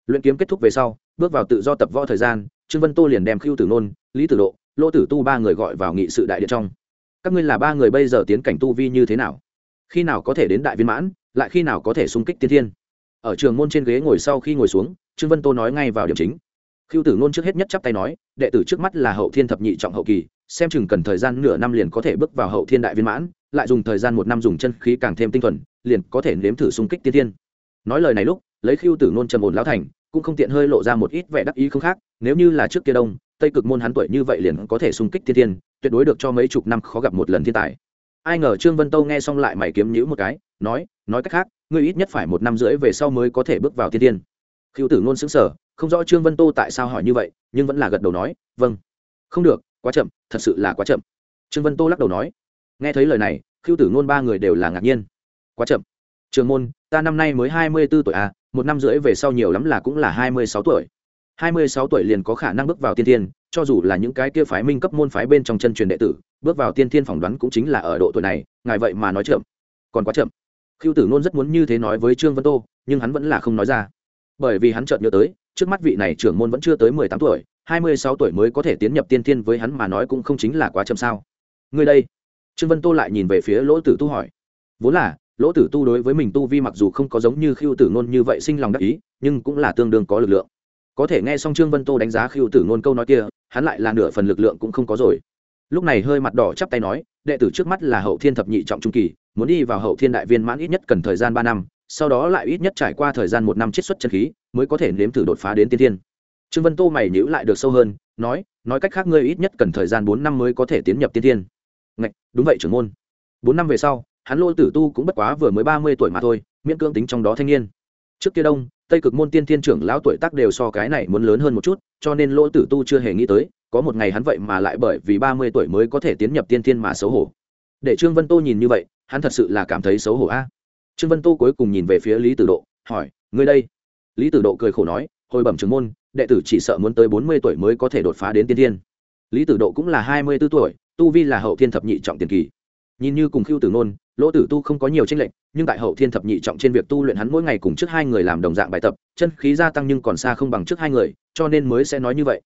Luyện kiếm kết thúc về sau, bước vào tự do tập võ thời gian, trương vân tô liền đem khiêu tử nôn, lý tử độ lỗ tử tu ba người gọi vào nghị sự đại điện trong. Các ngươi là ba người bây giờ tiến cảnh tu vi như thế nào? Khi nào có thể đến đại viên mãn, lại khi nào có thể xung kích tiên thiên? Ở trường môn trên ghế ngồi sau khi ngồi xuống, trương vân tô nói ngay vào điểm chính. Khiêu tử nôn trước hết nhất chắp tay nói, đệ tử trước mắt là hậu thiên thập nhị trọng hậu kỳ, xem chừng cần thời gian nửa năm liền có thể bước vào hậu thiên đại viên mãn, lại dùng thời gian một năm dùng chân khí càng thêm tinh thuần, liền có thể nếm thử xung kích tiên thiên. Nói lời này lúc, lấy khiêu tử nôn trầm ổn lão thành, cũng không tiện hơi lộ ra một ít vẻ đắc ý không khác, nếu như là trước kia đông tây cực môn hắn tuổi như vậy liền có thể xung kích tiên thiên, tuyệt đối được cho mấy chục năm khó gặp một lần thiên tài. Ai ngờ trương vân tâu nghe xong lại mày kiếm nhữ một cái, nói nói cách khác, ngươi ít nhất phải một năm rưỡi về sau mới có thể bước vào tiên thiên. Khiêu tử ngôn xứng sở không rõ trương vân tô tại sao hỏi như vậy, nhưng vẫn là gật đầu nói vâng. Không được, quá chậm, thật sự là quá chậm. Trương vân tô lắc đầu nói. Nghe thấy lời này khiêu tử ngôn ba người đều là ngạc nhiên. Quá chậm. Trường môn, ta năm nay mới hai mươi b ố tuổi à một năm rưỡi về sau nhiều lắm là cũng là hai mươi sáu tuổi hai mươi sáu tuổi liền có khả năng bước vào tiên thiên, cho dù là những cái kia phái minh cấp môn phái bên trong chân truyền đệ tử, bước vào tiên thiên phỏng đoán cũng chính là ở độ tuổi này, ngài vậy mà nói chậm. Còn quá chậm. Khiêu tử nôn rất muốn như thế nói với trương vân tô, nhưng hắn vẫn là không nói ra. Bởi vì hắn chợt nhớ tới, trước mắt vị này trưởng môn vẫn chưa tới mười tám tuổi, hai mươi sáu tuổi mới có thể tiến nhập tiên thiên với hắn mà nói cũng không chính là quá chậm sao. Người đây. Trương vân tô lại nhìn về phía lỗ tử tu hỏi. Vốn là, lỗ tử tu đối với mình tu vi mặc dù không có giống như khiêu tử ngôn như vậy sinh lòng đắc ý, nhưng cũng là tương đương có lực lượng có thể nghe xong trương vân tô đánh giá khiêu tử ngôn câu nói kia, hắn lại là nửa phần lực lượng cũng không có rồi. Lúc này hơi mặt đỏ chắp tay nói, đệ tử trước mắt là hậu thiên thập nhị trọng trung kỳ, muốn đi vào hậu thiên đại viên mãn ít nhất cần thời gian ba năm, sau đó lại ít nhất trải qua thời gian một năm chiết xuất chân khí, mới có thể nếm thử đột phá đến tiên thiên. Trương vân tô mày nhữ lại được sâu hơn, nói nói cách khác ngươi ít nhất cần thời gian bốn năm mới có thể tiến nhập tiên thiên. Ngạch, đúng vậy trưởng môn. Bốn năm về sau, hắn lô tử tu cũng bất quá vừa mới ba mươi tuổi mà thôi, miễn cưỡng tính trong đó thanh niên. Trước kia đông tây cực môn tiên thiên trưởng lão tuổi tác đều so cái này muốn lớn hơn một chút, cho nên lỗ tử tu chưa hề nghĩ tới, có một ngày hắn vậy mà lại bởi vì ba mươi tuổi mới có thể tiến nhập tiên thiên mà xấu hổ. Để trương vân tô nhìn như vậy, hắn thật sự là cảm thấy xấu hổ a. Trương vân tô cuối cùng nhìn về phía lý tử độ, hỏi, ngươi đây? Lý tử độ cười khổ nói, hồi bẩm trưởng môn, đệ tử chỉ sợ muốn tới bốn mươi tuổi mới có thể đột phá đến tiên thiên. Lý tử độ cũng là hai mươi b ố tuổi, tu vi là hậu thiên thập nhị trọng tiền kỳ. Nhìn như cùng khiêu tử nôn lỗ tử tu không có nhiều tranh lệch, nhưng tại hậu thiên thập nhị trọng trên việc tu luyện hắn mỗi ngày cùng trước hai người làm đồng dạng bài tập, chân khí gia tăng nhưng còn xa không bằng trước hai người, cho nên mới sẽ nói như vậy.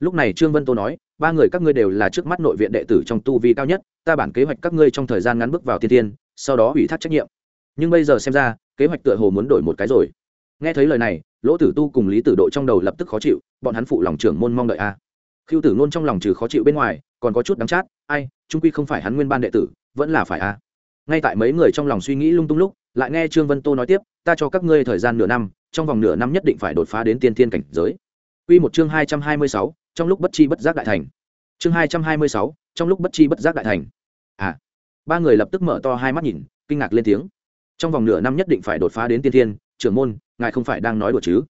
Lúc này trương vân tô nói, ba người các ngươi đều là trước mắt nội viện đệ tử trong tu vi cao nhất, ta bản kế hoạch các ngươi trong thời gian ngắn bước vào tiên tiên sau đó ủy thác trách nhiệm. Nhưng bây giờ xem ra, kế hoạch tựa hồ muốn đổi một cái rồi. Nghe thấy lời này, lỗ tử tu cùng lý tử độ trong đầu lập tức khó chịu, bọn hắn phụ lòng trưởng môn mong đợi a. À. khiêu tử ngôn trong lòng trừ khó chịu bên ngoài, còn có chút đắng chát, ai, trung quy không phải hắn nguyên ban đệ tử, vẫn là phải a ngay tại mấy người trong lòng suy nghĩ lung tung lúc, lại nghe trương vân tô nói tiếp, ta cho các ngươi thời gian nửa năm, trong vòng nửa năm nhất định phải đột phá đến tiên thiên cảnh giới. Quy một chương hai trăm hai mươi sáu, trong lúc bất chi bất giác đại thành. Chương hai trăm hai mươi sáu, trong lúc bất chi bất giác đại thành. À. Ba người lập tức mở to hai mắt nhìn, kinh ngạc lên tiếng. Trong vòng nửa năm nhất định phải đột phá đến tiên thiên, trưởng môn, ngài không phải đang nói đùa chứ?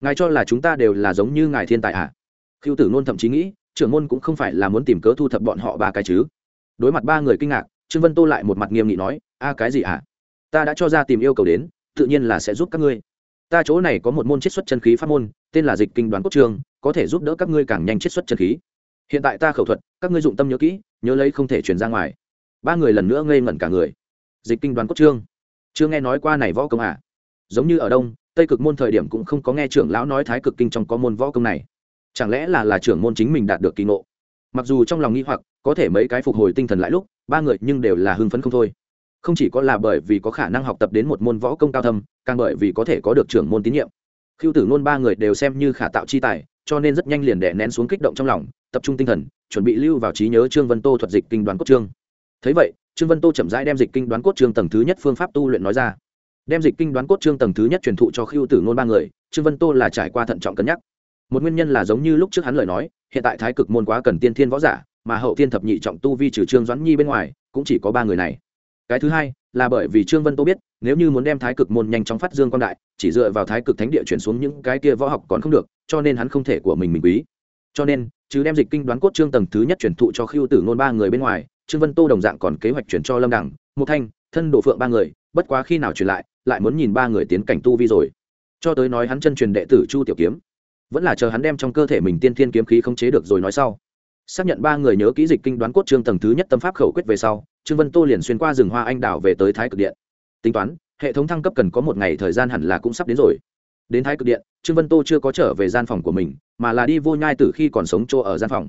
Ngài cho là chúng ta đều là giống như ngài thiên tài à? Khiêu tử nôn thậm chí nghĩ, trưởng môn cũng không phải là muốn tìm cớ thu thập bọn họ ba cái chứ. Đối mặt ba người kinh ngạc trương vân tô lại một mặt nghiêm nghị nói, a, cái gì ạ? À? ta đã cho ra tìm yêu cầu đến, tự nhiên là sẽ giúp các ngươi. Ta chỗ này có một môn chiết xuất chân khí pháp môn, tên là dịch kinh đoán cốt trường, có thể giúp đỡ các ngươi càng nhanh chiết xuất chân khí. Hiện tại ta khẩu thuật, các ngươi dụng tâm nhớ kỹ, nhớ lấy không thể truyền ra ngoài. Ba người lần nữa ngây ngẩn cả người. Dịch kinh đoán cốt trương chưa nghe nói qua này võ công à? Giống như ở đông, tây cực môn thời điểm cũng không có nghe trưởng lão nói thái cực kinh trong có môn võ công này. Chẳng lẽ là là trưởng môn chính mình đạt được kỳ ngộ? Mặc dù trong lòng nghi hoặc, có thể mấy cái phục hồi tinh thần lại lúc, ba người nhưng đều là hưng phấn không thôi. Không chỉ có là bởi vì có khả năng học tập đến một môn võ công cao thâm, càng bởi vì có thể có được trưởng môn tín nhiệm. Khiêu tử Nôn ba người đều xem như khả tạo chi tài, cho nên rất nhanh liền đè nén xuống kích động trong lòng, tập trung tinh thần, chuẩn bị lưu vào trí nhớ trương vân tô thuật dịch kinh đoán cốt trương thấy vậy, trương vân tô chậm rãi đem dịch kinh đoán cốt trương tầng thứ nhất phương pháp tu luyện nói ra. Đem dịch kinh đoán cốt trương tầng thứ nhất truyền thụ cho khiêu tử Nôn ba người, trương vân tô là trải qua thận trọng cân nhắc một nguyên nhân là giống như lúc trước hắn lời nói, hiện tại thái cực môn quá cần tiên thiên võ giả, mà hậu thiên thập nhị trọng tu vi trừ trương doãn nhi bên ngoài, cũng chỉ có ba người này. Cái thứ hai, là bởi vì trương vân tô biết, nếu như muốn đem thái cực môn nhanh chóng phát dương quan đại, chỉ dựa vào thái cực thánh địa chuyển xuống những cái kia võ học còn không được, cho nên hắn không thể của mình mình quý. Cho nên chứ đem dịch kinh đoán cốt trương tầng thứ nhất chuyển thụ cho khiêu tử ngôn ba người bên ngoài, trương vân tô đồng dạng còn kế hoạch chuyển cho lâm đẳng một thanh, thân độ phượng ba người, bất quá khi nào truyền lại lại muốn nhìn ba người tiến cảnh tu vi rồi. Cho tới nói hắn chân truyền đệ tử chu tiểu kiếm vẫn là chờ hắn đem trong cơ thể mình tiên thiên kiếm khí khống chế được rồi nói sau. Xác nhận ba người nhớ kỹ dịch kinh đoán cốt trương tầng thứ nhất tâm pháp khẩu quyết về sau, trương vân tô liền xuyên qua rừng hoa anh đào về tới thái cực điện. Tính toán, hệ thống thăng cấp cần có một ngày thời gian hẳn là cũng sắp đến rồi. Đến thái cực điện, trương vân tô chưa có trở về gian phòng của mình, mà là đi vô nhai từ khi còn sống chỗ ở gian phòng.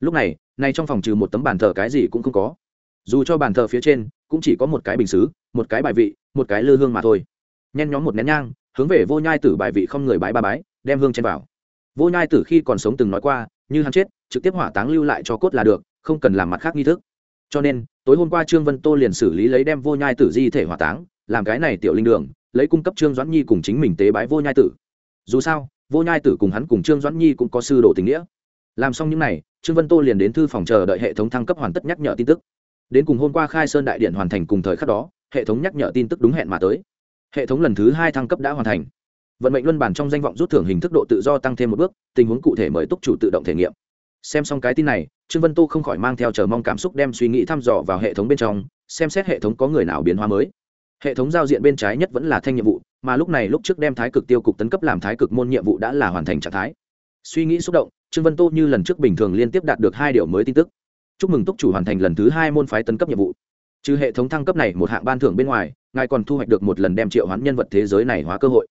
Lúc này nay trong phòng trừ một tấm bàn thờ cái gì cũng không có. Dù cho bàn thờ phía trên cũng chỉ có một cái bình xứ, một cái bài vị, một cái lư hương mà thôi. Nhen nhóm một nén nhang, hướng về vô nhai tử bài vị không người bái ba bái, đem hương chen vào vô nhai tử khi còn sống từng nói qua, như hắn chết, trực tiếp hỏa táng lưu lại cho cốt là được, không cần làm mặt khác nghi thức. Cho nên, tối hôm qua trương vân tô liền xử lý lấy đem vô nhai tử di thể hỏa táng, làm cái này tiểu linh đường, lấy cung cấp trương doãn nhi cùng chính mình tế bái vô nhai tử. Dù sao, vô nhai tử cùng hắn cùng trương doãn nhi cũng có sư đồ tình nghĩa. Làm xong những n à y trương vân tô liền đến thư phòng chờ đợi hệ thống thăng cấp hoàn tất nhắc nhở tin tức. Đến cùng hôm qua khai sơn đại điện hoàn thành cùng thời khắc đó, hệ thống nhắc nhở tin tức đúng hẹn mà tới. Hệ thống lần thứ hai thăng cấp đã hoàn thành vận mệnh luân bản trong danh vọng rút thưởng hình thức độ tự do tăng thêm một bước, tình huống cụ thể mời túc chủ tự động thể nghiệm. Xem xong cái tin này, trương vân tô không khỏi mang theo chờ mong cảm xúc đem suy nghĩ thăm dò vào hệ thống bên trong, xem xét hệ thống có người nào biến hóa mới. Hệ thống giao diện bên trái nhất vẫn là thanh nhiệm vụ, mà lúc này lúc trước đem thái cực tiêu cục tấn cấp làm thái cực môn nhiệm vụ đã là hoàn thành trạng thái. Suy nghĩ xúc động, trương vân tô như lần trước bình thường liên tiếp đạt được hai điều mới tin tức. Chúc mừng túc chủ hoàn thành lần thứ hai môn phái tấn cấp nhiệm vụ. Trừ hệ thống thăng cấp này một hạng ban thưởng bên ngoài, ngài còn thu hoạch được một lần đem triệu hoán nhân vật thế giới này hóa cơ hội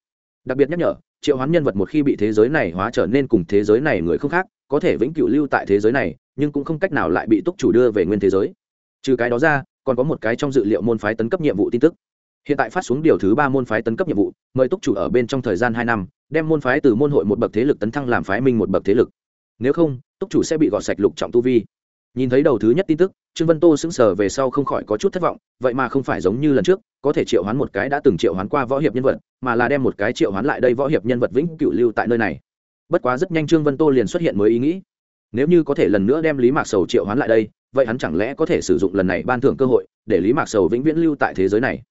đặc biệt nhắc nhở, triệu hoán nhân vật một khi bị thế giới này hóa trở nên cùng thế giới này người không khác, có thể vĩnh cửu lưu tại thế giới này, nhưng cũng không cách nào lại bị túc chủ đưa về nguyên thế giới. Trừ cái đó ra, còn có một cái trong dự liệu môn phái tấn cấp nhiệm vụ tin tức. Hiện tại phát xuống điều thứ ba môn phái tấn cấp nhiệm vụ, mời túc chủ ở bên trong thời gian hai năm, đem môn phái từ môn hội một bậc thế lực tấn thăng làm phái minh một bậc thế lực. Nếu không, túc chủ sẽ bị gọt sạch lục trọng tu vi. Nhìn thấy đầu thứ nhất tin tức trương vân tô sững sờ về sau không khỏi có chút thất vọng, vậy mà không phải giống như lần trước, có thể triệu hoán một cái đã từng triệu hoán qua võ hiệp nhân vật, mà là đem một cái triệu hoán lại đây võ hiệp nhân vật vĩnh cửu lưu tại nơi này. Bất quá rất nhanh trương vân tô liền xuất hiện mới ý nghĩ. Nếu như có thể lần nữa đem lý mạc sầu triệu hoán lại đây, vậy hắn chẳng lẽ có thể sử dụng lần này ban thưởng cơ hội, để lý mạc sầu vĩnh viễn lưu tại thế giới này?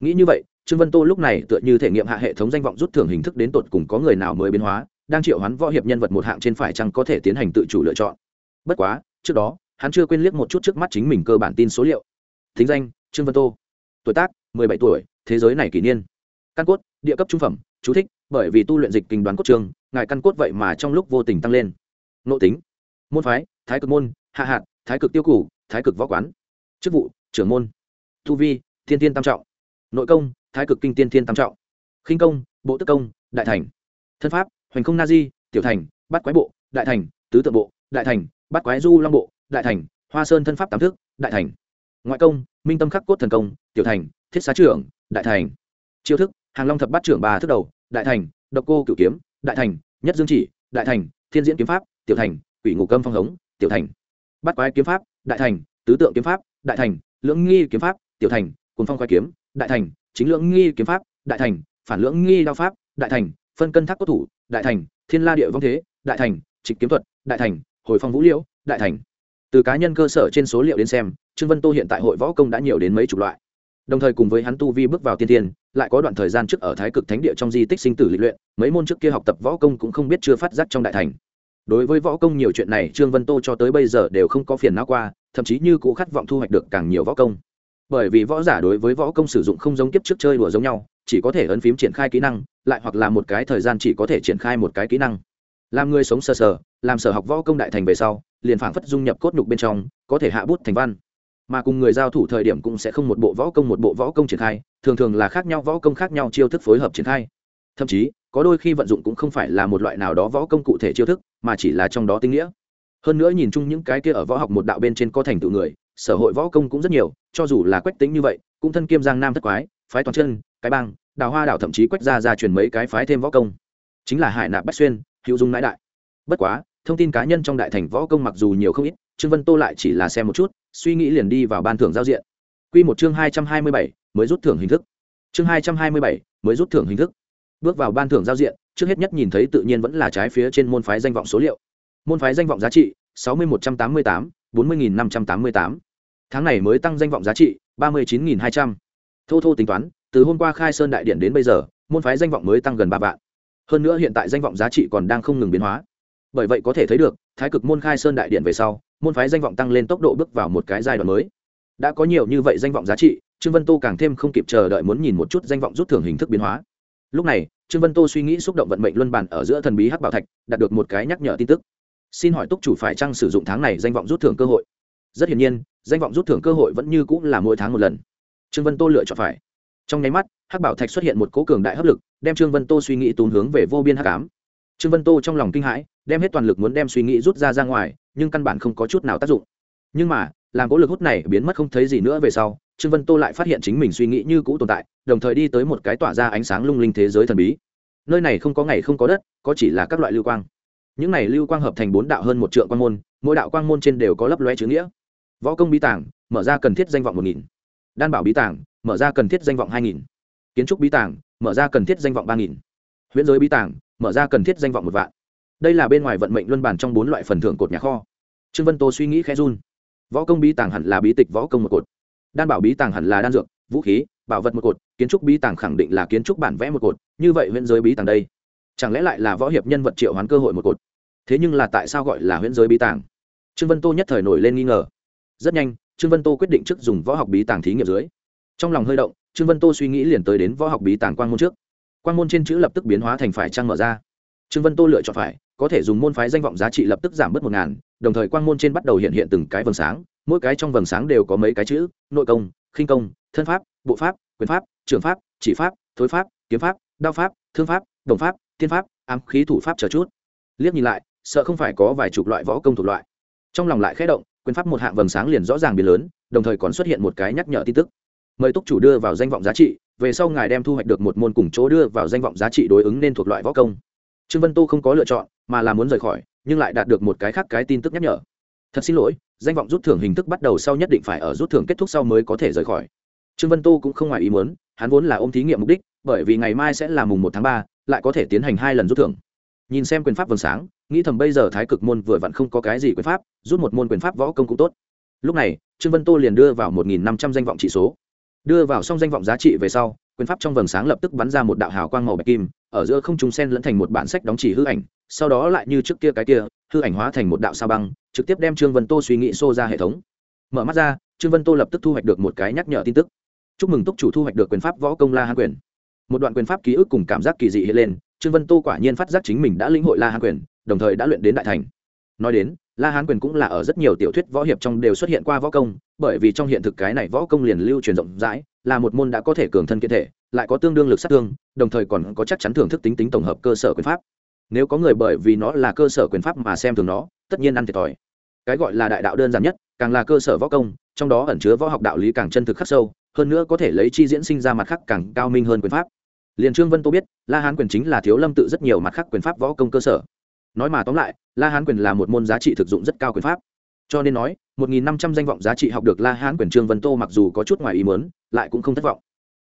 Nghĩ như vậy, trương vân tô lúc này tựa như thể nghiệm hạ hệ thống danh vọng rút thưởng hình thức đến tột cùng có người nào mới biến hóa, đang triệu hoán võ hiệp nhân vật một hạng trên phải chăng có thể tiến hành tự chủ lựa chọn. Bất quá, trước đó hắn chưa quên liếc một chút trước mắt chính mình cơ bản tin số liệu. Thính danh, trương vân tô. Tuổi tác, mười bảy tuổi, thế giới này kỷ niên. Căn cốt, địa cấp trung phẩm, chú thích, bởi vì tu luyện dịch kinh đoán cốt trường, ngài căn cốt vậy mà trong lúc vô tình tăng lên. Nội tính, môn phái, thái cực môn, hạ hạt, thái cực tiêu củ thái cực võ quán. Chức vụ, trưởng môn. Thu vi, thiên tiên tam trọng. Nội công, thái cực kinh tiên thiên tam trọng. Khinh công, bộ tức công, đại thành. Thân pháp, hoành không na di, tiểu thành bắt quái bộ, đại thành, tứ tượng bộ, đại thành bắt quái du long bộ đại thành hoa sơn thân pháp tám thức đại thành ngoại công minh tâm khắc cốt thần công tiểu thành thiết xá trưởng đại thành chiêu thức hàng long thập bát trưởng ba thức đầu đại thành độc cô cửu kiếm đại thành nhất dương chỉ đại thành thiên diễn kiếm pháp tiểu thành quỷ ngục câm phong hống tiểu thành bắt quái kiếm pháp đại thành tứ tượng kiếm pháp đại thành lưỡng nghi kiếm pháp tiểu thành cùng phong Quái kiếm đại thành chính lưỡng nghi kiếm pháp đại thành phản lưỡng nghi đao pháp đại thành phân cân thác cốt thủ đại thành thiên la địa vong thế đại thành trịch kiếm thuật đại thành hồi phong vũ liễu đại thành từ cá nhân cơ sở trên số liệu đến xem, trương vân tô hiện tại hội võ công đã nhiều đến mấy chục loại. Đồng thời cùng với hắn tu vi bước vào tiên tiên, lại có đoạn thời gian trước ở thái cực thánh địa trong di tích sinh tử lịch luyện, mấy môn trước kia học tập võ công cũng không biết chưa phát giác trong đại thành. Đối với võ công nhiều chuyện này, trương vân tô cho tới bây giờ đều không có phiền não qua, thậm chí như cụ khát vọng thu hoạch được càng nhiều võ công. Bởi vì võ giả đối với võ công sử dụng không giống kiếp trước chơi đùa giống nhau, chỉ có thể ấn phím triển khai kỹ năng, lại hoặc là một cái thời gian chỉ có thể triển khai một cái kỹ năng. Làm người sống sờ sờ, làm sở học võ công đại thành về sau liền phảng phất dung nhập cốt nhục bên trong, có thể hạ bút thành văn. Mà cùng người giao thủ thời điểm cũng sẽ không một bộ võ công một bộ võ công triển khai, thường thường là khác nhau võ công khác nhau chiêu thức phối hợp triển khai. Thậm chí, có đôi khi vận dụng cũng không phải là một loại nào đó võ công cụ thể chiêu thức, mà chỉ là trong đó tinh nghĩa. Hơn nữa nhìn chung những cái kia ở võ học một đạo bên trên có thành tựu người, sở hội võ công cũng rất nhiều, cho dù là quách tính như vậy, cũng thân kiêm giang nam thất quái, phái toàn chân, cái bang, đào hoa đảo thậm chí quách ra ra truyền mấy cái phái thêm võ công. Chính là hải nạp bách xuyên, hữu dung nãi đại. Bất quá thông tin cá nhân trong đại thành võ công mặc dù nhiều không ít, trương vân tô lại chỉ là xem một chút, suy nghĩ liền đi vào ban thưởng giao diện. Q một chương hai trăm hai mươi bảy, mới rút thưởng hình thức. Chương hai trăm hai mươi bảy, mới rút thưởng hình thức. Bước vào ban thưởng giao diện, trước hết nhất nhìn thấy tự nhiên vẫn là trái phía trên môn phái danh vọng số liệu. Môn phái danh vọng giá trị, sáu mươi một trăm tám mươi tám, bốn mươi nghìn năm trăm tám mươi tám. Tháng này mới tăng danh vọng giá trị, ba mươi chín nghìn hai trăm. Thô thô tính toán, từ hôm qua khai sơn đại điện đến bây giờ, môn phái danh vọng mới tăng gần ba vạn. Hơn nữa hiện tại danh vọng giá trị còn đang không ngừng biến hóa bởi vậy có thể thấy được, thái cực môn khai sơn đại điện về sau, môn phái danh vọng tăng lên tốc độ bước vào một cái giai đoạn mới. Đã có nhiều như vậy danh vọng giá trị, trương vân tô càng thêm không kịp chờ đợi muốn nhìn một chút danh vọng rút thưởng hình thức biến hóa. Lúc này, trương vân tô suy nghĩ xúc động vận mệnh luân bản ở giữa thần bí hắc bảo thạch, đạt được một cái nhắc nhở tin tức. Xin hỏi túc chủ phải chăng sử dụng tháng này danh vọng rút thưởng cơ hội? Rất hiển nhiên, danh vọng rút thưởng cơ hội vẫn như cũng là mỗi tháng một lần. Trương vân tô lựa chọn phải. Trong nháy mắt, hắc bảo thạch xuất hiện một cố cường đại hấp lực, đem trương vân tô suy nghĩ tốn hướng về vô biên hắc ám. Trương vân tô trong lòng kinh hãi đem hết toàn lực muốn đem suy nghĩ rút ra ra ngoài, nhưng căn bản không có chút nào tác dụng. Nhưng mà, làm cố lực hút này biến mất không thấy gì nữa về sau, trương vân tô lại phát hiện chính mình suy nghĩ như cũ tồn tại, đồng thời đi tới một cái tỏa ra ánh sáng lung linh thế giới thần bí. Nơi này không có ngày không có đất, có chỉ là các loại lưu quang. Những này lưu quang hợp thành bốn đạo hơn một triệu quang môn, mỗi đạo quang môn trên đều có lấp loe chữ nghĩa. Võ công bí tàng, mở ra cần thiết danh vọng một nghìn. Đan bảo bí tàng, mở ra cần thiết danh vọng hai nghìn. Kiến trúc bí tàng, mở ra cần thiết danh vọng ba nghìn. Huyễn giới bí tàng, mở ra cần thiết danh vọng một vạn đây là bên ngoài vận mệnh luân bản trong bốn loại phần thưởng cột nhà kho. Trương vân tô suy nghĩ khẽ run. Võ công bí tàng hẳn là bí tịch võ công một cột. Đan bảo bí tàng hẳn là đan dược, vũ khí, bảo vật một cột, kiến trúc bí tàng khẳng định là kiến trúc bản vẽ một cột, như vậy huyễn giới bí tàng đây, chẳng lẽ lại là võ hiệp nhân vật triệu hoán cơ hội một cột? Thế nhưng là tại sao gọi là huyễn giới bí tàng? Trương vân tô nhất thời nổi lên nghi ngờ. Rất nhanh, trương vân tô quyết định trước dùng võ học bí tàng thí nghiệm dưới. Trong lòng hơi động, trương vân tô suy nghĩ liền tới đến võ học bí tàng quang môn trước. Quang môn trên chữ lập tức biến hóa thành phải trang mở ra. Trương vân tô lựa chọn phải có thể dùng môn phái danh vọng giá trị lập tức giảm bớt một ngàn, đồng thời quang môn trên bắt đầu hiện hiện từng cái vầng sáng, mỗi cái trong vầng sáng đều có mấy cái chữ, nội công, khinh công, thân pháp, bộ pháp, quyền pháp, trường pháp, chỉ pháp, thối pháp, kiếm pháp, đao pháp, thương pháp, đồng pháp tiên pháp, ám khí thủ pháp chờ chút. Liếc nhìn lại, sợ không phải có vài chục loại võ công thuộc loại. Trong lòng lại khẽ động, quyền pháp một hạng vầng sáng liền rõ ràng biến lớn, đồng thời còn xuất hiện một cái nhắc nhở tin tức. Mời túc chủ đưa vào danh vọng giá trị, về sau ngài đem thu hoạch được một môn cùng chỗ đưa vào danh vọng giá trị đối ứng nên thuộc loại võ công trương vân tô không có lựa chọn, mà là muốn rời khỏi, nhưng lại đạt được một cái khác cái tin tức nhắc nhở. Thật xin lỗi, danh vọng rút thưởng hình thức bắt đầu sau nhất định phải ở rút thưởng kết thúc sau mới có thể rời khỏi. Trương vân tô cũng không ngoài ý muốn, hắn vốn là ôm thí nghiệm mục đích, bởi vì ngày mai sẽ là mùng một tháng ba, lại có thể tiến hành hai lần rút thưởng. Nhìn xem quyền pháp vầng sáng, nghĩ thầm bây giờ thái cực môn vừa vặn không có cái gì quyền pháp, rút một môn quyền pháp võ công cũng tốt. Lúc này, trương vân tô liền đưa vào một nghìn năm trăm danh vọng trị số. Đưa vào xong danh vọng giá trị về sau quyền pháp trong vầng sáng lập tức bắn ra một đạo hào quang màu bạch kim, ở giữa không trung sen lẫn thành một bản sách đóng chỉ hư ảnh, sau đó lại như trước kia cái kia, hư ảnh hóa thành một đạo sao băng, trực tiếp đem trương vân tô suy nghĩ xô ra hệ thống. Mở mắt ra, trương vân tô lập tức thu hoạch được một cái nhắc nhở tin tức. Chúc mừng túc chủ thu hoạch được quyền pháp võ công la hán quyền. Một đoạn quyền pháp ký ức cùng cảm giác kỳ dị hiện lên, trương vân tô quả nhiên phát giác chính mình đã lĩnh hội la hán quyền, đồng thời đã luyện đến đại thành. Nói đến la hán quyền cũng là ở rất nhiều tiểu thuyết võ hiệp trong đều xuất hiện qua võ công, bởi vì trong hiện thực cái này võ công liền lưu truyền rộng rãi, là một môn đã có thể cường thân kiện thể, lại có tương đương lực sát thương, đồng thời còn có chắc chắn thưởng thức tính tính tổng hợp cơ sở quyền pháp. Nếu có người bởi vì nó là cơ sở quyền pháp mà xem thường nó, tất nhiên ăn thiệt thòi. Cái gọi là đại đạo đơn giản nhất, càng là cơ sở võ công, trong đó ẩn chứa võ học đạo lý càng chân thực khắc sâu, hơn nữa có thể lấy chi diễn sinh ra mặt khác càng cao minh hơn quyền pháp. Liền trương vân tô biết, la hán quyền chính là thiếu lâm tự rất nhiều mặt khác quyền pháp võ công cơ sở nói mà tóm lại, la hán quyền là một môn giá trị thực dụng rất cao quyền pháp. Cho nên nói, một nghìn năm trăm danh vọng giá trị học được la hán quyền trương vân tô mặc dù có chút ngoài ý mớn lại cũng không thất vọng.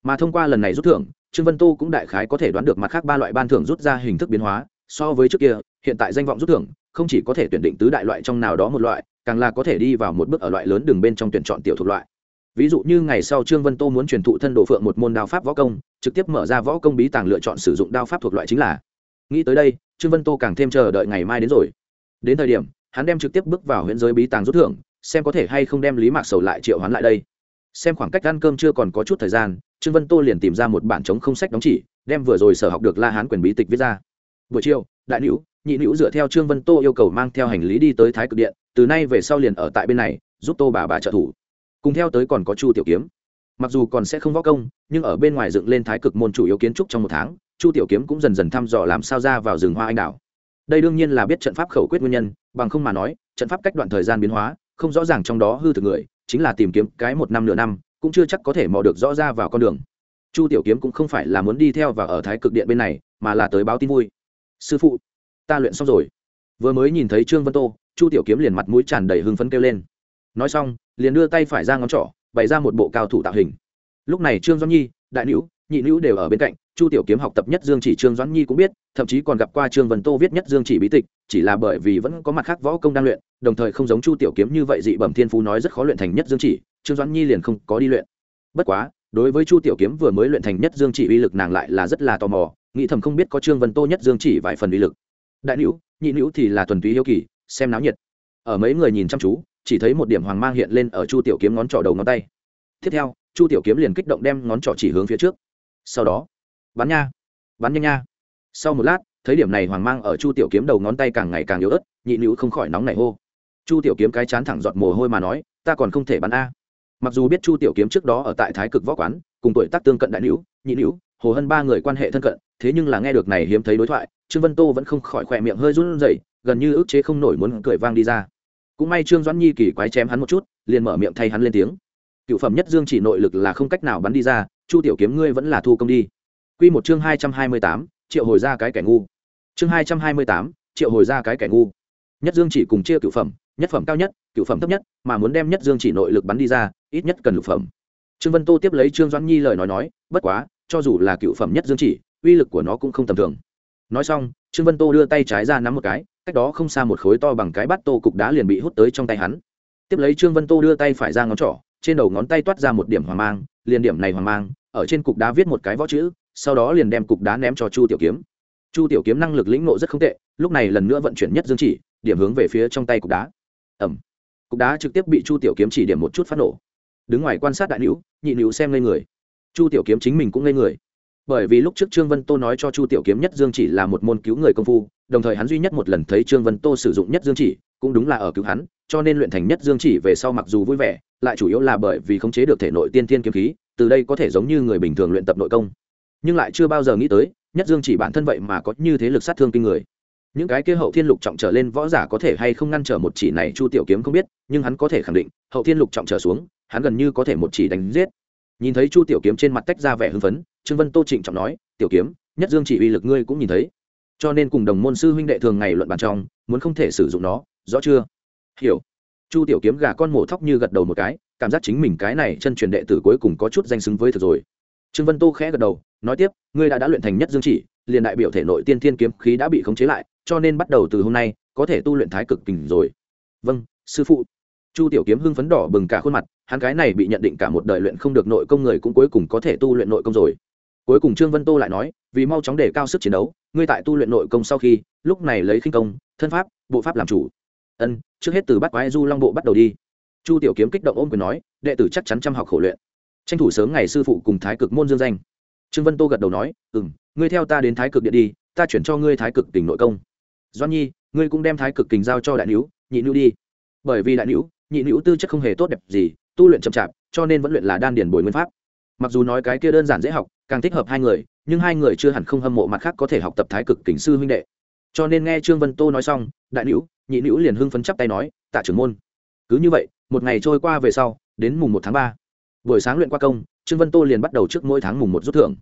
Mà thông qua lần này rút thưởng, trương vân tô cũng đại khái có thể đoán được mặt khác ba loại ban thưởng rút ra hình thức biến hóa. So với trước kia, hiện tại danh vọng rút thưởng, không chỉ có thể tuyển định tứ đại loại trong nào đó một loại, càng là có thể đi vào một bước ở loại lớn đường bên trong tuyển chọn tiểu thuộc loại. Ví dụ như ngày sau trương vân tô muốn truyền thụ thân đồ phượng một môn đao pháp võ công, trực tiếp mở ra võ công bí tàng lựa chọn sử dụng đao pháp thuộc loại chính là. Nghĩ tới đây trương vân tô càng thêm chờ đợi ngày mai đến rồi. Đến thời điểm, hắn đem trực tiếp bước vào huyện giới bí tàng rút thưởng, xem có thể hay không đem lý mạc sầu lại triệu hắn lại đây. Xem khoảng cách ăn cơm chưa còn có chút thời gian, trương vân tô liền tìm ra một bản chống không sách đóng chỉ, đem vừa rồi sở học được la hán quyền bí tịch viết ra. Buổi chiều, đại nữ, nhị nữ dựa theo trương vân tô yêu cầu mang theo hành lý đi tới thái cực điện, từ nay về sau liền ở tại bên này, giúp tô bà bà trợ thủ. Cùng theo tới còn có chu tiểu kiếm. Mặc dù còn sẽ không võ công, nhưng ở bên ngoài dựng lên thái cực môn chủ yếu kiến trúc trong một tháng chu tiểu kiếm cũng dần dần thăm dò làm sao ra vào rừng hoa anh đào đây đương nhiên là biết trận pháp khẩu quyết nguyên nhân, bằng không mà nói, trận pháp cách đoạn thời gian biến hóa, không rõ ràng trong đó hư thực người, chính là tìm kiếm cái một năm nửa năm, cũng chưa chắc có thể mò được rõ ra vào con đường. Chu tiểu kiếm cũng không phải là muốn đi theo và ở thái cực điện bên này, mà là tới báo tin vui. Sư phụ, ta luyện xong rồi. Vừa mới nhìn thấy trương vân tô, chu tiểu kiếm liền mặt mũi tràn đầy hưng phấn kêu lên. Nói xong, liền đưa tay phải ra ngón trỏ, bày ra một bộ cao thủ tạo hình. Lúc này trương doãn nhi, đại nữ nhị nữ đều ở bên cạnh chu tiểu kiếm học tập nhất dương chỉ, trương doãn nhi cũng biết, thậm chí còn gặp qua trương vân tô viết nhất dương chỉ bí tịch, chỉ là bởi vì vẫn có mặt khác võ công đang luyện, đồng thời không giống chu tiểu kiếm như vậy dị bẩm thiên phú nói rất khó luyện thành nhất dương chỉ, trương doãn nhi liền không có đi luyện. Bất quá, đối với chu tiểu kiếm vừa mới luyện thành nhất dương chỉ uy lực nàng lại là rất là tò mò, nghĩ thầm không biết có trương vân tô nhất dương chỉ vài phần uy lực. Đại nữ nhị nữ thì là thuần túy hiếu kỳ, xem náo nhiệt. Ở mấy người nhìn chăm chú, chỉ thấy một điểm hoàng mang hiện lên ở chu tiểu kiếm ngón trỏ đầu ngón tay. Tiếp theo, chu tiểu kiếm liền kích động đem ngón trỏ chỉ hướng phía trước. Sau đó bắn nha. Bắn nhanh nha. Sau một lát, thấy điểm này hoàng mang ở chu tiểu kiếm đầu ngón tay càng ngày càng yếu ớt, nhị nữ không khỏi nóng nảy hô. Chu tiểu kiếm cái chán thẳng giọt mồ hôi mà nói, ta còn không thể bắn a. Mặc dù biết chu tiểu kiếm trước đó ở tại thái cực võ quán, cùng tuổi tác tương cận đại nữ, nhị nữ, hồ hân ba người quan hệ thân cận, thế nhưng là nghe được này hiếm thấy đối thoại, trương vân tô vẫn không khỏi khỏe miệng hơi run rẩy, gần như ức chế không nổi muốn cười vang đi ra. Cũng may trương doãn nhi kỳ quái chém hắn một chút, liền mở miệng thay hắn lên tiếng. Cựu phẩm nhất dương chỉ nội lực là không cách nào bắn đi ra, chu tiểu kiếm ngươi vẫn là thu công đi. Quy một chương hai trăm hai mươi tám, triệu hồi ra cái kẻ ngu. Chương hai trăm hai mươi tám, triệu hồi ra cái kẻ ngu. Nhất dương chỉ cùng chia cửu phẩm, nhất phẩm cao nhất, cửu phẩm thấp nhất, mà muốn đem nhất dương chỉ nội lực bắn đi ra, ít nhất cần lục phẩm. Trương vân tô tiếp lấy trương doãn nhi lời nói nói, bất quá, cho dù là cửu phẩm nhất dương chỉ, uy lực của nó cũng không tầm thường. Nói xong, trương vân tô đưa tay trái ra nắm một cái, cách đó không xa một khối to bằng cái bát tô cục đá liền bị hút tới trong tay hắn. Tiếp lấy trương vân tô đưa tay phải ra ngón trỏ, trên đầu ngón tay toát ra một điểm hoàng mang, liền điểm này hoàng mang, ở trên cục đá viết một cái võ chữ sau đó liền đem cục đá ném cho chu tiểu kiếm. Chu tiểu kiếm năng lực lĩnh nộ rất không tệ, lúc này lần nữa vận chuyển nhất dương chỉ, điểm hướng về phía trong tay cục đá. Ẩm cục đá trực tiếp bị chu tiểu kiếm chỉ điểm một chút phát nổ. Đứng ngoài quan sát đại nữ, nhị nữ xem lên người. Chu tiểu kiếm chính mình cũng lên người. Bởi vì lúc trước trương vân tô nói cho chu tiểu kiếm nhất dương chỉ là một môn cứu người công phu, đồng thời hắn duy nhất một lần thấy trương vân tô sử dụng nhất dương chỉ, cũng đúng là ở cứu hắn, cho nên luyện thành nhất dương chỉ về sau mặc dù vui vẻ, lại chủ yếu là bởi vì khống chế được thể nội tiên thiên kiếm khí, từ đây có thể giống như người bình thường luyện tập nội công nhưng lại chưa bao giờ nghĩ tới, nhất dương chỉ bản thân vậy mà có như thế lực sát thương kinh người. Những cái kia hậu thiên lục trọng trở lên võ giả có thể hay không ngăn trở một chỉ này chu tiểu kiếm không biết, nhưng hắn có thể khẳng định, hậu thiên lục trọng trở xuống, hắn gần như có thể một chỉ đánh giết. Nhìn thấy chu tiểu kiếm trên mặt tách ra vẻ hưng phấn, trương vân tô trịnh trọng nói, tiểu kiếm, nhất dương chỉ uy lực ngươi cũng nhìn thấy. Cho nên cùng đồng môn sư huynh đệ thường ngày luận bàn trong, muốn không thể sử dụng nó, rõ chưa? Hiểu. Chu tiểu kiếm gà con mổ thóc như gật đầu một cái, cảm giác chính mình cái này chân truyền đệ tử cuối cùng có chút danh xứng với thực rồi. Trương vân tô khẽ gật đầu nói tiếp, ngươi đã đã luyện thành nhất dương chỉ, liền đại biểu thể nội tiên thiên kiếm khí đã bị khống chế lại, cho nên bắt đầu từ hôm nay, có thể tu luyện thái cực kình rồi. Vâng sư phụ. Chu tiểu kiếm hưng phấn đỏ bừng cả khuôn mặt, hắn cái này bị nhận định cả một đời luyện không được nội công người cũng cuối cùng có thể tu luyện nội công rồi. Cuối cùng trương vân tô lại nói, vì mau chóng để cao sức chiến đấu, ngươi tại tu luyện nội công sau khi, lúc này lấy khinh công, thân pháp, bộ pháp làm chủ. Ân, trước hết từ bắt quái du long bộ bắt đầu đi. Chu tiểu kiếm kích động ôm quyền nói, đệ tử chắc chắn chăm học khổ luyện. Tranh thủ sớm ngày sư phụ cùng thái cực môn dương danh trương vân tô gật đầu nói ừ m ngươi theo ta đến thái cực điện đi, ta chuyển cho ngươi thái cực tỉnh nội công. Doan nhi, ngươi cũng đem thái cực kình giao cho đại nữ, nhị nữ đi. Bởi vì đại nữ, nhị nữ tư chất không hề tốt đẹp gì, tu luyện chậm chạp, cho nên vẫn luyện là đan điển bồi nguyên pháp. Mặc dù nói cái kia đơn giản dễ học, càng thích hợp hai người, nhưng hai người chưa hẳn không hâm mộ mặt khác có thể học tập thái cực kình sư huynh đệ. Cho nên nghe trương vân tô nói xong, đại nữ, nhị nữ liền hưng phấn chắp tay nói, tạ trưởng môn. Cứ như vậy, một ngày trôi qua về sau, đến mùng một tháng ba, buổi sáng luyện qua công trương vân tô liền bắt đầu trước mỗi tháng mùng một rút thưởng.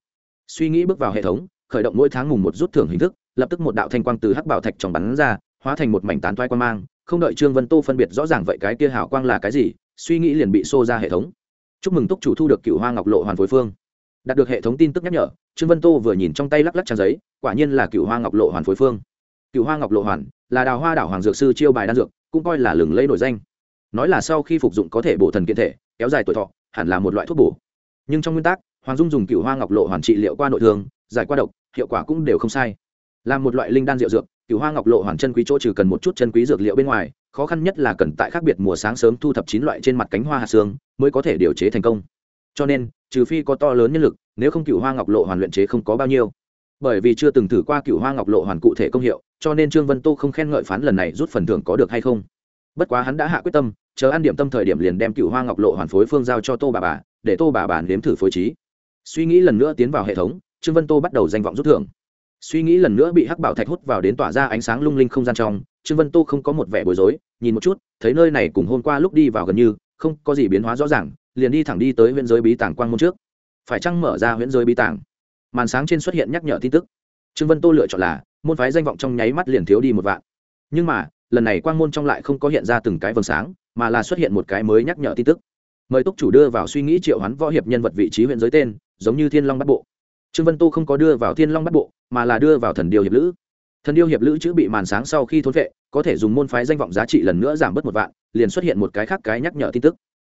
Suy nghĩ bước vào hệ thống, khởi động mỗi tháng mùng một rút thưởng hình thức, lập tức một đạo thanh quang từ hắc bảo thạch trong bắn ra, hóa thành một mảnh tán toai quan mang, không đợi trương vân tô phân biệt rõ ràng vậy cái kia hảo quang là cái gì, suy nghĩ liền bị xô ra hệ thống. Chúc mừng túc chủ thu được cựu hoa ngọc lộ hoàn phối phương. Đạt được hệ thống tin tức nhắc nhở, trương vân tô vừa nhìn trong tay lắc lắc trang giấy, quả nhiên là cựu hoa ngọc lộ hoàn phối phương. Cựu hoa ngọc lộ hoàn là đào hoa đảo hoàng dược sư chiêu bài đan dược, cũng coi là lừng lẫy nổi danh. Nói là sau khi phục dụng có thể bổ thần kiện thể, kéo dài tuổi thọ, hẳn là một loại thuốc bổ nhưng trong nguyên tắc, hoàng dung dùng cựu hoa ngọc lộ hoàn trị liệu qua nội thương, giải qua độc, hiệu quả cũng đều không sai. Là một loại linh đan rượu dược cựu hoa ngọc lộ hoàn chân quý chỗ trừ cần một chút chân quý dược liệu bên ngoài, khó khăn nhất là cần tại khác biệt mùa sáng sớm thu thập chín loại trên mặt cánh hoa hạt xương, mới có thể điều chế thành công. Cho nên, trừ phi có to lớn nhân lực, nếu không cựu hoa ngọc lộ hoàn luyện chế không có bao nhiêu. Bởi vì chưa từng thử qua cựu hoa ngọc lộ hoàn cụ thể công hiệu, cho nên trương vân tô không khen ngợi phán lần này rút phần thưởng có được hay không. Bất quá hắn đã hạ quyết tâm, chờ ăn điểm tâm thời điểm liền đem cựu hoa ngọc lộ hoàn phối phương giao cho tô bà bà để tô bà bà nếm thử phối trí. Suy nghĩ lần nữa tiến vào hệ thống, trương vân tô bắt đầu danh vọng rút thưởng. Suy nghĩ lần nữa bị hắc bảo thạch hút vào đến tỏa ra ánh sáng lung linh không gian trong, trương vân tô không có một vẻ bối rối, nhìn một chút, thấy nơi này cùng hôm qua lúc đi vào gần như, không có gì biến hóa rõ ràng, liền đi thẳng đi tới huyện giới bí tàng quang môn trước. Phải chăng mở ra huyện giới bí tàng? Màn sáng trên xuất hiện nhắc nhở tin tức. Trương vân tô lựa chọn là, môn phái danh vọng trong nháy mắt liền thiếu đi một vạn. Nhưng mà, lần này quang môn trong lại không có hiện ra từng cái vầng sáng, mà là xuất hiện một cái mới nhắc nhở tin tức mời túc chủ đưa vào suy nghĩ triệu hoán võ hiệp nhân vật vị trí huyện giới tên, giống như thiên long bắt bộ. Trương vân tô không có đưa vào thiên long bắt bộ, mà là đưa vào thần điêu hiệp lữ. Thần điêu hiệp lữ chữ bị màn sáng sau khi thốn vệ, có thể dùng môn phái danh vọng giá trị lần nữa giảm bớt một vạn, liền xuất hiện một cái khác cái nhắc nhở tin tức.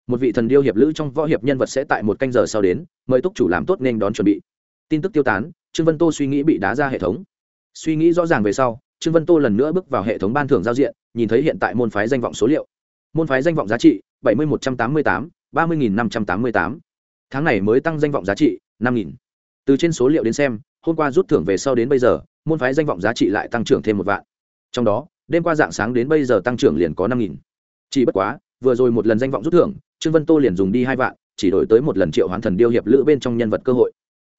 Một vị thần điêu hiệp lữ trong võ hiệp nhân vật sẽ tại một canh giờ sau đến, mời túc chủ làm tốt nên đón chuẩn bị. Tin tức tiêu tán, trương vân tô suy nghĩ bị đá ra hệ thống. Suy nghĩ rõ ràng về sau, trương vân tô lần nữa bước vào hệ thống ban thưởng giao diện, nhìn thấy hiện tại môn phái danh vọng số liệu. Môn phái danh vọng giá trị, bảy mươi một trăm tám mươi tám ba mươi năm trăm tám mươi tám. Tháng này mới tăng danh vọng giá trị năm nghìn. Từ trên số liệu đến xem, hôm qua rút thưởng về sau đến bây giờ, môn phái danh vọng giá trị lại tăng trưởng thêm một vạn. Trong đó, đêm qua dạng sáng đến bây giờ tăng trưởng liền có năm nghìn. Chỉ bất quá, vừa rồi một lần danh vọng rút thưởng, trương vân tô liền dùng đi hai vạn, chỉ đổi tới một lần triệu hoán thần điêu hiệp lữ bên trong nhân vật cơ hội.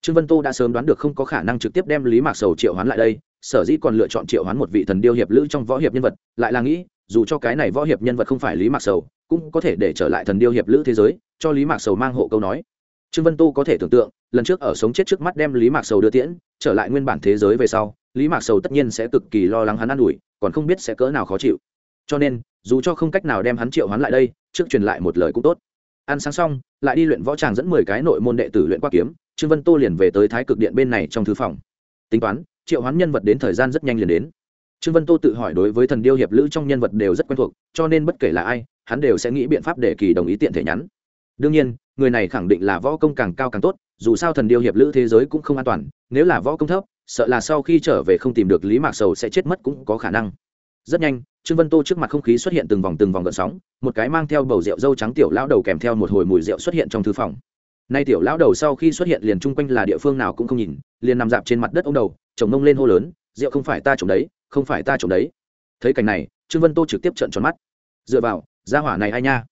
Trương vân tô đã sớm đoán được không có khả năng trực tiếp đem lý mạc sầu triệu hoán lại đây, sở dĩ còn lựa chọn triệu hoán một vị thần điêu hiệp lữ trong võ hiệp nhân vật, lại là nghĩ dù cho cái này võ hiệp nhân vật không phải lý mạc sầu, cũng có thể để trở lại thần điêu hiệp lữ thế giới, cho lý mạc sầu mang hộ câu nói. Trương vân Tu có thể tưởng tượng, lần trước ở sống chết trước mắt đem lý mạc sầu đưa tiễn, trở lại nguyên bản thế giới về sau, lý mạc sầu tất nhiên sẽ cực kỳ lo lắng hắn ă n ủi, còn không biết sẽ cỡ nào khó chịu. Cho nên, dù cho không cách nào đem hắn triệu hắn lại đây, trước truyền lại một lời cũng tốt. Ăn sáng xong, lại đi luyện võ tràng dẫn mười cái nội môn đệ tử luyện qua kiếm, trương vân tô liền về tới thái cực điện bên này trong thư phòng. Tính toán, triệu hoán nhân vật đến thời gian rất nhanh liền đến trương vân tô tự hỏi đối với thần điêu hiệp lữ trong nhân vật đều rất quen thuộc, cho nên bất kể là ai, hắn đều sẽ nghĩ biện pháp để kỳ đồng ý tiện thể nhắn. Đương nhiên, người này khẳng định là võ công càng cao càng tốt, dù sao thần điêu hiệp lữ thế giới cũng không an toàn, nếu là võ công thấp, sợ là sau khi trở về không tìm được lý mạc sầu sẽ chết mất cũng có khả năng. Rất nhanh, trương vân tô trước mặt không khí xuất hiện từng vòng từng vòng gợn sóng, một cái mang theo bầu rượu dâu trắng tiểu lão đầu kèm theo một hồi mùi rượu xuất hiện trong thư phòng. Nay tiểu lão đầu sau khi xuất hiện liền chung quanh là địa phương nào cũng không nhìn, liền nằm dạp trên mặt đất ông đầu, chồng nông lên hô lớn, rượu không phải ta trồng đấy không phải ta trộm đấy. Thấy cảnh này, trương vân tô trực tiếp trợn tròn mắt. Dựa vào, gia hỏa này ai nha?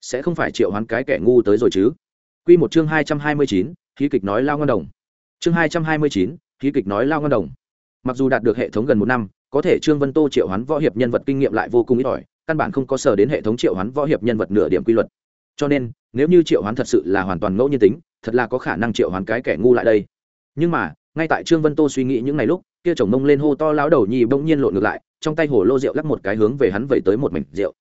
Sẽ không phải triệu hoán cái kẻ ngu tới rồi chứ? Q một chương hai trăm hai mươi chín khí kịch nói lao ngân đồng. Chương hai trăm hai mươi chín khí kịch nói lao ngân đồng. Mặc dù đạt được hệ thống gần một năm, có thể trương vân tô triệu hoán võ hiệp nhân vật kinh nghiệm lại vô cùng ít ỏi, căn bản không có sở đến hệ thống triệu hoán võ hiệp nhân vật nửa điểm quy luật. Cho nên, nếu như triệu hoán thật sự là hoàn toàn ngẫu nhiên tính, thật là có khả năng triệu hoán cái kẻ ngu lại đây. Nhưng mà, ngay tại trương vân tô suy nghĩ những ngày lúc kia chồng mông lên hô to lão đầu nhi bỗng nhiên lộn ngược lại, trong tay hồ lô rượu lắc một cái hướng về hắn vẩy tới một mảnh rượu.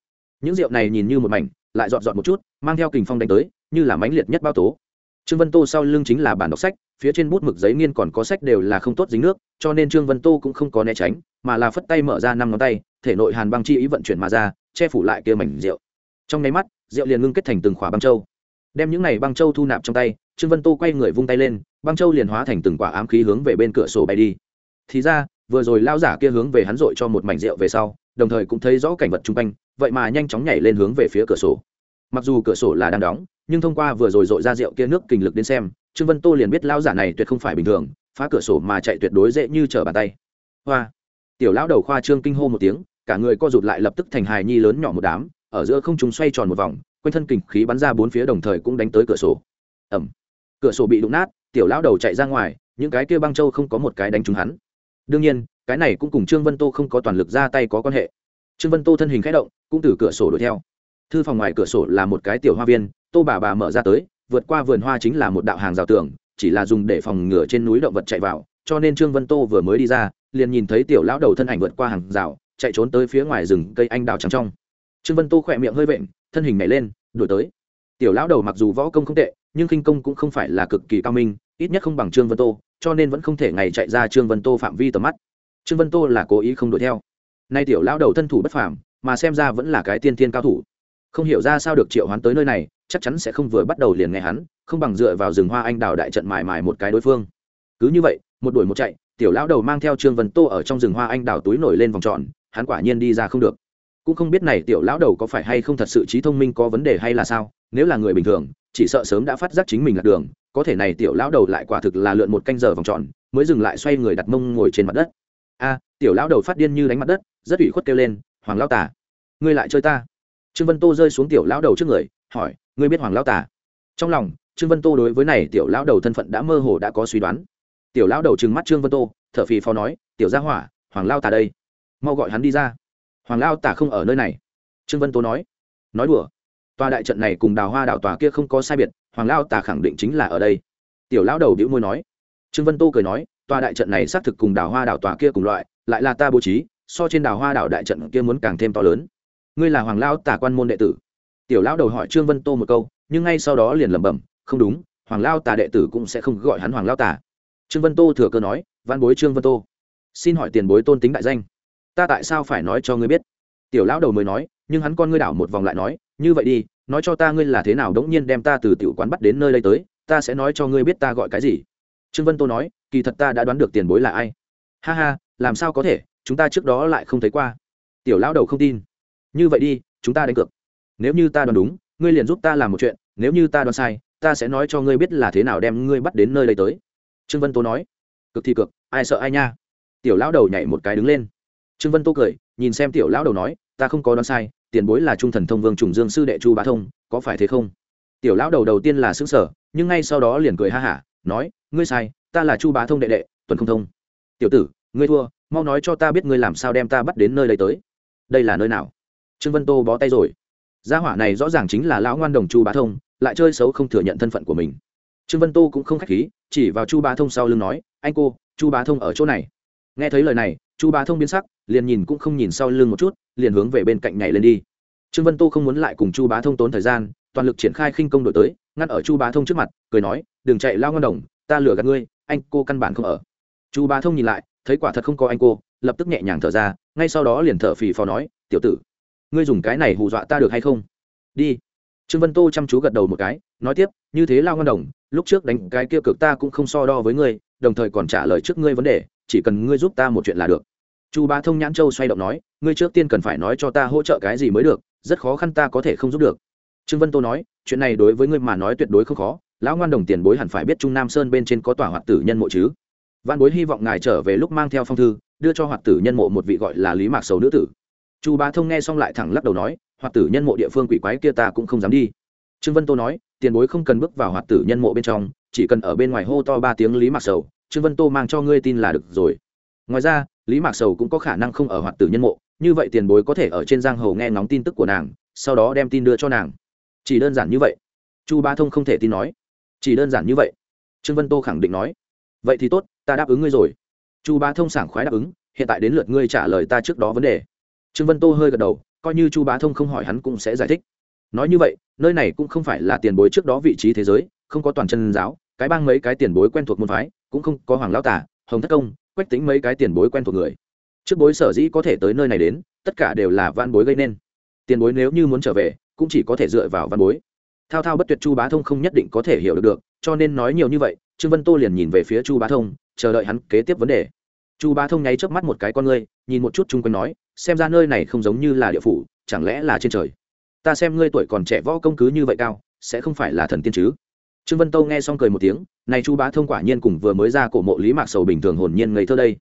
Những rượu này nhìn như một mảnh, lại dọn dọn một chút, mang theo kình phong đánh tới, như là mãnh liệt nhất bao tố. Trương vân tô sau lưng chính là bản đọc sách, phía trên bút mực giấy nghiên còn có sách đều là không tốt dính nước, cho nên trương vân tô cũng không có né tránh, mà là phất tay mở ra năm ngón tay, thể nội hàn băng chi ý vận chuyển mà ra, che phủ lại kia mảnh rượu. Trong nháy mắt, rượu liền ngưng kết thành từng khỏa băng châu. Đem những này băng châu thu nạp trong tay, trương vân tô quay người vung tay lên, băng châu liền hóa thành từng quả ám khí hướng về bên cửa sổ bay đi thì ra, vừa rồi lao giả kia hướng về hắn dội cho một mảnh rượu về sau, đồng thời cũng thấy rõ cảnh vật chung quanh, vậy mà nhanh chóng nhảy lên hướng về phía cửa sổ. Mặc dù cửa sổ là đang đóng, nhưng thông qua vừa rồi dội ra rượu kia nước kình lực đến xem, trương vân tô liền biết lao giả này tuyệt không phải bình thường, phá cửa sổ mà chạy tuyệt đối dễ như trở bàn tay. Hoa! Tiểu lão đầu khoa trương kinh hô một tiếng, cả người co rụt lại lập tức thành hài nhi lớn nhỏ một đám, ở giữa không chúng xoay tròn một vòng, quanh thân kình khí bắn ra bốn phía đồng thời cũng đánh tới cửa sổ. Ẩm cửa sổ bị đụng nát, tiểu lão đầu chạy ra ngoài, những cái kia băng châu không có một cái đánh trúng hắn đương nhiên, cái này cũng cùng trương vân tô không có toàn lực ra tay có quan hệ. Trương vân tô thân hình k h ẽ động, cũng từ cửa sổ đuổi theo. Thư phòng ngoài cửa sổ là một cái tiểu hoa viên, tô bà bà mở ra tới, vượt qua vườn hoa chính là một đạo hàng rào tường, chỉ là dùng để phòng ngừa trên núi động vật chạy vào, cho nên trương vân tô vừa mới đi ra, liền nhìn thấy tiểu lão đầu thân ảnh vượt qua hàng rào, chạy trốn tới phía ngoài rừng cây anh đào trắng trong. Trương vân tô khỏe miệng hơi vện, thân hình nhảy lên, đuổi tới. Tiểu lão đầu mặc dù võ công không tệ, nhưng khinh công cũng không phải là cực kỳ cao minh, ít nhất không bằng trương vân tô cho nên vẫn không thể ngày chạy ra trương vân tô phạm vi tầm mắt. Trương vân tô là cố ý không đuổi theo. Nay tiểu lão đầu thân thủ bất phàm, mà xem ra vẫn là cái tiên tiên cao thủ. Không hiểu ra sao được triệu hoán tới nơi này, chắc chắn sẽ không vừa bắt đầu liền nghe hắn, không bằng dựa vào rừng hoa anh đào đại trận mài mài một cái đối phương. Cứ như vậy, một đuổi một chạy, tiểu lão đầu mang theo trương vân tô ở trong rừng hoa anh đào túi nổi lên vòng tròn, hắn quả nhiên đi ra không được. Cũng không biết này tiểu lão đầu có phải hay không thật sự trí thông minh có vấn đề hay là sao, nếu là người bình thường chỉ sợ sớm đã phát giác chính mình lạc đường, có thể này tiểu lão đầu lại quả thực là lượn một canh giờ vòng tròn, mới dừng lại xoay người đặt mông ngồi trên mặt đất. A, tiểu lão đầu phát điên như đánh mặt đất, rất ủy khuất kêu lên, hoàng lão tả ngươi lại chơi ta? Trương vân tô rơi xuống tiểu lão đầu trước người, hỏi, ngươi biết hoàng lão tả trong lòng, trương vân tô đối với này tiểu lão đầu thân phận đã mơ hồ đã có suy đoán. Tiểu lão đầu trừng mắt trương vân tô, thở phì phò nói, tiểu gia hỏa, hoàng lao tả đây, mau gọi hắn đi ra. Hoàng lao tả không ở nơi này, trương vân tô nói. Nói đùa tòa đại trận này cùng đào hoa đảo tòa kia không có sai biệt, hoàng lao tả khẳng định chính là ở đây. Tiểu lão đầu đĩu môi nói. Trương vân tô cười nói, tòa đại trận này xác thực cùng đào hoa đảo tòa kia cùng loại, lại là ta bố trí, so trên đào hoa đảo đại trận kia muốn càng thêm to lớn. Ngươi là hoàng lao tả quan môn đệ tử. Tiểu lão đầu hỏi trương vân tô một câu, nhưng ngay sau đó liền lẩm bẩm, không đúng, hoàng lao tả đệ tử cũng sẽ không gọi hắn hoàng lao tả trương vân tô thừa cơ nói, văn bối trương vân tô, xin hỏi tiền bối tôn tính đại danh. Ta tại sao phải nói cho ngươi biết? Tiểu lão đầu mới nói nhưng hắn con ngươi đảo một vòng lại nói, như vậy đi, nói cho ta ngươi là thế nào đống nhiên đem ta từ tiểu quán bắt đến nơi đây tới, ta sẽ nói cho ngươi biết ta gọi cái gì. Trương vân tô nói, kỳ thật ta đã đoán được tiền bối là ai. Ha ha, làm sao có thể, chúng ta trước đó lại không thấy qua. Tiểu lão đầu không tin. Như vậy đi, chúng ta đánh cược. Nếu như ta đoán đúng, ngươi liền giúp ta làm một chuyện, nếu như ta đoán sai, ta sẽ nói cho ngươi biết là thế nào đem ngươi bắt đến nơi đây tới. Trương vân tô nói cực thì cực ai sợ ai nha. Tiểu lão đầu nhảy một cái đứng lên. Trương vân tô cười, nhìn xem tiểu lão đầu nói, ta không có đoán sai tiền bối là trung thần thông vương trùng dương sư đệ chu bá thông, có phải thế không? Tiểu lão đầu đầu tiên là xứng sở nhưng ngay sau đó liền cười ha hả, nói, ngươi sai, ta là chu bá thông đệ đệ, tuần không thông. Tiểu tử, ngươi thua, mau nói cho ta biết ngươi làm sao đem ta bắt đến nơi đây tới. Đây là nơi nào? Trương vân tô bó tay rồi. Gia hỏa này rõ ràng chính là lão ngoan đồng chu bá thông, lại chơi xấu không thừa nhận thân phận của mình. Trương vân tô cũng không k h á c h khí, chỉ vào chu bá thông sau lưng nói, anh cô, chu bá thông ở chỗ này. Nghe thấy lời này chu bá thông biến sắc, liền nhìn cũng không nhìn sau lưng một chút, liền hướng về bên cạnh nhảy lên đi. Trương vân tô không muốn lại cùng chu bá thông tốn thời gian, toàn lực triển khai khinh công đổi tới, ngăn ở chu bá thông trước mặt, cười nói, đừng chạy lao ngân đồng, ta lừa gạt ngươi, anh cô căn bản không ở. Chu bá thông nhìn lại, thấy quả thật không có anh cô, lập tức nhẹ nhàng thở ra, ngay sau đó liền thở phì phò nói, tiểu tử, ngươi dùng cái này hù dọa ta được hay không? Đi. Trương vân tô chăm chú gật đầu một cái, nói tiếp, như thế lao ngân đồng, lúc trước đánh cái kia cực ta cũng không so đo với ngươi, đồng thời còn trả lời trước ngươi vấn đề chỉ cần ngươi giúp ta một chuyện là được. Chu bá thông nhãn châu xoay động nói, ngươi trước tiên cần phải nói cho ta hỗ trợ cái gì mới được, rất khó khăn ta có thể không giúp được. Trương vân tô nói, chuyện này đối với ngươi mà nói tuyệt đối không khó, lão ngoan đồng tiền bối hẳn phải biết trung nam sơn bên trên có tòa hoạt tử nhân mộ chứ. Văn bối hy vọng ngài trở về lúc mang theo phong thư, đưa cho hoạt tử nhân mộ một vị gọi là lý mạc sầu nữ tử. Chu bá thông nghe xong lại thẳng lắc đầu nói, hoạt tử nhân mộ địa phương quỷ quái kia ta cũng không dám đi. Trương vân tô nói, tiền bối không cần bước vào hoạt tử nhân mộ bên trong, chỉ cần ở bên ngoài hô to ba tiếng lý mạc sầu trương vân tô mang cho ngươi tin là được rồi. Ngoài ra, lý mạc sầu cũng có khả năng không ở hoạt tử nhân mộ, như vậy tiền bối có thể ở trên giang hồ nghe ngóng tin tức của nàng, sau đó đem tin đưa cho nàng. Chỉ đơn giản như vậy. Chu ba thông không thể tin nói. Chỉ đơn giản như vậy. Trương vân tô khẳng định nói. Vậy thì tốt, ta đáp ứng ngươi rồi. Chu ba thông sảng khoái đáp ứng, hiện tại đến lượt ngươi trả lời ta trước đó vấn đề. Trương vân tô hơi gật đầu, coi như chu bá thông không hỏi hắn cũng sẽ giải thích. Nói như vậy, nơi này cũng không phải là tiền bối trước đó vị trí thế giới, không có toàn chân giáo, cái bang mấy cái tiền bối quen thuộc môn phái cũng không có hoàng lao tả, hồng thất công, quách tính mấy cái tiền bối quen thuộc người. Trước bối sở dĩ có thể tới nơi này đến, tất cả đều là văn bối gây nên. Tiền bối nếu như muốn trở về, cũng chỉ có thể dựa vào văn bối. Thao thao bất tuyệt chu bá thông không nhất định có thể hiểu được được, cho nên nói nhiều như vậy, trương vân tô liền nhìn về phía chu bá thông, chờ đợi hắn kế tiếp vấn đề. Chu bá thông nháy chớp mắt một cái con ngươi, nhìn một chút chung quanh nói, xem ra nơi này không giống như là địa phủ, chẳng lẽ là trên trời? Ta xem ngươi tuổi còn trẻ võ công cứ như vậy cao, sẽ không phải là thần tiên chứ? Trương vân tô nghe xong cười một tiếng, này chu bá thông quả nhiên cùng vừa mới ra cổ mộ lý mạc sầu bình thường hồn nhiên ngây thơ đây.